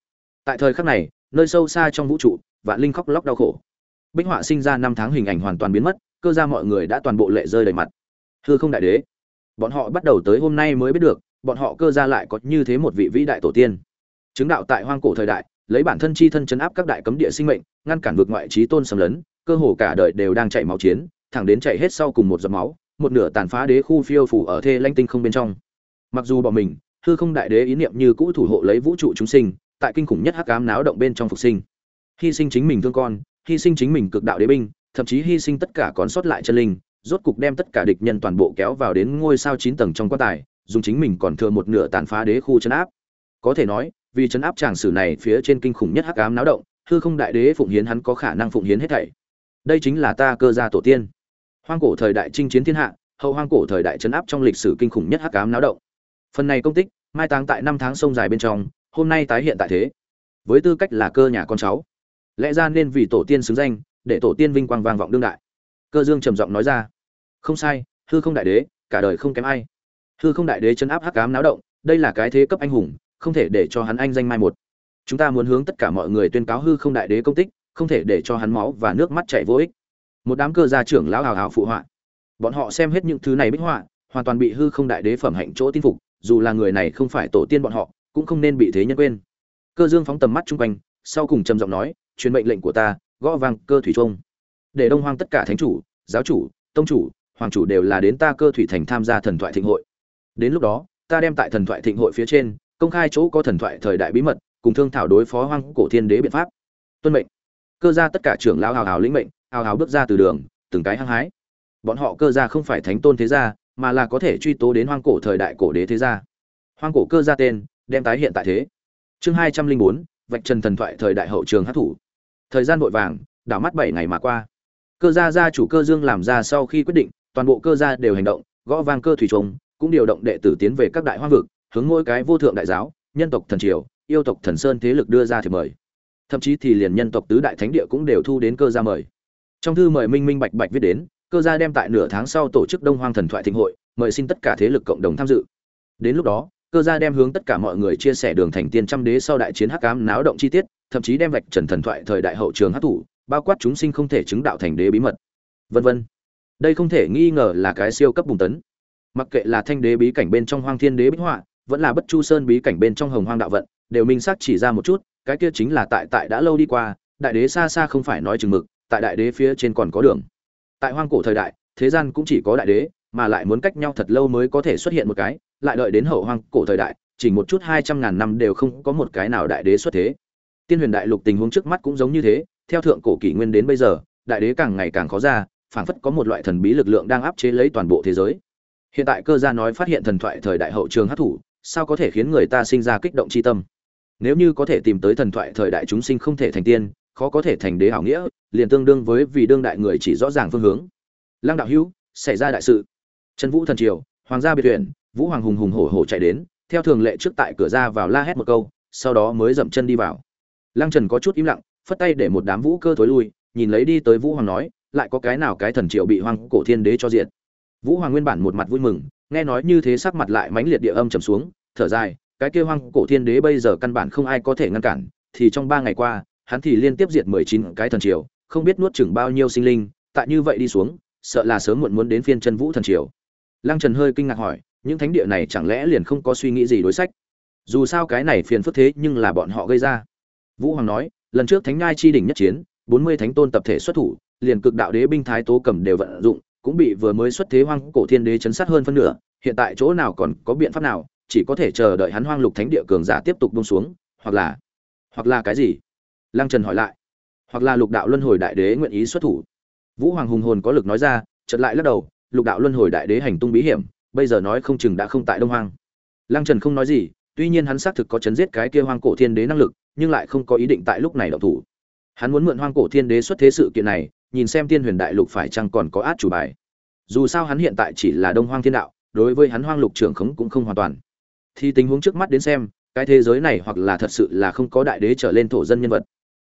Tại thời khắc này, nơi sâu xa trong vũ trụ, vạn linh khóc lóc đau khổ. Bích họa sinh ra năm tháng hình ảnh hoàn toàn biến mất, cơ ra mọi người đã toàn bộ lệ rơi đầy mặt. Hư không đại đế, bọn họ bắt đầu tới hôm nay mới biết được, bọn họ cơ ra lại có như thế một vị vĩ đại tổ tiên. Chứng đạo tại hoang cổ thời đại lấy bản thân chi thân chấn áp các đại cấm địa sinh mệnh, ngăn cản vượt ngoại trí tôn xâm lấn, cơ hồ cả đời đều đang chạy máu chiến, thẳng đến chạy hết sau cùng một giọt máu, một nửa tàn phá đế khu phiêu phủ ở thê lanh tinh không bên trong. Mặc dù bọn mình, hư không đại đế ý niệm như cũ thủ hộ lấy vũ trụ chúng sinh, tại kinh khủng nhất hắc ám náo động bên trong phục sinh. Hy sinh chính mình thương con, hy sinh chính mình cực đạo đế binh, thậm chí hy sinh tất cả còn sót lại chân linh, rốt cục đem tất cả địch nhân toàn bộ kéo vào đến ngôi sao chín tầng trong quan tài, dùng chính mình còn thừa một nửa tàn phá đế khu chấn áp. Có thể nói vì chấn áp tràng sử này phía trên kinh khủng nhất hắc ám náo động, hư không đại đế phụng hiến hắn có khả năng phụng hiến hết thảy. Đây chính là ta cơ gia tổ tiên. Hoang cổ thời đại chinh chiến thiên hạ, hậu hoang cổ thời đại chấn áp trong lịch sử kinh khủng nhất hắc ám náo động. Phần này công tích, mai táng tại năm tháng sông dài bên trong, hôm nay tái hiện tại thế. Với tư cách là cơ nhà con cháu. Lẽ ra nên vì tổ tiên xứng danh, để tổ tiên vinh quang vang vọng đương đại. Cơ dương trầm giọng nói ra. Không sai, hư không đại đế, cả đời không kém ai. Hư không đại đế chấn áp hắc ám náo động, đây là cái thế cấp anh hùng không thể để cho hắn anh danh mai một. Chúng ta muốn hướng tất cả mọi người tuyên cáo hư không đại đế công tích, không thể để cho hắn máu và nước mắt chảy vô ích. Một đám cơ gia trưởng lão hào hào phụ họa. Bọn họ xem hết những thứ này bích họa, hoàn toàn bị hư không đại đế phẩm hạnh chỗ tin phục, dù là người này không phải tổ tiên bọn họ, cũng không nên bị thế nhân quên. Cơ dương phóng tầm mắt chung quanh, sau cùng trầm giọng nói, truyền mệnh lệnh của ta, gõ vang cơ thủy trung. Để đông hoang tất cả thánh chủ, giáo chủ, tông chủ, hoàng chủ đều là đến ta cơ thủy thành tham gia thần thoại thịnh hội. Đến lúc đó, ta đem tại thần thoại thịnh hội phía trên công khai chỗ có thần thoại thời đại bí mật, cùng thương thảo đối phó hoang cổ thiên đế biện pháp. Tuân mệnh. Cơ ra tất cả trưởng lão hào hào lĩnh mệnh, hào hào bước ra từ đường, từng cái hăng hái. Bọn họ cơ ra không phải thánh tôn thế gia, mà là có thể truy tố đến hoang cổ thời đại cổ đế thế gia. Hoang cổ cơ gia tên, đem tái hiện tại thế. Chương hai trăm linh bốn, vạch trần thần thoại thời đại hậu trường hát thủ thời gian vội vàng, đảo mắt bảy ngày mà qua. Cơ gia gia chủ cơ dương làm ra sau khi quyết định, toàn bộ cơ gia đều hành động, gõ vang cơ thủy trùng cũng điều động đệ tử tiến về các đại hoang vực hướng mỗi cái vô thượng đại giáo, nhân tộc thần triều, yêu tộc thần sơn thế lực đưa ra thì mời. Thậm chí thì liền nhân tộc tứ đại thánh địa cũng đều thu đến cơ gia mời. Trong thư mời minh minh bạch bạch viết đến, cơ gia đem tại nửa tháng sau tổ chức đông hoang thần thoại thịnh hội, mời xin tất cả thế lực cộng đồng tham dự. Đến lúc đó, cơ gia đem hướng tất cả mọi người chia sẻ đường thành tiên trăm đế sau đại chiến hắc ám náo động chi tiết, thậm chí đem vạch trần thần thoại thời đại hậu trường hắc thủ bao quát chúng sinh không thể chứng đạo thành đế bí mật. Vân vân. Đây không thể nghi ngờ là cái siêu cấp bùng tấn. Mặc kệ là thanh đế bí cảnh bên trong hoang thiên đế bích họa vẫn là bất chu sơn bí cảnh bên trong hồng hoang đạo vận, đều minh xác chỉ ra một chút, cái kia chính là tại tại đã lâu đi qua, đại đế xa xa không phải nói chừng mực, tại đại đế phía trên còn có đường. Tại hoang cổ thời đại, thế gian cũng chỉ có đại đế, mà lại muốn cách nhau thật lâu mới có thể xuất hiện một cái, lại đợi đến hậu hoang cổ thời đại, chỉ một chút hai trăm ngàn năm đều không có một cái nào đại đế xuất thế. Tiên huyền đại lục tình huống trước mắt cũng giống như thế, theo thượng cổ kỷ nguyên đến bây giờ, đại đế càng ngày càng khó ra, phảng phất có một loại thần bí lực lượng đang áp chế lấy toàn bộ thế giới. Hiện tại cơ gia nói phát hiện thần thoại thời đại hậu trường hát thủ sao có thể khiến người ta sinh ra kích động chi tâm? Nếu như có thể tìm tới thần thoại thời đại chúng sinh không thể thành tiên, khó có thể thành đế hảo nghĩa, liền tương đương với vì đương đại người chỉ rõ ràng phương hướng. Lăng đạo hữu, xảy ra đại sự. Trần vũ thần triều, hoàng gia biệt tuyển vũ hoàng hùng hùng hổ hổ chạy đến, theo thường lệ trước tại cửa ra vào la hét một câu, sau đó mới dậm chân đi vào. Lăng trần có chút im lặng, phất tay để một đám vũ cơ thối lui, nhìn lấy đi tới vũ hoàng nói, lại có cái nào cái thần triều bị Hoàng cổ thiên đế cho diệt? Vũ hoàng nguyên bản một mặt vui mừng nghe nói như thế sắc mặt lại mãnh liệt địa âm trầm xuống, thở dài, cái kia hoang cổ thiên đế bây giờ căn bản không ai có thể ngăn cản, thì trong ba ngày qua, hắn thì liên tiếp diệt mười chín cái thần triều, không biết nuốt chửng bao nhiêu sinh linh, tại như vậy đi xuống, sợ là sớm muộn muốn đến phiên chân vũ thần triều. Lăng trần hơi kinh ngạc hỏi, những thánh địa này chẳng lẽ liền không có suy nghĩ gì đối sách? Dù sao cái này phiền phức thế nhưng là bọn họ gây ra. Vũ hoàng nói, lần trước thánh ngai chi đỉnh nhất chiến, bốn mươi thánh tôn tập thể xuất thủ, liền cực đạo đế binh thái tố cầm đều vận dụng cũng bị vừa mới xuất thế hoang cổ thiên đế chấn sát hơn phân nửa, hiện tại chỗ nào còn có biện pháp nào, chỉ có thể chờ đợi hắn hoang lục thánh địa cường giả tiếp tục buông xuống, hoặc là hoặc là cái gì? Lăng trần hỏi lại. Hoặc là lục đạo luân hồi đại đế nguyện ý xuất thủ. Vũ hoàng hùng hồn có lực nói ra, chợt lại lắc đầu, lục đạo luân hồi đại đế hành tung bí hiểm, bây giờ nói không chừng đã không tại đông hoang. Lăng trần không nói gì, tuy nhiên hắn xác thực có chấn giết cái kia hoang cổ thiên đế năng lực, nhưng lại không có ý định tại lúc này động thủ. Hắn muốn mượn hoang cổ thiên đế xuất thế sự kiện này nhìn xem tiên huyền đại lục phải chăng còn có át chủ bài. Dù sao hắn hiện tại chỉ là đông hoang thiên đạo, đối với hắn hoang lục trưởng khống cũng không hoàn toàn. Thì tình huống trước mắt đến xem, cái thế giới này hoặc là thật sự là không có đại đế trở lên thổ dân nhân vật.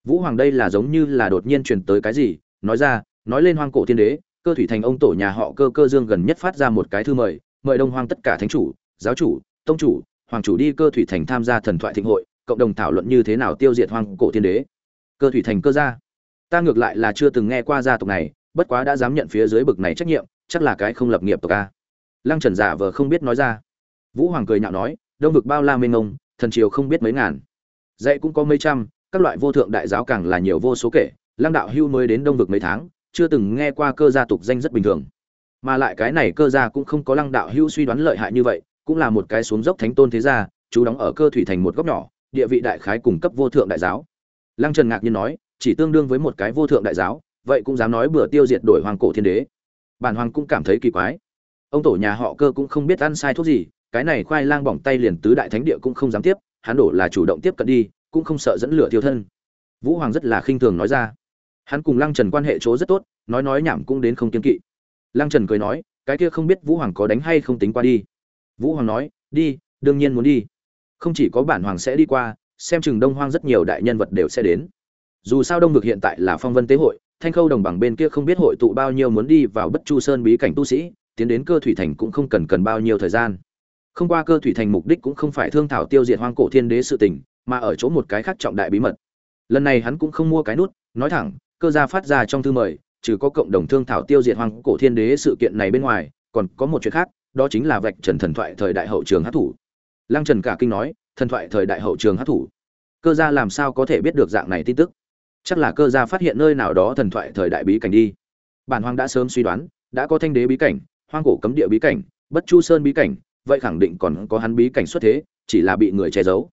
Vũ hoàng đây là giống như là đột nhiên truyền tới cái gì, nói ra, nói lên hoang cổ thiên đế, cơ thủy thành ông tổ nhà họ cơ cơ dương gần nhất phát ra một cái thư mời mời đông hoang tất cả thánh chủ, giáo chủ, tông chủ, hoàng chủ đi cơ thủy thành tham gia thần thoại thịnh hội, cộng đồng thảo luận như thế nào tiêu diệt hoang cổ thiên đế. Cơ thủy thành cơ gia ta ngược lại là chưa từng nghe qua gia tộc này, bất quá đã dám nhận phía dưới bực này trách nhiệm, chắc là cái không lập nghiệp tộc a. Lăng trần giả vờ không biết nói ra. Vũ hoàng cười nhạo nói, đông vực bao la mênh ngông thần triều không biết mấy ngàn. Dạy cũng có mấy trăm, các loại vô thượng đại giáo càng là nhiều vô số kể, lăng đạo hưu mới đến đông vực mấy tháng, chưa từng nghe qua cơ gia tục danh rất bình thường. Mà lại cái này cơ gia cũng không có lăng đạo hưu suy đoán lợi hại như vậy, cũng là một cái xuống dốc thánh tôn thế gia, chú đóng ở cơ thủy thành một góc nhỏ, địa vị đại khái cung cấp vô thượng đại giáo. Lăng trần ngạc nhiên nói chỉ tương đương với một cái vô thượng đại giáo, vậy cũng dám nói bừa tiêu diệt đổi hoàng cổ thiên đế. Bản hoàng cũng cảm thấy kỳ quái. Ông tổ nhà họ cơ cũng không biết ăn sai thuốc gì, cái này khoai lang bỏng tay liền tứ đại thánh địa cũng không dám tiếp, hắn đổ là chủ động tiếp cận đi, cũng không sợ dẫn lửa tiêu thân. Vũ hoàng rất là khinh thường nói ra. Hắn cùng lăng trần quan hệ chỗ rất tốt, nói nói nhảm cũng đến không kiên kỵ. Lăng trần cười nói, cái kia không biết vũ hoàng có đánh hay không tính qua đi. Vũ hoàng nói, đi, đương nhiên muốn đi. Không chỉ có bản hoàng sẽ đi qua, xem chừng đông hoang rất nhiều đại nhân vật đều sẽ đến dù sao đông vực hiện tại là phong vân tế hội, thanh khâu đồng bằng bên kia không biết hội tụ bao nhiêu muốn đi vào bất chu sơn bí cảnh tu sĩ, tiến đến cơ thủy thành cũng không cần cần bao nhiêu thời gian. Không qua cơ thủy thành mục đích cũng không phải thương thảo tiêu diệt hoang cổ thiên đế sự tình, mà ở chỗ một cái khác trọng đại bí mật. Lần này hắn cũng không mua cái nút, nói thẳng, cơ gia phát ra trong thư mời, trừ có cộng đồng thương thảo tiêu diệt hoang cổ thiên đế sự kiện này bên ngoài, còn có một chuyện khác, đó chính là vạch trần thần thoại thời đại hậu trường hát thủ. Lăng trần cả kinh nói, thần thoại thời đại hậu trường hát thủ. Cơ gia làm sao có thể biết được dạng này tin tức? Chắc là cơ gia phát hiện nơi nào đó thần thoại thời đại bí cảnh đi. Bản hoàng đã sớm suy đoán, đã có thanh đế bí cảnh, hoang cổ cấm địa bí cảnh, bất chu sơn bí cảnh, vậy khẳng định còn có hắn bí cảnh xuất thế, chỉ là bị người che giấu.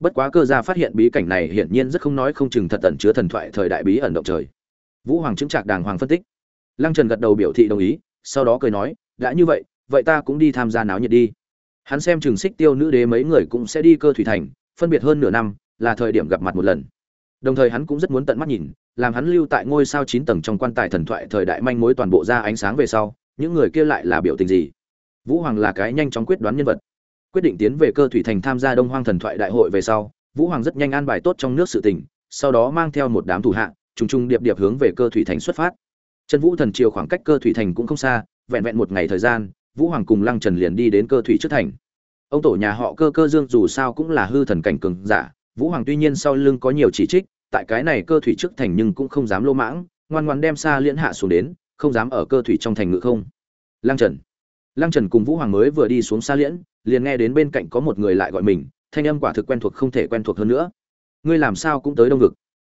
Bất quá cơ gia phát hiện bí cảnh này hiển nhiên rất không nói không chừng thật tẩn chứa thần thoại thời đại bí ẩn động trời. Vũ hoàng chứng trạc đàng hoàng phân tích. Lăng trần gật đầu biểu thị đồng ý, sau đó cười nói, đã như vậy vậy ta cũng đi tham gia náo nhiệt đi. Hắn xem chừng xích tiêu nữ đế mấy người cũng sẽ đi cơ thủy thành, phân biệt hơn nửa năm, là thời điểm gặp mặt một lần đồng thời hắn cũng rất muốn tận mắt nhìn, làm hắn lưu tại ngôi sao chín tầng trong quan tài thần thoại thời đại manh mối toàn bộ ra ánh sáng về sau, những người kia lại là biểu tình gì? Vũ hoàng là cái nhanh chóng quyết đoán nhân vật. Quyết định tiến về cơ thủy thành tham gia đông hoang thần thoại đại hội về sau, vũ hoàng rất nhanh an bài tốt trong nước sự tình, sau đó mang theo một đám thủ hạ, trùng trùng điệp điệp hướng về cơ thủy thành xuất phát. Chân vũ thần triều khoảng cách cơ thủy thành cũng không xa, vẹn vẹn một ngày thời gian, vũ hoàng cùng lăng trần liền đi đến cơ thủy trước thành. Ông tổ nhà họ cơ cơ dương dù sao cũng là hư thần cảnh cường giả vũ hoàng tuy nhiên sau lưng có nhiều chỉ trích, tại cái này cơ thủy trước thành nhưng cũng không dám lô mãng, ngoan ngoan đem xa liễn hạ xuống đến, không dám ở cơ thủy trong thành ngự không. Lăng trần. Lăng trần cùng vũ hoàng mới vừa đi xuống xa liễn, liền nghe đến bên cạnh có một người lại gọi mình, thanh âm quả thực quen thuộc không thể quen thuộc hơn nữa. Ngươi làm sao cũng tới đông vực.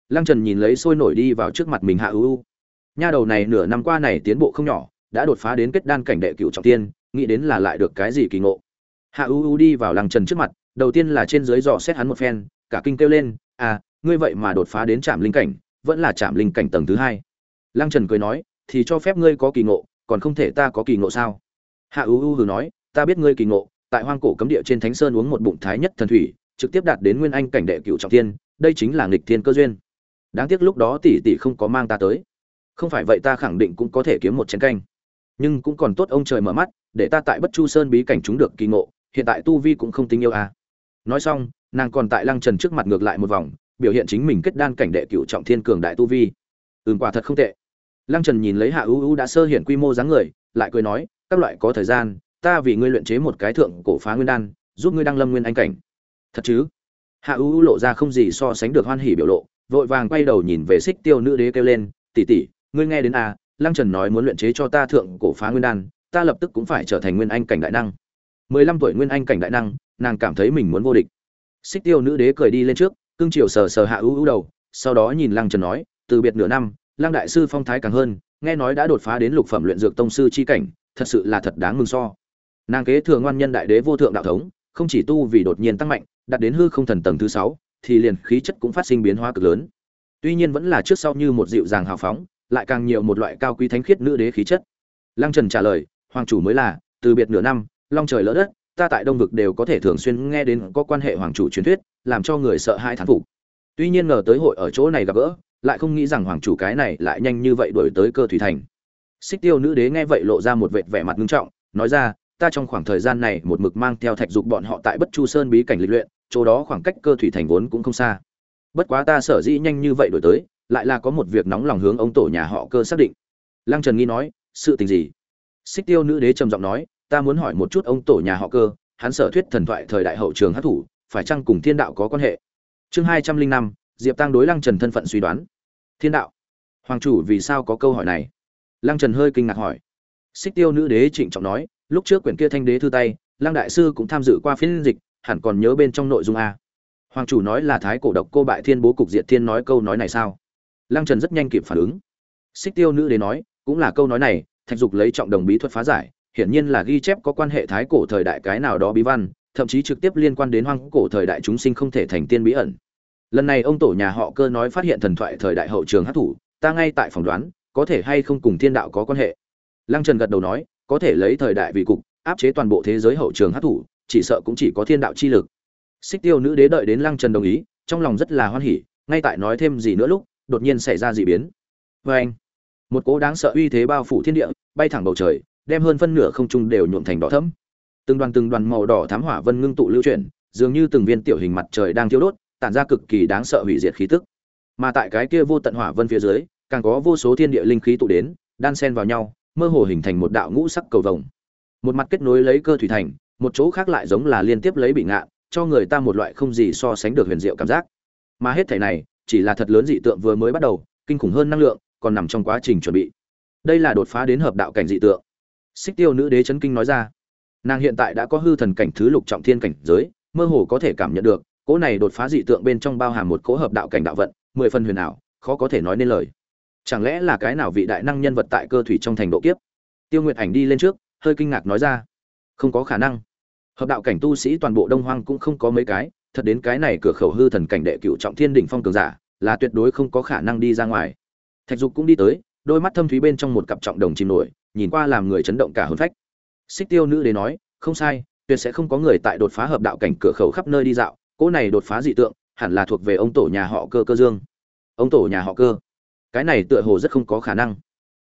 Lăng trần nhìn lấy sôi nổi đi vào trước mặt mình hạ ưu nha đầu này nửa năm qua này tiến bộ không nhỏ, đã đột phá đến kết đan cảnh đệ cựu trọng tiên, nghĩ đến là lại được cái gì kỳ ngộ. Hạ u u đi vào lăng trần trước mặt, đầu tiên là trên dưới dò xét hắn một phen cả kinh kêu lên à ngươi vậy mà đột phá đến trạm linh cảnh, vẫn là trạm linh cảnh tầng thứ hai. Lăng trần cười nói, thì cho phép ngươi có kỳ ngộ, còn không thể ta có kỳ ngộ sao? Hạ u u hừ nói, ta biết ngươi kỳ ngộ, tại hoang cổ cấm địa trên thánh sơn uống một bụng thái nhất thần thủy, trực tiếp đạt đến nguyên anh cảnh đệ cựu trọng thiên, đây chính là nghịch thiên cơ duyên. Đáng tiếc lúc đó tỷ tỷ không có mang ta tới. Không phải vậy ta khẳng định cũng có thể kiếm một chén canh. Nhưng cũng còn tốt ông trời mở mắt, để ta tại bất chu sơn bí cảnh chúng được kỳ ngộ, hiện tại tu vi cũng không tính yêu à. nói xong nàng còn tại lăng trần trước mặt ngược lại một vòng, biểu hiện chính mình kết đan cảnh đệ cựu trọng thiên cường đại tu vi. Ừm, quả thật không tệ. Lăng trần nhìn lấy hạ ưu ưu đã sơ hiện quy mô dáng người, lại cười nói, các loại có thời gian, ta vì ngươi luyện chế một cái thượng cổ phá nguyên đan, giúp ngươi đăng lâm nguyên anh cảnh. Thật chứ? Hạ ưu lộ ra không gì so sánh được hoan hỉ biểu lộ, vội vàng quay đầu nhìn về xích tiêu nữ đế kêu lên, tỷ tỷ, ngươi nghe đến à lăng trần nói muốn luyện chế cho ta thượng cổ phá nguyên đan, ta lập tức cũng phải trở thành nguyên anh cảnh đại năng. Mười lăm tuổi nguyên anh cảnh đại năng, nàng cảm thấy mình muốn vô địch xích tiêu nữ đế cười đi lên trước, cưng chiều sờ sờ hạ ưu ưu đầu, sau đó nhìn lăng trần nói, từ biệt nửa năm, lăng đại sư phong thái càng hơn, nghe nói đã đột phá đến lục phẩm luyện dược tông sư chi cảnh, thật sự là thật đáng mừng so. Nàng kế thừa ngoan nhân đại đế vô thượng đạo thống, không chỉ tu vì đột nhiên tăng mạnh, đạt đến hư không thần tầng thứ sáu, thì liền khí chất cũng phát sinh biến hóa cực lớn. Tuy nhiên vẫn là trước sau như một dịu dàng hào phóng, lại càng nhiều một loại cao quý thánh khiết nữ đế khí chất. Lăng trần trả lời, hoàng chủ mới là, từ biệt nửa năm, long trời lỡ đất ta tại đông vực đều có thể thường xuyên nghe đến có quan hệ hoàng chủ truyền thuyết, làm cho người sợ hai thán phục. Tuy nhiên ngờ tới hội ở chỗ này gặp gỡ, lại không nghĩ rằng hoàng chủ cái này lại nhanh như vậy đuổi tới cơ thủy thành. Xích tiêu nữ đế nghe vậy lộ ra một vệt vẻ mặt nghiêm trọng, nói ra, ta trong khoảng thời gian này một mực mang theo thạch dục bọn họ tại bất chu sơn bí cảnh lịch luyện, chỗ đó khoảng cách cơ thủy thành vốn cũng không xa. Bất quá ta sở dĩ nhanh như vậy đổi tới, lại là có một việc nóng lòng hướng ông tổ nhà họ cơ xác định. Lăng trần nghi nói, sự tình gì? Xích tiêu nữ đế trầm giọng nói ta muốn hỏi một chút ông tổ nhà họ cơ, hắn sở thuyết thần thoại thời đại hậu trường hát thủ, phải chăng cùng thiên đạo có quan hệ? Chương hai trăm linh năm, diệp tăng đối lăng trần thân phận suy đoán. Thiên đạo. Hoàng chủ vì sao có câu hỏi này? Lăng trần hơi kinh ngạc hỏi. Xích tiêu nữ đế trịnh trọng nói, lúc trước quyển kia thanh đế thư tay, lăng đại sư cũng tham dự qua phiên dịch, hẳn còn nhớ bên trong nội dung a. Hoàng chủ nói là thái cổ độc cô bại thiên bố cục diệt thiên nói câu nói này sao? Lăng trần rất nhanh kịp phản ứng. Xích tiêu nữ đế nói, cũng là câu nói này, thạch dục lấy trọng đồng bí thuật phá giải hiển nhiên là ghi chép có quan hệ thái cổ thời đại cái nào đó bí văn, thậm chí trực tiếp liên quan đến hoang cổ thời đại chúng sinh không thể thành tiên bí ẩn. Lần này ông tổ nhà họ cơ nói phát hiện thần thoại thời đại hậu trường hắc thủ ta ngay tại phòng đoán, có thể hay không cùng thiên đạo có quan hệ. Lăng trần gật đầu nói, có thể lấy thời đại vì cục, áp chế toàn bộ thế giới hậu trường hắc thủ chỉ sợ cũng chỉ có thiên đạo chi lực. Xích tiêu nữ đế đợi đến lăng trần đồng ý, trong lòng rất là hoan hỉ, ngay tại nói thêm gì nữa lúc, đột nhiên xảy ra dị biến. Vê anh một cỗ đáng sợ uy thế bao phủ thiên địa, bay thẳng bầu trời đem hơn phân nửa không trung đều nhuộm thành đỏ thẫm. Từng đoàn từng đoàn màu đỏ thám hỏa vân ngưng tụ lưu chuyển, dường như từng viên tiểu hình mặt trời đang thiêu đốt, tản ra cực kỳ đáng sợ hủy diệt khí tức. Mà tại cái kia vô tận hỏa vân phía dưới, càng có vô số thiên địa linh khí tụ đến, đan xen vào nhau, mơ hồ hình thành một đạo ngũ sắc cầu vồng. Một mặt kết nối lấy cơ thủy thành, một chỗ khác lại giống là liên tiếp lấy bị ngạn cho người ta một loại không gì so sánh được huyền diệu cảm giác. Mà hết thảy này, chỉ là thật lớn dị tượng vừa mới bắt đầu, kinh khủng hơn năng lượng, còn nằm trong quá trình chuẩn bị. Đây là đột phá đến hợp đạo cảnh dị tượng xích tiêu nữ đế chấn kinh nói ra. Nàng hiện tại đã có hư thần cảnh thứ lục trọng thiên cảnh giới, mơ hồ có thể cảm nhận được, cỗ này đột phá dị tượng bên trong bao hàm một cỗ hợp đạo cảnh đạo vận, mười phần huyền ảo, khó có thể nói nên lời. Chẳng lẽ là cái nào vị đại năng nhân vật tại cơ thủy trong thành độ kiếp? Tiêu nguyệt ảnh đi lên trước, hơi kinh ngạc nói ra. Không có khả năng. Hợp đạo cảnh tu sĩ toàn bộ đông hoang cũng không có mấy cái, thật đến cái này cửa khẩu hư thần cảnh đệ cựu trọng thiên đỉnh phong cường giả, là tuyệt đối không có khả năng đi ra ngoài. Thạch dục cũng đi tới, đôi mắt thâm thúy bên trong một cặp trọng đồng chìm nổi nhìn qua làm người chấn động cả hồn phách. Xích tiêu nữ đế nói, không sai, tuyệt sẽ không có người tại đột phá hợp đạo cảnh cửa khẩu khắp nơi đi dạo, cỗ này đột phá dị tượng, hẳn là thuộc về ông tổ nhà họ cơ cơ dương. Ông tổ nhà họ cơ? Cái này tựa hồ rất không có khả năng.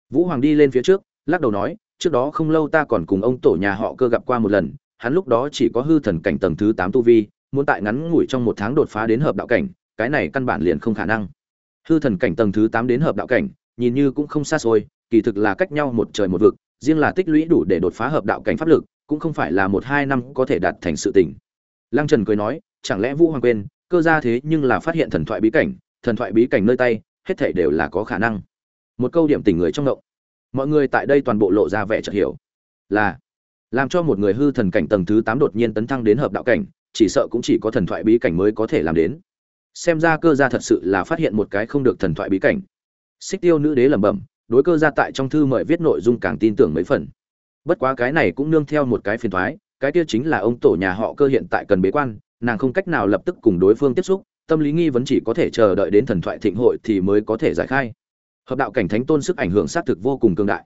Vũ hoàng đi lên phía trước, lắc đầu nói, trước đó không lâu ta còn cùng ông tổ nhà họ cơ gặp qua một lần, hắn lúc đó chỉ có hư thần cảnh tầng thứ tám tu vi, muốn tại ngắn ngủi trong một tháng đột phá đến hợp đạo cảnh, cái này căn bản liền không khả năng. Hư thần cảnh tầng thứ tám đến hợp đạo cảnh, nhìn như cũng không xa xôi kỳ thực là cách nhau một trời một vực, riêng là tích lũy đủ để đột phá hợp đạo cảnh pháp lực, cũng không phải là một hai năm có thể đạt thành sự tình. Lăng trần cười nói, chẳng lẽ vũ hoàng quên, cơ Gia thế nhưng là phát hiện thần thoại bí cảnh, thần thoại bí cảnh nơi tay, hết thảy đều là có khả năng. Một câu điểm tình người trong động. Mọi người tại đây toàn bộ lộ ra vẻ chợt hiểu. Là, làm cho một người hư thần cảnh tầng thứ tám đột nhiên tấn thăng đến hợp đạo cảnh, chỉ sợ cũng chỉ có thần thoại bí cảnh mới có thể làm đến. Xem ra cơ gia thật sự là phát hiện một cái không được thần thoại bí cảnh. Xích tiêu nữ đế lẩm bẩm đối cơ gia tại trong thư mời viết nội dung càng tin tưởng mấy phần. Bất quá cái này cũng nương theo một cái phiền thoái, cái kia chính là ông tổ nhà họ cơ hiện tại cần bế quan, nàng không cách nào lập tức cùng đối phương tiếp xúc, tâm lý nghi vấn chỉ có thể chờ đợi đến thần thoại thịnh hội thì mới có thể giải khai. Hợp đạo cảnh thánh tôn sức ảnh hưởng sát thực vô cùng cường đại.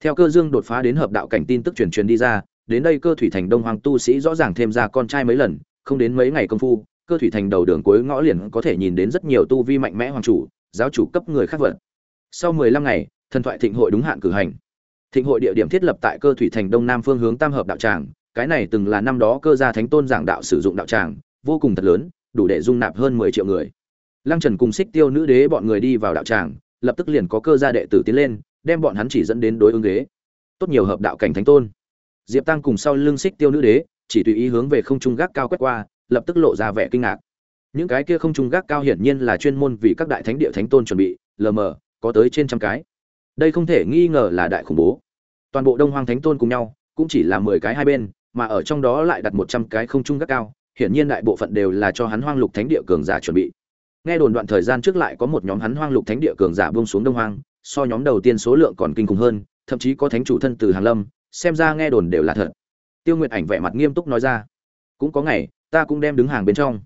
Theo cơ dương đột phá đến hợp đạo cảnh tin tức truyền truyền đi ra, đến đây cơ thủy thành đông hoàng tu sĩ rõ ràng thêm ra con trai mấy lần, không đến mấy ngày công phu, cơ thủy thành đầu đường cuối ngõ liền có thể nhìn đến rất nhiều tu vi mạnh mẽ hoàng chủ, giáo chủ cấp người khác vật sau mười lăm ngày thần thoại thịnh hội đúng hạn cử hành. Thịnh hội địa điểm thiết lập tại cơ thủy thành đông nam phương hướng tam hợp đạo tràng, cái này từng là năm đó cơ gia thánh tôn giảng đạo sử dụng đạo tràng, vô cùng thật lớn, đủ để dung nạp hơn mười triệu người. Lăng trần cùng xích tiêu nữ đế bọn người đi vào đạo tràng, lập tức liền có cơ gia đệ tử tiến lên, đem bọn hắn chỉ dẫn đến đối ứng ghế. Tốt nhiều hợp đạo cảnh thánh tôn. Diệp tăng cùng sau lưng xích tiêu nữ đế, chỉ tùy ý hướng về không trung gác cao quét qua, lập tức lộ ra vẻ kinh ngạc. Những cái kia không trung gác cao hiển nhiên là chuyên môn vì các đại thánh địa thánh tôn chuẩn bị, lờ mờ, có tới trên trăm cái đây không thể nghi ngờ là đại khủng bố. Toàn bộ đông hoang thánh tôn cùng nhau, cũng chỉ là mười cái hai bên, mà ở trong đó lại đặt một trăm cái không trung gác cao, hiển nhiên đại bộ phận đều là cho hắn hoang lục thánh địa cường giả chuẩn bị. Nghe đồn đoạn thời gian trước lại có một nhóm hắn hoang lục thánh địa cường giả buông xuống đông hoang, so nhóm đầu tiên số lượng còn kinh khủng hơn, thậm chí có thánh chủ thân từ hàng lâm, xem ra nghe đồn đều là thật. Tiêu nguyệt ảnh vẻ mặt nghiêm túc nói ra, cũng có ngày, ta cũng đem đứng hàng bên trong.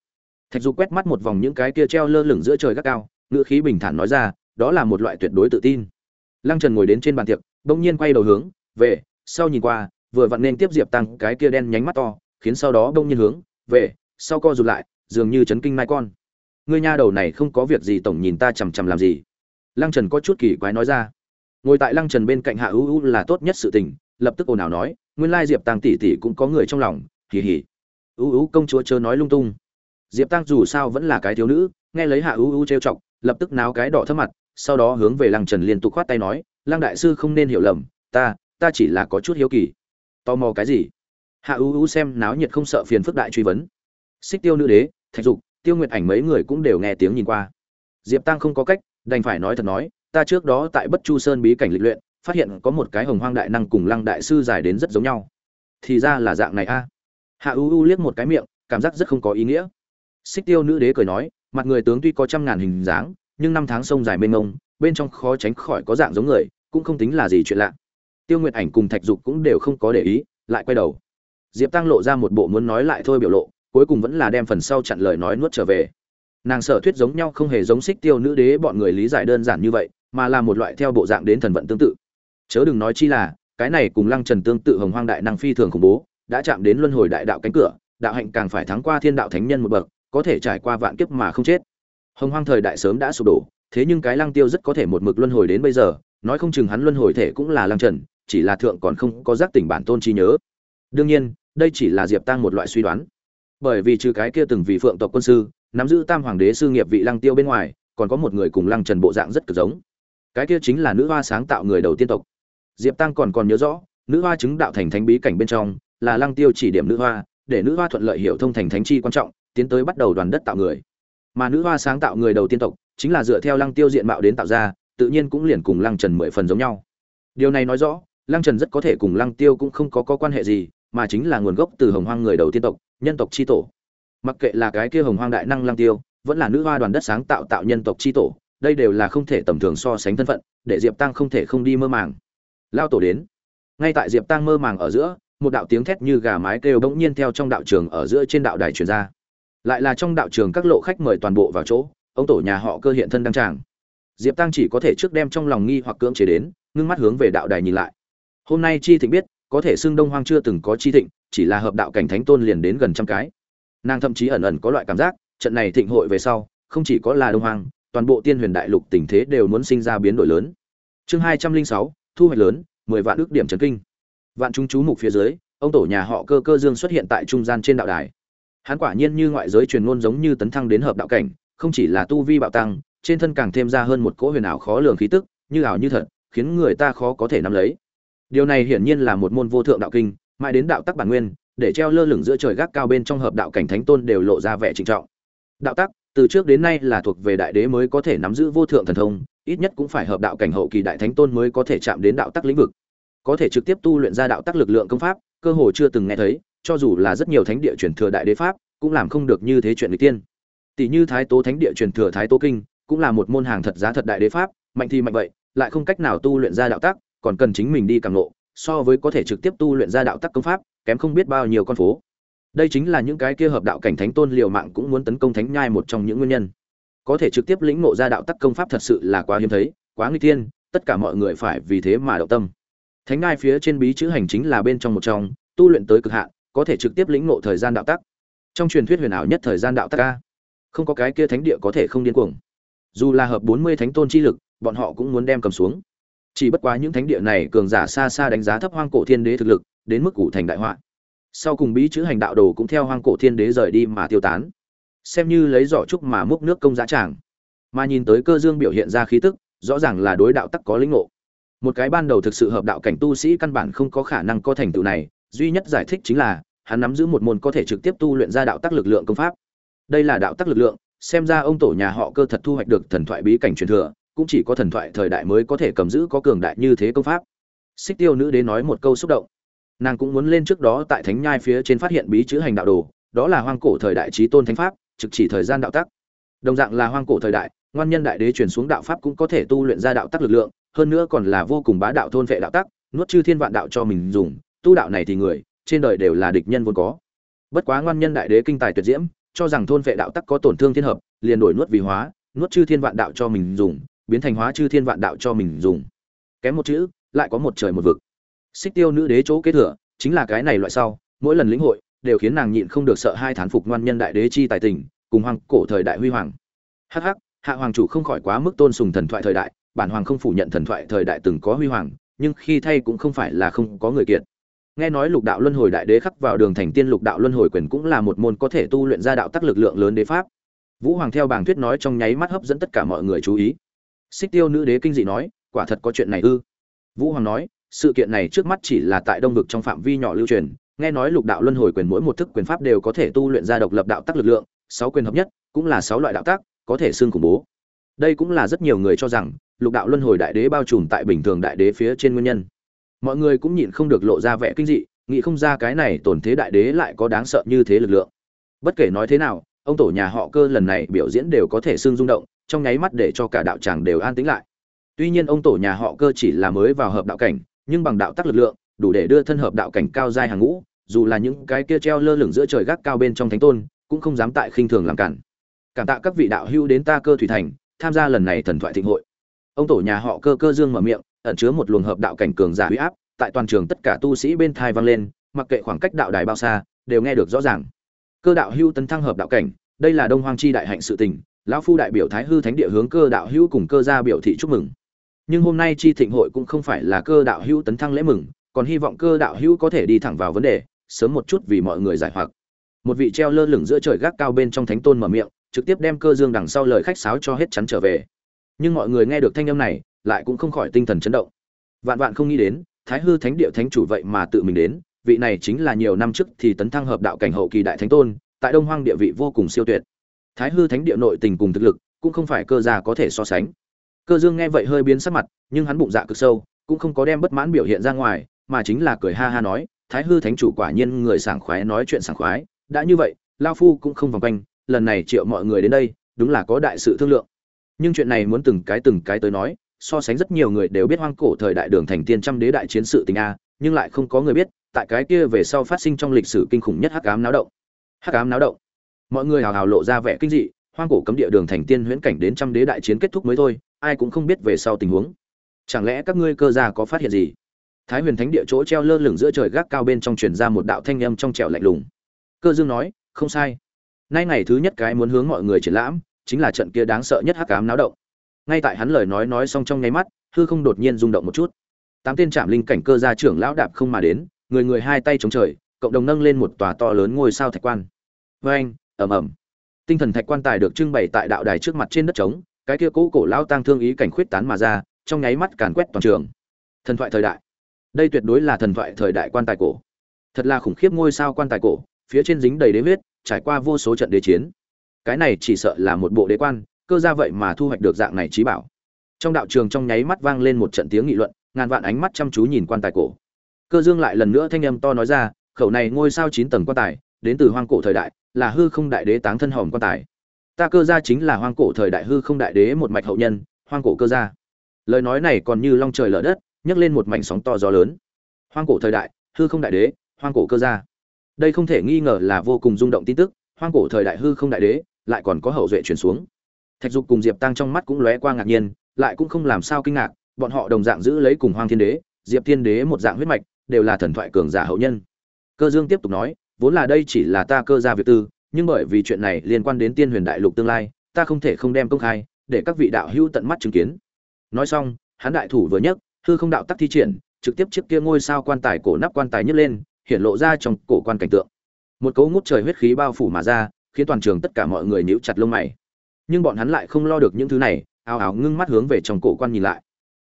Thạch Du quét mắt một vòng những cái kia treo lơ lửng giữa trời gác cao, ngữ khí bình thản nói ra, đó là một loại tuyệt đối tự tin lăng trần ngồi đến trên bàn tiệc, bỗng nhiên quay đầu hướng, về, sau nhìn qua, vừa vặn nên tiếp diệp tăng, cái kia đen nhánh mắt to, khiến sau đó bỗng nhiên hướng, về, sau co rụt lại, dường như chấn kinh mai con. Ngươi nha đầu này không có việc gì, tổng nhìn ta chằm chằm làm gì? Lăng trần có chút kỳ quái nói ra. Ngồi tại lăng trần bên cạnh hạ ưu là tốt nhất sự tình, lập tức ồn ào nói, nguyên lai diệp tăng tỷ tỷ cũng có người trong lòng, hì hì. ưu ưu công chúa chớ nói lung tung. Diệp tăng dù sao vẫn là cái thiếu nữ, nghe lấy hạ ưu ưu trêu chọc, lập tức náo cái đỏ thấp mặt sau đó hướng về lăng trần liên tục khoát tay nói, lăng đại sư không nên hiểu lầm, ta ta chỉ là có chút hiếu kỳ. Tò mò cái gì? Hạ ưu ưu xem náo nhiệt không sợ phiền phức đại truy vấn. Xích tiêu nữ đế, thạch dục, tiêu nguyệt ảnh mấy người cũng đều nghe tiếng nhìn qua. Diệp tăng không có cách, đành phải nói thật nói, ta trước đó tại bất chu sơn bí cảnh lịch luyện, phát hiện có một cái hồng hoang đại năng cùng lăng đại sư dài đến rất giống nhau. Thì ra là dạng này a. Hạ u u liếc một cái miệng, cảm giác rất không có ý nghĩa. Xích tiêu nữ đế cười nói, mặt người tướng tuy có trăm ngàn hình dáng nhưng năm tháng sông dài mênh mông, bên trong khó tránh khỏi có dạng giống người, cũng không tính là gì chuyện lạ. Tiêu nguyệt ảnh cùng thạch dục cũng đều không có để ý, lại quay đầu. Diệp tăng lộ ra một bộ muốn nói lại thôi biểu lộ, cuối cùng vẫn là đem phần sau chặn lời nói nuốt trở về. Nàng sở thuyết giống nhau không hề giống xích tiêu nữ đế bọn người lý giải đơn giản như vậy, mà là một loại theo bộ dạng đến thần vận tương tự. Chớ đừng nói chi là, cái này cùng lăng trần tương tự hồng hoang đại năng phi thường khủng bố, đã chạm đến luân hồi đại đạo cánh cửa, đạo hạnh càng phải thắng qua thiên đạo thánh nhân một bậc, có thể trải qua vạn kiếp mà không chết hồng hoang thời đại sớm đã sụp đổ, thế nhưng cái lăng tiêu rất có thể một mực luân hồi đến bây giờ, nói không chừng hắn luân hồi thể cũng là lăng trần, chỉ là thượng còn không có giác tỉnh bản tôn trí nhớ. Đương nhiên, đây chỉ là diệp tăng một loại suy đoán. Bởi vì trừ cái kia từng vì phượng tộc quân sư, nắm giữ tam hoàng đế sư nghiệp vị lăng tiêu bên ngoài, còn có một người cùng lăng trần bộ dạng rất cực giống. Cái kia chính là nữ hoa sáng tạo người đầu tiên tộc. Diệp tăng còn còn nhớ rõ, nữ hoa chứng đạo thành thánh bí cảnh bên trong, là lăng tiêu chỉ điểm nữ hoa, để nữ hoa thuận lợi hiểu thông thành thánh chi quan trọng, tiến tới bắt đầu đoàn đất tạo người mà nữ hoa sáng tạo người đầu tiên tộc chính là dựa theo lăng tiêu diện mạo đến tạo ra tự nhiên cũng liền cùng lăng trần mười phần giống nhau. Điều này nói rõ lăng trần rất có thể cùng lăng tiêu cũng không có, có quan hệ gì mà chính là nguồn gốc từ hồng hoang người đầu tiên tộc nhân tộc c h i tổ. Mặc kệ là cái kia hồng hoang đại năng lăng tiêu vẫn là nữ hoa đoàn đất sáng tạo tạo nhân tộc c h i tổ đây đều là không thể tầm thường so sánh thân phận để diệp tăng không thể không đi mơ màng. Lao tổ đến. Ngay tại diệp tăng mơ màng ở giữa một đạo tiếng thét như gà mái kêu bỗng nhiên theo trong đạo trường ở giữa trên đạo đài truyền ra lại là trong đạo trường các lộ khách mời toàn bộ vào chỗ, ông tổ nhà họ cơ hiện thân đăng tràng. Diệp tăng chỉ có thể trước đem trong lòng nghi hoặc cưỡng chế đến, ngưng mắt hướng về đạo đài nhìn lại. Hôm nay chi thịnh biết, có thể xưng đông hoang chưa từng có chi thịnh, chỉ là hợp đạo cảnh thánh tôn liền đến gần trăm cái. Nàng thậm chí ẩn ẩn có loại cảm giác, trận này thịnh hội về sau, không chỉ có là đông hoang, toàn bộ tiên huyền đại lục tình thế đều muốn sinh ra biến đổi lớn. Chương hai trăm linh sáu, thu hoạch lớn, mười vạn ước điểm trấn kinh. Vạn chúng chú mục phía dưới, ông tổ nhà họ cơ cơ dương xuất hiện tại trung gian trên đạo đài hắn quả nhiên như ngoại giới truyền ngôn giống như tấn thăng đến hợp đạo cảnh, không chỉ là tu vi bạo tăng, trên thân càng thêm ra hơn một cỗ huyền ảo khó lường khí tức, như ảo như thật, khiến người ta khó có thể nắm lấy. Điều này hiển nhiên là một môn vô thượng đạo kinh, mãi đến đạo tắc bản nguyên, để treo lơ lửng giữa trời gác cao bên trong hợp đạo cảnh thánh tôn đều lộ ra vẻ trịnh trọng. Đạo tắc, từ trước đến nay là thuộc về đại đế mới có thể nắm giữ vô thượng thần thông, ít nhất cũng phải hợp đạo cảnh hậu kỳ đại thánh tôn mới có thể chạm đến đạo tắc lĩnh vực. Có thể trực tiếp tu luyện ra đạo tắc lực lượng công pháp, cơ hồ chưa từng nghe thấy cho dù là rất nhiều thánh địa truyền thừa đại đế pháp cũng làm không được như thế chuyện người tiên. Tỷ như thái tố thánh địa truyền thừa thái tố kinh cũng là một môn hàng thật giá thật đại đế pháp mạnh thì mạnh vậy lại không cách nào tu luyện ra đạo tắc còn cần chính mình đi càng ngộ, so với có thể trực tiếp tu luyện ra đạo tắc công pháp kém không biết bao nhiêu con phố. Đây chính là những cái kia hợp đạo cảnh thánh tôn liều mạng cũng muốn tấn công thánh nhai một trong những nguyên nhân. Có thể trực tiếp lĩnh ngộ ra đạo tắc công pháp thật sự là quá hiếm thấy quá nguy thiên tất cả mọi người phải vì thế mà động tâm. Thánh nhai phía trên bí chữ hành chính là bên trong một trong tu luyện tới cực hạn có thể trực tiếp lĩnh ngộ thời gian đạo tắc. Trong truyền thuyết huyền ảo nhất thời gian đạo tắc ca không có cái kia thánh địa có thể không điên cuồng. Dù là hợp bốn mươi thánh tôn chi lực, bọn họ cũng muốn đem cầm xuống. Chỉ bất quá những thánh địa này cường giả xa xa đánh giá thấp hoang cổ thiên đế thực lực, đến mức cụ thành đại họa. Sau cùng bí chữ hành đạo đồ cũng theo hoang cổ thiên đế rời đi mà tiêu tán. Xem như lấy giỏ trúc mà múc nước công giá tràng. Mà nhìn tới cơ dương biểu hiện ra khí tức, rõ ràng là đối đạo tắc có lĩnh ngộ. Một cái ban đầu thực sự hợp đạo cảnh tu sĩ căn bản không có khả năng có thành tựu này duy nhất giải thích chính là, hắn nắm giữ một môn có thể trực tiếp tu luyện ra đạo tắc lực lượng công pháp. Đây là đạo tắc lực lượng, xem ra ông tổ nhà họ cơ thật thu hoạch được thần thoại bí cảnh truyền thừa, cũng chỉ có thần thoại thời đại mới có thể cầm giữ có cường đại như thế công pháp. Xích tiêu nữ đế nói một câu xúc động. Nàng cũng muốn lên trước đó tại thánh nhai phía trên phát hiện bí chữ hành đạo đồ, đó là hoang cổ thời đại trí tôn thánh pháp, trực chỉ thời gian đạo tắc. Đồng dạng là hoang cổ thời đại, ngoan nhân đại đế truyền xuống đạo pháp cũng có thể tu luyện ra đạo tắc lực lượng, hơn nữa còn là vô cùng bá đạo thôn vệ đạo tắc, nuốt chư thiên vạn đạo cho mình dùng tu đạo này thì người, trên đời đều là địch nhân vốn có. Bất quá ngoan nhân đại đế kinh tài tuyệt diễm, cho rằng thôn vệ đạo tắc có tổn thương thiên hợp, liền đổi nuốt vì hóa, nuốt chư thiên vạn đạo cho mình dùng, biến thành hóa chư thiên vạn đạo cho mình dùng. Kém một chữ, lại có một trời một vực. Xích tiêu nữ đế chỗ kế thừa, chính là cái này loại sau, mỗi lần lĩnh hội, đều khiến nàng nhịn không được sợ hai thán phục ngoan nhân đại đế chi tài tình, cùng hoàng cổ thời đại huy hoàng. Hắc hắc, hạ hoàng chủ không khỏi quá mức tôn sùng thần thoại thời đại, bản hoàng không phủ nhận thần thoại thời đại từng có huy hoàng, nhưng khi thay cũng không phải là không có người kiệt nghe nói lục đạo luân hồi đại đế khắc vào đường thành tiên lục đạo luân hồi quyền cũng là một môn có thể tu luyện ra đạo tắc lực lượng lớn đế pháp. Vũ hoàng theo bảng thuyết nói trong nháy mắt hấp dẫn tất cả mọi người chú ý. Xích tiêu nữ đế kinh dị nói, quả thật có chuyện này ư? Vũ hoàng nói, sự kiện này trước mắt chỉ là tại đông vực trong phạm vi nhỏ lưu truyền, nghe nói lục đạo luân hồi quyền mỗi một thức quyền pháp đều có thể tu luyện ra độc lập đạo tắc lực lượng, sáu quyền hợp nhất, cũng là sáu loại đạo tắc, có thể xương khủng bố. Đây cũng là rất nhiều người cho rằng, lục đạo luân hồi đại đế bao trùm tại bình thường đại đế phía trên nguyên nhân mọi người cũng nhịn không được lộ ra vẻ kinh dị, nghĩ không ra cái này tổn thế đại đế lại có đáng sợ như thế lực lượng. Bất kể nói thế nào, ông tổ nhà họ cơ lần này biểu diễn đều có thể xương rung động, trong nháy mắt để cho cả đạo tràng đều an tĩnh lại. Tuy nhiên ông tổ nhà họ cơ chỉ là mới vào hợp đạo cảnh, nhưng bằng đạo tắc lực lượng, đủ để đưa thân hợp đạo cảnh cao giai hàng ngũ, dù là những cái kia treo lơ lửng giữa trời gác cao bên trong thánh tôn, cũng không dám tại khinh thường làm cản. Cảm tạ các vị đạo hữu đến ta cơ thủy thành, tham gia lần này thần thoại thịnh hội. Ông tổ nhà họ cơ cơ dương mở miệng ẩn chứa một luồng hợp đạo cảnh cường giả uy áp, tại toàn trường tất cả tu sĩ bên thai vang lên, mặc kệ khoảng cách đạo đài bao xa, đều nghe được rõ ràng. Cơ đạo hưu tấn thăng hợp đạo cảnh, đây là đông hoang chi đại hạnh sự tình, lão phu đại biểu thái hư thánh địa hướng cơ đạo hưu cùng cơ gia biểu thị chúc mừng. Nhưng hôm nay chi thịnh hội cũng không phải là cơ đạo hưu tấn thăng lễ mừng, còn hy vọng cơ đạo hưu có thể đi thẳng vào vấn đề, sớm một chút vì mọi người giải hoặc. Một vị treo lơ lửng giữa trời gác cao bên trong thánh tôn mở miệng, trực tiếp đem cơ dương đằng sau lời khách sáo cho hết chắn trở về. Nhưng mọi người nghe được thanh âm này lại cũng không khỏi tinh thần chấn động. Vạn vạn không nghĩ đến, thái hư thánh địa thánh chủ vậy mà tự mình đến, vị này chính là nhiều năm trước thì tấn thăng hợp đạo cảnh hậu kỳ đại thánh tôn, tại đông hoang địa vị vô cùng siêu tuyệt. Thái hư thánh địa nội tình cùng thực lực, cũng không phải cơ gia có thể so sánh. Cơ dương nghe vậy hơi biến sắc mặt, nhưng hắn bụng dạ cực sâu, cũng không có đem bất mãn biểu hiện ra ngoài, mà chính là cười ha ha nói, thái hư thánh chủ quả nhiên người sảng khoái nói chuyện sảng khoái, đã như vậy, lao phu cũng không vòng quanh, lần này triệu mọi người đến đây, đúng là có đại sự thương lượng. Nhưng chuyện này muốn từng cái từng cái tới nói so sánh rất nhiều người đều biết hoang cổ thời đại đường thành tiên trăm đế đại chiến sự tình a, nhưng lại không có người biết, tại cái kia về sau phát sinh trong lịch sử kinh khủng nhất hắc ám náo động. Hắc ám náo động. Mọi người hào hào lộ ra vẻ kinh dị, hoang cổ cấm địa đường thành tiên huyễn cảnh đến trăm đế đại chiến kết thúc mới thôi, ai cũng không biết về sau tình huống. Chẳng lẽ các ngươi cơ gia có phát hiện gì? Thái huyền thánh địa chỗ treo lơ lửng giữa trời gác cao bên trong truyền ra một đạo thanh âm trong trẻo lạnh lùng. Cơ dương nói, không sai. Nay ngày thứ nhất cái muốn hướng mọi người triển lãm, chính là trận kia đáng sợ nhất hắc ám náo động ngay tại hắn lời nói nói xong trong nháy mắt, hư không đột nhiên rung động một chút. Tám tên trạm linh cảnh cơ gia trưởng lão đạp không mà đến, người người hai tay chống trời, cộng đồng nâng lên một tòa to lớn ngôi sao thạch quan. Vê anh, ầm ầm. Tinh thần thạch quan tài được trưng bày tại đạo đài trước mặt trên đất trống, cái kia cũ cổ lão tang thương ý cảnh khuyết tán mà ra, trong nháy mắt càn quét toàn trường. Thần thoại thời đại. Đây tuyệt đối là thần thoại thời đại quan tài cổ. Thật là khủng khiếp ngôi sao quan tài cổ, phía trên dính đầy đế huyết, trải qua vô số trận đế chiến. Cái này chỉ sợ là một bộ đế quan cơ ra vậy mà thu hoạch được dạng này trí bảo. Trong đạo trường trong nháy mắt vang lên một trận tiếng nghị luận, ngàn vạn ánh mắt chăm chú nhìn quan tài cổ. Cơ dương lại lần nữa thanh âm to nói ra, khẩu này ngôi sao chín tầng quan tài, đến từ hoang cổ thời đại, là hư không đại đế táng thân hòm quan tài. Ta cơ gia chính là hoang cổ thời đại hư không đại đế một mạch hậu nhân, hoang cổ cơ gia. Lời nói này còn như long trời lở đất, nhấc lên một mảnh sóng to gió lớn. Hoang cổ thời đại, hư không đại đế, hoang cổ cơ gia. Đây không thể nghi ngờ là vô cùng rung động tin tức, hoang cổ thời đại hư không đại đế, lại còn có hậu duệ truyền xuống thạch dục cùng diệp tăng trong mắt cũng lóe qua ngạc nhiên, lại cũng không làm sao kinh ngạc, bọn họ đồng dạng giữ lấy cùng hoang thiên đế, diệp thiên đế một dạng huyết mạch, đều là thần thoại cường giả hậu nhân. Cơ dương tiếp tục nói, vốn là đây chỉ là ta cơ gia việc tư, nhưng bởi vì chuyện này liên quan đến tiên huyền đại lục tương lai, ta không thể không đem công khai, để các vị đạo hữu tận mắt chứng kiến. Nói xong, hắn đại thủ vừa nhấc, hư không đạo tắc thi triển, trực tiếp chiếc kia ngôi sao quan tài cổ nắp quan tài nhấc lên, hiện lộ ra trong cổ quan cảnh tượng. Một cấu ngút trời huyết khí bao phủ mà ra, khiến toàn trường tất cả mọi người nhíu chặt lông mày nhưng bọn hắn lại không lo được những thứ này, ào ào ngưng mắt hướng về trong cổ quan nhìn lại.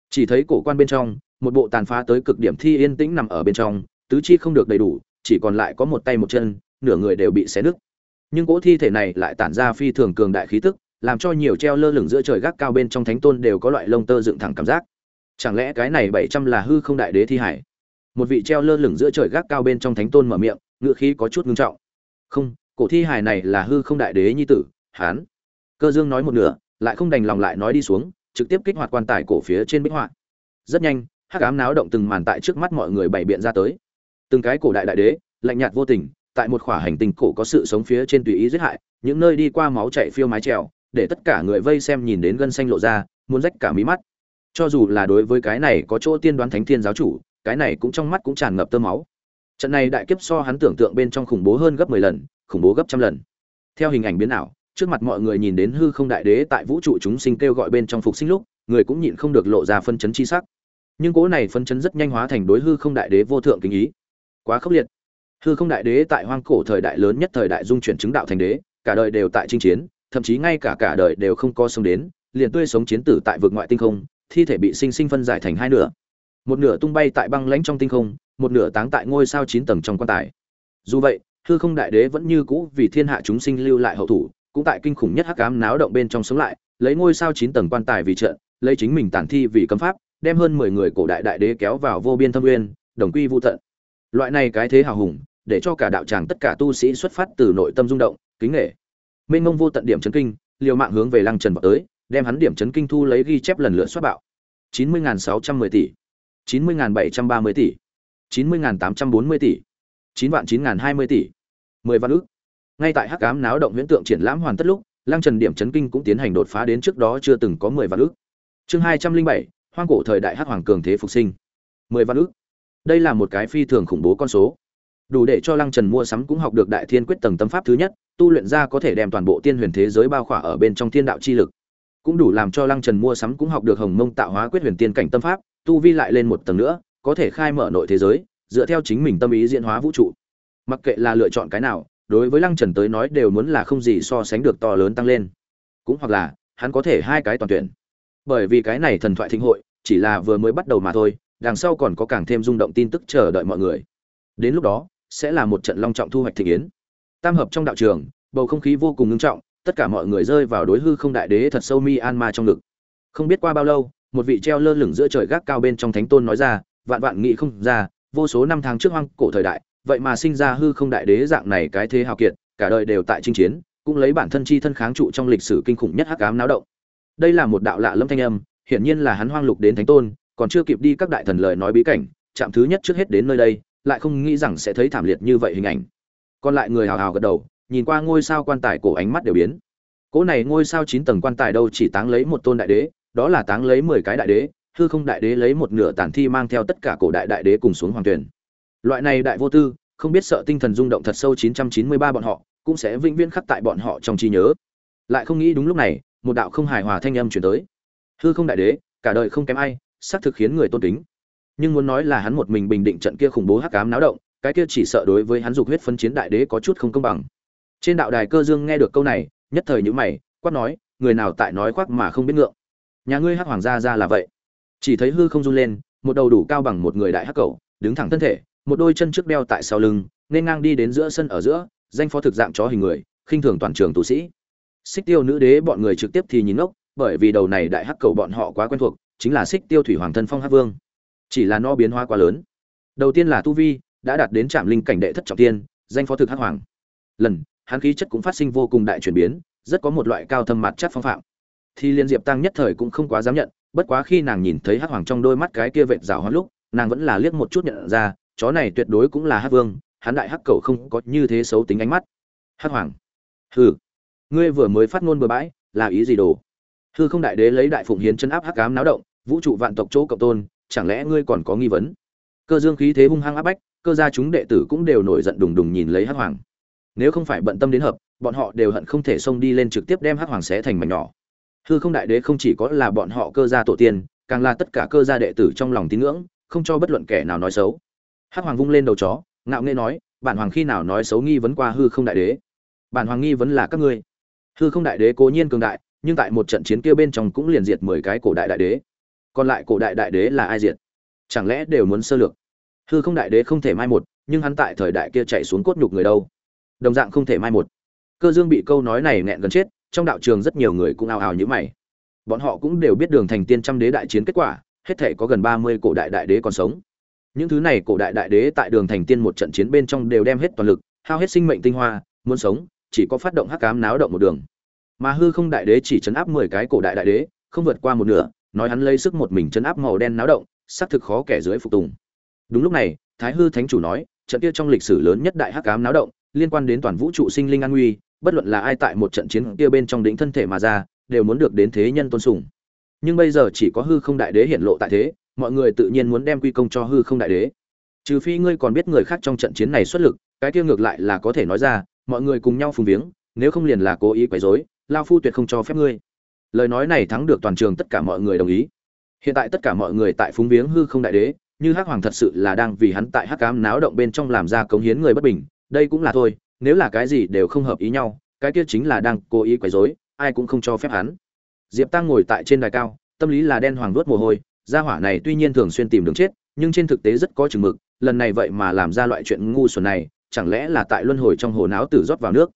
Chỉ thấy cổ quan bên trong, một bộ tàn phá tới cực điểm thi yên tĩnh nằm ở bên trong, tứ chi không được đầy đủ, chỉ còn lại có một tay một chân, nửa người đều bị xé nứt. Nhưng cỗ thi thể này lại tản ra phi thường cường đại khí tức, làm cho nhiều treo lơ lửng giữa trời gác cao bên trong thánh tôn đều có loại lông tơ dựng thẳng cảm giác. Chẳng lẽ cái này bảy trăm là hư không đại đế thi hải? Một vị treo lơ lửng giữa trời gác cao bên trong thánh tôn mở miệng ngựa khí có chút ngưng trọng. Không, cổ thi hải này là hư không đại đế nhi tử, hán cơ dương nói một nửa, lại không đành lòng lại nói đi xuống, trực tiếp kích hoạt quan tài cổ phía trên bích họa. Rất nhanh, hắc ám náo động từng màn tại trước mắt mọi người bày biện ra tới. Từng cái cổ đại đại đế, lạnh nhạt vô tình, tại một khỏa hành tinh cổ có sự sống phía trên tùy ý giết hại, những nơi đi qua máu chảy phiêu mái trèo, để tất cả người vây xem nhìn đến gân xanh lộ ra, muốn rách cả mí mắt. Cho dù là đối với cái này có chỗ tiên đoán thánh thiên giáo chủ, cái này cũng trong mắt cũng tràn ngập tơ máu. Trận này đại kiếp so hắn tưởng tượng bên trong khủng bố hơn gấp mười lần, khủng bố gấp trăm lần. Theo hình ảnh biến ảo trước mặt mọi người nhìn đến hư không đại đế tại vũ trụ chúng sinh kêu gọi bên trong phục sinh lúc, người cũng nhịn không được lộ ra phân chấn chi sắc. Nhưng cố này phân chấn rất nhanh hóa thành đối hư không đại đế vô thượng kính ý. Quá khốc liệt. Hư không đại đế tại hoang cổ thời đại lớn nhất thời đại dung chuyển chứng đạo thành đế, cả đời đều tại chinh chiến, thậm chí ngay cả cả đời đều không có sống đến, liền tươi sống chiến tử tại vực ngoại tinh không, thi thể bị sinh sinh phân giải thành hai nửa. Một nửa tung bay tại băng lãnh trong tinh không, một nửa táng tại ngôi sao chín tầng trong quan tài. Dù vậy, hư không đại đế vẫn như cũ vì thiên hạ chúng sinh lưu lại hậu thủ cũng tại kinh khủng nhất hắc ám náo động bên trong sống lại, lấy ngôi sao chín tầng quan tài vì trận, lấy chính mình tản thi vì cấm pháp, đem hơn mười người cổ đại đại đế kéo vào vô biên thâm nguyên đồng quy vu tận. Loại này cái thế hào hùng, để cho cả đạo tràng tất cả tu sĩ xuất phát từ nội tâm rung động, kính nể. Mênh mông vô tận điểm chấn kinh, liều mạng hướng về lăng trần vào tới, đem hắn điểm chấn kinh thu lấy ghi chép lần lượt xuất bạo. chín mươi sáu trăm mười tỷ, chín mươi bảy trăm ba mươi tỷ, chín mươi tám trăm bốn mươi tỷ, chín vạn chín hai mươi tỷ, mười vạn ức ngay tại hắc ám náo động huyễn tượng triển lãm hoàn tất lúc, lăng trần điểm chấn kinh cũng tiến hành đột phá đến trước đó chưa từng có mười vạn ước. Chương hai trăm linh bảy, hoang cổ thời đại hắc hoàng cường thế phục sinh. Mười vạn ước. Đây là một cái phi thường khủng bố con số. Đủ để cho lăng trần mua sắm cũng học được đại thiên quyết tầng tâm pháp thứ nhất, tu luyện ra có thể đem toàn bộ tiên huyền thế giới bao khỏa ở bên trong thiên đạo chi lực. Cũng đủ làm cho lăng trần mua sắm cũng học được hồng mông tạo hóa quyết huyền tiên cảnh tâm pháp, tu vi lại lên một tầng nữa, có thể khai mở nội thế giới, dựa theo chính mình tâm ý diễn hóa vũ trụ. Mặc kệ là lựa chọn cái nào đối với lăng trần tới nói đều muốn là không gì so sánh được to lớn tăng lên. Cũng hoặc là, hắn có thể hai cái toàn tuyển. Bởi vì cái này thần thoại thịnh hội, chỉ là vừa mới bắt đầu mà thôi, đằng sau còn có càng thêm rung động tin tức chờ đợi mọi người. Đến lúc đó, sẽ là một trận long trọng thu hoạch thịnh yến. Tam hợp trong đạo trường, bầu không khí vô cùng ngưng trọng, tất cả mọi người rơi vào đối hư không đại đế thật sâu mi an ma trong ngực. Không biết qua bao lâu, một vị treo lơ lửng giữa trời gác cao bên trong thánh tôn nói ra, vạn vạn nghị không ra, vô số năm tháng trước hoang cổ thời đại vậy mà sinh ra hư không đại đế dạng này cái thế hào kiệt, cả đời đều tại chinh chiến, cũng lấy bản thân chi thân kháng trụ trong lịch sử kinh khủng nhất hắc ám náo động. Đây là một đạo lạ lâm thanh âm, hiển nhiên là hắn hoang lục đến thánh tôn, còn chưa kịp đi các đại thần lời nói bí cảnh, chạm thứ nhất trước hết đến nơi đây, lại không nghĩ rằng sẽ thấy thảm liệt như vậy hình ảnh. Còn lại người hào hào gật đầu, nhìn qua ngôi sao quan tài cổ ánh mắt đều biến. Cỗ này ngôi sao chín tầng quan tài đâu chỉ táng lấy một tôn đại đế, đó là táng lấy mười cái đại đế, hư không đại đế lấy một nửa tàn thi mang theo tất cả cổ đại đại đế cùng xuống hoàng tuyển loại này đại vô tư, không biết sợ tinh thần rung động thật sâu 993 bọn họ, cũng sẽ vĩnh viễn khắc tại bọn họ trong trí nhớ. Lại không nghĩ đúng lúc này, một đạo không hài hòa thanh âm truyền tới. Hư không đại đế, cả đời không kém ai, xác thực khiến người tôn kính. Nhưng muốn nói là hắn một mình bình định trận kia khủng bố hắc ám náo động, cái kia chỉ sợ đối với hắn dục huyết phân chiến đại đế có chút không công bằng. Trên đạo đài cơ dương nghe được câu này, nhất thời nhíu mày, quát nói, người nào tại nói khoác mà không biết ngượng. Nhà ngươi hắc hoàng gia ra là vậy. Chỉ thấy hư không run lên, một đầu đủ cao bằng một người đại hắc cầu đứng thẳng thân thể một đôi chân trước đeo tại sau lưng, nên ngang đi đến giữa sân ở giữa, danh phó thực dạng chó hình người, khinh thường toàn trường tu sĩ. Xích tiêu nữ đế bọn người trực tiếp thì nhìn ngốc, bởi vì đầu này đại hắc cầu bọn họ quá quen thuộc, chính là xích tiêu thủy hoàng thân phong hắc vương. Chỉ là nó biến hóa quá lớn. Đầu tiên là tu vi, đã đạt đến trạm linh cảnh đệ thất trọng tiên, danh phó thực hắc hoàng. Lần, hắn khí chất cũng phát sinh vô cùng đại chuyển biến, rất có một loại cao thâm mặt chắc phong phạm. Thì liên diệp tăng nhất thời cũng không quá dám nhận, bất quá khi nàng nhìn thấy hắc hoàng trong đôi mắt cái kia vệt rào hoa lúc, nàng vẫn là liếc một chút nhận ra chó này tuyệt đối cũng là hắc vương, hắn đại hắc cầu không có như thế xấu tính ánh mắt. Hắc hoàng. Hừ. Ngươi vừa mới phát ngôn bừa bãi, là ý gì đồ? Hư không đại đế lấy đại phụng hiến chân áp hắc cám náo động, vũ trụ vạn tộc chỗ cộng tôn, chẳng lẽ ngươi còn có nghi vấn? Cơ dương khí thế hung hăng áp bách, cơ gia chúng đệ tử cũng đều nổi giận đùng đùng nhìn lấy hắc hoàng. Nếu không phải bận tâm đến hợp, bọn họ đều hận không thể xông đi lên trực tiếp đem hắc hoàng xé thành mảnh nhỏ. Hư không đại đế không chỉ có là bọn họ cơ gia tổ tiên, càng là tất cả cơ gia đệ tử trong lòng tín ngưỡng, không cho bất luận kẻ nào nói xấu hắc hoàng vung lên đầu chó, ngạo nghễ nói, bản hoàng khi nào nói xấu nghi vấn qua hư không đại đế? Bản hoàng nghi vấn là các ngươi. Hư không đại đế cố nhiên cường đại, nhưng tại một trận chiến kia bên trong cũng liền diệt mười cái cổ đại đại đế. Còn lại cổ đại đại đế là ai diệt? Chẳng lẽ đều muốn sơ lược? Hư không đại đế không thể mai một, nhưng hắn tại thời đại kia chạy xuống cốt nhục người đâu? Đồng dạng không thể mai một. Cơ dương bị câu nói này nghẹn gần chết, trong đạo trường rất nhiều người cũng ào ào như mày. Bọn họ cũng đều biết đường thành tiên trăm đế đại chiến kết quả, hết thể có gần ba mươi cổ đại đại đế còn sống những thứ này cổ đại đại đế tại đường thành tiên một trận chiến bên trong đều đem hết toàn lực, hao hết sinh mệnh tinh hoa, muốn sống, chỉ có phát động hắc cám náo động một đường. Mà hư không đại đế chỉ chấn áp mười cái cổ đại đại đế, không vượt qua một nửa, nói hắn lấy sức một mình chấn áp màu đen náo động, xác thực khó kẻ dưới phục tùng. Đúng lúc này, thái hư thánh chủ nói, trận kia trong lịch sử lớn nhất đại hắc cám náo động, liên quan đến toàn vũ trụ sinh linh an nguy, bất luận là ai tại một trận chiến kia bên trong đỉnh thân thể mà ra, đều muốn được đến thế nhân tôn sùng. Nhưng bây giờ chỉ có hư không đại đế hiện lộ tại thế mọi người tự nhiên muốn đem quy công cho hư không đại đế. Trừ phi ngươi còn biết người khác trong trận chiến này xuất lực, cái kia ngược lại là có thể nói ra, mọi người cùng nhau phùng viếng, nếu không liền là cố ý quấy rối, lao phu tuyệt không cho phép ngươi. Lời nói này thắng được toàn trường tất cả mọi người đồng ý. Hiện tại tất cả mọi người tại phúng viếng hư không đại đế, như hắc hoàng thật sự là đang vì hắn tại hắc cám náo động bên trong làm ra cống hiến người bất bình, đây cũng là thôi, nếu là cái gì đều không hợp ý nhau, cái kia chính là đang cố ý quấy rối, ai cũng không cho phép hắn. Diệp tăng ngồi tại trên đài cao, tâm lý là đen hoàng vuốt mồ hôi gia hỏa này tuy nhiên thường xuyên tìm đường chết, nhưng trên thực tế rất có chừng mực, lần này vậy mà làm ra loại chuyện ngu xuẩn này, chẳng lẽ là tại luân hồi trong hồ não tử rót vào nước?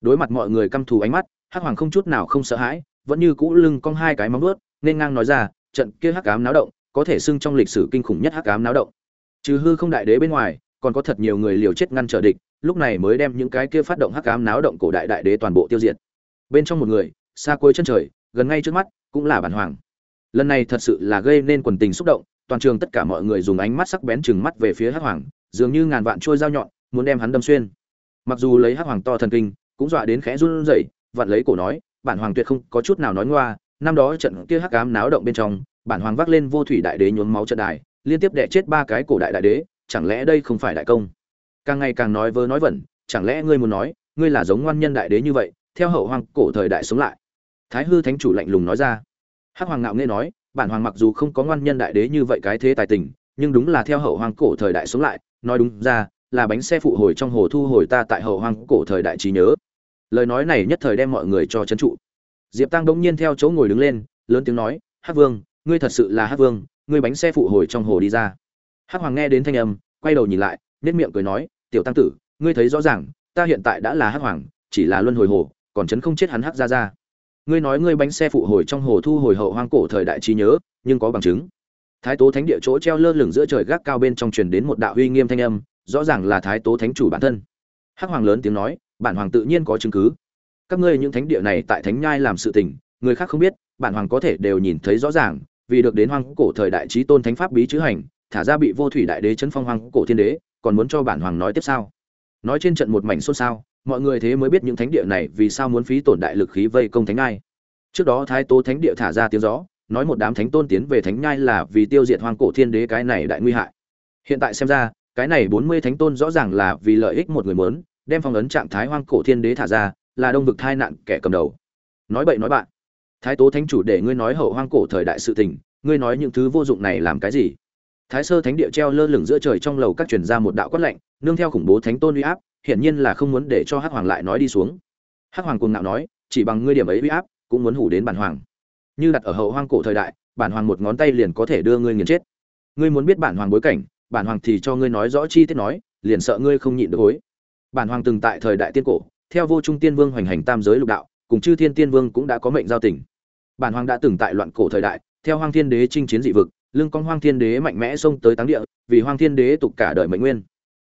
Đối mặt mọi người căm thù ánh mắt, hắc hoàng không chút nào không sợ hãi, vẫn như cũ lưng cong hai cái móng ướt nên ngang nói ra, trận kia hắc ám náo động, có thể xưng trong lịch sử kinh khủng nhất hắc ám náo động. Trừ hư không đại đế bên ngoài, còn có thật nhiều người liều chết ngăn trở địch, lúc này mới đem những cái kia phát động hắc ám náo động cổ đại đại đế toàn bộ tiêu diệt. Bên trong một người, xa cuối chân trời, gần ngay trước mắt, cũng là bản hoàng lần này thật sự là gây nên quần tình xúc động, toàn trường tất cả mọi người dùng ánh mắt sắc bén chừng mắt về phía hắc hoàng, dường như ngàn vạn trôi dao nhọn, muốn đem hắn đâm xuyên. Mặc dù lấy hắc hoàng to thần kinh, cũng dọa đến khẽ run rẩy, vặn lấy cổ nói, bản hoàng tuyệt không có chút nào nói ngoa, năm đó trận kia hắc ám náo động bên trong, bản hoàng vác lên vô thủy đại đế nhuốm máu trận đài, liên tiếp đẻ chết ba cái cổ đại đại đế, chẳng lẽ đây không phải đại công? Càng ngày càng nói vớ nói vẩn, chẳng lẽ ngươi muốn nói, ngươi là giống ngoan nhân đại đế như vậy, theo hậu hoàng cổ thời đại sống lại? Thái hư thánh chủ lạnh lùng nói ra hắc hoàng ngạo nghe nói, bản hoàng mặc dù không có ngoan nhân đại đế như vậy cái thế tài tình, nhưng đúng là theo hậu hoàng cổ thời đại sống lại, nói đúng ra, là bánh xe phụ hồi trong hồ thu hồi ta tại hậu hoàng cổ thời đại trí nhớ. Lời nói này nhất thời đem mọi người cho trấn trụ. Diệp tăng đống nhiên theo chỗ ngồi đứng lên, lớn tiếng nói, hắc vương, ngươi thật sự là hắc vương, ngươi bánh xe phụ hồi trong hồ đi ra. Hắc hoàng nghe đến thanh âm, quay đầu nhìn lại nết miệng cười nói, tiểu tăng tử, ngươi thấy rõ ràng, ta hiện tại đã là hắc hoàng, chỉ là luân hồi hồ, còn chấn không chết hắn hắc ra ra ngươi nói ngươi bánh xe phụ hồi trong hồ thu hồi hậu hoang cổ thời đại trí nhớ, nhưng có bằng chứng. Thái tố thánh địa chỗ treo lơ lửng giữa trời gác cao bên trong truyền đến một đạo uy nghiêm thanh âm, rõ ràng là thái tố thánh chủ bản thân. Hắc hoàng lớn tiếng nói, bản hoàng tự nhiên có chứng cứ. Các ngươi những thánh địa này tại thánh nhai làm sự tình, người khác không biết, bản hoàng có thể đều nhìn thấy rõ ràng, vì được đến hoang cổ thời đại trí tôn thánh pháp bí chữ hành, thả ra bị vô thủy đại đế chấn phong hoang cổ thiên đế, còn muốn cho bản hoàng nói tiếp sao? Nói trên trận một mảnh xôn xao mọi người thế mới biết những thánh địa này vì sao muốn phí tổn đại lực khí vây công thánh ai trước đó thái tố thánh địa thả ra tiếng gió, nói một đám thánh tôn tiến về thánh nhai là vì tiêu diệt hoang cổ thiên đế cái này đại nguy hại. Hiện tại xem ra, cái này bốn mươi thánh tôn rõ ràng là vì lợi ích một người muốn, đem phong ấn trạng thái hoang cổ thiên đế thả ra, là đông vực thai nạn kẻ cầm đầu. Nói bậy nói bạn. Thái tố thánh chủ để ngươi nói hậu hoang cổ thời đại sự tình, ngươi nói những thứ vô dụng này làm cái gì? Thái sơ thánh địa treo lơ lửng giữa trời trong lầu các truyền ra một đạo quát lạnh, nương theo khủng bố thánh tôn uy áp hiển nhiên là không muốn để cho hắc hoàng lại nói đi xuống. Hắc hoàng cuồng ngạo nói, chỉ bằng ngươi điểm ấy uy áp, cũng muốn hủ đến bản hoàng. Như đặt ở hậu hoang cổ thời đại, bản hoàng một ngón tay liền có thể đưa ngươi nghiền chết. Ngươi muốn biết bản hoàng bối cảnh, bản hoàng thì cho ngươi nói rõ chi tiết nói, liền sợ ngươi không nhịn được hối. Bản hoàng từng tại thời đại tiên cổ, theo vô trung tiên vương hoành hành tam giới lục đạo, cùng chư thiên tiên vương cũng đã có mệnh giao tình. Bản hoàng đã từng tại loạn cổ thời đại, theo hoang thiên đế chinh chiến dị vực, lưng con hoang thiên đế mạnh mẽ xông tới táng địa, vì hoang thiên đế tục cả đời mệnh nguyên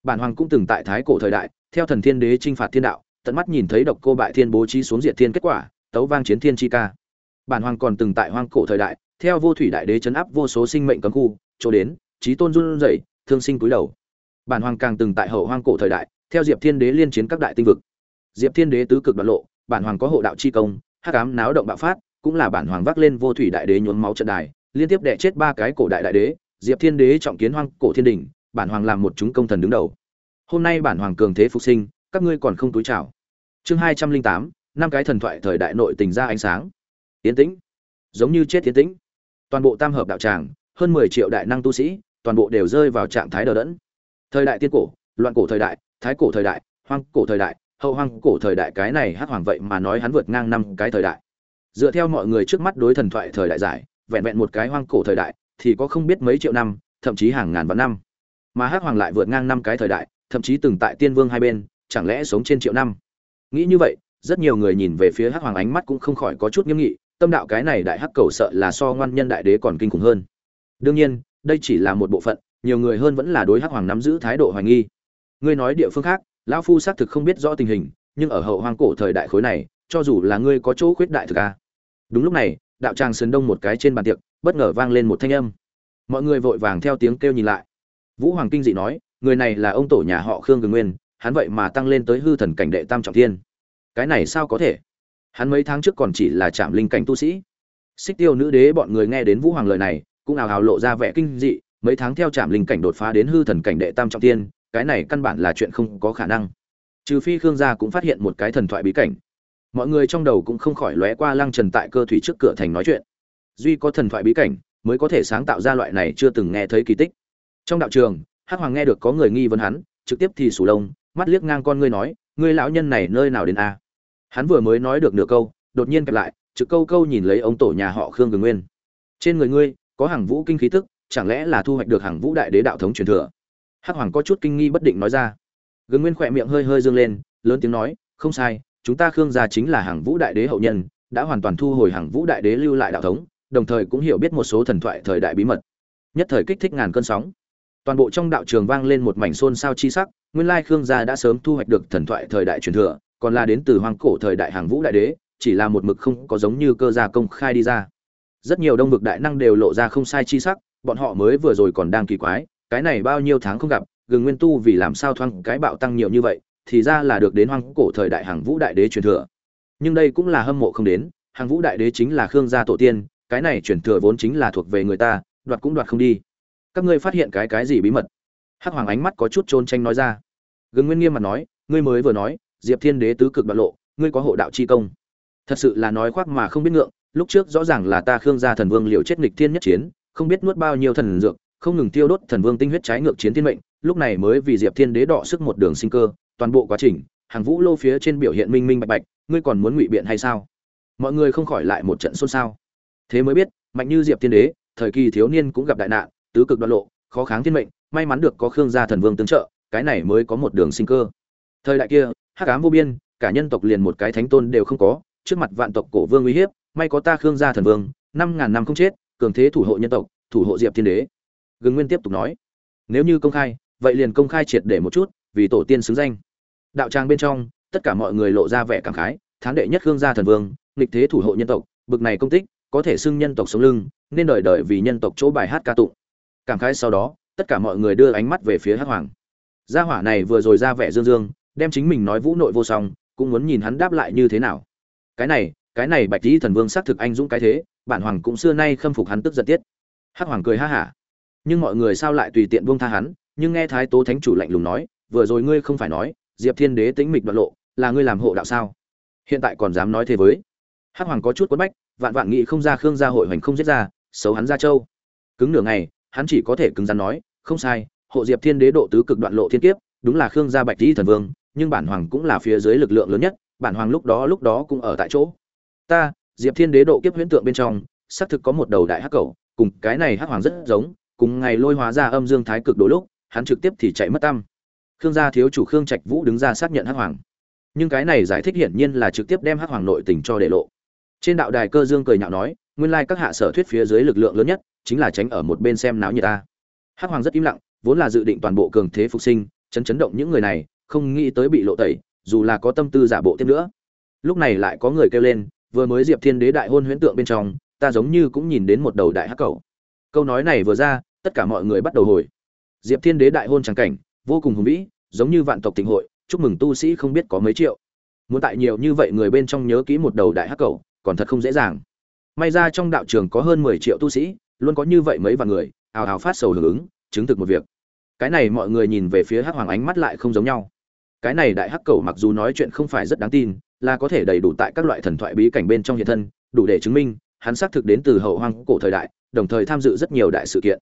bản hoàng cũng từng tại thái cổ thời đại, theo thần thiên đế chinh phạt thiên đạo, tận mắt nhìn thấy độc cô bại thiên bố trí xuống diệt thiên kết quả, tấu vang chiến thiên chi ca. Bản hoàng còn từng tại hoang cổ thời đại, theo vô thủy đại đế chấn áp vô số sinh mệnh cấm khu, chỗ đến, trí tôn run rẩy, thương sinh cúi đầu. Bản hoàng càng từng tại hậu hoang cổ thời đại, theo diệp thiên đế liên chiến các đại tinh vực. Diệp thiên đế tứ cực đoạn lộ, bản hoàng có hộ đạo chi công, hắc ám náo động bạo phát, cũng là bản hoàng vác lên vô thủy đại đế nhuốm máu trận đài, liên tiếp đẻ chết ba cái cổ đại đại đế, diệp thiên đế trọng kiến hoang cổ thiên đình bản hoàng làm một chúng công thần đứng đầu. Hôm nay bản hoàng cường thế phục sinh, các ngươi còn không túi chào. Chương hai trăm linh tám, năm cái thần thoại thời đại nội tình ra ánh sáng. Tiến tĩnh. Giống như chết tiến tĩnh. Toàn bộ tam hợp đạo tràng, hơn mười triệu đại năng tu sĩ, toàn bộ đều rơi vào trạng thái đờ đẫn. Thời đại tiên cổ, loạn cổ thời đại, thái cổ thời đại, hoang cổ thời đại, hậu hoang cổ thời đại, cái này hát hoàng vậy mà nói hắn vượt ngang năm cái thời đại. Dựa theo mọi người trước mắt đối thần thoại thời đại giải, vẹn vẹn một cái hoang cổ thời đại, thì có không biết mấy triệu năm, thậm chí hàng ngàn vạn năm mà hắc hoàng lại vượt ngang năm cái thời đại, thậm chí từng tại tiên vương hai bên, chẳng lẽ sống trên triệu năm? Nghĩ như vậy, rất nhiều người nhìn về phía hắc hoàng ánh mắt cũng không khỏi có chút nghiêm nghị, tâm đạo cái này đại hắc cầu sợ là so ngoan nhân đại đế còn kinh khủng hơn. Đương nhiên, đây chỉ là một bộ phận, nhiều người hơn vẫn là đối hắc hoàng nắm giữ thái độ hoài nghi. Ngươi nói địa phương khác, lão phu xác thực không biết rõ tình hình, nhưng ở hậu hoang cổ thời đại khối này, cho dù là ngươi có chỗ khuyết đại thực a. Đúng lúc này, đạo tràng sơn đông một cái trên bàn tiệc, bất ngờ vang lên một thanh âm. Mọi người vội vàng theo tiếng kêu nhìn lại vũ hoàng kinh dị nói, người này là ông tổ nhà họ khương cường nguyên, hắn vậy mà tăng lên tới hư thần cảnh đệ tam trọng thiên. Cái này sao có thể? Hắn mấy tháng trước còn chỉ là trạm linh cảnh tu sĩ. Xích tiêu nữ đế bọn người nghe đến vũ hoàng lời này, cũng ào ào lộ ra vẻ kinh dị, mấy tháng theo trạm linh cảnh đột phá đến hư thần cảnh đệ tam trọng thiên, cái này căn bản là chuyện không có khả năng. Trừ phi khương gia cũng phát hiện một cái thần thoại bí cảnh. Mọi người trong đầu cũng không khỏi lóe qua lăng trần tại cơ thủy trước cửa thành nói chuyện. Duy có thần thoại bí cảnh, mới có thể sáng tạo ra loại này chưa từng nghe thấy kỳ tích trong đạo trường, hắc hoàng nghe được có người nghi vấn hắn, trực tiếp thì sủ lông, mắt liếc ngang con ngươi nói, ngươi lão nhân này nơi nào đến a? Hắn vừa mới nói được nửa câu, đột nhiên kẹp lại, trực câu câu nhìn lấy ông tổ nhà họ khương cường nguyên. Trên người ngươi, có hàng vũ kinh khí tức, chẳng lẽ là thu hoạch được hàng vũ đại đế đạo thống truyền thừa? Hắc hoàng có chút kinh nghi bất định nói ra. Gương nguyên khỏe miệng hơi hơi dương lên, lớn tiếng nói, không sai, chúng ta khương gia chính là hàng vũ đại đế hậu nhân, đã hoàn toàn thu hồi hàng vũ đại đế lưu lại đạo thống, đồng thời cũng hiểu biết một số thần thoại thời đại bí mật. Nhất thời kích thích ngàn cơn sóng toàn bộ trong đạo trường vang lên một mảnh xôn xao chi sắc, nguyên lai khương gia đã sớm thu hoạch được thần thoại thời đại truyền thừa, còn là đến từ hoang cổ thời đại hàng vũ đại đế, chỉ là một mực không có giống như cơ gia công khai đi ra. Rất nhiều đông vực đại năng đều lộ ra không sai chi sắc, bọn họ mới vừa rồi còn đang kỳ quái, cái này bao nhiêu tháng không gặp, gừng nguyên tu vì làm sao thoang cái bạo tăng nhiều như vậy, thì ra là được đến hoang cổ thời đại hàng vũ đại đế truyền thừa. Nhưng đây cũng là hâm mộ không đến, hàng vũ đại đế chính là khương gia tổ tiên, cái này truyền thừa vốn chính là thuộc về người ta, đoạt cũng đoạt không đi các ngươi phát hiện cái cái gì bí mật? Hắc hoàng ánh mắt có chút trôn tranh nói ra. Gừng nguyên nghiêm mặt nói, ngươi mới vừa nói, diệp thiên đế tứ cực đoạn lộ, ngươi có hộ đạo chi công. Thật sự là nói khoác mà không biết ngượng, lúc trước rõ ràng là ta khương gia thần vương liều chết nghịch thiên nhất chiến, không biết nuốt bao nhiêu thần dược, không ngừng tiêu đốt thần vương tinh huyết trái ngược chiến thiên mệnh, lúc này mới vì diệp thiên đế đọ sức một đường sinh cơ, toàn bộ quá trình, hàng vũ lô phía trên biểu hiện minh minh bạch bạch, ngươi còn muốn ngụy biện hay sao? Mọi người không khỏi lại một trận xôn xao. Thế mới biết, mạnh như diệp thiên đế, thời kỳ thiếu niên cũng gặp đại nạn tứ cực đoạn lộ, khó kháng thiên mệnh, may mắn được có khương gia thần vương tương trợ, cái này mới có một đường sinh cơ. Thời đại kia, hắc ám vô biên, cả nhân tộc liền một cái thánh tôn đều không có, trước mặt vạn tộc cổ vương uy hiếp, may có ta khương gia thần vương, năm ngàn năm không chết, cường thế thủ hộ nhân tộc, thủ hộ diệp thiên đế. Gừng nguyên tiếp tục nói, nếu như công khai, vậy liền công khai triệt để một chút, vì tổ tiên xứng danh. Đạo trang bên trong, tất cả mọi người lộ ra vẻ cảm khái, thán đệ nhất khương gia thần vương, nghịch thế thủ hộ nhân tộc, bực này công tích, có thể xưng nhân tộc sống lưng, nên đời đời vì nhân tộc chỗ bài hát ca tụng cảm khái sau đó, tất cả mọi người đưa ánh mắt về phía hắc hoàng. Gia hỏa này vừa rồi ra vẻ dương dương, đem chính mình nói vũ nội vô song, cũng muốn nhìn hắn đáp lại như thế nào. Cái này cái này bạch tý thần vương xác thực anh dũng cái thế, bản hoàng cũng xưa nay khâm phục hắn tức giận tiết. Hắc hoàng cười ha hả. Nhưng mọi người sao lại tùy tiện buông tha hắn, nhưng nghe thái tố thánh chủ lạnh lùng nói, vừa rồi ngươi không phải nói, diệp thiên đế tĩnh mịch đoạn lộ, là ngươi làm hộ đạo sao? Hiện tại còn dám nói thế với? Hắc hoàng có chút quất bách, vạn vạn nghị không ra khương gia hội hoành không giết ra, xấu hắn ra châu cứng nửa ngày hắn chỉ có thể cứng rắn nói, không sai, hộ diệp thiên đế độ tứ cực đoạn lộ thiên kiếp, đúng là khương gia bạch tỷ thần vương, nhưng bản hoàng cũng là phía dưới lực lượng lớn nhất, bản hoàng lúc đó lúc đó cũng ở tại chỗ. Ta, diệp thiên đế độ kiếp huyễn tượng bên trong, xác thực có một đầu đại hắc cầu, cùng cái này hắc hoàng rất giống, cùng ngày lôi hóa ra âm dương thái cực đôi lúc, hắn trực tiếp thì chạy mất tâm. Khương gia thiếu chủ khương trạch vũ đứng ra xác nhận hắc hoàng. Nhưng cái này giải thích hiển nhiên là trực tiếp đem hắc hoàng nội tình cho để lộ. Trên đạo đài cơ dương cười nhạo nói, nguyên lai các hạ sở thuyết phía dưới lực lượng lớn nhất chính là tránh ở một bên xem náo như ta. Hắc hoàng rất im lặng, vốn là dự định toàn bộ cường thế phục sinh, chấn chấn động những người này, không nghĩ tới bị lộ tẩy, dù là có tâm tư giả bộ tiếp nữa. Lúc này lại có người kêu lên, vừa mới diệp thiên đế đại hôn huyễn tượng bên trong, ta giống như cũng nhìn đến một đầu đại hắc cầu. Câu nói này vừa ra, tất cả mọi người bắt đầu hồi. Diệp thiên đế đại hôn trắng cảnh, vô cùng hùng vĩ, giống như vạn tộc tình hội, chúc mừng tu sĩ không biết có mấy triệu. Muốn tại nhiều như vậy người bên trong nhớ kỹ một đầu đại hắc cầu, còn thật không dễ dàng. May ra trong đạo trường có hơn mười triệu tu sĩ luôn có như vậy mấy vạn người, ào ào phát sầu hưởng ứng, chứng thực một việc. Cái này mọi người nhìn về phía hắc hoàng ánh mắt lại không giống nhau. Cái này đại hắc cầu mặc dù nói chuyện không phải rất đáng tin, là có thể đầy đủ tại các loại thần thoại bí cảnh bên trong hiện thân, đủ để chứng minh, hắn xác thực đến từ hậu hoang cổ thời đại, đồng thời tham dự rất nhiều đại sự kiện.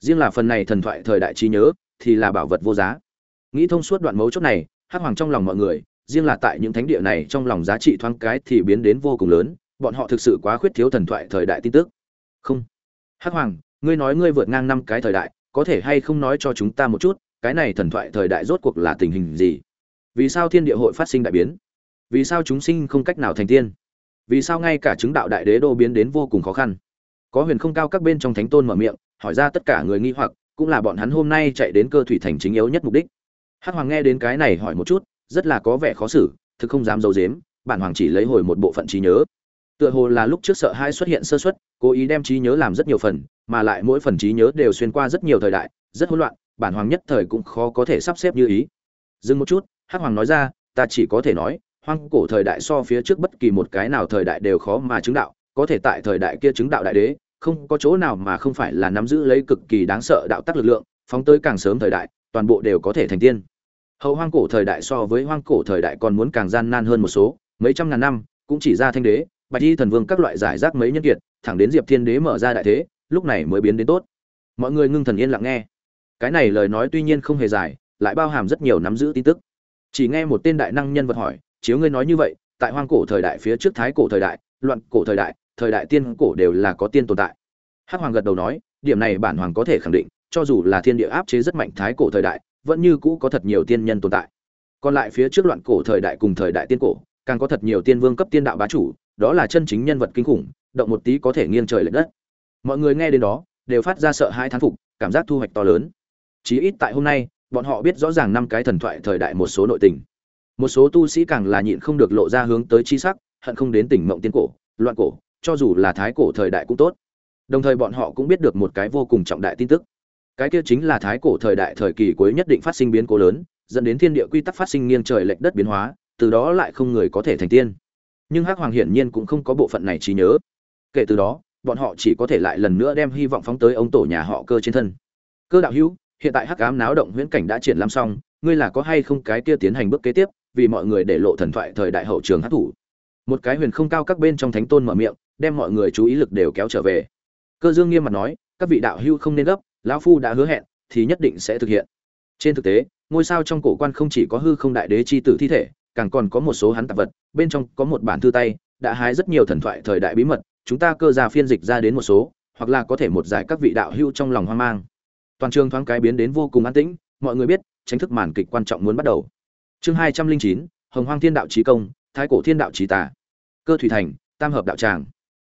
Riêng là phần này thần thoại thời đại trí nhớ, thì là bảo vật vô giá. Nghĩ thông suốt đoạn mấu chốt này, hắc hoàng trong lòng mọi người, riêng là tại những thánh địa này trong lòng giá trị thoáng cái thì biến đến vô cùng lớn, bọn họ thực sự quá khuyết thiếu thần thoại thời đại tin tức. Không hắc hoàng, ngươi nói ngươi vượt ngang năm cái thời đại, có thể hay không nói cho chúng ta một chút, cái này thần thoại thời đại rốt cuộc là tình hình gì? Vì sao thiên địa hội phát sinh đại biến? Vì sao chúng sinh không cách nào thành tiên? Vì sao ngay cả chứng đạo đại đế đô biến đến vô cùng khó khăn? Có huyền không cao các bên trong thánh tôn mở miệng, hỏi ra tất cả người nghi hoặc, cũng là bọn hắn hôm nay chạy đến cơ thủy thành chính yếu nhất mục đích. Hắc hoàng nghe đến cái này hỏi một chút, rất là có vẻ khó xử, thực không dám giấu dếm, bản hoàng chỉ lấy hồi một bộ phận trí nhớ tựa hồ là lúc trước sợ hai xuất hiện sơ xuất cố ý đem trí nhớ làm rất nhiều phần, mà lại mỗi phần trí nhớ đều xuyên qua rất nhiều thời đại, rất hỗn loạn, bản hoàng nhất thời cũng khó có thể sắp xếp như ý. Dừng một chút, hắc hoàng nói ra, ta chỉ có thể nói, hoang cổ thời đại so phía trước bất kỳ một cái nào thời đại đều khó mà chứng đạo, có thể tại thời đại kia chứng đạo đại đế, không có chỗ nào mà không phải là nắm giữ lấy cực kỳ đáng sợ đạo tắc lực lượng, phóng tới càng sớm thời đại, toàn bộ đều có thể thành tiên. Hậu hoang cổ thời đại so với hoang cổ thời đại còn muốn càng gian nan hơn một số, mấy trăm ngàn năm, cũng chỉ ra thanh đế bạch y thần vương các loại giải rác mấy nhân kiệt, thẳng đến diệp thiên đế mở ra đại thế, lúc này mới biến đến tốt. Mọi người ngưng thần yên lặng nghe. Cái này lời nói tuy nhiên không hề dài, lại bao hàm rất nhiều nắm giữ tin tức. Chỉ nghe một tên đại năng nhân vật hỏi, chiếu ngươi nói như vậy, tại hoang cổ thời đại phía trước thái cổ thời đại, loạn cổ thời đại thời đại tiên cổ đều là có tiên tồn tại. Hắc hoàng gật đầu nói, điểm này bản hoàng có thể khẳng định, cho dù là thiên địa áp chế rất mạnh thái cổ thời đại, vẫn như cũ có thật nhiều tiên nhân tồn tại. Còn lại phía trước loạn cổ thời đại cùng thời đại tiên cổ, càng có thật nhiều tiên vương cấp tiên đạo bá chủ đó là chân chính nhân vật kinh khủng, động một tí có thể nghiêng trời lệch đất. Mọi người nghe đến đó, đều phát ra sợ hãi thán phục, cảm giác thu hoạch to lớn. Chí ít tại hôm nay, bọn họ biết rõ ràng năm cái thần thoại thời đại một số nội tình. Một số tu sĩ càng là nhịn không được lộ ra hướng tới chi sắc, hận không đến tỉnh mộng tiên cổ, loạn cổ, cho dù là thái cổ thời đại cũng tốt. Đồng thời bọn họ cũng biết được một cái vô cùng trọng đại tin tức. Cái kia chính là thái cổ thời đại thời kỳ cuối nhất định phát sinh biến cố lớn, dẫn đến thiên địa quy tắc phát sinh nghiêng trời lệch đất biến hóa, từ đó lại không người có thể thành tiên nhưng hắc hoàng hiển nhiên cũng không có bộ phận này trí nhớ. Kể từ đó, bọn họ chỉ có thể lại lần nữa đem hy vọng phóng tới ông tổ nhà họ cơ trên thân. Cơ đạo hữu, hiện tại hắc ám náo động huyễn cảnh đã triển lãm xong, ngươi là có hay không cái kia tiến hành bước kế tiếp, vì mọi người để lộ thần thoại thời đại hậu trường hát thủ. Một cái huyền không cao các bên trong thánh tôn mở miệng, đem mọi người chú ý lực đều kéo trở về. Cơ dương nghiêm mặt nói, các vị đạo hưu không nên gấp, lão phu đã hứa hẹn, thì nhất định sẽ thực hiện. Trên thực tế, ngôi sao trong cổ quan không chỉ có hư không đại đế chi tử thi thể càng còn có một số hắn tạp vật, bên trong có một bản thư tay, đã hái rất nhiều thần thoại thời đại bí mật, chúng ta cơ ra phiên dịch ra đến một số, hoặc là có thể một giải các vị đạo hưu trong lòng hoang mang. Toàn trường thoáng cái biến đến vô cùng an tĩnh, mọi người biết tranh thức màn kịch quan trọng muốn bắt đầu. Chương hai trăm linh chín, hồng hoang thiên đạo trí công, thái cổ thiên đạo trí tà. Cơ thủy thành, tam hợp đạo tràng.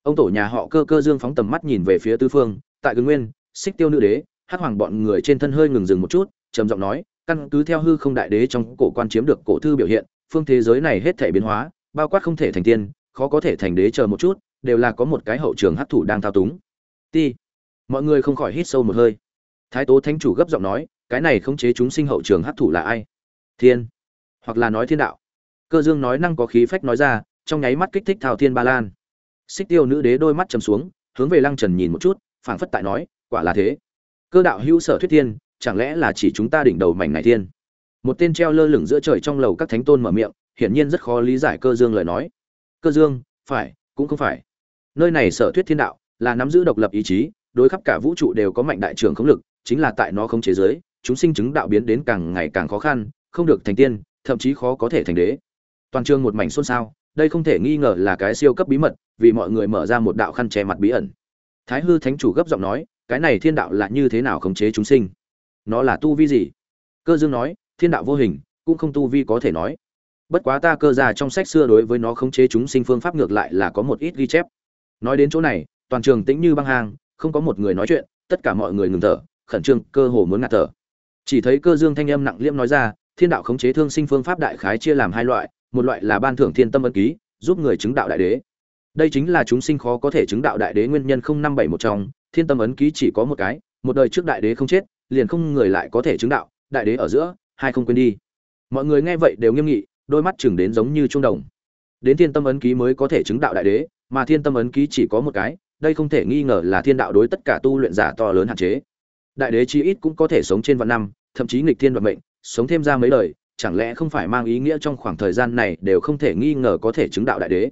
Ông tổ nhà họ cơ cơ dương phóng tầm mắt nhìn về phía tư phương, tại gương nguyên, xích tiêu nữ đế, hắc hoàng bọn người trên thân hơi ngừng dừng một chút, trầm giọng nói, căn cứ theo hư không đại đế trong cổ quan chiếm được cổ thư biểu hiện phương thế giới này hết thể biến hóa, bao quát không thể thành tiên, khó có thể thành đế chờ một chút, đều là có một cái hậu trường hấp thụ đang thao túng. Ti mọi người không khỏi hít sâu một hơi. Thái tố thánh chủ gấp giọng nói, cái này không chế chúng sinh hậu trường hấp thụ là ai? Thiên. Hoặc là nói thiên đạo. Cơ dương nói năng có khí phách nói ra, trong nháy mắt kích thích thao thiên ba lan. Xích tiêu nữ đế đôi mắt chầm xuống, hướng về lăng trần nhìn một chút, phảng phất tại nói, quả là thế. Cơ đạo hữu sở thuyết thiên, chẳng lẽ là chỉ chúng ta đỉnh đầu mảnh này thiên? Một tên treo lơ lửng giữa trời trong lầu các thánh tôn mở miệng, hiển nhiên rất khó lý giải cơ dương lời nói. Cơ dương, phải, cũng không phải. Nơi này sở thuyết thiên đạo, là nắm giữ độc lập ý chí, đối khắp cả vũ trụ đều có mạnh đại trưởng khống lực, chính là tại nó không chế giới, chúng sinh chứng đạo biến đến càng ngày càng khó khăn, không được thành tiên, thậm chí khó có thể thành đế. Toàn trường một mảnh xôn xao, đây không thể nghi ngờ là cái siêu cấp bí mật, vì mọi người mở ra một đạo khăn che mặt bí ẩn. Thái hư thánh chủ gấp giọng nói, cái này thiên đạo là như thế nào khống chế chúng sinh? Nó là tu vi gì? Cơ dương nói thiên đạo vô hình, cũng không tu vi có thể nói. Bất quá ta cơ già trong sách xưa đối với nó khống chế chúng sinh phương pháp ngược lại là có một ít ghi chép. Nói đến chỗ này, toàn trường tĩnh như băng hang, không có một người nói chuyện, tất cả mọi người ngừng thở, khẩn trương, cơ hồ muốn ngạt thở. Chỉ thấy cơ dương thanh âm nặng liêm nói ra, thiên đạo khống chế thương sinh phương pháp đại khái chia làm hai loại, một loại là ban thưởng thiên tâm ân ký, giúp người chứng đạo đại đế. Đây chính là chúng sinh khó có thể chứng đạo đại đế nguyên nhân không năm bảy một trong, thiên tâm ấn ký chỉ có một cái, một đời trước đại đế không chết, liền không người lại có thể chứng đạo, đại đế ở giữa hai không quên đi. Mọi người nghe vậy đều nghiêm nghị, đôi mắt chừng đến giống như trung đồng. Đến thiên tâm ấn ký mới có thể chứng đạo đại đế, mà thiên tâm ấn ký chỉ có một cái, đây không thể nghi ngờ là thiên đạo đối tất cả tu luyện giả to lớn hạn chế. Đại đế chí ít cũng có thể sống trên vạn năm, thậm chí nghịch thiên vận mệnh, sống thêm ra mấy đời, chẳng lẽ không phải mang ý nghĩa trong khoảng thời gian này đều không thể nghi ngờ có thể chứng đạo đại đế?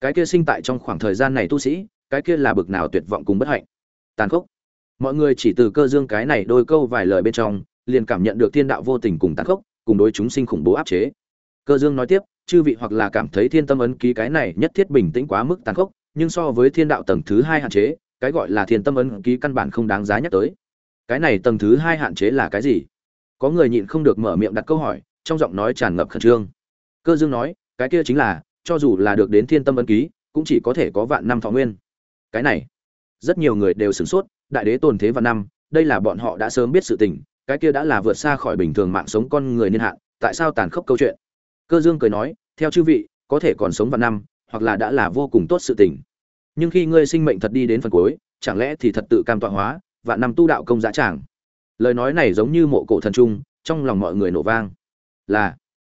Cái kia sinh tại trong khoảng thời gian này tu sĩ, cái kia là bực nào tuyệt vọng cùng bất hạnh. Tàn khốc. Mọi người chỉ từ cơ dương cái này đôi câu vài lời bên trong liền cảm nhận được thiên đạo vô tình cùng tàn khốc, cùng đối chúng sinh khủng bố áp chế. Cơ dương nói tiếp, chư vị hoặc là cảm thấy thiên tâm ấn ký cái này nhất thiết bình tĩnh quá mức tàn khốc, nhưng so với thiên đạo tầng thứ hai hạn chế, cái gọi là thiên tâm ấn ký căn bản không đáng giá nhắc tới. Cái này tầng thứ hai hạn chế là cái gì? Có người nhịn không được mở miệng đặt câu hỏi, trong giọng nói tràn ngập khẩn trương. Cơ dương nói, cái kia chính là, cho dù là được đến thiên tâm ấn ký, cũng chỉ có thể có vạn năm thọ nguyên. Cái này, rất nhiều người đều sửng sốt, đại đế tồn thế vạn năm, đây là bọn họ đã sớm biết sự tình cái kia đã là vượt xa khỏi bình thường mạng sống con người niên hạn, tại sao tàn khốc câu chuyện? Cơ dương cười nói, theo chư vị, có thể còn sống vạn năm, hoặc là đã là vô cùng tốt sự tình. Nhưng khi ngươi sinh mệnh thật đi đến phần cuối, chẳng lẽ thì thật tự cam tọa hóa, vạn năm tu đạo công giá tràng? Lời nói này giống như mộ cổ thần trung, trong lòng mọi người nổ vang. Là,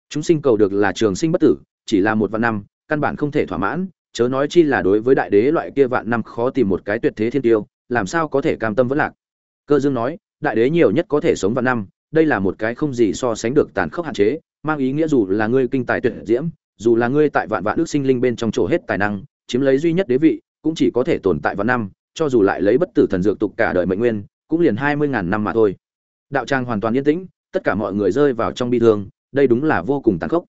chúng sinh cầu được là trường sinh bất tử, chỉ là một vạn năm, căn bản không thể thỏa mãn, chớ nói chi là đối với đại đế loại kia vạn năm khó tìm một cái tuyệt thế thiên tiêu, làm sao có thể cam tâm vẫn lạc? Cơ dương nói đại đế nhiều nhất có thể sống vạn năm, đây là một cái không gì so sánh được tàn khốc hạn chế, mang ý nghĩa dù là ngươi kinh tài tuyệt diễm, dù là ngươi tại vạn vạn ước sinh linh bên trong chỗ hết tài năng, chiếm lấy duy nhất đế vị, cũng chỉ có thể tồn tại vạn năm, cho dù lại lấy bất tử thần dược tục cả đời mệnh nguyên, cũng liền hai mươi ngàn năm mà thôi. Đạo trang hoàn toàn yên tĩnh, tất cả mọi người rơi vào trong bi thương, đây đúng là vô cùng tàn khốc.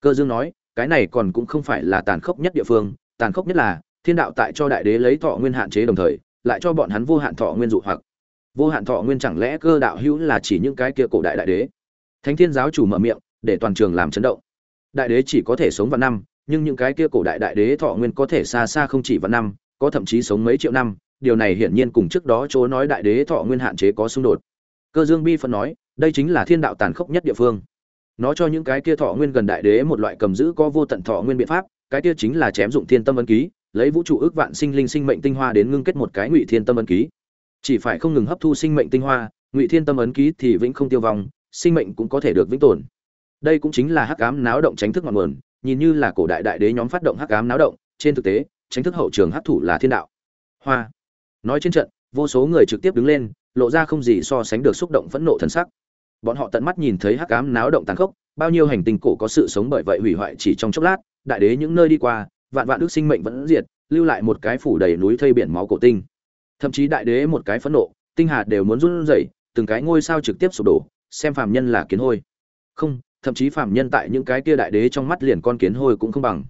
Cơ dương nói, cái này còn cũng không phải là tàn khốc nhất địa phương, tàn khốc nhất là, thiên đạo tại cho đại đế lấy thọ nguyên hạn chế đồng thời, lại cho bọn hắn vô hạn thọ nguyên dụ hoặc vô hạn thọ nguyên chẳng lẽ cơ đạo hữu là chỉ những cái kia cổ đại đại đế? Thánh thiên giáo chủ mở miệng, để toàn trường làm chấn động. Đại đế chỉ có thể sống vạn năm, nhưng những cái kia cổ đại đại đế thọ nguyên có thể xa xa không chỉ vạn năm, có thậm chí sống mấy triệu năm. Điều này hiển nhiên cùng trước đó chỗ nói đại đế thọ nguyên hạn chế có xung đột. Cơ dương bi phân nói, đây chính là thiên đạo tàn khốc nhất địa phương. Nó cho những cái kia thọ nguyên gần đại đế một loại cầm giữ có vô tận thọ nguyên biện pháp, cái kia chính là chém dụng thiên tâm ân ký, lấy vũ trụ ước vạn sinh linh sinh mệnh tinh hoa đến ngưng kết một cái ngụy thiên tâm ấn ký chỉ phải không ngừng hấp thu sinh mệnh tinh hoa, ngụy thiên tâm ấn ký thì vĩnh không tiêu vong, sinh mệnh cũng có thể được vĩnh tồn. Đây cũng chính là hắc ám náo động tránh thức ngọn nguồn, nhìn như là cổ đại đại đế nhóm phát động hắc ám náo động, trên thực tế, tránh thức hậu trường hắc thủ là thiên đạo. Hoa. Nói trên trận, vô số người trực tiếp đứng lên, lộ ra không gì so sánh được xúc động phẫn nộ thần sắc. Bọn họ tận mắt nhìn thấy hắc ám náo động tàn khốc, bao nhiêu hành tinh cổ có sự sống bởi vậy hủy hoại chỉ trong chốc lát, đại đế những nơi đi qua, vạn vạn đức sinh mệnh vẫn diệt, lưu lại một cái phủ đầy núi thây biển máu cổ tinh thậm chí đại đế một cái phẫn nộ, tinh hà đều muốn run rẩy, từng cái ngôi sao trực tiếp sụp đổ, xem phàm nhân là kiến hôi. Không, thậm chí phàm nhân tại những cái kia đại đế trong mắt liền con kiến hôi cũng không bằng.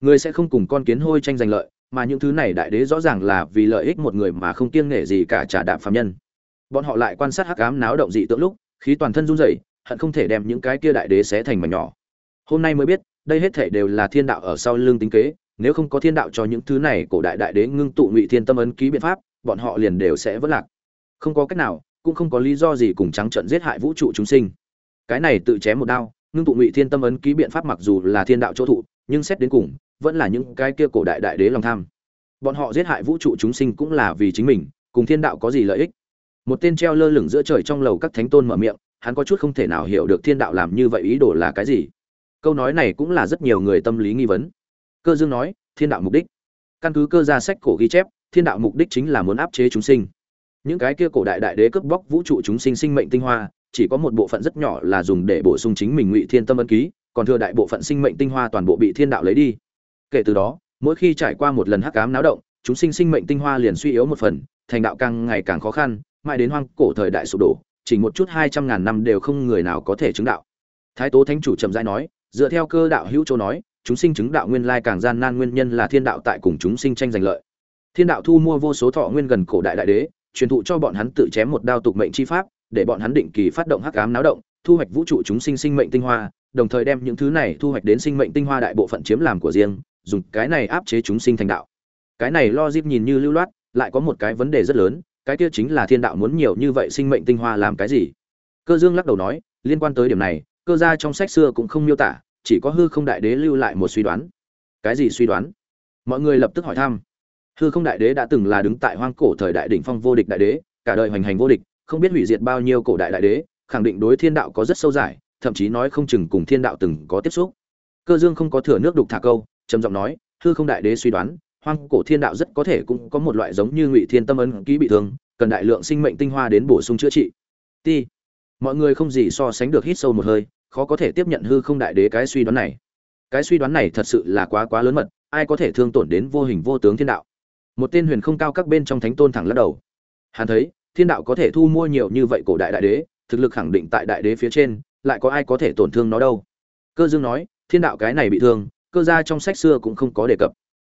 Người sẽ không cùng con kiến hôi tranh giành lợi, mà những thứ này đại đế rõ ràng là vì lợi ích một người mà không kiêng nể gì cả trả đạm phàm nhân. Bọn họ lại quan sát hắc ám náo động dị tượng lúc, khí toàn thân run rẩy, hận không thể đem những cái kia đại đế xé thành mảnh nhỏ. Hôm nay mới biết, đây hết thể đều là thiên đạo ở sau lưng tính kế, nếu không có thiên đạo cho những thứ này cổ đại đại đế ngưng tụ ngụy thiên tâm ấn ký biện pháp bọn họ liền đều sẽ vỡ lạc. Không có cách nào, cũng không có lý do gì cùng trắng trận giết hại vũ trụ chúng sinh. Cái này tự chém một đao, ngưng tụ ngụy thiên tâm ấn ký biện pháp mặc dù là thiên đạo chỗ thụ, nhưng xét đến cùng, vẫn là những cái kia cổ đại đại đế lòng tham. Bọn họ giết hại vũ trụ chúng sinh cũng là vì chính mình, cùng thiên đạo có gì lợi ích? Một tên treo lơ lửng giữa trời trong lầu các thánh tôn mở miệng, hắn có chút không thể nào hiểu được thiên đạo làm như vậy ý đồ là cái gì. Câu nói này cũng là rất nhiều người tâm lý nghi vấn. Cơ dương nói, thiên đạo mục đích. Căn cứ cơ gia sách cổ ghi chép thiên đạo mục đích chính là muốn áp chế chúng sinh. Những cái kia cổ đại đại đế cướp bóc vũ trụ chúng sinh sinh mệnh tinh hoa, chỉ có một bộ phận rất nhỏ là dùng để bổ sung chính mình ngụy thiên tâm ân ký, còn thừa đại bộ phận sinh mệnh tinh hoa toàn bộ bị thiên đạo lấy đi. Kể từ đó, mỗi khi trải qua một lần hắc ám náo động, chúng sinh sinh mệnh tinh hoa liền suy yếu một phần, thành đạo càng ngày càng khó khăn, mãi đến hoang cổ thời đại sụp đổ, chỉ một chút hai trăm ngàn năm đều không người nào có thể chứng đạo. Thái tố thánh chủ trầm rãi nói, dựa theo cơ đạo hữu châu nói, chúng sinh chứng đạo nguyên lai càng gian nan nguyên nhân là thiên đạo tại cùng chúng sinh tranh giành lợi thiên đạo thu mua vô số thọ nguyên gần cổ đại đại đế, truyền thụ cho bọn hắn tự chém một đao tục mệnh chi pháp, để bọn hắn định kỳ phát động hắc ám náo động, thu hoạch vũ trụ chúng sinh sinh mệnh tinh hoa, đồng thời đem những thứ này thu hoạch đến sinh mệnh tinh hoa đại bộ phận chiếm làm của riêng, dùng cái này áp chế chúng sinh thành đạo. Cái này lo dip nhìn như lưu loát, lại có một cái vấn đề rất lớn, cái kia chính là thiên đạo muốn nhiều như vậy sinh mệnh tinh hoa làm cái gì? Cơ dương lắc đầu nói, liên quan tới điểm này, cơ gia trong sách xưa cũng không miêu tả, chỉ có hư không đại đế lưu lại một suy đoán. Cái gì suy đoán? Mọi người lập tức hỏi thăm hư không đại đế đã từng là đứng tại hoang cổ thời đại đỉnh phong vô địch đại đế, cả đời hoành hành vô địch, không biết hủy diệt bao nhiêu cổ đại đại đế, khẳng định đối thiên đạo có rất sâu giải, thậm chí nói không chừng cùng thiên đạo từng có tiếp xúc. Cơ dương không có thừa nước đục thả câu, trầm giọng nói, hư không đại đế suy đoán, hoang cổ thiên đạo rất có thể cũng có một loại giống như ngụy thiên tâm ấn ký bị thương, cần đại lượng sinh mệnh tinh hoa đến bổ sung chữa trị. Ti. Mọi người không gì so sánh được hít sâu một hơi, khó có thể tiếp nhận hư không đại đế cái suy đoán này. Cái suy đoán này thật sự là quá quá lớn mật, ai có thể thương tổn đến vô hình vô tướng thiên đạo? Một tên huyền không cao các bên trong thánh tôn thẳng lắc đầu. Hắn thấy, thiên đạo có thể thu mua nhiều như vậy cổ đại đại đế, thực lực khẳng định tại đại đế phía trên, lại có ai có thể tổn thương nó đâu? Cơ dương nói, thiên đạo cái này bị thương, cơ gia trong sách xưa cũng không có đề cập.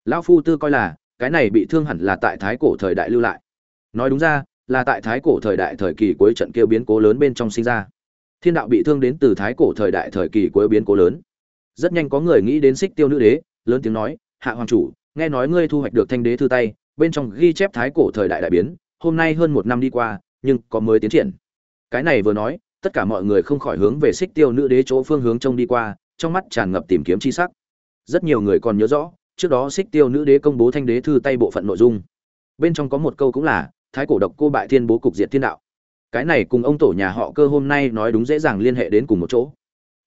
Lão phu tư coi là, cái này bị thương hẳn là tại thái cổ thời đại lưu lại. Nói đúng ra, là tại thái cổ thời đại thời kỳ cuối trận kêu biến cố lớn bên trong sinh ra. Thiên đạo bị thương đến từ thái cổ thời đại thời kỳ cuối biến cố lớn. Rất nhanh có người nghĩ đến xích tiêu nữ đế, lớn tiếng nói, hạ hoàng chủ nghe nói ngươi thu hoạch được thanh đế thư tay, bên trong ghi chép thái cổ thời đại đại biến, hôm nay hơn một năm đi qua, nhưng có mới tiến triển. Cái này vừa nói, tất cả mọi người không khỏi hướng về xích tiêu nữ đế chỗ phương hướng trông đi qua, trong mắt tràn ngập tìm kiếm chi sắc. Rất nhiều người còn nhớ rõ, trước đó xích tiêu nữ đế công bố thanh đế thư tay bộ phận nội dung. Bên trong có một câu cũng là, thái cổ độc cô bại thiên bố cục diệt thiên đạo. Cái này cùng ông tổ nhà họ cơ hôm nay nói đúng dễ dàng liên hệ đến cùng một chỗ.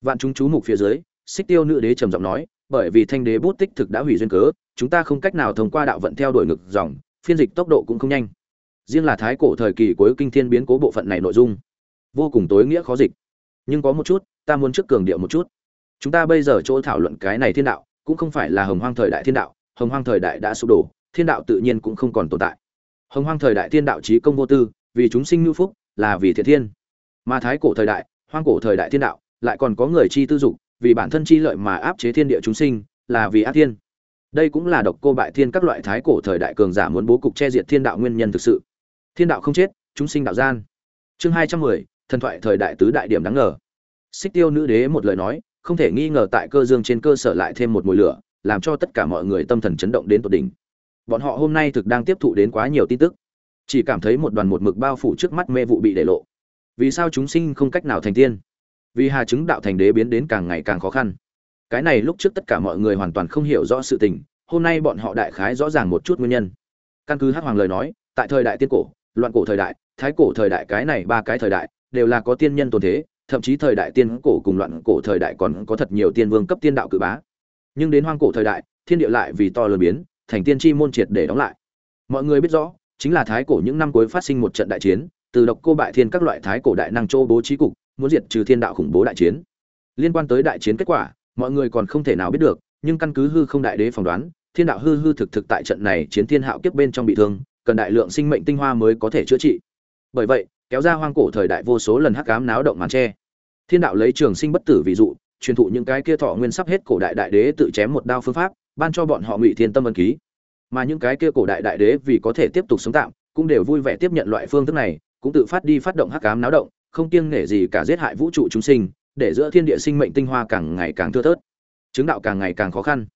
Vạn chúng chú mục phía dưới, xích tiêu nữ đế trầm giọng nói, bởi vì thanh đế bút tích thực đã hủy duyên cớ chúng ta không cách nào thông qua đạo vận theo đuổi ngược dòng, phiên dịch tốc độ cũng không nhanh. Riêng là thái cổ thời kỳ cuối kinh thiên biến cố bộ phận này nội dung, vô cùng tối nghĩa khó dịch. Nhưng có một chút, ta muốn trước cường điệu một chút. Chúng ta bây giờ chỗ thảo luận cái này thiên đạo, cũng không phải là hồng hoang thời đại thiên đạo, hồng hoang thời đại đã sụp đổ, thiên đạo tự nhiên cũng không còn tồn tại. Hồng hoang thời đại thiên đạo chí công vô tư, vì chúng sinh nhu phúc, là vì thiện thiên. Mà thái cổ thời đại, hoang cổ thời đại thiên đạo, lại còn có người chi tư dục, vì bản thân chi lợi mà áp chế thiên địa chúng sinh, là vì ác thiên đây cũng là độc cô bại thiên các loại thái cổ thời đại cường giả muốn bố cục che diệt thiên đạo nguyên nhân thực sự. Thiên đạo không chết, chúng sinh đạo gian. Chương hai trăm mười, thần thoại thời đại tứ đại điểm đáng ngờ. Xích tiêu nữ đế một lời nói, không thể nghi ngờ tại cơ dương trên cơ sở lại thêm một mùi lửa, làm cho tất cả mọi người tâm thần chấn động đến tột đỉnh. Bọn họ hôm nay thực đang tiếp thụ đến quá nhiều tin tức. Chỉ cảm thấy một đoàn một mực bao phủ trước mắt mê vụ bị để lộ. Vì sao chúng sinh không cách nào thành tiên? Vì hà chứng đạo thành đế biến đến càng ngày càng khó khăn cái này lúc trước tất cả mọi người hoàn toàn không hiểu rõ sự tình, hôm nay bọn họ đại khái rõ ràng một chút nguyên nhân. Căn cứ hắc hoàng lời nói, tại thời đại tiên cổ, loạn cổ thời đại, thái cổ thời đại cái này ba cái thời đại đều là có tiên nhân tồn thế, thậm chí thời đại tiên cổ cùng loạn cổ thời đại còn có thật nhiều tiên vương cấp tiên đạo cự bá. Nhưng đến hoang cổ thời đại, thiên địa lại vì to lớn biến, thành tiên tri môn triệt để đóng lại. Mọi người biết rõ, chính là thái cổ những năm cuối phát sinh một trận đại chiến, từ độc cô bại thiên các loại thái cổ đại năng châu bố trí cục, muốn diệt trừ thiên đạo khủng bố đại chiến. Liên quan tới đại chiến kết quả mọi người còn không thể nào biết được, nhưng căn cứ hư không đại đế phỏng đoán, thiên đạo hư hư thực thực tại trận này chiến thiên hạo kiếp bên trong bị thương, cần đại lượng sinh mệnh tinh hoa mới có thể chữa trị. Bởi vậy, kéo ra hoang cổ thời đại vô số lần hắc ám náo động màn tre thiên đạo lấy trường sinh bất tử ví dụ, truyền thụ những cái kia thọ nguyên sắp hết cổ đại đại đế tự chém một đao phương pháp, ban cho bọn họ ngụy thiên tâm ân ký. Mà những cái kia cổ đại đại đế vì có thể tiếp tục sống tạm, cũng đều vui vẻ tiếp nhận loại phương thức này, cũng tự phát đi phát động hắc ám náo động, không kiêng nể gì cả giết hại vũ trụ chúng sinh để giữa thiên địa sinh mệnh tinh hoa càng ngày càng thưa thớt, chứng đạo càng ngày càng khó khăn.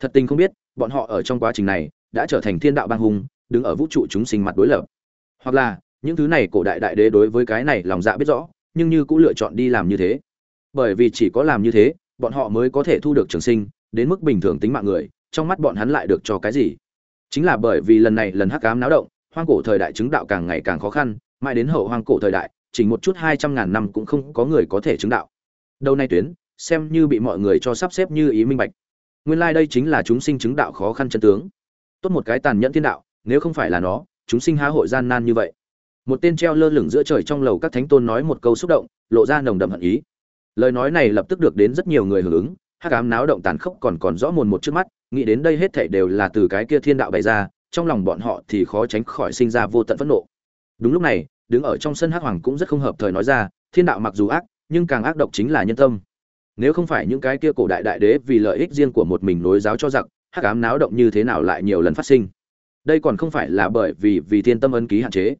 Thật tình không biết, bọn họ ở trong quá trình này đã trở thành thiên đạo bang hùng, đứng ở vũ trụ chúng sinh mặt đối lập. Hoặc là, những thứ này cổ đại đại đế đối với cái này lòng dạ biết rõ, nhưng như cũng lựa chọn đi làm như thế. Bởi vì chỉ có làm như thế, bọn họ mới có thể thu được trường sinh, đến mức bình thường tính mạng người, trong mắt bọn hắn lại được cho cái gì? Chính là bởi vì lần này lần hắc ám náo động, hoang cổ thời đại chứng đạo càng ngày càng khó khăn, mãi đến hậu hoang cổ thời đại, chỉ một chút hai trăm ngàn năm cũng không có người có thể chứng đạo đâu nay tuyến, xem như bị mọi người cho sắp xếp như ý minh bạch. Nguyên lai đây chính là chúng sinh chứng đạo khó khăn chân tướng. Tốt một cái tàn nhẫn thiên đạo, nếu không phải là nó, chúng sinh há hội gian nan như vậy. Một tên treo lơ lửng giữa trời trong lầu các thánh tôn nói một câu xúc động, lộ ra nồng đậm hận ý. Lời nói này lập tức được đến rất nhiều người hưởng ứng, hắc ám náo động tàn khốc còn còn rõ mồn một trước mắt, nghĩ đến đây hết thảy đều là từ cái kia thiên đạo bày ra, trong lòng bọn họ thì khó tránh khỏi sinh ra vô tận phẫn nộ. Đúng lúc này, đứng ở trong sân hắc hoàng cũng rất không hợp thời nói ra, thiên đạo mặc dù ác nhưng càng ác độc chính là nhân tâm. Nếu không phải những cái kia cổ đại đại đế vì lợi ích riêng của một mình nối giáo cho giặc, hắc ám náo động như thế nào lại nhiều lần phát sinh? Đây còn không phải là bởi vì vì thiên tâm ấn ký hạn chế.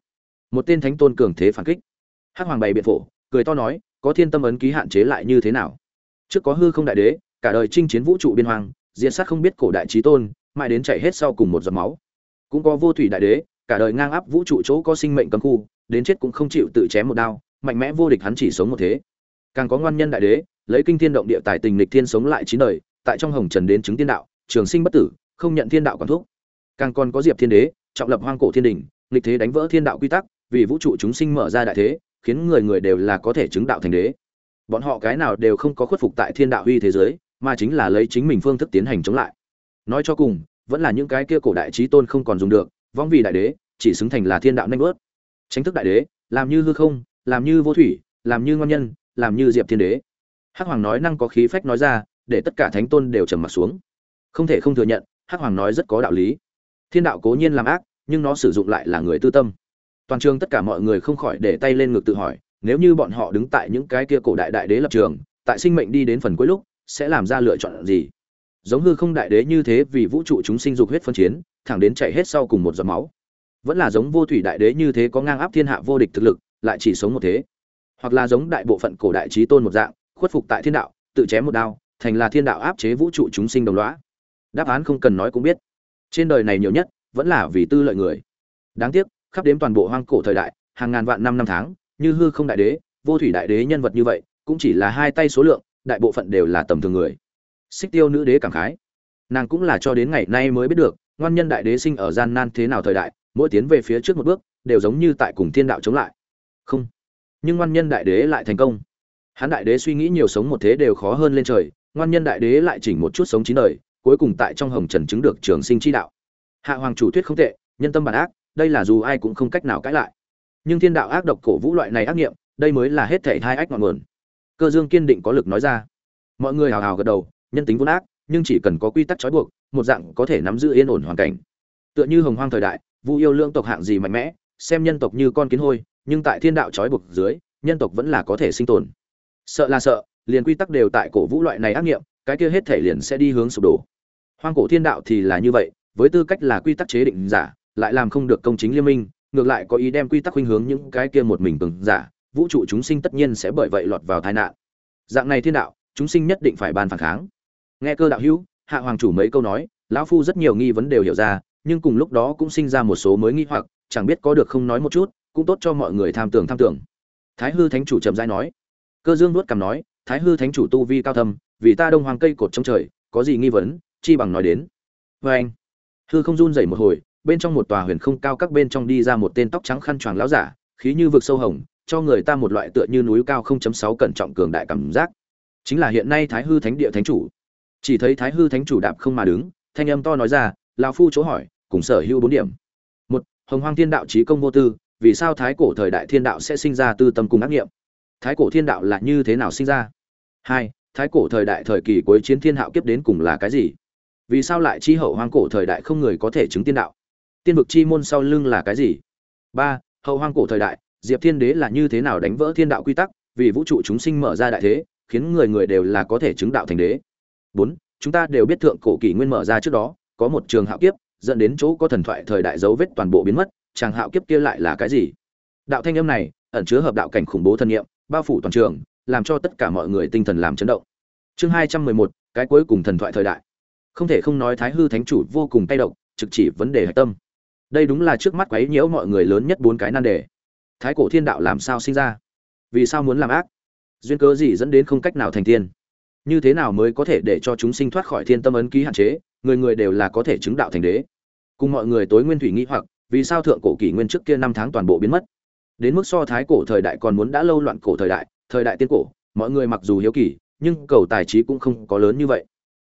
Một tên thánh tôn cường thế phản kích. Hắc hoàng bày biện phổ, cười to nói, có thiên tâm ấn ký hạn chế lại như thế nào? Trước có hư không đại đế, cả đời chinh chiến vũ trụ biên hoàng diễn sát không biết cổ đại trí tôn, mãi đến chảy hết sau cùng một giọt máu. Cũng có vô thủy đại đế, cả đời ngang áp vũ trụ chỗ có sinh mệnh cấm khu, đến chết cũng không chịu tự chém một đao, mạnh mẽ vô địch hắn chỉ sống một thế càng có ngoan nhân đại đế, lấy kinh thiên động địa tài tình lịch thiên sống lại chín đời, tại trong hồng trần đến chứng tiên đạo, trường sinh bất tử, không nhận thiên đạo quản thúc. Càng còn có diệp thiên đế, trọng lập hoang cổ thiên đình lịch thế đánh vỡ thiên đạo quy tắc, vì vũ trụ chúng sinh mở ra đại thế, khiến người người đều là có thể chứng đạo thành đế. Bọn họ cái nào đều không có khuất phục tại thiên đạo uy thế giới, mà chính là lấy chính mình phương thức tiến hành chống lại. Nói cho cùng, vẫn là những cái kia cổ đại trí tôn không còn dùng được, vong vì đại đế, chỉ xứng thành là thiên đạo nanh bớt tránh thức đại đế, làm như hư không, làm như vô thủy, làm như ngon nhân làm như diệp thiên đế. Hắc hoàng nói năng có khí phách nói ra, để tất cả thánh tôn đều trầm mặt xuống. Không thể không thừa nhận, hắc hoàng nói rất có đạo lý. Thiên đạo cố nhiên làm ác, nhưng nó sử dụng lại là người tư tâm. Toàn trường tất cả mọi người không khỏi để tay lên ngực tự hỏi, nếu như bọn họ đứng tại những cái kia cổ đại đại đế lập trường, tại sinh mệnh đi đến phần cuối lúc, sẽ làm ra lựa chọn gì? Giống hư không đại đế như thế vì vũ trụ chúng sinh dục huyết phân chiến, thẳng đến chạy hết sau cùng một giọt máu. Vẫn là giống vô thủy đại đế như thế có ngang áp thiên hạ vô địch thực lực, lại chỉ sống một thế hoặc là giống đại bộ phận cổ đại trí tôn một dạng, khuất phục tại thiên đạo, tự chém một đao, thành là thiên đạo áp chế vũ trụ chúng sinh đồng loá đáp án không cần nói cũng biết. Trên đời này nhiều nhất, vẫn là vì tư lợi người. Đáng tiếc, khắp đếm toàn bộ hoang cổ thời đại, hàng ngàn vạn năm năm tháng, như hư không đại đế, vô thủy đại đế nhân vật như vậy, cũng chỉ là hai tay số lượng, đại bộ phận đều là tầm thường người. Xích tiêu nữ đế cảm khái. Nàng cũng là cho đến ngày nay mới biết được, ngoan nhân đại đế sinh ở gian nan thế nào thời đại, mỗi tiến về phía trước một bước, đều giống như tại cùng thiên đạo chống lại. Không nhưng ngoan nhân đại đế lại thành công. Hắn đại đế suy nghĩ nhiều sống một thế đều khó hơn lên trời, ngoan nhân đại đế lại chỉnh một chút sống chín đời, cuối cùng tại trong hồng trần chứng được trường sinh chi đạo. Hạ hoàng chủ thuyết không tệ, nhân tâm bản ác, đây là dù ai cũng không cách nào cãi lại. Nhưng thiên đạo ác độc cổ vũ loại này ác nghiệm, đây mới là hết thể hai ách ngọn nguồn. Cơ dương kiên định có lực nói ra. Mọi người hào hào gật đầu, nhân tính vốn ác, nhưng chỉ cần có quy tắc trói buộc, một dạng có thể nắm giữ yên ổn hoàn cảnh. Tựa như hồng hoang thời đại, vu yêu lương tộc hạng gì mạnh mẽ, xem nhân tộc như con kiến hôi nhưng tại thiên đạo trói buộc dưới, nhân tộc vẫn là có thể sinh tồn. Sợ là sợ, liền quy tắc đều tại cổ vũ loại này ác nghiệm, cái kia hết thể liền sẽ đi hướng sụp đổ. Hoang cổ thiên đạo thì là như vậy, với tư cách là quy tắc chế định giả, lại làm không được công chính liên minh, ngược lại có ý đem quy tắc khuynh hướng những cái kia một mình cường giả, vũ trụ chúng sinh tất nhiên sẽ bởi vậy lọt vào tai nạn. Dạng này thiên đạo, chúng sinh nhất định phải ban phản kháng. Nghe cơ đạo hữu, hạ hoàng chủ mấy câu nói, lão phu rất nhiều nghi vấn đều hiểu ra, nhưng cùng lúc đó cũng sinh ra một số mới nghi hoặc, chẳng biết có được không nói một chút cũng tốt cho mọi người tham tưởng tham tưởng. Thái hư thánh chủ trầm rãi nói. Cơ dương nuốt cằm nói, thái hư thánh chủ tu vi cao thâm, vì ta đông hoàng cây cột trong trời, có gì nghi vấn, chi bằng nói đến. Vê anh, hư không run rẩy một hồi, bên trong một tòa huyền không cao các bên trong đi ra một tên tóc trắng khăn choàng lão giả, khí như vực sâu hồng, cho người ta một loại tựa như núi cao 0.6 cẩn trọng cường đại cảm giác. Chính là hiện nay thái hư thánh địa thánh chủ. Chỉ thấy thái hư thánh chủ đạp không mà đứng, thanh âm to nói ra, lão phu chỗ hỏi, cùng sở hữu bốn điểm. Một, hồng hoang thiên đạo trí công vô tư vì sao thái cổ thời đại thiên đạo sẽ sinh ra tư tâm cùng ác nghiệm? Thái cổ thiên đạo là như thế nào sinh ra? Hai, thái cổ thời đại thời kỳ cuối chiến thiên hạo kiếp đến cùng là cái gì? Vì sao lại chi hậu hoang cổ thời đại không người có thể chứng tiên đạo? Tiên vực chi môn sau lưng là cái gì? Ba, hậu hoang cổ thời đại, diệp thiên đế là như thế nào đánh vỡ thiên đạo quy tắc, vì vũ trụ chúng sinh mở ra đại thế, khiến người người đều là có thể chứng đạo thành đế? Bốn, chúng ta đều biết thượng cổ kỷ nguyên mở ra trước đó, có một trường hạo kiếp, dẫn đến chỗ có thần thoại thời đại dấu vết toàn bộ biến mất chàng hạo kiếp kia lại là cái gì? Đạo thanh âm này ẩn chứa hợp đạo cảnh khủng bố thân nhiệm bao phủ toàn trường, làm cho tất cả mọi người tinh thần làm chấn động. Chương hai trăm mười một, cái cuối cùng thần thoại thời đại. Không thể không nói thái hư thánh chủ vô cùng tay động trực chỉ vấn đề hạch tâm. Đây đúng là trước mắt quấy nhiễu mọi người lớn nhất bốn cái nan đề. Thái cổ thiên đạo làm sao sinh ra? Vì sao muốn làm ác? Duyên cớ gì dẫn đến không cách nào thành tiên? Như thế nào mới có thể để cho chúng sinh thoát khỏi thiên tâm ấn ký hạn chế, người người đều là có thể chứng đạo thành đế. Cùng mọi người tối nguyên thủy nghĩ hoặc vì sao thượng cổ kỷ nguyên trước kia năm tháng toàn bộ biến mất? Đến mức so thái cổ thời đại còn muốn đã lâu loạn cổ thời đại thời đại tiên cổ, mọi người mặc dù hiếu kỳ, nhưng cầu tài trí cũng không có lớn như vậy.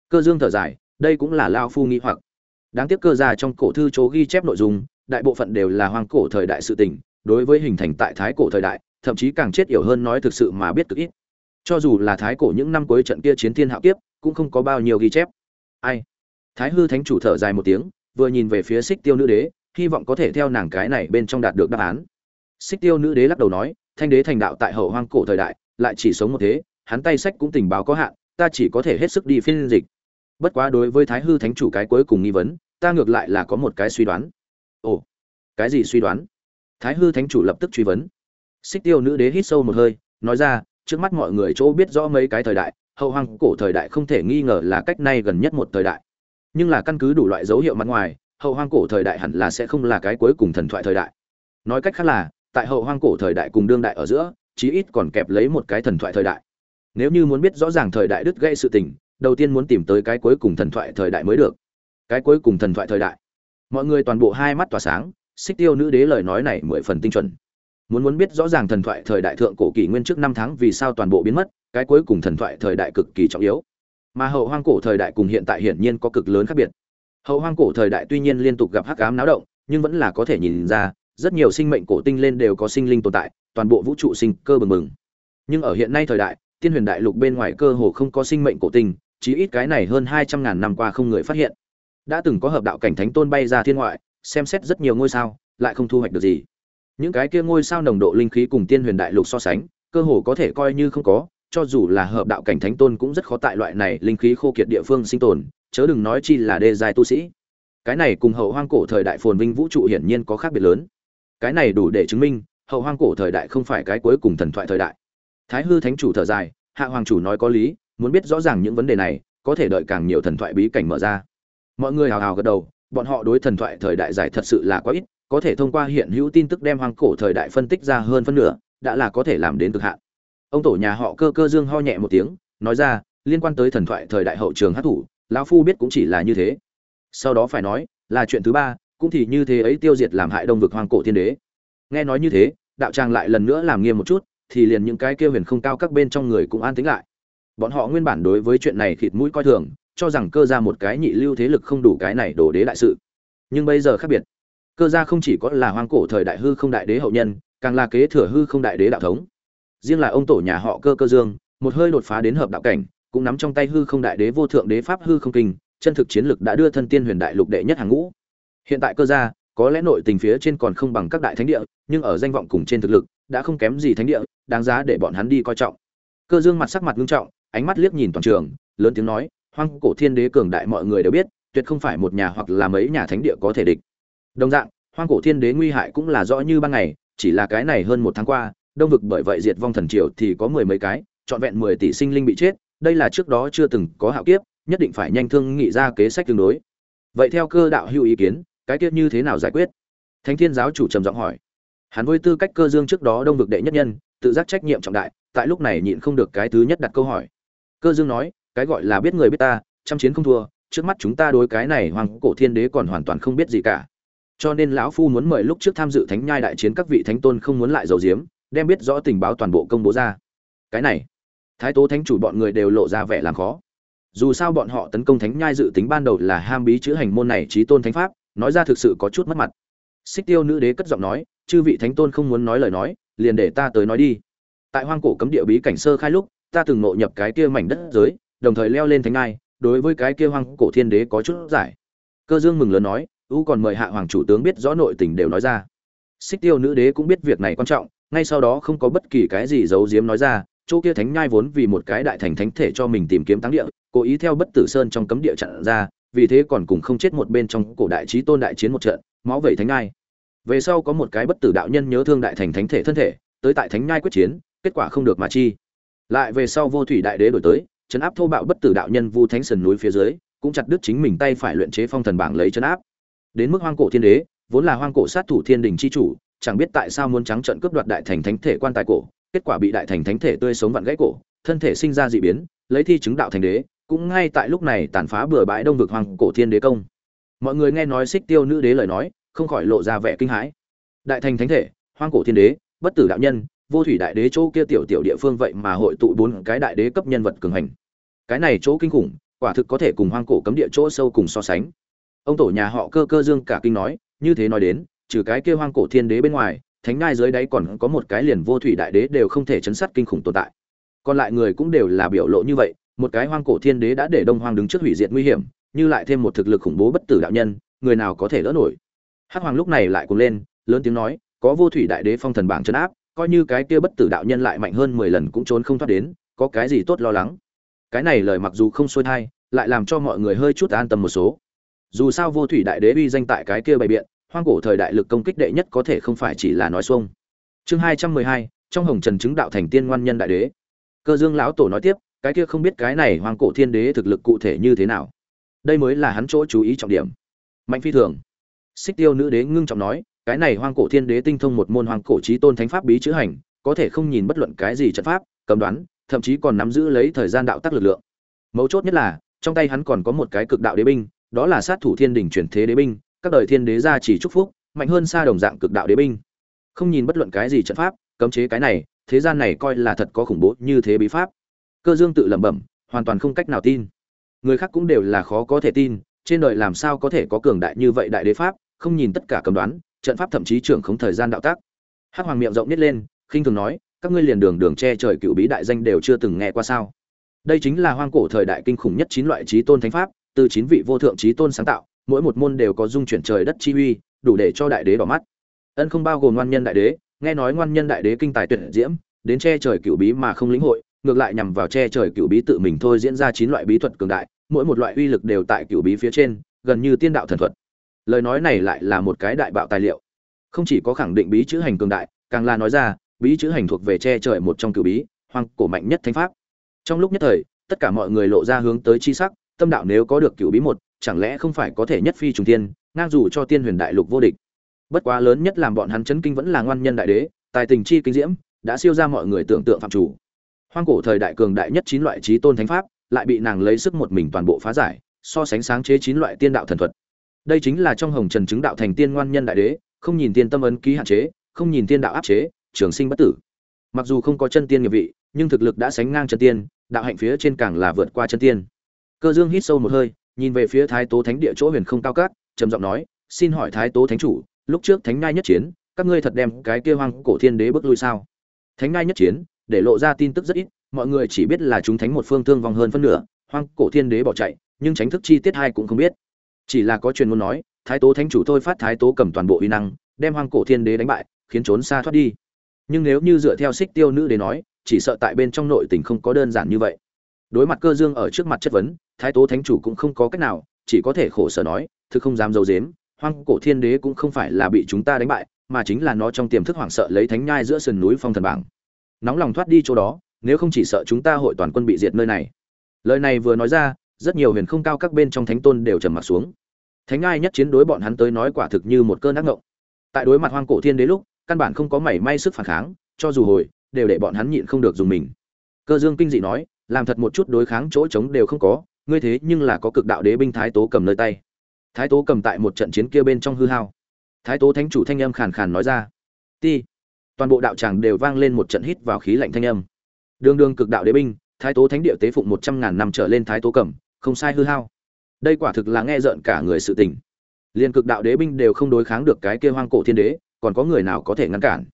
Cơ dương thở dài, đây cũng là lao phu nghĩ hoặc. Đáng tiếc cơ gia trong cổ thư chỗ ghi chép nội dung, đại bộ phận đều là hoang cổ thời đại sự tình, đối với hình thành tại thái cổ thời đại, thậm chí càng chết yểu hơn nói thực sự mà biết cực ít. Cho dù là thái cổ những năm cuối trận kia chiến thiên hạo kiếp, cũng không có bao nhiêu ghi chép. Ai? Thái hư thánh chủ thở dài một tiếng, vừa nhìn về phía xích tiêu nữ đế hy vọng có thể theo nàng cái này bên trong đạt được đáp án. Xích tiêu nữ đế lắc đầu nói, thanh đế thành đạo tại hậu hoang cổ thời đại, lại chỉ sống một thế, hắn tay sách cũng tình báo có hạn, ta chỉ có thể hết sức đi phiên dịch. Bất quá đối với thái hư thánh chủ cái cuối cùng nghi vấn, ta ngược lại là có một cái suy đoán. Ồ, cái gì suy đoán? Thái hư thánh chủ lập tức truy vấn. Xích tiêu nữ đế hít sâu một hơi, nói ra, trước mắt mọi người chỗ biết rõ mấy cái thời đại, hậu hoang cổ thời đại không thể nghi ngờ là cách nay gần nhất một thời đại. Nhưng là căn cứ đủ loại dấu hiệu mặt ngoài hậu hoang cổ thời đại hẳn là sẽ không là cái cuối cùng thần thoại thời đại. Nói cách khác là, tại hậu hoang cổ thời đại cùng đương đại ở giữa, chí ít còn kẹp lấy một cái thần thoại thời đại. Nếu như muốn biết rõ ràng thời đại đứt gây sự tình, đầu tiên muốn tìm tới cái cuối cùng thần thoại thời đại mới được. Cái cuối cùng thần thoại thời đại. Mọi người toàn bộ hai mắt tỏa sáng, xích tiêu nữ đế lời nói này mười phần tinh chuẩn. Muốn muốn biết rõ ràng thần thoại thời đại thượng cổ kỷ nguyên trước năm tháng vì sao toàn bộ biến mất, cái cuối cùng thần thoại thời đại cực kỳ trọng yếu. Mà hậu hoang cổ thời đại cùng hiện tại hiển nhiên có cực lớn khác biệt hậu hoang cổ thời đại tuy nhiên liên tục gặp hắc ám náo động, nhưng vẫn là có thể nhìn ra, rất nhiều sinh mệnh cổ tinh lên đều có sinh linh tồn tại, toàn bộ vũ trụ sinh cơ bừng bừng. Nhưng ở hiện nay thời đại, tiên huyền đại lục bên ngoài cơ hồ không có sinh mệnh cổ tinh, chí ít cái này hơn hai trăm ngàn năm qua không người phát hiện. Đã từng có hợp đạo cảnh thánh tôn bay ra thiên ngoại, xem xét rất nhiều ngôi sao, lại không thu hoạch được gì. Những cái kia ngôi sao nồng độ linh khí cùng tiên huyền đại lục so sánh, cơ hồ có thể coi như không có, cho dù là hợp đạo cảnh thánh tôn cũng rất khó tại loại này linh khí khô kiệt địa phương sinh tồn chớ đừng nói chi là đê giai tu sĩ. Cái này cùng hậu hoang cổ thời đại phồn vinh vũ trụ hiển nhiên có khác biệt lớn. Cái này đủ để chứng minh, hậu hoang cổ thời đại không phải cái cuối cùng thần thoại thời đại. Thái hư thánh chủ thở dài, hạ hoàng chủ nói có lý, muốn biết rõ ràng những vấn đề này, có thể đợi càng nhiều thần thoại bí cảnh mở ra. Mọi người hào hào gật đầu, bọn họ đối thần thoại thời đại giải thật sự là quá ít, có thể thông qua hiện hữu tin tức đem hoang cổ thời đại phân tích ra hơn phân nửa, đã là có thể làm đến cực hạn. Ông tổ nhà họ cơ cơ dương ho nhẹ một tiếng, nói ra, liên quan tới thần thoại thời đại hậu trường hát thủ lão phu biết cũng chỉ là như thế. Sau đó phải nói, là chuyện thứ ba, cũng thì như thế ấy tiêu diệt làm hại đông vực hoang cổ thiên đế. Nghe nói như thế, đạo tràng lại lần nữa làm nghiêm một chút, thì liền những cái kia huyền không cao các bên trong người cũng an tính lại. Bọn họ nguyên bản đối với chuyện này khịt mũi coi thường, cho rằng cơ ra một cái nhị lưu thế lực không đủ cái này đổ đế đại sự. Nhưng bây giờ khác biệt, cơ gia không chỉ có là hoang cổ thời đại hư không đại đế hậu nhân, càng là kế thừa hư không đại đế đạo thống. Riêng là ông tổ nhà họ cơ cơ dương, một hơi đột phá đến hợp đạo cảnh cũng nắm trong tay hư không đại đế vô thượng đế pháp hư không kinh, chân thực chiến lực đã đưa thân tiên huyền đại lục đệ nhất hàng ngũ. Hiện tại cơ gia, có lẽ nội tình phía trên còn không bằng các đại thánh địa, nhưng ở danh vọng cùng trên thực lực, đã không kém gì thánh địa, đáng giá để bọn hắn đi coi trọng. Cơ dương mặt sắc mặt nghiêm trọng, ánh mắt liếc nhìn toàn trường, lớn tiếng nói, hoang cổ thiên đế cường đại mọi người đều biết, tuyệt không phải một nhà hoặc là mấy nhà thánh địa có thể địch. Đồng dạng, hoang cổ thiên đế nguy hại cũng là rõ như ban ngày, chỉ là cái này hơn một tháng qua, đông vực bởi vậy diệt vong thần triều thì có mười mấy cái, trọn vẹn mười tỷ sinh linh bị chết đây là trước đó chưa từng có hạo kiếp, nhất định phải nhanh thương nghị ra kế sách tương đối. Vậy theo cơ đạo hữu ý kiến, cái kiếp như thế nào giải quyết? Thánh thiên giáo chủ trầm giọng hỏi. Hắn với tư cách cơ dương trước đó đông vực đệ nhất nhân, tự giác trách nhiệm trọng đại, tại lúc này nhịn không được cái thứ nhất đặt câu hỏi. Cơ dương nói, cái gọi là biết người biết ta, trăm chiến không thua, trước mắt chúng ta đối cái này hoàng cổ thiên đế còn hoàn toàn không biết gì cả. Cho nên lão phu muốn mời lúc trước tham dự thánh nhai đại chiến các vị thánh tôn không muốn lại giấu giếm, đem biết rõ tình báo toàn bộ công bố ra. Cái này thái tố thánh chủ bọn người đều lộ ra vẻ làm khó. Dù sao bọn họ tấn công thánh nhai dự tính ban đầu là ham bí chữ hành môn này trí tôn thánh pháp, nói ra thực sự có chút mất mặt. Xích tiêu nữ đế cất giọng nói, chư vị thánh tôn không muốn nói lời nói, liền để ta tới nói đi. Tại hoang cổ cấm địa bí cảnh sơ khai lúc, ta từng nộ nhập cái kia mảnh đất giới, đồng thời leo lên thánh ngai đối với cái kia hoang cổ thiên đế có chút giải. Cơ dương mừng lớn nói u còn mời hạ hoàng chủ tướng biết rõ nội tình đều nói ra. Xích tiêu nữ đế cũng biết việc này quan trọng, ngay sau đó không có bất kỳ cái gì giấu giếm nói ra chỗ kia thánh nhai vốn vì một cái đại thành thánh thể cho mình tìm kiếm táng địa, cố ý theo bất tử sơn trong cấm địa chặn ra, vì thế còn cùng không chết một bên trong cổ đại trí tôn đại chiến một trận, máu vẩy thánh nhai. Về sau có một cái bất tử đạo nhân nhớ thương đại thành thánh thể thân thể, tới tại thánh nhai quyết chiến, kết quả không được mà chi. Lại về sau vô thủy đại đế đổi tới chấn áp thô bạo bất tử đạo nhân vu thánh sườn núi phía dưới, cũng chặt đứt chính mình tay phải luyện chế phong thần bảng lấy chấn áp. Đến mức hoang cổ thiên đế, vốn là hoang cổ sát thủ thiên đình chi chủ, chẳng biết tại sao muốn trắng trận cướp đoạt đại thành thánh thể quan tài cổ kết quả bị đại thành thánh thể tươi sống vặn gãy cổ, thân thể sinh ra dị biến, lấy thi chứng đạo thành đế, cũng ngay tại lúc này tàn phá bừa bãi đông vực hoang cổ thiên đế công. Mọi người nghe nói xích tiêu nữ đế lời nói, không khỏi lộ ra vẻ kinh hãi. Đại thành thánh thể, hoang cổ thiên đế, bất tử đạo nhân, vô thủy đại đế chỗ kia tiểu tiểu địa phương vậy mà hội tụ bốn cái đại đế cấp nhân vật cường hành. Cái này chỗ kinh khủng, quả thực có thể cùng hoang cổ cấm địa chỗ sâu cùng so sánh. Ông tổ nhà họ cơ cơ dương cả kinh nói, như thế nói đến, trừ cái kia hoang cổ thiên đế bên ngoài thánh ngai dưới đáy còn có một cái liền vô thủy đại đế đều không thể chấn sát kinh khủng tồn tại. Còn lại người cũng đều là biểu lộ như vậy, một cái hoang cổ thiên đế đã để đông hoang đứng trước hủy diệt nguy hiểm, như lại thêm một thực lực khủng bố bất tử đạo nhân, người nào có thể đỡ nổi? Hắc hoàng lúc này lại cùng lên, lớn tiếng nói, có vô thủy đại đế phong thần bảng chấn áp, coi như cái kia bất tử đạo nhân lại mạnh hơn mười lần cũng trốn không thoát đến, có cái gì tốt lo lắng? Cái này lời mặc dù không xuôi thai, lại làm cho mọi người hơi chút an tâm một số. Dù sao vô thủy đại đế uy danh tại cái kia bày biện hoang cổ thời đại lực công kích đệ nhất có thể không phải chỉ là nói xuông. Chương hai trăm mười hai, trong hồng trần chứng đạo thành tiên ngoan nhân đại đế. Cơ dương lão tổ nói tiếp, cái kia không biết cái này hoang cổ thiên đế thực lực cụ thể như thế nào. Đây mới là hắn chỗ chú ý trọng điểm. Mạnh phi thường. Xích tiêu nữ đế ngưng trọng nói, cái này hoang cổ thiên đế tinh thông một môn hoang cổ trí tôn thánh pháp bí chữ hành, có thể không nhìn bất luận cái gì trận pháp, cầm đoán, thậm chí còn nắm giữ lấy thời gian đạo tắc lực lượng. Mấu chốt nhất là, trong tay hắn còn có một cái cực đạo đế binh, đó là sát thủ thiên đỉnh chuyển thế đế binh các đời thiên đế gia chỉ chúc phúc, mạnh hơn xa đồng dạng cực đạo đế binh. Không nhìn bất luận cái gì trận pháp, cấm chế cái này, thế gian này coi là thật có khủng bố như thế bí pháp. Cơ dương tự lẩm bẩm, hoàn toàn không cách nào tin. Người khác cũng đều là khó có thể tin, trên đời làm sao có thể có cường đại như vậy đại đế pháp, không nhìn tất cả cấm đoán, trận pháp thậm chí trưởng không thời gian đạo tác. Hắc hoàng miệng rộng nít lên, khinh thường nói, các ngươi liền đường đường che trời cựu bí đại danh đều chưa từng nghe qua sao? Đây chính là hoang cổ thời đại kinh khủng nhất chín loại trí tôn thánh pháp, từ chín vị vô thượng trí tôn sáng tạo mỗi một môn đều có dung chuyển trời đất chi uy, đủ để cho đại đế đỏ mắt. Ân không bao gồm ngoan nhân đại đế, nghe nói ngoan nhân đại đế kinh tài tuyệt diễm, đến che trời cựu bí mà không lĩnh hội, ngược lại nhằm vào che trời cựu bí tự mình thôi diễn ra chín loại bí thuật cường đại, mỗi một loại uy lực đều tại cựu bí phía trên, gần như tiên đạo thần thuật. Lời nói này lại là một cái đại bạo tài liệu. Không chỉ có khẳng định bí chữ hành cường đại, càng là nói ra, bí chữ hành thuộc về che trời một trong cựu bí, hoang cổ mạnh nhất thánh pháp. Trong lúc nhất thời, tất cả mọi người lộ ra hướng tới chi sắc, tâm đạo nếu có được cựu bí một chẳng lẽ không phải có thể nhất phi trùng tiên ngang dù cho tiên huyền đại lục vô địch. Bất quá lớn nhất làm bọn hắn chấn kinh vẫn là ngoan nhân đại đế, tài tình chi kinh diễm, đã siêu ra mọi người tưởng tượng phạm chủ. Hoang cổ thời đại cường đại nhất chín loại chí tôn thánh pháp, lại bị nàng lấy sức một mình toàn bộ phá giải, so sánh sáng chế chín loại tiên đạo thần thuật. Đây chính là trong hồng trần chứng đạo thành tiên ngoan nhân đại đế, không nhìn tiên tâm ấn ký hạn chế, không nhìn tiên đạo áp chế, trường sinh bất tử. Mặc dù không có chân tiên nghiệp vị, nhưng thực lực đã sánh ngang chân tiên, đạo hạnh phía trên càng là vượt qua chân tiên. Cơ dương hít sâu một hơi nhìn về phía thái tố thánh địa chỗ huyền không cao cát trầm giọng nói, xin hỏi thái tố thánh chủ, lúc trước thánh ngai nhất chiến, các ngươi thật đem cái kia hoang cổ thiên đế bước lui sao? Thánh ngai nhất chiến, để lộ ra tin tức rất ít, mọi người chỉ biết là chúng thánh một phương thương vong hơn phân nửa, hoang cổ thiên đế bỏ chạy, nhưng tránh thức chi tiết hai cũng không biết. Chỉ là có truyền ngôn nói, thái tố thánh chủ thôi phát thái tố cầm toàn bộ uy năng, đem hoang cổ thiên đế đánh bại, khiến trốn xa thoát đi. Nhưng nếu như dựa theo xích tiêu nữ để nói, chỉ sợ tại bên trong nội tình không có đơn giản như vậy. Đối mặt cơ dương ở trước mặt chất vấn thái tố thánh chủ cũng không có cách nào, chỉ có thể khổ sở nói, thực không dám d i ấ u dếm hoang cổ thiên đế cũng không phải là bị chúng ta đánh bại, mà chính là nó trong tiềm thức hoảng sợ lấy thánh nhai giữa sườn núi phong thần bảng. Nóng lòng thoát đi chỗ đó, nếu không chỉ sợ chúng ta hội toàn quân bị diệt nơi này. Lời này vừa nói ra, rất nhiều huyền không cao các bên trong thánh tôn đều trầm mặt xuống. Thánh ngai nhất chiến đối bọn hắn tới nói quả thực như một cơn ác ngộng. Tại đối mặt hoang cổ thiên đế lúc, căn bản không có mảy may sức phản kháng, cho dù hồi, đều để bọn hắn nhịn không được dùng mình. Cơ dương kinh dị nói, làm thật một chút đối kháng chỗ trống đều không có ngươi thế nhưng là có cực đạo đế binh thái tố cầm nơi tay. Thái tố cầm tại một trận chiến kia bên trong hư hao. Thái tố thánh chủ thanh âm khàn khàn nói ra. Ti. Toàn bộ đạo tràng đều vang lên một trận hít vào khí lạnh thanh âm. Đường đường cực đạo đế binh, thái tố thánh địa tế phụng một trăm ngàn năm trở lên thái tố cầm, không sai hư hao. Đây quả thực là nghe rợn cả người sự tình. Liền cực đạo đế binh đều không đối kháng được cái kia hoang cổ thiên đế, còn có người nào có thể ngăn cản?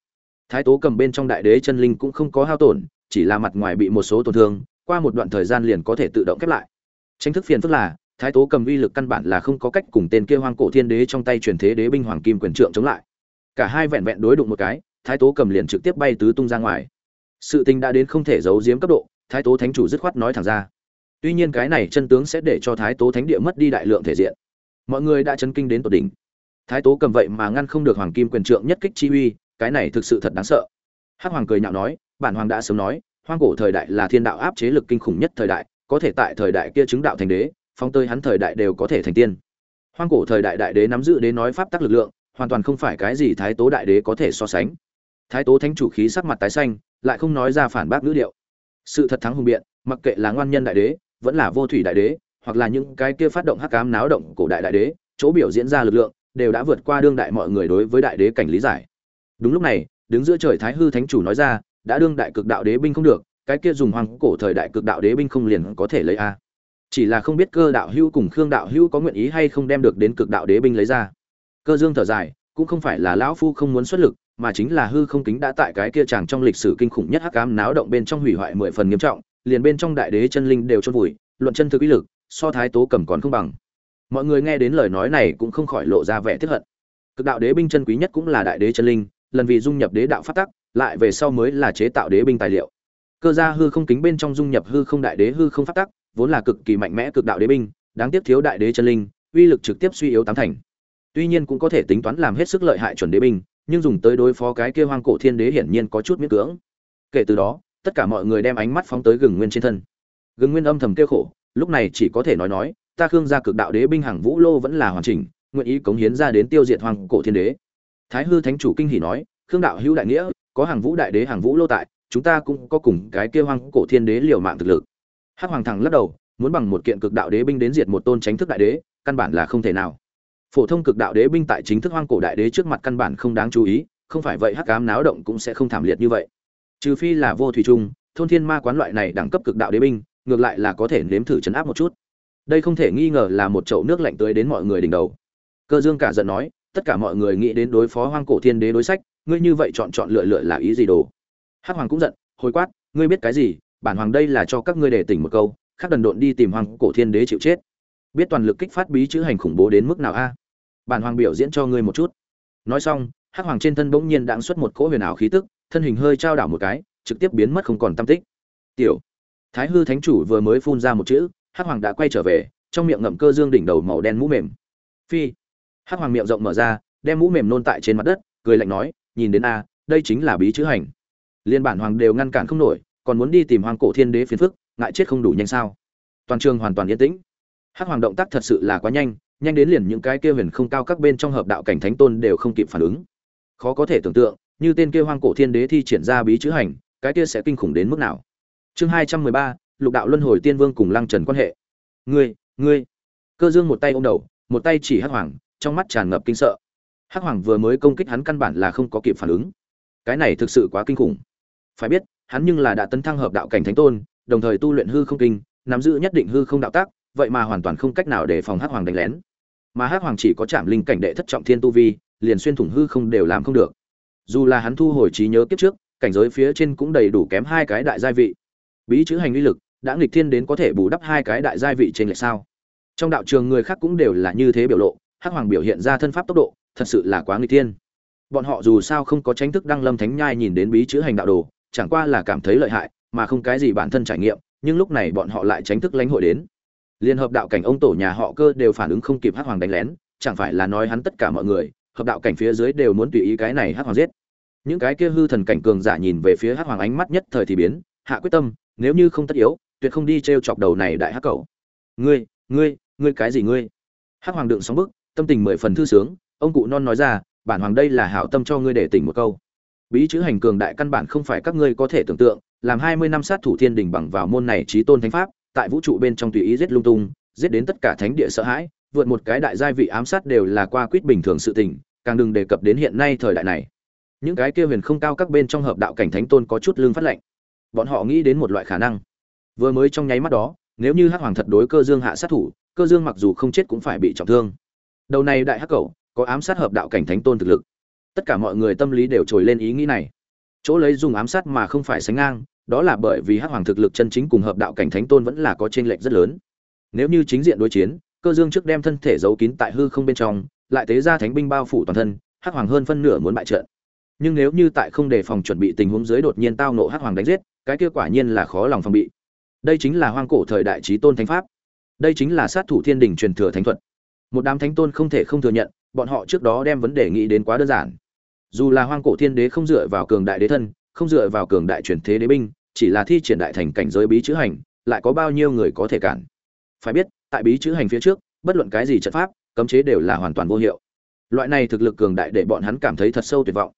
Thái tố cầm bên trong đại đế chân linh cũng không có hao tổn, chỉ là mặt ngoài bị một số tổn thương, qua một đoạn thời gian liền có thể tự động khép lại tranh thức phiền phức là, thái tố cầm uy lực căn bản là không có cách cùng tên kia hoang cổ thiên đế trong tay truyền thế đế binh hoàng kim quyền trượng chống lại. Cả hai vẹn vẹn đối đụng một cái, thái tố cầm liền trực tiếp bay tứ tung ra ngoài. Sự tình đã đến không thể giấu giếm cấp độ, thái tố thánh chủ dứt khoát nói thẳng ra. Tuy nhiên cái này chân tướng sẽ để cho thái tố thánh địa mất đi đại lượng thể diện. Mọi người đã chấn kinh đến tột đỉnh. Thái tố cầm vậy mà ngăn không được hoàng kim quyền trượng nhất kích chi uy, cái này thực sự thật đáng sợ. Hắc hoàng cười nhạo nói, bản hoàng đã sớm nói, hoang cổ thời đại là thiên đạo áp chế lực kinh khủng nhất thời đại có thể tại thời đại kia chứng đạo thành đế, phong tơi hắn thời đại đều có thể thành tiên. Hoang cổ thời đại đại đế nắm giữ đế nói pháp tắc lực lượng, hoàn toàn không phải cái gì thái tố đại đế có thể so sánh. Thái tố thánh chủ khí sắc mặt tái xanh, lại không nói ra phản bác ngữ điệu. Sự thật thắng hùng biện, mặc kệ là ngoan nhân đại đế, vẫn là vô thủy đại đế, hoặc là những cái kia phát động hắc ám náo động cổ đại đại đế, chỗ biểu diễn ra lực lượng, đều đã vượt qua đương đại mọi người đối với đại đế cảnh lý giải. Đúng lúc này, đứng giữa trời thái hư thánh chủ nói ra, đã đương đại cực đạo đế binh không được cái kia dùng hoàng cổ thời đại cực đạo đế binh không liền có thể lấy a? Chỉ là không biết cơ đạo hữu cùng khương đạo hữu có nguyện ý hay không đem được đến cực đạo đế binh lấy ra. Cơ dương thở dài, cũng không phải là lão phu không muốn xuất lực, mà chính là hư không kính đã tại cái kia chàng trong lịch sử kinh khủng nhất hắc ám náo động bên trong hủy hoại mười phần nghiêm trọng, liền bên trong đại đế chân linh đều chôn vùi, luận chân thực uy lực, so thái tố cầm còn không bằng. Mọi người nghe đến lời nói này cũng không khỏi lộ ra vẻ tiếc hận. Cực đạo đế binh chân quý nhất cũng là đại đế chân linh, lần vì dung nhập đế đạo phát tắc, lại về sau mới là chế tạo đế binh tài liệu cơ gia hư không kính bên trong dung nhập hư không đại đế hư không phát tắc, vốn là cực kỳ mạnh mẽ cực đạo đế binh, đáng tiếc thiếu đại đế chân linh, uy lực trực tiếp suy yếu tám thành. Tuy nhiên cũng có thể tính toán làm hết sức lợi hại chuẩn đế binh, nhưng dùng tới đối phó cái kia hoang cổ thiên đế hiển nhiên có chút miễn cưỡng. Kể từ đó, tất cả mọi người đem ánh mắt phóng tới gừng nguyên trên thân. Gừng nguyên âm thầm kêu khổ, lúc này chỉ có thể nói nói, ta khương gia cực đạo đế binh hàng vũ lô vẫn là hoàn chỉnh, nguyện ý cống hiến ra đến tiêu diệt hoàng cổ thiên đế. Thái hư thánh chủ kinh hỉ nói, khương đạo hữu đại nghĩa, có hàng vũ đại đế hàng vũ lô tại chúng ta cũng có cùng cái kia hoang cổ thiên đế liều mạng thực lực. Hắc hoàng thẳng lắc đầu, muốn bằng một kiện cực đạo đế binh đến diệt một tôn tránh thức đại đế, căn bản là không thể nào. Phổ thông cực đạo đế binh tại chính thức hoang cổ đại đế trước mặt căn bản không đáng chú ý, không phải vậy hắc ám náo động cũng sẽ không thảm liệt như vậy. Trừ phi là vô thủy trung thôn thiên ma quán loại này đẳng cấp cực đạo đế binh, ngược lại là có thể nếm thử chấn áp một chút. Đây không thể nghi ngờ là một chậu nước lạnh tới đến mọi người đỉnh đầu. Cơ dương cả giận nói, tất cả mọi người nghĩ đến đối phó hoang cổ thiên đế đối sách, ngươi như vậy chọn chọn lựa lựa là ý gì đồ? Hắc hoàng cũng giận, hồi quát, ngươi biết cái gì? Bản hoàng đây là cho các ngươi để tỉnh một câu, khác đần độn đi tìm hoàng cổ thiên đế chịu chết. Biết toàn lực kích phát bí chữ hành khủng bố đến mức nào a? Bản hoàng biểu diễn cho ngươi một chút. Nói xong, hắc hoàng trên thân bỗng nhiên đãng xuất một cỗ huyền ảo khí tức, thân hình hơi trao đảo một cái, trực tiếp biến mất không còn tâm tích. Tiểu, thái hư thánh chủ vừa mới phun ra một chữ, hắc hoàng đã quay trở về, trong miệng ngậm cơ dương đỉnh đầu màu đen mũ mềm. Phi. Hắc hoàng miệng rộng mở ra, đem mũ mềm nôn tại trên mặt đất, cười lạnh nói, nhìn đến a, đây chính là bí chữ hành liên bản hoàng đều ngăn cản không nổi, còn muốn đi tìm hoàng cổ thiên đế phiền phức, ngại chết không đủ nhanh sao? Toàn trường hoàn toàn yên tĩnh. Hắc hoàng động tác thật sự là quá nhanh nhanh đến liền những cái kia huyền không cao các bên trong hợp đạo cảnh thánh tôn đều không kịp phản ứng. Khó có thể tưởng tượng, như tên kia hoang cổ thiên đế thi triển ra bí chữ hành, cái kia sẽ kinh khủng đến mức nào? Chương hai trăm mười ba, lục đạo luân hồi tiên vương cùng lăng trần quan hệ. Ngươi ngươi. Cơ dương một tay ôm đầu, một tay chỉ hắc hoàng, trong mắt tràn ngập kinh sợ. Hắc hoàng vừa mới công kích hắn căn bản là không có kịp phản ứng. Cái này thực sự quá kinh khủng phải biết, hắn nhưng là đã tấn thăng hợp đạo cảnh thánh tôn, đồng thời tu luyện hư không kinh, nắm giữ nhất định hư không đạo tác, vậy mà hoàn toàn không cách nào để phòng hắc hoàng đánh lén. Mà hắc hoàng chỉ có chạm linh cảnh đệ thất trọng thiên tu vi, liền xuyên thủng hư không đều làm không được. Dù là hắn thu hồi trí nhớ kiếp trước, cảnh giới phía trên cũng đầy đủ kém hai cái đại gia vị. Bí chữ hành uy lực, đã nghịch thiên đến có thể bù đắp hai cái đại gia vị trên lệch sao? Trong đạo trường người khác cũng đều là như thế biểu lộ, hắc hoàng biểu hiện ra thân pháp tốc độ, thật sự là quá nghịch thiên. Bọn họ dù sao không có tránh thức đăng lâm thánh nhai nhìn đến bí chữ hành đạo đồ chẳng qua là cảm thấy lợi hại, mà không cái gì bản thân trải nghiệm, nhưng lúc này bọn họ lại tránh thức lãnh hội đến. Liên hợp đạo cảnh ông tổ nhà họ cơ đều phản ứng không kịp hắc hoàng đánh lén, chẳng phải là nói hắn tất cả mọi người, hợp đạo cảnh phía dưới đều muốn tùy ý cái này hắc hoàng giết. Những cái kia hư thần cảnh cường giả nhìn về phía hắc hoàng ánh mắt nhất thời thì biến, hạ quyết tâm, nếu như không tất yếu, tuyệt không đi t r e o chọc đầu này đại hắc cầu ngươi ngươi ngươi cái gì ngươi? Hắc hoàng đựng sóng bức, tâm tình mười phần thư sướng, ông cụ non nói ra, bản hoàng đây là hảo tâm cho ngươi để tỉnh một câu bí chữ hành cường đại căn bản không phải các ngươi có thể tưởng tượng, làm hai mươi năm sát thủ thiên đình bằng vào môn này trí tôn thánh pháp, tại vũ trụ bên trong tùy ý giết lung tung, giết đến tất cả thánh địa sợ hãi, vượt một cái đại giai vị ám sát đều là qua quyết bình thường sự tình, càng đừng đề cập đến hiện nay thời đại này. Những cái kia huyền không cao các bên trong hợp đạo cảnh thánh tôn có chút lương phát lệnh. Bọn họ nghĩ đến một loại khả năng. Vừa mới trong nháy mắt đó, nếu như hắc hoàng thật đối cơ dương hạ sát thủ, cơ dương mặc dù không chết cũng phải bị trọng thương. Đầu này đại hắc cầu có ám sát hợp đạo cảnh thánh tôn thực lực tất cả mọi người tâm lý đều trồi lên ý nghĩ này. Chỗ lấy dùng ám sát mà không phải sánh ngang, đó là bởi vì hắc hoàng thực lực chân chính cùng hợp đạo cảnh thánh tôn vẫn là có t r ê n lệch rất lớn. Nếu như chính diện đối chiến, cơ dương trước đem thân thể giấu kín tại hư không bên trong, lại tế ra thánh binh bao phủ toàn thân, hắc hoàng hơn phân nửa muốn bại trận. Nhưng nếu như tại không đề phòng chuẩn bị tình huống dưới đột nhiên tao nộ hắc hoàng đánh giết, cái kia quả nhiên là khó lòng phòng bị. Đây chính là hoang cổ thời đại trí tôn thánh pháp. Đây chính là sát thủ thiên đình truyền thừa thánh thuật. Một đám thánh tôn không thể không thừa nhận, bọn họ trước đó đem vấn đề nghĩ đến quá đơn giản dù là hoang cổ thiên đế không dựa vào cường đại đế thân không dựa vào cường đại truyền thế đế binh chỉ là thi triển đại thành cảnh giới bí chữ hành lại có bao nhiêu người có thể cản? Phải biết tại bí chữ hành phía trước bất luận cái gì trận pháp cấm chế đều là hoàn toàn vô hiệu. Loại này thực lực cường đại để bọn hắn cảm thấy thật sâu tuyệt vọng.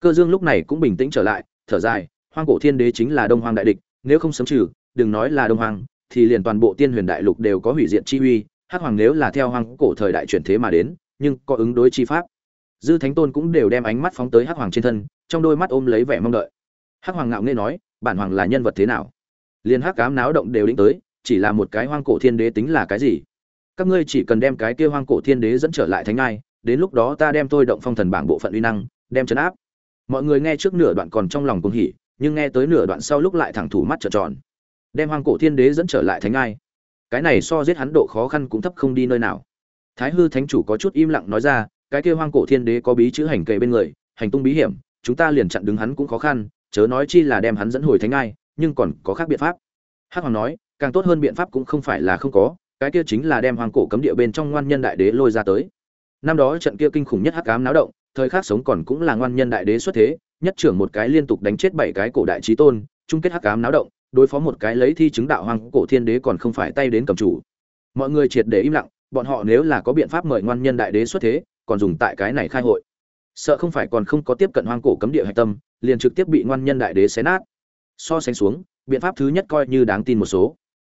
Cơ dương lúc này cũng bình tĩnh trở lại thở dài hoang cổ thiên đế chính là đông hoang đại địch nếu không sớm trừ đừng nói là đông hoang, thì liền toàn bộ tiên huyền đại lục đều có hủy diệt chi uy hắc hoàng nếu là theo hoang cổ thời đại chuyển thế mà đến nhưng có ứng đối chi pháp dư thánh tôn cũng đều đem ánh mắt phóng tới hắc hoàng trên thân, trong đôi mắt ôm lấy vẻ mong đợi. Hắc hoàng ngạo nghê nói, bản hoàng là nhân vật thế nào? Liên hắc cám náo động đều đĩnh tới, chỉ là một cái hoang cổ thiên đế tính là cái gì? Các ngươi chỉ cần đem cái kia hoang cổ thiên đế dẫn trở lại thánh ai đến lúc đó ta đem tôi động phong thần bảng bộ phận uy năng, đem chấn áp. Mọi người nghe trước nửa đoạn còn trong lòng cuồng hỉ, nhưng nghe tới nửa đoạn sau lúc lại thẳng thủ mắt trợn tròn. Đem hoang cổ thiên đế dẫn trở lại thánh ai cái này so giết hắn độ khó khăn cũng thấp không đi nơi nào. Thái hư thánh chủ có chút im lặng nói ra cái kia hoang cổ thiên đế có bí chữ hành kề bên người, hành tung bí hiểm, chúng ta liền chặn đứng hắn cũng khó khăn, chớ nói chi là đem hắn dẫn hồi thánh ai nhưng còn có khác biện pháp. Hắc hoàng nói, càng tốt hơn biện pháp cũng không phải là không có, cái kia chính là đem hoang cổ cấm địa bên trong ngoan nhân đại đế lôi ra tới. Năm đó trận kia kinh khủng nhất hắc ám náo động, thời khắc sống còn cũng là ngoan nhân đại đế xuất thế, nhất trưởng một cái liên tục đánh chết bảy cái cổ đại trí tôn, chung kết hắc ám náo động, đối phó một cái lấy thi chứng đạo hoang cổ thiên đế còn không phải tay đến cầm chủ. Mọi người triệt để im lặng, bọn họ nếu là có biện pháp mời ngoan nhân đại đế xuất thế còn dùng tại cái này khai hội. Sợ không phải còn không có tiếp cận hoang cổ cấm địa hạch tâm, liền trực tiếp bị ngoan nhân đại đế xé nát. So sánh xuống, biện pháp thứ nhất coi như đáng tin một số.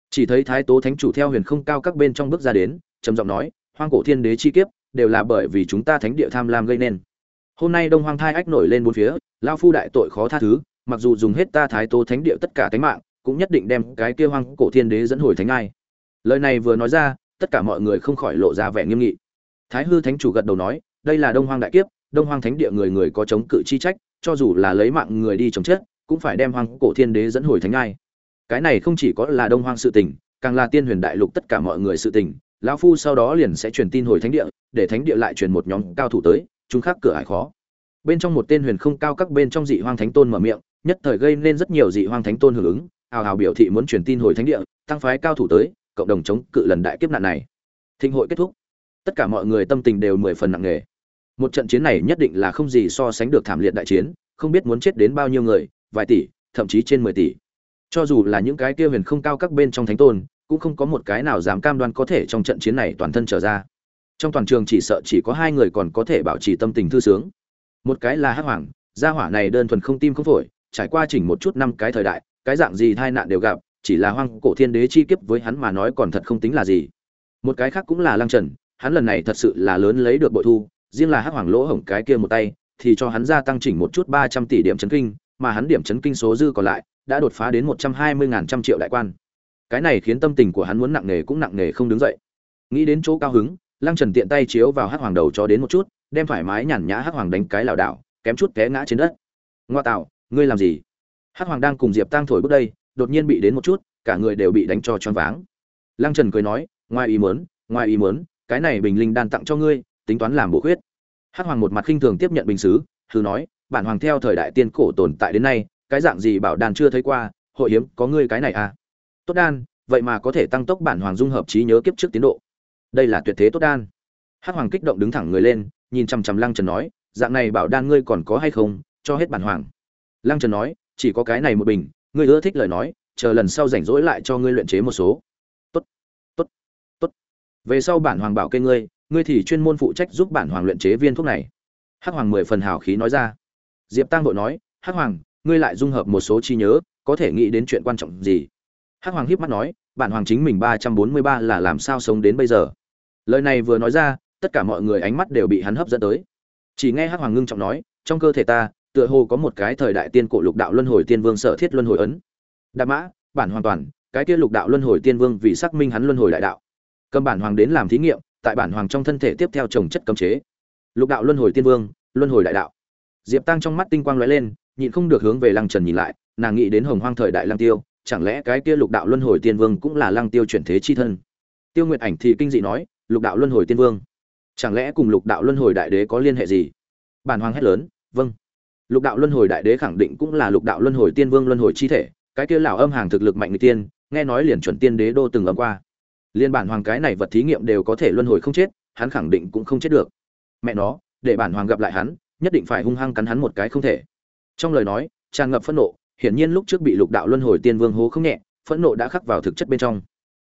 Chỉ thấy thái tố thánh chủ theo huyền không cao các bên trong bước ra đến, trầm giọng nói, hoang cổ thiên đế chi kiếp, đều là bởi vì chúng ta thánh địa tham lam gây nên. Hôm nay đông hoang thai ách nổi lên bốn phía lao phu đại tội khó tha thứ, mặc dù dùng hết ta thái tố thánh địa tất cả thánh mạng, cũng nhất định đem cái kia hoang cổ thiên đế dẫn hồi thánh ai. Lời này vừa nói ra, tất cả mọi người không khỏi lộ ra vẻ nghiêm nghị thái hư thánh chủ gật đầu nói, đây là đông hoang đại kiếp, đông hoang thánh địa người người có chống cự chi trách, cho dù là lấy mạng người đi chống chết, cũng phải đem hoang cổ thiên đế dẫn hồi thánh ai. Cái này không chỉ có là đông hoang sự tình, càng là tiên huyền đại lục tất cả mọi người sự tình, lão phu sau đó liền sẽ truyền tin hồi thánh địa, để thánh địa lại truyền một nhóm cao thủ tới, chúng khác cửa ải khó. Bên trong một tên huyền không cao các bên trong dị hoang thánh tôn mở miệng, nhất thời gây nên rất nhiều dị hoang thánh tôn hưởng ứng, hào hào biểu thị muốn truyền tin hồi thánh địa, tăng phái cao thủ tới, cộng đồng chống cự lần đại kiếp nạn này. Thịnh hội kết thúc tất cả mọi người tâm tình đều mười phần nặng nề. Một trận chiến này nhất định là không gì so sánh được thảm liệt đại chiến, không biết muốn chết đến bao nhiêu người, vài tỷ, thậm chí trên mười tỷ. Cho dù là những cái kia huyền không cao các bên trong thánh tôn, cũng không có một cái nào dám cam đoan có thể trong trận chiến này toàn thân trở ra. Trong toàn trường chỉ sợ chỉ có hai người còn có thể bảo trì tâm tình thư sướng. Một cái là hắc hoàng, gia hỏa này đơn thuần không tim không phổi, trải qua chỉnh một chút năm cái thời đại, cái dạng gì tai nạn đều gặp, chỉ là hoang cổ thiên đế chi kiếp với hắn mà nói còn thật không tính là gì. Một cái khác cũng là lăng trần hắn lần này thật sự là lớn lấy được bội thu, riêng là hắc hoàng lỗ hổng cái kia một tay, thì cho hắn gia tăng chỉnh một chút ba trăm tỷ điểm chấn kinh, mà hắn điểm chấn kinh số dư còn lại đã đột phá đến một trăm hai mươi ngàn trăm triệu đại quan. Cái này khiến tâm tình của hắn muốn nặng nề cũng nặng nề không đứng dậy. Nghĩ đến chỗ cao hứng, lăng trần tiện tay chiếu vào hắc hoàng đầu cho đến một chút, đem thoải mái nhàn nhã hắc hoàng đánh cái lảo đảo, kém chút té ngã trên đất. Ngoa tạo, ngươi làm gì? Hắc hoàng đang cùng diệp tang thổi bước đây, đột nhiên bị đến một chút, cả người đều bị đánh cho choáng váng. Lăng trần cười nói, ngoài ý muốn, ngoài ý muốn cái này bình linh đan tặng cho ngươi, tính toán làm bổ khuyết. Hắc hoàng một mặt khinh thường tiếp nhận bình xứ thử nói, bản hoàng theo thời đại tiên cổ tồn tại đến nay, cái dạng gì bảo đan chưa thấy qua, hội hiếm, có ngươi cái này à? Tốt đan, vậy mà có thể tăng tốc bản hoàng dung hợp trí nhớ kiếp trước tiến độ. Đây là tuyệt thế tốt đan. Hắc hoàng kích động đứng thẳng người lên, nhìn chằm chằm lăng trần nói, dạng này bảo đan ngươi còn có hay không, cho hết bản hoàng. Lăng trần nói, chỉ có cái này một bình, ngươi ưa thích lời nói, chờ lần sau rảnh rỗi lại cho ngươi luyện chế một số về sau bản hoàng bảo kê ngươi ngươi thì chuyên môn phụ trách giúp bản hoàng luyện chế viên thuốc này. Hắc hoàng mười phần hào khí nói ra. Diệp tăng vội nói, hắc hoàng, ngươi lại dung hợp một số chi nhớ, có thể nghĩ đến chuyện quan trọng gì? Hắc hoàng hiếp mắt nói, bản hoàng chính mình ba trăm bốn mươi ba là làm sao sống đến bây giờ? Lời này vừa nói ra, tất cả mọi người ánh mắt đều bị hắn hấp dẫn tới. Chỉ nghe hắc hoàng ngưng trọng nói, trong cơ thể ta, tựa hồ có một cái thời đại tiên cổ lục đạo luân hồi tiên vương sở thiết luân hồi ấn. Đạp mã, bản hoàn toàn, cái kia lục đạo luân hồi tiên vương vì xác minh hắn luân hồi đại đạo cầm bản hoàng đến làm thí nghiệm, tại bản hoàng trong thân thể tiếp theo trồng chất cấm chế. Lục đạo luân hồi tiên vương, luân hồi đại đạo. Diệp tăng trong mắt tinh quang lóe lên, nhịn không được hướng về lăng trần nhìn lại, nàng nghĩ đến hồng hoang thời đại lăng tiêu, chẳng lẽ cái kia lục đạo luân hồi tiên vương cũng là lăng tiêu chuyển thế chi thân? Tiêu nguyệt ảnh thì kinh dị nói, lục đạo luân hồi tiên vương, chẳng lẽ cùng lục đạo luân hồi đại đế có liên hệ gì? Bản hoàng hét lớn vâng. Lục đạo luân hồi đại đế khẳng định cũng là lục đạo luân hồi tiên vương luân hồi chi thể, cái kia lão âm hàng thực lực mạnh người tiên, nghe nói liền chuẩn tiên đế đô từng âm qua liên bản hoàng cái này vật thí nghiệm đều có thể luân hồi không chết, hắn khẳng định cũng không chết được. Mẹ nó, để bản hoàng gặp lại hắn, nhất định phải hung hăng cắn hắn một cái không thể. Trong lời nói, tràn ngập phẫn nộ, hiển nhiên lúc trước bị lục đạo luân hồi tiên vương hố không nhẹ, phẫn nộ đã khắc vào thực chất bên trong.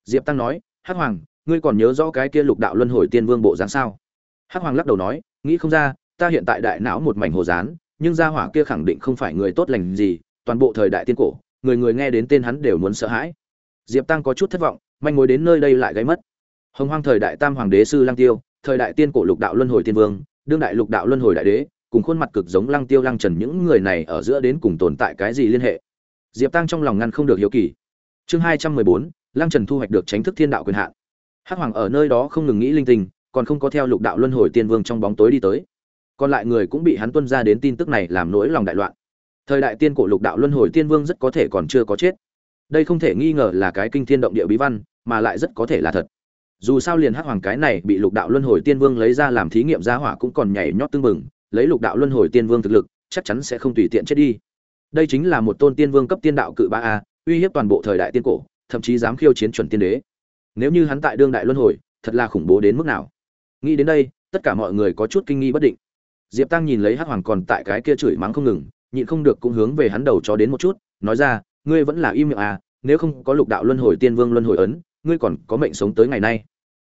Diệp tăng nói, hắc hoàng, ngươi còn nhớ rõ cái kia lục đạo luân hồi tiên vương bộ dáng sao? Hắc hoàng lắc đầu nói, nghĩ không ra, ta hiện tại đại não một mảnh hồ dán, nhưng gia hỏa kia khẳng định không phải người tốt lành gì, toàn bộ thời đại tiên cổ, người người nghe đến tên hắn đều muốn sợ hãi. Diệp tăng có chút thất vọng manh mối đến nơi đây lại gáy mất. Hồng hoang thời đại tam hoàng đế sư lang tiêu, thời đại tiên cổ lục đạo luân hồi tiên vương, đương đại lục đạo luân hồi đại đế, cùng khuôn mặt cực giống lăng tiêu lăng trần những người này ở giữa đến cùng tồn tại cái gì liên hệ? Diệp tăng trong lòng ngăn không được hiếu kỳ. Chương hai trăm mười bốn, lăng trần thu hoạch được tránh thức thiên đạo quyền hạn. Hắc hoàng ở nơi đó không ngừng nghĩ linh tinh, còn không có theo lục đạo luân hồi tiên vương trong bóng tối đi tới. Còn lại người cũng bị hắn tuân ra đến tin tức này làm nỗi lòng đại loạn. Thời đại tiên cổ lục đạo luân hồi tiên vương rất có thể còn chưa có chết đây không thể nghi ngờ là cái kinh thiên động địa bí văn, mà lại rất có thể là thật. Dù sao liền hắc hoàng cái này bị lục đạo luân hồi tiên vương lấy ra làm thí nghiệm gia hỏa cũng còn nhảy nhót tương mừng lấy lục đạo luân hồi tiên vương thực lực, chắc chắn sẽ không tùy tiện chết đi. Đây chính là một tôn tiên vương cấp tiên đạo cự ba a, uy hiếp toàn bộ thời đại tiên cổ, thậm chí dám khiêu chiến chuẩn tiên đế. Nếu như hắn tại đương đại luân hồi, thật là khủng bố đến mức nào? Nghĩ đến đây, tất cả mọi người có chút kinh nghi bất định. Diệp tăng nhìn lấy hắc hoàng còn tại cái kia chửi mắng không ngừng, nhịn không được cũng hướng về hắn đầu cho đến một chút, nói ra ngươi vẫn là im miệng à nếu không có lục đạo luân hồi tiên vương luân hồi ấn, ngươi còn có mệnh sống tới ngày nay.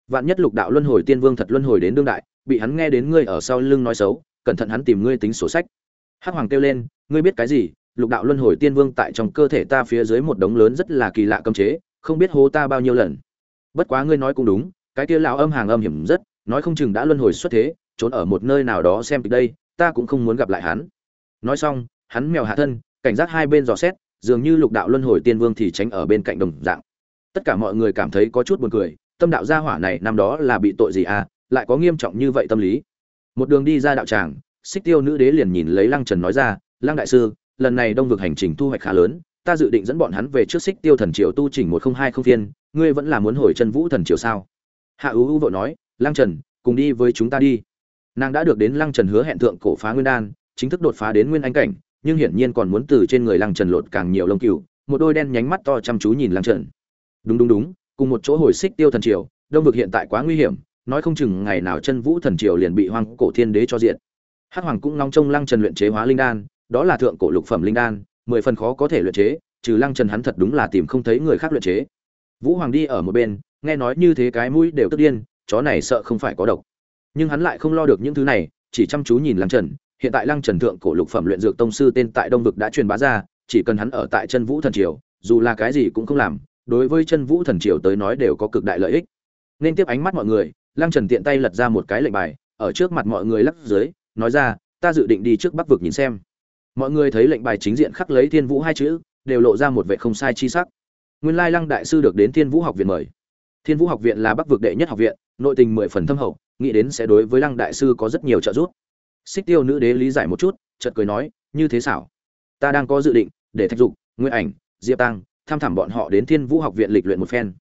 Vạn nhất lục đạo luân hồi tiên vương thật luân hồi đến đương đại, bị hắn nghe đến ngươi ở sau lưng nói xấu, cẩn thận hắn tìm ngươi tính sổ sách. Hắc hoàng kêu lên, ngươi biết cái gì, lục đạo luân hồi tiên vương tại trong cơ thể ta phía dưới một đống lớn rất là kỳ lạ cấm chế, không biết hố ta bao nhiêu lần. Bất quá ngươi nói cũng đúng, cái kia lão âm hàng âm hiểm rất, nói không chừng đã luân hồi xuất thế, trốn ở một nơi nào đó xem từ đây, ta cũng không muốn gặp lại hắn. Nói xong, hắn mèo hạ thân, cảnh giác hai bên dò xét dường như lục đạo luân hồi tiên vương thì tránh ở bên cạnh đồng dạng. Tất cả mọi người cảm thấy có chút buồn cười, tâm đạo gia hỏa này năm đó là bị tội gì à lại có nghiêm trọng như vậy tâm lý. Một đường đi ra đạo tràng, xích tiêu nữ đế liền nhìn lấy lăng trần nói ra, lăng đại sư, lần này đông vực hành trình thu hoạch khá lớn, ta dự định dẫn bọn hắn về trước xích tiêu thần triều tu chỉnh một không hai không phiên, ngươi vẫn là muốn hồi chân vũ thần triều sao? Hạ ưu ưu vội nói, lăng trần, cùng đi với chúng ta đi. Nàng đã được đến lăng trần hứa hẹn thượng cổ phá nguyên đan, chính thức đột phá đến nguyên anh cảnh nhưng hiển nhiên còn muốn từ trên người lăng trần lột càng nhiều lông cừu, một đôi đen nhánh mắt to chăm chú nhìn lăng trần. Đúng đúng đúng, cùng một chỗ hồi xích tiêu thần triều, đông vực hiện tại quá nguy hiểm, nói không chừng ngày nào chân vũ thần triều liền bị hoang cổ thiên đế cho diện hắc hoàng cũng ngóng trông lăng trần luyện chế hóa linh đan, đó là thượng cổ lục phẩm linh đan, mười phần khó có thể luyện chế, trừ lăng trần hắn thật đúng là tìm không thấy người khác luyện chế. Vũ hoàng đi ở một bên, nghe nói như thế cái mũi đều tức điên, chó này sợ không phải có độc. Nhưng hắn lại không lo được những thứ này, chỉ chăm chú nhìn lăng trần hiện tại lăng trần thượng cổ lục phẩm luyện dược tông sư tên tại đông vực đã truyền bá ra, chỉ cần hắn ở tại chân vũ thần triều, dù là cái gì cũng không làm, đối với chân vũ thần triều tới nói đều có cực đại lợi ích. Nên tiếp ánh mắt mọi người, lăng trần tiện tay lật ra một cái lệnh bài, ở trước mặt mọi người lắc dưới, nói ra, ta dự định đi trước bắc vực nhìn xem. Mọi người thấy lệnh bài chính diện khắc lấy thiên vũ hai chữ, đều lộ ra một vệ không sai chi sắc. Nguyên lai lăng đại sư được đến thiên vũ học viện mời. Thiên vũ học viện là bắc vực đệ nhất học viện, nội tình mười phần thâm hậu, nghĩ đến sẽ đối với lăng đại sư có rất nhiều trợ giúp xích tiêu nữ đế lý giải một chút, chợt cười nói, như thế xảo. Ta đang có dự định, để thạch dục nguyên ảnh, diệp tăng tham thảm bọn họ đến thiên vũ học viện lịch luyện một phen.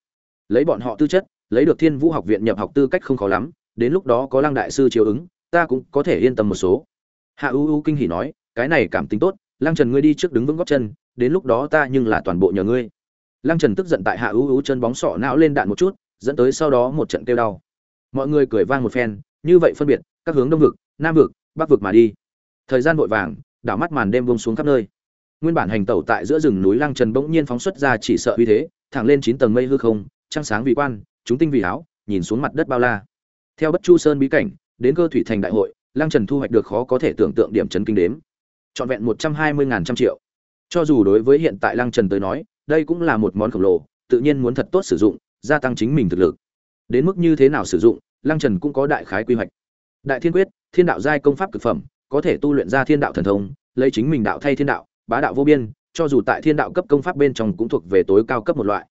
Lấy bọn họ tư chất, lấy được thiên vũ học viện nhập học tư cách không khó lắm, đến lúc đó có lăng đại sư chiếu ứng, ta cũng có thể yên tâm một số. Hạ u u kinh hỉ nói, cái này cảm tính tốt, lăng trần ngươi đi trước đứng vững góc chân, đến lúc đó ta nhưng là toàn bộ nhờ ngươi. Lăng trần tức giận tại hạ u u chân bóng sọ não lên đạn một chút, dẫn tới sau đó một trận kêu đau. Mọi người cười vang một phen, như vậy phân biệt, các hướng đông vực, nam vực bắc vực mà đi. Thời gian vội vàng, đảo mắt màn đêm buông xuống khắp nơi. Nguyên bản hành tẩu tại giữa rừng núi lăng trần bỗng nhiên phóng xuất ra chỉ sợ uy thế, thẳng lên chín tầng mây hư không, trăng sáng vì quan, chúng tinh vì áo, nhìn xuống mặt đất bao la. Theo bất chu sơn bí cảnh, đến cơ thủy thành đại hội, lăng trần thu hoạch được khó có thể tưởng tượng điểm chấn kinh đếm. Trọn vẹn một trăm hai mươi ngàn trăm triệu. Cho dù đối với hiện tại lăng trần tới nói, đây cũng là một món khổng lồ, tự nhiên muốn thật tốt sử dụng, gia tăng chính mình thực lực. Đến mức như thế nào sử dụng, lăng trần cũng có đại khái quy hoạch đại thiên quyết, thiên đạo giai công pháp cực phẩm, có thể tu luyện ra thiên đạo thần thông, lấy chính mình đạo thay thiên đạo, bá đạo vô biên, cho dù tại thiên đạo cấp công pháp bên trong cũng thuộc về tối cao cấp một loại.